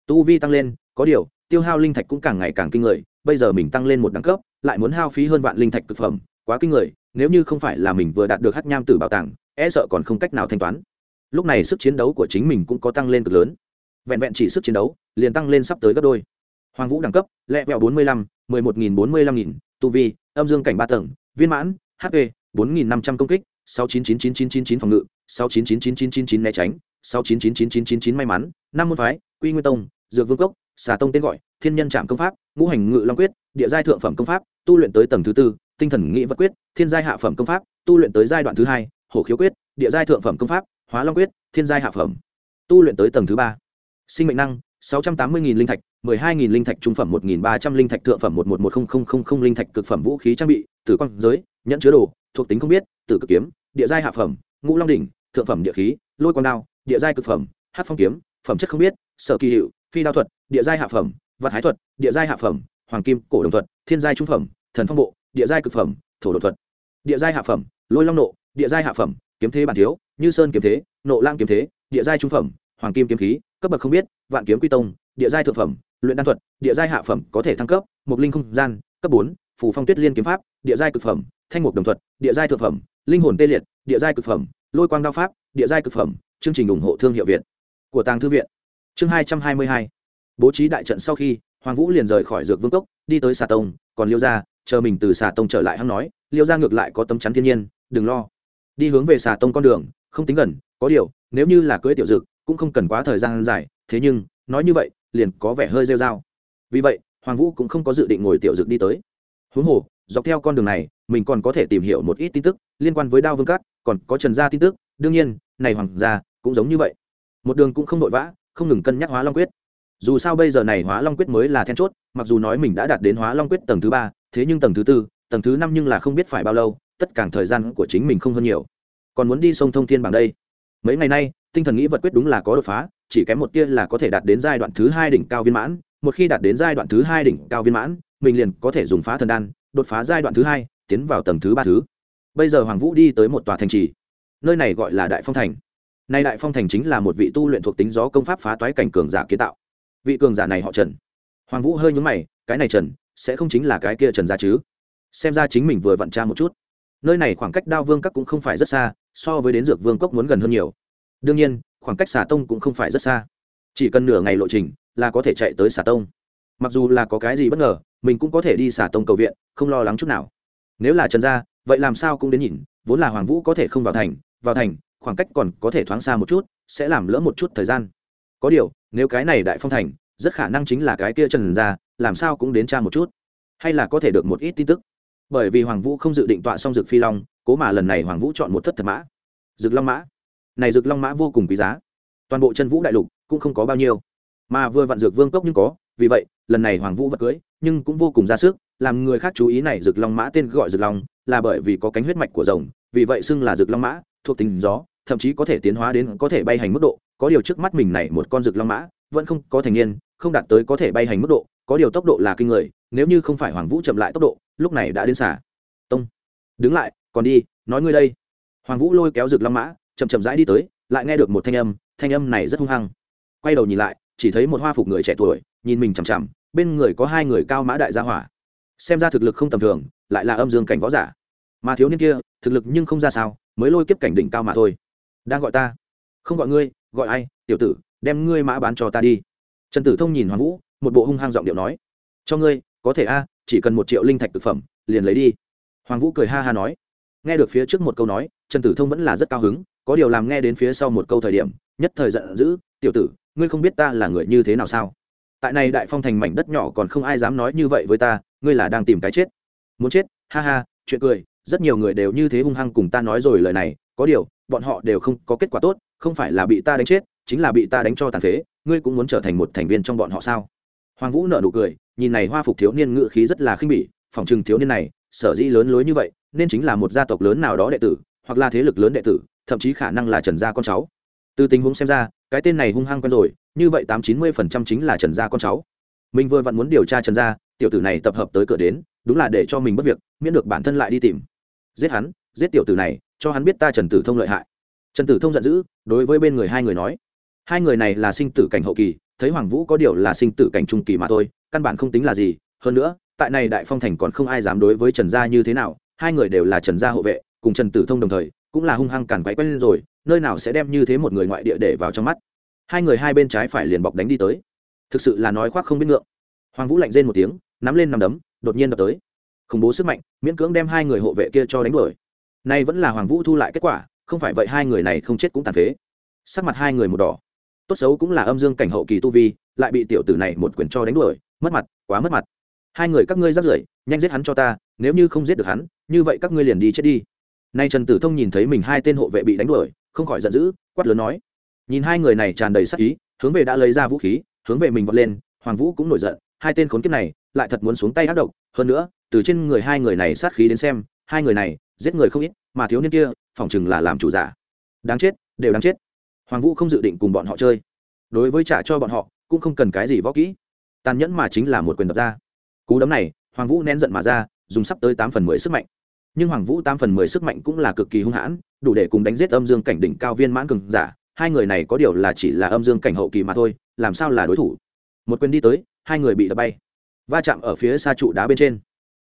Tu vi tăng lên, có điều, tiêu hao linh thạch cũng càng ngày càng kinh người, bây giờ mình tăng lên một đẳng cấp, lại muốn hao phí hơn vạn linh thạch cực phẩm, quá kinh người, nếu như không phải là mình vừa đạt được hát nham tử bảo tàng e sợ còn không cách nào thanh toán. Lúc này sức chiến đấu của chính mình cũng có tăng lên cực lớn. Vẹn vẹn chỉ sức chiến đấu, liền tăng lên sắp tới gấp đôi. Hoàng vũ đẳng cấp, lẹ vẹo bốn mươi lăm, mười một nghìn bốn mươi lăm nghìn, tu vi, âm dương cảnh ba tầng, viên mãn hp bốn nghìn năm trăm công kích sáu chín chín chín chín chín chín phòng ngự sáu chín chín chín chín chín chín né tránh sáu chín chín chín chín chín chín may mắn năm môn phái quy nguyên tông dược vương cốc xà tông tên gọi thiên nhân trạm công pháp ngũ hành ngự long quyết địa giai thượng phẩm công pháp tu luyện tới tầng thứ tư tinh thần nghị vật quyết thiên giai hạ phẩm công pháp tu luyện tới giai đoạn thứ hai hổ khiếu quyết địa giai thượng phẩm công pháp hóa long quyết thiên giai hạ phẩm tu luyện tới tầng thứ ba sinh mệnh năng sáu trăm tám mươi nghìn linh thạch mười hai nghìn linh thạch trung phẩm một nghìn ba trăm linh thạch thượng phẩm một một một không không không không linh thạch cực phẩm vũ khí trang bị tử quang giới nhận chứa đồ thuộc tính không biết tử cực kiếm địa giai hạ phẩm ngũ long đỉnh thượng phẩm địa khí lôi quang đao địa giai cực phẩm hát phong kiếm phẩm chất không biết sở kỳ hiệu phi đao thuật địa giai hạ phẩm vật hái thuật địa giai hạ phẩm hoàng kim cổ đồng thuật thiên giai trung phẩm thần phong bộ địa giai cực phẩm thổ đột thuật địa giai hạ phẩm lôi long nộ địa giai hạ phẩm kiếm thế bản thiếu như sơn kiếm thế nộ lang kiếm thế địa giai trung phẩm hoàng kim kiếm khí cấp bậc không biết vạn kiếm quy tông địa giai thượng phẩm luyện đan thuật địa giai hạ phẩm có thể thăng cấp mục linh không gian cấp bốn phù phong tuyết liên kiếm pháp địa giai cực phẩm thanh mục đồng thuật địa giai thượng phẩm linh hồn tê liệt, địa giai cực phẩm, lôi quang đao pháp, địa giai cực phẩm, chương trình ủng hộ thương hiệu việt của tàng thư viện. Chương hai trăm hai mươi hai. Bố trí đại trận sau khi, hoàng vũ liền rời khỏi dược vương cốc, đi tới xà tông, còn liêu ra chờ mình từ xà tông trở lại hắn nói, liêu ra ngược lại có tấm chắn thiên nhiên, đừng lo. Đi hướng về xà tông con đường, không tính gần, có điều, nếu như là cưỡi tiểu dực cũng không cần quá thời gian dài, thế nhưng, nói như vậy, liền có vẻ hơi rêu r a o vì vậy, hoàng vũ cũng không có dự định ngồi tiểu dực đi tới. Huống hồ, dọc theo con đường này mình còn có thể tìm hiểu một ít tin tức liên quan với đao vương cát, còn có trần gia tin tức, đương nhiên, này hoàng gia cũng giống như vậy. Một đường cũng không vội vã, không ngừng cân nhắc hóa long quyết. Dù sao bây giờ này hóa long quyết mới là then chốt, mặc dù nói mình đã đạt đến hóa long quyết tầng thứ ba, thế nhưng tầng thứ tư, tầng thứ năm nhưng là không biết phải bao lâu, tất cả thời gian của chính mình không hơn nhiều. Còn muốn đi sông thông thiên bằng đây. Mấy ngày nay, tinh thần nghĩ vật quyết đúng là có đột phá, chỉ kém một tia là có thể đạt đến giai đoạn thứ hai đỉnh cao viên mãn. Một khi đạt đến giai đoạn thứ hai đỉnh cao viên mãn, mình liền có thể dùng phá thần đan, đột phá giai đoạn thứ hai tiến vào tầng thứ ba thứ. Bây giờ hoàng vũ đi tới một tòa thành trì. Nơi này gọi là đại phong thành. Nay đại phong thành chính là một vị tu luyện thuộc tính gió công pháp phá toái cảnh cường giả kiến tạo. Vị cường giả này họ trần. Hoàng vũ hơi nhúng mày, cái này trần, sẽ không chính là cái kia trần gia chứ? Xem ra chính mình vừa vặn tra một chút. Nơi này khoảng cách đao vương các cũng không phải rất xa, so với đến dược vương cốc muốn gần hơn nhiều. Đương nhiên, khoảng cách xà tông cũng không phải rất xa. Chỉ cần nửa ngày lộ trình là có thể chạy tới xà tông. Mặc dù là có cái gì bất ngờ, mình cũng có thể đi xà tông cầu viện, không lo lắng chút nào nếu là trần gia, vậy làm sao cũng đến nhìn, vốn là hoàng vũ có thể không vào thành vào thành, khoảng cách còn có thể thoáng xa một chút, sẽ làm lỡ một chút thời gian. Có điều, nếu cái này đại phong thành, rất khả năng chính là cái kia trần gia, làm sao cũng đến tra một chút. Hay là có thể được một ít tin tức. Bởi vì hoàng vũ không dự định tọa xong dược phi long, cố mà lần này hoàng vũ chọn một thất thật mã. Dược long mã. Này dược long mã vô cùng quý giá. Toàn bộ chân vũ đại lục cũng không có bao nhiêu. Mà vừa vặn dược vương cốc nhưng có, vì vậy, lần này hoàng vũ vật cưới, nhưng cũng vô cùng ra sức làm người khác chú ý này rực long mã tên gọi rực long, là bởi vì có cánh huyết mạch của rồng, vì vậy xưng là rực long mã, thuộc tính gió, thậm chí có thể tiến hóa đến có thể bay hành mức độ. Có điều trước mắt mình này một con rực long mã, vẫn không có thành niên, không đạt tới có thể bay hành mức độ, có điều tốc độ là kinh người, nếu như không phải hoàng vũ chậm lại tốc độ, lúc này đã đến xả tông. Đứng lại, còn đi, nói ngươi đây. Hoàng vũ lôi kéo rực long mã, chậm chậm rãi đi tới, lại nghe được một thanh âm thanh âm này rất hung hăng. Quay đầu nhìn lại, chỉ thấy một hoa phục người trẻ tuổi, nhìn mình chằm chằm, bên người có hai người cao mã đại gia hỏa xem ra thực lực không tầm thường, lại là âm dương cảnh võ giả. Mà thiếu niên kia, thực lực nhưng không ra sao, mới lôi kiếp cảnh đỉnh cao mà thôi. Đang gọi ta. Không gọi ngươi, gọi ai? Tiểu tử, đem ngươi mã bán cho ta đi. Trần tử thông nhìn hoàng vũ, một bộ hung hăng giọng điệu nói. Cho ngươi, có thể a, chỉ cần một triệu linh thạch thực phẩm, liền lấy đi. Hoàng vũ cười ha ha nói. Nghe được phía trước một câu nói, trần tử thông vẫn là rất cao hứng, có điều làm nghe đến phía sau một câu thời điểm, nhất thời giận dữ, tiểu tử, ngươi không biết ta là người như thế nào sao? Tại này đại phong thành mảnh đất nhỏ còn không ai dám nói như vậy với ta ngươi là đang tìm cái chết. Muốn chết? Ha ha, chuyện cười, rất nhiều người đều như thế hung hăng cùng ta nói rồi lời này. Có điều, bọn họ đều không có kết quả tốt, không phải là bị ta đánh chết, chính là bị ta đánh cho tàn phế. Ngươi cũng muốn trở thành một thành viên trong bọn họ sao? Hoàng vũ nợ nụ cười, nhìn này hoa phục thiếu niên ngự khí rất là khinh bỉ, phòng trừng thiếu niên này, sở dĩ lớn lối như vậy, nên chính là một gia tộc lớn nào đó đệ tử, hoặc là thế lực lớn đệ tử, thậm chí khả năng là trần gia con cháu. Từ tình huống xem ra, cái tên này hung hăng quen rồi, như vậy tám chín mươi phần trăm chính là trần gia con cháu. Mình vừa vặn muốn điều tra trần gia tiểu tử này tập hợp tới cửa đến, đúng là để cho mình mất việc, miễn được bản thân lại đi tìm. Giết hắn, giết tiểu tử này, cho hắn biết ta trần tử thông lợi hại. Trần tử thông giận dữ, đối với bên người hai người nói, hai người này là sinh tử cảnh hậu kỳ, thấy hoàng vũ có điều là sinh tử cảnh trung kỳ mà thôi, căn bản không tính là gì, hơn nữa, tại này đại phong thành còn không ai dám đối với trần gia như thế nào, hai người đều là trần gia hộ vệ, cùng trần tử thông đồng thời, cũng là hung hăng càn quấy quen rồi, nơi nào sẽ đem như thế một người ngoại địa để vào trong mắt. Hai người hai bên trái phải liền bọc đánh đi tới. Thực sự là nói khoác không biết ngượng. Hoàng vũ lạnh rên một tiếng nắm lên nằm đấm, đột nhiên đập tới. Khủng bố sức mạnh, miễn cưỡng đem hai người hộ vệ kia cho đánh đuổi. Nay vẫn là hoàng vũ thu lại kết quả, không phải vậy hai người này không chết cũng tàn phế. Sắc mặt hai người một đỏ. Tốt xấu cũng là âm dương cảnh hậu kỳ tu vi, lại bị tiểu tử này một quyền cho đánh đuổi, mất mặt, quá mất mặt. Hai người các ngươi rắc rưởi, nhanh giết hắn cho ta, nếu như không giết được hắn, như vậy các ngươi liền đi chết đi. Nay trần tử thông nhìn thấy mình hai tên hộ vệ bị đánh đuổi, không khỏi giận dữ, quát lớn nói. Nhìn hai người này tràn đầy sắc ý, hướng về đã lấy ra vũ khí, hướng về mình vọt lên, hoàng vũ cũng nổi giận, hai tên khốn kiếp này lại thật muốn xuống tay ác độc. Hơn nữa, từ trên người hai người này sát khí đến xem, hai người này giết người không ít, mà thiếu niên kia, phỏng chừng là làm chủ giả. Đáng chết, đều đáng chết. Hoàng vũ không dự định cùng bọn họ chơi. Đối với trả cho bọn họ, cũng không cần cái gì võ kỹ. Tàn nhẫn mà chính là một quyền đập ra. Cú đấm này, hoàng vũ nén giận mà ra, dùng sắp tới tám phần mười sức mạnh. Nhưng hoàng vũ tám phần mười sức mạnh cũng là cực kỳ hung hãn, đủ để cùng đánh giết âm dương cảnh đỉnh cao viên mãn cường giả. Hai người này có điều là chỉ là âm dương cảnh hậu kỳ mà thôi, làm sao là đối thủ? Một quyền đi tới, hai người bị đập bay va chạm ở phía xa trụ đá bên trên.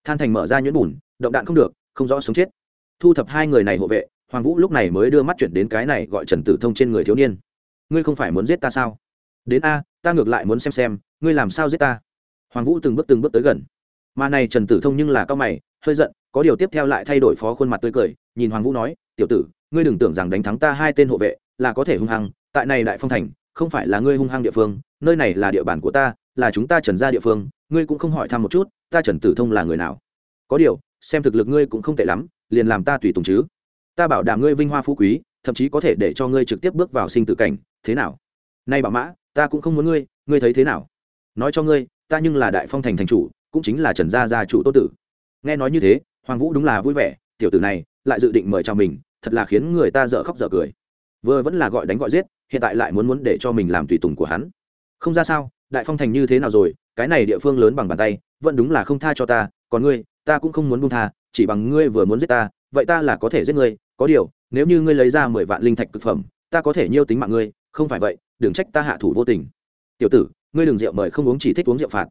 Than thành mở ra nhuyễn bùn, động đạn không được, không rõ sống chết. Thu thập hai người này hộ vệ, hoàng vũ lúc này mới đưa mắt chuyển đến cái này gọi trần tử thông trên người thiếu niên. Ngươi không phải muốn giết ta sao? Đến a, ta ngược lại muốn xem xem, ngươi làm sao giết ta? Hoàng vũ từng bước từng bước tới gần. Mà này trần tử thông nhưng là cao mày, hơi giận, có điều tiếp theo lại thay đổi phó khuôn mặt tươi cười, nhìn hoàng vũ nói, tiểu tử, ngươi đừng tưởng rằng đánh thắng ta hai tên hộ vệ là có thể hung hăng, tại này đại phong thành, không phải là ngươi hung hăng địa phương, nơi này là địa bàn của ta, là chúng ta trần ra địa phương ngươi cũng không hỏi thăm một chút, ta trần tử thông là người nào? Có điều, xem thực lực ngươi cũng không tệ lắm, liền làm ta tùy tùng chứ. Ta bảo đảm ngươi vinh hoa phú quý, thậm chí có thể để cho ngươi trực tiếp bước vào sinh tử cảnh, thế nào? Nay bảo mã, ta cũng không muốn ngươi ngươi thấy thế nào? Nói cho ngươi, ta nhưng là đại phong thành thành chủ, cũng chính là trần gia gia chủ tô tử. Nghe nói như thế, hoàng vũ đúng là vui vẻ, tiểu tử này lại dự định mời chào mình, thật là khiến người ta dở khóc dở cười. Vừa vẫn là gọi đánh gọi giết, hiện tại lại muốn muốn để cho mình làm tùy tùng của hắn. Không ra sao, đại phong thành như thế nào rồi cái này địa phương lớn bằng bàn tay, vẫn đúng là không tha cho ta, còn ngươi, ta cũng không muốn buông tha, chỉ bằng ngươi vừa muốn giết ta, vậy ta là có thể giết ngươi, có điều, nếu như ngươi lấy ra mười vạn linh thạch thực phẩm, ta có thể nhiêu tính mạng ngươi, không phải vậy, đừng trách ta hạ thủ vô tình. Tiểu tử, ngươi đừng rượu mời không uống chỉ thích uống rượu phạt.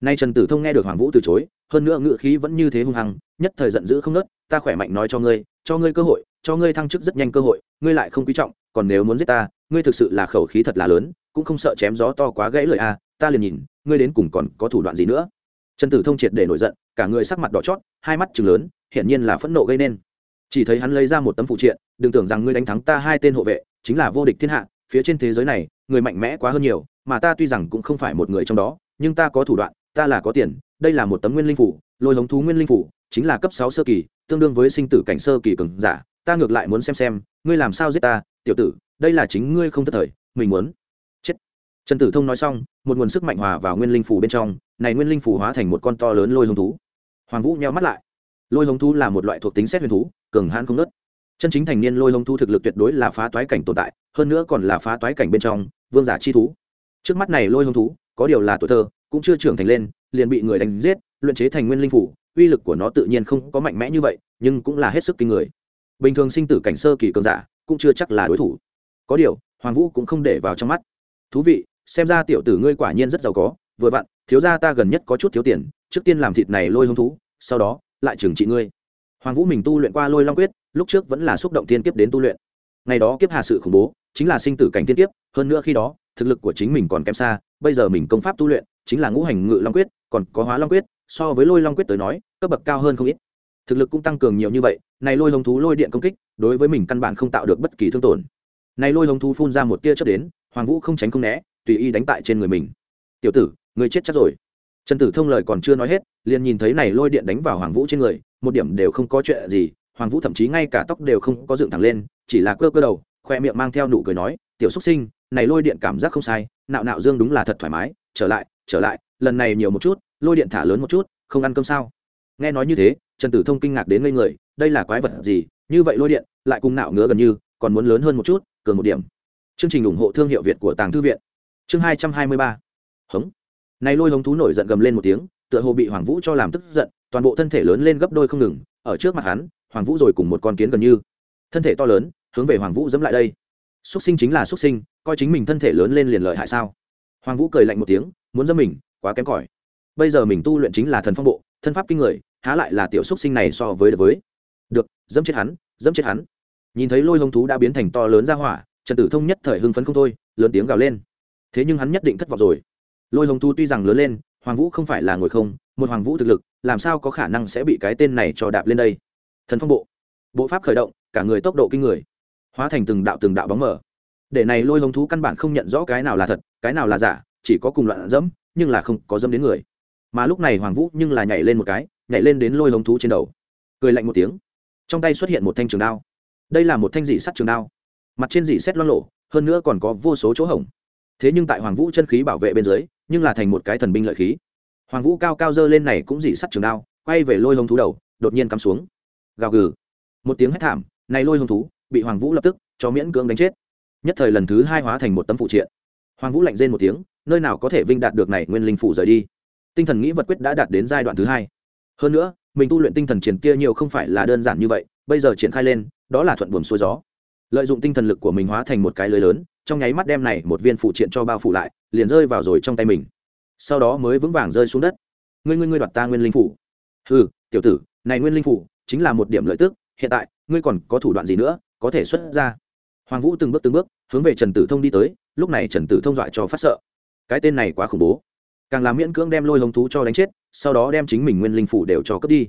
Nay trần tử thông nghe được hoàng vũ từ chối, hơn nữa ngự khí vẫn như thế hung hăng, nhất thời giận dữ không nớt, ta khỏe mạnh nói cho ngươi cho ngươi cơ hội, cho ngươi thăng chức rất nhanh cơ hội, ngươi lại không quý trọng, còn nếu muốn giết ta, ngươi thực sự là khẩu khí thật là lớn, cũng không sợ chém gió to quá gãy lời a ta liền nhìn, ngươi đến cùng còn có thủ đoạn gì nữa? Trần tử thông triệt để nổi giận, cả người sắc mặt đỏ chót, hai mắt chừng lớn, hiển nhiên là phẫn nộ gây nên. Chỉ thấy hắn lấy ra một tấm phụ triện, đừng tưởng rằng ngươi đánh thắng ta hai tên hộ vệ, chính là vô địch thiên hạ, phía trên thế giới này, người mạnh mẽ quá hơn nhiều, mà ta tuy rằng cũng không phải một người trong đó, nhưng ta có thủ đoạn, ta là có tiền, đây là một tấm nguyên linh phủ, lôi hống thú nguyên linh phủ, chính là cấp sáu sơ kỳ, tương đương với sinh tử cảnh sơ kỳ cường giả, ta ngược lại muốn xem xem, ngươi làm sao giết ta, tiểu tử, đây là chính ngươi không thất thời, mình muốn trần tử thông nói xong, một nguồn sức mạnh hòa vào nguyên linh phủ bên trong, này nguyên linh phủ hóa thành một con to lớn lôi hồng thú. Hoàng vũ nheo mắt lại. Lôi hồng thú là một loại thuộc tính xét huyền thú, cường hãn không nớt chân chính thành niên lôi hồng thú thực lực tuyệt đối là phá toái cảnh tồn tại, hơn nữa còn là phá toái cảnh bên trong, vương giả chi thú. Trước mắt này lôi hồng thú, có điều là tuổi thơ, cũng chưa trưởng thành lên, liền bị người đánh giết, luyện chế thành nguyên linh phủ uy lực của nó tự nhiên không có mạnh mẽ như vậy, nhưng cũng là hết sức kinh người. Bình thường sinh tử cảnh sơ kỳ cường giả, cũng chưa chắc là đối thủ. Có điều, hoàng vũ cũng không để vào trong mắt. Thú vị xem ra tiểu tử ngươi quả nhiên rất giàu có, vừa vặn, thiếu gia ta gần nhất có chút thiếu tiền, trước tiên làm thịt này lôi hông thú, sau đó, lại trừng trị ngươi. Hoàng vũ mình tu luyện qua lôi long quyết, lúc trước vẫn là xúc động thiên kiếp đến tu luyện. Ngày đó kiếp hà sự khủng bố, chính là sinh tử cảnh thiên kiếp, hơn nữa khi đó, thực lực của chính mình còn kém xa, bây giờ mình công pháp tu luyện, chính là ngũ hành ngự long quyết, còn có hóa long quyết, so với lôi long quyết tới nói, cấp bậc cao hơn không ít. Thực lực cũng tăng cường nhiều như vậy, này lôi hồng thú lôi điện công kích, đối với mình căn bản không tạo được bất kỳ thương tổn. Này lôi hồng thú phun ra một tia chớp đến, hoàng vũ không tránh không né tùy y đánh tại trên người mình. Tiểu tử người chết chắc rồi. Trần tử thông lời còn chưa nói hết, liền nhìn thấy này lôi điện đánh vào hoàng vũ trên người, một điểm đều không có chuyện gì, hoàng vũ thậm chí ngay cả tóc đều không có dựng thẳng lên, chỉ là cơ cơ đầu, khoe miệng mang theo nụ cười nói, tiểu xúc sinh, này lôi điện cảm giác không sai, nạo nạo dương đúng là thật thoải mái, trở lại trở lại, lần này nhiều một chút, lôi điện thả lớn một chút, không ăn cơm sao? Nghe nói như thế, trần tử thông kinh ngạc đến ngây người, đây là quái vật gì? Như vậy lôi điện, lại cùng nạo ngứa gần như, còn muốn lớn hơn một chút, cường một điểm. Chương trình ủng hộ thương hiệu việt của tàng thư viện chương hai trăm hai mươi ba. Hống. Này lôi hống thú nổi giận gầm lên một tiếng, tựa hồ bị hoàng vũ cho làm tức giận, toàn bộ thân thể lớn lên gấp đôi không ngừng, ở trước mặt hắn, hoàng vũ rồi cùng một con kiến gần như. Thân thể to lớn, hướng về hoàng vũ dẫm lại đây. Xuất sinh chính là xuất sinh, coi chính mình thân thể lớn lên liền lợi hại sao? Hoàng vũ cười lạnh một tiếng, muốn dâm mình, quá kém cỏi. Bây giờ mình tu luyện chính là thần phong bộ, thân pháp kinh người, há lại là tiểu xuất sinh này so với được với. Được dẫm chết hắn dẫm chết hắn. Nhìn thấy lôi hông thú đã biến thành to lớn ra hỏa, trần tử thông nhất thời hưng phấn không thôi, lớn tiếng gào lên thế nhưng hắn nhất định thất vọng rồi. Lôi hồng thú tuy rằng lớn lên, hoàng vũ không phải là ngồi không, một hoàng vũ thực lực, làm sao có khả năng sẽ bị cái tên này cho đạp lên đây? Thần phong bộ. Bộ pháp khởi động, cả người tốc độ kinh người. Hóa thành từng đạo từng đạo bóng mở để này lôi hồng thú căn bản không nhận rõ cái nào là thật, cái nào là giả, chỉ có cùng loạn dẫm, nhưng là không có dẫm đến người. Mà lúc này hoàng vũ nhưng là nhảy lên một cái, nhảy lên đến lôi hồng thú trên đầu. Cười lạnh một tiếng. Trong tay xuất hiện một thanh trường đao. Đây là một thanh dị sắt trường đao. Mặt trên dị xét loang lộ hơn nữa còn có vô số chỗ hổng thế nhưng tại hoàng vũ chân khí bảo vệ bên dưới, nhưng là thành một cái thần binh lợi khí. Hoàng vũ cao cao dơ lên này cũng dị sắt trường đao, quay về lôi hông thú đầu, đột nhiên cắm xuống. Gào gừ. Một tiếng hét thảm, này lôi hông thú, bị hoàng vũ lập tức, cho miễn cưỡng đánh chết. Nhất thời lần thứ hai hóa thành một tấm phụ triện. Hoàng vũ lạnh rên một tiếng, nơi nào có thể vinh đạt được này nguyên linh phủ rời đi. Tinh thần nghĩ vật quyết đã đạt đến giai đoạn thứ hai. Hơn nữa, mình tu luyện tinh thần triển kia nhiều không phải là đơn giản như vậy, bây giờ triển khai lên, đó là thuận buồm xuôi gió. Lợi dụng tinh thần lực của mình hóa thành một cái lưới lớn trong nháy mắt đem này một viên phụ triện cho bao phủ lại, liền rơi vào rồi trong tay mình. Sau đó mới vững vàng rơi xuống đất. Ngươi ngươi ngươi đoạt ta nguyên linh phủ. Ừ tiểu tử, này nguyên linh phủ chính là một điểm lợi tức, hiện tại, ngươi còn có thủ đoạn gì nữa, có thể xuất ra? Hoàng vũ từng bước từng bước, hướng về trần tử thông đi tới, lúc này trần tử thông dọa cho phát sợ. Cái tên này quá khủng bố. Càng làm miễn cưỡng đem lôi hồng thú cho đánh chết, sau đó đem chính mình nguyên linh phủ đều cho cướp đi.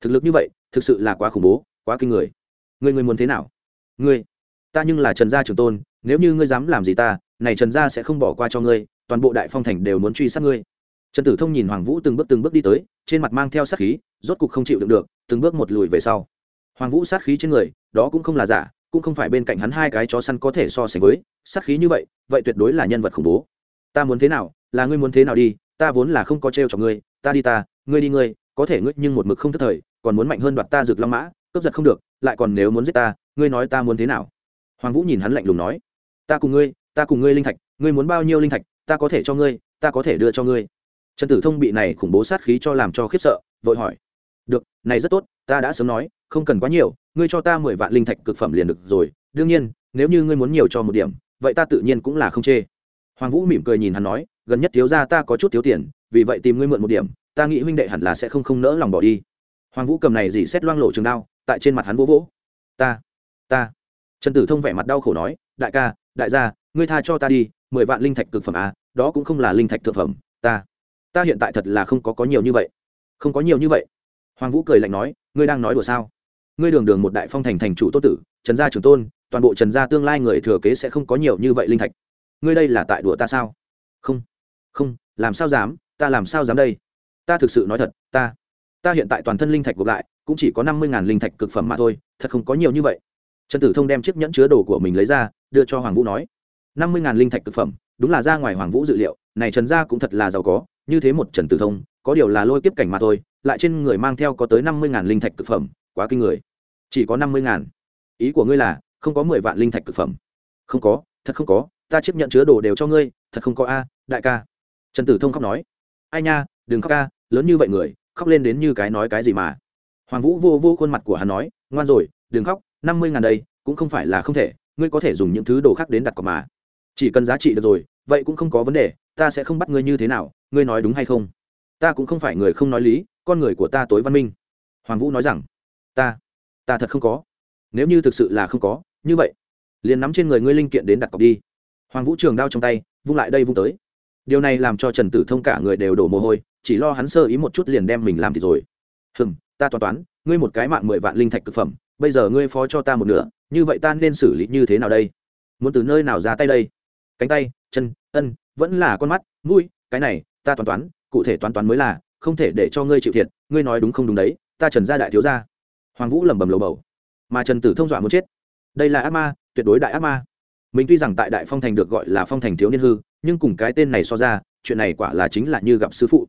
Thực lực như vậy, thực sự là quá khủng bố, quá kinh người. Ngươi ngươi muốn thế nào? Ngươi, ta nhưng là trần gia trường tôn nếu như ngươi dám làm gì ta, này trần gia sẽ không bỏ qua cho ngươi, toàn bộ đại phong thành đều muốn truy sát ngươi. Trần tử thông nhìn hoàng vũ từng bước từng bước đi tới, trên mặt mang theo sát khí, rốt cục không chịu đựng được, từng bước một lùi về sau. Hoàng vũ sát khí trên người, đó cũng không là giả, cũng không phải bên cạnh hắn hai cái chó săn có thể so sánh với, sát khí như vậy vậy tuyệt đối là nhân vật khủng bố. Ta muốn thế nào, là ngươi muốn thế nào đi, ta vốn là không có trêu cho ngươi, ta đi ta, ngươi đi ngươi, có thể ngươi nhưng một mực không thất thời, còn muốn mạnh hơn đoạt ta rực long mã, cướp giật không được, lại còn nếu muốn giết ta, ngươi nói ta muốn thế nào? Hoàng vũ nhìn hắn lạnh lùng nói ta cùng ngươi, ta cùng ngươi linh thạch, ngươi muốn bao nhiêu linh thạch, ta có thể cho ngươi, ta có thể đưa cho ngươi. Trần tử thông bị này khủng bố sát khí cho làm cho khiếp sợ, vội hỏi. Được, này rất tốt, ta đã sớm nói, không cần quá nhiều, ngươi cho ta mười vạn linh thạch cực phẩm liền được rồi. Đương nhiên, nếu như ngươi muốn nhiều cho một điểm, vậy ta tự nhiên cũng là không chê. Hoàng vũ mỉm cười nhìn hắn nói, gần nhất thiếu ra ta có chút thiếu tiền, vì vậy tìm ngươi mượn một điểm, ta nghĩ huynh đệ hẳn là sẽ không không nỡ lòng bỏ đi. Hoàng vũ cầm này dỉ xét loang lộ trường đao, tại trên mặt hắn vỗ vỗ. Ta ta. Trần tử thông vẻ mặt đau khổ nói, đại ca đại gia, ngươi tha cho ta đi, mười vạn linh thạch cực phẩm à đó cũng không là linh thạch thực phẩm, ta ta hiện tại thật là không có có nhiều như vậy. Không có nhiều như vậy. Hoàng vũ cười lạnh nói, ngươi đang nói đùa sao? Ngươi đường đường một đại phong thành thành chủ tô tử, trần gia trưởng tôn, toàn bộ trần gia tương lai người thừa kế sẽ không có nhiều như vậy linh thạch. Ngươi đây là tại đùa ta sao? Không không, làm sao dám, ta làm sao dám đây? Ta thực sự nói thật, ta ta hiện tại toàn thân linh thạch gộp lại, cũng chỉ có năm mươi linh thạch cực phẩm mà thôi, thật không có nhiều như vậy trần tử thông đem chiếc nhẫn chứa đồ của mình lấy ra, đưa cho hoàng vũ nói, năm mươi linh thạch thực phẩm, đúng là ra ngoài hoàng vũ dự liệu, này trần gia cũng thật là giàu có, như thế một trần tử thông, có điều là lôi kiếp cảnh mà thôi, lại trên người mang theo có tới năm mươi linh thạch thực phẩm, quá kinh người. Chỉ có năm mươi ý của ngươi là, không có mười vạn linh thạch thực phẩm. Không có, thật không có, ta chấp nhận chứa đồ đều cho ngươi, thật không có a, đại ca. Trần tử thông khóc nói, ai nha, đừng khóc ca lớn như vậy người, khóc lên đến như cái nói cái gì mà. Hoàng vũ vô vô khuôn mặt của hắn nói, ngoan rồi, đừng khóc năm mươi ngàn đây, cũng không phải là không thể, ngươi có thể dùng những thứ đồ khác đến đặt cọc mà. Chỉ cần giá trị được rồi, vậy cũng không có vấn đề, ta sẽ không bắt ngươi như thế nào, ngươi nói đúng hay không? Ta cũng không phải người không nói lý, con người của ta tối văn minh. Hoàng vũ nói rằng, ta ta thật không có. Nếu như thực sự là không có, như vậy, liền nắm trên người ngươi linh kiện đến đặt cọc đi. Hoàng vũ trường đao trong tay, vung lại đây vung tới. Điều này làm cho trần tử thông cả người đều đổ mồ hôi, chỉ lo hắn sơ ý một chút liền đem mình làm thì rồi. Hừm, ta toán toán, ngươi một cái mạng mười vạn linh thạch c ự c phẩm bây giờ ngươi phó cho ta một nửa, như vậy ta nên xử lý như thế nào đây? Muốn từ nơi nào ra tay đây? Cánh tay, chân, ân, vẫn là con mắt, mũi, cái này, ta toán toán, cụ thể toán toán mới là, không thể để cho ngươi chịu thiệt, ngươi nói đúng không đúng đấy, ta trần gia đại thiếu gia. Hoàng vũ lẩm bẩm lầu bầu. Mà trần tử thông dọa muốn chết. Đây là ác ma, tuyệt đối đại ác ma. Mình tuy rằng tại đại phong thành được gọi là phong thành thiếu niên hư, nhưng cùng cái tên này so ra, chuyện này quả là chính là như gặp sư phụ.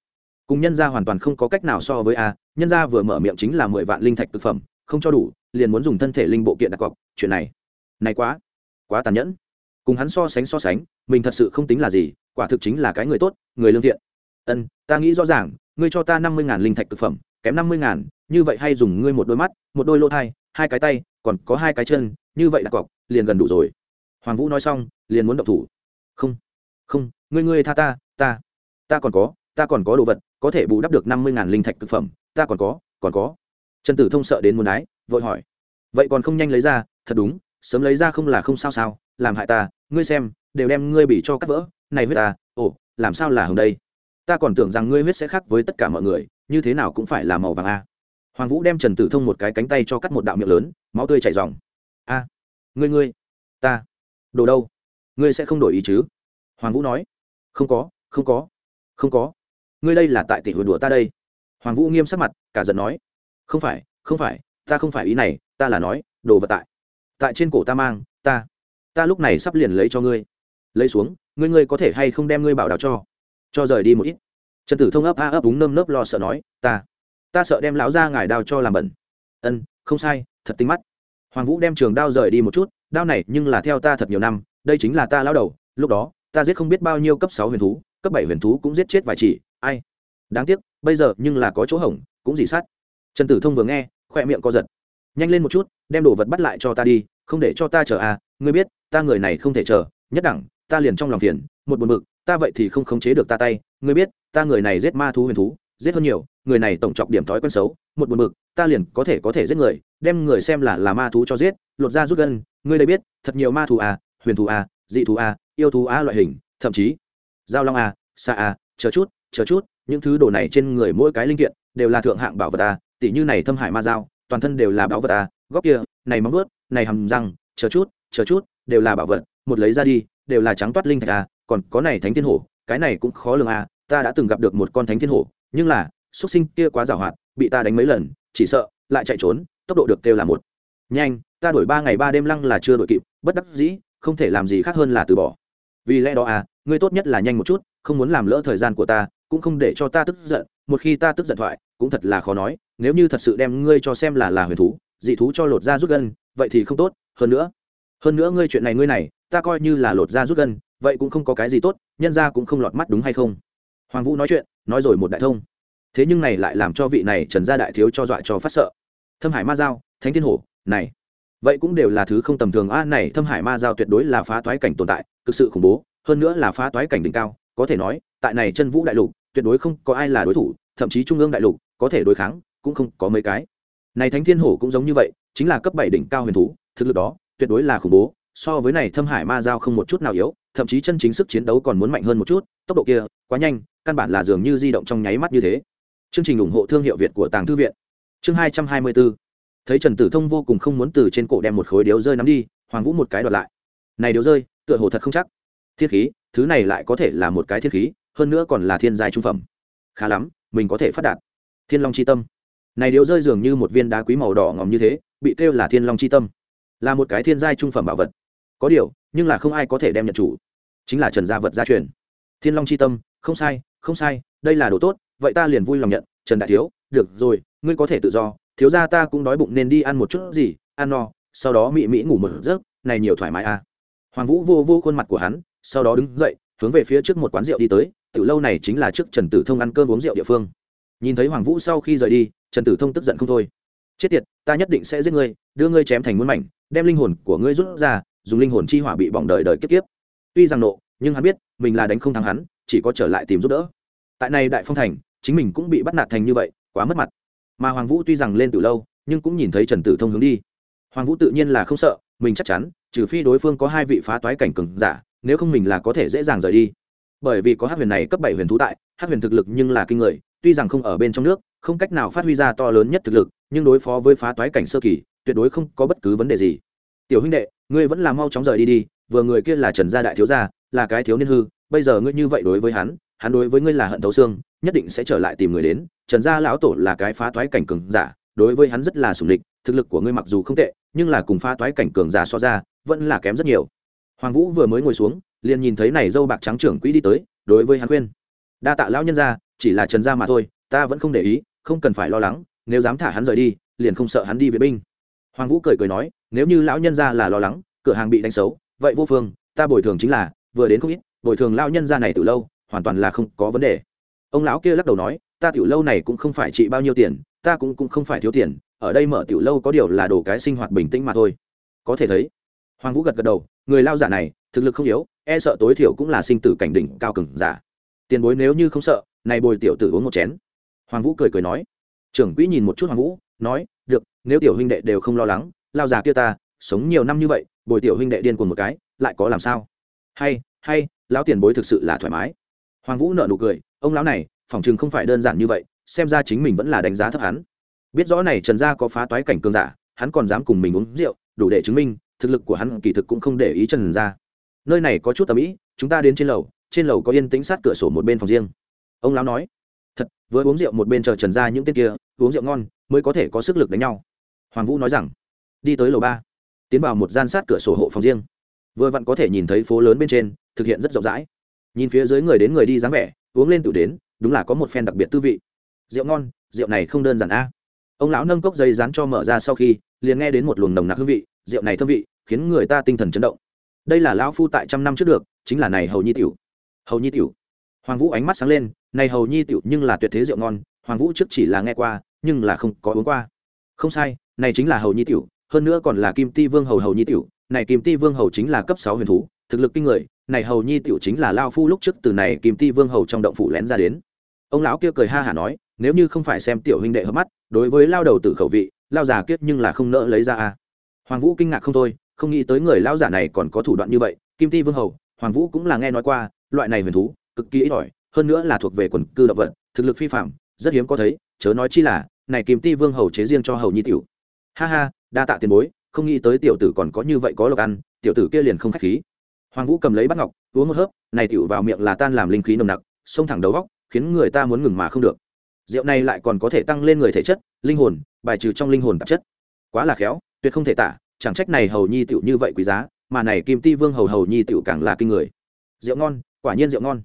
Cùng nhân gia hoàn toàn không có cách nào so với a, nhân gia vừa mở miệng chính là mười vạn linh thạch thực phẩm không cho đủ, liền muốn dùng thân thể linh bộ kiện đặt cọc, chuyện này này quá quá tàn nhẫn. Cùng hắn so sánh so sánh, mình thật sự không tính là gì, quả thực chính là cái người tốt, người lương thiện. Ân, ta nghĩ rõ ràng, ngươi cho ta năm mươi ngàn linh thạch thực phẩm, kém năm mươi ngàn, như vậy hay dùng ngươi một đôi mắt, một đôi lỗ thai, hai cái tay, còn có hai cái chân, như vậy đặt cọc, liền gần đủ rồi. Hoàng vũ nói xong, liền muốn động thủ. Không không, ngươi ngươi tha ta ta ta còn có, ta còn có đồ vật, có thể bù đắp được năm mươi ngàn linh thạch thực phẩm, ta còn có còn có trần tử thông sợ đến muốn ái, vội hỏi. Vậy còn không nhanh lấy ra, thật đúng, sớm lấy ra không là không sao sao, làm hại ta, ngươi xem, đều đem ngươi bị cho cắt vỡ, này huyết ta, ồ, làm sao là hồng đây? Ta còn tưởng rằng ngươi huyết sẽ khác với tất cả mọi người, như thế nào cũng phải là màu vàng a. Hoàng vũ đem trần tử thông một cái cánh tay cho cắt một đạo miệng lớn, máu tươi chảy r a, ngươi ngươi, ta, đồ đâu? Ngươi sẽ không đổi ý chứ? Hoàng vũ nói. Không có không có không có. Ngươi đây là tại tỷ hồi đùa ta đây. Hoàng vũ nghiêm sắc mặt, cả giận nói không phải không phải, ta không phải ý này, ta là nói, đồ vật tại. Tại trên cổ ta mang, ta ta lúc này sắp liền lấy cho ngươi. Lấy xuống, ngươi ngươi có thể hay không đem ngươi bảo đào cho? Cho rời đi một ít. Trần tử thông ấp a ấp đúng nơm nớp lo sợ nói, ta ta sợ đem lão ra ngài đao cho làm bẩn. Ân, không sai, thật tinh mắt. Hoàng vũ đem trường đao rời đi một chút, đao này nhưng là theo ta thật nhiều năm, đây chính là ta lao đầu, lúc đó, ta giết không biết bao nhiêu cấp sáu huyền thú, cấp bảy huyền thú cũng giết chết vài chỉ, ai? Đáng tiếc, bây giờ nhưng là có chỗ hỏng, cũng dị sát trần tử thông vừa nghe khoe miệng co giật. Nhanh lên một chút, đem đồ vật bắt lại cho ta đi, không để cho ta chờ à ngươi biết, ta người này không thể chờ, nhất đẳng, ta liền trong lòng phiền, một buồn bực, ta vậy thì không khống chế được ta tay, ngươi biết, ta người này giết ma thú huyền thú, giết hơn nhiều, người này tổng trọng điểm thói quen xấu, một buồn bực, ta liền có thể có thể giết người, đem người xem là là ma thú cho giết, lột ra rút gân, ngươi đây biết, thật nhiều ma thú à huyền thú à dị thú à yêu thú à loại hình, thậm chí, giao long à xa à chờ chút chờ chút, những thứ đồ này trên người mỗi cái linh kiện, đều là thượng hạng bảo vật à tỉ như này thâm hải ma dao, toàn thân đều là bảo vật à góc kia, này móng vớt này hầm răng, chờ chút chờ chút, đều là bảo vật, một lấy ra đi, đều là trắng toát linh thạch à còn có này thánh thiên hổ, cái này cũng khó lường à ta đã từng gặp được một con thánh thiên hổ, nhưng là xuất sinh kia quá giàu hoạt, bị ta đánh mấy lần, chỉ sợ, lại chạy trốn, tốc độ được kêu là một. Nhanh, ta đổi ba ngày ba đêm lăng là chưa đổi kịp, bất đắc dĩ, không thể làm gì khác hơn là từ bỏ. Vì lẽ đó à ngươi tốt nhất là nhanh một chút, không muốn làm lỡ thời gian của ta, cũng không để cho ta tức giận một khi ta tức giận thoại, cũng thật là khó nói, nếu như thật sự đem ngươi cho xem là là huyền thú, dị thú cho lột ra rút gân, vậy thì không tốt, hơn nữa hơn nữa ngươi chuyện này ngươi này, ta coi như là lột ra rút gân, vậy cũng không có cái gì tốt, nhân ra cũng không lọt mắt đúng hay không? Hoàng vũ nói chuyện, nói rồi một đại thông. Thế nhưng này lại làm cho vị này trần gia đại thiếu cho dọa cho phát sợ. Thâm hải ma giao, thánh thiên hổ, này, vậy cũng đều là thứ không tầm thường. A, này, thâm hải ma giao tuyệt đối là phá toái cảnh tồn tại, cực sự khủng bố, hơn nữa là phá toái cảnh đỉnh cao, có thể nói, tại này chân vũ đại lục tuyệt đối không có ai là đối thủ, thậm chí trung ương đại lục có thể đối kháng cũng không có mấy cái. Này thánh thiên hổ cũng giống như vậy, chính là cấp bảy đỉnh cao huyền thú, thực lực đó tuyệt đối là khủng bố, so với này thâm hải ma giao không một chút nào yếu, thậm chí chân chính sức chiến đấu còn muốn mạnh hơn một chút, tốc độ kia quá nhanh, căn bản là dường như di động trong nháy mắt như thế. Chương trình ủng hộ thương hiệu việt của tàng thư viện. Chương hai trăm hai mươi bốn. Thấy trần tử thông vô cùng không muốn từ trên cổ đem một khối điếu rơi nắm đi, hoàng vũ một cái đoạt lại. Này điếu rơi, tựa hồ thật không chắc. Thiên khí, thứ này lại có thể là một cái thiên khí hơn nữa còn là thiên giai trung phẩm. Khá lắm, mình có thể phát đạt. Thiên long c h i tâm. Này điếu rơi dường như một viên đá quý màu đỏ ngòm như thế, bị kêu là thiên long c h i tâm. Là một cái thiên giai trung phẩm bảo vật. Có điều, nhưng là không ai có thể đem nhận chủ. Chính là trần gia vật gia truyền. Thiên long c h i tâm, không sai không sai, đây là đồ tốt, vậy ta liền vui lòng nhận, trần đại thiếu, được rồi, ngươi có thể tự do. Thiếu gia ta cũng đói bụng nên đi ăn một chút gì, ăn no, sau đó mị mỹ ngủ một giấc, này nhiều thoải mái à. Hoàng vũ vô vô khuôn mặt của hắn, sau đó đứng dậy, hướng về phía trước một quán rượu đi tới tiểu lâu này chính là trước trần tử thông ăn cơm uống rượu địa phương. Nhìn thấy hoàng vũ sau khi rời đi, trần tử thông tức giận không thôi. Chết tiệt, ta nhất định sẽ giết ngươi, đưa ngươi chém thành muôn mảnh, đem linh hồn của ngươi rút ra, dùng linh hồn chi hỏa bị bỏng đời đời kiếp kiếp. Tuy rằng nộ, nhưng hắn biết, mình là đánh không thắng hắn, chỉ có trở lại tìm giúp đỡ. Tại này đại phong thành, chính mình cũng bị bắt nạt thành như vậy, quá mất mặt. Mà hoàng vũ tuy rằng lên từ lâu, nhưng cũng nhìn thấy trần tử thông hướng đi. Hoàng vũ tự nhiên là không sợ, mình chắc chắn, trừ phi đối phương có hai vị phá toái cảnh cường giả, nếu không mình là có thể dễ dàng rời đi bởi vì có hát huyền này cấp bảy huyền thú tại, hát huyền thực lực nhưng là kinh người, tuy rằng không ở bên trong nước, không cách nào phát huy ra to lớn nhất thực lực, nhưng đối phó với phá toái cảnh sơ kỳ, tuyệt đối không có bất cứ vấn đề gì. Tiểu huynh đệ, ngươi vẫn là mau chóng rời đi đi, vừa người kia là trần gia đại thiếu gia, là cái thiếu niên hư, bây giờ ngươi như vậy đối với hắn hắn đối với ngươi là hận thấu xương, nhất định sẽ trở lại tìm người đến, trần gia lão tổ là cái phá toái cảnh cường giả, đối với hắn rất là sủng địch thực lực của ngươi mặc dù không tệ, nhưng là cùng phá toái cảnh cường giả so ra, vẫn là kém rất nhiều hoàng vũ vừa mới ngồi xuống, liền nhìn thấy này dâu bạc trắng trưởng quỹ đi tới, đối với hắn khuyên. Đa tạ lão nhân gia, chỉ là trần gia mà thôi, ta vẫn không để ý, không cần phải lo lắng, nếu dám thả hắn rời đi, liền không sợ hắn đi vệ binh. Hoàng vũ cười cười nói, nếu như lão nhân gia là lo lắng, cửa hàng bị đánh xấu, vậy vô phương, ta bồi thường chính là, vừa đến không ít, bồi thường lão nhân gia này từ lâu, hoàn toàn là không có vấn đề. Ông lão kia lắc đầu nói, ta tiểu lâu này cũng không phải trị bao nhiêu tiền, ta cũng cũng không phải thiếu tiền, ở đây mở tiểu lâu có điều là đồ cái sinh hoạt bình tĩnh mà thôi. Có thể thấy. Hoàng vũ gật gật đầu người lao giả này, thực lực không yếu e sợ tối thiểu cũng là sinh tử cảnh đỉnh cao cừng giả. Tiền bối nếu như không sợ, này bồi tiểu tử uống một chén. Hoàng vũ cười cười nói. Trưởng quỹ nhìn một chút hoàng vũ, nói, được, nếu tiểu huynh đệ đều không lo lắng, lao già kia ta, sống nhiều năm như vậy, bồi tiểu huynh đệ điên cuồng một cái, lại có làm sao? Hay hay, lão tiền bối thực sự là thoải mái. Hoàng vũ nợ nụ cười, ông lão này phỏng chừng không phải đơn giản như vậy, xem ra chính mình vẫn là đánh giá thấp hắn. Biết rõ này trần gia có phá toái cảnh cường giả, hắn còn dám cùng mình uống rượu, đủ để chứng minh thực lực của hắn kỳ thực cũng không để ý trần gia nơi này có chút tầm ĩ, chúng ta đến trên lầu trên lầu có yên tĩnh sát cửa sổ một bên phòng riêng. Ông lão nói, thật, vừa uống rượu một bên chờ trần ra những tên kia, uống rượu ngon mới có thể có sức lực đánh nhau. Hoàng vũ nói rằng, đi tới lầu ba, tiến vào một gian sát cửa sổ hộ phòng riêng. Vừa vặn có thể nhìn thấy phố lớn bên trên, thực hiện rất rộng rãi. Nhìn phía dưới người đến người đi dáng vẻ, uống lên tự đến, đúng là có một phen đặc biệt tư vị. Rượu ngon, rượu này không đơn giản a. Ông lão nâng cốc dây rán cho mở ra sau khi, liền nghe đến một luồng nồng nặc hương vị rượu này thơm vị, khiến người ta tinh thần chấn động. Đây là lão phu tại trăm năm trước được, chính là này hầu nhi tiểu. Hầu nhi tiểu. Hoàng vũ ánh mắt sáng lên, này hầu nhi tiểu nhưng là tuyệt thế rượu ngon, hoàng vũ trước chỉ là nghe qua, nhưng là không có uống qua. Không sai, này chính là hầu nhi tiểu, hơn nữa còn là kim ti vương hầu hầu nhi tiểu, này kim ti vương hầu chính là cấp sáu huyền thú thực lực kinh người, này hầu nhi tiểu chính là lao phu lúc trước từ này kim ti vương hầu trong động phủ lén ra đến. Ông lão kia cười ha hả nói, nếu như không phải xem tiểu huynh đệ hợp mắt, đối với lao đầu tử khẩu vị, lao già kiết nhưng là không nỡ lấy ra a hoàng vũ kinh ngạc không thôi, không nghĩ tới người lao giả này còn có thủ đoạn như vậy, kim ti vương hầu, hoàng vũ cũng là nghe nói qua, loại này huyền thú, cực kỳ ít ỏi, hơn nữa là thuộc về quần cư động vật, thực lực phi phạm rất hiếm có thấy, chớ nói chi là, này kim ti vương hầu chế riêng cho hầu nhi tiểu. Ha ha, đa tạ tiền bối, không nghĩ tới tiểu tử còn có như vậy có lộc ăn, tiểu tử kia liền không khách khí. Hoàng vũ cầm lấy bát ngọc, uống một hớp, này tiểu vào miệng là tan làm linh khí nồng nặc, xông thẳng đầu góc, khiến người ta muốn ngừng mà không được. Rượu này lại còn có thể tăng lên người thể chất, linh hồn, bài trừ trong linh hồn tạp chất. Quá là khéo tuyệt không thể tả, chẳng trách này hầu nhi tiểu như vậy quý giá, mà này kim ti vương hầu hầu nhi tiểu càng là kinh người. Rượu ngon, quả nhiên rượu ngon.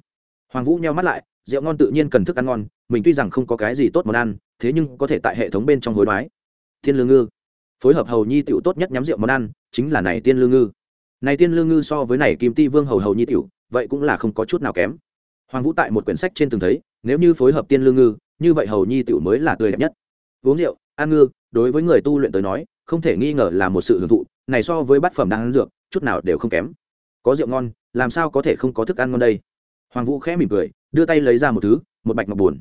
Hoàng vũ nheo mắt lại, rượu ngon tự nhiên cần thức ăn ngon, mình tuy rằng không có cái gì tốt món ăn, thế nhưng có thể tại hệ thống bên trong hối đoái. Thiên lương ngư. Phối hợp hầu nhi tiểu tốt nhất nhắm rượu món ăn, chính là này tiên lương ngư. Này tiên lương ngư so với này kim ti vương hầu hầu nhi tiểu, vậy cũng là không có chút nào kém. Hoàng vũ tại một quyển sách trên từng thấy, nếu như phối hợp tiên lương ngư, như vậy hầu nhi tiểu mới là tươi đẹp nhất. Uống rượu, ăn ngư, đối với người tu luyện tới nói không thể nghi ngờ là một sự hưởng thụ, này so với bát phẩm đang ăn dược, chút nào đều không kém. Có rượu ngon, làm sao có thể không có thức ăn ngon đây? Hoàng vũ khẽ mỉm cười, đưa tay lấy ra một thứ, một bạch ngọc buồn.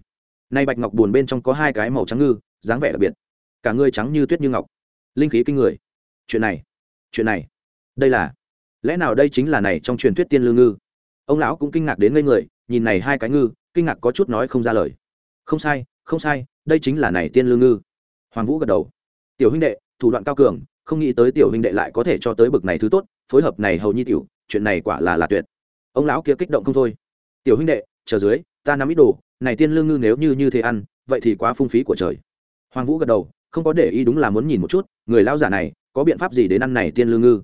Nay bạch ngọc buồn bên trong có hai cái màu trắng ngư, dáng vẻ đặc biệt. Cả người trắng như tuyết như ngọc. Linh khí kinh người. Chuyện này chuyện này, đây là, lẽ nào đây chính là này trong truyền thuyết tiên lương ngư? Ông lão cũng kinh ngạc đến ngây người, nhìn này hai cái ngư, kinh ngạc có chút nói không ra lời. Không sai không sai, đây chính là này tiên lương ngư. Hoàng vũ gật đầu. Tiểu huynh đệ thủ đoạn cao cường, không nghĩ tới tiểu huynh đệ lại có thể cho tới bực này thứ tốt, phối hợp này hầu nhi tiểu, chuyện này quả là là tuyệt. Ông lão kia kích động không thôi. Tiểu huynh đệ, chờ dưới, ta nắm ít đồ, này tiên lương ngư nếu như như thế ăn, vậy thì quá phung phí của trời. Hoàng vũ gật đầu, không có để ý đúng là muốn nhìn một chút, người lao giả này, có biện pháp gì đến ăn này tiên lương ngư?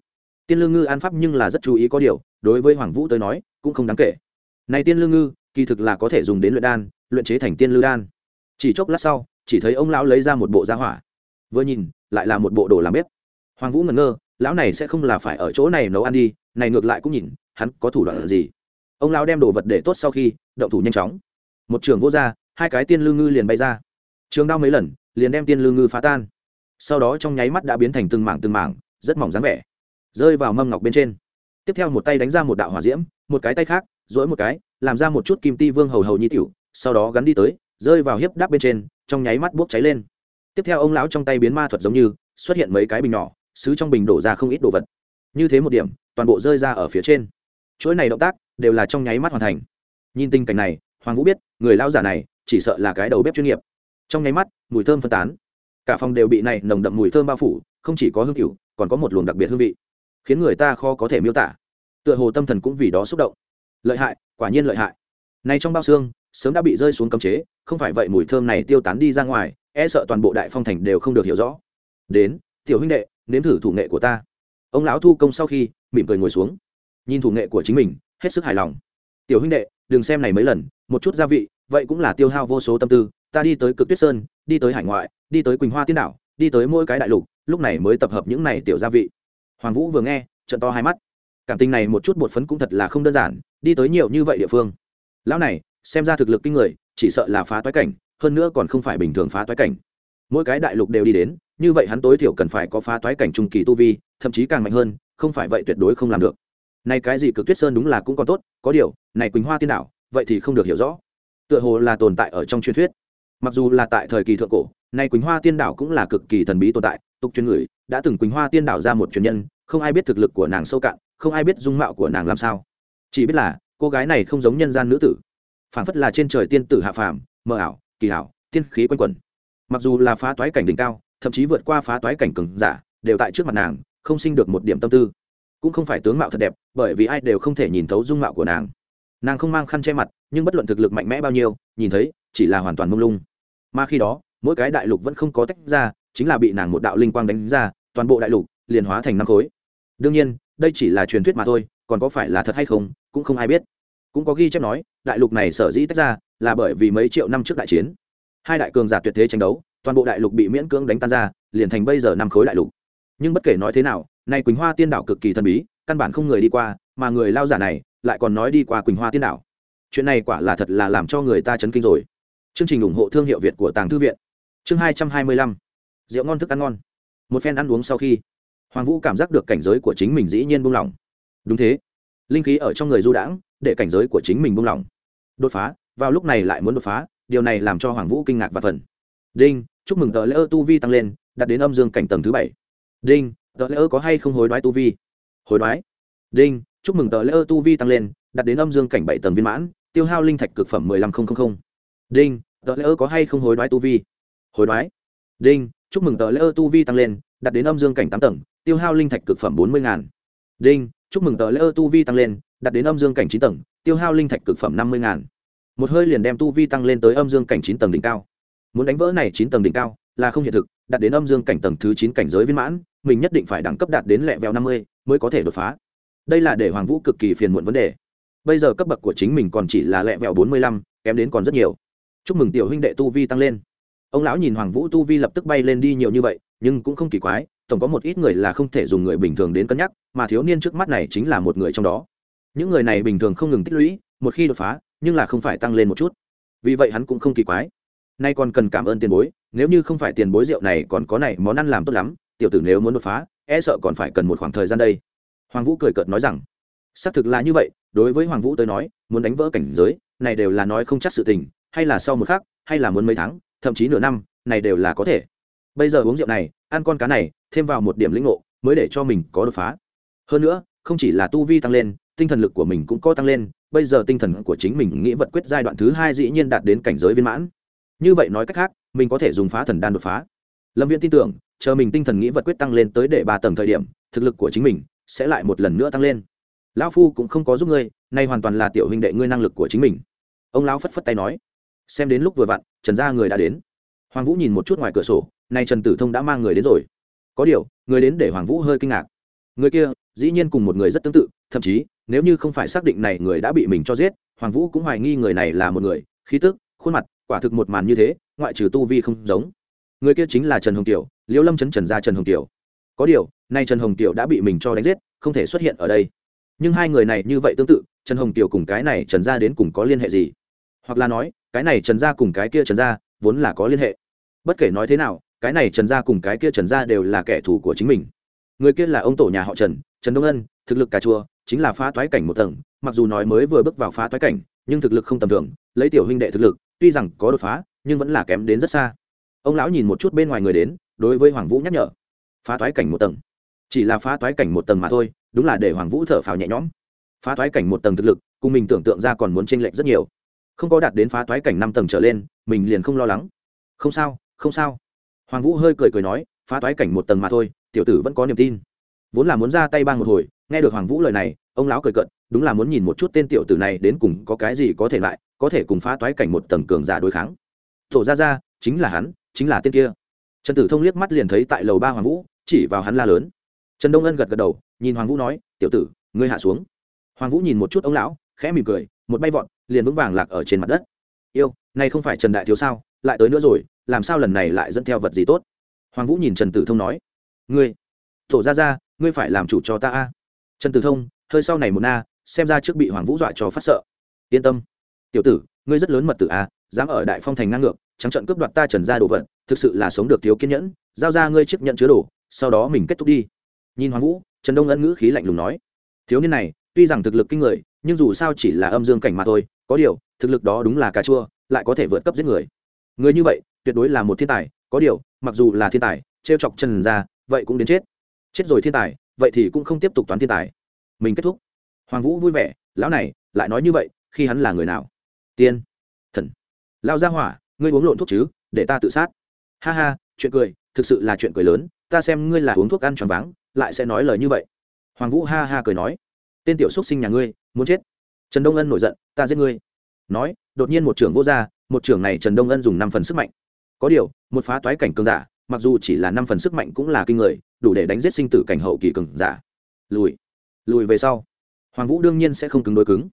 Tiên lương ngư ăn pháp nhưng là rất chú ý có điều, đối với hoàng vũ tới nói, cũng không đáng kể. Này tiên lương ngư, kỳ thực là có thể dùng đến luyện đan, luyện chế thành tiên lư đan. Chỉ chốc lát sau, chỉ thấy ông lão lấy ra một bộ gia hỏa vừa nhìn, lại là một bộ đồ làm bếp. Hoàng vũ ngẩn ngơ, lão này sẽ không là phải ở chỗ này nấu ăn đi, này ngược lại cũng nhìn, hắn có thủ đoạn gì? Ông lão đem đồ vật để tốt sau khi, động thủ nhanh chóng. Một trường vô ra, hai cái tiên lư ngư liền bay ra. Trường đao mấy lần, liền đem tiên lư ngư phá tan. Sau đó trong nháy mắt đã biến thành từng mảng từng mảng, rất mỏng dáng vẻ, rơi vào mâm ngọc bên trên. Tiếp theo một tay đánh ra một đạo hỏa diễm, một cái tay khác dỗi một cái, làm ra một chút kim ti vương hầu hầu nhi tiểu, sau đó gắn đi tới, rơi vào hiếp đáp bên trên, trong nháy mắt bốc cháy lên tiếp theo ông lão trong tay biến ma thuật giống như, xuất hiện mấy cái bình nhỏ, xứ trong bình đổ ra không ít đồ vật. Như thế một điểm, toàn bộ rơi ra ở phía trên. Chuỗi này động tác, đều là trong nháy mắt hoàn thành. Nhìn tình cảnh này, hoàng vũ biết, người lao giả này, chỉ sợ là cái đầu bếp chuyên nghiệp. Trong nháy mắt, mùi thơm phân tán. Cả phòng đều bị này nồng đậm mùi thơm bao phủ, không chỉ có hương cựu còn có một luồng đặc biệt hương vị. Khiến người ta khó có thể miêu tả. Tựa hồ tâm thần cũng vì đó xúc động. Lợi hại, quả nhiên lợi hại. Nay trong bao xương, sớm đã bị rơi xuống cấm chế, không phải vậy mùi thơm này tiêu tán đi ra ngoài e sợ toàn bộ đại phong thành đều không được hiểu rõ. Đến, tiểu huynh đệ, nếm thử thủ nghệ của ta. Ông lão thu công sau khi mỉm cười ngồi xuống. Nhìn thủ nghệ của chính mình, hết sức hài lòng. Tiểu huynh đệ, đừng xem này mấy lần, một chút gia vị, vậy cũng là tiêu hao vô số tâm tư. Ta đi tới cực tuyết sơn, đi tới hải ngoại, đi tới quỳnh hoa tiên đảo, đi tới mỗi cái đại lục, lúc này mới tập hợp những này tiểu gia vị. Hoàng vũ vừa nghe trận to hai mắt. Cảm tình này một chút bột phấn cũng thật là không đơn giản, đi tới nhiều như vậy địa phương. Lão này, xem ra thực lực kinh người, chỉ sợ là phá toái cảnh hơn nữa còn không phải bình thường phá toái cảnh. Mỗi cái đại lục đều đi đến, như vậy hắn tối thiểu cần phải có phá toái cảnh trung kỳ tu vi, thậm chí càng mạnh hơn, không phải vậy tuyệt đối không làm được. Này cái gì cực tuyết sơn đúng là cũng còn tốt, có điều, này quỳnh hoa tiên đảo vậy thì không được hiểu rõ. Tựa hồ là tồn tại ở trong truyền thuyết. Mặc dù là tại thời kỳ thượng cổ nay quỳnh hoa tiên đảo cũng là cực kỳ thần bí tồn tại, tục truyền người, đã từng quỳnh hoa tiên đảo ra một truyền nhân, không ai biết thực lực của nàng sâu cạn, không ai biết dung mạo của nàng làm sao. Chỉ biết là, cô gái này không giống nhân gian nữ tử, phảng phất là trên trời tiên tử hạ phàm, mờ ảo kỳ hảo, tiên khí quanh quẩn. Mặc dù là phá toái cảnh đỉnh cao thậm chí vượt qua phá toái cảnh cường giả đều tại trước mặt nàng không sinh được một điểm tâm tư. Cũng không phải tướng mạo thật đẹp bởi vì ai đều không thể nhìn thấu dung mạo của nàng. Nàng không mang khăn che mặt nhưng bất luận thực lực mạnh mẽ bao nhiêu nhìn thấy chỉ là hoàn toàn mông lung. Mà khi đó mỗi cái đại lục vẫn không có tách ra chính là bị nàng một đạo linh quang đánh ra toàn bộ đại lục liền hóa thành năm khối. Đương nhiên đây chỉ là truyền thuyết mà thôi còn có phải là thật hay không cũng không ai biết. Cũng có ghi chép nói đại lục này sở dĩ tách ra là bởi vì mấy triệu năm trước đại chiến. Hai đại cường giả tuyệt thế tranh đấu, toàn bộ đại lục bị miễn cưỡng đánh tan ra, liền thành bây giờ năm khối đại lục. Nhưng bất kể nói thế nào, nay quỳnh hoa tiên đảo cực kỳ thần bí, căn bản không người đi qua, mà người lao giả này lại còn nói đi qua quỳnh hoa tiên đảo. Chuyện này quả là thật là làm cho người ta chấn kinh rồi. Chương trình ủng hộ thương hiệu việt của tàng thư viện. Chương hai trăm hai mươi lăm. Rượu ngon thức ăn ngon. Một phen ăn uống sau khi, hoàng vũ cảm giác được cảnh giới của chính mình dĩ nhiên buông lỏng. Đúng thế. Linh khí ở trong người du đãng, để cảnh giới của chính mình buông lỏng đột phá, vào lúc này lại muốn đột phá, điều này làm cho hoàng vũ kinh ngạc và phần đinh, chúc mừng tờ lễ ơ tu vi tăng lên, đạt đến âm dương cảnh tầng thứ bảy. Đinh, tờ lễ ơ có hay không hối đoái tu vi? Hối đoái. Đinh, chúc mừng tờ lễ ơ tu vi tăng lên, đạt đến âm dương cảnh bảy tầng viên mãn, tiêu hao linh thạch cực phẩm mười lăm nghìn đinh, tờ lễ ơ có hay không hối đoái tu vi? Hối đoái. Đinh, chúc mừng tờ lễ ơ tu vi tăng lên, đạt đến âm dương cảnh tám tầng, tiêu hao linh thạch cực phẩm bốn mươi ngàn. Đinh, chúc mừng tờ lễ ơ tu vi tăng lên, đạt đến âm dương cảnh chín tầng tiêu hao linh thạch cực phẩm năm mươi ngàn. Một hơi liền đem tu vi tăng lên tới âm dương cảnh chín tầng đỉnh cao. Muốn đánh vỡ này chín tầng đỉnh cao là không hiện thực, đạt đến âm dương cảnh tầng thứ chín cảnh giới viên mãn, mình nhất định phải đẳng cấp đạt đến lẹ vẹo năm mươi mới có thể đột phá. Đây là để hoàng vũ cực kỳ phiền muộn vấn đề. Bây giờ cấp bậc của chính mình còn chỉ là lẹ vẹo bốn mươi lăm, kém đến còn rất nhiều. Chúc mừng tiểu huynh đệ tu vi tăng lên. Ông lão nhìn hoàng vũ tu vi lập tức bay lên đi nhiều như vậy, nhưng cũng không kỳ quái, tổng có một ít người là không thể dùng người bình thường đến cân nhắc, mà thiếu niên trước mắt này chính là một người trong đó những người này bình thường không ngừng tích lũy, một khi đột phá, nhưng là không phải tăng lên một chút. Vì vậy hắn cũng không kỳ quái. Nay còn cần cảm ơn tiền bối, nếu như không phải tiền bối rượu này còn có này món ăn làm tốt lắm, tiểu tử nếu muốn đột phá e sợ còn phải cần một khoảng thời gian đây. Hoàng vũ cười cợt nói rằng, xác thực là như vậy, đối với hoàng vũ tới nói, muốn đánh vỡ cảnh giới, này đều là nói không chắc sự tình, hay là sau một khắc, hay là muốn mấy tháng, thậm chí nửa năm, này đều là có thể. Bây giờ uống rượu này, ăn con cá này, thêm vào một điểm lĩnh ngộ, mới để cho mình có đột phá. Hơn nữa, không chỉ là tu vi tăng lên tinh thần lực của mình cũng có tăng lên, bây giờ tinh thần của chính mình nghĩ vật quyết giai đoạn thứ hai dĩ nhiên đạt đến cảnh giới viên mãn. Như vậy nói cách khác, mình có thể dùng phá thần đan đột phá. Lâm viễn tin tưởng, chờ mình tinh thần nghĩ vật quyết tăng lên tới để ba tầng thời điểm, thực lực của chính mình sẽ lại một lần nữa tăng lên. Lão phu cũng không có giúp ngươi, nay hoàn toàn là tiểu huynh đệ ngươi năng lực của chính mình. Ông lão phất phất tay nói. Xem đến lúc vừa vặn, trần gia người đã đến. Hoàng vũ nhìn một chút ngoài cửa sổ, nay trần tử thông đã mang người đến rồi. Có điều, người đến để hoàng vũ hơi kinh ngạc. Người kia, dĩ nhiên cùng một người rất tương tự, thậm chí nếu như không phải xác định này người đã bị mình cho giết, hoàng vũ cũng hoài nghi người này là một người, khí tức, khuôn mặt, quả thực một màn như thế, ngoại trừ tu vi không giống. Người kia chính là trần hồng tiểu liễu lâm chấn trần gia trần hồng tiểu. Có điều, nay trần hồng tiểu đã bị mình cho đánh giết, không thể xuất hiện ở đây. Nhưng hai người này như vậy tương tự, trần hồng tiểu cùng cái này trần gia đến cùng có liên hệ gì? Hoặc là nói, cái này trần gia cùng cái kia trần gia vốn là có liên hệ. Bất kể nói thế nào, cái này trần gia cùng cái kia trần gia đều là kẻ thù của chính mình. Người kia là ông tổ nhà họ trần trần đông ân, thực lực cà chua chính là phá toái cảnh một tầng, mặc dù nói mới vừa bước vào phá toái cảnh, nhưng thực lực không tầm thường, lấy tiểu huynh đệ thực lực, tuy rằng có đột phá, nhưng vẫn là kém đến rất xa. Ông lão nhìn một chút bên ngoài người đến, đối với hoàng vũ nhắc nhở. Phá toái cảnh một tầng. Chỉ là phá toái cảnh một tầng mà thôi, đúng là để hoàng vũ thở phào nhẹ nhõm. Phá toái cảnh một tầng thực lực, cùng mình tưởng tượng ra còn muốn tranh lệch rất nhiều. Không có đạt đến phá toái cảnh năm tầng trở lên, mình liền không lo lắng. Không sao không sao. Hoàng vũ hơi cười cười nói, phá toái cảnh một tầng mà thôi, tiểu tử vẫn có niềm tin. Vốn là muốn ra tay bang một hồi nghe được hoàng vũ lời này, ông lão cười cận đúng là muốn nhìn một chút tên tiểu tử này đến cùng có cái gì có thể lại, có thể cùng phá toái cảnh một tầng cường giả đối kháng. Tổ ra ra chính là hắn, chính là tên kia. Trần tử thông liếc mắt liền thấy tại lầu ba hoàng vũ, chỉ vào hắn la lớn. Trần đông ân gật gật đầu, nhìn hoàng vũ nói, tiểu tử, ngươi hạ xuống. Hoàng vũ nhìn một chút ông lão, khẽ mỉm cười, một bay vọt, liền vững vàng lạc ở trên mặt đất. Yêu này không phải trần đại thiếu sao, lại tới nữa rồi, làm sao lần này lại dẫn theo vật gì tốt? Hoàng vũ nhìn trần tử thông nói, ngươi tổ ra ra ngươi phải làm chủ cho ta a trần tử thông, hơi sau này một na, xem ra trước bị hoàng vũ dọa cho phát sợ. Yên tâm. Tiểu tử, ngươi rất lớn mật tử a, dám ở đại phong thành ngang ngược, trắng trận cướp đoạt ta trần ra đồ vật, thực sự là sống được thiếu kiên nhẫn, giao ra ngươi chiếc nhận chứa đồ, sau đó mình kết thúc đi. Nhìn hoàng vũ, trần đông ân ngữ khí lạnh lùng nói. Thiếu niên này, tuy rằng thực lực kinh người, nhưng dù sao chỉ là âm dương cảnh mà thôi, có điều, thực lực đó đúng là cà chua, lại có thể vượt cấp giết người. Người như vậy, tuyệt đối là một thiên tài, có điều, mặc dù là thiên tài, trêu chọc trần ra vậy cũng đến chết. Chết rồi thiên tài vậy thì cũng không tiếp tục toán thiên tài. Mình kết thúc. Hoàng vũ vui vẻ, lão này, lại nói như vậy, khi hắn là người nào? Tiên. Thần. Lao ra hỏa, ngươi uống lộn thuốc chứ, để ta tự sát. Ha ha, chuyện cười, thực sự là chuyện cười lớn, ta xem ngươi là uống thuốc ăn tròn váng, lại sẽ nói lời như vậy. Hoàng vũ ha ha cười nói, tên tiểu xúc sinh nhà ngươi, muốn chết. Trần đông ân nổi giận, ta giết ngươi. Nói, đột nhiên một trưởng vô gia một trưởng này trần đông ân dùng năm phần sức mạnh. Có điều, một phá toái cảnh cường giả, mặc dù chỉ là năm phần sức mạnh cũng là kinh người đủ để đánh giết sinh tử cảnh hậu kỳ cường giả. Lùi. Lùi về sau, hoàng vũ đương nhiên sẽ không cứng đối cứng.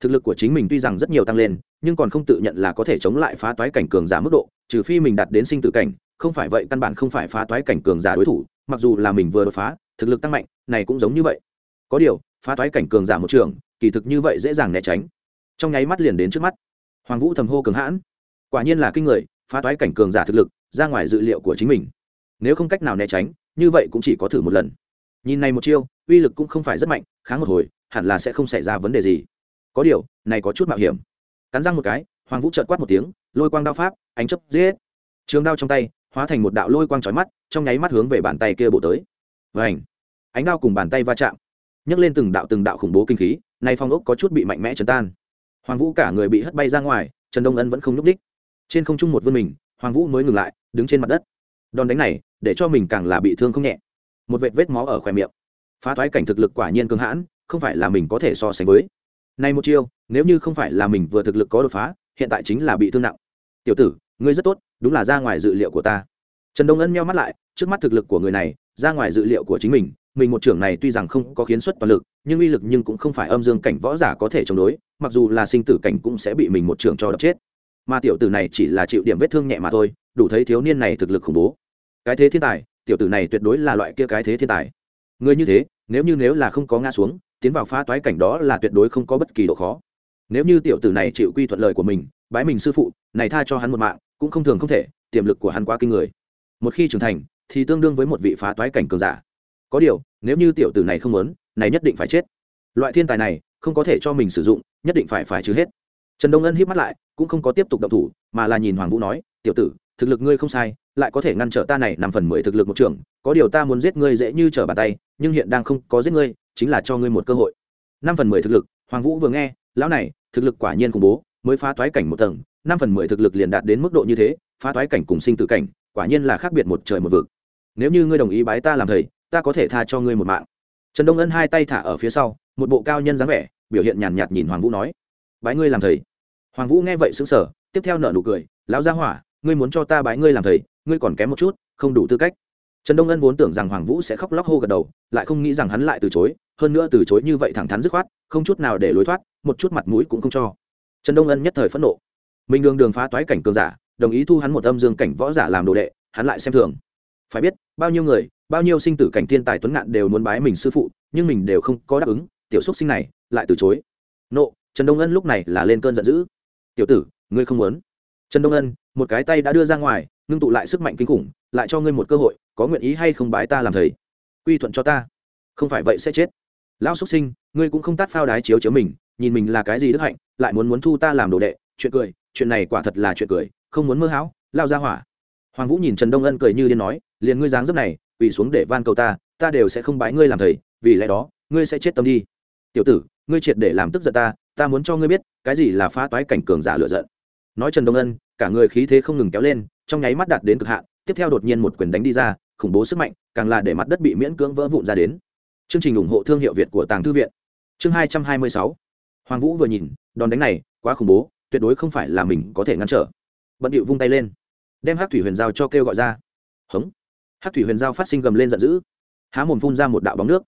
Thực lực của chính mình tuy rằng rất nhiều tăng lên, nhưng còn không tự nhận là có thể chống lại phá toái cảnh cường giả mức độ, trừ phi mình đạt đến sinh tử cảnh, không phải vậy căn bản không phải phá toái cảnh cường giả đối thủ, mặc dù là mình vừa đột phá, thực lực tăng mạnh, này cũng giống như vậy. Có điều, phá toái cảnh cường giả một trường, kỳ thực như vậy dễ dàng né tránh. Trong nháy mắt liền đến trước mắt. Hoàng vũ thầm hô cường hãn. Quả nhiên là kinh người, phá toái cảnh cường giả thực lực, ra ngoài dự liệu của chính mình. Nếu không cách nào né tránh như vậy cũng chỉ có thử một lần. Nhìn này một chiêu, uy lực cũng không phải rất mạnh, kháng một hồi, hẳn là sẽ không xảy ra vấn đề gì. Có điều, này có chút mạo hiểm. Cắn răng một cái, hoàng vũ trợt quát một tiếng, lôi quang đao pháp, ánh chấp giết. Trường đao trong tay, hóa thành một đạo lôi quang trói mắt, trong nháy mắt hướng về bàn tay kia bổ tới. Và ảnh ánh đao cùng bàn tay va chạm, nhấc lên từng đạo từng đạo khủng bố kinh khí, nay phong ốc có chút bị mạnh mẽ chấn tan. Hoàng vũ cả người bị hất bay ra ngoài, trần đông ân vẫn không nhúc đích trên không trung một vươn mình, hoàng vũ mới ngừng lại, đứng trên mặt đất đòn đánh này để cho mình càng là bị thương không nhẹ. Một vệt vết máu ở khoe miệng. Phá thoái cảnh thực lực quả nhiên cường hãn, không phải là mình có thể so sánh với. Nay một chiêu, nếu như không phải là mình vừa thực lực có đột phá, hiện tại chính là bị thương nặng. Tiểu tử, ngươi rất tốt, đúng là ra ngoài dự liệu của ta. Trần đông ân meo mắt lại, trước mắt thực lực của người này, ra ngoài dự liệu của chính mình mình một trưởng này tuy rằng không có khiến xuất toàn lực, nhưng uy lực nhưng cũng không phải âm dương cảnh võ giả có thể chống đối, mặc dù là sinh tử cảnh cũng sẽ bị mình một trưởng cho đập chết mà tiểu tử này chỉ là chịu điểm vết thương nhẹ mà thôi, đủ thấy thiếu niên này thực lực khủng bố. Cái thế thiên tài, tiểu tử này tuyệt đối là loại kia cái thế thiên tài. Người như thế, nếu như nếu là không có ngã xuống, tiến vào phá toái cảnh đó là tuyệt đối không có bất kỳ độ khó. Nếu như tiểu tử này chịu quy thuận lời của mình, bái mình sư phụ, này tha cho hắn một mạng, cũng không thường không thể, tiềm lực của hắn quá kinh người. Một khi trưởng thành, thì tương đương với một vị phá toái cảnh cường giả. Có điều, nếu như tiểu tử này không muốn, này nhất định phải chết. Loại thiên tài này, không có thể cho mình sử dụng, nhất định phải phải trừ hết trần đông ân híp mắt lại, cũng không có tiếp tục động thủ, mà là nhìn hoàng vũ nói, tiểu tử, thực lực ngươi không sai, lại có thể ngăn trở ta này năm phần mười thực lực một trường, có điều ta muốn giết ngươi dễ như trở bàn tay, nhưng hiện đang không có giết ngươi, chính là cho ngươi một cơ hội. Năm phần mười thực lực, hoàng vũ vừa nghe, lão này, thực lực quả nhiên khủng bố, mới phá toái cảnh một tầng, năm phần mười thực lực liền đạt đến mức độ như thế, phá toái cảnh cùng sinh tử cảnh, quả nhiên là khác biệt một trời một vực. Nếu như ngươi đồng ý bái ta làm thầy, ta có thể tha cho ngươi một mạng. Trần đông ân hai tay thả ở phía sau, một bộ cao nhân dáng vẻ, biểu hiện nhàn nhạt nhìn hoàng vũ nói bái ngươi làm thầy. Hoàng vũ nghe vậy xứng sở tiếp theo nợ nụ cười, lão gia hỏa, ngươi muốn cho ta bái ngươi làm thầy, ngươi còn kém một chút, không đủ tư cách. Trần đông ân vốn tưởng rằng hoàng vũ sẽ khóc lóc hô gật đầu, lại không nghĩ rằng hắn lại từ chối, hơn nữa từ chối như vậy thẳng thắn dứt khoát, không chút nào để lối thoát, một chút mặt mũi cũng không cho. Trần đông ân nhất thời phẫn nộ. Mình đường đường phá toái cảnh cường giả, đồng ý thu hắn một âm dương cảnh võ giả làm đồ đệ, hắn lại xem thường. Phải biết, bao nhiêu người, bao nhiêu sinh tử cảnh thiên tài tuấn ngạn đều muốn bái mình sư phụ, nhưng mình đều không có đáp ứng, tiểu xúc sinh này, lại từ chối. Nộ trần đông ân lúc này là lên cơn giận dữ. Tiểu tử, ngươi không muốn? Trần đông ân một cái tay đã đưa ra ngoài, ngưng tụ lại sức mạnh kinh khủng, lại cho ngươi một cơ hội, có nguyện ý hay không bái ta làm thầy? Quy thuận cho ta. Không phải vậy sẽ chết. Lão xuất sinh, ngươi cũng không tát phao đái chiếu chiếu mình, nhìn mình là cái gì đức hạnh, lại muốn muốn thu ta làm đồ đệ, chuyện cười, chuyện này quả thật là chuyện cười, không muốn mơ hão, lao ra hỏa. Hoàng vũ nhìn trần đông ân cười như điên nói, liền ngươi dáng dấp này, quỳ xuống để van cầu ta ta đều sẽ không bái ngươi làm thầy, vì lẽ đó, ngươi sẽ chết tâm đi. Tiểu tử, ngươi triệt để làm tức giận ta ta muốn cho ngươi biết, cái gì là phá toái cảnh cường giả lựa giận. Nói trần đông ân, cả người khí thế không ngừng kéo lên, trong nháy mắt đạt đến cực hạn, tiếp theo đột nhiên một quyền đánh đi ra, khủng bố sức mạnh, càng là để mặt đất bị miễn cưỡng vỡ vụn ra đến. Chương trình ủng hộ thương hiệu việt của tàng thư viện. Chương hai trăm hai mươi sáu. Hoàng vũ vừa nhìn, đòn đánh này, quá khủng bố, tuyệt đối không phải là mình có thể ngăn trở. Bận điệu vung tay lên, đem hát thủy huyền giao cho kêu gọi ra. Hống. Hát thủy huyền giao phát sinh gầm lên giận dữ. Há mồm phun ra một đạo bóng nước.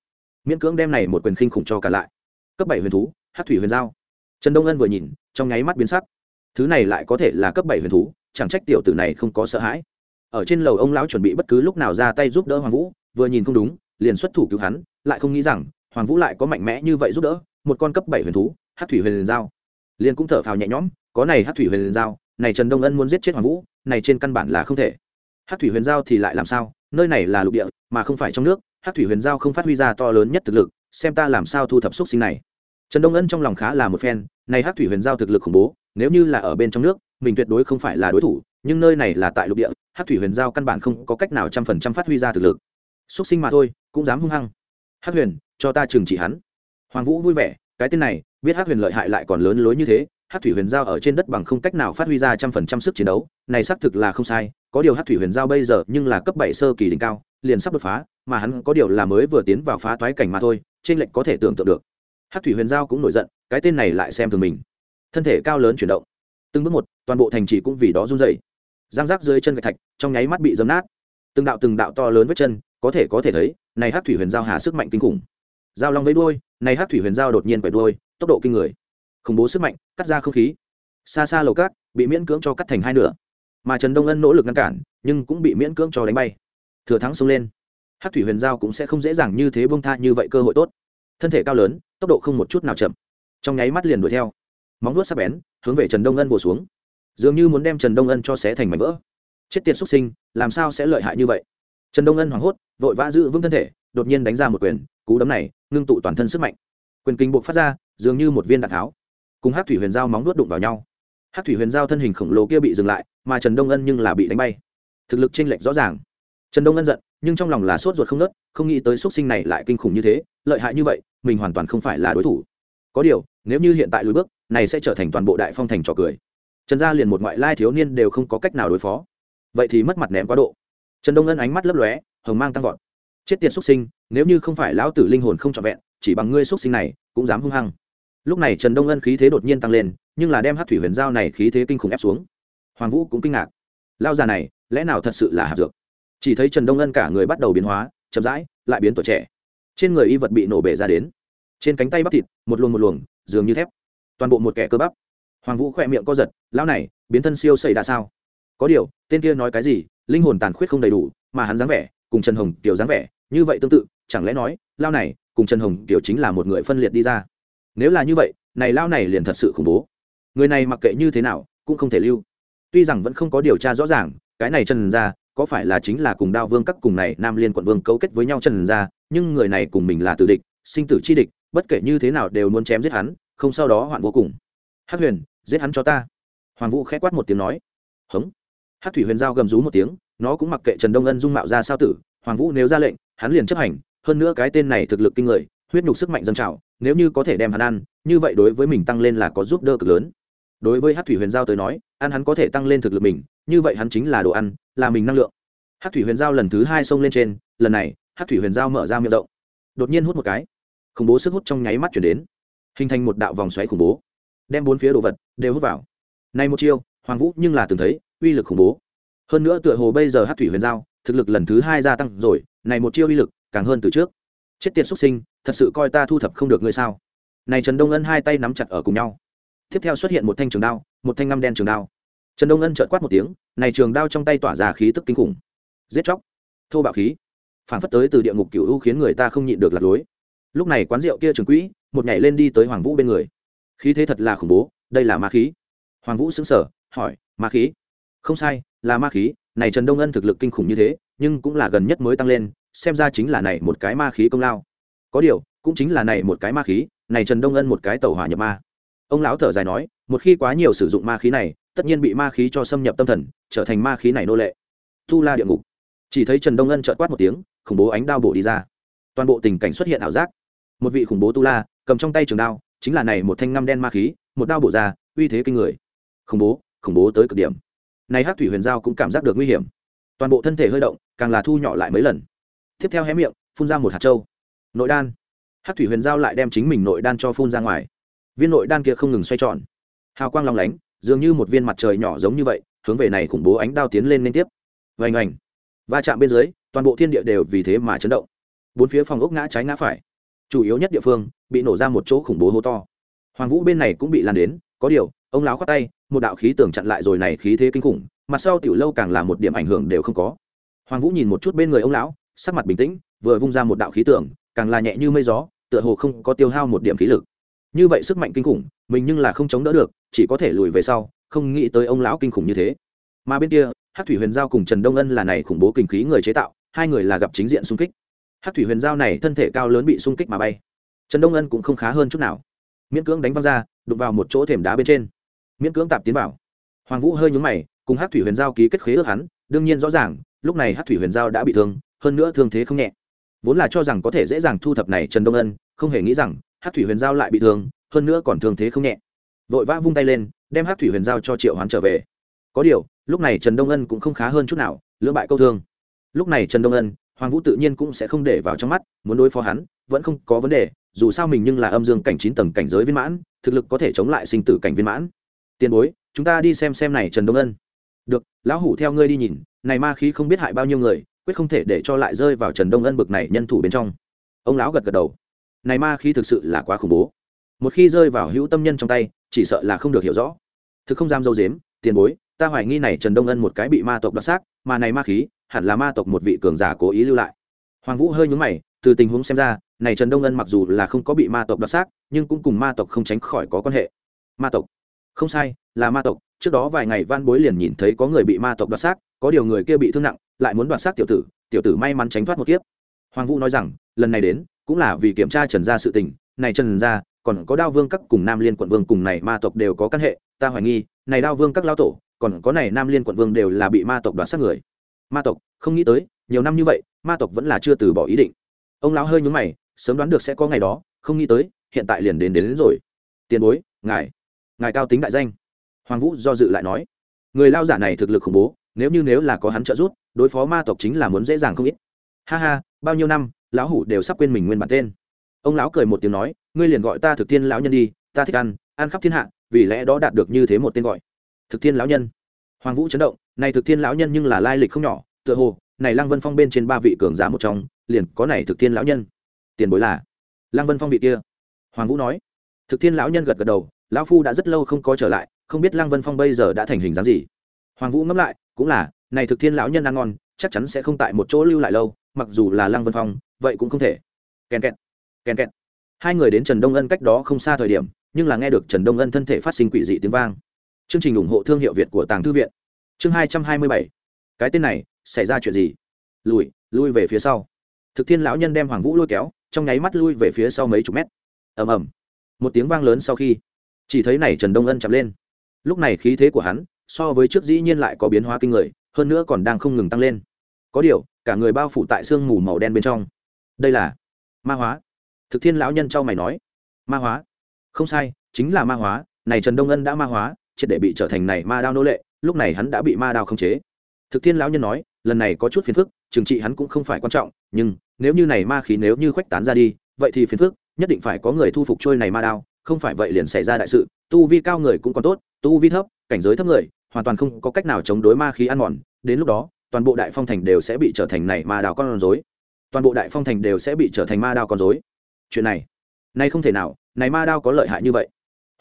Miễn cưỡng đem này một quyền khinh khủng cho cả lại. Cấp bảy huyền thú hát thủy huyền giao trần đông ân vừa nhìn, trong nháy mắt biến sắc. Thứ này lại có thể là cấp bảy huyền thú, chẳng trách tiểu tử này không có sợ hãi. Ở trên lầu ông lão chuẩn bị bất cứ lúc nào ra tay giúp đỡ hoàng vũ, vừa nhìn không đúng, liền xuất thủ cứu hắn, lại không nghĩ rằng, hoàng vũ lại có mạnh mẽ như vậy giúp đỡ, một con cấp bảy huyền thú hát thủy huyền giao. Liền cũng thở phào nhẹ nhõm, có này hát thủy huyền giao, này trần đông ân muốn giết chết hoàng vũ, này trên căn bản là không thể. Hát thủy huyền giao thì lại làm sao? Nơi này là lục địa, mà không phải trong nước hát thủy huyền giao không phát huy ra to lớn nhất thực lực, xem ta làm sao thu thập xúc sinh này trần đông ân trong lòng khá là một phen, này hát thủy huyền giao thực lực khủng bố, nếu như là ở bên trong nước, mình tuyệt đối không phải là đối thủ, nhưng nơi này là tại lục địa hát thủy huyền giao căn bản không có cách nào trăm phần trăm phát huy ra thực lực. Xúc sinh mà thôi, cũng dám hung hăng. Hát huyền, cho ta trừng trị hắn. Hoàng vũ vui vẻ, cái tên này, biết hát huyền lợi hại lại còn lớn lối như thế hát thủy huyền giao ở trên đất bằng không cách nào phát huy ra trăm phần trăm sức chiến đấu, này xác thực là không sai, có điều hát thủy huyền giao bây giờ nhưng là cấp bảy sơ kỳ đỉnh cao, liền sắp đột phá, mà hắn có điều là mới vừa tiến vào phá toái cảnh mà thôi, trên lệnh có thể tưởng tượng được hát thủy huyền giao cũng nổi giận, cái tên này lại xem thường mình. Thân thể cao lớn chuyển động. Từng bước một, toàn bộ thành trì cũng vì đó run dày giang rác dưới chân gạch thạch, trong nháy mắt bị dấm nát. Từng đạo từng đạo to lớn với chân, có thể có thể thấy, này hát thủy huyền giao hà sức mạnh kinh khủng. Giao long với đuôi, này hát thủy huyền giao đột nhiên quẹt đuôi, tốc độ kinh người. Khủng bố sức mạnh, cắt ra không khí. Xa xa lầu cát, bị miễn cưỡng cho cắt thành hai nửa. Mà trần đông ân nỗ lực ngăn cản, nhưng cũng bị miễn cưỡng cho đánh bay. Thừa thắng xông lên. Hát thủy huyền giao cũng sẽ không dễ dàng như thế bông tha như vậy cơ hội tốt. Thân thể cao lớn tốc độ không một chút nào chậm. Trong nháy mắt liền đuổi theo. Móng vuốt sắc bén, hướng về trần đông ân vồ xuống. Dường như muốn đem trần đông ân cho xé thành mảnh vỡ. Chết tiệt xuất sinh, làm sao sẽ lợi hại như vậy? Trần đông ân hoảng hốt, vội vã giữ vững thân thể, đột nhiên đánh ra một quyền, cú đấm này ngưng tụ toàn thân sức mạnh. Quyền kinh buộc phát ra, dường như một viên đạn tháo. Cùng hát thủy huyền giao móng nuốt đụng vào nhau. Hát thủy huyền giao thân hình khổng lồ kia bị dừng lại, mà trần đông ân nhưng là bị đánh bay. Thực lực chênh lệch rõ ràng. Trần đông ân giận, nhưng trong lòng là sốt ruột không nớt, không nghĩ tới x sinh này lại kinh khủng như thế, lợi hại như vậy mình hoàn toàn không phải là đối thủ. Có điều, nếu như hiện tại lùi bước, này sẽ trở thành toàn bộ đại phong thành trò cười. Trần gia liền một ngoại lai thiếu niên đều không có cách nào đối phó. Vậy thì mất mặt ném quá độ. Trần đông ân ánh mắt lấp lóe, hồng mang tăng vọt. Chết tiệt xuất sinh, nếu như không phải lão tử linh hồn không trọn vẹn, chỉ bằng ngươi xuất sinh này, cũng dám hung hăng. Lúc này trần đông ân khí thế đột nhiên tăng lên, nhưng là đem hát thủy huyền giao này khí thế kinh khủng ép xuống. Hoàng vũ cũng kinh ngạc. Lao già này, lẽ nào thật sự là hạt dược? Chỉ thấy trần đông ân cả người bắt đầu biến hóa, chậm rãi, lại biến tuổi trẻ trên người y vật bị nổ bể ra đến. Trên cánh tay bắp thịt, một luồng một luồng, dường như thép. Toàn bộ một kẻ cơ bắp. Hoàng vũ khỏe miệng co giật, lão này, biến thân siêu xảy đã sao? Có điều, tên kia nói cái gì, linh hồn tàn khuyết không đầy đủ, mà hắn dáng vẻ, cùng trần hồng tiểu dáng vẻ, như vậy tương tự, chẳng lẽ nói lao này, cùng trần hồng tiểu chính là một người phân liệt đi ra? Nếu là như vậy, này lao này liền thật sự khủng bố. Người này mặc kệ như thế nào, cũng không thể lưu. Tuy rằng vẫn không có điều tra rõ ràng, cái này trần ra có phải là chính là cùng đao vương các cùng này nam liên quận vương cấu kết với nhau trần ra, nhưng người này cùng mình là tử địch, sinh tử chi địch, bất kể như thế nào đều muốn chém giết hắn, không sau đó hoạn vô cùng. Hắc huyền, giết hắn cho ta. Hoàng vũ khẽ quát một tiếng nói. Hống. Hắc thủy huyền giao gầm rú một tiếng, nó cũng mặc kệ trần đông ân dung mạo ra sao tử, hoàng vũ nếu ra lệnh, hắn liền chấp hành, hơn nữa cái tên này thực lực kinh người, huyết nhục sức mạnh dâng trào, nếu như có thể đem hắn ăn, như vậy đối với mình tăng lên là có giúp đỡ cực lớn. Đối với hát thủy huyền giao tới nói, ăn hắn có thể tăng lên thực lực mình như vậy hắn chính là đồ ăn, là mình năng lượng. Hát thủy huyền giao lần thứ hai xông lên trên, lần này hát thủy huyền giao mở ra miệng rộng. Đột nhiên hút một cái. Khủng bố sức hút trong nháy mắt chuyển đến. Hình thành một đạo vòng xoáy khủng bố. Đem bốn phía đồ vật đều hút vào. Nay một chiêu, hoàng vũ nhưng là từng thấy, uy lực khủng bố. Hơn nữa tựa hồ bây giờ hát thủy huyền giao, thực lực lần thứ hai gia tăng rồi, này một chiêu uy lực càng hơn từ trước. Chết tiệt xuất sinh, thật sự coi ta thu thập không được ngươi sao? Này trần đông ân hai tay nắm chặt ở cùng nhau. Tiếp theo xuất hiện một thanh trường đao, một thanh ngăm đen trường đao trần đông ân trợt quát một tiếng, này trường đao trong tay tỏa ra khí tức kinh khủng. Giết chóc. Thô bạo khí. Phản phất tới từ địa ngục cựu u khiến người ta không nhịn được lạc lối. Lúc này quán rượu kia trường quỹ, một nhảy lên đi tới hoàng vũ bên người. Khí thế thật là khủng bố, đây là ma khí. Hoàng vũ xứng sở hỏi, ma khí? Không sai, là ma khí, này trần đông ân thực lực kinh khủng như thế, nhưng cũng là gần nhất mới tăng lên, xem ra chính là này một cái ma khí công lao. Có điều, cũng chính là này một cái ma khí, này trần đông ân một cái tàu hỏa nhập ma ông lão thở dài nói, một khi quá nhiều sử dụng ma khí này, tất nhiên bị ma khí cho xâm nhập tâm thần, trở thành ma khí này nô lệ. Tu la địa ngục. Chỉ thấy trần đông ân trợt quát một tiếng, khủng bố ánh đao bổ đi ra. Toàn bộ tình cảnh xuất hiện ảo giác. Một vị khủng bố tu la, cầm trong tay trường đao, chính là này một thanh ngăm đen ma khí, một đao bổ ra, uy thế kinh người. Khủng bố khủng bố tới cực điểm. Này hát thủy huyền giao cũng cảm giác được nguy hiểm. Toàn bộ thân thể hơi động, càng là thu nhỏ lại mấy lần. Tiếp theo hé miệng, phun ra một hạt trâu nội đan. Hát thủy huyền giao lại đem chính mình nội đan cho phun ra ngoài viên nội đan kia không ngừng xoay tròn. Hào quang long lánh, dường như một viên mặt trời nhỏ giống như vậy, hướng về này khủng bố ánh đao tiến lên liên tiếp. Vành ảnh va chạm bên dưới, toàn bộ thiên địa đều vì thế mà chấn động. Bốn phía phòng ốc ngã trái ngã phải. Chủ yếu nhất địa phương, bị nổ ra một chỗ khủng bố hố to. Hoàng vũ bên này cũng bị lan đến, có điều, ông láo khoát tay, một đạo khí tưởng chặn lại rồi này khí thế kinh khủng mặt sau tiểu lâu càng là một điểm ảnh hưởng đều không có. Hoàng vũ nhìn một chút bên người ông lão, sắc mặt bình tĩnh, vừa vung ra một đạo khí tưởng càng là nhẹ như mây gió, tựa hồ không có tiêu hao một điểm khí lực như vậy sức mạnh kinh khủng, mình nhưng là không chống đỡ được, chỉ có thể lùi về sau, không nghĩ tới ông lão kinh khủng như thế. Mà bên kia hát thủy huyền giao cùng trần đông ân là này khủng bố kinh khí người chế tạo, hai người là gặp chính diện xung kích. Hát thủy huyền giao này thân thể cao lớn bị xung kích mà bay. Trần đông ân cũng không khá hơn chút nào. Miễn cưỡng đánh văng ra, đụng vào một chỗ thềm đá bên trên. Miễn cưỡng tạp tiến vào. Hoàng vũ hơi nhúng mày, cùng hát thủy huyền giao ký kết khế ước hắn, đương nhiên rõ ràng, lúc này hát thủy huyền giao đã bị thương, hơn nữa thương thế không nhẹ. Vốn là cho rằng có thể dễ dàng thu thập này trần đông ân, không hề nghĩ rằng hát thủy huyền giao lại bị thương, hơn nữa còn thương thế không nhẹ. Vội vã vung tay lên, đem hát thủy huyền giao cho triệu hoán trở về. Có điều, lúc này trần đông ân cũng không khá hơn chút nào, lưỡng bại câu thương. Lúc này trần đông ân, hoàng vũ tự nhiên cũng sẽ không để vào trong mắt, muốn đối phó hắn, vẫn không có vấn đề, dù sao mình nhưng là âm dương cảnh chín tầng cảnh giới viên mãn, thực lực có thể chống lại sinh tử cảnh viên mãn. Tiền bối, chúng ta đi xem xem này trần đông ân. Được, lão hủ theo ngươi đi nhìn, này ma khí không biết hại bao nhiêu người, quyết không thể để cho lại rơi vào trần đông ân bực này nhân thủ bên trong. Ông lão gật gật đầu này ma khí thực sự là quá khủng bố. Một khi rơi vào hữu tâm nhân trong tay, chỉ sợ là không được hiểu rõ. Thực không dám dâu dếm, tiền bối, ta hoài nghi này trần đông ân một cái bị ma tộc đoạt xác, mà này ma khí, hẳn là ma tộc một vị cường giả cố ý lưu lại. Hoàng vũ hơi nhúng mày, từ tình huống xem ra, này trần đông ân mặc dù là không có bị ma tộc đoạt xác, nhưng cũng cùng ma tộc không tránh khỏi có quan hệ. Ma tộc. Không sai, là ma tộc. Trước đó vài ngày van bối liền nhìn thấy có người bị ma tộc đoạt xác, có điều người kia bị thương nặng, lại muốn đoạt xác tiểu tử tiểu tử may mắn tránh thoát một kiếp. Hoàng vũ nói rằng, lần này đến cũng là vì kiểm tra trần gia sự tình. Này trần gia còn có đao vương các cùng nam liên quận vương cùng này ma tộc đều có căn hệ ta hoài nghi này đao vương các lao tổ còn có này nam liên quận vương đều là bị ma tộc đoạt xác người. Ma tộc không nghĩ tới nhiều năm như vậy ma tộc vẫn là chưa từ bỏ ý định. Ông lão hơi nhúng mày sớm đoán được sẽ có ngày đó không nghĩ tới hiện tại liền đến đến, đến rồi. Tiền bối ngài ngài cao tính đại danh. Hoàng vũ do dự lại nói người lao giả này thực lực khủng bố nếu như nếu là có hắn trợ giúp đối phó ma tộc chính là muốn dễ dàng không ít. Ha ha bao nhiêu năm lão hủ đều sắp quên mình nguyên bản tên. Ông lão cười một tiếng nói, ngươi liền gọi ta thực thiên lão nhân đi, ta thích ăn ăn khắp thiên hạ, vì lẽ đó đạt được như thế một tên gọi. Thực thiên lão nhân. Hoàng vũ chấn động, này thực thiên lão nhân nhưng là lai lịch không nhỏ, tựa hồ, này lăng vân phong bên trên ba vị cường giả một trong, liền có này thực thiên lão nhân. Tiền bối là lăng vân phong vị kia. Hoàng vũ nói. Thực thiên lão nhân gật gật đầu, lão phu đã rất lâu không có trở lại, không biết lăng vân phong bây giờ đã thành hình dáng gì. Hoàng vũ ngẫm lại, cũng là, này thực thiên lão nhân ăn ngon, chắc chắn sẽ không tại một chỗ lưu lại lâu, mặc dù là lăng vân phong vậy cũng không thể. Kèn kẹt kèn kẹt. Hai người đến trần đông ân cách đó không xa thời điểm, nhưng là nghe được trần đông ân thân thể phát sinh quỷ dị tiếng vang. Chương trình ủng hộ thương hiệu việt của tàng thư viện. Chương hai trăm hai mươi bảy. Cái tên này, xảy ra chuyện gì? Lùi lui về phía sau. Thực thiên lão nhân đem hoàng vũ lôi kéo, trong nháy mắt lui về phía sau mấy chục mét. Ầm ầm. Một tiếng vang lớn sau khi, chỉ thấy này trần đông ân chạm lên. Lúc này khí thế của hắn, so với trước dĩ nhiên lại có biến hóa kinh người, hơn nữa còn đang không ngừng tăng lên. Có điều, cả người bao phủ tại sương mù màu đen bên trong đây là ma hóa. Thực thiên lão nhân trao mày nói, ma hóa? Không sai, chính là ma hóa. Này trần đông ân đã ma hóa, triệt để bị trở thành này ma đao nô lệ, lúc này hắn đã bị ma đao khống chế. Thực thiên lão nhân nói, lần này có chút phiền phức, trừng trị hắn cũng không phải quan trọng, nhưng nếu như này ma khí nếu như khuếch tán ra đi, vậy thì phiền phức, nhất định phải có người thu phục trôi này ma đao, không phải vậy liền xảy ra đại sự, tu vi cao người cũng còn tốt, tu vi thấp, cảnh giới thấp người, hoàn toàn không có cách nào chống đối ma khí ăn mòn, đến lúc đó, toàn bộ đại phong thành đều sẽ bị trở thành này ma đao con rối toàn bộ đại phong thành đều sẽ bị trở thành ma đao con rối. Chuyện này này không thể nào, này ma đao có lợi hại như vậy.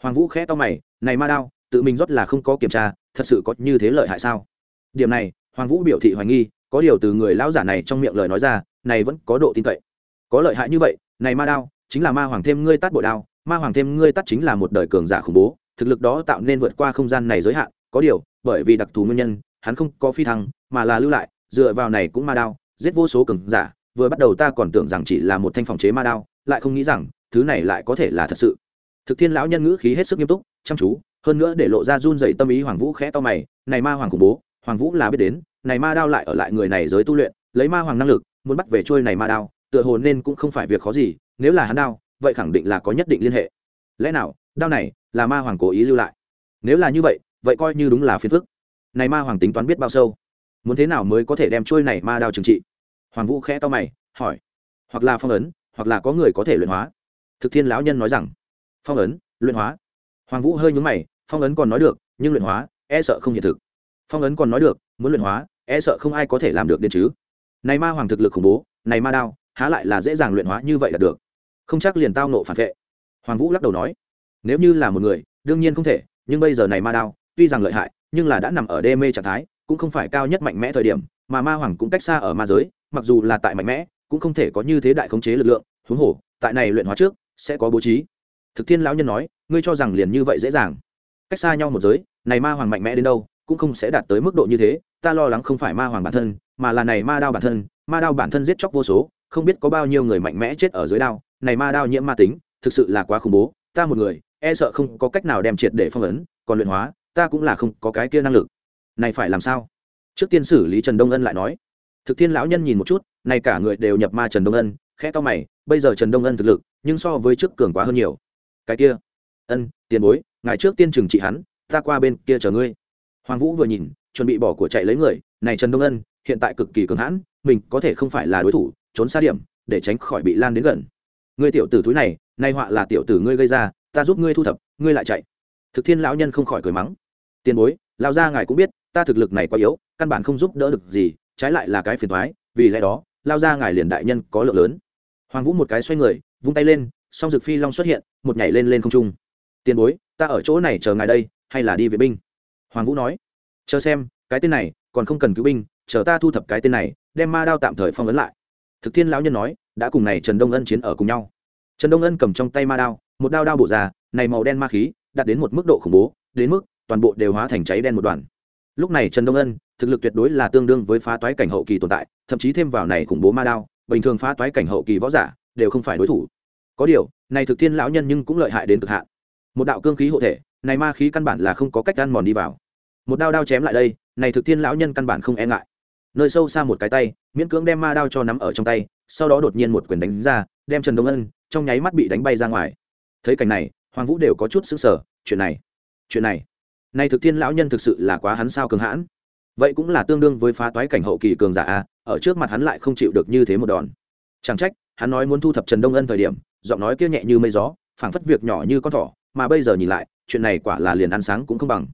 Hoàng vũ khẽ to mày, này ma đao, tự mình rót là không có kiểm tra, thật sự có như thế lợi hại sao? Điểm này, hoàng vũ biểu thị hoài nghi, có điều từ người lão giả này trong miệng lời nói ra, này vẫn có độ tin cậy. Có lợi hại như vậy, này ma đao, chính là ma hoàng thêm ngươi tắt bội đao, ma hoàng thêm ngươi tắt chính là một đời cường giả khủng bố, thực lực đó tạo nên vượt qua không gian này giới hạn, có điều, bởi vì đặc thù nguyên nhân, hắn không có phi thăng, mà là lưu lại, dựa vào này cũng ma đao, giết vô số cường giả vừa bắt đầu ta còn tưởng rằng chỉ là một thanh phòng chế ma đao, lại không nghĩ rằng thứ này lại có thể là thật sự. Thực thiên lão nhân ngữ khí hết sức nghiêm túc, chăm chú, hơn nữa để lộ ra run dậy tâm ý hoàng vũ khẽ to mày, này ma hoàng khủng bố, hoàng vũ là biết đến, này ma đao lại ở lại người này giới tu luyện, lấy ma hoàng năng lực, muốn bắt về trôi này ma đao, tựa hồ nên cũng không phải việc khó gì, nếu là hắn đao, vậy khẳng định là có nhất định liên hệ. Lẽ nào, đao này là ma hoàng cố ý lưu lại? Nếu là như vậy vậy coi như đúng là phiền phức. Này ma hoàng tính toán biết bao sâu. Muốn thế nào mới có thể đem trôi này ma đao trừng trị? Hoàng vũ khẽ to mày, hỏi, hoặc là phong ấn, hoặc là có người có thể luyện hóa? Thực thiên lão nhân nói rằng, phong ấn, luyện hóa. Hoàng vũ hơi nhúng mày, phong ấn còn nói được, nhưng luyện hóa e sợ không hiện thực. Phong ấn còn nói được, muốn luyện hóa e sợ không ai có thể làm được đến chứ. Này ma hoàng thực lực khủng bố, này ma đao, há lại là dễ dàng luyện hóa như vậy là được. Không chắc liền tao nộ phản vệ. Hoàng vũ lắc đầu nói, nếu như là một người, đương nhiên không thể, nhưng bây giờ này ma đao, tuy rằng lợi hại, nhưng là đã nằm ở đê mê trạng thái cũng không phải cao nhất mạnh mẽ thời điểm, mà ma hoàng cũng cách xa ở ma giới, mặc dù là tại mạnh mẽ, cũng không thể có như thế đại khống chế lực lượng, huống hồ, tại này luyện hóa trước, sẽ có bố trí. Thực thiên lão nhân nói, ngươi cho rằng liền như vậy dễ dàng. Cách xa nhau một giới, này ma hoàng mạnh mẽ đến đâu, cũng không sẽ đạt tới mức độ như thế, ta lo lắng không phải ma hoàng bản thân, mà là này ma đao bản thân, ma đao bản thân giết chóc vô số, không biết có bao nhiêu người mạnh mẽ chết ở dưới đao, này ma đao nhiễm ma tính, thực sự là quá khủng bố, ta một người e sợ không có cách nào đem triệt để phong ấn, còn luyện hóa, ta cũng là không có cái kia năng lực này phải làm sao? Trước tiên xử lý trần đông ân lại nói. Thực thiên lão nhân nhìn một chút, này cả người đều nhập ma trần đông ân, khẽ to mày, bây giờ trần đông ân thực lực, nhưng so với trước cường quá hơn nhiều. Cái kia, ân, tiền bối, ngài trước tiên trừng trị hắn, ta qua bên kia chờ ngươi. Hoàng vũ vừa nhìn, chuẩn bị bỏ của chạy lấy người, này trần đông ân, hiện tại cực kỳ cường hãn, mình có thể không phải là đối thủ, trốn xa điểm, để tránh khỏi bị lan đến gần. Ngươi tiểu tử túi này, nay họa là tiểu tử ngươi gây ra, ta giúp ngươi thu thập, ngươi lại chạy. Thực thiên lão nhân không khỏi cười mắng. Tiền bối lao ra ngài cũng biết ta thực lực này quá yếu, căn bản không giúp đỡ được gì, trái lại là cái phiền thoái vì lẽ đó, lao ra ngài liền đại nhân có lượng lớn. Hoàng vũ một cái xoay người, vung tay lên, song dực phi long xuất hiện, một nhảy lên lên không trung. Tiền bối, ta ở chỗ này chờ ngài đây, hay là đi vệ binh? Hoàng vũ nói. Chờ xem, cái tên này, còn không cần cứu binh, chờ ta thu thập cái tên này, đem ma đao tạm thời phong ấn lại. Thực thiên lão nhân nói, đã cùng này trần đông ân chiến ở cùng nhau. Trần đông ân cầm trong tay ma đao, một đao đao bổ ra, này màu đen ma khí, đạt đến một mức độ khủng bố, đến mức toàn bộ đều hóa thành cháy đen một đoàn lúc này trần đông ân, thực lực tuyệt đối là tương đương với phá toái cảnh hậu kỳ tồn tại, thậm chí thêm vào này khủng bố ma đao, bình thường phá toái cảnh hậu kỳ võ giả đều không phải đối thủ. Có điều, này thực thiên lão nhân nhưng cũng lợi hại đến cực hạn. Một đạo cương khí hộ thể, này ma khí căn bản là không có cách ăn mòn đi vào. Một đao đao chém lại đây, này thực thiên lão nhân căn bản không e ngại. Nơi sâu xa một cái tay, miễn cưỡng đem ma đao cho nắm ở trong tay, sau đó đột nhiên một quyền đánh ra, đem trần đông ân trong nháy mắt bị đánh bay ra ngoài. Thấy cảnh này, hoàng vũ đều có chút xứng sở chuyện này chuyện này nay thực thiên lão nhân thực sự là quá hắn sao cường hãn. Vậy cũng là tương đương với phá toái cảnh hậu kỳ cường giả a, ở trước mặt hắn lại không chịu được như thế một đòn. Chẳng trách, hắn nói muốn thu thập trần đông ân thời điểm, giọng nói kia nhẹ như mây gió, phảng phất việc nhỏ như con thỏ, mà bây giờ nhìn lại, chuyện này quả là liền ăn sáng cũng không bằng.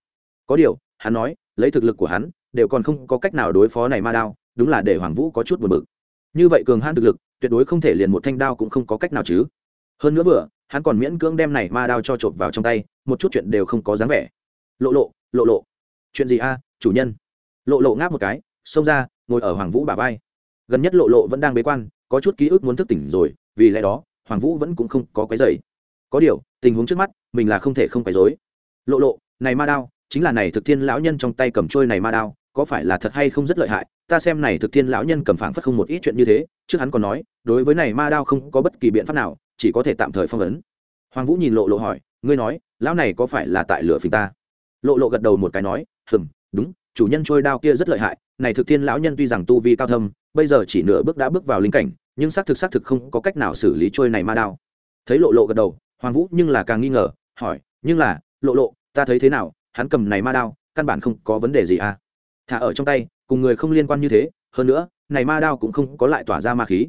Có điều, hắn nói, lấy thực lực của hắn, đều còn không có cách nào đối phó này ma đao, đúng là để hoàng vũ có chút buồn bực. Như vậy cường hãn thực lực, tuyệt đối không thể liền một thanh đao cũng không có cách nào chứ. Hơn nữa vừa, hắn còn miễn cưỡng đem này ma đao cho trộm vào trong tay, một chút chuyện đều không có dáng vẻ lộ lộ lộ lộ. Chuyện gì a, chủ nhân? Lộ lộ ngáp một cái, xông ra, ngồi ở hoàng vũ bà vai. Gần nhất lộ lộ vẫn đang bế quan, có chút ký ức muốn thức tỉnh rồi, vì lẽ đó, hoàng vũ vẫn cũng không có cái dày có điều, tình huống trước mắt, mình là không thể không quấy dối lộ lộ, này ma đao, chính là này thực thiên lão nhân trong tay cầm trôi này ma đao, có phải là thật hay không rất lợi hại? Ta xem này thực thiên lão nhân cầm phảng phất không một ít chuyện như thế, trước hắn còn nói, đối với này ma đao không có bất kỳ biện pháp nào, chỉ có thể tạm thời phong ấn. Hoàng vũ nhìn lộ lộ hỏi, ngươi nói, lão này có phải là tại lửa phình ta? Lộ lộ gật đầu một cái nói, hừm, đúng, chủ nhân trôi đao kia rất lợi hại, này thực thiên lão nhân tuy rằng tu vi cao thâm, bây giờ chỉ nửa bước đã bước vào linh cảnh, nhưng xác thực xác thực không có cách nào xử lý trôi này ma đao. Thấy lộ lộ gật đầu, hoàng vũ nhưng là càng nghi ngờ, hỏi, nhưng là, lộ lộ, ta thấy thế nào? Hắn cầm này ma đao, căn bản không có vấn đề gì à? Thả ở trong tay, cùng người không liên quan như thế, hơn nữa, này ma đao cũng không có lại tỏa ra ma khí.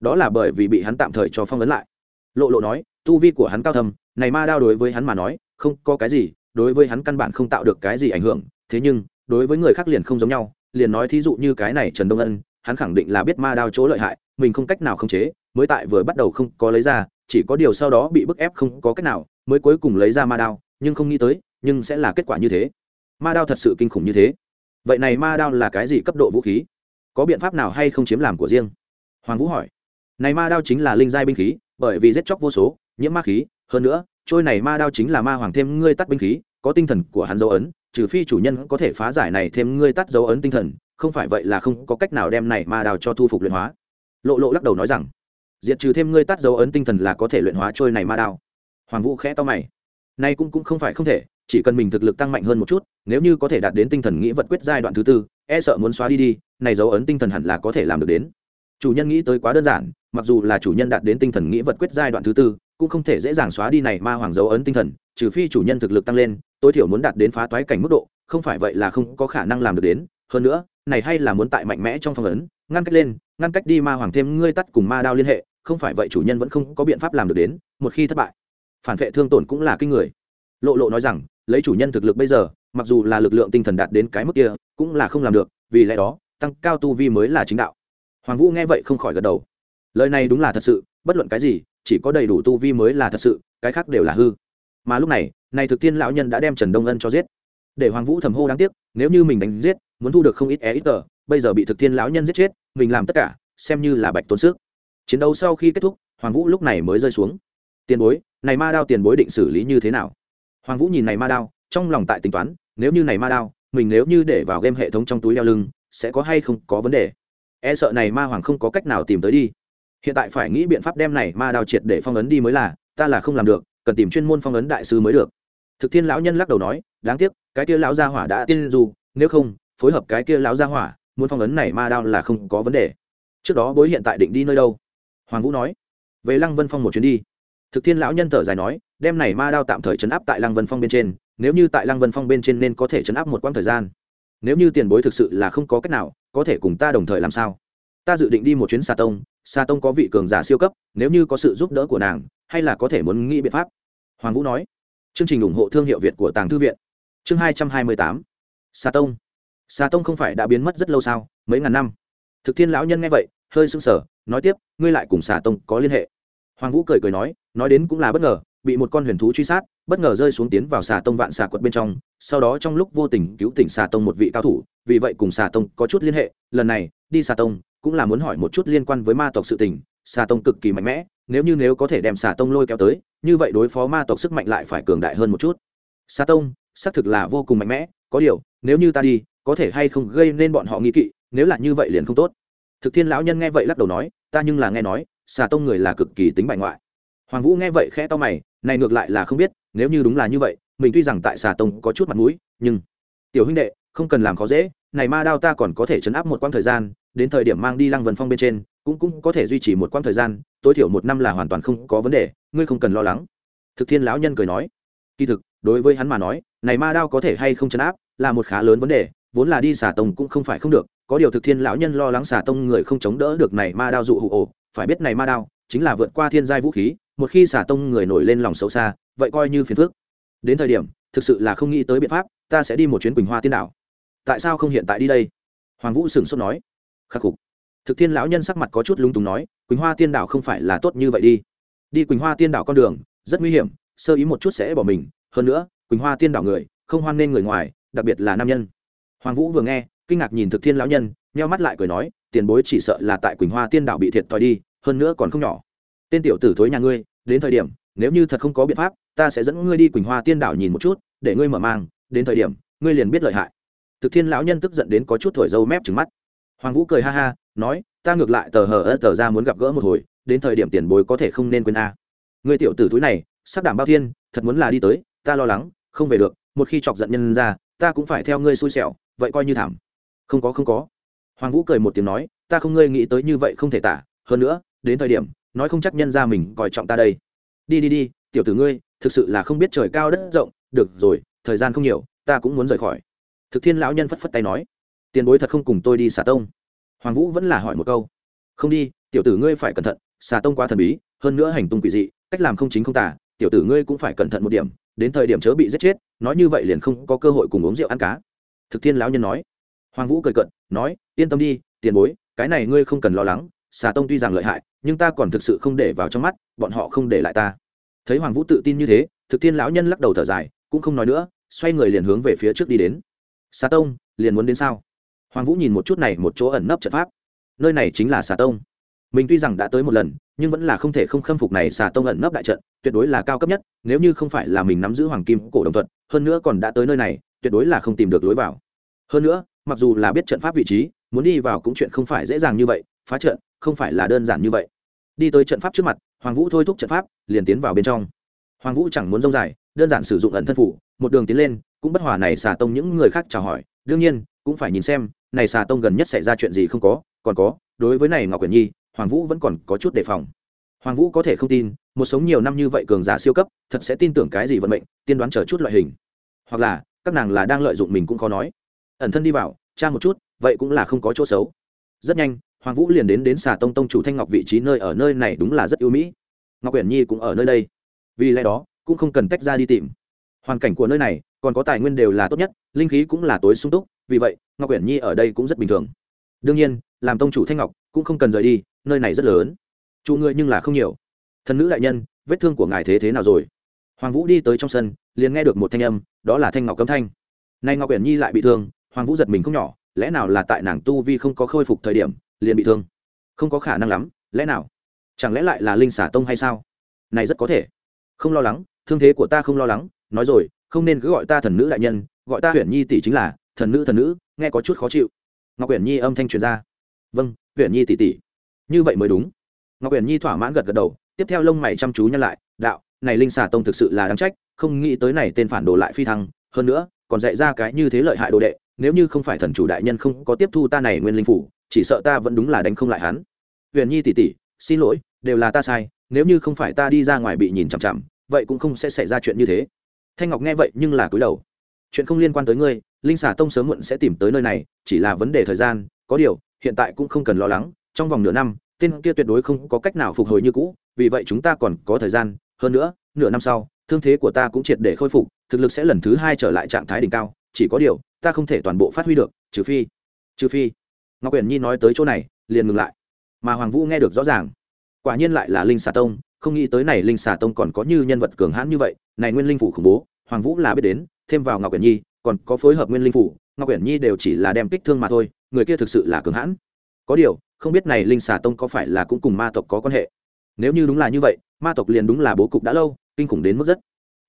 Đó là bởi vì bị hắn tạm thời cho phong ấn lại. Lộ lộ nói, tu vi của hắn cao thâm, này ma đao đối với hắn mà nói, không có cái gì đối với hắn căn bản không tạo được cái gì ảnh hưởng, thế nhưng, đối với người khác liền không giống nhau, liền nói thí dụ như cái này trần đông ân, hắn khẳng định là biết ma đao chỗ lợi hại, mình không cách nào khống chế, mới tại vừa bắt đầu không có lấy ra, chỉ có điều sau đó bị bức ép không có cách nào, mới cuối cùng lấy ra ma đao, nhưng không nghĩ tới, nhưng sẽ là kết quả như thế. Ma đao thật sự kinh khủng như thế. Vậy này ma đao là cái gì cấp độ vũ khí? Có biện pháp nào hay không chiếm làm của riêng? Hoàng vũ hỏi. Này ma đao chính là linh giai binh khí, bởi vì giết chóc vô số, nhiễm ma khí, hơn nữa trôi này ma đao chính là ma hoàng thêm ngươi tắt binh khí, có tinh thần của hắn dấu ấn, trừ phi chủ nhân có thể phá giải này thêm ngươi tắt dấu ấn tinh thần, không phải vậy là không có cách nào đem này ma đao cho thu phục luyện hóa. Lộ lộ lắc đầu nói rằng, diệt trừ thêm ngươi tắt dấu ấn tinh thần là có thể luyện hóa trôi này ma đao. Hoàng vũ khẽ to mày. Nay cũng cũng không phải không thể, chỉ cần mình thực lực tăng mạnh hơn một chút, nếu như có thể đạt đến tinh thần nghĩ vật quyết giai đoạn thứ tư e sợ muốn xóa đi đi, này dấu ấn tinh thần hẳn là có thể làm được đến. Chủ nhân nghĩ tới quá đơn giản, mặc dù là chủ nhân đạt đến tinh thần nghĩ vật quyết giai đoạn thứ tư cũng không thể dễ dàng xóa đi này ma hoàng dấu ấn tinh thần, trừ phi chủ nhân thực lực tăng lên, tối thiểu muốn đạt đến phá toái cảnh mức độ, không phải vậy là không có khả năng làm được đến. Hơn nữa, này hay là muốn tại mạnh mẽ trong phong ấn, ngăn cách lên, ngăn cách đi ma hoàng thêm ngươi tắt cùng ma đao liên hệ, không phải vậy chủ nhân vẫn không có biện pháp làm được đến, một khi thất bại, phản vệ thương tổn cũng là kinh người. Lộ lộ nói rằng, lấy chủ nhân thực lực bây giờ, mặc dù là lực lượng tinh thần đạt đến cái mức kia, cũng là không làm được, vì lẽ đó, tăng cao tu vi mới là chính đạo. Hoàng vũ nghe vậy không khỏi gật đầu. Lời này đúng là thật sự, bất luận cái gì chỉ có đầy đủ tu vi mới là thật sự, cái khác đều là hư. Mà lúc này này thực tiên lão nhân đã đem trần đông ân cho giết. Để hoàng vũ thầm hô đáng tiếc, nếu như mình đánh giết, muốn thu được không ít e ít tờ, bây giờ bị thực tiên lão nhân giết chết, mình làm tất cả, xem như là bạch tốn sức. Chiến đấu sau khi kết thúc, hoàng vũ lúc này mới rơi xuống. Tiền bối, này ma đao tiền bối định xử lý như thế nào? Hoàng vũ nhìn này ma đao, trong lòng tại tính toán, nếu như này ma đao, mình nếu như để vào game hệ thống trong túi đeo lưng, sẽ có hay không có vấn đề? E sợ này ma hoàng không có cách nào tìm tới đi hiện tại phải nghĩ biện pháp đem này ma đao triệt để phong ấn đi mới là, ta là không làm được, cần tìm chuyên môn phong ấn đại sư mới được. Thực thiên lão nhân lắc đầu nói, đáng tiếc, cái kia lão gia hỏa đã tiên du, nếu không, phối hợp cái kia lão gia hỏa, muốn phong ấn này ma đao là không có vấn đề. Trước đó bối hiện tại định đi nơi đâu? Hoàng vũ nói, về lăng vân phong một chuyến đi. Thực thiên lão nhân thở dài nói, đem này ma đao tạm thời chấn áp tại lăng vân phong bên trên, nếu như tại lăng vân phong bên trên nên có thể chấn áp một quãng thời gian. Nếu như tiền bối thực sự là không có cách nào, có thể cùng ta đồng thời làm sao? Ta dự định đi một chuyến xà tông xà tông có vị cường giả siêu cấp, nếu như có sự giúp đỡ của nàng, hay là có thể muốn nghĩ biện pháp? Hoàng vũ nói. Chương trình ủng hộ thương hiệu việt của tàng thư viện. Chương hai trăm hai mươi tám. Xà tông. Xà tông không phải đã biến mất rất lâu sao? Mấy ngàn năm. Thực thiên lão nhân nghe vậy, hơi sưng sở nói tiếp, ngươi lại cùng xà tông có liên hệ. Hoàng vũ cười cười nói nói đến cũng là bất ngờ, bị một con huyền thú truy sát, bất ngờ rơi xuống tiến vào xà tông vạn xà quật bên trong, sau đó trong lúc vô tình cứu tỉnh xà tông một vị cao thủ, vì vậy cùng xà tông có chút liên hệ, lần này, đi xà tông cũng là muốn hỏi một chút liên quan với ma tộc sự tình, xà tông cực kỳ mạnh mẽ, nếu như nếu có thể đem xà tông lôi kéo tới, như vậy đối phó ma tộc sức mạnh lại phải cường đại hơn một chút. Xà tông, xác thực là vô cùng mạnh mẽ, có điều, nếu như ta đi, có thể hay không gây nên bọn họ nghi kỵ, nếu là như vậy liền không tốt. Thực thiên lão nhân nghe vậy lắc đầu nói, ta nhưng là nghe nói, xà tông người là cực kỳ tính bại ngoại. Hoàng vũ nghe vậy khẽ to mày, này ngược lại là không biết, nếu như đúng là như vậy, mình tuy rằng tại xà tông có chút mặt mũi, nhưng, tiểu huynh đệ, không cần làm khó dễ này ma đao ta còn có thể chấn áp một quãng thời gian, đến thời điểm mang đi lăng vân phong bên trên, cũng cũng có thể duy trì một quãng thời gian, tối thiểu một năm là hoàn toàn không có vấn đề, ngươi không cần lo lắng. Thực thiên lão nhân cười nói. Kỳ thực, đối với hắn mà nói, này ma đao có thể hay không chấn áp, là một khá lớn vấn đề, vốn là đi xà tông cũng không phải không được, có điều thực thiên lão nhân lo lắng xà tông người không chống đỡ được này ma đao dụ hụ ổ phải biết này ma đao chính là vượt qua thiên giai vũ khí, một khi xà tông người nổi lên lòng xấu xa, vậy coi như phiền phước đến thời điểm, thực sự là không nghĩ tới biện pháp, ta sẽ đi một chuyến quỳnh hoa tiên đảo tại sao không hiện tại đi đây? Hoàng vũ sửng sốt nói. Khắc phục. Thực thiên lão nhân sắc mặt có chút lung túng nói, quỳnh hoa tiên đảo không phải là tốt như vậy đi. Đi quỳnh hoa tiên đảo con đường, rất nguy hiểm, sơ ý một chút sẽ bỏ mình. Hơn nữa, quỳnh hoa tiên đảo người, không hoan nên người ngoài, đặc biệt là nam nhân. Hoàng vũ vừa nghe, kinh ngạc nhìn thực thiên lão nhân, nheo mắt lại cười nói, tiền bối chỉ sợ là tại quỳnh hoa tiên đảo bị thiệt thòi đi, hơn nữa còn không nhỏ. Tên tiểu tử thối nhà ngươi, đến thời điểm, nếu như thật không có biện pháp, ta sẽ dẫn ngươi đi quỳnh hoa tiên đảo nhìn một chút, để ngươi mở mang, đến thời điểm, ngươi liền biết lợi hại thực thiên lão nhân tức giận đến có chút thổi dâu mép trứng mắt. Hoàng vũ cười ha ha, nói, ta ngược lại tờ hờ ơ tờ ra muốn gặp gỡ một hồi, đến thời điểm tiền bối có thể không nên quên a. Ngươi tiểu tử túi này sắc đảm bao thiên, thật muốn là đi tới, ta lo lắng, không về được, một khi chọc giận nhân ra, ta cũng phải theo ngươi xui xẻo, vậy coi như thảm. Không có không có. Hoàng vũ cười một tiếng nói, ta không ngươi nghĩ tới như vậy không thể tả, hơn nữa, đến thời điểm, nói không chắc nhân ra mình coi trọng ta đây. Đi đi đi, tiểu tử ngươi, thực sự là không biết trời cao đất rộng, được rồi, thời gian không nhiều, ta cũng muốn rời khỏi thực thiên lão nhân phất phất tay nói, tiền bối thật không cùng tôi đi xà tông. Hoàng vũ vẫn là hỏi một câu, không đi, tiểu tử ngươi phải cẩn thận, xà tông quá thần bí, hơn nữa hành tung quỷ dị, cách làm không chính không tả, tiểu tử ngươi cũng phải cẩn thận một điểm, đến thời điểm chớ bị giết chết, nói như vậy liền không có cơ hội cùng uống rượu ăn cá. Thực thiên lão nhân nói. Hoàng vũ cười cận nói, yên tâm đi, tiền bối, cái này ngươi không cần lo lắng, xà tông tuy rằng lợi hại, nhưng ta còn thực sự không để vào trong mắt, bọn họ không để lại ta. Thấy hoàng vũ tự tin như thế, thực thiên lão nhân lắc đầu thở dài, cũng không nói nữa, xoay người liền hướng về phía trước đi đến xà tông, liền muốn đến sao? Hoàng vũ nhìn một chút này một chỗ ẩn nấp trận pháp. Nơi này chính là xà tông. Mình tuy rằng đã tới một lần, nhưng vẫn là không thể không khâm phục này xà tông ẩn nấp đại trận, tuyệt đối là cao cấp nhất, nếu như không phải là mình nắm giữ hoàng kim cổ đồng thuận hơn nữa còn đã tới nơi này, tuyệt đối là không tìm được lối vào. Hơn nữa, mặc dù là biết trận pháp vị trí, muốn đi vào cũng chuyện không phải dễ dàng như vậy, phá trận, không phải là đơn giản như vậy. Đi tới trận pháp trước mặt, hoàng vũ thôi thúc trận pháp, liền tiến vào bên trong. Hoàng vũ chẳng muốn rông dài đơn giản sử dụng ẩn thân phủ, một đường tiến lên, cũng bất hòa này xà tông những người khác chào hỏi. Đương nhiên, cũng phải nhìn xem, này xà tông gần nhất xảy ra chuyện gì không có, còn có, đối với này ngọc quyển nhi, hoàng vũ vẫn còn có chút đề phòng. Hoàng vũ có thể không tin, một sống nhiều năm như vậy cường giả siêu cấp, thật sẽ tin tưởng cái gì vận mệnh, tiên đoán chờ chút loại hình. Hoặc là, các nàng là đang lợi dụng mình cũng khó nói. Ẩn thân đi vào, tra một chút, vậy cũng là không có chỗ xấu. Rất nhanh, hoàng vũ liền đến đến xà tông tông chủ thanh ngọc vị trí nơi ở nơi này đúng là rất ưu mỹ. Ngọc quyển nhi cũng ở nơi đây. Vì lẽ đó cũng không cần tách ra đi tìm. Hoàn cảnh của nơi này, còn có tài nguyên đều là tốt nhất, linh khí cũng là tối sung túc, vì vậy, ngọc uyển nhi ở đây cũng rất bình thường. Đương nhiên, làm tông chủ thanh ngọc cũng không cần rời đi, nơi này rất lớn. Chủ người nhưng là không nhiều. Thần nữ đại nhân, vết thương của ngài thế thế nào rồi? Hoàng vũ đi tới trong sân, liền nghe được một thanh âm, đó là thanh ngọc cấm thanh. Nay ngọc uyển nhi lại bị thương, hoàng vũ giật mình không nhỏ, lẽ nào là tại nàng tu vi không có khôi phục thời điểm, liền bị thương? Không có khả năng lắm, lẽ nào? Chẳng lẽ lại là linh xả tông hay sao? Này rất có thể. Không lo lắng thương thế của ta không lo lắng, nói rồi, không nên cứ gọi ta thần nữ đại nhân, gọi ta Huyền nhi tỷ chính là, thần nữ thần nữ, nghe có chút khó chịu. Ngọc Huyền nhi âm thanh truyền ra. Vâng Huyền nhi tỷ tỷ. Như vậy mới đúng. Ngọc Huyền nhi thỏa mãn gật gật đầu, tiếp theo lông mày chăm chú nhăn lại, đạo, này linh xà tông thực sự là đáng trách, không nghĩ tới này tên phản đồ lại phi thăng, hơn nữa, còn dạy ra cái như thế lợi hại đồ đệ, nếu như không phải thần chủ đại nhân không có tiếp thu ta này nguyên linh phủ, chỉ sợ ta vẫn đúng là đánh không lại hắn. Huyền nhi tỷ tỷ, xin lỗi, đều là ta sai, nếu như không phải ta đi ra ngoài bị nhìn chằm chằm vậy cũng không sẽ xảy ra chuyện như thế. Thanh ngọc nghe vậy nhưng là cúi đầu. Chuyện không liên quan tới ngươi, linh xà tông sớm muộn sẽ tìm tới nơi này, chỉ là vấn đề thời gian, có điều, hiện tại cũng không cần lo lắng, trong vòng nửa năm, tên kia tuyệt đối không có cách nào phục hồi như cũ, vì vậy chúng ta còn có thời gian, hơn nữa, nửa năm sau, thương thế của ta cũng triệt để khôi phục, thực lực sẽ lần thứ hai trở lại trạng thái đỉnh cao, chỉ có điều, ta không thể toàn bộ phát huy được, trừ phi trừ phi. Ngọc quyển nhi nói tới chỗ này, liền ngừng lại. Mà hoàng vũ nghe được rõ ràng, quả nhiên lại là linh xà tông không nghĩ tới này linh xà tông còn có như nhân vật cường hãn như vậy, này nguyên linh phủ khủng bố, hoàng vũ là biết đến, thêm vào ngọc quyển nhi, còn có phối hợp nguyên linh phủ, ngọc quyển nhi đều chỉ là đem kích thương mà thôi, người kia thực sự là cường hãn. Có điều, không biết này linh xà tông có phải là cũng cùng ma tộc có quan hệ. Nếu như đúng là như vậy, ma tộc liền đúng là bố cục đã lâu, kinh khủng đến mức rất.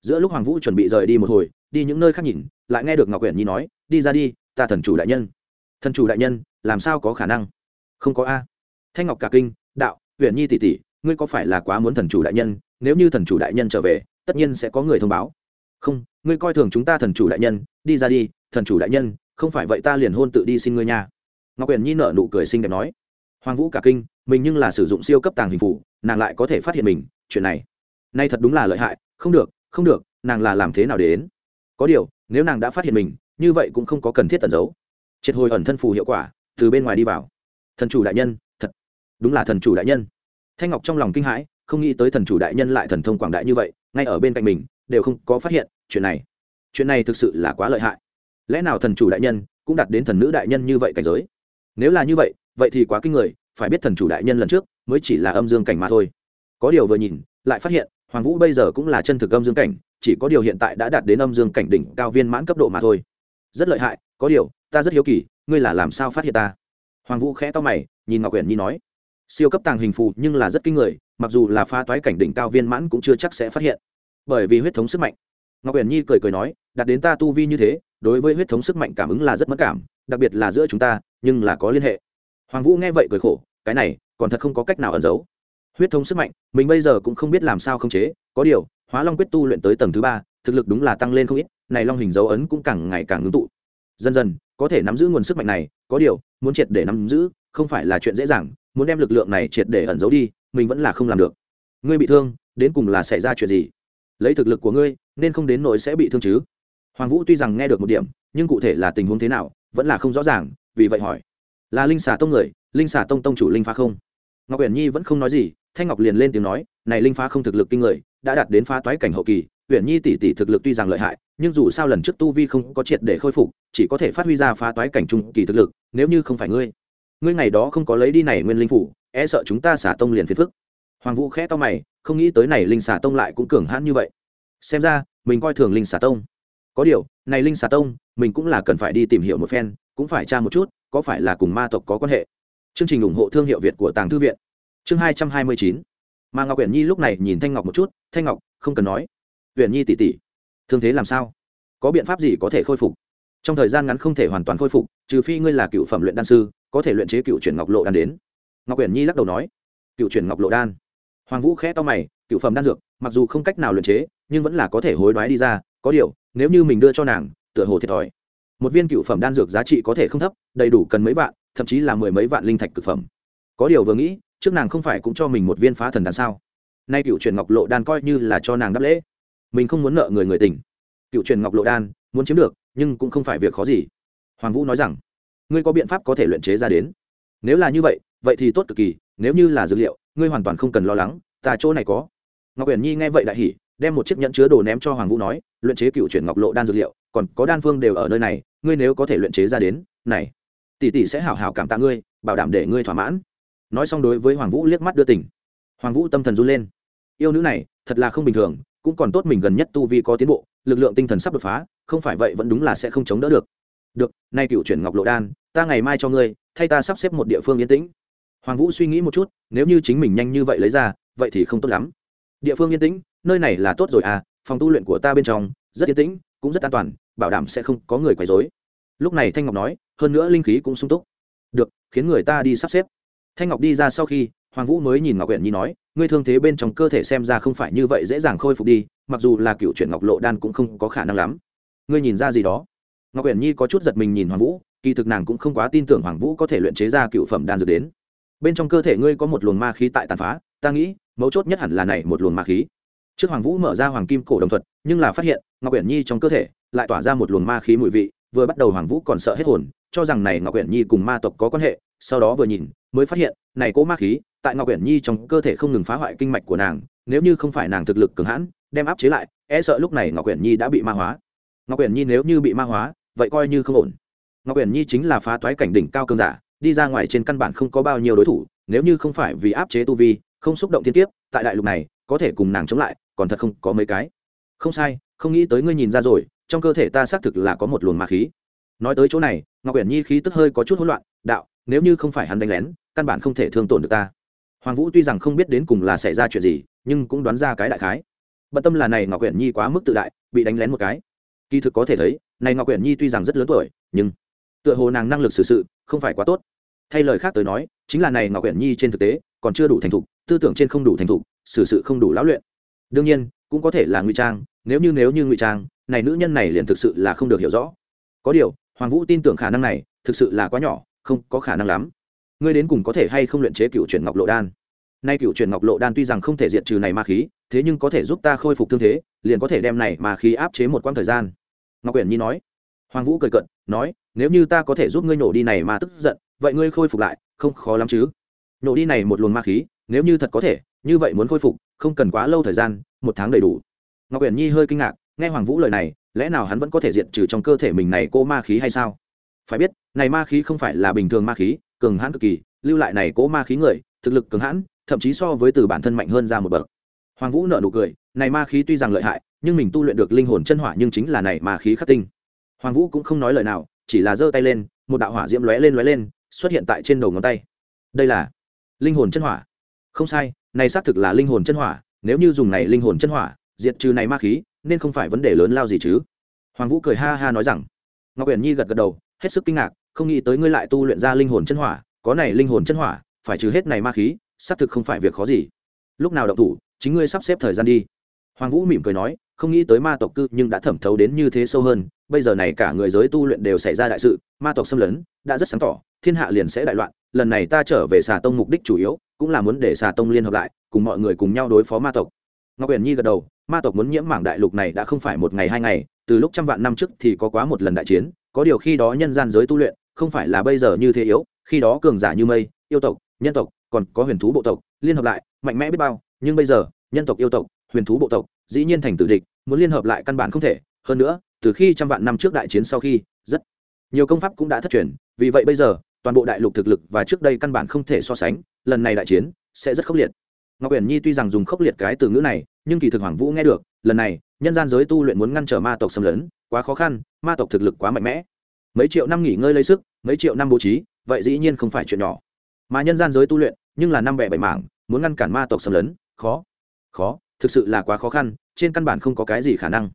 Giữa lúc hoàng vũ chuẩn bị rời đi một hồi, đi những nơi khác nhìn, lại nghe được ngọc quyển nhi nói, đi ra đi, ta thần chủ đại nhân. Thần chủ đại nhân, làm sao có khả năng? Không có a. Thanh ngọc cả kinh, đạo huyện nhi tỷ tỷ ngươi có phải là quá muốn thần chủ đại nhân, nếu như thần chủ đại nhân trở về, tất nhiên sẽ có người thông báo. Không, ngươi coi thường chúng ta thần chủ đại nhân, đi ra đi, thần chủ đại nhân, không phải vậy ta liền hôn tự đi xin ngươi nha. Ngọc huyền nhi nở nụ cười xinh đẹp nói. Hoàng vũ cả kinh, mình nhưng là sử dụng siêu cấp tàng hình phủ nàng lại có thể phát hiện mình, chuyện này, nay thật đúng là lợi hại, không được không được, nàng là làm thế nào để đến? Có điều, nếu nàng đã phát hiện mình, như vậy cũng không có cần thiết tẩn giấu. Triệt hồi ẩn thân phù hiệu quả, từ bên ngoài đi vào. Thần chủ đại nhân, thật, đúng là thần chủ đại nhân thanh ngọc trong lòng kinh hãi, không nghĩ tới thần chủ đại nhân lại thần thông quảng đại như vậy, ngay ở bên cạnh mình, đều không có phát hiện, chuyện này chuyện này thực sự là quá lợi hại. Lẽ nào thần chủ đại nhân cũng đạt đến thần nữ đại nhân như vậy cảnh giới? Nếu là như vậy vậy thì quá kinh người, phải biết thần chủ đại nhân lần trước mới chỉ là âm dương cảnh mà thôi. Có điều vừa nhìn, lại phát hiện, hoàng vũ bây giờ cũng là chân thực âm dương cảnh, chỉ có điều hiện tại đã đạt đến âm dương cảnh đỉnh cao viên mãn cấp độ mà thôi. Rất lợi hại, có điều, ta rất hiếu kỳ, ngươi là làm sao phát hiện ta? Hoàng vũ khẽ to mày, nhìn ngọc quyển nhi nói siêu cấp tàng hình phù nhưng là rất kinh người, mặc dù là pha toái cảnh đỉnh cao viên mãn cũng chưa chắc sẽ phát hiện. Bởi vì huyết thống sức mạnh. Ngọc quyển nhi cười cười nói, đạt đến ta tu vi như thế, đối với huyết thống sức mạnh cảm ứng là rất mất cảm, đặc biệt là giữa chúng ta, nhưng là có liên hệ. Hoàng vũ nghe vậy cười khổ, cái này, còn thật không có cách nào ẩn giấu. Huyết thống sức mạnh, mình bây giờ cũng không biết làm sao không chế, có điều, hóa long quyết tu luyện tới tầng thứ ba, thực lực đúng là tăng lên không ít, này long hình dấu ấn cũng càng ngày càng ngưng tụ. Dần dần, có thể nắm giữ nguồn sức mạnh này, có điều, muốn triệt để nắm giữ, không phải là chuyện dễ dàng muốn đem lực lượng này triệt để ẩn giấu đi, mình vẫn là không làm được. Ngươi bị thương, đến cùng là xảy ra chuyện gì? Lấy thực lực của ngươi, nên không đến nỗi sẽ bị thương chứ? Hoàng vũ tuy rằng nghe được một điểm, nhưng cụ thể là tình huống thế nào, vẫn là không rõ ràng, vì vậy hỏi. Là linh xà tông người, linh xà tông tông chủ linh phá không? Ngọc uyển nhi vẫn không nói gì, thanh ngọc liền lên tiếng nói, này linh phá không thực lực kinh người, đã đạt đến phá toái cảnh hậu kỳ, uyển nhi tỷ tỷ thực lực tuy rằng lợi hại, nhưng dù sao lần trước tu vi không có triệt để khôi phục, chỉ có thể phát huy ra phá toái cảnh trung kỳ thực lực, nếu như không phải ngươi ngươi ngày đó không có lấy đi này nguyên linh phủ e sợ chúng ta xả tông liền phiền phức. Hoàng vũ khẽ to mày, không nghĩ tới này linh xả tông lại cũng cường hãn như vậy. Xem ra, mình coi thường linh xả tông. Có điều, này linh xả tông, mình cũng là cần phải đi tìm hiểu một phen, cũng phải tra một chút, có phải là cùng ma tộc có quan hệ. Chương trình ủng hộ thương hiệu việt của tàng thư viện. Chương hai trăm hai mươi chín. Mà ngọc uyển nhi lúc này nhìn thanh ngọc một chút, thanh ngọc, không cần nói. Uyển nhi tỉ tỉ thương thế làm sao? Có biện pháp gì có thể khôi phục? Trong thời gian ngắn không thể hoàn toàn khôi phục, trừ phi ngươi là cựu phẩm luyện đan sư có thể luyện chế cựu chuyển ngọc lộ đan đến. Ngọc uyển nhi lắc đầu nói, cựu chuyển ngọc lộ đan. Hoàng vũ khẽ to mày, cựu phẩm đan dược, mặc dù không cách nào luyện chế, nhưng vẫn là có thể hối đoái đi ra, có điều, nếu như mình đưa cho nàng, tựa hồ thiệt thòi. Một viên cựu phẩm đan dược giá trị có thể không thấp, đầy đủ cần mấy vạn, thậm chí là mười mấy vạn linh thạch cực phẩm. Có điều vừa nghĩ, trước nàng không phải cũng cho mình một viên phá thần đan sao? Nay cựu truyền ngọc lộ đan coi như là cho nàng đáp lễ. Mình không muốn nợ người người tình. Cựu truyền ngọc lộ đan, muốn chiếm được, nhưng cũng không phải việc khó gì. Hoàng vũ nói rằng ngươi có biện pháp có thể luyện chế ra đến. Nếu là như vậy vậy thì tốt cực kỳ, nếu như là dược liệu, ngươi hoàn toàn không cần lo lắng, ta chỗ này có. Ngọc uyển nhi nghe vậy đại hỉ, đem một chiếc nhẫn chứa đồ ném cho hoàng vũ nói, luyện chế cựu chuyển ngọc lộ đan dược liệu, còn có đan phương đều ở nơi này, ngươi nếu có thể luyện chế ra đến, này, tỷ tỷ sẽ hảo hảo cảm tạ ngươi, bảo đảm để ngươi thỏa mãn. Nói xong đối với hoàng vũ liếc mắt đưa tỉnh hoàng vũ tâm thần run lên. Yêu nữ này, thật là không bình thường, cũng còn tốt mình gần nhất tu vi có tiến bộ, lực lượng tinh thần sắp đột phá, không phải vậy vẫn đúng là sẽ không chống đỡ được được, nay cựu chuyển ngọc lộ đan, ta ngày mai cho ngươi, thay ta sắp xếp một địa phương yên tĩnh. Hoàng vũ suy nghĩ một chút, nếu như chính mình nhanh như vậy lấy ra, vậy thì không tốt lắm. Địa phương yên tĩnh, nơi này là tốt rồi à phòng tu luyện của ta bên trong, rất yên tĩnh, cũng rất an toàn, bảo đảm sẽ không có người quấy rối. Lúc này thanh ngọc nói, hơn nữa linh khí cũng sung túc. Được, khiến người ta đi sắp xếp. Thanh ngọc đi ra sau khi, hoàng vũ mới nhìn ngọc huyện nhi nói, ngươi thương thế bên trong cơ thể xem ra không phải như vậy dễ dàng khôi phục đi, mặc dù là cựu chuyển ngọc lộ đan cũng không có khả năng lắm. Ngươi nhìn ra gì đó? Ngọc Uyển nhi có chút giật mình nhìn hoàng vũ, kỳ thực nàng cũng không quá tin tưởng hoàng vũ có thể luyện chế ra cựu phẩm đan dược đến. Bên trong cơ thể ngươi có một luồng ma khí tại tàn phá, ta nghĩ, mấu chốt nhất hẳn là này một luồng ma khí. Trước hoàng vũ mở ra hoàng kim cổ đồng thuật, nhưng là phát hiện, ngọc uyển nhi trong cơ thể lại tỏa ra một luồng ma khí mùi vị, vừa bắt đầu hoàng vũ còn sợ hết hồn, cho rằng này ngọc uyển nhi cùng ma tộc có quan hệ, sau đó vừa nhìn, mới phát hiện, này cỗ ma khí tại ngọc uyển nhi trong cơ thể không ngừng phá hoại kinh mạch của nàng, nếu như không phải nàng thực lực cường hãn, đem áp chế lại e sợ lúc này ngọc uyển nhi đã bị ma hóa. Ngọc uyển nhi nếu như bị ma hóa vậy coi như không ổn. Ngọc uyển nhi chính là phá toái cảnh đỉnh cao cường giả, đi ra ngoài trên căn bản không có bao nhiêu đối thủ, nếu như không phải vì áp chế tu vi, không xúc động thiên kiếp, tại đại lục này, có thể cùng nàng chống lại, còn thật không có mấy cái. Không sai, không nghĩ tới ngươi nhìn ra rồi, trong cơ thể ta xác thực là có một luồng ma khí. Nói tới chỗ này, ngọc uyển nhi khí tức hơi có chút hỗn loạn, đạo, nếu như không phải hắn đánh lén, căn bản không thể thương tổn được ta. Hoàng vũ tuy rằng không biết đến cùng là xảy ra chuyện gì, nhưng cũng đoán ra cái đại khái. Bận tâm là này ngọc uyển nhi quá mức tự đại, bị đánh lén một cái. Kỳ thực có thể thấy này ngọc uyển nhi tuy rằng rất lớn tuổi, nhưng tựa hồ nàng năng lực xử sự không phải quá tốt. Thay lời khác tới nói, chính là này ngọc uyển nhi trên thực tế còn chưa đủ thành thục, tư tưởng trên không đủ thành thục, xử sự không đủ lão luyện. Đương nhiên, cũng có thể là ngụy trang, nếu như nếu như ngụy trang, này nữ nhân này liền thực sự là không được hiểu rõ. Có điều, hoàng vũ tin tưởng khả năng này thực sự là quá nhỏ, không có khả năng lắm. Ngươi đến cùng có thể hay không luyện chế cựu truyền ngọc lộ đan? Nay cựu truyền ngọc lộ đan tuy rằng không thể diệt trừ này ma khí, thế nhưng có thể giúp ta khôi phục thương thế, liền có thể đem này ma khí áp chế một quãng thời gian ngọc quyển nhi nói. Hoàng vũ cười cận nói, nếu như ta có thể giúp ngươi nổ đi này mà tức giận, vậy ngươi khôi phục lại, không khó lắm chứ. Nổ đi này một luồng ma khí, nếu như thật có thể, như vậy muốn khôi phục, không cần quá lâu thời gian, một tháng đầy đủ. Ngọc uyển nhi hơi kinh ngạc, nghe hoàng vũ lời này, lẽ nào hắn vẫn có thể diện trừ trong cơ thể mình này cô ma khí hay sao? Phải biết, này ma khí không phải là bình thường ma khí, cường hãn cực kỳ, lưu lại này cố ma khí người, thực lực cường hãn, thậm chí so với từ bản thân mạnh hơn ra một bậc. Hoàng vũ nợ nụ cười, này ma khí tuy rằng lợi hại nhưng mình tu luyện được linh hồn chân hỏa nhưng chính là này mà khí khắc tinh. Hoàng vũ cũng không nói lời nào, chỉ là giơ tay lên, một đạo hỏa diễm lóe lên lóe lên, xuất hiện tại trên đầu ngón tay. Đây là linh hồn chân hỏa. Không sai, này xác thực là linh hồn chân hỏa, nếu như dùng này linh hồn chân hỏa, diệt trừ này ma khí, nên không phải vấn đề lớn lao gì chứ. Hoàng vũ cười ha ha nói rằng, ngọc uyển nhi gật gật đầu, hết sức kinh ngạc, không nghĩ tới ngươi lại tu luyện ra linh hồn chân hỏa, có này linh hồn chân hỏa, phải trừ hết này ma khí, xác thực không phải việc khó gì. Lúc nào động thủ, chính ngươi sắp xếp thời gian đi. Hoàng vũ mỉm cười nói không nghĩ tới ma tộc cư nhưng đã thẩm thấu đến như thế sâu hơn, bây giờ này cả người giới tu luyện đều xảy ra đại sự, ma tộc xâm lấn, đã rất sáng tỏ, thiên hạ liền sẽ đại loạn, lần này ta trở về xà tông mục đích chủ yếu, cũng là muốn để xà tông liên hợp lại, cùng mọi người cùng nhau đối phó ma tộc. Ngọc huyền nhi gật đầu, ma tộc muốn nhiễm mảng đại lục này đã không phải một ngày hai ngày, từ lúc trăm vạn năm trước thì có quá một lần đại chiến, có điều khi đó nhân gian giới tu luyện, không phải là bây giờ như thế yếu, khi đó cường giả như mây, yêu tộc, nhân tộc, còn có huyền thú bộ tộc, liên hợp lại, mạnh mẽ biết bao, nhưng bây giờ, nhân tộc, yêu tộc, huyền thú bộ tộc dĩ nhiên thành tử địch, muốn liên hợp lại căn bản không thể. Hơn nữa, từ khi trăm vạn năm trước đại chiến sau khi, rất nhiều công pháp cũng đã thất truyền. Vì vậy bây giờ, toàn bộ đại lục thực lực và trước đây căn bản không thể so sánh, lần này đại chiến sẽ rất khốc liệt. Ngọc uyển nhi tuy rằng dùng khốc liệt cái từ ngữ này, nhưng kỳ thực hoàng vũ nghe được, lần này, nhân gian giới tu luyện muốn ngăn trở ma tộc xâm lấn, quá khó khăn, ma tộc thực lực quá mạnh mẽ. Mấy triệu năm nghỉ ngơi lấy sức, mấy triệu năm bố trí, vậy dĩ nhiên không phải chuyện nhỏ. Mà nhân gian giới tu luyện, nhưng là năm bẻ bảy mảng, muốn ngăn cản ma tộc xâm lấn, khó khó thực sự là quá khó khăn, trên căn bản không có cái gì khả năng.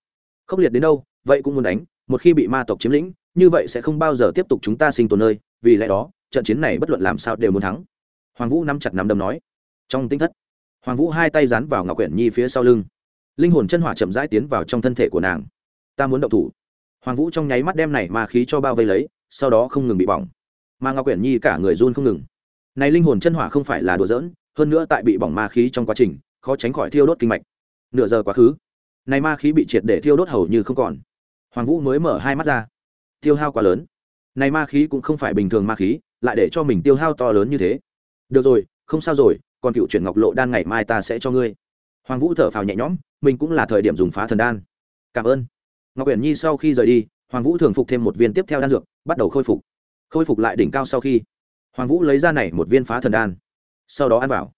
Khốc liệt đến đâu, vậy cũng muốn đánh, một khi bị ma tộc chiếm lĩnh, như vậy sẽ không bao giờ tiếp tục chúng ta sinh tồn nơi, vì lẽ đó, trận chiến này bất luận làm sao đều muốn thắng. Hoàng vũ nắm chặt nắm đấm nói. Trong tinh thất, hoàng vũ hai tay dán vào ngọc quyển nhi phía sau lưng. Linh hồn chân hỏa chậm rãi tiến vào trong thân thể của nàng. Ta muốn động thủ. Hoàng vũ trong nháy mắt đem này ma khí cho bao vây lấy, sau đó không ngừng bị bỏng. Mà ngọc quyển nhi cả người run không ngừng. Này linh hồn chân hỏa không phải là đùa giỡn, hơn nữa tại bị bỏng ma khí trong quá trình khó tránh khỏi thiêu đốt kinh mạch. Nửa giờ quá khứ, này ma khí bị triệt để thiêu đốt hầu như không còn. Hoàng vũ mới mở hai mắt ra. Tiêu hao quá lớn. Này ma khí cũng không phải bình thường ma khí, lại để cho mình tiêu hao to lớn như thế. Được rồi, không sao rồi, còn cựu chuyển ngọc lộ đan ngày mai ta sẽ cho ngươi. Hoàng vũ thở phào nhẹ nhõm, mình cũng là thời điểm dùng phá thần đan. Cảm ơn. Ngọc uyển nhi sau khi rời đi, hoàng vũ thường phục thêm một viên tiếp theo đan dược, bắt đầu khôi phục. Khôi phục lại đỉnh cao sau khi, hoàng vũ lấy ra này một viên phá thần đan. Sau đó ăn vào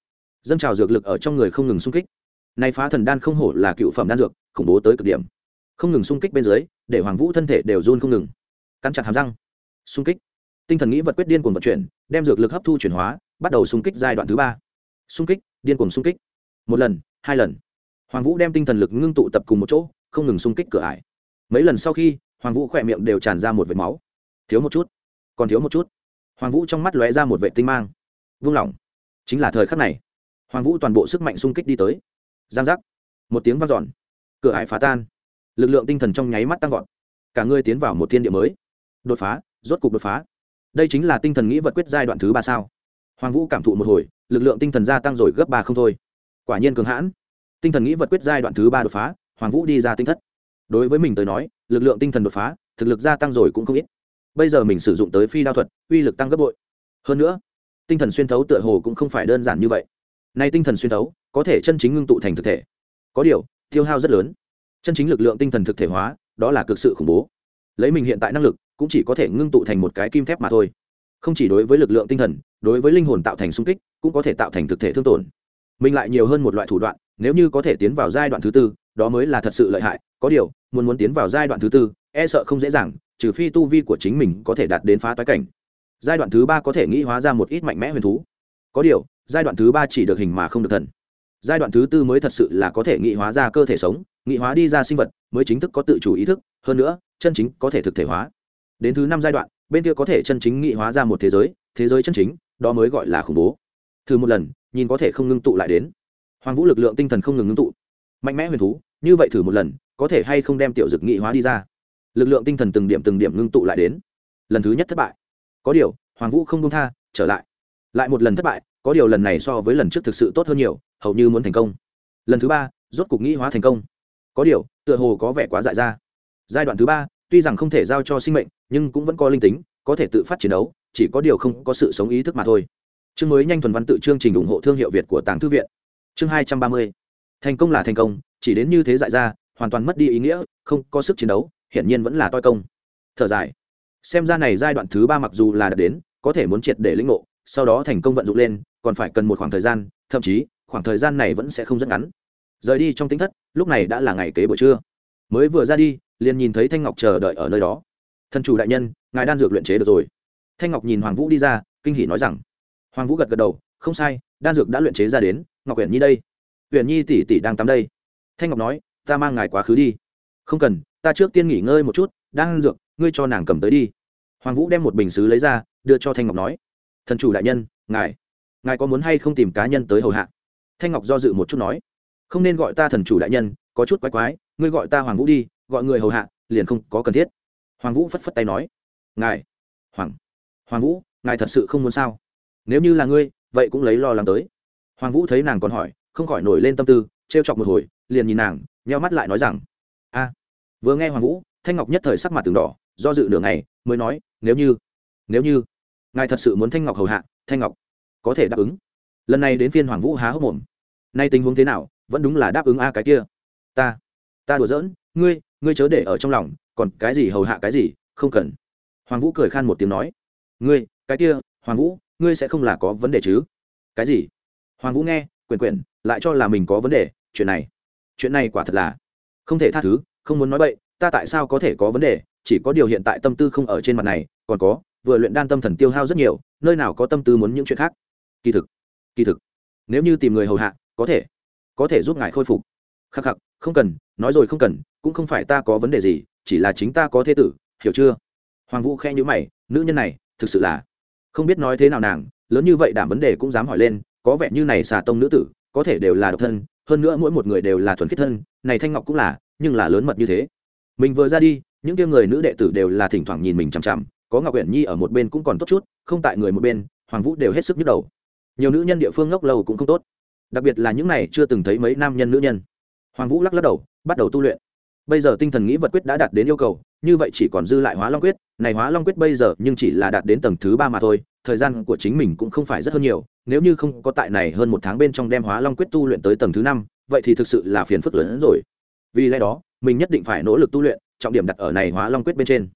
dâng trào dược lực ở trong người không ngừng xung kích. Nay phá thần đan không hổ là cựu phẩm đan dược, khủng bố tới cực điểm. Không ngừng xung kích bên dưới, để hoàng vũ thân thể đều run không ngừng. Cắn chặt hàm răng. Xung kích. Tinh thần nghĩ vật quyết điên cuồng vận chuyển, đem dược lực hấp thu chuyển hóa, bắt đầu xung kích giai đoạn thứ ba. Xung kích, điên cuồng xung kích. Một lần, hai lần. Hoàng vũ đem tinh thần lực ngưng tụ tập cùng một chỗ, không ngừng xung kích cửa ải. Mấy lần sau khi, hoàng vũ khỏe miệng đều tràn ra một vệt máu. Thiếu một chút. Còn thiếu một chút. Hoàng vũ trong mắt lóe ra một vệ tinh mang. Vung lỏng chính là thời khắc này hoàng vũ toàn bộ sức mạnh xung kích đi tới. Giang giác. Một tiếng vang dọn. Cửa hải phá tan. Lực lượng tinh thần trong nháy mắt tăng vọt. Cả người tiến vào một thiên địa mới. Đột phá, rốt cục đột phá. Đây chính là tinh thần nghĩ vật quyết giai đoạn thứ ba sao? Hoàng vũ cảm thụ một hồi, lực lượng tinh thần gia tăng rồi gấp ba không thôi. Quả nhiên cường hãn. Tinh thần nghĩ vật quyết giai đoạn thứ ba đột phá, hoàng vũ đi ra tinh thất. Đối với mình tới nói, lực lượng tinh thần đột phá, thực lực gia tăng rồi cũng không ít. Bây giờ mình sử dụng tới phi đao thuật, uy lực tăng gấp bội. Hơn nữa, tinh thần xuyên thấu tựa hồ cũng không phải đơn giản như vậy nay tinh thần xuyên thấu, có thể chân chính ngưng tụ thành thực thể. Có điều, tiêu hao rất lớn. Chân chính lực lượng tinh thần thực thể hóa, đó là cực sự khủng bố. Lấy mình hiện tại năng lực, cũng chỉ có thể ngưng tụ thành một cái kim thép mà thôi. Không chỉ đối với lực lượng tinh thần, đối với linh hồn tạo thành sung kích, cũng có thể tạo thành thực thể thương tổn. Mình lại nhiều hơn một loại thủ đoạn, nếu như có thể tiến vào giai đoạn thứ tư, đó mới là thật sự lợi hại. Có điều, muốn muốn tiến vào giai đoạn thứ tư e sợ không dễ dàng, trừ phi tu vi của chính mình có thể đạt đến phá toái cảnh. Giai đoạn thứ ba có thể nghĩ hóa ra một ít mạnh mẽ huyền thú. Có điều giai đoạn thứ ba chỉ được hình mà không được thần. Giai đoạn thứ tư mới thật sự là có thể nghị hóa ra cơ thể sống, nghị hóa đi ra sinh vật, mới chính thức có tự chủ ý thức, hơn nữa, chân chính có thể thực thể hóa. Đến thứ năm giai đoạn, bên kia có thể chân chính nghị hóa ra một thế giới thế giới chân chính, đó mới gọi là khủng bố. Thử một lần, nhìn có thể không ngưng tụ lại đến. Hoàng vũ lực lượng tinh thần không ngừng ngưng tụ. Mạnh mẽ huyền thú, như vậy thử một lần, có thể hay không đem tiểu dực nghị hóa đi ra? Lực lượng tinh thần từng điểm từng điểm ngưng tụ lại đến. Lần thứ nhất thất bại. Có điều, hoàng vũ không đông tha, trở lại. Lại một lần thất bại có điều lần này so với lần trước thực sự tốt hơn nhiều, hầu như muốn thành công. Lần thứ ba, rốt cục nghĩ hóa thành công. Có điều, tựa hồ có vẻ quá dại ra. Giai đoạn thứ ba, tuy rằng không thể giao cho sinh mệnh, nhưng cũng vẫn có linh tính, có thể tự phát chiến đấu, chỉ có điều không có sự sống ý thức mà thôi. Chương mới nhanh thuần văn tự chương trình ủng hộ thương hiệu việt của tàng thư viện. Chương hai trăm ba mươi. Thành công là thành công, chỉ đến như thế dại ra, hoàn toàn mất đi ý nghĩa, không có sức chiến đấu, hiển nhiên vẫn là toi công. Thở dài. Xem ra này giai đoạn thứ ba mặc dù là đã đến, có thể muốn triệt để lĩnh ngộ, sau đó thành công vận dụng lên còn phải cần một khoảng thời gian, thậm chí, khoảng thời gian này vẫn sẽ không rất ngắn. Rời đi trong tính thất, lúc này đã là ngày kế buổi trưa. Mới vừa ra đi, liền nhìn thấy thanh ngọc chờ đợi ở nơi đó. Thần chủ đại nhân, ngài đan dược luyện chế được rồi. Thanh ngọc nhìn hoàng vũ đi ra, kinh hỉ nói rằng. Hoàng vũ gật gật đầu, không sai, đan dược đã luyện chế ra đến, ngọc huyện nhi đây. Huyện nhi tỷ tỷ đang tắm đây. Thanh ngọc nói, ta mang ngài quá khứ đi. Không cần, ta trước tiên nghỉ ngơi một chút, đan dược, ngươi cho nàng cầm tới đi. Hoàng vũ đem một bình xứ lấy ra, đưa cho thanh ngọc nói. Thần chủ đại nhân, ngài ngài có muốn hay không tìm cá nhân tới hầu hạ? Thanh ngọc do dự một chút nói. Không nên gọi ta thần chủ đại nhân, có chút quái quái, ngươi gọi ta hoàng vũ đi, gọi người hầu hạ, liền không có cần thiết. Hoàng vũ phất phất tay nói. Ngài. Hoàng. Hoàng vũ, ngài thật sự không muốn sao? Nếu như là ngươi, vậy cũng lấy lo lắng tới. Hoàng vũ thấy nàng còn hỏi, không khỏi nổi lên tâm tư t r e o chọc một hồi, liền nhìn nàng, nheo mắt lại nói rằng. A. Vừa nghe hoàng vũ, thanh ngọc nhất thời sắc mặt từng đỏ, do dự nửa ngày, mới nói, nếu như nếu như, ngài thật sự muốn thanh ngọc hầu hạ, thanh ngọc có thể đáp ứng. Lần này đến phiên hoàng vũ há hốc mồm. Nay tình huống thế nào, vẫn đúng là đáp ứng a cái kia. Ta ta đùa giỡn, ngươi ngươi chớ để ở trong lòng, còn cái gì hầu hạ cái gì, không cần. Hoàng vũ cười khan một tiếng nói. Ngươi, cái kia, hoàng vũ, ngươi sẽ không là có vấn đề chứ? Cái gì? Hoàng vũ nghe quyền quyền lại cho là mình có vấn đề, chuyện này. Chuyện này quả thật là không thể tha thứ, không muốn nói bậy, ta tại sao có thể có vấn đề, chỉ có điều hiện tại tâm tư không ở trên mặt này, còn có, vừa luyện đan tâm thần tiêu hao rất nhiều, nơi nào có tâm tư muốn những chuyện khác? Kỳ thực kỳ thực, nếu như tìm người hầu hạ, có thể có thể giúp ngài khôi phục. Khắc khắc, không cần, nói rồi không cần, cũng không phải ta có vấn đề gì, chỉ là chính ta có thế tử, hiểu chưa? Hoàng vũ khe nhữ mày, nữ nhân này, thực sự là không biết nói thế nào nàng, lớn như vậy đảm vấn đề cũng dám hỏi lên, có vẻ như này xà tông nữ tử, có thể đều là độc thân, hơn nữa mỗi một người đều là thuần khiết thân, này thanh ngọc cũng là, nhưng là lớn mật như thế. Mình vừa ra đi, những kia người nữ đệ tử đều là thỉnh thoảng nhìn mình chằm chằm, có ngọc uyển nhi ở một bên cũng còn tốt chút, không tại người một bên, hoàng vũ đều hết sức nhức đầu nhiều nữ nhân địa phương ngốc lâu cũng không tốt. Đặc biệt là những này chưa từng thấy mấy nam nhân nữ nhân. Hoàng vũ lắc lắc đầu, bắt đầu tu luyện. Bây giờ tinh thần nghĩ vật quyết đã đạt đến yêu cầu, như vậy chỉ còn dư lại hóa long quyết. Này hóa long quyết bây giờ nhưng chỉ là đạt đến tầng thứ ba mà thôi, thời gian của chính mình cũng không phải rất hơn nhiều. Nếu như không có tại này hơn một tháng bên trong đem hóa long quyết tu luyện tới tầng thứ năm, vậy thì thực sự là phiền phức lớn hơn rồi. Vì lẽ đó, mình nhất định phải nỗ lực tu luyện, trọng điểm đặt ở này hóa long quyết bên trên.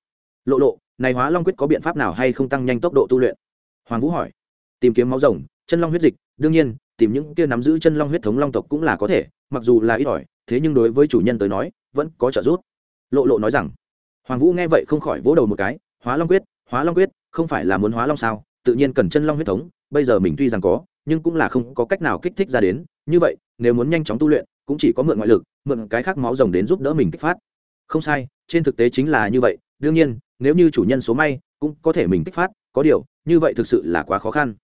Lộ lộ, này hóa long quyết có biện pháp nào hay không tăng nhanh tốc độ tu luyện? Hoàng vũ hỏi. Tìm kiếm máu rồng chân long huyết dịch, đương nhiên, tìm những kia nắm giữ chân long huyết thống long tộc cũng là có thể, mặc dù là ít ỏi, thế nhưng đối với chủ nhân tới nói, vẫn có trợ giúp. Lộ lộ nói rằng, hoàng vũ nghe vậy không khỏi vỗ đầu một cái, hóa long quyết, hóa long quyết, không phải là muốn hóa long sao? Tự nhiên cần chân long huyết thống, bây giờ mình tuy rằng có, nhưng cũng là không có cách nào kích thích ra đến. Như vậy, nếu muốn nhanh chóng tu luyện, cũng chỉ có mượn ngoại lực, mượn cái khác máu rồng đến giúp đỡ mình kích phát. Không sai, trên thực tế chính là như vậy. Đương nhiên, nếu như chủ nhân số may, cũng có thể mình kích phát, có điều, như vậy thực sự là quá khó khăn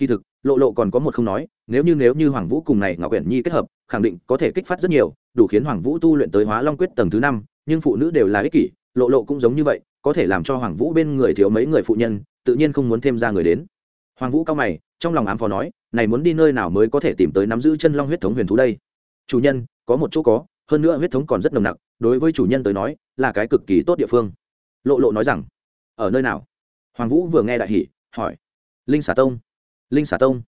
kỳ thực, lộ lộ còn có một không nói, nếu như nếu như hoàng vũ cùng này ngọc uyển nhi kết hợp, khẳng định có thể kích phát rất nhiều, đủ khiến hoàng vũ tu luyện tới hóa long quyết tầng thứ năm, nhưng phụ nữ đều là ích kỷ, lộ lộ cũng giống như vậy, có thể làm cho hoàng vũ bên người thiếu mấy người phụ nhân, tự nhiên không muốn thêm ra người đến. Hoàng vũ cao mày, trong lòng ám phó nói, này muốn đi nơi nào mới có thể tìm tới nắm giữ chân long huyết thống huyền thú đây? Chủ nhân, có một chỗ có, hơn nữa huyết thống còn rất nồng nặc, đối với chủ nhân tới nói, là cái cực kỳ tốt địa phương. Lộ lộ nói rằng, ở nơi nào? Hoàng vũ vừa nghe đại hỷ hỏi, linh xà tông linh xà tông.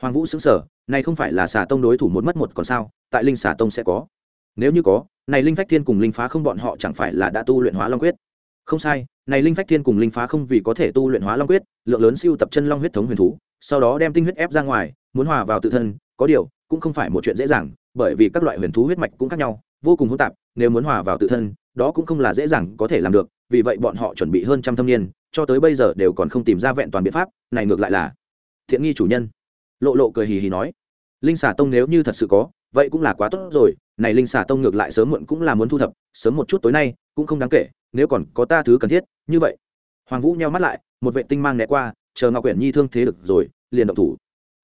Hoàng vũ xứng sở này không phải là xà tông đối thủ một mất một còn sao, tại linh xà tông sẽ có. Nếu như có, này linh phách thiên cùng linh phá không bọn họ chẳng phải là đã tu luyện hóa long quyết? Không sai, này linh phách thiên cùng linh phá không vì có thể tu luyện hóa long quyết, lượng lớn siêu tập chân long huyết thống huyền thú, sau đó đem tinh huyết ép ra ngoài, muốn hòa vào tự thân, có điều, cũng không phải một chuyện dễ dàng, bởi vì các loại huyền thú huyết mạch cũng khác nhau, vô cùng hỗn tạp, nếu muốn hòa vào tự thân, đó cũng không là dễ dàng có thể làm được, vì vậy bọn họ chuẩn bị hơn trăm thâm niên, cho tới bây giờ đều còn không tìm ra vẹn toàn biện pháp, này ngược lại là thiện nghi chủ nhân. Lộ lộ cười hì hì nói, linh xà tông nếu như thật sự có, vậy cũng là quá tốt rồi. Này linh xà tông ngược lại sớm muộn cũng là muốn thu thập, sớm một chút tối nay cũng không đáng kể, nếu còn có ta thứ cần thiết. Như vậy, hoàng vũ nheo mắt lại, một vệ tinh mang né qua, chờ ngọc quyển nhi thương thế được rồi, liền động thủ.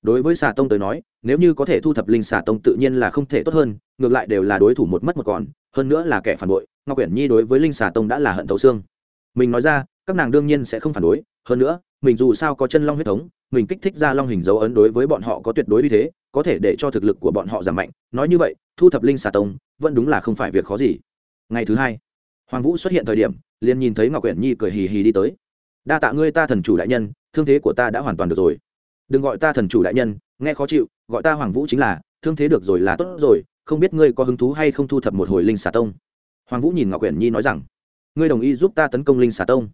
Đối với xà tông tới nói, nếu như có thể thu thập linh xà tông tự nhiên là không thể tốt hơn, ngược lại đều là đối thủ một mất một còn, hơn nữa là kẻ phản bội, ngọc quyển nhi đối với linh xà tông đã là hận thấu xương. Mình nói ra, các nàng đương nhiên sẽ không phản đối, hơn nữa mình dù sao có chân long huyết thống, mình kích thích ra long hình dấu ấn đối với bọn họ có tuyệt đối uy thế, có thể để cho thực lực của bọn họ giảm mạnh. Nói như vậy, thu thập linh xà tông, vẫn đúng là không phải việc khó gì. Ngày thứ hai, hoàng vũ xuất hiện thời điểm, liền nhìn thấy ngọc quyển nhi cười hì hì đi tới. Đa tạ ngươi ta thần chủ đại nhân, thương thế của ta đã hoàn toàn được rồi. Đừng gọi ta thần chủ đại nhân, nghe khó chịu, gọi ta hoàng vũ chính là, thương thế được rồi là tốt rồi, không biết ngươi có hứng thú hay không thu thập một hồi linh xà tông? Hoàng vũ nhìn ngọc quyển nhi nói rằng, ngươi đồng ý giúp ta tấn công linh xà tông?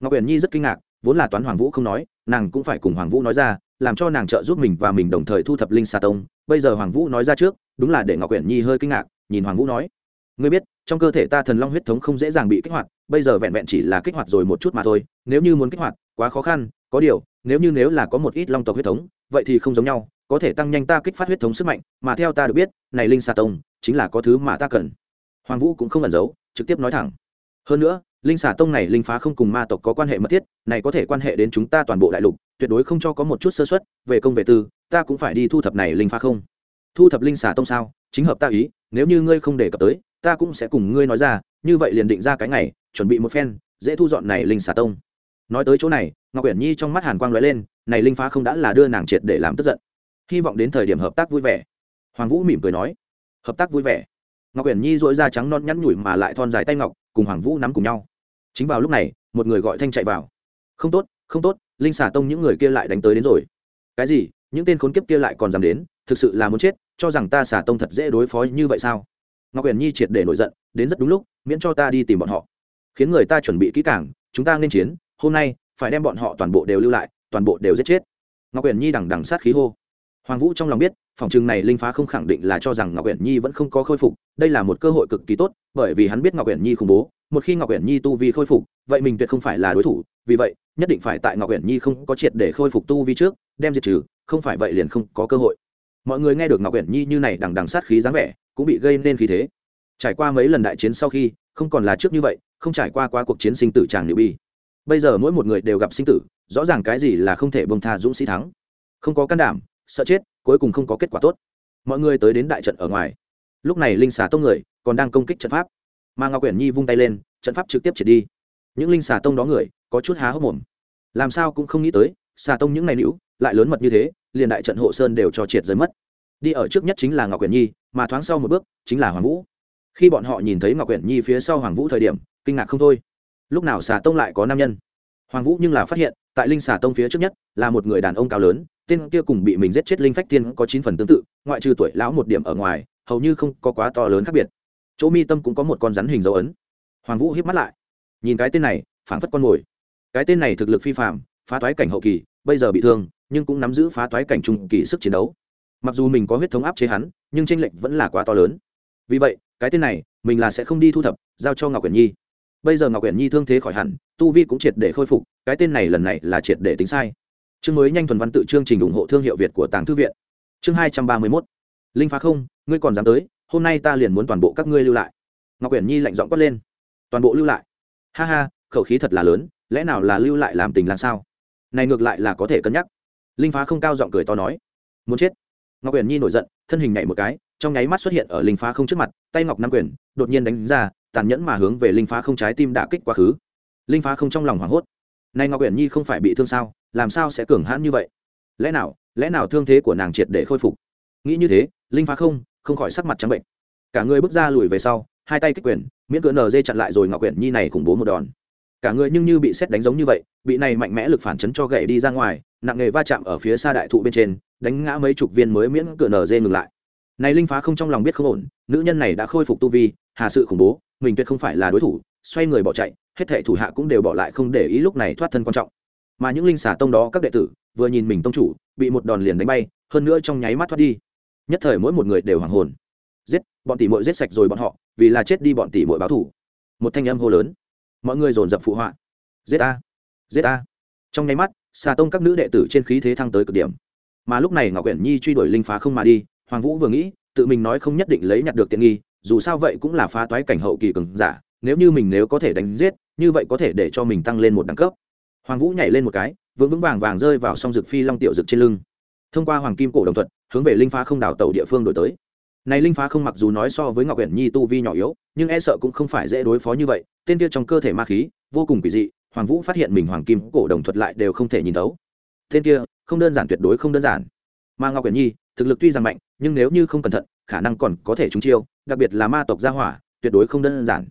Ngọc quyển nhi rất kinh ngạc vốn là toán hoàng vũ không nói, nàng cũng phải cùng hoàng vũ nói ra, làm cho nàng trợ giúp mình và mình đồng thời thu thập linh xà tông. Bây giờ hoàng vũ nói ra trước, đúng là để ngọc quyển nhi hơi kinh ngạc, nhìn hoàng vũ nói, ngươi biết, trong cơ thể ta thần long huyết thống không dễ dàng bị kích hoạt, bây giờ vẹn vẹn chỉ là kích hoạt rồi một chút mà thôi, nếu như muốn kích hoạt, quá khó khăn, có điều, nếu như nếu là có một ít long tộc huyết thống, vậy thì không giống nhau, có thể tăng nhanh ta kích phát huyết thống sức mạnh, mà theo ta được biết, này linh xà tông chính là có thứ mà ta cần. Hoàng vũ cũng không ẩn giấu, trực tiếp nói thẳng hơn nữa, linh xà tông này linh phá không cùng ma tộc có quan hệ mật thiết, này có thể quan hệ đến chúng ta toàn bộ đại lục, tuyệt đối không cho có một chút sơ xuất về công về tư, ta cũng phải đi thu thập này linh phá không. Thu thập linh xà tông sao? Chính hợp ta ý, nếu như ngươi không đề cập tới, ta cũng sẽ cùng ngươi nói ra, như vậy liền định ra cái ngày, chuẩn bị một phen, dễ thu dọn này linh xà tông. Nói tới chỗ này, ngọc uyển nhi trong mắt hàn quang lóe lên, này linh phá không đã là đưa nàng triệt để làm tức giận. Hy vọng đến thời điểm hợp tác vui vẻ. Hoàng vũ mỉm cười nói, hợp tác vui vẻ ngọc uyển nhi dội da trắng non nhắn nhủi mà lại thon dài tay ngọc cùng hoàng vũ nắm cùng nhau. Chính vào lúc này một người gọi thanh chạy vào. Không tốt không tốt linh xà tông những người kia lại đánh tới đến rồi. Cái gì? Những tên khốn kiếp kia lại còn dám đến? Thực sự là muốn chết cho rằng ta xà tông thật dễ đối phó như vậy sao? Ngọc Uyển nhi triệt để nổi giận đến rất đúng lúc miễn cho ta đi tìm bọn họ. Khiến người ta chuẩn bị kỹ càng, chúng ta nên chiến hôm nay phải đem bọn họ toàn bộ đều lưu lại toàn bộ đều giết chết. Ngọc Uyển nhi đằng đằng sát khí hô. Hoàng vũ trong lòng biết phòng trường này linh phá không khẳng định là cho rằng ngọc uyển nhi vẫn không có khôi phục, đây là một cơ hội cực kỳ tốt, bởi vì hắn biết ngọc uyển nhi khủng bố, một khi ngọc uyển nhi tu vi khôi phục, vậy mình tuyệt không phải là đối thủ, vì vậy, nhất định phải tại ngọc uyển nhi không có triệt để khôi phục tu vi trước, đem diệt trừ, không phải vậy liền không có cơ hội. Mọi người nghe được ngọc uyển nhi như này đằng đằng sát khí dáng vẻ, cũng bị gây nên khí thế. Trải qua mấy lần đại chiến sau khi, không còn là trước như vậy, không trải qua qua cuộc chiến sinh tử tràng nữ bi. Bây giờ mỗi một người đều gặp sinh tử, rõ ràng cái gì là không thể bông tha dũng sĩ thắng. Không có can đảm sợ chết, cuối cùng không có kết quả tốt. Mọi người tới đến đại trận ở ngoài. Lúc này linh xà tông người còn đang công kích trận pháp. Mà ngọc quyển nhi vung tay lên, trận pháp trực tiếp triệt đi. Những linh xà tông đó người có chút há hốc mồm. Làm sao cũng không nghĩ tới, xà tông những này nữ lại lớn mật như thế, liền đại trận hộ sơn đều cho triệt rơi mất. Đi ở trước nhất chính là ngọc quyển nhi, mà thoáng sau một bước chính là hoàng vũ. Khi bọn họ nhìn thấy ngọc quyển nhi phía sau hoàng vũ thời điểm, kinh ngạc không thôi. Lúc nào xà tông lại có nam nhân? Hoàng vũ nhưng là phát hiện, tại linh xà tông phía trước nhất là một người đàn ông cao lớn tên kia cùng bị mình giết chết linh phách tiên có chín phần tương tự, ngoại trừ tuổi lão một điểm ở ngoài, hầu như không có quá to lớn khác biệt. Chỗ mi tâm cũng có một con rắn hình dấu ấn. Hoàng vũ hiếp mắt lại. Nhìn cái tên này, phảng phất con mồi. Cái tên này thực lực phi phạm phá toái cảnh hậu kỳ, bây giờ bị thương, nhưng cũng nắm giữ phá toái cảnh trung kỳ sức chiến đấu. Mặc dù mình có huyết thống áp chế hắn, nhưng tranh lệch vẫn là quá to lớn. Vì vậy, cái tên này, mình là sẽ không đi thu thập, giao cho ngọc quyển nhi. Bây giờ ngọc quyển nhi thương thế khỏi hẳn, tu vi cũng triệt để khôi phục, cái tên này lần này là triệt để tính sai chương mới nhanh thuần văn tự chương trình ủng hộ thương hiệu việt của tàng thư viện. Chương hai trăm ba mươi mốt. Linh phá không, ngươi còn dám tới, hôm nay ta liền muốn toàn bộ các ngươi lưu lại. Ngọc quyển nhi lạnh giọng quát lên. Toàn bộ lưu lại? Ha ha, khẩu khí thật là lớn, lẽ nào là lưu lại làm tình làm sao? Này ngược lại là có thể cân nhắc. Linh phá không cao giọng cười to nói. Muốn chết. Ngọc quyển nhi nổi giận, thân hình nhảy một cái, trong nháy mắt xuất hiện ở linh phá không trước mặt, tay ngọc nam quyền, đột nhiên đánh ra, tàn nhẫn mà hướng về linh phá không trái tim đả kích quá khứ. Linh phá không trong lòng hoảng hốt nay ngọc quyển nhi không phải bị thương sao, làm sao sẽ cường hãn như vậy? Lẽ nào lẽ nào thương thế của nàng triệt để khôi phục? Nghĩ như thế, linh phá không không khỏi sắc mặt trắng bệnh. Cả người bước ra lùi về sau, hai tay kích quyền, miễn cỡ nờ dê chặn lại rồi ngọc quyển nhi này khủng bố một đòn. Cả người nhưng như bị xét đánh giống như vậy, bị này mạnh mẽ lực phản chấn cho gậy đi ra ngoài, nặng nghề va chạm ở phía xa đại thụ bên trên, đánh ngã mấy chục viên mới miễn cỡ nờ dê ngừng lại. Này linh phá không trong lòng biết không ổn, nữ nhân này đã khôi phục tu vi, hà sự khủng bố, mình tuyệt không phải là đối thủ, xoay người bỏ chạy hết thệ thủ hạ cũng đều bỏ lại không để ý lúc này thoát thân quan trọng. Mà những linh xà tông đó các đệ tử, vừa nhìn mình tông chủ, bị một đòn liền đánh bay, hơn nữa trong nháy mắt thoát đi. Nhất thời mỗi một người đều hoàng hồn. Giết, bọn tỷ muội giết sạch rồi bọn họ, vì là chết đi bọn tỷ muội báo thủ một thanh âm hô lớn. Mọi người dồn dập phụ họa. Giết a giết a trong nháy mắt, xà tông các nữ đệ tử trên khí thế thăng tới cực điểm. Mà lúc này ngọc quyển nhi truy đuổi linh phá không mà đi, hoàng vũ vừa nghĩ, tự mình nói không nhất định lấy nhặt được tiện nghi, dù sao vậy cũng là phá toái cảnh hậu kỳ cường giả nếu như mình nếu có thể đánh giết, như vậy có thể để cho mình tăng lên một đẳng cấp. Hoàng vũ nhảy lên một cái, vững vững vàng vàng rơi vào song dực phi long tiểu dực trên lưng. Thông qua hoàng kim cổ đồng thuận hướng về linh phá không đảo tàu địa phương đổi tới. Này linh phá không mặc dù nói so với ngọc uyển nhi tu vi nhỏ yếu, nhưng e sợ cũng không phải dễ đối phó như vậy, tên kia trong cơ thể ma khí, vô cùng kỳ dị, hoàng vũ phát hiện mình hoàng kim cổ đồng thuật lại đều không thể nhìn thấu. Tên kia, không đơn giản tuyệt đối không đơn giản. Mà ngọc uyển nhi, thực lực tuy rằng mạnh, nhưng nếu như không cẩn thận, khả năng còn có thể trúng chiêu, đặc biệt là ma tộc gia hỏa, tuyệt đối không đơn giản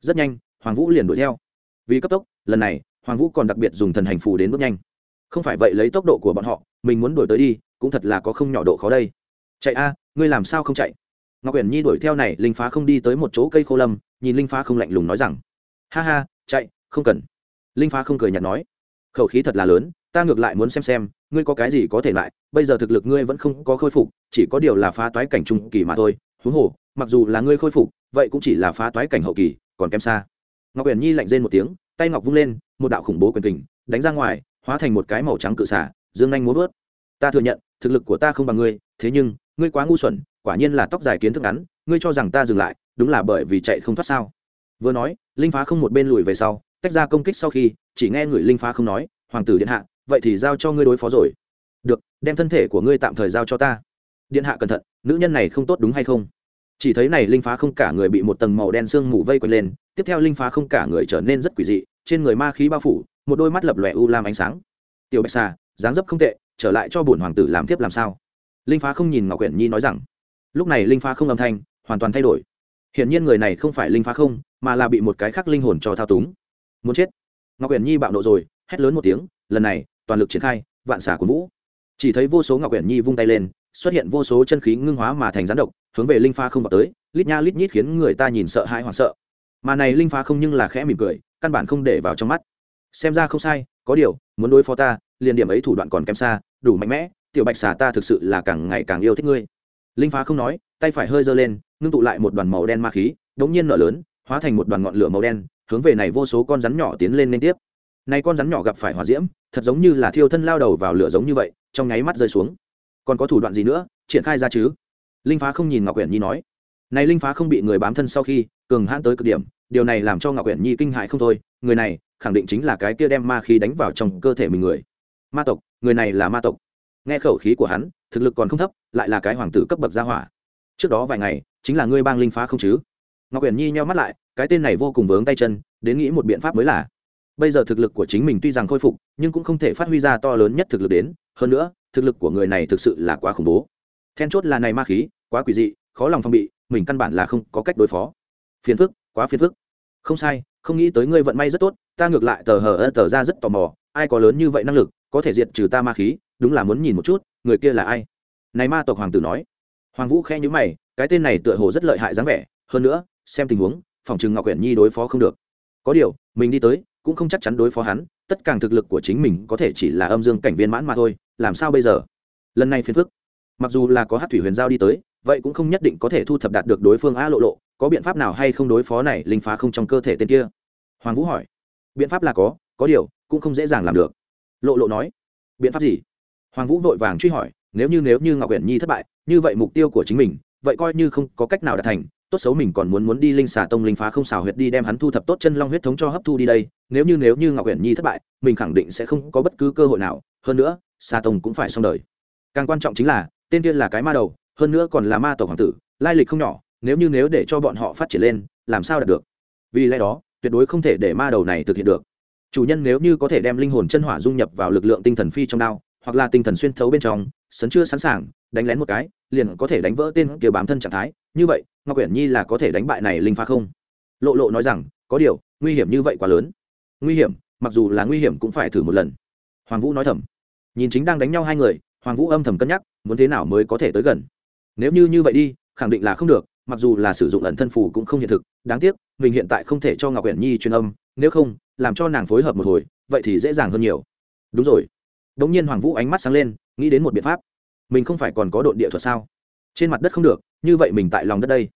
rất nhanh, hoàng vũ liền đuổi theo. Vì cấp tốc, lần này, hoàng vũ còn đặc biệt dùng thần hành phù đến bước nhanh. Không phải vậy lấy tốc độ của bọn họ, mình muốn đuổi tới đi, cũng thật là có không nhỏ độ khó đây. Chạy a, ngươi làm sao không chạy? Ngọc uyển nhi đuổi theo này, linh phá không đi tới một chỗ cây khô lâm, nhìn linh phá không lạnh lùng nói rằng, ha ha, chạy, không cần. Linh phá không cười nhạt nói, khẩu khí thật là lớn, ta ngược lại muốn xem xem, ngươi có cái gì có thể lại, bây giờ thực lực ngươi vẫn không có khôi phục, chỉ có điều là phá toái cảnh trung kỳ mà thôi, huống hồ, mặc dù là ngươi khôi phục, vậy cũng chỉ là phá toái cảnh hậu kỳ còn kém xa. Ngọc uyển nhi lạnh rên một tiếng, tay ngọc vung lên, một đạo khủng bố quyền kình, đánh ra ngoài, hóa thành một cái màu trắng cự xả, dương anh muốn vớt. Ta thừa nhận, thực lực của ta không bằng ngươi, thế nhưng, ngươi quá ngu xuẩn, quả nhiên là tóc dài kiến thức ngắn, ngươi cho rằng ta dừng lại, đúng là bởi vì chạy không thoát sao? Vừa nói, linh phá không một bên lùi về sau, tách ra công kích sau khi, chỉ nghe người linh phá không nói, hoàng tử điện hạ, vậy thì giao cho ngươi đối phó rồi. Được, đem thân thể của ngươi tạm thời giao cho ta. Điện hạ cẩn thận, nữ nhân này không tốt đúng hay không? Chỉ thấy này linh phá không cả người bị một tầng màu đen sương mù vây quanh lên, tiếp theo linh phá không cả người trở nên rất quỷ dị, trên người ma khí bao phủ, một đôi mắt lập lòe u lam ánh sáng. Tiểu bạch xà, dáng dấp không tệ, trở lại cho bổn hoàng tử làm tiếp làm sao? Linh phá không nhìn ngọc quyển nhi nói rằng. Lúc này linh phá không âm thanh, hoàn toàn thay đổi. Hiển nhiên người này không phải linh phá không, mà là bị một cái khác linh hồn cho thao túng. Muốn chết. Ngọc quyển nhi bạo nộ rồi, hét lớn một tiếng, lần này, toàn lực triển khai, vạn xả của vũ. Chỉ thấy vô số ngọc quyển nhi vung tay lên xuất hiện vô số chân khí ngưng hóa mà thành rắn độc, hướng về linh Pha không vào tới. Lít nha lít nhít khiến người ta nhìn sợ hãi hoảng sợ. Mà này linh Pha không nhưng là khẽ mỉm cười, căn bản không để vào trong mắt. Xem ra không sai, có điều, muốn đối phó ta, liền điểm ấy thủ đoạn còn kém xa, đủ mạnh mẽ, tiểu bạch xà ta thực sự là càng ngày càng yêu thích ngươi. Linh phá không nói, tay phải hơi giơ lên, ngưng tụ lại một đoàn màu đen ma khí đ ố n g nhiên nở lớn, hóa thành một đoàn ngọn lửa màu đen, hướng về này vô số con rắn nhỏ tiến lên liên tiếp. Nay con rắn nhỏ gặp phải hỏa diễm, thật giống như là thiêu thân lao đầu vào lửa giống như vậy, trong nháy mắt rơi xuống còn có thủ đoạn gì nữa, triển khai ra chứ? Linh phá không nhìn ngọc quyển nhi nói. Này linh phá không bị người bám thân sau khi cường hãn tới cực điểm, điều này làm cho ngọc quyển nhi kinh hại không thôi. Người này khẳng định chính là cái kia đem ma khí đánh vào trong cơ thể mình người. Ma tộc, người này là ma tộc. Nghe khẩu khí của hắn, thực lực còn không thấp, lại là cái hoàng tử cấp bậc gia hỏa. Trước đó vài ngày, chính là ngươi bang linh phá không chứ? Ngọc uyển nhi nheo mắt lại, cái tên này vô cùng vướng tay chân, đến nghĩ một biện pháp mới là. Bây giờ thực lực của chính mình tuy rằng khôi phục, nhưng cũng không thể phát huy ra to lớn nhất thực lực đến. Hơn nữa thực lực của người này thực sự là quá khủng bố. Then chốt là này ma khí, quá quỷ dị, khó lòng phong bị, mình căn bản là không có cách đối phó. Phiền phức, quá phiền phức. Không sai, không nghĩ tới ngươi vận may rất tốt, ta ngược lại tờ hờ ơ tờ ra rất tò mò, ai có lớn như vậy năng lực, có thể diệt trừ ta ma khí, đúng là muốn nhìn một chút, người kia là ai? Này ma tộc hoàng tử nói. Hoàng vũ khẽ nhữ mày, cái tên này tựa hồ rất lợi hại dáng vẻ, hơn nữa, xem tình huống, phòng chừng ngọc quyển nhi đối phó không được. Có điều, mình đi tới, cũng không chắc chắn đối phó hắn, tất cả thực lực của chính mình có thể chỉ là âm dương cảnh viên mãn mà thôi làm sao bây giờ? Lần này phiền phức. Mặc dù là có hát thủy huyền giao đi tới, vậy cũng không nhất định có thể thu thập đạt được đối phương a lộ lộ, có biện pháp nào hay không đối phó này linh phá không trong cơ thể tên kia? Hoàng vũ hỏi. Biện pháp là có có điều, cũng không dễ dàng làm được. Lộ lộ nói. Biện pháp gì? Hoàng vũ vội vàng truy hỏi, nếu như nếu như ngọc huyền nhi thất bại, như vậy mục tiêu của chính mình, vậy coi như không có cách nào đạt thành, tốt xấu mình còn muốn muốn đi linh xà tông linh phá không xào huyệt đi đem hắn thu thập tốt chân long huyết thống cho hấp thu đi đây, nếu như nếu như ngọc huyền nhi thất bại, mình khẳng định sẽ không có bất cứ cơ hội nào. Hơn nữa Sa tông cũng phải xong đời. Càng quan trọng chính là, tên kia là cái ma đầu, hơn nữa còn là ma tộc hoàng tử, lai lịch không nhỏ, nếu như nếu để cho bọn họ phát triển lên, làm sao đạt được? Vì lẽ đó, tuyệt đối không thể để ma đầu này thực hiện được. Chủ nhân nếu như có thể đem linh hồn chân hỏa dung nhập vào lực lượng tinh thần phi trong đao, hoặc là tinh thần xuyên thấu bên trong, sấn chưa sẵn sàng, đánh lén một cái, liền có thể đánh vỡ tên kia bám thân trạng thái. Như vậy, ngọc quyển nhi là có thể đánh bại này linh pha không? Lộ lộ nói rằng, có điều, nguy hiểm như vậy quá lớn. Nguy hiểm, mặc dù là nguy hiểm cũng phải thử một lần. Hoàng vũ nói thầm nhìn chính đang đánh nhau hai người, hoàng vũ âm thầm cân nhắc, muốn thế nào mới có thể tới gần. Nếu như như vậy đi, khẳng định là không được, mặc dù là sử dụng ẩn thân phù cũng không hiện thực, đáng tiếc, mình hiện tại không thể cho ngọc uyển nhi truyền âm, nếu không, làm cho nàng phối hợp một hồi, vậy thì dễ dàng hơn nhiều. Đúng rồi. Đ ỗ n g nhiên hoàng vũ ánh mắt sáng lên, nghĩ đến một biện pháp. Mình không phải còn có đội địa thuật sao? Trên mặt đất không được, như vậy mình tại lòng đất đây.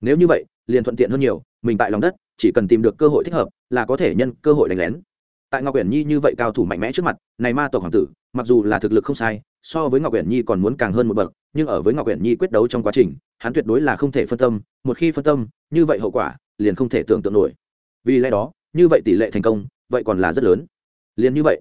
Nếu như vậy, liền thuận tiện hơn nhiều, mình tại lòng đất, chỉ cần tìm được cơ hội thích hợp, là có thể nhân cơ hội đánh lén tại ngọc uyển nhi như vậy cao thủ mạnh mẽ trước mặt, này ma tộc hoàng tử, mặc dù là thực lực không sai, so với ngọc uyển nhi còn muốn càng hơn một bậc, nhưng ở với ngọc uyển nhi quyết đấu trong quá trình, hắn tuyệt đối là không thể phân tâm, một khi phân tâm, như vậy hậu quả, liền không thể tưởng tượng nổi. Vì lẽ đó, như vậy tỷ lệ thành công, vậy còn là rất lớn. Liền như vậy,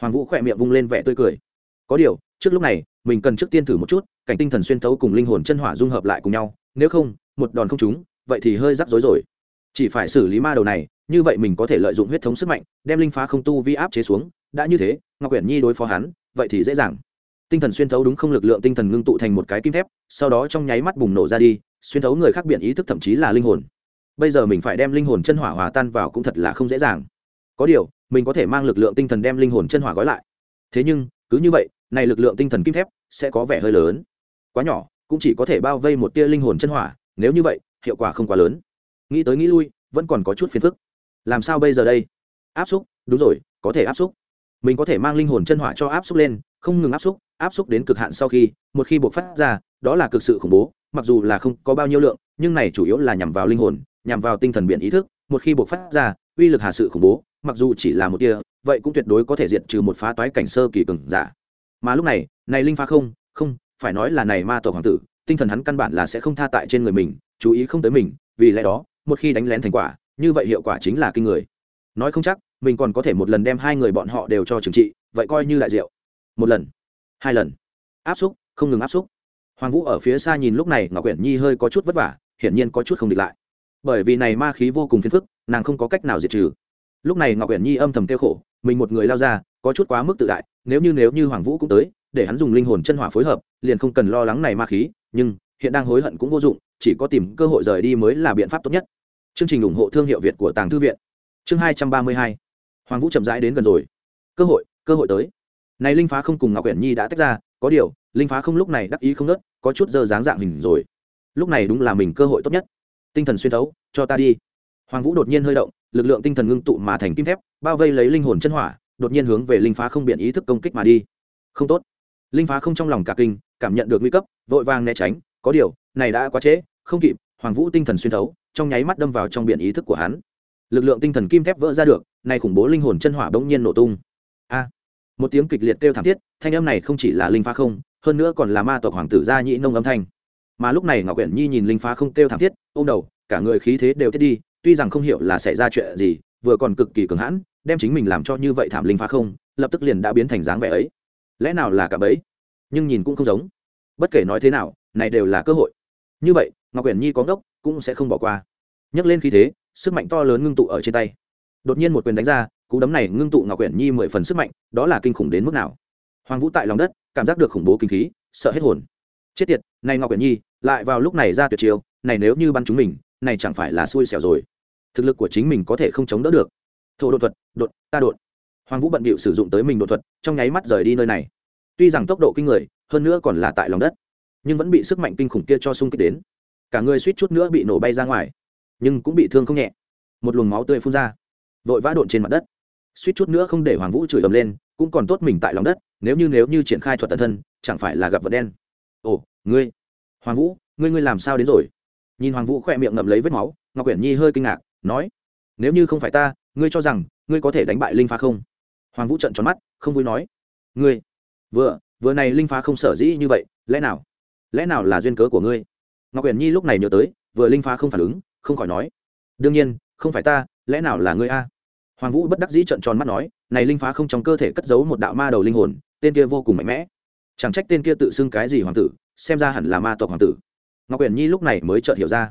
hoàng vũ khỏe miệng vung lên vẻ tươi cười. Có điều, trước lúc này, mình cần trước tiên thử một chút, cảnh tinh thần xuyên thấu cùng linh hồn chân hỏa dung hợp lại cùng nhau, nếu không, một đòn không trúng, vậy thì hơi rắc rối rồi chỉ phải xử lý ma đầu này, như vậy mình có thể lợi dụng huyết thống sức mạnh, đem linh phá không tu vi áp chế xuống, đã như thế, ngọc quyển nhi đối phó hắn, vậy thì dễ dàng. Tinh thần xuyên thấu đúng không lực lượng tinh thần ngưng tụ thành một cái kim thép, sau đó trong nháy mắt bùng nổ ra đi, xuyên thấu người khác biện ý thức thậm chí là linh hồn. Bây giờ mình phải đem linh hồn chân hỏa hòa tan vào cũng thật là không dễ dàng. Có điều, mình có thể mang lực lượng tinh thần đem linh hồn chân hỏa gói lại. Thế nhưng, cứ như vậy, này lực lượng tinh thần kim thép sẽ có vẻ hơi lớn. Quá nhỏ, cũng chỉ có thể bao vây một tia linh hồn chân hỏa, nếu như vậy, hiệu quả không quá lớn nghĩ tới nghĩ lui, vẫn còn có chút phiền phức. Làm sao bây giờ đây? Áp xúc, đúng rồi, có thể áp xúc. Mình có thể mang linh hồn chân hỏa cho áp xúc lên, không ngừng áp xúc áp xúc đến cực hạn sau khi, một khi buộc phát ra, đó là cực sự khủng bố, mặc dù là không có bao nhiêu lượng, nhưng này chủ yếu là nhằm vào linh hồn, nhằm vào tinh thần biển ý thức, một khi buộc phát ra, uy lực hà sự khủng bố, mặc dù chỉ là một tia, vậy cũng tuyệt đối có thể diệt trừ một phá toái cảnh sơ kỳ cường giả. Mà lúc này này linh phá không không, phải nói là này ma tổ hoàng tử, tinh thần hắn căn bản là sẽ không tha tại trên người mình, chú ý không tới mình, vì lẽ đó một khi đánh lén thành quả, như vậy hiệu quả chính là kinh người. Nói không chắc, mình còn có thể một lần đem hai người bọn họ đều cho trừng trị, vậy coi như đại diệu. Một lần, hai lần. Áp xúc, không ngừng áp xúc. Hoàng vũ ở phía xa nhìn lúc này, ngọc quyển nhi hơi có chút vất vả, hiển nhiên có chút không địch lại. Bởi vì này ma khí vô cùng phiền phức, nàng không có cách nào diệt trừ. Lúc này ngọc quyển nhi âm thầm kêu khổ, mình một người lao ra, có chút quá mức tự đại, nếu như nếu như hoàng vũ cũng tới, để hắn dùng linh hồn chân hỏa phối hợp, liền không cần lo lắng này ma khí, nhưng hiện đang hối hận cũng vô dụng, chỉ có tìm cơ hội rời đi mới là biện pháp tốt nhất chương trình ủng hộ thương hiệu việt của tàng thư viện. Chương hai trăm ba mươi hai. Hoàng vũ chậm rãi đến gần rồi. Cơ hội cơ hội tới. Này linh phá không cùng ngọc quyển nhi đã tách ra, có điều, linh phá không lúc này đắc ý không nớt có chút dơ dáng dạng hình rồi. Lúc này đúng là mình cơ hội tốt nhất. Tinh thần xuyên thấu, cho ta đi. Hoàng vũ đột nhiên hơi động, lực lượng tinh thần ngưng tụ mà thành kim thép, bao vây lấy linh hồn chân hỏa, đột nhiên hướng về linh phá không biện ý thức công kích mà đi. Không tốt. Linh phá không trong lòng cả kinh, cảm nhận được nguy cấp, vội vàng né tránh, có điều, này đã quá trễ, không kịp, hoàng vũ tinh thần xuyên thấu trong nháy mắt đâm vào trong biển ý thức của hắn. Lực lượng tinh thần kim thép vỡ ra được, nay khủng bố linh hồn chân hỏa bỗng nhiên nổ tung. A! Một tiếng kịch liệt kêu thảm thiết, thanh âm này không chỉ là linh phá không, hơn nữa còn là ma tộc hoàng tử gia nhĩ nông âm thanh. Mà lúc này ngọc quyển nhi nhìn linh phá không kêu thảm thiết ô m đầu, cả người khí thế đều thiết đi, tuy rằng không hiểu là xảy ra chuyện gì, vừa còn cực kỳ cường hãn, đem chính mình làm cho như vậy thảm linh phá không, lập tức liền đã biến thành dáng vẻ ấy. Lẽ nào là cả bấy nhưng nhìn cũng không giống. Bất kể nói thế nào, này đều là cơ hội. Như vậy, ngọc quyển nhi có ngốc cũng sẽ không bỏ qua. Nhấc lên khí thế, sức mạnh to lớn ngưng tụ ở trên tay. Đột nhiên một quyền đánh ra, cú đấm này ngưng tụ ngọc quyển nhi mười phần sức mạnh, đó là kinh khủng đến mức nào? Hoàng vũ tại lòng đất, cảm giác được khủng bố kinh khí, sợ hết hồn. Chết tiệt, này ngọc quyển nhi, lại vào lúc này ra tuyệt chiêu, này nếu như bắn chúng mình, này chẳng phải là xui xẻo rồi. Thực lực của chính mình có thể không chống đỡ được. Thổ đột thuật đột ta đột hoàng vũ bận bịu sử dụng tới mình đột thuật, trong nháy mắt rời đi nơi này. Tuy rằng tốc độ kinh người, hơn nữa còn là tại lòng đất, nhưng vẫn bị sức mạnh kinh khủng kia cho xung kích đến cả người suýt chút nữa bị nổ bay ra ngoài, nhưng cũng bị thương không nhẹ. Một luồng máu tươi phun ra, vội vã độn trên mặt đất. Suýt chút nữa không để hoàng vũ chửi ầm lên, cũng còn tốt mình tại lòng đất, nếu như nếu như triển khai thuật tận thân, chẳng phải là gặp vật đen. Ồ, ngươi, hoàng vũ, ngươi ngươi làm sao đến rồi? Nhìn hoàng vũ khỏe miệng ngậm lấy vết máu, ngọc quyển nhi hơi kinh ngạc, nói, nếu như không phải ta, ngươi cho rằng, ngươi có thể đánh bại linh phá không? Hoàng vũ trận tròn mắt, không vui nói, ngươi, vừa vừa này linh phá không sở dĩ như vậy, lẽ nào lẽ nào là duyên cớ của ngươi? Ngọc huyền nhi lúc này nhớ tới, vừa linh phá không phản ứng, không khỏi nói, đương nhiên, không phải ta, lẽ nào là ngươi a? Hoàng vũ bất đắc dĩ trợn tròn mắt nói, này linh phá không trong cơ thể cất giấu một đạo ma đầu linh hồn, tên kia vô cùng mạnh mẽ. Chẳng trách tên kia tự xưng cái gì hoàng tử, xem ra hẳn là ma tộc hoàng tử. Ngọc huyền nhi lúc này mới chợt hiểu ra,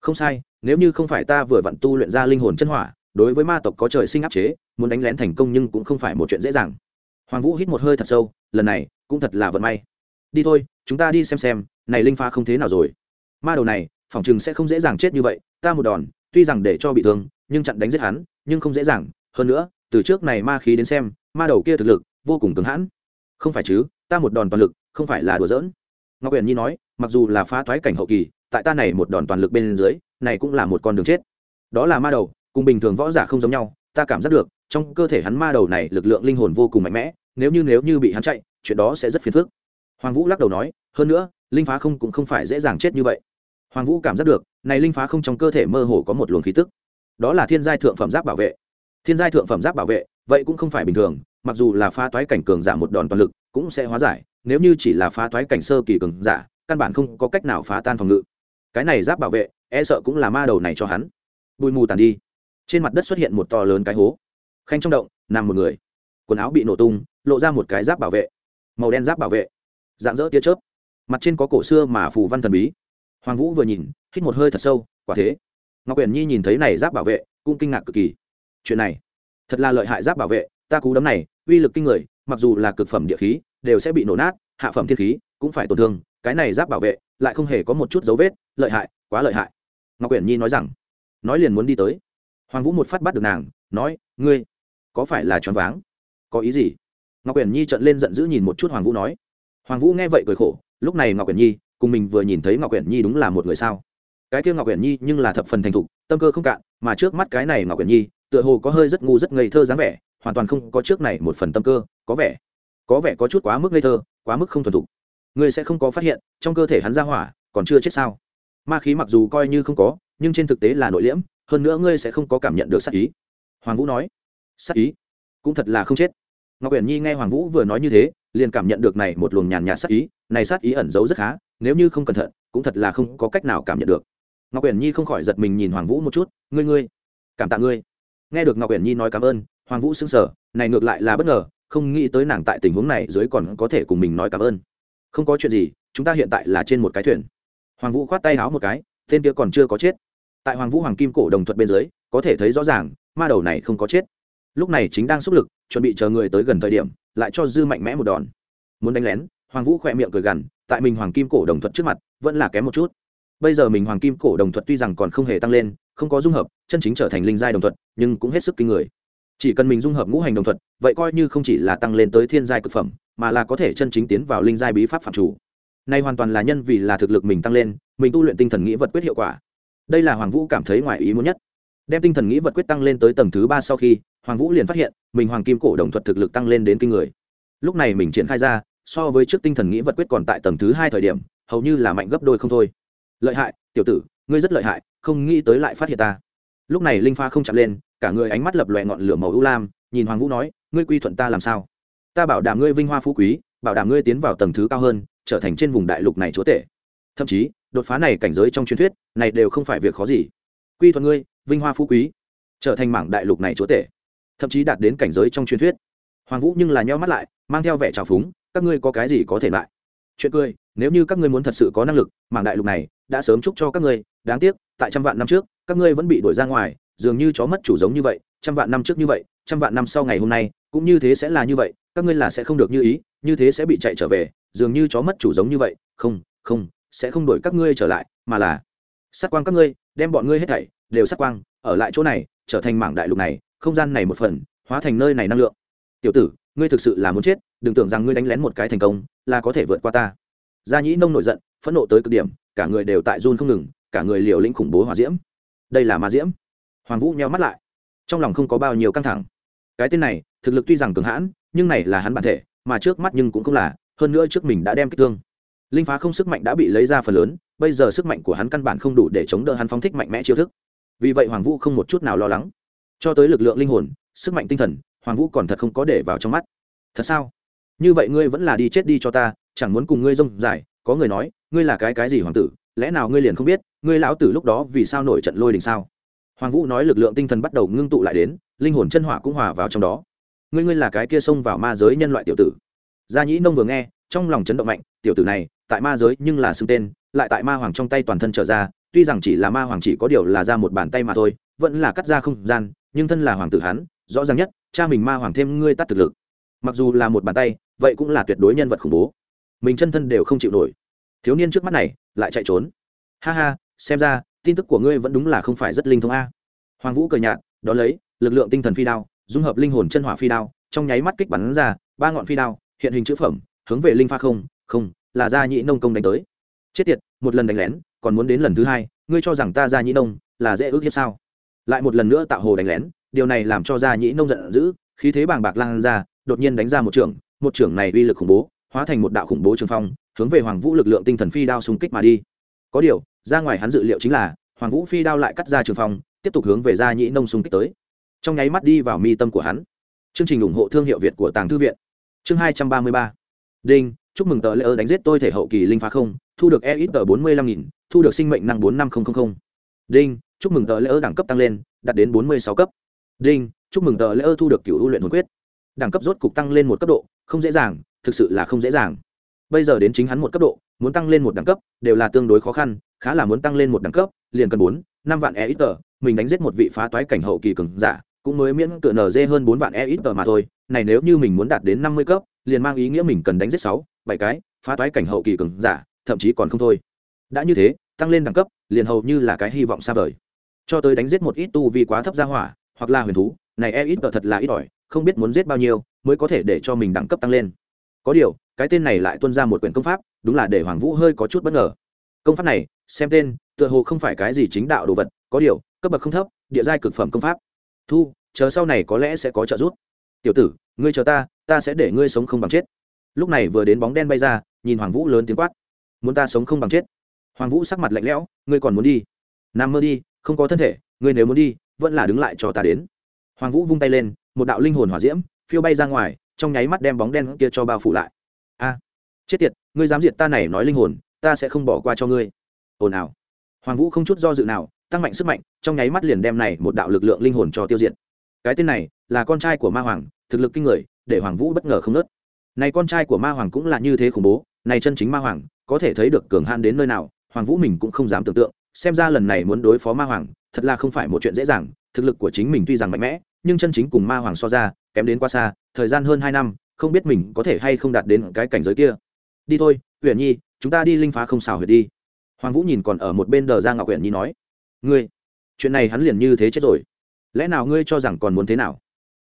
không sai, nếu như không phải ta vừa vặn tu luyện ra linh hồn chân hỏa, đối với ma tộc có trời sinh áp chế, muốn đánh lén thành công nhưng cũng không phải một chuyện dễ dàng. Hoàng vũ hít một hơi thật sâu, lần này, cũng thật là vận may. Đi thôi, chúng ta đi xem xem, này linh phá không thế nào rồi ma đầu này, phỏng chừng sẽ không dễ dàng chết như vậy, ta một đòn, tuy rằng để cho bị thương, nhưng chặn đánh giết hắn, nhưng không dễ dàng. Hơn nữa, từ trước này ma khí đến xem, ma đầu kia thực lực vô cùng cứng hãn. Không phải chứ, ta một đòn toàn lực, không phải là đùa giỡn. Ngọc huyền nhi nói, mặc dù là phá thoái cảnh hậu kỳ, tại ta này một đòn toàn lực bên dưới, này cũng là một con đường chết. Đó là ma đầu, cùng bình thường võ giả không giống nhau, ta cảm giác được, trong cơ thể hắn ma đầu này lực lượng linh hồn vô cùng mạnh mẽ, nếu như nếu như bị hắn chạy, chuyện đó sẽ rất phiền phức. Hoàng vũ lắc đầu nói, hơn nữa, linh phá không cũng không phải dễ dàng chết như vậy hoàng vũ cảm giác được, này linh phá không trong cơ thể mơ hồ có một luồng khí tức. Đó là thiên giai thượng phẩm giáp bảo vệ. Thiên giai thượng phẩm giáp bảo vệ, vậy cũng không phải bình thường, mặc dù là phá toái cảnh cường giả một đòn toàn lực, cũng sẽ hóa giải, nếu như chỉ là phá toái cảnh sơ kỳ cường giả, căn bản không có cách nào phá tan phòng ngự. Cái này giáp bảo vệ e sợ cũng là ma đầu này cho hắn. Bụi mù tàn đi. Trên mặt đất xuất hiện một to lớn cái hố. Khanh trong động, nằm một người. Quần áo bị nổ tung, lộ ra một cái giáp bảo vệ. Màu đen giáp bảo vệ. Dạng dỡ tia chớp. Mặt trên có cổ xưa mà phù văn thần bí hoàng vũ vừa nhìn, hít một hơi thật sâu, quả thế. Ngọc quyển nhi nhìn thấy này giáp bảo vệ, cũng kinh ngạc cực kỳ. Chuyện này, thật là lợi hại giáp bảo vệ, ta cú đấm này, uy lực kinh người, mặc dù là cực phẩm địa khí, đều sẽ bị nổ nát, hạ phẩm thiên khí cũng phải tổn thương, cái này giáp bảo vệ lại không hề có một chút dấu vết, lợi hại, quá lợi hại. Ngọc quyển nhi nói rằng, nói liền muốn đi tới. Hoàng vũ một phát bắt được nàng, nói, ngươi, có phải là choáng váng? Có ý gì? Ngọc quyển nhi trận lên giận dữ nhìn một chút hoàng vũ nói. Hoàng vũ nghe vậy cười khổ, lúc này ngọc quyển nhi cùng mình vừa nhìn thấy ngọc quyển nhi đúng là một người sao? Cái kia ngọc quyển nhi nhưng là thập phần thành thục, tâm cơ không cạn, mà trước mắt cái này ngọc quyển nhi, tựa hồ có hơi rất ngu rất ngây thơ dáng vẻ, hoàn toàn không có trước này một phần tâm cơ, có vẻ có vẻ có chút quá mức ngây thơ, quá mức không thuần thục. Ngươi sẽ không có phát hiện, trong cơ thể hắn ra hỏa, còn chưa chết sao? Ma khí mặc dù coi như không có, nhưng trên thực tế là nội liễm, hơn nữa ngươi sẽ không có cảm nhận được sát ý. Hoàng vũ nói, sát ý? Cũng thật là không chết. Ngọc uyển nhi nghe hoàng vũ vừa nói như thế, liền cảm nhận được này một luồng nhàn nhạt sát ý, này sát ý ẩn giấu rất khá nếu như không cẩn thận, cũng thật là không có cách nào cảm nhận được. Ngọc uyển nhi không khỏi giật mình nhìn hoàng vũ một chút, ngươi ngươi, cảm tạ ngươi. Nghe được ngọc uyển nhi nói cảm ơn, hoàng vũ sững sờ, này ngược lại là bất ngờ, không nghĩ tới nàng tại tình huống này dưới còn có thể cùng mình nói cảm ơn. Không có chuyện gì, chúng ta hiện tại là trên một cái thuyền. Hoàng vũ khoát tay háo một cái, tên kia còn chưa có chết. Tại hoàng vũ hoàng kim cổ đồng thuận bên dưới, có thể thấy rõ ràng, ma đầu này không có chết. Lúc này chính đang xúc lực, chuẩn bị chờ người tới gần thời điểm, lại cho dư mạnh mẽ một đòn. Muốn đánh lén hoàng vũ khỏe miệng cười gằn, tại mình hoàng kim cổ đồng thuật trước mặt, vẫn là kém một chút. Bây giờ mình hoàng kim cổ đồng thuật tuy rằng còn không hề tăng lên, không có dung hợp, chân chính trở thành linh giai đồng thuật, nhưng cũng hết sức kinh người. Chỉ cần mình dung hợp ngũ hành đồng thuật, vậy coi như không chỉ là tăng lên tới thiên giai cực phẩm, mà là có thể chân chính tiến vào linh giai bí pháp phạm chủ. Nay hoàn toàn là nhân vì là thực lực mình tăng lên, mình tu luyện tinh thần nghĩ vật quyết hiệu quả. Đây là hoàng vũ cảm thấy ngoài ý muốn nhất. Đem tinh thần nghĩ vật quyết tăng lên tới tầng thứ ba sau khi, hoàng vũ liền phát hiện, mình hoàng kim cổ đồng thuật thực lực tăng lên đến kinh người. Lúc này mình triển khai ra so với trước tinh thần nghĩ vật quyết còn tại tầng thứ hai thời điểm, hầu như là mạnh gấp đôi không thôi. Lợi hại, tiểu tử, ngươi rất lợi hại, không nghĩ tới lại phát hiện ta. Lúc này linh pha không chạm lên, cả người ánh mắt lập lòe ngọn lửa màu ưu lam, nhìn hoàng vũ nói, ngươi quy thuận ta làm sao? Ta bảo đảm ngươi vinh hoa phú quý, bảo đảm ngươi tiến vào tầng thứ cao hơn, trở thành trên vùng đại lục này chúa tể. Thậm chí, đột phá này cảnh giới trong truyền thuyết, này đều không phải việc khó gì. Quy thuận ngươi, vinh hoa phú quý, trở thành mảng đại lục này chúa tể. Thậm chí đạt đến cảnh giới trong truyền thuyết. Hoàng vũ nhưng là nheo mắt lại, mang theo vẻ trào phúng các ngươi có cái gì có thể lại? Chuyện cười, nếu như các ngươi muốn thật sự có năng lực, mảng đại lục này đã sớm chúc cho các ngươi. Đáng tiếc, tại trăm vạn năm trước, các ngươi vẫn bị đuổi ra ngoài, dường như chó mất chủ giống như vậy. Trăm vạn năm trước như vậy, trăm vạn năm sau ngày hôm nay, cũng như thế sẽ là như vậy. Các ngươi là sẽ không được như ý, như thế sẽ bị chạy trở về, dường như chó mất chủ giống như vậy. Không không, sẽ không đổi các ngươi trở lại, mà là sát quang các ngươi, đem bọn ngươi hết thảy đều sát quang, ở lại chỗ này, trở thành mảng đại lục này, không gian này một phần, hóa thành nơi này năng lượng. Tiểu tử, ngươi thực sự là muốn chết đừng tưởng rằng ngươi đánh lén một cái thành công là có thể vượt qua ta. Gia nhĩ nông nổi giận, phẫn nộ tới cực điểm, cả người đều tại run không ngừng, cả người liều lĩnh khủng bố hỏa diễm. Đây là ma diễm. Hoàng vũ nheo mắt lại. Trong lòng không có bao nhiêu căng thẳng. Cái tên này, thực lực tuy rằng cường hãn, nhưng này là hắn bản thể, mà trước mắt nhưng cũng không là, hơn nữa trước mình đã đem kích thương. Linh phá không sức mạnh đã bị lấy ra phần lớn, bây giờ sức mạnh của hắn căn bản không đủ để chống đỡ hắn phóng thích mạnh mẽ chiêu thức. Vì vậy hoàng vũ không một chút nào lo lắng. Cho tới lực lượng linh hồn, sức mạnh tinh thần, hoàng vũ còn thật không có để vào trong mắt. Thật sao? Như vậy ngươi vẫn là đi chết đi cho ta, chẳng muốn cùng ngươi rông dài. Có người nói, ngươi là cái cái gì hoàng tử? Lẽ nào ngươi liền không biết, ngươi lão tử lúc đó vì sao nổi trận lôi đình sao? Hoàng vũ nói lực lượng tinh thần bắt đầu ngưng tụ lại đến, linh hồn chân hỏa cũng hòa vào trong đó. Ngươi ngươi là cái kia xông vào ma giới nhân loại tiểu tử. Gia nhĩ nông vừa nghe, trong lòng chấn động mạnh, tiểu tử này, tại ma giới nhưng là xưng tên, lại tại ma hoàng trong tay toàn thân trở ra, tuy rằng chỉ là ma hoàng chỉ có điều là ra một bàn tay mà thôi, vẫn là cắt ra không gian, nhưng thân là hoàng tử hắn, rõ ràng nhất, cha mình ma hoàng thêm ngươi tắt thực lực. Mặc dù là một bàn tay vậy cũng là tuyệt đối nhân vật khủng bố. Mình chân thân đều không chịu nổi. Thiếu niên trước mắt này, lại chạy trốn. Ha ha, xem ra, tin tức của ngươi vẫn đúng là không phải rất linh thông a. Hoàng vũ cười nhạt đ ó lấy, lực lượng tinh thần phi đao, dung hợp linh hồn chân hỏa phi đao, trong nháy mắt kích bắn ra, ba ngọn phi đao, hiện hình chữ phẩm, hướng về linh pha không không, là gia nhị nông công đánh tới. Chết tiệt, một lần đánh lén, còn muốn đến lần thứ hai, ngươi cho rằng ta gia nhị nông là dễ ước hiếp sao? Lại một lần nữa tạo hồ đánh lén, điều này làm cho gia nhị nông giận dữ, khí thế bàng bạc lan ra, đột nhiên đánh ra một trường một trưởng này uy lực khủng bố, hóa thành một đạo khủng bố trường phong, hướng về hoàng vũ lực lượng tinh thần phi đao xung kích mà đi. Có điều, ra ngoài hắn dự liệu chính là, hoàng vũ phi đao lại cắt ra trường phong, tiếp tục hướng về gia nhĩ nông xung kích tới. Trong nháy mắt đi vào mi tâm của hắn. Chương trình ủng hộ thương hiệu việt của tàng thư viện. Chương hai trăm ba mươi ba. Đinh, chúc mừng tờ lễ ơ đánh giết tôi thể hậu kỳ linh phá không, thu được e ít tờ bốn mươi lăm nghìn, thu được sinh mệnh năng bốn năm nghìn đinh, chúc mừng tờ lễ ơ đẳng cấp tăng lên, đạt đến bốn mươi sáu cấp. Đinh, chúc mừng tờ lễ ơ thu được cựu ưu luyện hồn quyết đẳng cấp rốt cục tăng lên một cấp độ, không dễ dàng, thực sự là không dễ dàng. Bây giờ đến chính hắn một cấp độ, muốn tăng lên một đẳng cấp, đều là tương đối khó khăn, khá là muốn tăng lên một đẳng cấp, liền cần bốn, năm vạn e ít tờ mình đánh giết một vị phá toái cảnh hậu kỳ cường giả, cũng mới miễn cựa nở dê hơn bốn vạn e ít tờ mà thôi. Này nếu như mình muốn đạt đến năm mươi cấp, liền mang ý nghĩa mình cần đánh giết sáu, bảy cái, phá toái cảnh hậu kỳ cường giả, thậm chí còn không thôi. Đã như thế, tăng lên đẳng cấp, liền hầu như là cái hy vọng xa vời. Cho tới đánh giết một ít tu vi quá thấp ra hỏa, hoặc là huyền thú, này e ít tờ thật là ít ỏi không biết muốn giết bao nhiêu, mới có thể để cho mình đẳng cấp tăng lên. Có điều, cái tên này lại tuân ra một quyển công pháp, đúng là để hoàng vũ hơi có chút bất ngờ. Công pháp này, xem tên, tựa hồ không phải cái gì chính đạo đồ vật, có điều, cấp bậc không thấp, địa giai cực phẩm công pháp. Thu, chờ sau này có lẽ sẽ có trợ giúp. Tiểu tử, ngươi chờ ta ta sẽ để ngươi sống không bằng chết. Lúc này vừa đến bóng đen bay ra, nhìn hoàng vũ lớn tiếng quát. Muốn ta sống không bằng chết? Hoàng vũ sắc mặt lạnh lẽo, ngươi còn muốn đi? Nằm mơ đi, không có thân thể, ngươi nếu muốn đi, vẫn là đứng lại cho ta đến. Hoàng vũ vung tay lên một đạo linh hồn hỏa diễm phiêu bay ra ngoài, trong nháy mắt đem bóng đen kia cho bao phủ lại. A, chết tiệt, ngươi dám diệt ta này nói linh hồn, ta sẽ không bỏ qua cho ngươi. Ồn ào. Hoàng vũ không chút do dự nào, tăng mạnh sức mạnh, trong nháy mắt liền đem này một đạo lực lượng linh hồn cho tiêu diệt. Cái tên này là con trai của ma hoàng, thực lực kinh người, để hoàng vũ bất ngờ không nớt này con trai của ma hoàng cũng là như thế khủng bố, này chân chính ma hoàng, có thể thấy được cường han đến nơi nào, hoàng vũ mình cũng không dám tưởng tượng, xem ra lần này muốn đối phó ma hoàng, thật là không phải một chuyện dễ dàng, thực lực của chính mình tuy rằng mạnh mẽ nhưng chân chính cùng ma hoàng so ra, kém đến quá xa, thời gian hơn hai năm, không biết mình có thể hay không đạt đến cái cảnh giới kia. Đi thôi huyền nhi, chúng ta đi linh phá không xào huyệt đi. Hoàng vũ nhìn còn ở một bên đờ ra ngọc huyền nhi nói, ngươi, chuyện này hắn liền như thế chết rồi. Lẽ nào ngươi cho rằng còn muốn thế nào?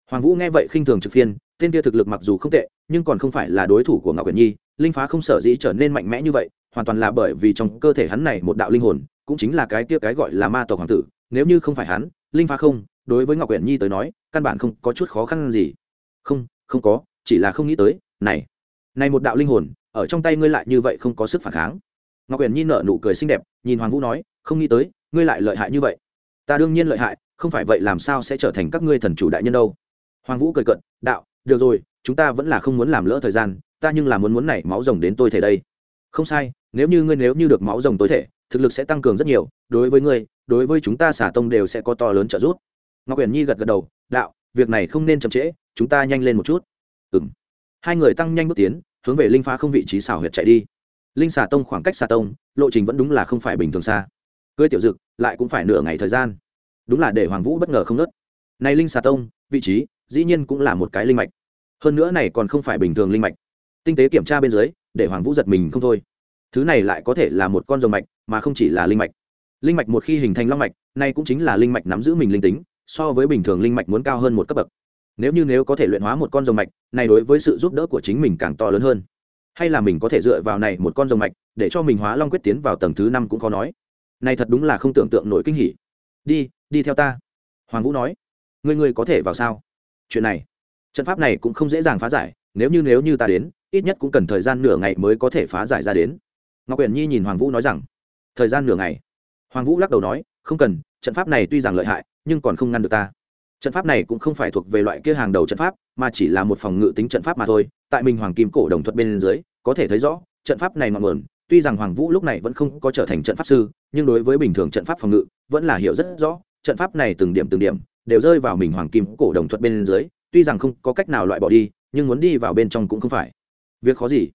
Hoàng vũ nghe vậy khinh thường trực phiên, tên kia thực lực mặc dù không tệ, nhưng còn không phải là đối thủ của ngọc huyền nhi, linh phá không sở dĩ trở nên mạnh mẽ như vậy, hoàn toàn là bởi vì trong cơ thể hắn này một đạo linh hồn, cũng chính là cái kia cái gọi là ma tộc hoàng tử, nếu như không phải hắn, linh phá không đối với ngọc uyển nhi tới nói, căn bản không có chút khó khăn gì. Không không có, chỉ là không nghĩ tới, này này một đạo linh hồn, ở trong tay ngươi lại như vậy không có sức phản kháng. Ngọc uyển nhi nở nụ cười xinh đẹp, nhìn hoàng vũ nói, không nghĩ tới, ngươi lại lợi hại như vậy. Ta đương nhiên lợi hại, không phải vậy làm sao sẽ trở thành các ngươi thần chủ đại nhân đâu. Hoàng vũ cười cận đạo, được rồi, chúng ta vẫn là không muốn làm lỡ thời gian, ta nhưng là muốn muốn này máu rồng đến tôi thể đây. Không sai, nếu như ngươi nếu như được máu rồng tối thể, thực lực sẽ tăng cường rất nhiều, đối với ngươi, đối với chúng ta xả tông đều sẽ có to lớn trợ giúp ngọc huyền nhi gật gật đầu, đạo, việc này không nên chậm trễ, chúng ta nhanh lên một chút. Ừ m hai người tăng nhanh bước tiến, hướng về linh phá không vị trí xảo huyệt chạy đi. Linh xà tông khoảng cách xà tông, lộ trình vẫn đúng là không phải bình thường xa. Cưới tiểu dực, lại cũng phải nửa ngày thời gian. Đúng là để hoàng vũ bất ngờ không nớt này linh xà tông, vị trí, dĩ nhiên cũng là một cái linh mạch. Hơn nữa này còn không phải bình thường linh mạch. Tinh tế kiểm tra bên dưới, để hoàng vũ giật mình không thôi. Thứ này lại có thể là một con rồng mạch, mà không chỉ là linh mạch. Linh mạch một khi hình thành long mạch nay cũng chính là linh mạch nắm giữ mình linh tính so với bình thường linh mạch muốn cao hơn một cấp bậc. Nếu như nếu có thể luyện hóa một con rồng mạch, này đối với sự giúp đỡ của chính mình càng to lớn hơn. Hay là mình có thể dựa vào này một con rồng mạch, để cho mình hóa long quyết tiến vào tầng thứ năm cũng khó nói. Này thật đúng là không tưởng tượng nổi kinh hỉ. Đi đi theo ta. Hoàng vũ nói. Ngươi ngươi có thể vào sao? Chuyện này, trận pháp này cũng không dễ dàng phá giải, nếu như nếu như ta đến, ít nhất cũng cần thời gian nửa ngày mới có thể phá giải ra đến. Ngọc uyển nhi nhìn hoàng vũ nói rằng. Thời gian nửa ngày. Hoàng vũ lắc đầu nói, không cần, trận pháp này tuy rằng lợi hại nhưng còn không ngăn được ta. Trận pháp này cũng không phải thuộc về loại kia hàng đầu trận pháp, mà chỉ là một phòng ngự tính trận pháp mà thôi. Tại mình hoàng kim cổ đồng thuật bên dưới, có thể thấy rõ, trận pháp này ngọn nguồn, tuy rằng hoàng vũ lúc này vẫn không có trở thành trận pháp sư, nhưng đối với bình thường trận pháp phòng ngự, vẫn là hiểu rất rõ. Trận pháp này từng điểm từng điểm đều rơi vào mình hoàng kim cổ đồng thuật bên dưới, tuy rằng không có cách nào loại bỏ đi, nhưng muốn đi vào bên trong cũng không phải. Việc khó gì?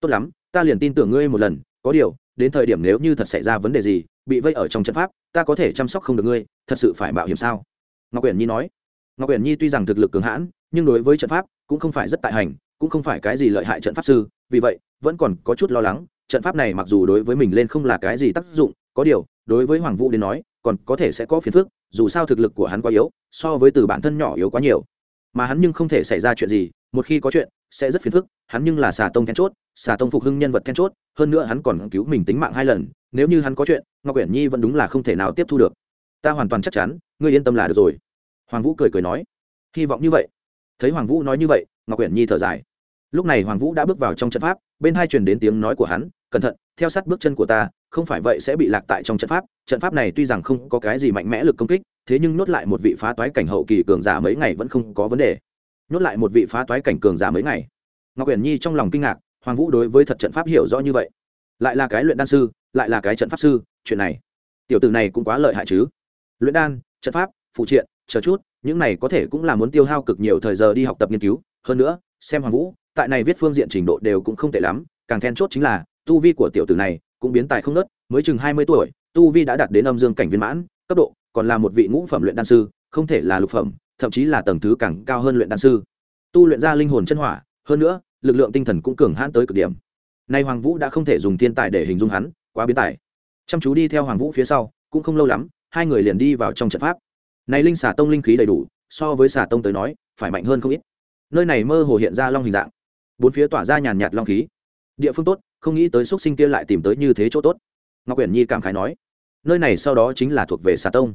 Tốt lắm, ta liền tin tưởng ngươi một lần, có điều, đến thời điểm nếu như thật xảy ra vấn đề gì bị vây ở trong trận pháp, ta có thể chăm sóc không được ngươi, thật sự phải mạo hiểm sao? Ngọc uyển nhi nói. Ngọc uyển nhi tuy rằng thực lực cường hãn, nhưng đối với trận pháp cũng không phải rất tại hành, cũng không phải cái gì lợi hại trận pháp sư, vì vậy, vẫn còn có chút lo lắng, trận pháp này mặc dù đối với mình lên không là cái gì tác dụng, có điều, đối với hoàng vũ đến nói, còn có thể sẽ có phiền phức, dù sao thực lực của hắn quá yếu, so với từ bản thân nhỏ yếu quá nhiều. Mà hắn nhưng không thể xảy ra chuyện gì một khi có chuyện, sẽ rất phiền phức, hắn nhưng là xà tông then chốt, xà tông phục hưng nhân vật then chốt, hơn nữa hắn còn cứu mình tính mạng hai lần, nếu như hắn có chuyện, ngọc uyển nhi vẫn đúng là không thể nào tiếp thu được. Ta hoàn toàn chắc chắn, ngươi yên tâm là được rồi. Hoàng vũ cười cười nói. Hy vọng như vậy. Thấy hoàng vũ nói như vậy, ngọc uyển nhi thở dài. Lúc này hoàng vũ đã bước vào trong trận pháp, bên hai truyền đến tiếng nói của hắn, cẩn thận, theo sát bước chân của ta, không phải vậy sẽ bị lạc tại trong trận pháp. Trận pháp này tuy rằng không có cái gì mạnh mẽ lực công kích, thế nhưng nốt lại một vị phá toái cảnh hậu kỳ cường giả mấy ngày vẫn không có vấn đề nhốt lại một vị phá toái cảnh cường giả mấy ngày. Ngọc uyển nhi trong lòng kinh ngạc, hoàng vũ đối với thật trận pháp hiểu rõ như vậy. Lại là cái luyện đan sư, lại là cái trận pháp sư, chuyện này, tiểu tử này cũng quá lợi hại chứ. Luyện đan, trận pháp, phụ triện, chờ chút, những này có thể cũng là muốn tiêu hao cực nhiều thời giờ đi học tập nghiên cứu. Hơn nữa, xem hoàng vũ, tại này viết phương diện trình độ đều cũng không tệ lắm, càng then chốt chính là, tu vi của tiểu tử này cũng biến tài không nớt mới chừng hai mươi tuổi, tu vi đã đạt đến âm dương cảnh viên mãn, cấp độ, còn là một vị ngũ phẩm luyện đan sư, không thể là lục phẩm thậm chí là tầng thứ càng cao hơn luyện đan sư. Tu luyện ra linh hồn chân hỏa, hơn nữa, lực lượng tinh thần cũng cường hãn tới cực điểm. Nay hoàng vũ đã không thể dùng thiên tài để hình dung hắn, quá biến tài. Chăm chú đi theo hoàng vũ phía sau, cũng không lâu lắm, hai người liền đi vào trong trận pháp. Này linh xà tông linh khí đầy đủ, so với xà tông tới nói, phải mạnh hơn không ít. Nơi này mơ hồ hiện ra long hình dạng. Bốn phía tỏa ra nhàn nhạt long khí. Địa phương tốt, không nghĩ tới xúc sinh kia lại tìm tới như thế chỗ tốt. Ngọc quyển nhi cảm khái nói, nơi này sau đó chính là thuộc về xà tông.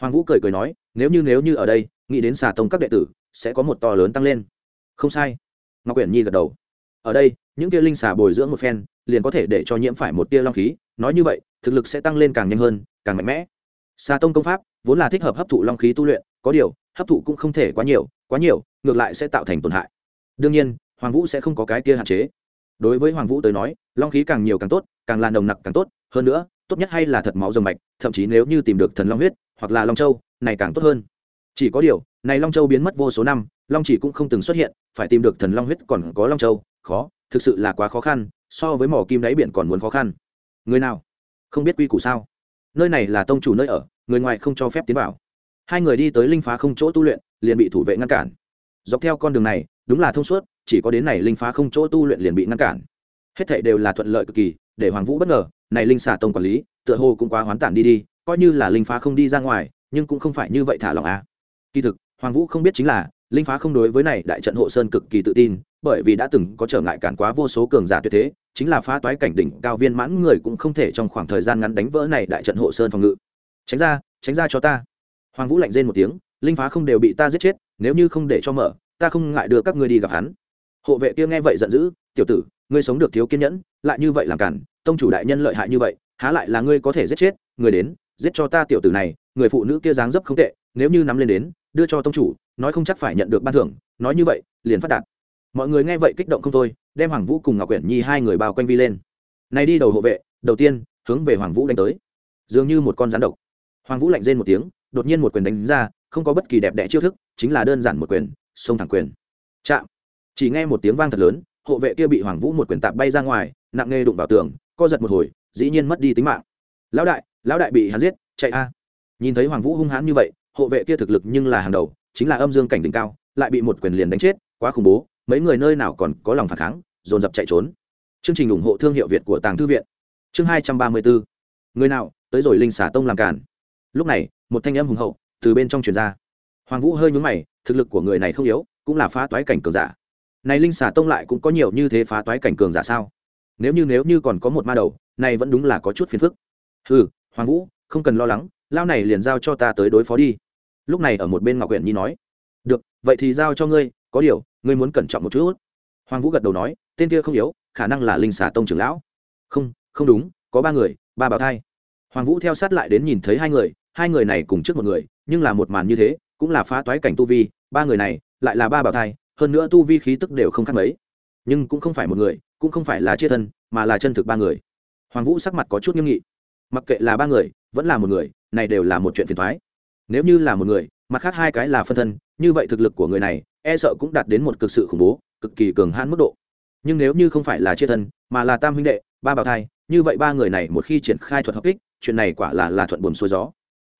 Hoàng vũ cười cười nói nếu như nếu như ở đây, nghĩ đến xà tông các đệ tử, sẽ có một to lớn tăng lên. Không sai. Ngọc quyển nhi gật đầu. Ở đây, những tia linh xà bồi dưỡng một phen, liền có thể để cho nhiễm phải một tia long khí. Nói như vậy, thực lực sẽ tăng lên càng nhanh hơn, càng mạnh mẽ. Xà tông công pháp, vốn là thích hợp hấp thụ long khí tu luyện, có điều, hấp thụ cũng không thể quá nhiều quá nhiều, ngược lại sẽ tạo thành tổn hại. Đương nhiên, hoàng vũ sẽ không có cái kia hạn chế. Đối với hoàng vũ tới nói, long khí càng nhiều càng tốt, càng là nồng nặc càng tốt. Hơn nữa tốt nhất hay là thật máu rồng mạch, thậm chí nếu như tìm được thần long huyết, hoặc là long châu, này càng tốt hơn. Chỉ có điều, này long châu biến mất vô số năm, long chỉ cũng không từng xuất hiện, phải tìm được thần long huyết còn có long châu, khó, thực sự là quá khó khăn, so với mỏ kim đáy biển còn muốn khó khăn. Người nào? Không biết quy củ sao? Nơi này là tông chủ nơi ở, người ngoài không cho phép tiến vào. Hai người đi tới linh phá không chỗ tu luyện, liền bị thủ vệ ngăn cản. Dọc theo con đường này, đúng là thông suốt, chỉ có đến này linh phá không chỗ tu luyện liền bị ngăn cản. Hết thảy đều là thuận lợi cực kỳ, để hoàng vũ bất ngờ này linh xà tông quản lý, tựa hồ cũng quá hoán tản đi đi, coi như là linh phá không đi ra ngoài, nhưng cũng không phải như vậy thả lòng à. kỳ thực, hoàng vũ không biết chính là, linh phá không đối với này đại trận hộ sơn cực kỳ tự tin, bởi vì đã từng có trở ngại cản quá vô số cường giả tuyệt thế, chính là phá toái cảnh đỉnh cao viên mãn người cũng không thể trong khoảng thời gian ngắn đánh vỡ này đại trận hộ sơn phòng ngự. Tránh ra tránh ra cho ta. Hoàng vũ lạnh rên một tiếng, linh phá không đều bị ta giết chết, nếu như không để cho mở, ta không ngại đưa các ngươi đi gặp hắn. Hộ vệ kia nghe vậy giận dữ, tiểu tử, ngươi sống được thiếu kiên nhẫn, lại như vậy làm cản tông chủ đại nhân lợi hại như vậy, há lại là ngươi có thể giết chết, người đến, giết cho ta tiểu tử này, người phụ nữ kia dáng dấp không tệ, nếu như nắm lên đến, đưa cho tông chủ, nói không chắc phải nhận được ban thưởng, nói như vậy, liền phát đạt. Mọi người nghe vậy kích động không thôi, đem hoàng vũ cùng ngọc quyển nhi hai người bao quanh vi lên. Này đi đầu hộ vệ, đầu tiên, hướng về hoàng vũ đánh tới. Dường như một con rắn độc. Hoàng vũ lạnh rên một tiếng, đột nhiên một quyền đánh ra, không có bất kỳ đẹp đẽ chiêu thức, chính là đơn giản một quyền, xông thẳng quyền. Chạm. Chỉ nghe một tiếng vang thật lớn, hộ vệ kia bị hoàng vũ một quyền tạp bay ra ngoài, nặng nề đụng vào tường co giật một hồi, dĩ nhiên mất đi tính mạng. Lão đại lão đại bị hắn giết, chạy a. Nhìn thấy hoàng vũ hung hãn như vậy, hộ vệ kia thực lực nhưng là hàng đầu, chính là âm dương cảnh đỉnh cao, lại bị một quyền liền đánh chết, quá khủng bố, mấy người nơi nào còn có lòng phản kháng, dồn dập chạy trốn. Chương trình ủng hộ thương hiệu việt của tàng thư viện. Chương hai trăm ba mươi bốn người nào, tới rồi linh xả tông làm cản lúc này, một thanh âm hùng hậu từ bên trong truyền ra. Hoàng vũ hơi nhúng mày, thực lực của người này không yếu, cũng là phá toái cảnh cường giả. Này linh xả tông lại cũng có nhiều như thế phá toái cảnh cường giả sao? Nếu như nếu như còn có một ma đầu, này vẫn đúng là có chút phiền phức. Ừ hoàng vũ, không cần lo lắng, lao này liền giao cho ta tới đối phó đi. Lúc này ở một bên ngọc huyện nhi nói, được, vậy thì giao cho ngươi, có điều, ngươi muốn cẩn trọng một chút. Hoàng vũ gật đầu nói, tên kia không yếu, khả năng là linh xà tông trưởng lão. Không không đúng, có ba người, ba bảo thai. Hoàng vũ theo sát lại đến nhìn thấy hai người hai người này cùng trước một người, nhưng là một màn như thế, cũng là phá toái cảnh tu vi, ba người này lại là ba bảo thai, hơn nữa tu vi khí tức đều không khác mấy. Nhưng cũng không phải một người cũng không phải là chia thân, mà là chân thực ba người. Hoàng vũ sắc mặt có chút nghiêm nghị. Mặc kệ là ba người, vẫn là một người, này đều là một chuyện phiền thoái nếu như là một người, mặt khác hai cái là phân thân, như vậy thực lực của người này e sợ cũng đạt đến một cực sự khủng bố, cực kỳ cường hãn mức độ. Nhưng nếu như không phải là chia thân, mà là tam huynh đệ, ba bào thai, như vậy ba người này một khi triển khai thuật hợp kích, chuyện này quả là là thuận buồm xuôi gió.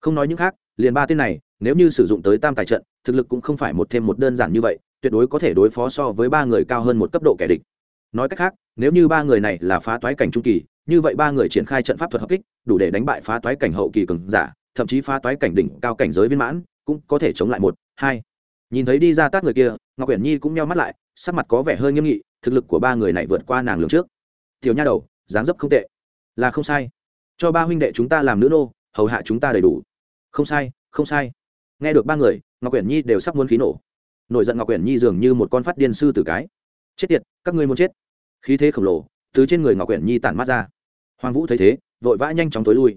Không nói những khác, liền ba tên này, nếu như sử dụng tới tam tài trận, thực lực cũng không phải một thêm một đơn giản như vậy, tuyệt đối có thể đối phó so với ba người cao hơn một cấp độ kẻ địch nói cách khác, nếu như ba người này là phá toái cảnh trung kỳ, như vậy ba người triển khai trận pháp thuật hợp kích, đủ để đánh bại phá toái cảnh hậu kỳ cường giả, thậm chí phá toái cảnh đỉnh cao cảnh giới viên mãn, cũng có thể chống lại một, hai. Nhìn thấy đi ra tát người kia, ngọc uyển nhi cũng nheo mắt lại, sắc mặt có vẻ hơi nghiêm nghị, thực lực của ba người này vượt qua nàng lường trước. Tiểu nha đầu, dáng dấp không tệ. Là không sai. Cho ba huynh đệ chúng ta làm nữ nô, hầu hạ chúng ta đầy đủ. Không sai không sai. Nghe được ba người, ngọc uyển nhi đều sắp muốn khí nổ. Nổi giận ngọc uyển nhi dường như một con phát điên sư tử cái chết tiệt, các ngươi muốn chết. Khí thế khổng lồ từ trên người ngọc Quyển nhi tản mát ra. Hoàng vũ thấy thế, vội vã nhanh chóng tối lui.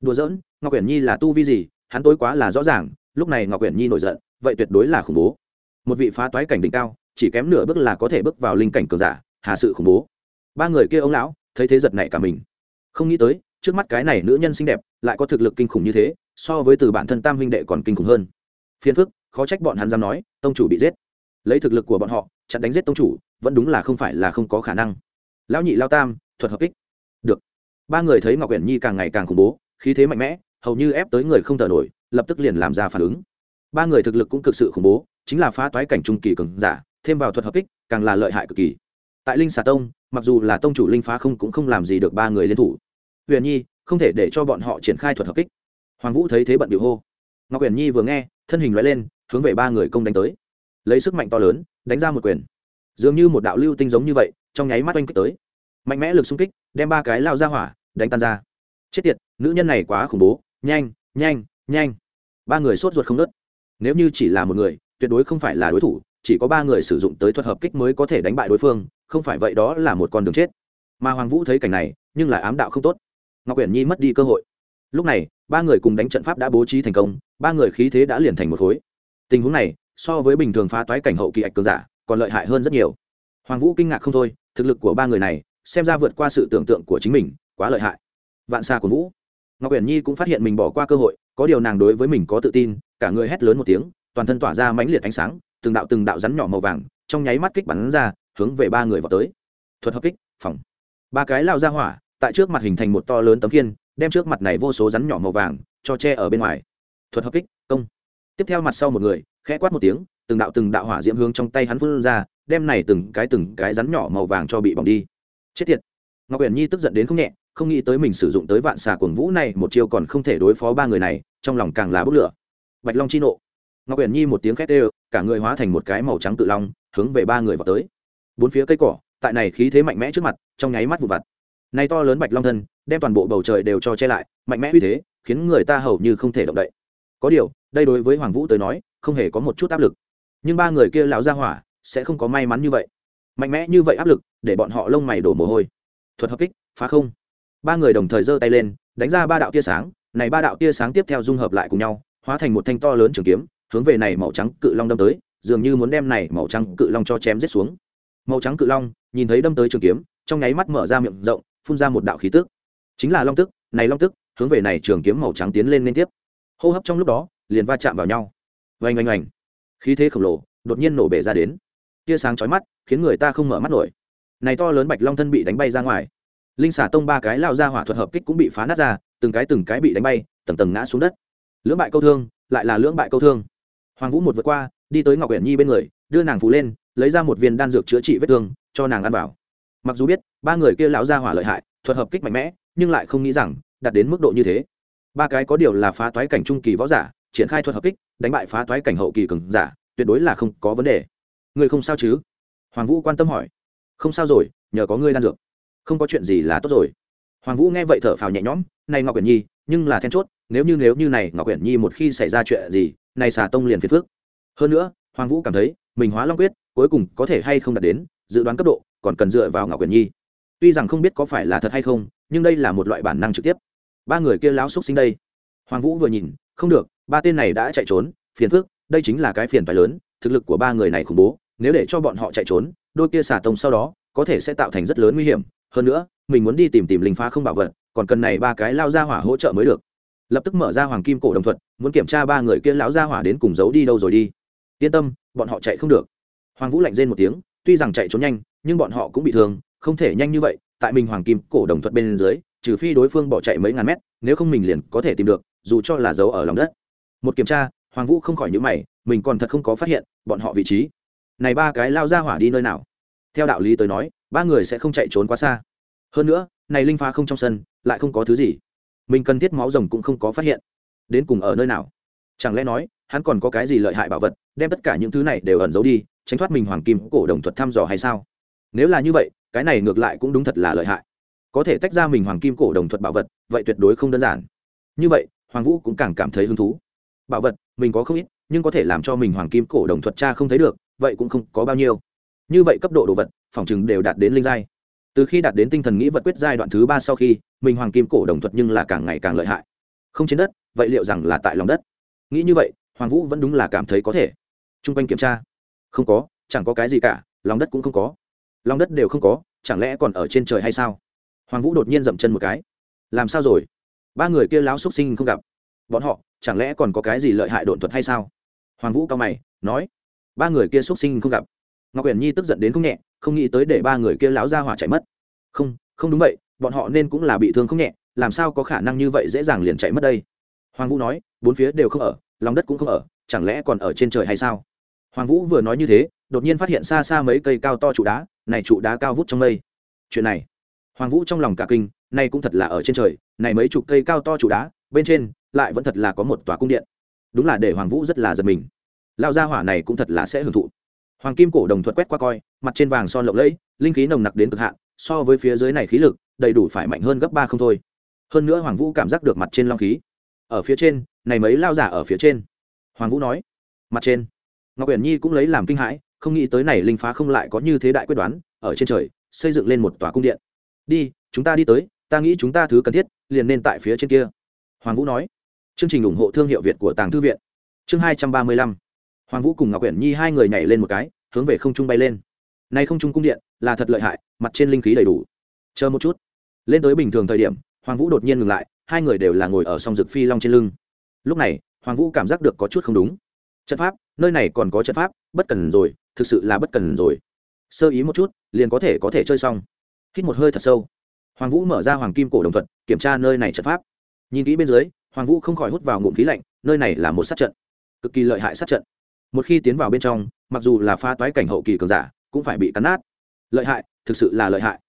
Đùa giỡn, ngọc Quyển nhi là tu vi gì, hắn tối quá là rõ ràng, lúc này ngọc Quyển nhi nổi giận, vậy tuyệt đối là khủng bố. Một vị phá toái cảnh đỉnh cao, chỉ kém nửa bước là có thể bước vào linh cảnh cường giả, hà sự khủng bố. Ba người kia ông lão, thấy thế giật này cả mình. Không nghĩ tới, trước mắt cái này nữ nhân xinh đẹp, lại có thực lực kinh khủng như thế, so với từ bản thân tam huynh đệ còn kinh khủng hơn. Phiền phức, khó trách bọn hắn dám nói, tông chủ bị giết. Lấy thực lực của bọn họ, chặn đánh giết tông chủ vẫn đúng là không phải là không có khả năng. Lão nhị lao tam, thuật hợp kích. Được. Ba người thấy ngọc uyển nhi càng ngày càng khủng bố, khí thế mạnh mẽ, hầu như ép tới người không thở nổi, lập tức liền làm ra phản ứng. Ba người thực lực cũng cực sự khủng bố, chính là phá toái cảnh trung kỳ cường giả, thêm vào thuật hợp kích, càng là lợi hại cực kỳ. Tại linh xà tông, mặc dù là tông chủ linh phá không cũng không làm gì được ba người liên thủ. Huyền nhi, không thể để cho bọn họ triển khai thuật hợp kích. Hoàng vũ thấy thế bận bị hô. Ngọc huyền nhi vừa nghe, thân hình loại lên, hướng về ba người công đánh tới. Lấy sức mạnh to lớn, đánh ra một quyền dường như một đạo lưu tinh giống như vậy, trong nháy mắt oanh kích tới. Mạnh mẽ lực xung kích, đem ba cái lao ra hỏa đánh tan ra. Chết tiệt, nữ nhân này quá khủng bố. Nhanh nhanh nhanh. Ba người sốt ruột không nớt nếu như chỉ là một người, tuyệt đối không phải là đối thủ, chỉ có ba người sử dụng tới thuật hợp kích mới có thể đánh bại đối phương, không phải vậy đó là một con đường chết. Mà hoàng vũ thấy cảnh này, nhưng lại ám đạo không tốt. Ngọc uyển nhi mất đi cơ hội. Lúc này, ba người cùng đánh trận pháp đã bố trí thành công, ba người khí thế đã liền thành một khối. Tình huống này, so với bình thường phá toái cảnh hậu kỳ ạch cường giả còn lợi hại hơn rất nhiều. Hoàng vũ kinh ngạc không thôi, thực lực của ba người này, xem ra vượt qua sự tưởng tượng của chính mình, quá lợi hại. Vạn xa của vũ. Ngọc uyển nhi cũng phát hiện mình bỏ qua cơ hội, có điều nàng đối với mình có tự tin, cả người hét lớn một tiếng, toàn thân tỏa ra mãnh liệt ánh sáng, từng đạo từng đạo rắn nhỏ màu vàng, trong nháy mắt kích bắn ra, hướng về ba người vào tới. Thuật hợp kích, phòng. Ba cái lao ra hỏa, tại trước mặt hình thành một to lớn tấm kiên đem trước mặt này vô số rắn nhỏ màu vàng, cho che ở bên ngoài. Thuật hợp kích, công. Tiếp theo mặt sau một người, khẽ quát một tiếng từng đạo từng đạo hỏa diễm hướng trong tay hắn phun ra, đem này từng cái từng cái rắn nhỏ màu vàng cho bị bỏng đi. Chết tiệt. Ngọc uyển nhi tức giận đến không nhẹ, không nghĩ tới mình sử dụng tới vạn xà cuồng vũ này, một chiêu còn không thể đối phó ba người này, trong lòng càng là bốc lửa. Bạch long chi nộ. Ngọc uyển nhi một tiếng khét ê cả người hóa thành một cái màu trắng tự long, hướng về ba người vào tới. Bốn phía cây cỏ, tại này khí thế mạnh mẽ trước mặt, trong nháy mắt vụt vặt. Này to lớn bạch long thân, đem toàn bộ bầu trời đều cho che lại, mạnh mẽ uy thế, khiến người ta hầu như không thể động đậy. Có điều, đây đối với hoàng vũ tới nói, không hề có một chút áp lực nhưng ba người kia lão ra hỏa sẽ không có may mắn như vậy. Mạnh mẽ như vậy áp lực, để bọn họ lông mày đổ mồ hôi. Thuật hợp kích, phá không. Ba người đồng thời giơ tay lên, đánh ra ba đạo tia sáng, này ba đạo tia sáng tiếp theo dung hợp lại cùng nhau, hóa thành một thanh to lớn trường kiếm, hướng về này màu trắng cự long đâm tới, dường như muốn đem này màu trắng cự long cho chém giết xuống. Màu trắng cự long, nhìn thấy đâm tới trường kiếm, trong nháy mắt mở ra miệng rộng, phun ra một đạo khí tức. Chính là long tức, này long tức, hướng về này trường kiếm màu trắng tiến lên liên tiếp. Hô hấp trong lúc đó, liền va chạm vào nhau. Oanh oanh oanh khí thế khổng lồ đột nhiên nổ bể ra đến. Tia sáng chói mắt khiến người ta không mở mắt nổi. Này to lớn bạch long thân bị đánh bay ra ngoài. Linh xả tông ba cái lao ra hỏa thuật hợp kích cũng bị phá nát ra, từng cái từng cái bị đánh bay, tầng tầng ngã xuống đất. Lưỡng bại câu thương, lại là lưỡng bại câu thương. Hoàng vũ một vượt qua, đi tới ngọc uyển nhi bên người, đưa nàng phủ lên, lấy ra một viên đan dược chữa trị vết thương, cho nàng ăn vào. Mặc dù biết, ba người kia lão ra hỏa lợi hại, thuật hợp kích mạnh mẽ, nhưng lại không nghĩ rằng đạt đến mức độ như thế. Ba cái có điều là phá toái cảnh trung kỳ võ giả triển khai thuật hợp kích, đánh bại phá toái cảnh hậu kỳ cường giả, tuyệt đối là không có vấn đề. Người không sao chứ? Hoàng vũ quan tâm hỏi. Không sao rồi, nhờ có ngươi đan dược. Không có chuyện gì là tốt rồi. Hoàng vũ nghe vậy thở phào nhẹ nhõm, này ngọc quyển nhi, nhưng là then chốt, nếu như nếu như này ngọc quyển nhi một khi xảy ra chuyện gì, này xà tông liền phiền phước hơn nữa, hoàng vũ cảm thấy, mình hóa long quyết, cuối cùng có thể hay không đạt đến, dự đoán cấp độ, còn cần dựa vào ngọc quyển nhi. Tuy rằng không biết có phải là thật hay không, nhưng đây là một loại bản năng trực tiếp. Ba người kia láo xúc sinh đây. Hoàng vũ vừa nhìn, không được ba tên này đã chạy trốn, phiền phước đây chính là cái phiền phải lớn, thực lực của ba người này khủng bố, nếu để cho bọn họ chạy trốn, đôi kia xả tông sau đó, có thể sẽ tạo thành rất lớn nguy hiểm. Hơn nữa, mình muốn đi tìm tìm linh phá không bảo vật, còn cần này ba cái lao ra hỏa hỗ trợ mới được. Lập tức mở ra hoàng kim cổ đồng thuận muốn kiểm tra ba người kia lão ra hỏa đến cùng giấu đi đâu rồi đi. Yên tâm, bọn họ chạy không được. Hoàng vũ lạnh rên một tiếng, tuy rằng chạy trốn nhanh, nhưng bọn họ cũng bị thương, không thể nhanh như vậy, tại mình hoàng kim cổ đồng thuận bên dưới, trừ phi đối phương bỏ chạy mấy ngàn mét, nếu không mình liền có thể tìm được, dù cho là giấu ở lòng đất một kiểm tra, hoàng vũ không khỏi nhữ mày, mình còn thật không có phát hiện bọn họ vị trí. Này ba cái lao ra hỏa đi nơi nào? Theo đạo lý tới nói, ba người sẽ không chạy trốn quá xa. Hơn nữa, này linh phá không trong sân, lại không có thứ gì. Mình cần thiết máu rồng cũng không có phát hiện. Đến cùng ở nơi nào? Chẳng lẽ nói, hắn còn có cái gì lợi hại bảo vật, đem tất cả những thứ này đều ẩn giấu đi, tránh thoát mình hoàng kim cổ đồng thuật thăm dò hay sao? Nếu là như vậy, cái này ngược lại cũng đúng thật là lợi hại. Có thể tách ra mình hoàng kim cổ đồng thuật bảo vật, vậy tuyệt đối không đơn giản. Như vậy, hoàng vũ cũng càng cảm thấy hứng thú bảo vật, mình có không ít, nhưng có thể làm cho mình hoàng kim cổ đồng thuật cha không thấy được, vậy cũng không có bao nhiêu. Như vậy cấp độ đồ vật, phòng chừng đều đạt đến linh giai. Từ khi đạt đến tinh thần nghĩ vật quyết giai đoạn thứ ba sau khi, mình hoàng kim cổ đồng thuật nhưng là càng ngày càng lợi hại. Không trên đất, vậy liệu rằng là tại lòng đất? Nghĩ như vậy, hoàng vũ vẫn đúng là cảm thấy có thể. T r u n g quanh kiểm tra. Không có, chẳng có cái gì cả, lòng đất cũng không có. Lòng đất đều không có, chẳng lẽ còn ở trên trời hay sao? Hoàng vũ đột nhiên dậm chân một cái. Làm sao rồi? Ba người kia láo xúc sinh không gặp. Bọn họ chẳng lẽ còn có cái gì lợi hại đột thuật hay sao? Hoàng vũ cao mày, nói, ba người kia xuất sinh không gặp. Ngọc huyền nhi tức giận đến không nhẹ, không nghĩ tới để ba người kia láo ra hỏa chạy mất. Không không đúng vậy, bọn họ nên cũng là bị thương không nhẹ, làm sao có khả năng như vậy dễ dàng liền chạy mất đây? Hoàng vũ nói, bốn phía đều không ở, lòng đất cũng không ở, chẳng lẽ còn ở trên trời hay sao? Hoàng vũ vừa nói như thế, đột nhiên phát hiện xa xa mấy cây cao to trụ đá, này trụ đá cao vút trong mây. Chuyện này, hoàng vũ trong lòng cả kinh, nay cũng thật là ở trên trời, này mấy chục cây cao to trụ đá bên trên lại vẫn thật là có một tòa cung điện. Đúng là để hoàng vũ rất là giật mình. Lao gia hỏa này cũng thật là sẽ hưởng thụ. Hoàng kim cổ đồng thuật quét qua coi, mặt trên vàng son lộng lẫy, linh khí nồng nặc đến cực hạn, so với phía dưới này khí lực, đầy đủ phải mạnh hơn gấp ba không thôi. Hơn nữa hoàng vũ cảm giác được mặt trên long khí. Ở phía trên, này mấy lao giả ở phía trên. Hoàng vũ nói, mặt trên. Ngọc uyển nhi cũng lấy làm kinh hãi, không nghĩ tới này linh phá không lại có như thế đại quyết đoán, ở trên trời, xây dựng lên một tòa cung điện. Đi, chúng ta đi tới, ta nghĩ chúng ta thứ cần thiết, liền nên tại phía trên kia hoàng vũ nói. Chương trình ủng hộ thương hiệu việt của tàng thư viện. Chương hai trăm ba mươi lăm. Hoàng vũ cùng ngọc uyển nhi hai người nhảy lên một cái, hướng về không trung bay lên. Nay không trung cung điện là thật lợi hại, mặt trên linh khí đầy đủ. Chờ một chút. Lên tới bình thường thời điểm, hoàng vũ đột nhiên ngừng lại, hai người đều là ngồi ở song rực phi long trên lưng. Lúc này, hoàng vũ cảm giác được có chút không đúng. Trận pháp, nơi này còn có trận pháp, bất cần rồi, thực sự là bất cần rồi. Sơ ý một chút, liền có thể có thể chơi xong. Hít một hơi thật sâu. Hoàng vũ mở ra hoàng kim cổ đồng thuật, kiểm tra nơi này trận pháp nhìn kỹ bên dưới, hoàng vũ không khỏi hút vào ngụm khí lạnh, nơi này là một sát trận, cực kỳ lợi hại sát trận. Một khi tiến vào bên trong, mặc dù là pha toái cảnh hậu kỳ cường giả, cũng phải bị cắn nát. Lợi hại, thực sự là lợi hại.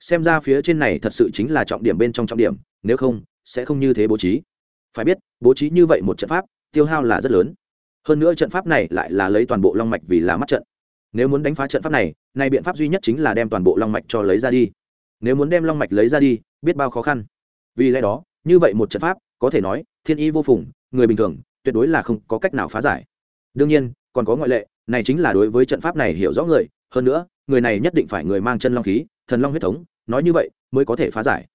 Xem ra phía trên này thật sự chính là trọng điểm bên trong trọng điểm, nếu không, sẽ không như thế bố trí. Phải biết, bố trí như vậy một trận pháp, tiêu hao là rất lớn. Hơn nữa trận pháp này lại là lấy toàn bộ long mạch vì là mắt trận. Nếu muốn đánh phá trận pháp này nay biện pháp duy nhất chính là đem toàn bộ long mạch cho lấy ra đi. Nếu muốn đem long mạch lấy ra đi, biết bao khó khăn. Vì lẽ đó như vậy một trận pháp, có thể nói, thiên y vô phùng, người bình thường, tuyệt đối là không có cách nào phá giải. Đương nhiên, còn có ngoại lệ, này chính là đối với trận pháp này hiểu rõ người, hơn nữa, người này nhất định phải người mang chân long khí, thần long huyết thống, nói như vậy, mới có thể phá giải.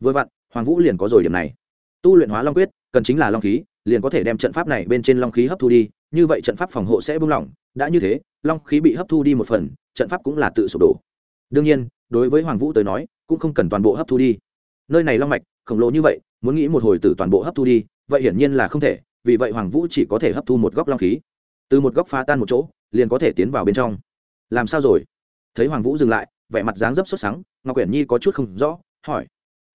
Vừa vặn, hoàng vũ liền có rồi điểm này. Tu luyện hóa long quyết, cần chính là long khí, liền có thể đem trận pháp này bên trên long khí hấp thu đi, như vậy trận pháp phòng hộ sẽ buông lỏng. Đã như thế, long khí bị hấp thu đi một phần, trận pháp cũng là tự sụp đổ. Đương nhiên, đối với hoàng vũ tới nói, cũng không cần toàn bộ hấp thu đi. Nơi này long mạch, khổng lồ như vậy muốn nghĩ một hồi từ toàn bộ hấp thu đi, vậy hiển nhiên là không thể, vì vậy hoàng vũ chỉ có thể hấp thu một góc long khí. Từ một góc phá tan một chỗ, liền có thể tiến vào bên trong. Làm sao rồi? Thấy hoàng vũ dừng lại, vẻ mặt dáng dấp xuất sáng ngọc quyển nhi có chút không rõ, hỏi.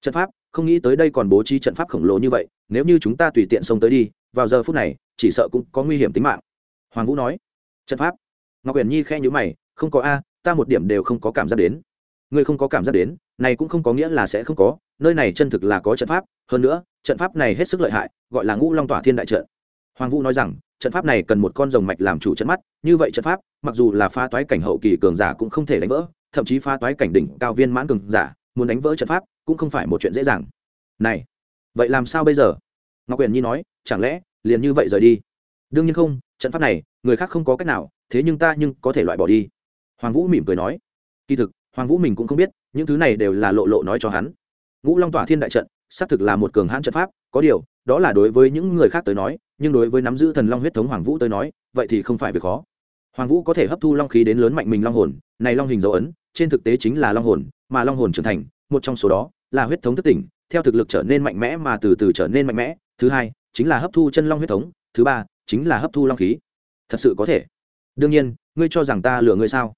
Trận pháp, không nghĩ tới đây còn bố trí trận pháp khổng lồ như vậy, nếu như chúng ta tùy tiện xông tới đi, vào giờ phút này, chỉ sợ cũng có nguy hiểm tính mạng. Hoàng vũ nói. Trận pháp. Ngọc quyển nhi khe nhữ mày, không có a, ta một điểm đều không có cảm giác đến ngươi không có cảm giác đến, này cũng không có nghĩa là sẽ không có, nơi này chân thực là có trận pháp, hơn nữa, trận pháp này hết sức lợi hại, gọi là ngũ long tỏa thiên đại trận. Hoàng vũ nói rằng, trận pháp này cần một con rồng mạch làm chủ trận mắt, như vậy trận pháp, mặc dù là phá toái cảnh hậu kỳ cường giả cũng không thể đánh vỡ, thậm chí phá toái cảnh đỉnh cao viên mãn cường giả, muốn đánh vỡ trận pháp cũng không phải một chuyện dễ dàng. Này, vậy làm sao bây giờ? Ngọc quyền nhi nói, chẳng lẽ, liền như vậy rời đi? Đương nhiên không, trận pháp này, người khác không có cách nào, thế nhưng ta nhưng có thể loại bỏ đi. Hoàng vũ mỉm cười nói, kỳ thực hoàng vũ mình cũng không biết, những thứ này đều là lộ lộ nói cho hắn. Ngũ long tỏa thiên đại trận, xác thực là một cường hãn trận pháp, có điều, đó là đối với những người khác tới nói, nhưng đối với nắm giữ thần long huyết thống hoàng vũ tới nói, vậy thì không phải việc khó. Hoàng vũ có thể hấp thu long khí đến lớn mạnh mình long hồn, này long hình dấu ấn, trên thực tế chính là long hồn, mà long hồn trưởng thành, một trong số đó là huyết thống thất tỉnh, theo thực lực trở nên mạnh mẽ mà từ từ trở nên mạnh mẽ. Thứ hai, chính là hấp thu chân long huyết thống, thứ ba, chính là hấp thu long khí. Thật sự có thể. Đương nhiên, ngươi cho rằng ta lừa ngươi sao?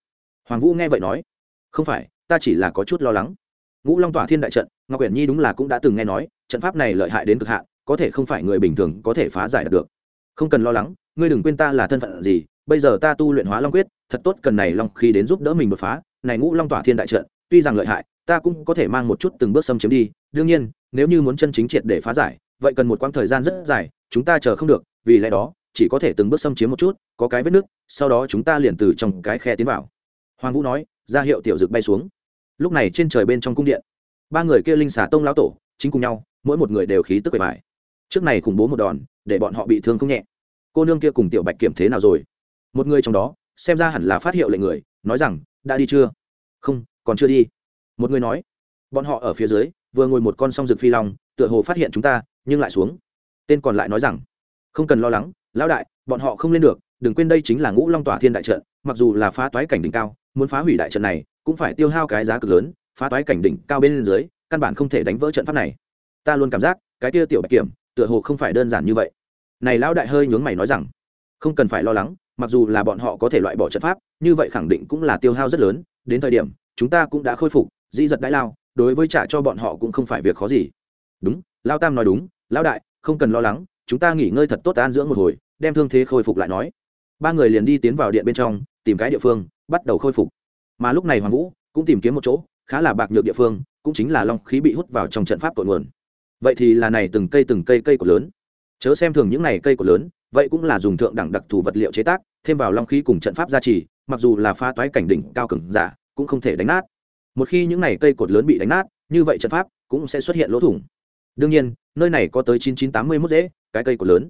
Hoàng vũ nghe vậy nói không phải, ta chỉ là có chút lo lắng. Ngũ long tỏa thiên đại trận, ngọc quyển nhi đúng là cũng đã từng nghe nói, trận pháp này lợi hại đến cực hạn, có thể không phải người bình thường có thể phá giải được. Không cần lo lắng, ngươi đừng quên ta là thân phận gì, bây giờ ta tu luyện hóa long quyết, thật tốt cần này long khi đến giúp đỡ mình đột phá. Này ngũ long tỏa thiên đại trận, tuy rằng lợi hại, ta cũng có thể mang một chút từng bước xâm chiếm đi. Đương nhiên, nếu như muốn chân chính triệt để phá giải, vậy cần một quãng thời gian rất dài, chúng ta chờ không được, vì lẽ đó, chỉ có thể từng bước xâm chiếm một chút, có cái vết nước sau đó chúng ta liền từ trong cái khe tiến vào. Hoàng vũ nói ra hiệu tiểu dực bay xuống. Lúc này trên trời bên trong cung điện, ba người kia linh xà tông lão tổ, chính cùng nhau, mỗi một người đều khí tức bề bài trước này khủng bố một đòn, để bọn họ bị thương không nhẹ. Cô nương kia cùng tiểu bạch kiểm thế nào rồi? Một người trong đó, xem ra hẳn là phát hiệu lệnh người, nói rằng, đã đi chưa? Không, còn chưa đi. Một người nói, bọn họ ở phía dưới, vừa ngồi một con song rực phi long, tựa hồ phát hiện chúng ta, nhưng lại xuống. Tên còn lại nói rằng, không cần lo lắng, lão đại, bọn họ không lên được, đừng quên đây chính là ngũ long tỏa thiên đại trận, mặc dù là phá toái cảnh đỉnh cao muốn phá hủy đại trận này, cũng phải tiêu hao cái giá cực lớn, phá toái cảnh đỉnh cao bên dưới, căn bản không thể đánh vỡ trận pháp này. Ta luôn cảm giác, cái kia tiểu bạch kiểm, tựa hồ không phải đơn giản như vậy. Này lão đại hơi nhướng mày nói rằng, không cần phải lo lắng, mặc dù là bọn họ có thể loại bỏ trận pháp, như vậy khẳng định cũng là tiêu hao rất lớn, đến thời điểm, chúng ta cũng đã khôi phục, dĩ giật đãi lao, đối với trả cho bọn họ cũng không phải việc khó gì. Đúng lao tam nói đúng, lão đại, không cần lo lắng, chúng ta nghỉ ngơi thật tốt an dưỡng một hồi, đem thương thế khôi phục lại nói. Ba người liền đi tiến vào điện bên trong, tìm cái địa phương bắt đầu khôi phục. Mà lúc này hoàng vũ cũng tìm kiếm một chỗ khá là bạc nhược địa phương, cũng chính là long khí bị hút vào trong trận pháp cội nguồn. Vậy thì là này từng cây từng cây cây của lớn. Chớ xem thường những này cây của lớn, vậy cũng là dùng thượng đẳng đặc thù vật liệu chế tác, thêm vào long khí cùng trận pháp gia trì, mặc dù là pha toái cảnh đỉnh cao cường giả, cũng không thể đánh nát. Một khi những này cây cột lớn bị đánh nát, như vậy trận pháp cũng sẽ xuất hiện lỗ thủng. Đương nhiên, nơi này có tới chín chín tám mươi mốt dễ, cái cây cột lớn.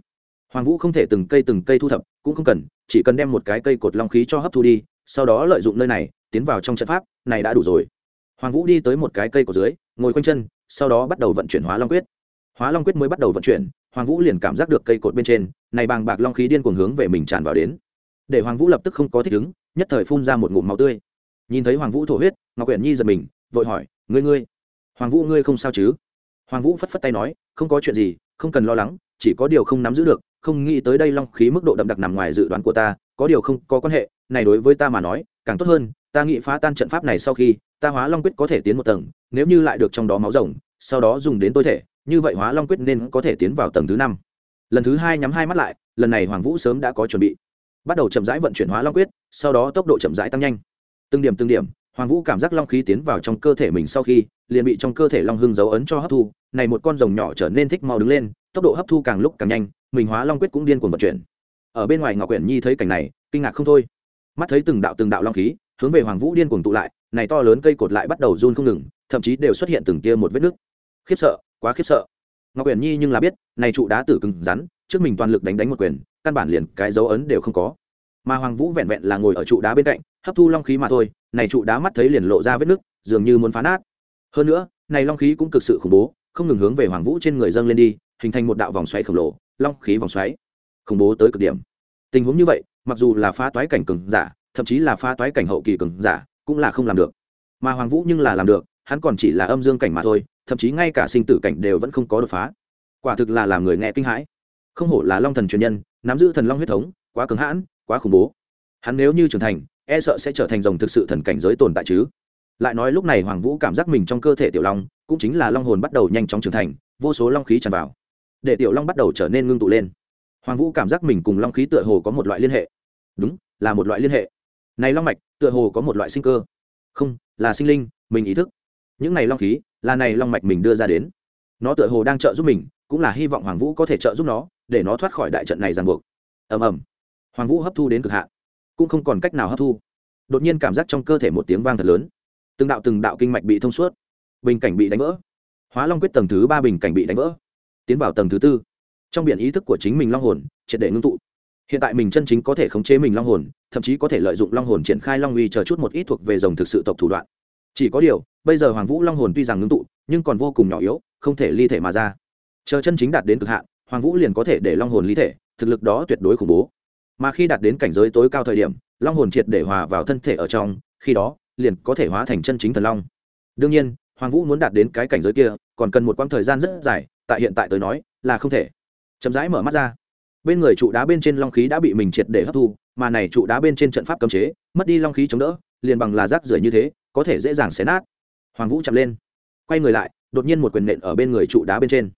Hoàng vũ không thể từng cây từng cây thu thập, cũng không cần, chỉ cần đem một cái cây cột long khí cho hấp thu đi sau đó lợi dụng nơi này, tiến vào trong trận pháp, này đã đủ rồi. Hoàng vũ đi tới một cái cây của dưới, ngồi quanh chân, sau đó bắt đầu vận chuyển hóa long quyết. Hóa long quyết mới bắt đầu vận chuyển, hoàng vũ liền cảm giác được cây cột bên trên, này bàng bạc long khí điên cuồng hướng về mình tràn vào đến. Để hoàng vũ lập tức không có thích ứng, nhất thời phun ra một ngụm máu tươi. Nhìn thấy hoàng vũ thổ huyết, ngọc quyển nhi giật mình, vội hỏi, ngươi ngươi, hoàng vũ, ngươi không sao chứ? Hoàng vũ phất phất tay nói, không có chuyện gì, không cần lo lắng, chỉ có điều không nắm giữ được, không nghĩ tới đây long khí mức độ đậm đặc nằm ngoài dự đoán của ta có điều không có quan hệ, này đối với ta mà nói, càng tốt hơn, ta nghĩ phá tan trận pháp này sau khi, ta hóa long quyết có thể tiến một tầng, nếu như lại được trong đó máu rồng, sau đó dùng đến tối thể, như vậy hóa long quyết nên có thể tiến vào tầng thứ năm. Lần thứ hai nhắm hai mắt lại, lần này hoàng vũ sớm đã có chuẩn bị. Bắt đầu chậm rãi vận chuyển hóa long quyết, sau đó tốc độ chậm rãi tăng nhanh. Từng điểm từng điểm, hoàng vũ cảm giác long khí tiến vào trong cơ thể mình sau khi, liền bị trong cơ thể long hưng dấu ấn cho hấp thu, này một con rồng nhỏ trở nên thích mau đứng lên, tốc độ hấp thu càng lúc càng nhanh, mình hóa long quyết cũng điên cuồng vận chuyển ở bên ngoài ngọc quyển nhi thấy cảnh này, kinh ngạc không thôi. Mắt thấy từng đạo từng đạo long khí, hướng về hoàng vũ điên cuồng tụ lại, này to lớn cây cột lại bắt đầu run không ngừng, thậm chí đều xuất hiện từng tia một vết nứt. Khiếp sợ, quá khiếp sợ. Ngọc quyển nhi nhưng là biết, này trụ đá tử cứng rắn, trước mình toàn lực đánh đánh một quyền, căn bản liền cái dấu ấn đều không có. Mà hoàng vũ vẹn vẹn là ngồi ở trụ đá bên cạnh, hấp thu long khí mà thôi, này trụ đá mắt thấy liền lộ ra vết nứt, dường như muốn phá nát. Hơn nữa, này long khí cũng cực sự khủng bố, không ngừng hướng về hoàng vũ trên người dâng lên đi, hình thành một đạo vòng xoáy khổng lồ, long khí vòng xoáy khủng bố tới cực điểm. Tình huống như vậy, mặc dù là phá toái cảnh cường giả, thậm chí là phá toái cảnh hậu kỳ cường giả, cũng là không làm được. Mà hoàng vũ nhưng là làm được, hắn còn chỉ là âm dương cảnh mà thôi, thậm chí ngay cả sinh tử cảnh đều vẫn không có đột phá. Quả thực là làm người nghe kinh hãi. Không hổ là long thần truyền nhân, nắm giữ thần long huyết thống, quá cứng hãn, quá khủng bố. Hắn nếu như trưởng thành e sợ sẽ trở thành rồng thực sự thần cảnh giới tồn tại chứ. Lại nói lúc này hoàng vũ cảm giác mình trong cơ thể tiểu long, cũng chính là long hồn bắt đầu nhanh chóng trưởng thành, vô số long khí tràn vào. Để tiểu long bắt đầu trở nên ngưng tụ lên hoàng vũ cảm giác mình cùng long khí tựa hồ có một loại liên hệ. Đúng, là một loại liên hệ. Này long mạch, tựa hồ có một loại sinh cơ. Không, là sinh linh, mình ý thức. Những này long khí, là này long mạch mình đưa ra đến. Nó tựa hồ đang trợ giúp mình, cũng là hy vọng hoàng vũ có thể trợ giúp nó, để nó thoát khỏi đại trận này ràng buộc. Ầm ầm. Hoàng vũ hấp thu đến cực hạn, cũng không còn cách nào hấp thu. Đột nhiên cảm giác trong cơ thể một tiếng vang thật lớn. Từng đạo từng đạo kinh mạch bị thông suốt. Bình cảnh bị đánh vỡ. Hóa long quyết tầng thứ ba bình cảnh bị đánh vỡ. Tiến vào tầng thứ tư trong biển ý thức của chính mình long hồn, triệt để ngưng tụ. Hiện tại mình chân chính có thể khống chế mình long hồn, thậm chí có thể lợi dụng long hồn triển khai long uy chờ chút một ít thuộc về dòng thực sự tộc thủ đoạn. Chỉ có điều, bây giờ hoàng vũ long hồn tuy rằng ngưng tụ, nhưng còn vô cùng nhỏ yếu, không thể ly thể mà ra. Chờ chân chính đạt đến cực hạn, hoàng vũ liền có thể để long hồn ly thể, thực lực đó tuyệt đối khủng bố. Mà khi đạt đến cảnh giới tối cao thời điểm, long hồn triệt để hòa vào thân thể ở trong, khi đó, liền có thể hóa thành chân chính thần long. Đương nhiên, hoàng vũ muốn đạt đến cái cảnh giới kia, còn cần một quãng thời gian rất dài, tại hiện tại tới nói, là không thể chậm rãi mở mắt ra. Bên người trụ đá bên trên long khí đã bị mình triệt để hấp thu, mà này trụ đá bên trên trận pháp cấm chế, mất đi long khí chống đỡ, liền bằng là rác rưởi như thế, có thể dễ dàng xé nát. Hoàng vũ chậm lên, quay người lại, đột nhiên một quyền nện ở bên người trụ đá bên trên.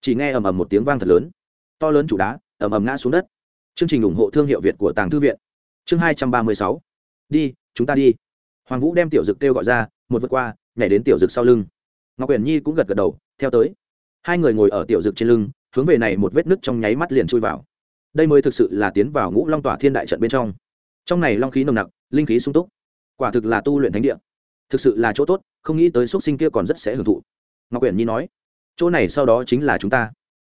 Chỉ nghe ầm ầm một tiếng vang thật lớn. To lớn trụ đá, ầm ầm ngã xuống đất. Chương trình ủng hộ thương hiệu việt của tàng thư viện. Chương hai trăm ba mươi sáu. Đi, chúng ta đi. Hoàng vũ đem tiểu dực kêu gọi ra, một vượt qua, nhảy đến tiểu dực sau lưng. Ngọc quyển nhi cũng gật gật đầu, theo tới. Hai người ngồi ở tiểu dực trên lưng hướng về này một vết nứt trong nháy mắt liền chui vào. Đây mới thực sự là tiến vào ngũ long tỏa thiên đại trận bên trong. Trong này long khí nồng nặc, linh khí sung túc. Quả thực là tu luyện thánh địa. Thực sự là chỗ tốt, không nghĩ tới x sinh kia còn rất sẽ hưởng thụ. Ngọc quyển nhi nói, chỗ này sau đó chính là chúng ta.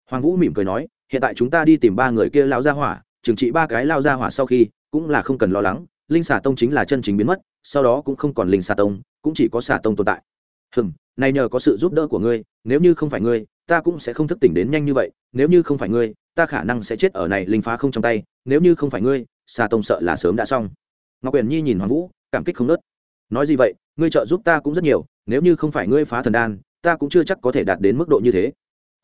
Hoàng vũ mỉm cười nói, hiện tại chúng ta đi tìm ba người kia lao ra hỏa, trừng trị ba cái lao ra hỏa sau khi, cũng là không cần lo lắng, linh xà tông chính là chân chính biến mất, sau đó cũng không còn linh xà tông, cũng chỉ có xà tông tồn tại. Hừm này nhờ có sự giúp đỡ của ngươi, nếu như không phải ngươi ta cũng sẽ không thức tỉnh đến nhanh như vậy, nếu như không phải ngươi, ta khả năng sẽ chết ở này linh phá không trong tay, nếu như không phải ngươi xà tông sợ là sớm đã xong. Ngọc quyền nhi nhìn hoàng vũ, cảm kích không nớt. Nói gì vậy, ngươi trợ giúp ta cũng rất nhiều, nếu như không phải ngươi phá thần đan, ta cũng chưa chắc có thể đạt đến mức độ như thế.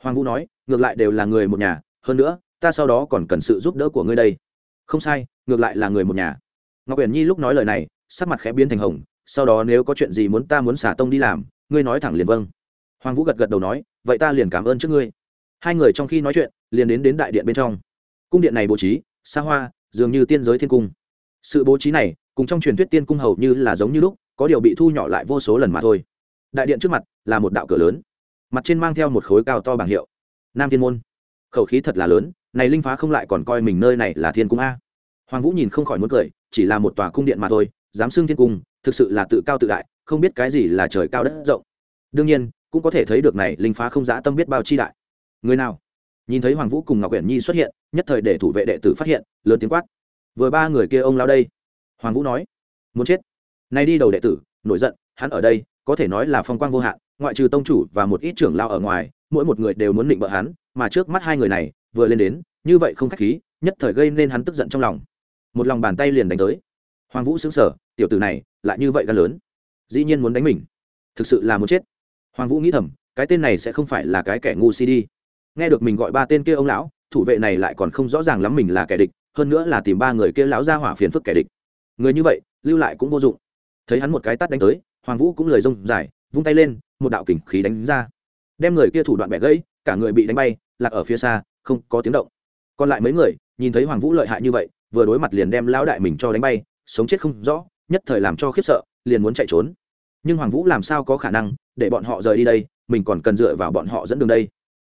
Hoàng vũ nói, ngược lại đều là người một nhà, hơn nữa, ta sau đó còn cần sự giúp đỡ của ngươi đây. Không sai, ngược lại là người một nhà. Ngọc uyển nhi lúc nói lời này, sắc mặt khẽ biến thành hồng, sau đó nếu có chuyện gì muốn ta muốn xả tông đi làm, ngươi nói thẳng liền vâng. Hoàng vũ gật gật đầu nói vậy ta liền cảm ơn trước ngươi. Hai người trong khi nói chuyện, liền đến đến đại điện bên trong. Cung điện này bố trí, xa hoa, dường như tiên giới thiên cung. Sự bố trí này, cùng trong truyền thuyết tiên cung hầu như là giống như lúc, có điều bị thu nhỏ lại vô số lần mà thôi. Đại điện trước mặt, là một đạo cửa lớn. Mặt trên mang theo một khối cao to bảng hiệu. Nam thiên môn. Khẩu khí thật là lớn, này linh phá không lại còn coi mình nơi này là thiên cung a. Hoàng vũ nhìn không khỏi muốn cười, chỉ là một tòa cung điện mà thôi, dám xưng thiên cung, thực sự là tự cao tự đại, không biết cái gì là trời cao đất rộng. Đương nhiên cũng có thể thấy được này linh phá không dã tâm biết bao chi đại. Người nào? Nhìn thấy hoàng vũ cùng ngọc uyển nhi xuất hiện, nhất thời để thủ vệ đệ tử phát hiện, lớn tiếng quát. Vừa ba người kia ông lao đây. Hoàng vũ nói, muốn chết. Nay đi đầu đệ tử, nổi giận, hắn ở đây, có thể nói là phong quang vô hạn, ngoại trừ tông chủ và một ít trưởng lao ở ngoài, mỗi một người đều muốn định bợ hắn, mà trước mắt hai người này, vừa lên đến, như vậy không khách khí, nhất thời gây nên hắn tức giận trong lòng. Một lòng bàn tay liền đánh tới. Hoàng vũ xứng sở tiểu tử này, lại như vậy gan lớn. Dĩ nhiên muốn đánh mình. Thực sự là muốn chết hoàng vũ nghĩ thầm, cái tên này sẽ không phải là cái kẻ ngu si đi. Nghe được mình gọi ba tên kia ông lão, thủ vệ này lại còn không rõ ràng lắm mình là kẻ địch, hơn nữa là tìm ba người kia lão ra hỏa phiền phức kẻ địch. Người như vậy, lưu lại cũng vô dụng. Thấy hắn một cái tắt đánh tới, hoàng vũ cũng lời rông dài, vung tay lên, một đạo kình khí đánh ra. Đem người kia thủ đoạn bẻ gãy, cả người bị đánh bay, lạc ở phía xa, không có tiếng động. Còn lại mấy người, nhìn thấy hoàng vũ lợi hại như vậy, vừa đối mặt liền đem lão đại mình cho đánh bay, sống chết không rõ, nhất thời làm cho khiếp sợ, liền muốn chạy trốn. Nhưng hoàng vũ làm sao có khả năng để bọn họ rời đi đây, mình còn cần dựa vào bọn họ dẫn đường đây.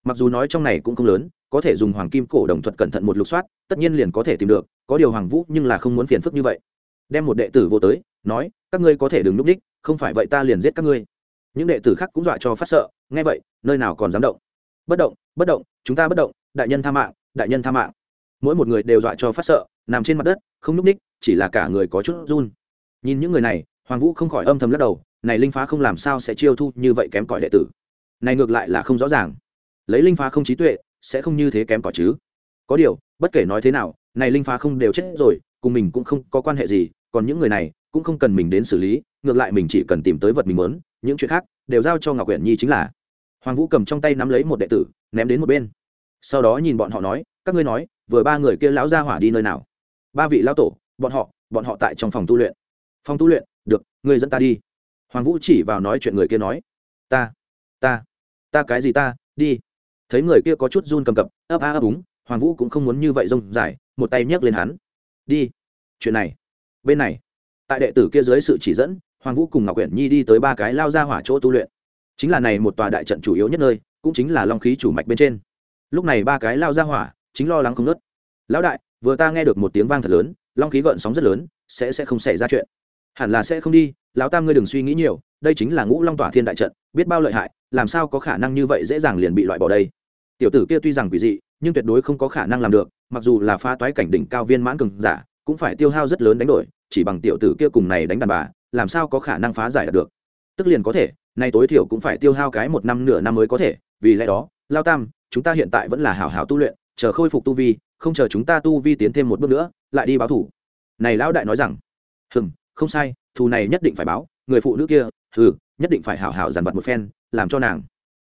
Mặc dù nói trong này cũng không lớn, có thể dùng hoàng kim cổ đồng thuật cẩn thận một lục soát, tất nhiên liền có thể tìm được, có điều hoàng vũ nhưng là không muốn phiền phức như vậy. Đem một đệ tử vô tới, nói, các ngươi có thể đừng núp đích, không phải vậy ta liền giết các ngươi. Những đệ tử khác cũng dọa cho phát sợ, nghe vậy, nơi nào còn dám động. Bất động bất động, chúng ta bất động, đại nhân tha mạng, đại nhân tha mạng. Mỗi một người đều dọa cho phát sợ, nằm trên mặt đất, không núp đích, chỉ là cả người có chút run. Nhìn những người này, hoàng vũ không khỏi âm thầm lắc đầu này linh phá không làm sao sẽ chiêu thu như vậy kém cỏi đệ tử. Này ngược lại là không rõ ràng. Lấy linh phá không trí tuệ, sẽ không như thế kém cỏi chứ. Có điều, bất kể nói thế nào, này linh phá không đều chết rồi, cùng mình cũng không có quan hệ gì, còn những người này cũng không cần mình đến xử lý, ngược lại mình chỉ cần tìm tới vật mình muốn, những chuyện khác đều giao cho ngọc quyển nhi chính là. Hoàng vũ cầm trong tay nắm lấy một đệ tử, ném đến một bên. Sau đó nhìn bọn họ nói, các ngươi nói, vừa ba người kia lão ra hỏa đi nơi nào? Ba vị lão tổ, bọn họ bọn họ tại trong phòng tu luyện. Phòng tu luyện? Được, ngươi dẫn ta đi hoàng vũ chỉ vào nói chuyện người kia nói, ta ta ta cái gì ta? Đi. Thấy người kia có chút run cầm cập, ấp a ấp úng, hoàng vũ cũng không muốn như vậy rông dài, một tay nhấc lên hắn. Đi, chuyện này, bên này. Tại đệ tử kia dưới sự chỉ dẫn, hoàng vũ cùng ngọc quyển nhi đi tới ba cái lao ra hỏa chỗ tu luyện. Chính là này một tòa đại trận chủ yếu nhất nơi, cũng chính là long khí chủ mạch bên trên. Lúc này ba cái lao ra hỏa, chính lo lắng không nớt lão đại, vừa ta nghe được một tiếng vang thật lớn, long khí gợn sóng rất lớn, sẽ sẽ không xảy ra chuyện hẳn là sẽ không đi, lão tam ngươi đừng suy nghĩ nhiều, đây chính là ngũ long tỏa thiên đại trận, biết bao lợi hại, làm sao có khả năng như vậy dễ dàng liền bị loại bỏ đây. Tiểu tử kia tuy rằng quỷ dị, nhưng tuyệt đối không có khả năng làm được, mặc dù là pha toái cảnh đỉnh cao viên mãn cường giả, cũng phải tiêu hao rất lớn đánh đổi, chỉ bằng tiểu tử kia cùng này đánh đàn bà, làm sao có khả năng phá giải được. Tức liền có thể, nay tối thiểu cũng phải tiêu hao cái một năm nửa năm mới có thể, vì lẽ đó lao tam, chúng ta hiện tại vẫn là hảo hảo tu luyện, chờ khôi phục tu vi, không chờ chúng ta tu vi tiến thêm một bước nữa, lại đi báo thủ. Này lão đại nói rằng, hừm không sai, thù này nhất định phải báo, người phụ nữ kia ừ nhất định phải hảo hảo dằn vặt một phen, làm cho nàng.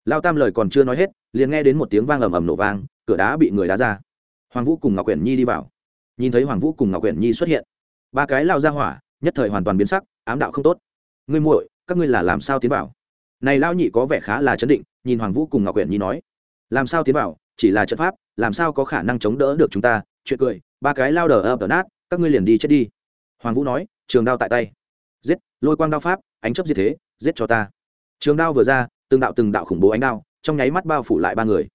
Lao tam lời còn chưa nói hết, liền nghe đến một tiếng vang ầm ầm nổ vang, cửa đá bị người đá ra. Hoàng vũ cùng ngọc quyển nhi đi vào. Nhìn thấy hoàng vũ cùng ngọc quyển nhi xuất hiện, ba cái lao ra hỏa, nhất thời hoàn toàn biến sắc, ám đạo không tốt. Ngươi muội, các ngươi là làm sao tiến vào? Này lao nhị có vẻ khá là chấn định, nhìn hoàng vũ cùng ngọc quyển nhi nói, làm sao tiến vào? Chỉ là trận pháp, làm sao có khả năng chống đỡ được chúng ta? Chuyện cười, ba cái lao đờ ập nát, các ngươi liền đi chết đi hoàng vũ nói, trường đao tại tay. Giết, lôi quang đao pháp, ánh chấp diệt thế, giết cho ta. Trường đao vừa ra, từng đạo từng đạo khủng bố ánh đao, trong nháy mắt bao phủ lại ba người.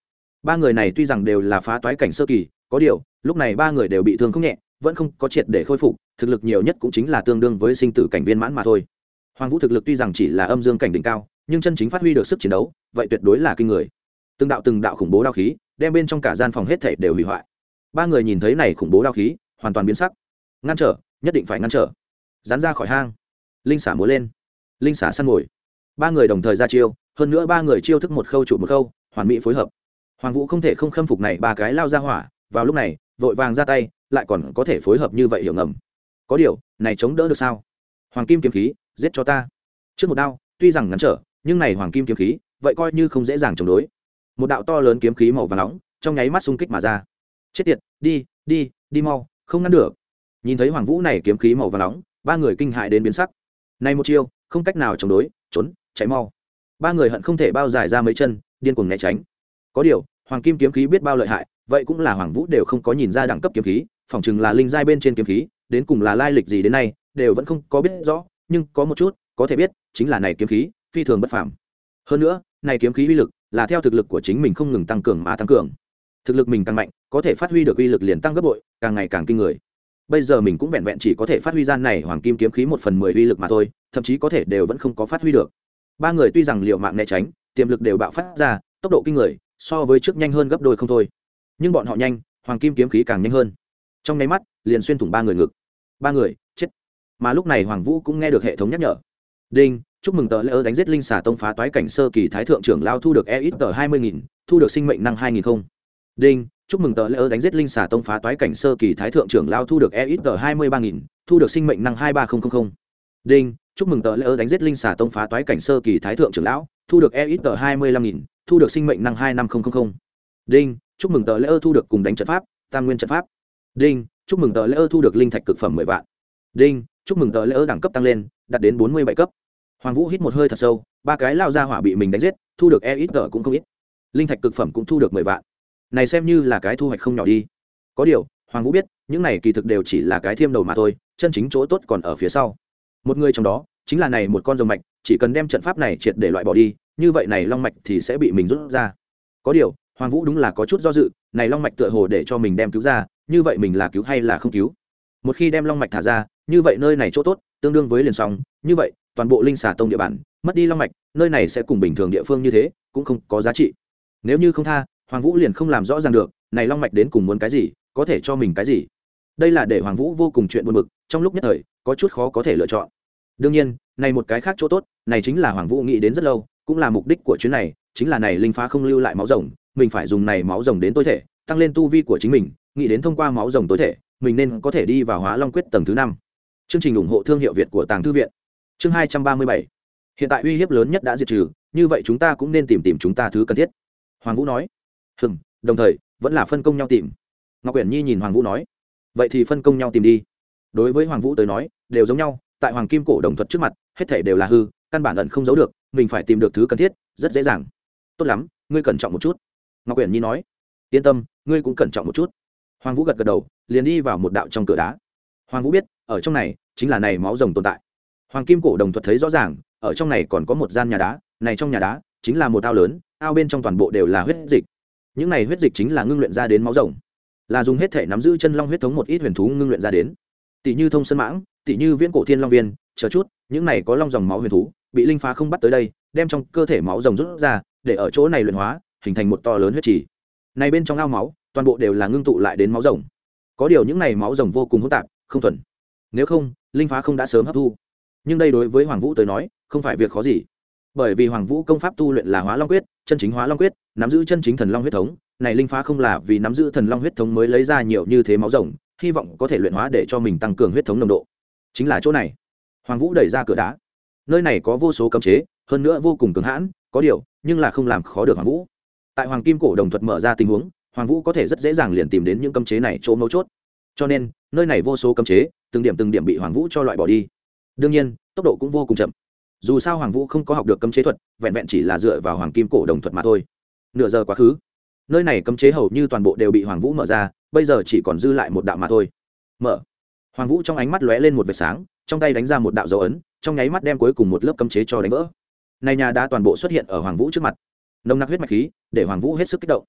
Ba người này tuy rằng đều là phá toái cảnh sơ kỳ, có điều, lúc này ba người đều bị thương không nhẹ, vẫn không có triệt để khôi phục, thực lực nhiều nhất cũng chính là tương đương với sinh tử cảnh viên mãn mà thôi. Hoàng vũ thực lực tuy rằng chỉ là âm dương cảnh đỉnh cao, nhưng chân chính phát huy được sức chiến đấu, vậy tuyệt đối là kinh người. Từng đạo từng đạo khủng bố đao khí, đem bên trong cả gian phòng hết thể đều hủy hoại. Ba người nhìn thấy này khủng bố đao khí, hoàn toàn biến sắc. Ngăn trở nhất định phải ngăn trở. Dán ra khỏi hang. Linh xả múa lên. Linh xả săn ngồi ba người đồng thời ra chiêu, hơn nữa ba người chiêu thức một khâu chủ một khâu, hoàn mỹ phối hợp. Hoàng vũ không thể không khâm phục này ba cái lao ra hỏa, vào lúc này, vội vàng ra tay, lại còn có thể phối hợp như vậy hiểu ngầm. Có điều, này chống đỡ được sao? Hoàng kim kiếm khí, giết cho ta. Trước một đao, tuy rằng ngắn trở, nhưng này hoàng kim kiếm khí, vậy coi như không dễ dàng chống đối. Một đạo to lớn kiếm khí màu và nóng, trong nháy mắt xung kích mà ra. Chết tiệt, đi đi đi mau, không ngăn được nhìn thấy hoàng vũ này kiếm khí màu và nóng, ba người kinh hại đến biến sắc. Này một chiêu, không cách nào chống đối, trốn cháy mau. Ba người hận không thể bao dài ra mấy chân, điên cuồng né tránh. Có điều, hoàng kim kiếm khí biết bao lợi hại, vậy cũng là hoàng vũ đều không có nhìn ra đẳng cấp kiếm khí, phỏng chừng là linh giai bên trên kiếm khí, đến cùng là lai lịch gì đến nay, đều vẫn không có biết rõ, nhưng có một chút, có thể biết, chính là này kiếm khí, phi thường bất phàm. Hơn nữa, này kiếm khí uy lực, là theo thực lực của chính mình không ngừng tăng cường mà tăng cường. Thực lực mình tăng mạnh, có thể phát huy được uy lực liền tăng gấp bội, càng ngày càng kinh người bây giờ mình cũng vẹn vẹn chỉ có thể phát huy gian này hoàng kim kiếm khí một phần mười uy lực mà thôi, thậm chí có thể đều vẫn không có phát huy được. Ba người tuy rằng liệu mạng né tránh, tiềm lực đều bạo phát ra, tốc độ kinh người, so với trước nhanh hơn gấp đôi không thôi. Nhưng bọn họ nhanh, hoàng kim kiếm khí càng nhanh hơn. Trong nháy mắt, liền xuyên thủng ba người ngực. Ba người, chết. Mà lúc này hoàng vũ cũng nghe được hệ thống nhắc nhở. Đinh, chúc mừng tờ lễ ơ đánh giết linh xà tông phá toái cảnh sơ kỳ thái thượng trưởng lao thu được e ít tờ hai mươi nghìn, thu được sinh mệnh năng hai nghìn không. Đinh chúc mừng tờ lễ ơ đánh giết linh xà tông phá toái cảnh sơ kỳ thái thượng trưởng lao thu được e ít tờ hai mươi ba nghìn, thu được sinh mệnh năng hai ba nghìn đinh, chúc mừng tờ lễ ơ đánh giết linh xà tông phá toái cảnh sơ kỳ thái thượng trưởng lão, thu được e ít tờ hai mươi lăm nghìn, thu được sinh mệnh năng hai năm nghìn đinh, chúc mừng tờ lễ ơ thu được cùng đánh trận pháp, tam nguyên trận pháp. Đinh, chúc mừng tờ lễ ơ thu được linh thạch cực phẩm mười vạn. Đinh, chúc mừng tờ lễ ơ đẳng cấp tăng lên, đạt đến bốn mươi bảy cấp. Hoàng vũ hít một hơi thật sâu, ba cái lao ra hỏa bị mình đánh giết, thu được e ít tờ cũng không ít. Linh thạch cực phẩm cũng thu được mười vạn này xem như là cái thu hoạch không nhỏ đi. Có điều, hoàng vũ biết, những này kỳ thực đều chỉ là cái thiêm đầu mà thôi, chân chính chỗ tốt còn ở phía sau. Một người trong đó, chính là này một con rồng mạch, chỉ cần đem trận pháp này triệt để loại bỏ đi, như vậy này long mạch thì sẽ bị mình rút ra. Có điều, hoàng vũ đúng là có chút do dự, này long mạch tựa hồ để cho mình đem cứu ra, như vậy mình là cứu hay là không cứu? Một khi đem long mạch thả ra, như vậy nơi này chỗ tốt, tương đương với liền sóng như vậy, toàn bộ linh xà tông địa bàn, mất đi long mạch, nơi này sẽ cùng bình thường địa phương như thế, cũng không có giá trị. Nếu như không tha hoàng vũ liền không làm rõ ràng được, này long mạch đến cùng muốn cái gì, có thể cho mình cái gì? Đây là để hoàng vũ vô cùng chuyện buồn bực, trong lúc nhất thời, có chút khó có thể lựa chọn. Đương nhiên, này một cái khác chỗ tốt, này chính là hoàng vũ nghĩ đến rất lâu, cũng là mục đích của chuyến này, chính là này linh phá không lưu lại máu rồng, mình phải dùng này máu rồng đến tối thể, tăng lên tu vi của chính mình, nghĩ đến thông qua máu rồng tối thể, mình nên có thể đi vào hóa long quyết tầng thứ năm. Chương trình ủng hộ thương hiệu việt của tàng thư viện. Chương hai trăm ba mươi bảy. Hiện tại uy hiếp lớn nhất đã diệt trừ, như vậy chúng ta cũng nên tìm tìm chúng ta thứ cần thiết. Hoàng vũ nói hừng đồng thời, vẫn là phân công nhau tìm. Ngọc quyển nhi nhìn hoàng vũ nói, vậy thì phân công nhau tìm đi. Đối với hoàng vũ tới nói, đều giống nhau, tại hoàng kim cổ đồng thuật trước mặt, hết thể đều là hư, căn bản ẩn không giấu được, mình phải tìm được thứ cần thiết, rất dễ dàng. Tốt lắm, ngươi cẩn trọng một chút. Ngọc quyển nhi nói, yên tâm, ngươi cũng cẩn trọng một chút. Hoàng vũ gật gật đầu, liền đi vào một đạo trong cửa đá. Hoàng vũ biết, ở trong này, chính là này máu rồng tồn tại. Hoàng kim cổ đồng thuật thấy rõ ràng, ở trong này còn có một gian nhà đá, này trong nhà đá, chính là một ao lớn, ao bên trong toàn bộ đều là huyết dịch những này huyết dịch chính là ngưng luyện ra đến máu rồng. Là dùng hết thể nắm giữ chân long huyết thống một ít huyền thú ngưng luyện ra đến. Tỷ như thông sân mãng, tỷ như viễn cổ thiên long viên, chờ chút, những này có long dòng máu huyền thú, bị linh phá không bắt tới đây, đem trong cơ thể máu rồng rút ra, để ở chỗ này luyện hóa, hình thành một to lớn huyết trì. Này bên trong ao máu, toàn bộ đều là ngưng tụ lại đến máu rồng. Có điều những này máu rồng vô cùng hỗn tạp, không thuần. Nếu không, linh phá không đã sớm hấp thu. Nhưng đây đối với hoàng vũ tới nói, không phải việc khó gì bởi vì hoàng vũ công pháp tu luyện là hóa long quyết, chân chính hóa long quyết, nắm giữ chân chính thần long huyết thống, này linh phá không là vì nắm giữ thần long huyết thống mới lấy ra nhiều như thế máu rồng, hy vọng có thể luyện hóa để cho mình tăng cường huyết thống nồng độ. Chính là chỗ này, hoàng vũ đẩy ra cửa đá. Nơi này có vô số cấm chế, hơn nữa vô cùng cứng hãn, có điều, nhưng là không làm khó được hoàng vũ. Tại hoàng kim cổ đồng thuật mở ra tình huống, hoàng vũ có thể rất dễ dàng liền tìm đến những cấm chế này chỗ mấu chốt. Cho nên, nơi này vô số cấm chế, từng điểm từng điểm bị hoàng vũ cho loại bỏ đi. Đương nhiên, tốc độ cũng vô cùng chậm dù sao hoàng vũ không có học được cấm chế thuật, vẹn vẹn chỉ là dựa vào hoàng kim cổ đồng thuật mà thôi. Nửa giờ quá khứ, nơi này cấm chế hầu như toàn bộ đều bị hoàng vũ mở ra, bây giờ chỉ còn dư lại một đạo mà thôi. Mở. Hoàng vũ trong ánh mắt lóe lên một vệt sáng, trong tay đánh ra một đạo dấu ấn, trong nháy mắt đem cuối cùng một lớp cấm chế cho đánh vỡ. Này nhà đã toàn bộ xuất hiện ở hoàng vũ trước mặt. Nồng nặc huyết mạch khí, để hoàng vũ hết sức kích động.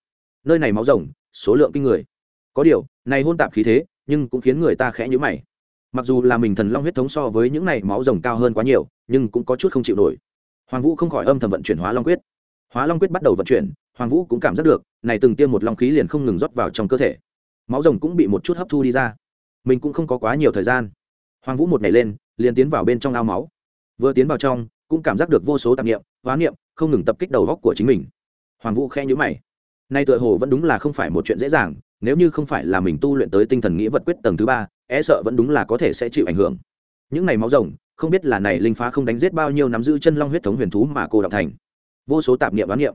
Nơi này máu rồng, số lượng kinh người. Có điều, này hôn tạp khí thế, nhưng cũng khiến người ta khẽ nhữ mày mặc dù là mình thần long huyết thống so với những này máu rồng cao hơn quá nhiều, nhưng cũng có chút không chịu nổi. Hoàng vũ không khỏi âm thầm vận chuyển hóa long quyết. Hóa long quyết bắt đầu vận chuyển, hoàng vũ cũng cảm giác được, này từng tiêm một long khí liền không ngừng rót vào trong cơ thể. Máu rồng cũng bị một chút hấp thu đi ra. Mình cũng không có quá nhiều thời gian. Hoàng vũ một ngày lên, liền tiến vào bên trong ao máu. Vừa tiến vào trong, cũng cảm giác được vô số tạp niệm, hóa niệm, không ngừng tập kích đầu góc của chính mình. Hoàng vũ khe nhữ mày. Nay tựa hồ vẫn đúng là không phải một chuyện dễ dàng, nếu như không phải là mình tu luyện tới tinh thần nghĩa vật quyết tầng thứ ba e sợ vẫn đúng là có thể sẽ chịu ảnh hưởng. Những này máu rồng, không biết là này linh phá không đánh giết bao nhiêu nắm giữ chân long huyết thống huyền thú mà cô đọc thành. Vô số tạp niệm đoán niệm.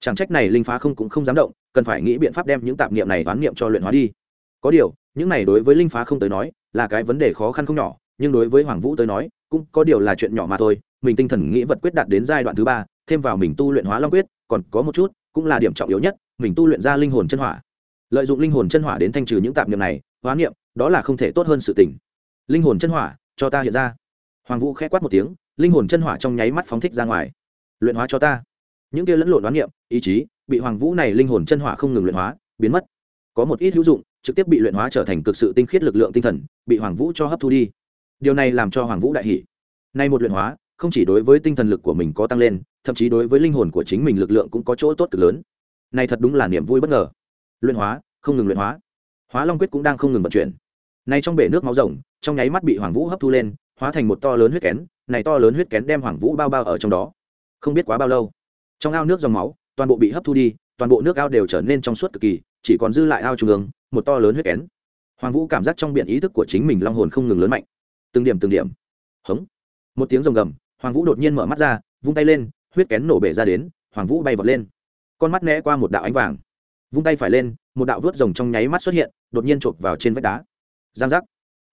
Chẳng trách này linh phá không cũng không dám động, cần phải nghĩ biện pháp đem những tạp niệm này đoán niệm cho luyện hóa đi. Có điều, những này đối với linh phá không tới nói, là cái vấn đề khó khăn không nhỏ, nhưng đối với hoàng vũ tới nói, cũng có điều là chuyện nhỏ mà thôi. Mình tinh thần nghĩ vật quyết đạt đến giai đoạn thứ ba, thêm vào mình tu luyện hóa long quyết, còn có một chút, cũng là điểm trọng yếu nhất, mình tu luyện ra linh hồn chân hỏa. Lợi dụng linh hồn chân hỏa đến thanh trừ những tạp niệm này, hóa niệm đó là không thể tốt hơn sự tình. Linh hồn chân hỏa, cho ta hiện ra. Hoàng vũ khẽ quát một tiếng, linh hồn chân hỏa trong nháy mắt phóng thích ra ngoài. Luyện hóa cho ta. Những kia lẫn lộn đoán niệm, ý chí, bị hoàng vũ này linh hồn chân hỏa không ngừng luyện hóa, biến mất. Có một ít hữu dụng, trực tiếp bị luyện hóa trở thành cực sự tinh khiết lực lượng tinh thần, bị hoàng vũ cho hấp thu đi. Điều này làm cho hoàng vũ đại hỷ nay một luyện hóa, không chỉ đối với tinh thần lực của mình có tăng lên, thậm chí đối với linh hồn của chính mình lực lượng cũng có chỗ tốt cực lớn. Này thật đúng là niềm vui bất ngờ. Luyện hóa, không ngừng luyện hóa. Hóa long quyết cũng đang không ngừng vận chuyển này trong bể nước máu rồng, trong nháy mắt bị hoàng vũ hấp thu lên, hóa thành một to lớn huyết kén, này to lớn huyết kén đem hoàng vũ bao bao ở trong đó. Không biết quá bao lâu, trong ao nước dòng máu, toàn bộ bị hấp thu đi, toàn bộ nước ao đều trở nên trong suốt cực kỳ, chỉ còn dư lại ao trung ương, một to lớn huyết kén. Hoàng vũ cảm giác trong biển ý thức của chính mình long hồn không ngừng lớn mạnh. Từng điểm từng điểm. Hống. Một tiếng rồng gầm, hoàng vũ đột nhiên mở mắt ra, vung tay lên, huyết kén nổ bể ra đến, hoàng vũ bay vọt lên. Con mắt né qua một đạo ánh vàng. Vung tay phải lên, một đạo vớt rồng trong nháy mắt xuất hiện, đột nhiên chộp vào trên vách đá giang giác.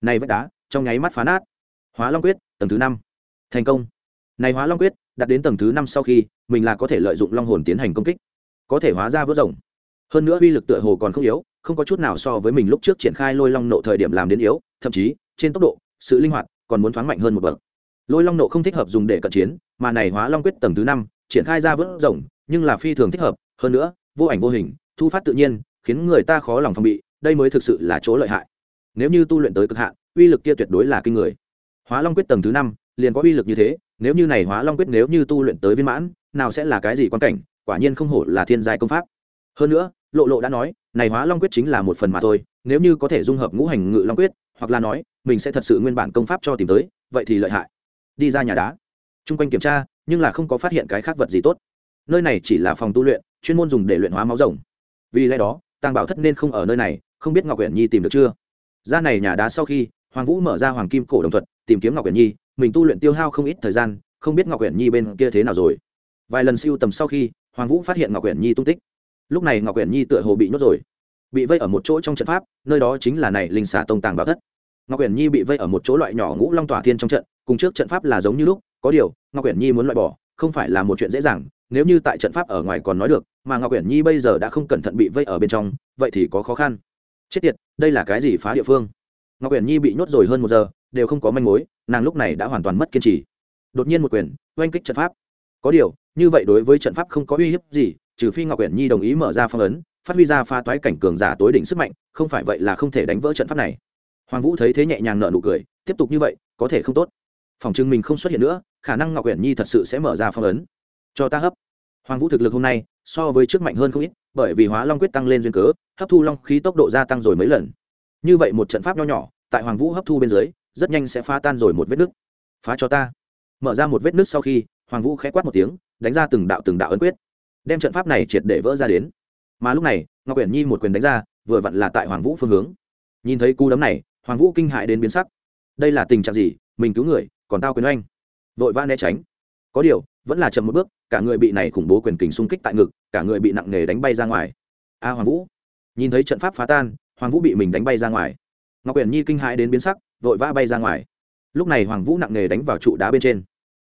Này vách đá, trong nháy mắt phá nát. Hóa long quyết, tầng thứ năm. Thành công. Này hóa long quyết, đặt đến tầng thứ năm sau khi, mình là có thể lợi dụng long hồn tiến hành công kích. Có thể hóa ra vớt rồng. Hơn nữa uy lực tựa hồ còn không yếu, không có chút nào so với mình lúc trước triển khai lôi long nộ thời điểm làm đến yếu, thậm chí, trên tốc độ, sự linh hoạt còn muốn thoáng mạnh hơn một bậc. Lôi long nộ không thích hợp dùng để cận chiến, mà này hóa long quyết tầng thứ năm, triển khai ra vớt rồng, nhưng là phi thường thích hợp, hơn nữa, vô ảnh vô hình, thu phát tự nhiên, khiến người ta khó lòng phòng bị, đây mới thực sự là chỗ lợi hại nếu như tu luyện tới cực hạn, uy lực kia tuyệt đối là kinh người. Hóa long quyết tầng thứ năm, liền có uy lực như thế, nếu như này hóa long quyết nếu như tu luyện tới viên mãn, nào sẽ là cái gì quan cảnh, quả nhiên không hổ là thiên giai công pháp. Hơn nữa, lộ lộ đã nói, này hóa long quyết chính là một phần mà thôi, nếu như có thể dung hợp ngũ hành ngự long quyết, hoặc là nói, mình sẽ thật sự nguyên bản công pháp cho tìm tới, vậy thì lợi hại. Đi ra nhà đá. Chung quanh kiểm tra, nhưng là không có phát hiện cái khác vật gì tốt. Nơi này chỉ là phòng tu luyện, chuyên môn dùng để luyện hóa máu rồng. Vì lẽ đó, tàng bảo thất nên không ở nơi này, không biết ngọc uyển nhi tìm được chưa? Ra này nhà đá sau khi, hoàng vũ mở ra hoàng kim cổ đồng thuật, tìm kiếm ngọc uyển nhi, mình tu luyện tiêu hao không ít thời gian, không biết ngọc uyển nhi bên kia thế nào rồi. Vài lần siêu tầm sau khi, hoàng vũ phát hiện ngọc uyển nhi tung tích. Lúc này ngọc uyển nhi tựa hồ bị nhốt rồi, bị vây ở một chỗ trong trận pháp, nơi đó chính là này linh xà tông tàng bảo thất. Ngọc uyển nhi bị vây ở một chỗ loại nhỏ ngũ long tỏa thiên trong trận, cùng trước trận pháp là giống như lúc, có điều, ngọc uyển nhi muốn loại bỏ, không phải là một chuyện dễ dàng, nếu như tại trận pháp ở ngoài còn nói được, mà ngọc uyển nhi bây giờ đã không cẩn thận bị vây ở bên trong, vậy thì có khó khăn chết tiệt, đây là cái gì phá địa phương? Ngọc uyển nhi bị nhốt rồi hơn một giờ, đều không có manh mối, nàng lúc này đã hoàn toàn mất kiên trì. Đột nhiên một quyền, oanh kích trận pháp. Có điều, như vậy đối với trận pháp không có uy hiếp gì, trừ phi ngọc uyển nhi đồng ý mở ra phong ấn, phát huy ra pha toái cảnh cường giả tối đỉnh sức mạnh, không phải vậy là không thể đánh vỡ trận pháp này. Hoàng vũ thấy thế nhẹ nhàng nở nụ cười, tiếp tục như vậy, có thể không tốt. Phòng chứng mình không xuất hiện nữa, khả năng ngọc uyển nhi thật sự sẽ mở ra phong ấn. Cho ta hấp. Hoàng vũ thực lực hôm nay, so với trước mạnh hơn không ít bởi vì hóa long quyết tăng lên duyên cớ, hấp thu long khí tốc độ gia tăng rồi mấy lần. Như vậy một trận pháp nho nhỏ, tại hoàng vũ hấp thu bên dưới, rất nhanh sẽ phá tan rồi một vết nứt. Phá cho ta. Mở ra một vết nứt sau khi, hoàng vũ khẽ quát một tiếng, đánh ra từng đạo từng đạo ấn quyết. Đem trận pháp này triệt để vỡ ra đến. Mà lúc này, ngọc quyển nhi một quyền đánh ra, vừa vặn là tại hoàng vũ phương hướng. Nhìn thấy cú đấm này, hoàng vũ kinh hại đến biến sắc. Đây là tình trạng gì? Mình cứu người, còn tao quyền oanh. Vội vã né tránh. Có điều, vẫn là chậm một bước cả người bị này khủng bố quyền kình xung kích tại ngực, cả người bị nặng nề đánh bay ra ngoài. A hoàng vũ, nhìn thấy trận pháp phá tan, hoàng vũ bị mình đánh bay ra ngoài. Ngọc uyển nhi kinh hãi đến biến sắc, vội vã bay ra ngoài. Lúc này hoàng vũ nặng nề đánh vào trụ đá bên trên.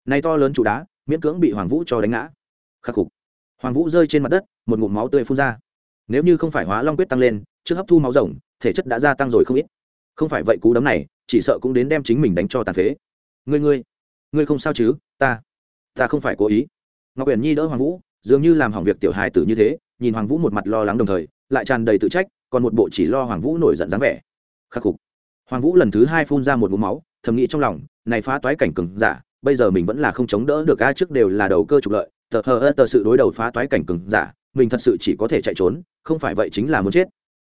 Nay to lớn trụ đá, miễn cưỡng bị hoàng vũ cho đánh ngã. Khắc phục. Hoàng vũ rơi trên mặt đất, một ngụm máu tươi phun ra. Nếu như không phải hóa long quyết tăng lên, trước hấp thu máu rồng, thể chất đã gia tăng rồi không ít. Không phải vậy cú đấm này, chỉ sợ cũng đến đem chính mình đánh cho tàn phế. Ngươi ngươi ngươi không sao chứ? Ta ta không phải cố ý ngọc uyển nhi đỡ hoàng vũ, dường như làm hỏng việc tiểu hài tử như thế, nhìn hoàng vũ một mặt lo lắng đồng thời, lại tràn đầy tự trách, còn một bộ chỉ lo hoàng vũ nổi giận dáng vẻ. Khắc phục. Hoàng vũ lần thứ hai phun ra một mũ máu, thầm nghĩ trong lòng, này phá toái cảnh cừng giả, bây giờ mình vẫn là không chống đỡ được, a, trước đều là đầu cơ trục lợi, tờ, hờ, ơ, tờ sự đối đầu phá toái cảnh cừng giả, mình thật sự chỉ có thể chạy trốn, không phải vậy chính là muốn chết.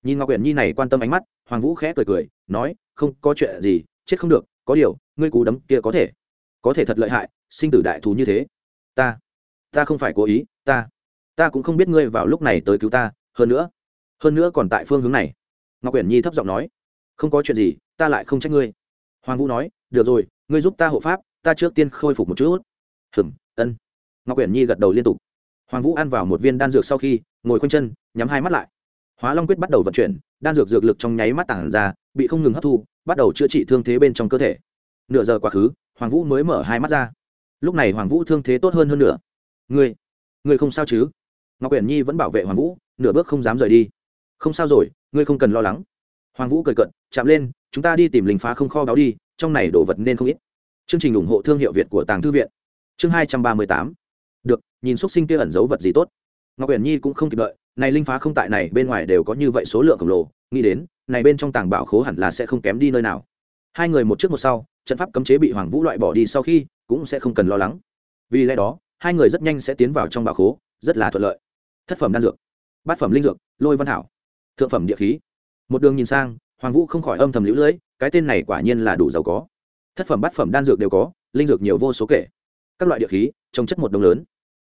Nhìn ngọc uyển nhi này quan tâm ánh mắt, hoàng vũ khẽ cười cười, nói, không, có chuyện gì, chết không được, có điều, ngươi cú đấm kia có thể có thể thật lợi hại, sinh tử đại thú như thế. Ta ta không phải cố ý, ta ta cũng không biết ngươi vào lúc này tới cứu ta, hơn nữa hơn nữa còn tại phương hướng này. Ngọc quyển nhi thấp giọng nói, không có chuyện gì, ta lại không trách ngươi. Hoàng vũ nói, được rồi, ngươi giúp ta hộ pháp, ta trước tiên khôi phục một chút. Hừm ân. Ngọc quyển nhi gật đầu liên tục. Hoàng vũ ăn vào một viên đan dược sau khi, ngồi khoanh chân, nhắm hai mắt lại. Hóa long quyết bắt đầu vận chuyển, đan dược dược lực trong nháy mắt tản ra, bị không ngừng hấp thu, bắt đầu chữa trị thương thế bên trong cơ thể. Nửa giờ quá khứ, hoàng vũ mới mở hai mắt ra. Lúc này hoàng vũ thương thế tốt hơn hơn nữa ngươi ngươi không sao chứ? Ngọc uyển nhi vẫn bảo vệ hoàng vũ, nửa bước không dám rời đi. Không sao rồi, ngươi không cần lo lắng. Hoàng vũ cười cận chạm lên, chúng ta đi tìm linh phá không kho báo đi, trong này đồ vật nên không ít. Chương trình ủng hộ thương hiệu việt của tàng thư viện. Chương hai trăm ba mươi tám. Được, nhìn x sinh kia ẩn giấu vật gì tốt. Ngọc uyển nhi cũng không kịp đợi, này linh phá không tại này bên ngoài đều có như vậy số lượng khổng lồ, nghĩ đến, này bên trong tàng bảo khố hẳn là sẽ không kém đi nơi nào. Hai người một trước một sau, trận pháp cấm chế bị hoàng vũ loại bỏ đi sau khi, cũng sẽ không cần lo lắng. Vì lẽ đó hai người rất nhanh sẽ tiến vào trong bảo khố rất là thuận lợi. Thất phẩm đan dược bát phẩm linh dược lôi văn hảo, thượng phẩm địa khí. Một đường nhìn sang hoàng vũ không khỏi âm thầm lũ lưỡi cái tên này quả nhiên là đủ giàu có. Thất phẩm bát phẩm đan dược đều có linh dược nhiều vô số kể. Các loại địa khí trồng chất một đống lớn.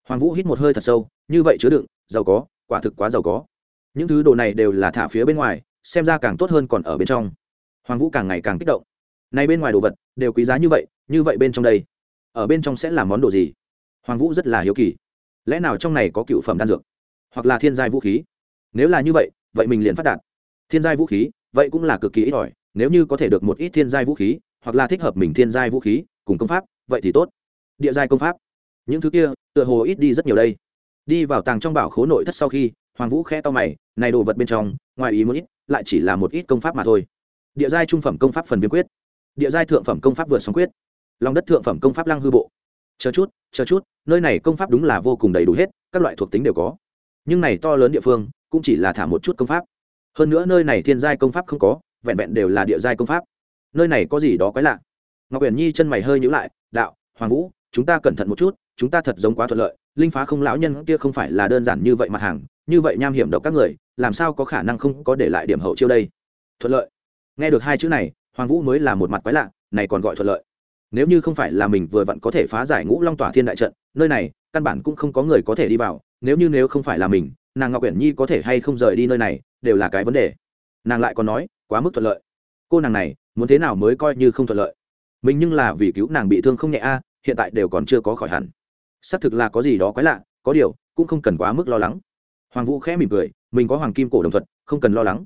Hoàng vũ hít một hơi thật sâu như vậy chứa đựng giàu có quả thực quá giàu có. Những thứ đồ này đều là thả phía bên ngoài xem ra càng tốt hơn còn ở bên trong. Hoàng vũ càng ngày càng kích động. Nay bên ngoài đồ vật đều quý giá như vậy như vậy bên trong đây. Ở bên trong sẽ là món đồ gì? Hoàng vũ rất là hiếu kỳ. Lẽ nào trong này có cựu phẩm đan dược? Hoặc là thiên giai vũ khí? Nếu là như vậy vậy mình liền phát đạt. Thiên giai vũ khí, vậy cũng là cực kỳ ít ỏi. Nếu như có thể được một ít thiên giai vũ khí, hoặc là thích hợp mình thiên giai vũ khí, cùng công pháp, vậy thì tốt. Địa giai công pháp. Những thứ kia, tựa hồ ít đi rất nhiều đây. Đi vào tàng trong bảo khố nội thất sau khi, hoàng vũ khẽ to mày, này đồ vật bên trong, ngoài ý muốn ít, lại chỉ là một ít công pháp mà thôi. Địa giai trung phẩm công pháp phần viêm quyết. Địa giai thượng phẩm công pháp vượt sóng quyết. Lòng đất thượng phẩm công pháp lăng hư bộ chờ chút chờ chút, nơi này công pháp đúng là vô cùng đầy đủ hết, các loại thuộc tính đều có. Nhưng này to lớn địa phương, cũng chỉ là thả một chút công pháp. Hơn nữa nơi này thiên giai công pháp không có, vẹn vẹn đều là địa giai công pháp. Nơi này có gì đó quái lạ? Ngọc uyển nhi chân mày hơi nhữ lại, đạo, hoàng vũ, chúng ta cẩn thận một chút, chúng ta thật giống quá thuận lợi, linh phá không lão nhân kia không phải là đơn giản như vậy mặt hàng, như vậy nham hiểm độc các người, làm sao có khả năng không có để lại điểm hậu chiêu đây? Thuận lợi. Nghe được hai chữ này, hoàng vũ mới là một mặt quái lạ, này còn gọi thuận lợi nếu như không phải là mình vừa vặn có thể phá giải ngũ long tỏa thiên đại trận, nơi này, căn bản cũng không có người có thể đi vào, nếu như nếu không phải là mình, nàng ngọc uyển nhi có thể hay không rời đi nơi này, đều là cái vấn đề. Nàng lại còn nói, quá mức thuận lợi. Cô nàng này, muốn thế nào mới coi như không thuận lợi? Mình nhưng là vì cứu nàng bị thương không nhẹ a, hiện tại đều còn chưa có khỏi hẳn. Xác thực là có gì đó quái lạ, có điều, cũng không cần quá mức lo lắng. Hoàng vũ khẽ mỉm cười, mình có hoàng kim cổ đồng thuật, không cần lo lắng.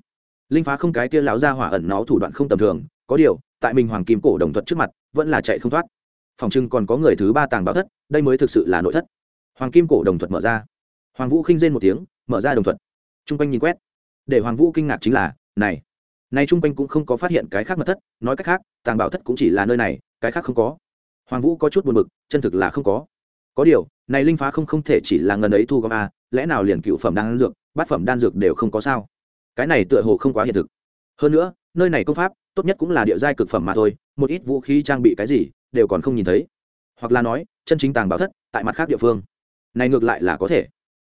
Linh phá không cái kia lão ra hỏa ẩn nó thủ đoạn không tầm thường, có điều tại mình hoàng kim cổ đồng thuật trước mặt, vẫn là chạy không thoát. Phòng trưng còn có người thứ ba tàng báo thất, đây mới thực sự là nội thất. Hoàng kim cổ đồng thuật mở ra. Hoàng vũ khinh rên một tiếng, mở ra đồng thuật. T r u n g quanh nhìn quét. Để hoàng vũ kinh ngạc chính là, này này t r u n g quanh cũng không có phát hiện cái khác mật thất, nói cách khác, tàng bảo thất cũng chỉ là nơi này, cái khác không có. Hoàng vũ có chút buồn b ự c chân thực là không có. Có điều, này linh phá không không thể chỉ là ngần ấy thu gom a lẽ nào liền cựu phẩm đan dược, bát phẩm đan dược đều không có sao? Cái này tựa hồ không quá hiện thực. Hơn nữa, nơi này công pháp tốt nhất cũng là địa giai cực phẩm mà thôi, một ít vũ khí trang bị cái gì đều còn không nhìn thấy. Hoặc là nói, chân chính tàng bảo thất tại mặt khác địa phương. Này ngược lại là có thể.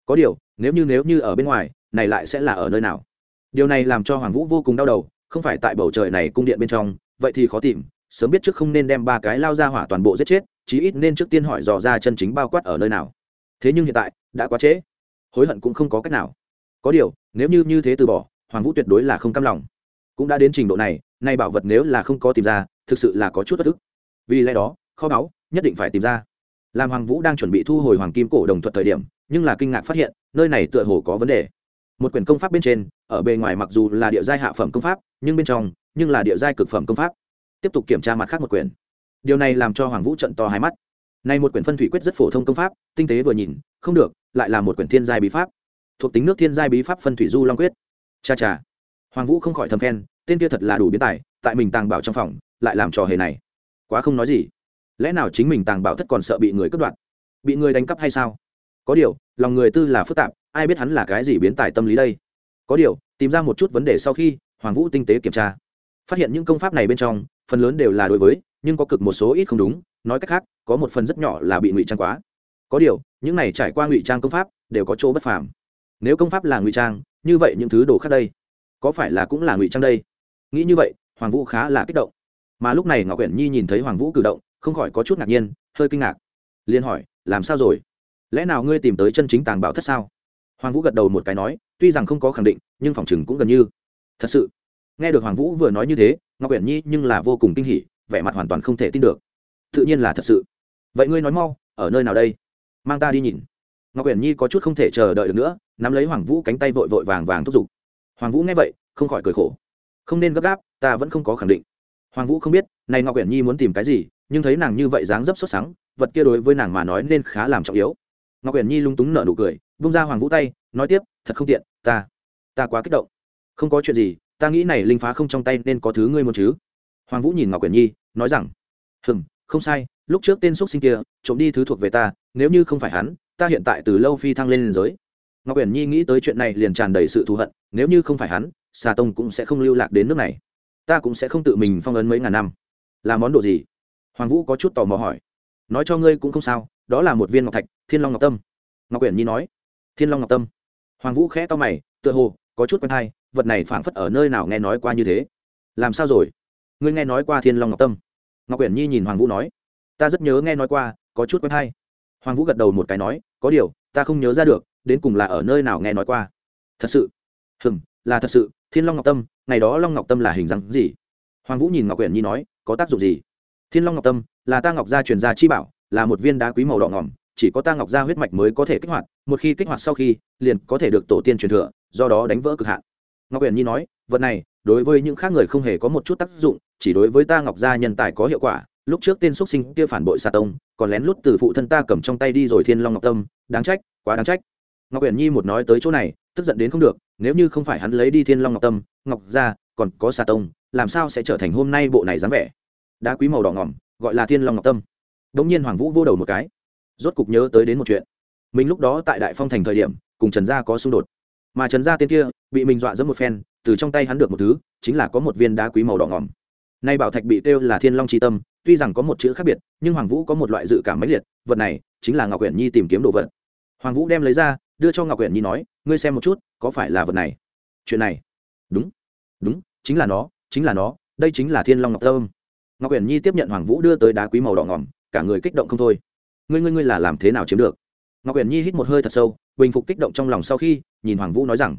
Có điều, nếu như nếu như ở bên ngoài, này lại sẽ là ở nơi nào? Điều này làm cho hoàng vũ vô cùng đau đầu, không phải tại bầu trời này cung điện bên trong, vậy thì khó tìm, sớm biết trước không nên đem ba cái lao ra hỏa toàn bộ giết chết, chí ít nên trước tiên hỏi dò ra chân chính bao quát ở nơi nào. Thế nhưng hiện tại, đã quá trễ. Hối hận cũng không có cách nào. Có điều, nếu như như thế từ bỏ, hoàng vũ tuyệt đối là không cam lòng. Cũng đã đến trình độ này nay bảo vật nếu là không có tìm ra, thực sự là có chút bất ức. Vì lẽ đó, kho báu nhất định phải tìm ra. Làm hoàng vũ đang chuẩn bị thu hồi hoàng kim cổ đồng thuận thời điểm, nhưng là kinh ngạc phát hiện, nơi này tựa hồ có vấn đề. Một quyển công pháp bên trên, ở bề ngoài mặc dù là địa giai hạ phẩm công pháp, nhưng bên trong, nhưng là địa giai cực phẩm công pháp. Tiếp tục kiểm tra mặt khác một quyển. Điều này làm cho hoàng vũ trận to hai mắt. Nay một quyển phân thủy quyết rất phổ thông công pháp, tinh tế vừa nhìn, không được, lại là một quyển thiên giai bí pháp. Thuộc tính nước thiên giai bí pháp phân thủy du long quyết. Cha cha. Hoàng vũ không khỏi thầm khen tên kia thật là đủ biến tài, tại mình tàng bảo trong phòng, lại làm trò hề này. Quá không nói gì. Lẽ nào chính mình tàng bảo thất còn sợ bị người cướp đoạt? Bị người đánh cắp hay sao? Có điều, lòng người tư là phức tạp, ai biết hắn là cái gì biến tài tâm lý đây? Có điều, tìm ra một chút vấn đề sau khi, hoàng vũ tinh tế kiểm tra. Phát hiện những công pháp này bên trong, phần lớn đều là đối với, nhưng có cực một số ít không đúng, nói cách khác, có một phần rất nhỏ là bị ngụy trang quá. Có điều, những này trải qua ngụy trang công pháp, đều có chỗ bất phàm. Nếu công pháp là ngụy trang, như vậy những thứ đồ khác đây, có phải là cũng là ngụy trang đây? Nghĩ như vậy, hoàng vũ khá là kích động. Mà lúc này ngọc quyển nhi nhìn thấy hoàng vũ cử động, không khỏi có chút ngạc nhiên, hơi kinh ngạc. Liền hỏi, làm sao rồi? Lẽ nào ngươi tìm tới chân chính tàng bảo thất sao? Hoàng vũ gật đầu một cái nói, tuy rằng không có khẳng định, nhưng phòng chừng cũng gần như. Thật sự, nghe được hoàng vũ vừa nói như thế, ngọc uyển nhi nhưng là vô cùng kinh hỉ, vẻ mặt hoàn toàn không thể tin được. Tự nhiên là thật sự. Vậy ngươi nói mau, ở nơi nào đây? Mang ta đi nhìn. Ngọc uyển nhi có chút không thể chờ đợi được nữa, nắm lấy hoàng vũ cánh tay vội vội vàng vàng thúc giục. Hoàng vũ nghe vậy, không khỏi cười khổ không nên gấp gáp, ta vẫn không có khẳng định. Hoàng vũ không biết, này ngọc quyển nhi muốn tìm cái gì, nhưng thấy nàng như vậy dáng dấp xuất sáng vật kia đối với nàng mà nói nên khá làm trọng yếu. Ngọc quyển nhi lung túng nở nụ cười bung ra hoàng vũ tay, nói tiếp, thật không tiện, ta ta quá kích động. Không có chuyện gì, ta nghĩ này linh phá không trong tay nên có thứ ngươi muốn chứ. Hoàng vũ nhìn ngọc quyển nhi, nói rằng, hừm, không sai, lúc trước tên xúc sinh kia, trộm đi thứ thuộc về ta, nếu như không phải hắn, ta hiện tại từ lâu phi thăng lên giới. Ngọc uyển nhi nghĩ tới chuyện này liền tràn đầy sự thù hận, nếu như không phải hắn xà tông cũng sẽ không lưu lạc đến nước này. Ta cũng sẽ không tự mình phong ấn mấy ngàn năm. Là món đồ gì? Hoàng vũ có chút tò mò hỏi. Nói cho ngươi cũng không sao, đó là một viên ngọc thạch, thiên long ngọc tâm. Ngọc Quyển nhi nói. Thiên long ngọc tâm. Hoàng vũ khẽ to mày, tựa hồ có chút quen thai vật này phảng phất ở nơi nào nghe nói qua như thế. Làm sao rồi? Ngươi nghe nói qua thiên long ngọc tâm? Ngọc Quyển nhi nhìn hoàng vũ nói. Ta rất nhớ nghe nói qua, có chút quen thai hoàng vũ gật đầu một cái nói, có điều, ta không nhớ ra được, đến cùng là ở nơi nào nghe nói qua. Thật sự? Hừng là thật sự, thiên long ngọc tâm, ngày đó long ngọc tâm là hình dáng gì? Hoàng vũ nhìn ngọc quyển nhi nói, có tác dụng gì? Thiên long ngọc tâm, là ta ngọc gia truyền gia chi bảo, là một viên đá quý màu đỏ ngỏm, chỉ có ta ngọc gia huyết mạch mới có thể kích hoạt, một khi kích hoạt sau khi, liền có thể được tổ tiên truyền thừa, do đó đánh vỡ cực hạn. Ngọc quyển nhi nói, vật này, đối với những khác người không hề có một chút tác dụng, chỉ đối với ta ngọc gia nhân tài có hiệu quả. Lúc trước tên xuất sinh kia phản bội xà tông, còn lén lút từ phụ thân ta cầm trong tay đi rồi thiên long ngọc tâm. Đáng trách, quá đáng trách. Ngọc uyển nhi một nói tới chỗ này tức giận đến không được, nếu như không phải hắn lấy đi thiên long ngọc tâm, ngọc gia, còn có xà tông, làm sao sẽ trở thành hôm nay bộ này dáng vẻ? Đá quý màu đỏ ngỏm, gọi là thiên long ngọc tâm. Đống nhiên hoàng vũ vô đầu một cái. Rốt cục nhớ tới đến một chuyện. Mình lúc đó tại đại phong thành thời điểm, cùng trần gia có xung đột. Mà trần gia tên kia, bị mình dọa dẫm một phen, từ trong tay hắn được một thứ, chính là có một viên đá quý màu đỏ ngỏm. Nay bảo thạch bị kêu là thiên long tri tâm, tuy rằng có một chữ khác biệt, nhưng hoàng vũ có một loại dự cảm mãnh liệt, vật này chính là ngọc quyển nhi tìm kiếm đồ vật. Hoàng vũ đem lấy ra đưa cho ngọc quyển nhi nói, ngươi xem một chút, có phải là vật này? Chuyện này. Đúng đúng, chính là nó, chính là nó, đây chính là thiên long ngọc tâm. Ngọc quyển nhi tiếp nhận hoàng vũ đưa tới đá quý màu đỏ ngỏm, cả người kích động không thôi. Ngươi ngươi ngươi là làm thế nào chiếm được? Ngọc huyền nhi hít một hơi thật sâu, bình phục kích động trong lòng sau khi nhìn hoàng vũ nói rằng,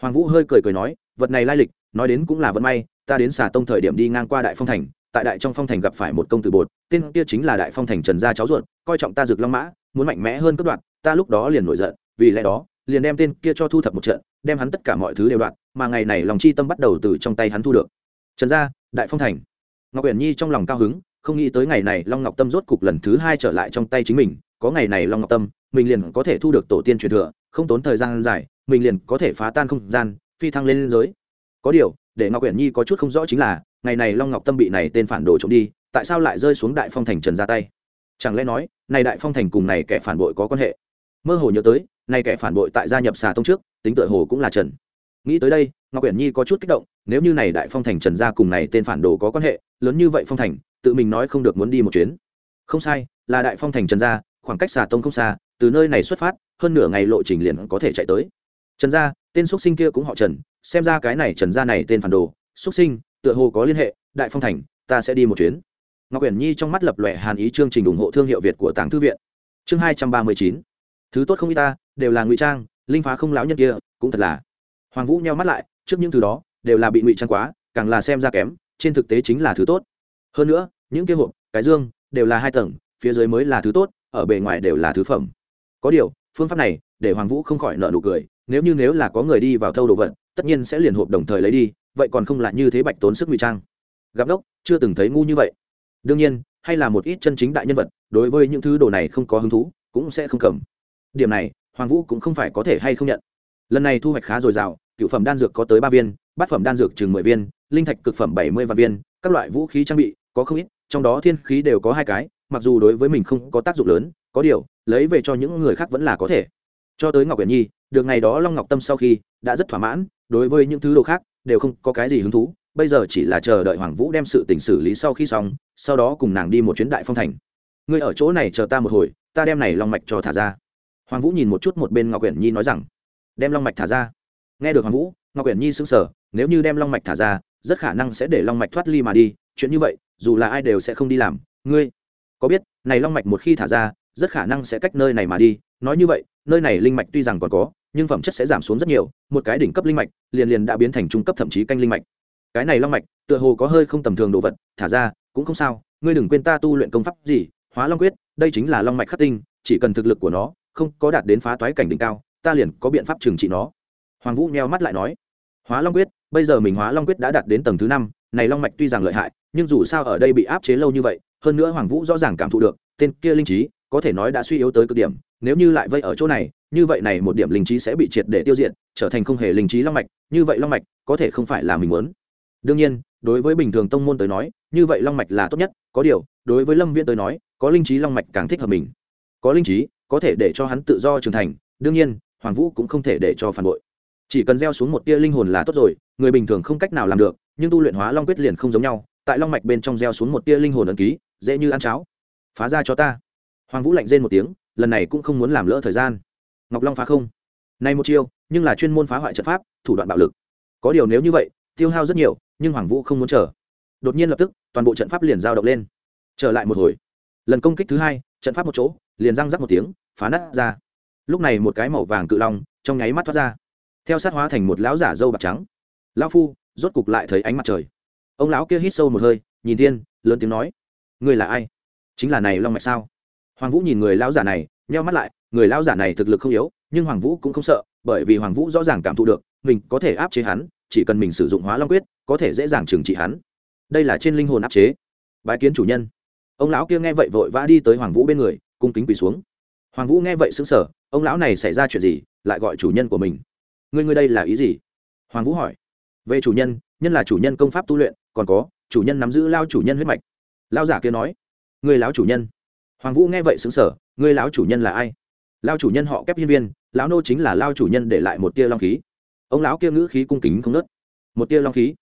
hoàng vũ hơi cười cười nói, vật này lai lịch, nói đến cũng là vận may, ta đến xà tông thời điểm đi ngang qua đại phong thành, tại đại trong phong thành gặp phải một công tử bột, tên kia chính là đại phong thành trần gia cháu ruột, coi trọng ta rực long mã, muốn mạnh mẽ hơn cất đoạn ta lúc đó liền nổi giận vì lẽ đó, liền đem tên kia cho thu thập một trận, đem hắn tất cả mọi thứ đều đoạn mà ngày này lòng chi tâm bắt đầu từ trong tay hắn thu được. Trần gia, đại phong thành. Ngọc uyển nhi trong lòng cao hứng, không nghĩ tới ngày này long ngọc tâm rốt cục lần thứ hai trở lại trong tay chính mình, có ngày này long ngọc tâm, mình liền có thể thu được tổ tiên truyền thừa, không tốn thời gian dài, mình liền có thể phá tan không gian, phi thăng lên giới. Có điều, để ngọc uyển nhi có chút không rõ chính là, ngày này long ngọc tâm bị này tên phản đồ trộm đi, tại sao lại rơi xuống đại phong thành trần ra tay? Chẳng lẽ nói, này đại phong thành cùng này kẻ phản bội có quan hệ? Mơ hồ nhớ tới nay kẻ phản bội tại gia nhập xà tông trước, tính tựa hồ cũng là trần. Nghĩ tới đây, ngọc uyển nhi có chút kích động, nếu như này đại phong thành trần gia cùng này tên phản đồ có quan hệ, lớn như vậy phong thành, tự mình nói không được muốn đi một chuyến. Không sai, là đại phong thành trần gia, khoảng cách xà tông không xa, từ nơi này xuất phát, hơn nửa ngày lộ trình liền có thể chạy tới. Trần gia, tên xuất sinh kia cũng họ trần, xem ra cái này trần gia này tên phản đồ xuất sinh, tựa hồ có liên hệ, đại phong thành, ta sẽ đi một chuyến. Ngọc uyển nhi trong mắt lập lòe hàn ý chương trình ủng hộ thương hiệu việt của tàng thư viện. Chương hai trăm ba mươi chín. Thứ tốt không y ta đều là ngụy trang, linh phá không lão nhân kia, cũng thật là. Hoàng vũ nheo mắt lại, trước những thứ đó, đều là bị ngụy trang quá, càng là xem ra kém, trên thực tế chính là thứ tốt. Hơn nữa, những kia hộp, cái dương, đều là hai tầng, phía dưới mới là thứ tốt, ở bề ngoài đều là thứ phẩm. Có điều, phương pháp này, để hoàng vũ không khỏi nợ nụ cười, nếu như nếu là có người đi vào thâu đồ vật, tất nhiên sẽ liền hộp đồng thời lấy đi, vậy còn không là như thế bạch tốn sức ngụy trang. Gặp đốc, chưa từng thấy ngu như vậy. Đương nhiên, hay là một ít chân chính đại nhân vật, đối với những thứ đồ này không có hứng thú, cũng sẽ không cầm. Điểm này hoàng vũ cũng không phải có thể hay không nhận. Lần này thu hoạch khá dồi dào, cựu phẩm đan dược có tới ba viên, bát phẩm đan dược chừng mười viên, linh thạch cực phẩm bảy mươi vạn viên, các loại vũ khí trang bị có không ít, trong đó thiên khí đều có hai cái, mặc dù đối với mình không có tác dụng lớn, có điều, lấy về cho những người khác vẫn là có thể. Cho tới ngọc quyển nhi, được ngày đó long ngọc tâm sau khi, đã rất thỏa mãn, đối với những thứ đồ khác, đều không có cái gì hứng thú, bây giờ chỉ là chờ đợi hoàng vũ đem sự tình xử lý sau khi xong, sau đó cùng nàng đi một chuyến đại phong thành. Ngươi ở chỗ này chờ ta một hồi, ta đem này long mạch cho thả ra hoàng vũ nhìn một chút một bên ngọc quyển nhi nói rằng, đem long mạch thả ra. Nghe được hoàng vũ, ngọc quyển nhi sững sờ, nếu như đem long mạch thả ra, rất khả năng sẽ để long mạch thoát ly mà đi, chuyện như vậy, dù là ai đều sẽ không đi làm. Ngươi có biết, này long mạch một khi thả ra, rất khả năng sẽ cách nơi này mà đi. Nói như vậy, nơi này linh mạch tuy rằng còn có, nhưng phẩm chất sẽ giảm xuống rất nhiều. Một cái đỉnh cấp linh mạch, liền liền đã biến thành trung cấp thậm chí canh linh mạch. Cái này long mạch, tựa hồ có hơi không tầm thường đồ vật, thả ra, cũng không sao. Ngươi đừng quên ta tu luyện công pháp gì, hóa long quyết, đây chính là long mạch khắc tinh, chỉ cần thực lực của nó không có đạt đến phá toái cảnh đỉnh cao, ta liền có biện pháp trừng trị nó. Hoàng vũ nheo mắt lại nói, hóa long quyết, bây giờ mình hóa long quyết đã đạt đến tầng thứ năm, này long mạch tuy rằng lợi hại, nhưng dù sao ở đây bị áp chế lâu như vậy, hơn nữa hoàng vũ rõ ràng cảm thụ được, tên kia linh trí, có thể nói đã suy yếu tới cực điểm, nếu như lại vây ở chỗ này, như vậy này một điểm linh trí sẽ bị triệt để tiêu diệt, trở thành không hề linh trí long mạch, như vậy long mạch có thể không phải là mình muốn. Đương nhiên, đối với bình thường tông môn tới nói, như vậy long mạch là tốt nhất, có điều, đối với lâm viễn tới nói, có linh trí long mạch càng thích hợp mình. Có linh trí có thể để cho hắn tự do trưởng thành, đương nhiên, hoàng vũ cũng không thể để cho phản bội. Chỉ cần gieo xuống một tia linh hồn là tốt rồi, người bình thường không cách nào làm được, nhưng tu luyện hóa long quyết liền không giống nhau, tại long mạch bên trong gieo xuống một tia linh hồn ấn ký, dễ như ăn cháo. Phá ra cho ta. Hoàng vũ lạnh rên một tiếng, lần này cũng không muốn làm lỡ thời gian. Ngọc long phá không. Này một chiêu, nhưng là chuyên môn phá hoại trận pháp, thủ đoạn bạo lực. Có điều nếu như vậy, tiêu hao rất nhiều, nhưng hoàng vũ không muốn chờ. Đột nhiên lập tức, toàn bộ trận pháp liền giao động lên. Trở lại một hồi. Lần công kích thứ hai, trận pháp một chỗ, liền răng rắc một tiếng phá nát ra. Lúc này một cái màu vàng cự long trong nháy mắt thoát ra, theo sát hóa thành một lão giả dâu bạc trắng. Lão phu, rốt cục lại thấy ánh mặt trời. Ông lão kia hít sâu một hơi, nhìn thiên, lớn tiếng nói người là ai? Chính là này long mạch sao? Hoàng vũ nhìn người lão giả này, nheo mắt lại, người lão giả này thực lực không yếu, nhưng hoàng vũ cũng không sợ, bởi vì hoàng vũ rõ ràng cảm thụ được, mình có thể áp chế hắn, chỉ cần mình sử dụng hóa long quyết, có thể dễ dàng trừng trị hắn. Đây là trên linh hồn áp chế. Bái kiến chủ nhân. Ông lão kia nghe vậy vội vã đi tới hoàng vũ bên người, cung kính quỳ xuống hoàng vũ nghe vậy xứng sở ông lão này xảy ra chuyện gì, lại gọi chủ nhân của mình? Ngươi ngươi đây là ý gì? Hoàng vũ hỏi. Về chủ nhân nhân là chủ nhân công pháp tu luyện, còn có, chủ nhân nắm giữ lao chủ nhân huyết mạch. Lao giả kia nói. Người lão chủ nhân. Hoàng vũ nghe vậy xứng sở người lão chủ nhân là ai? Lao chủ nhân họ kép hiên viên, lão nô chính là lao chủ nhân để lại một tia long khí. Ông lão kia ngữ khí cung kính không nớt. Một tia long khí.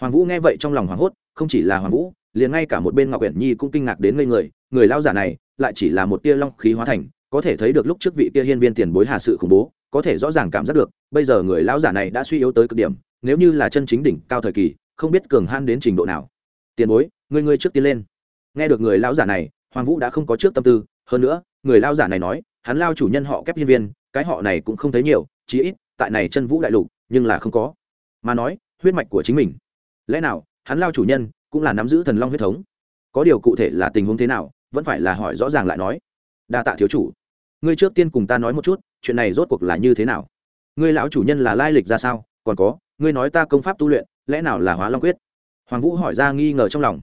Hoàng vũ nghe vậy trong lòng hoảng hốt, không chỉ là hoàng vũ, liền ngay cả một bên ngọc uyển nhi cũng kinh ngạc đến ngây người người lao giả này lại chỉ là một tia long khí hóa thành có thể thấy được lúc trước vị kia hiên viên tiền bối hà sự khủng bố, có thể rõ ràng cảm giác được, bây giờ người lão giả này đã suy yếu tới cực điểm, nếu như là chân chính đỉnh cao thời kỳ, không biết cường han đến trình độ nào. Tiền bối, ngươi ngươi trước tiên lên. Nghe được người lão giả này, hoàng vũ đã không có trước tâm tư, hơn nữa, người lao giả này nói, hắn lao chủ nhân họ kép hiên viên, cái họ này cũng không thấy nhiều, chí ít, tại này chân vũ đại lục, nhưng là không có. Mà nói, huyết mạch của chính mình. Lẽ nào, hắn lao chủ nhân cũng là nắm giữ thần long huyết thống? Có điều cụ thể là tình huống thế nào, vẫn phải là hỏi rõ ràng lại nói. Đa tạ thiếu chủ ngươi trước tiên cùng ta nói một chút, chuyện này rốt cuộc là như thế nào? Ngươi lão chủ nhân là lai lịch ra sao? Còn có, ngươi nói ta công pháp tu luyện, lẽ nào là hóa long quyết? Hoàng vũ hỏi ra nghi ngờ trong lòng.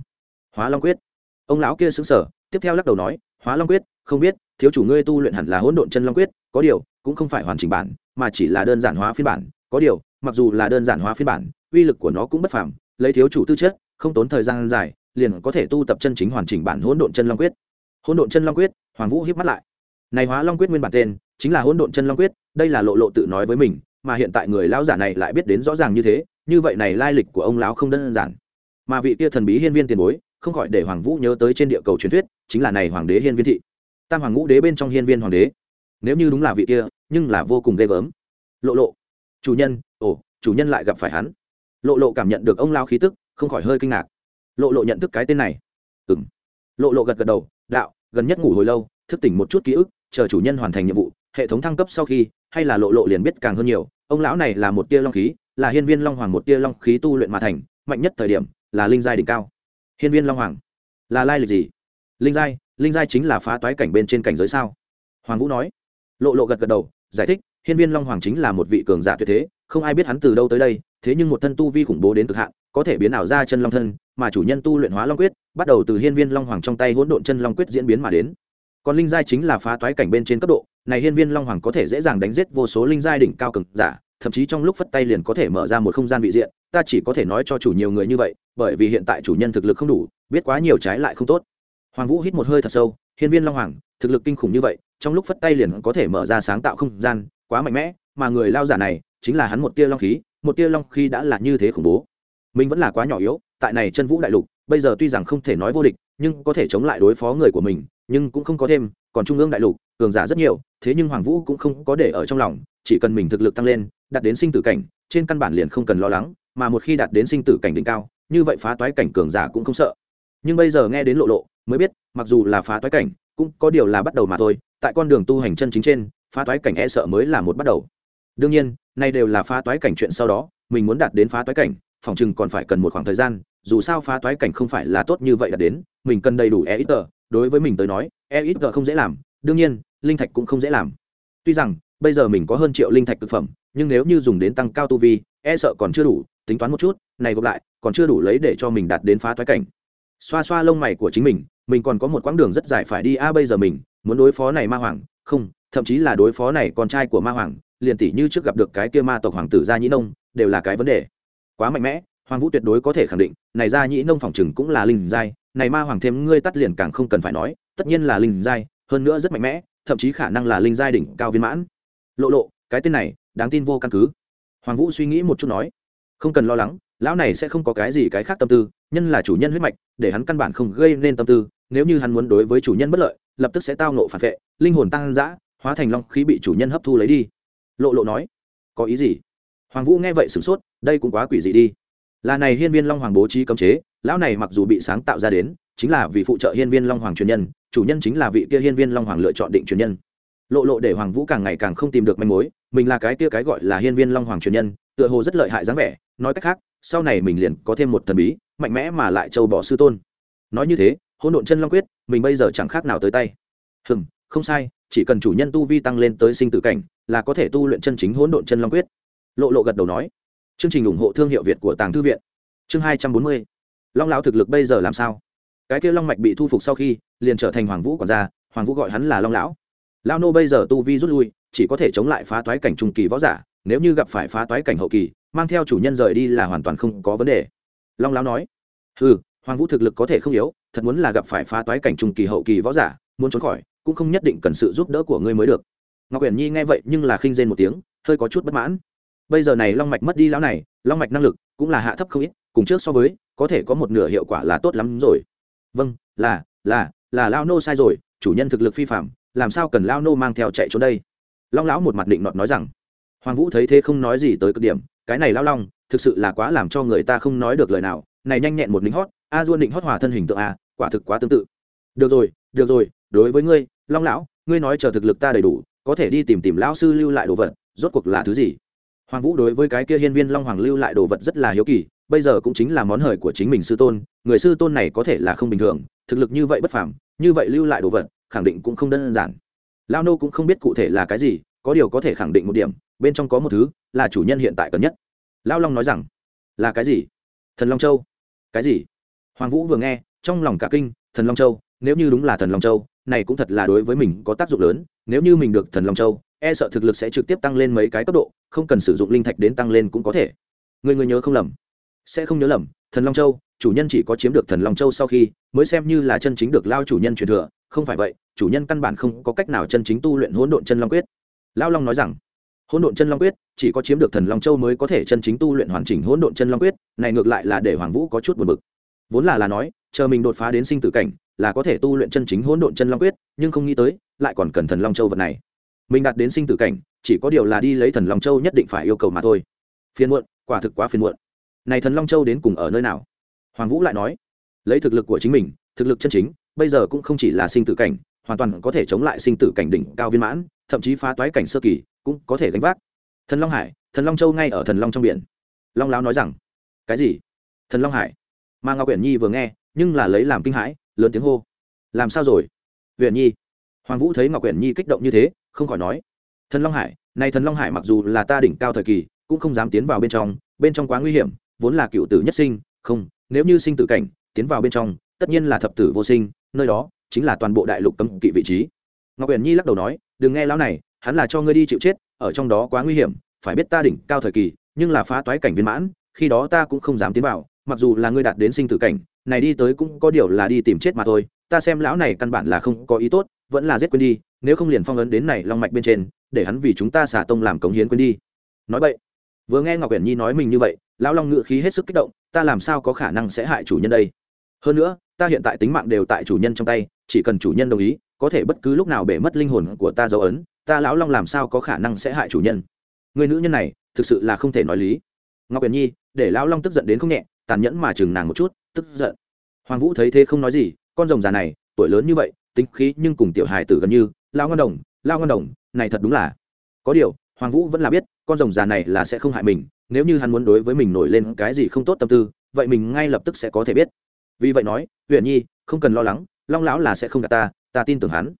Hóa long quyết? Ông lão kia xứng sở tiếp theo lắc đầu nói, hóa long quyết, không biết, thiếu chủ ngươi tu luyện hẳn là hỗn độn chân long quyết, có điều, cũng không phải hoàn chỉnh bản, mà chỉ là đơn giản hóa phiên bản. Có điều, mặc dù là đơn giản hóa phiên bản, uy lực của nó cũng bất phàm, lấy thiếu chủ tư chất, không tốn thời gian dài, liền có thể tu tập chân chính hoàn chỉnh bản hỗn độn chân long quyết. Hỗn độn chân long quyết, hoàng vũ hiếp mắt lại này hóa long quyết nguyên bản tên, chính là hỗn độn chân long quyết, đây là lộ lộ tự nói với mình, mà hiện tại người lão giả này lại biết đến rõ ràng như thế, như vậy này lai lịch của ông lão không đơn giản. Mà vị kia thần bí hiên viên tiền bối, không khỏi để hoàng vũ nhớ tới trên địa cầu truyền thuyết, chính là này hoàng đế hiên viên thị. Tam hoàng ngũ đế bên trong hiên viên hoàng đế. Nếu như đúng là vị kia, nhưng là vô cùng ghê gớm. Lộ lộ, chủ nhân, ồ, chủ nhân lại gặp phải hắn. Lộ lộ cảm nhận được ông lao khí tức, không khỏi hơi kinh ngạc. Lộ lộ nhận thức cái tên này. Ừ m lộ lộ gật gật đầu, đạo, gần nhất ngủ hồi lâu, thức tỉnh một chút ký ức chờ chủ nhân hoàn thành nhiệm vụ, hệ thống thăng cấp sau khi, hay là lộ lộ liền biết càng hơn nhiều, ông lão này là một tia long khí, là hiên viên long hoàng một tia long khí tu luyện mà thành, mạnh nhất thời điểm, là linh giai đỉnh cao. Hiên viên long hoàng, là lai lịch gì? Linh giai linh giai chính là phá toái cảnh bên trên cảnh giới sao? Hoàng vũ nói. Lộ lộ gật gật đầu, giải thích, hiên viên long hoàng chính là một vị cường giả tuyệt thế, không ai biết hắn từ đâu tới đây, thế nhưng một thân tu vi khủng bố đến cực hạn, có thể biến ảo ra chân long thân, mà chủ nhân tu luyện hóa long quyết, bắt đầu từ hiên viên long hoàng trong tay hỗn độn chân long quyết diễn biến mà đến còn linh giai chính là phá toái cảnh bên trên cấp độ, này hiên viên long hoàng có thể dễ dàng đánh giết vô số linh giai đỉnh cao cực giả, thậm chí trong lúc phất tay liền có thể mở ra một không gian vị diện, ta chỉ có thể nói cho chủ nhiều người như vậy, bởi vì hiện tại chủ nhân thực lực không đủ, biết quá nhiều trái lại không tốt. Hoàng vũ hít một hơi thật sâu, hiên viên long hoàng, thực lực kinh khủng như vậy, trong lúc phất tay liền có thể mở ra sáng tạo không gian, quá mạnh mẽ, mà người lao giả này, chính là hắn một tia long khí, một tia long khí đã là như thế khủng bố. Mình vẫn là quá nhỏ yếu, tại này chân vũ đại lục, bây giờ tuy rằng không thể nói vô địch, nhưng có thể chống lại đối phó người của mình nhưng cũng không có thêm, còn trung ương đại lục, cường giả rất nhiều, thế nhưng hoàng vũ cũng không có để ở trong lòng, chỉ cần mình thực lực tăng lên, đạt đến sinh tử cảnh, trên căn bản liền không cần lo lắng, mà một khi đạt đến sinh tử cảnh đỉnh cao, như vậy phá toái cảnh cường giả cũng không sợ. Nhưng bây giờ nghe đến lộ lộ, mới biết, mặc dù là phá toái cảnh, cũng có điều là bắt đầu mà thôi, tại con đường tu hành chân chính trên, phá toái cảnh e sợ mới là một bắt đầu. Đương nhiên, nay đều là phá toái cảnh chuyện sau đó, mình muốn đạt đến phá toái cảnh, phòng chừng còn phải cần một khoảng thời gian, dù sao phá toái cảnh không phải là tốt như vậy đạt đến, mình cần đầy đủ e ít tờ đối với mình tới nói e ít không dễ làm, đương nhiên, linh thạch cũng không dễ làm. Tuy rằng, bây giờ mình có hơn triệu linh thạch thực phẩm, nhưng nếu như dùng đến tăng cao tu vi e sợ còn chưa đủ, tính toán một chút, này gộp lại, còn chưa đủ lấy để cho mình đạt đến phá thoái cảnh. Xoa xoa lông mày của chính mình mình còn có một quãng đường rất dài phải đi. A, bây giờ mình muốn đối phó này ma hoàng, không, thậm chí là đối phó này con trai của ma hoàng, liền tỷ như trước gặp được cái kia ma tộc hoàng tử gia nhĩ nông, đều là cái vấn đề. Quá mạnh mẽ, hoàng vũ tuyệt đối có thể khẳng định, này gia nhĩ nông phòng chừng cũng là linh giai này ma hoàng thêm ngươi tắt liền càng không cần phải nói, tất nhiên là linh giai, hơn nữa rất mạnh mẽ, thậm chí khả năng là linh giai đỉnh cao viên mãn. Lộ lộ, cái tên này, đáng tin vô căn cứ. Hoàng vũ suy nghĩ một chút nói, không cần lo lắng, lão này sẽ không có cái gì cái khác tâm tư, nhân là chủ nhân huyết mạch, để hắn căn bản không gây nên tâm tư, nếu như hắn muốn đối với chủ nhân bất lợi, lập tức sẽ tao nộ phản vệ, linh hồn tăng giã hóa thành long khí bị chủ nhân hấp thu lấy đi. Lộ lộ nói, có ý gì? Hoàng vũ nghe vậy sửng sốt, đây cũng quá quỷ dị đi. Là này hiên viên long hoàng bố trí cấm chế lão này mặc dù bị sáng tạo ra đến, chính là vì phụ trợ hiên viên long hoàng truyền nhân, chủ nhân chính là vị kia hiên viên long hoàng lựa chọn định truyền nhân. Lộ lộ để hoàng vũ càng ngày càng không tìm được manh mối, mình là cái kia cái gọi là hiên viên long hoàng truyền nhân, tựa hồ rất lợi hại dáng vẻ, nói cách khác, sau này mình liền có thêm một thần bí, mạnh mẽ mà lại châu bỏ sư tôn. Nói như thế hôn độn chân long quyết, mình bây giờ chẳng khác nào tới tay. Hừm, không sai, chỉ cần chủ nhân tu vi tăng lên tới sinh tử cảnh, là có thể tu luyện chân chính hỗn độn chân long quyết. Lộ lộ gật đầu nói. Chương trình ủng hộ thương hiệu việt của tàng thư viện. Chương hai trăm bốn mươi long lão thực lực bây giờ làm sao? Cái kia long mạch bị thu phục sau khi, liền trở thành hoàng vũ còn ra, hoàng vũ gọi hắn là long lão. Lao nô bây giờ tu vi rút lui, chỉ có thể chống lại phá toái cảnh trung kỳ võ giả, nếu như gặp phải phá toái cảnh hậu kỳ, mang theo chủ nhân rời đi là hoàn toàn không có vấn đề. Long lão nói ừ hoàng vũ thực lực có thể không yếu, thật muốn là gặp phải phá toái cảnh trung kỳ hậu kỳ võ giả, muốn trốn khỏi, cũng không nhất định cần sự giúp đỡ của ngươi mới được. Ngọc uyển nhi nghe vậy nhưng là khinh rên một tiếng, hơi có chút bất mãn. Bây giờ này long mạch mất đi lão này, long mạch năng lực cũng là hạ thấp không ít, cùng trước so với có thể có một nửa hiệu quả là tốt lắm rồi. Vâng là là là lao nô sai rồi, chủ nhân thực lực phi phạm, làm sao cần lao nô mang theo chạy trốn đây? Long lão một mặt định nọt nói rằng. Hoàng vũ thấy thế không nói gì tới cực điểm, cái này lao long, thực sự là quá làm cho người ta không nói được lời nào, này nhanh nhẹn một lính hót, a duôn định hót hòa thân hình tượng a, quả thực quá tương tự. Được rồi được rồi, đối với ngươi, long lão, ngươi nói chờ thực lực ta đầy đủ, có thể đi tìm tìm lão sư lưu lại đồ vật, rốt cuộc là thứ gì? Hoàng vũ đối với cái kia hiên viên long hoàng lưu lại đồ vật rất là hiếu kỳ bây giờ cũng chính là món hời của chính mình sư tôn, người sư tôn này có thể là không bình thường, thực lực như vậy bất phàm, như vậy lưu lại đồ vật, khẳng định cũng không đơn giản. Lao nô cũng không biết cụ thể là cái gì, có điều có thể khẳng định một điểm, bên trong có một thứ là chủ nhân hiện tại cần nhất. Lao long nói rằng, là cái gì? Thần long châu. Cái gì? Hoàng vũ vừa nghe, trong lòng cả kinh, thần long châu, nếu như đúng là thần long châu, này cũng thật là đối với mình có tác dụng lớn, nếu như mình được thần long châu e sợ thực lực sẽ trực tiếp tăng lên mấy cái cấp độ, không cần sử dụng linh thạch đến tăng lên cũng có thể. Người người nhớ không lầm sẽ không nhớ lầm, thần long châu, chủ nhân chỉ có chiếm được thần long châu sau khi, mới xem như là chân chính được lao chủ nhân truyền thừa. Không phải vậy, chủ nhân căn bản không có cách nào chân chính tu luyện hỗn độn chân long quyết. Lao long nói rằng, hỗn độn chân long quyết, chỉ có chiếm được thần long châu mới có thể chân chính tu luyện hoàn chỉnh hỗn độn chân long quyết, này ngược lại là để hoàng vũ có chút buồn bực. Vốn là là nói, chờ mình đột phá đến sinh tử cảnh, là có thể tu luyện chân chính hỗn độn chân long quyết, nhưng không nghĩ tới, lại còn cần thần long châu vật này. Mình đạt đến sinh tử cảnh, chỉ có điều là đi lấy thần long châu nhất định phải yêu cầu mà thôi. Phiền muộn, quả thực quá phiền muộn này thần long châu đến cùng ở nơi nào? Hoàng vũ lại nói, lấy thực lực của chính mình, thực lực chân chính, bây giờ cũng không chỉ là sinh tử cảnh, hoàn toàn có thể chống lại sinh tử cảnh đỉnh cao viên mãn, thậm chí phá toái cảnh sơ kỳ, cũng có thể gánh vác. Thần long hải, thần long châu ngay ở thần long trong biển. Long láo nói rằng, cái gì? Thần long hải? Mà ngọc quyển nhi vừa nghe, nhưng là lấy làm kinh hãi, lớn tiếng hô. Làm sao rồi? Huyện nhi. Hoàng vũ thấy ngọc quyển nhi kích động như thế, không khỏi nói. Thần long hải, này thần long hải mặc dù là ta đỉnh cao thời kỳ, cũng không dám tiến vào bên trong bên trong quá nguy hiểm vốn là cựu tử nhất sinh, không, nếu như sinh tử cảnh, tiến vào bên trong, tất nhiên là thập tử vô sinh, nơi đó chính là toàn bộ đại lục cấm kỵ vị trí. Ngọc huyền nhi lắc đầu nói, đừng nghe lão này, hắn là cho ngươi đi chịu chết, ở trong đó quá nguy hiểm, phải biết ta đỉnh cao thời kỳ, nhưng là phá toái cảnh viên mãn, khi đó ta cũng không dám tiến vào, mặc dù là ngươi đạt đến sinh tử cảnh, này đi tới cũng có điều là đi tìm chết mà thôi, ta xem lão này căn bản là không có ý tốt, vẫn là giết quên đi, nếu không liền phong ấn đến này long mạch bên trên, để hắn vì chúng ta xả tông làm cống hiến quên đi. Nói vậy vừa nghe ngọc uyển nhi nói mình như vậy, lão long ngự khí hết sức kích động, ta làm sao có khả năng sẽ hại chủ nhân đây? Hơn nữa, ta hiện tại tính mạng đều tại chủ nhân trong tay, chỉ cần chủ nhân đồng ý, có thể bất cứ lúc nào bể mất linh hồn của ta dấu ấn, ta lão long làm sao có khả năng sẽ hại chủ nhân? Người nữ nhân này, thực sự là không thể nói lý. Ngọc uyển nhi, để lão long tức giận đến không nhẹ, tàn nhẫn mà chừng nàng một chút, tức giận. Hoàng vũ thấy thế không nói gì, con rồng già này, tuổi lớn như vậy, tính khí nhưng cùng tiểu hài tử gần như lao ngon đồng lao ngon đồng, này thật đúng là. Có điều, hoàng vũ vẫn là biết con rồng già này là sẽ không hại mình, nếu như hắn muốn đối với mình nổi lên cái gì không tốt tâm tư, vậy mình ngay lập tức sẽ có thể biết. Vì vậy nói huyện nhi, không cần lo lắng, long lão là sẽ không gạt ta ta tin tưởng hắn.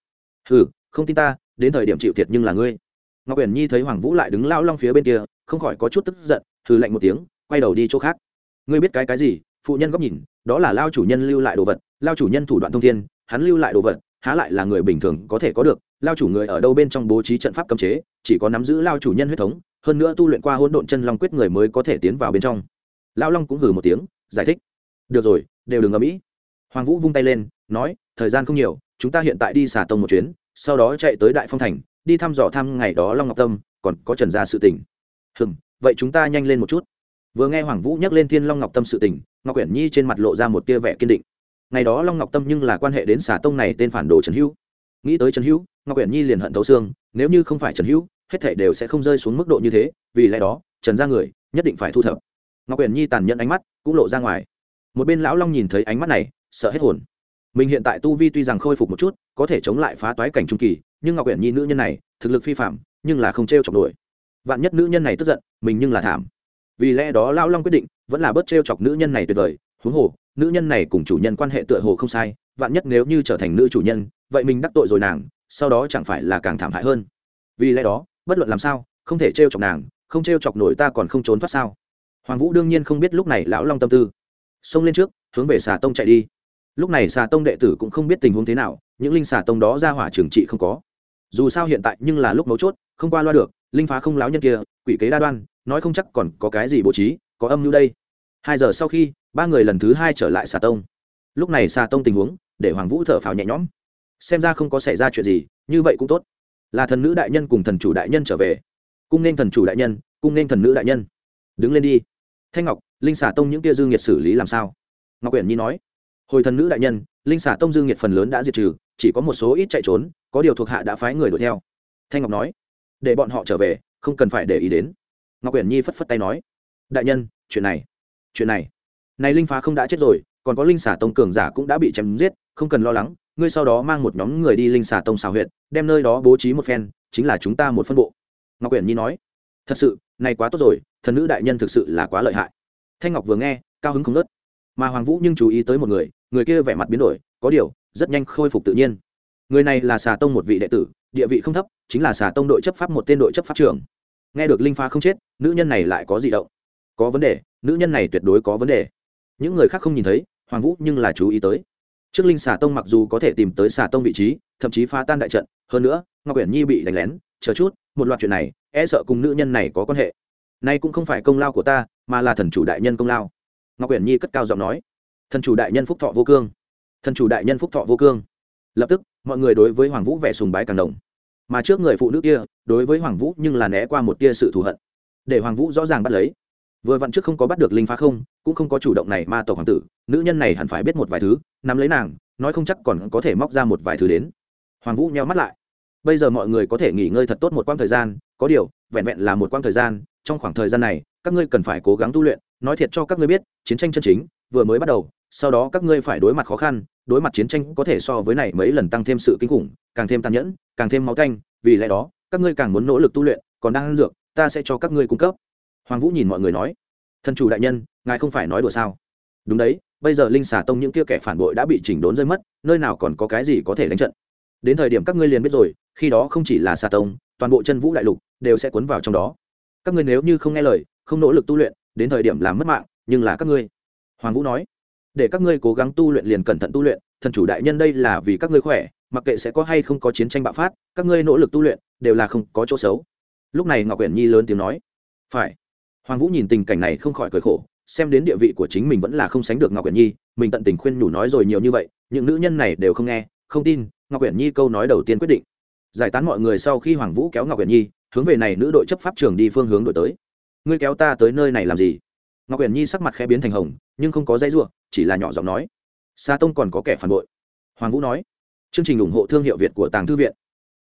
Ừ không tin ta, đến thời điểm chịu thiệt nhưng là ngươi. Ngọc uyển nhi thấy hoàng vũ lại đứng lao long phía bên kia, không khỏi có chút tức giận, hừ lạnh một tiếng, quay đầu đi chỗ khác. Ngươi biết cái cái gì? Phụ nhân góc nhìn, đó là lao chủ nhân lưu lại đồ vật, lao chủ nhân thủ đoạn thông thiên, hắn lưu lại đồ vật, há lại là người bình thường có thể có được, lao chủ người ở đâu bên trong bố trí trận pháp cấm chế, chỉ có nắm giữ lao chủ nhân huyết thống hơn nữa tu luyện qua hỗn độn chân long quyết người mới có thể tiến vào bên trong. Lão long cũng hừ một tiếng, giải thích. Được rồi, đều đừng ở mỹ hoàng vũ vung tay lên, nói, thời gian không nhiều, chúng ta hiện tại đi xả tông một chuyến, sau đó chạy tới đại phong thành, đi thăm dò thăm ngày đó long ngọc tâm, còn có trần gia sự tình. Hừng vậy chúng ta nhanh lên một chút. Vừa nghe hoàng vũ nhắc lên thiên long ngọc tâm sự tình, ngọc quyển nhi trên mặt lộ ra một tia vẻ kiên định. Ngày đó long ngọc tâm nhưng là quan hệ đến xả tông này tên phản đồ trần hữu. Nghĩ tới trần hữu, ngọc quyển nhi liền hận thấu xương, nếu như không phải trần hữu hết thể đều sẽ không rơi xuống mức độ như thế, vì lẽ đó, trần ra người nhất định phải thu thập. Ngọc quyền nhi tàn nhẫn ánh mắt cũng lộ ra ngoài. Một bên lão long nhìn thấy ánh mắt này, sợ hết hồn. Mình hiện tại tu vi tuy rằng khôi phục một chút, có thể chống lại phá toái cảnh trung kỳ, nhưng ngọc quyển nhi nữ nhân này, thực lực phi phạm nhưng là không t r e o chọc nổi. Vạn nhất nữ nhân này tức giận, mình nhưng là thảm. Vì lẽ đó lão long quyết định, vẫn là bớt t r e o chọc nữ nhân này tuyệt vời. Huống hồ, nữ nhân này cùng chủ nhân quan hệ tựa hồ không sai, vạn nhất nếu như trở thành nữ chủ nhân, vậy mình đắc tội rồi nàng, sau đó chẳng phải là càng thảm hại hơn. Vì lẽ đó bất luận làm sao, không thể t r e o chọc nàng, không t r e o chọc nổi ta còn không trốn thoát sao? Hoàng vũ đương nhiên không biết lúc này lão long tâm tư. Xông lên trước, hướng về xà tông chạy đi. Lúc này xà tông đệ tử cũng không biết tình huống thế nào, những linh xà tông đó ra hỏa trường trị không có. Dù sao hiện tại nhưng là lúc mấu chốt, không qua loa được, linh phá không láo nhân kia, quỷ kế đa đoan, nói không chắc còn có cái gì bố trí, có âm mưu đây. Hai giờ sau khi, ba người lần thứ hai trở lại xà tông. Lúc này xà tông tình huống, để hoàng vũ thở phào nhẹ nhõm. Xem ra không có xảy ra chuyện gì, như vậy cũng tốt là thần nữ đại nhân cùng thần chủ đại nhân trở về. Cung nên thần chủ đại nhân, cung nên thần nữ đại nhân. Đứng lên đi. Thanh ngọc, linh xà tông những kia dư nghiệt xử lý làm sao? Ngọc quyển nhi nói. Hồi thần nữ đại nhân, linh xà tông dư nghiệt phần lớn đã diệt trừ, chỉ có một số ít chạy trốn, có điều thuộc hạ đã phái người đuổi theo. Thanh ngọc nói. Để bọn họ trở về, không cần phải để ý đến. Ngọc quyển nhi phất phất tay nói. Đại nhân, chuyện này chuyện này. Này linh phá không đã chết rồi, còn có linh xà tông cường giả cũng đã bị chém giết, không cần lo lắng ngươi sau đó mang một nhóm người đi linh xà tông xào huyện đem nơi đó bố trí một phen, chính là chúng ta một phân bộ. Ngọc quyển nhi nói. Thật sự, này quá tốt rồi, thần nữ đại nhân thực sự là quá lợi hại. Thanh ngọc vừa nghe, cao hứng không nớt mà hoàng vũ nhưng chú ý tới một người người kia vẻ mặt biến đổi, có điều, rất nhanh khôi phục tự nhiên. Người này là xà tông một vị đệ tử, địa vị không thấp, chính là xà tông đội chấp pháp một tên đội chấp pháp trưởng. Nghe được linh pha không chết, nữ nhân này lại có gì động. Có vấn đề, nữ nhân này tuyệt đối có vấn đề. Những người khác không nhìn thấy, hoàng vũ nhưng là chú ý tới trước linh xà tông mặc dù có thể tìm tới xà tông vị trí, thậm chí phá tan đại trận, hơn nữa, ngọc uyển nhi bị đánh lén, chờ chút, một loạt chuyện này e sợ cùng nữ nhân này có quan hệ. Nay cũng không phải công lao của ta, mà là thần chủ đại nhân công lao. Ngọc quyển nhi cất cao giọng nói. Thần chủ đại nhân phúc thọ vô cương. Thần chủ đại nhân phúc thọ vô cương. Lập tức, mọi người đối với hoàng vũ vẻ sùng bái càng đồng mà trước người phụ nữ kia, đối với hoàng vũ nhưng là né qua một tia sự thù hận. Để hoàng vũ rõ ràng bắt lấy vừa vặn trước không có bắt được linh phá không, cũng không có chủ động này ma tổ hoàng tử, nữ nhân này hẳn phải biết một vài thứ, nắm lấy nàng, nói không chắc còn có thể móc ra một vài thứ đến. Hoàng vũ nheo mắt lại. Bây giờ mọi người có thể nghỉ ngơi thật tốt một quãng thời gian, có điều, vẹn vẹn là một quãng thời gian, trong khoảng thời gian này, các ngươi cần phải cố gắng tu luyện, nói thiệt cho các ngươi biết, chiến tranh chân chính, vừa mới bắt đầu, sau đó các ngươi phải đối mặt khó khăn, đối mặt chiến tranh có thể so với này mấy lần tăng thêm sự kinh khủng, càng thêm tàn nhẫn, càng thêm máu canh, vì lẽ đó, các ngươi càng muốn nỗ lực tu luyện, còn đang ăn dược, ta sẽ cho các ngươi cung cấp hoàng vũ nhìn mọi người nói, thần chủ đại nhân, ngài không phải nói đùa sao? Đúng đấy, bây giờ linh xà tông những kia kẻ phản bội đã bị chỉnh đốn rơi mất, nơi nào còn có cái gì có thể đánh trận? Đến thời điểm các ngươi liền biết rồi, khi đó không chỉ là xà tông, toàn bộ chân vũ đại lục đều sẽ cuốn vào trong đó. Các ngươi nếu như không nghe lời, không nỗ lực tu luyện, đến thời điểm làm mất mạng, nhưng là các ngươi. Hoàng vũ nói, để các ngươi cố gắng tu luyện liền cẩn thận tu luyện, thần chủ đại nhân đây là vì các ngươi khỏe, mặc kệ sẽ có hay không có chiến tranh bạo phát, các ngươi nỗ lực tu luyện đều là không có chỗ xấu. Lúc này ngọc quyển nhi lớn tiếng nói, phải hoàng vũ nhìn tình cảnh này không khỏi cười khổ, xem đến địa vị của chính mình vẫn là không sánh được ngọc quyển nhi, mình tận tình khuyên nhủ nói rồi nhiều như vậy, những nữ nhân này đều không nghe, không tin, ngọc quyển nhi câu nói đầu tiên quyết định. Giải tán mọi người sau khi hoàng vũ kéo ngọc quyển nhi, hướng về này nữ đội chấp pháp trường đi phương hướng đổi tới. Ngươi kéo ta tới nơi này làm gì? Ngọc quyển nhi sắc mặt khẽ biến thành hồng, nhưng không có dây ruộng chỉ là nhỏ giọng nói. Sa tông còn có kẻ phản bội. Hoàng vũ nói. Chương trình ủng hộ thương hiệu việt của tàng thư viện.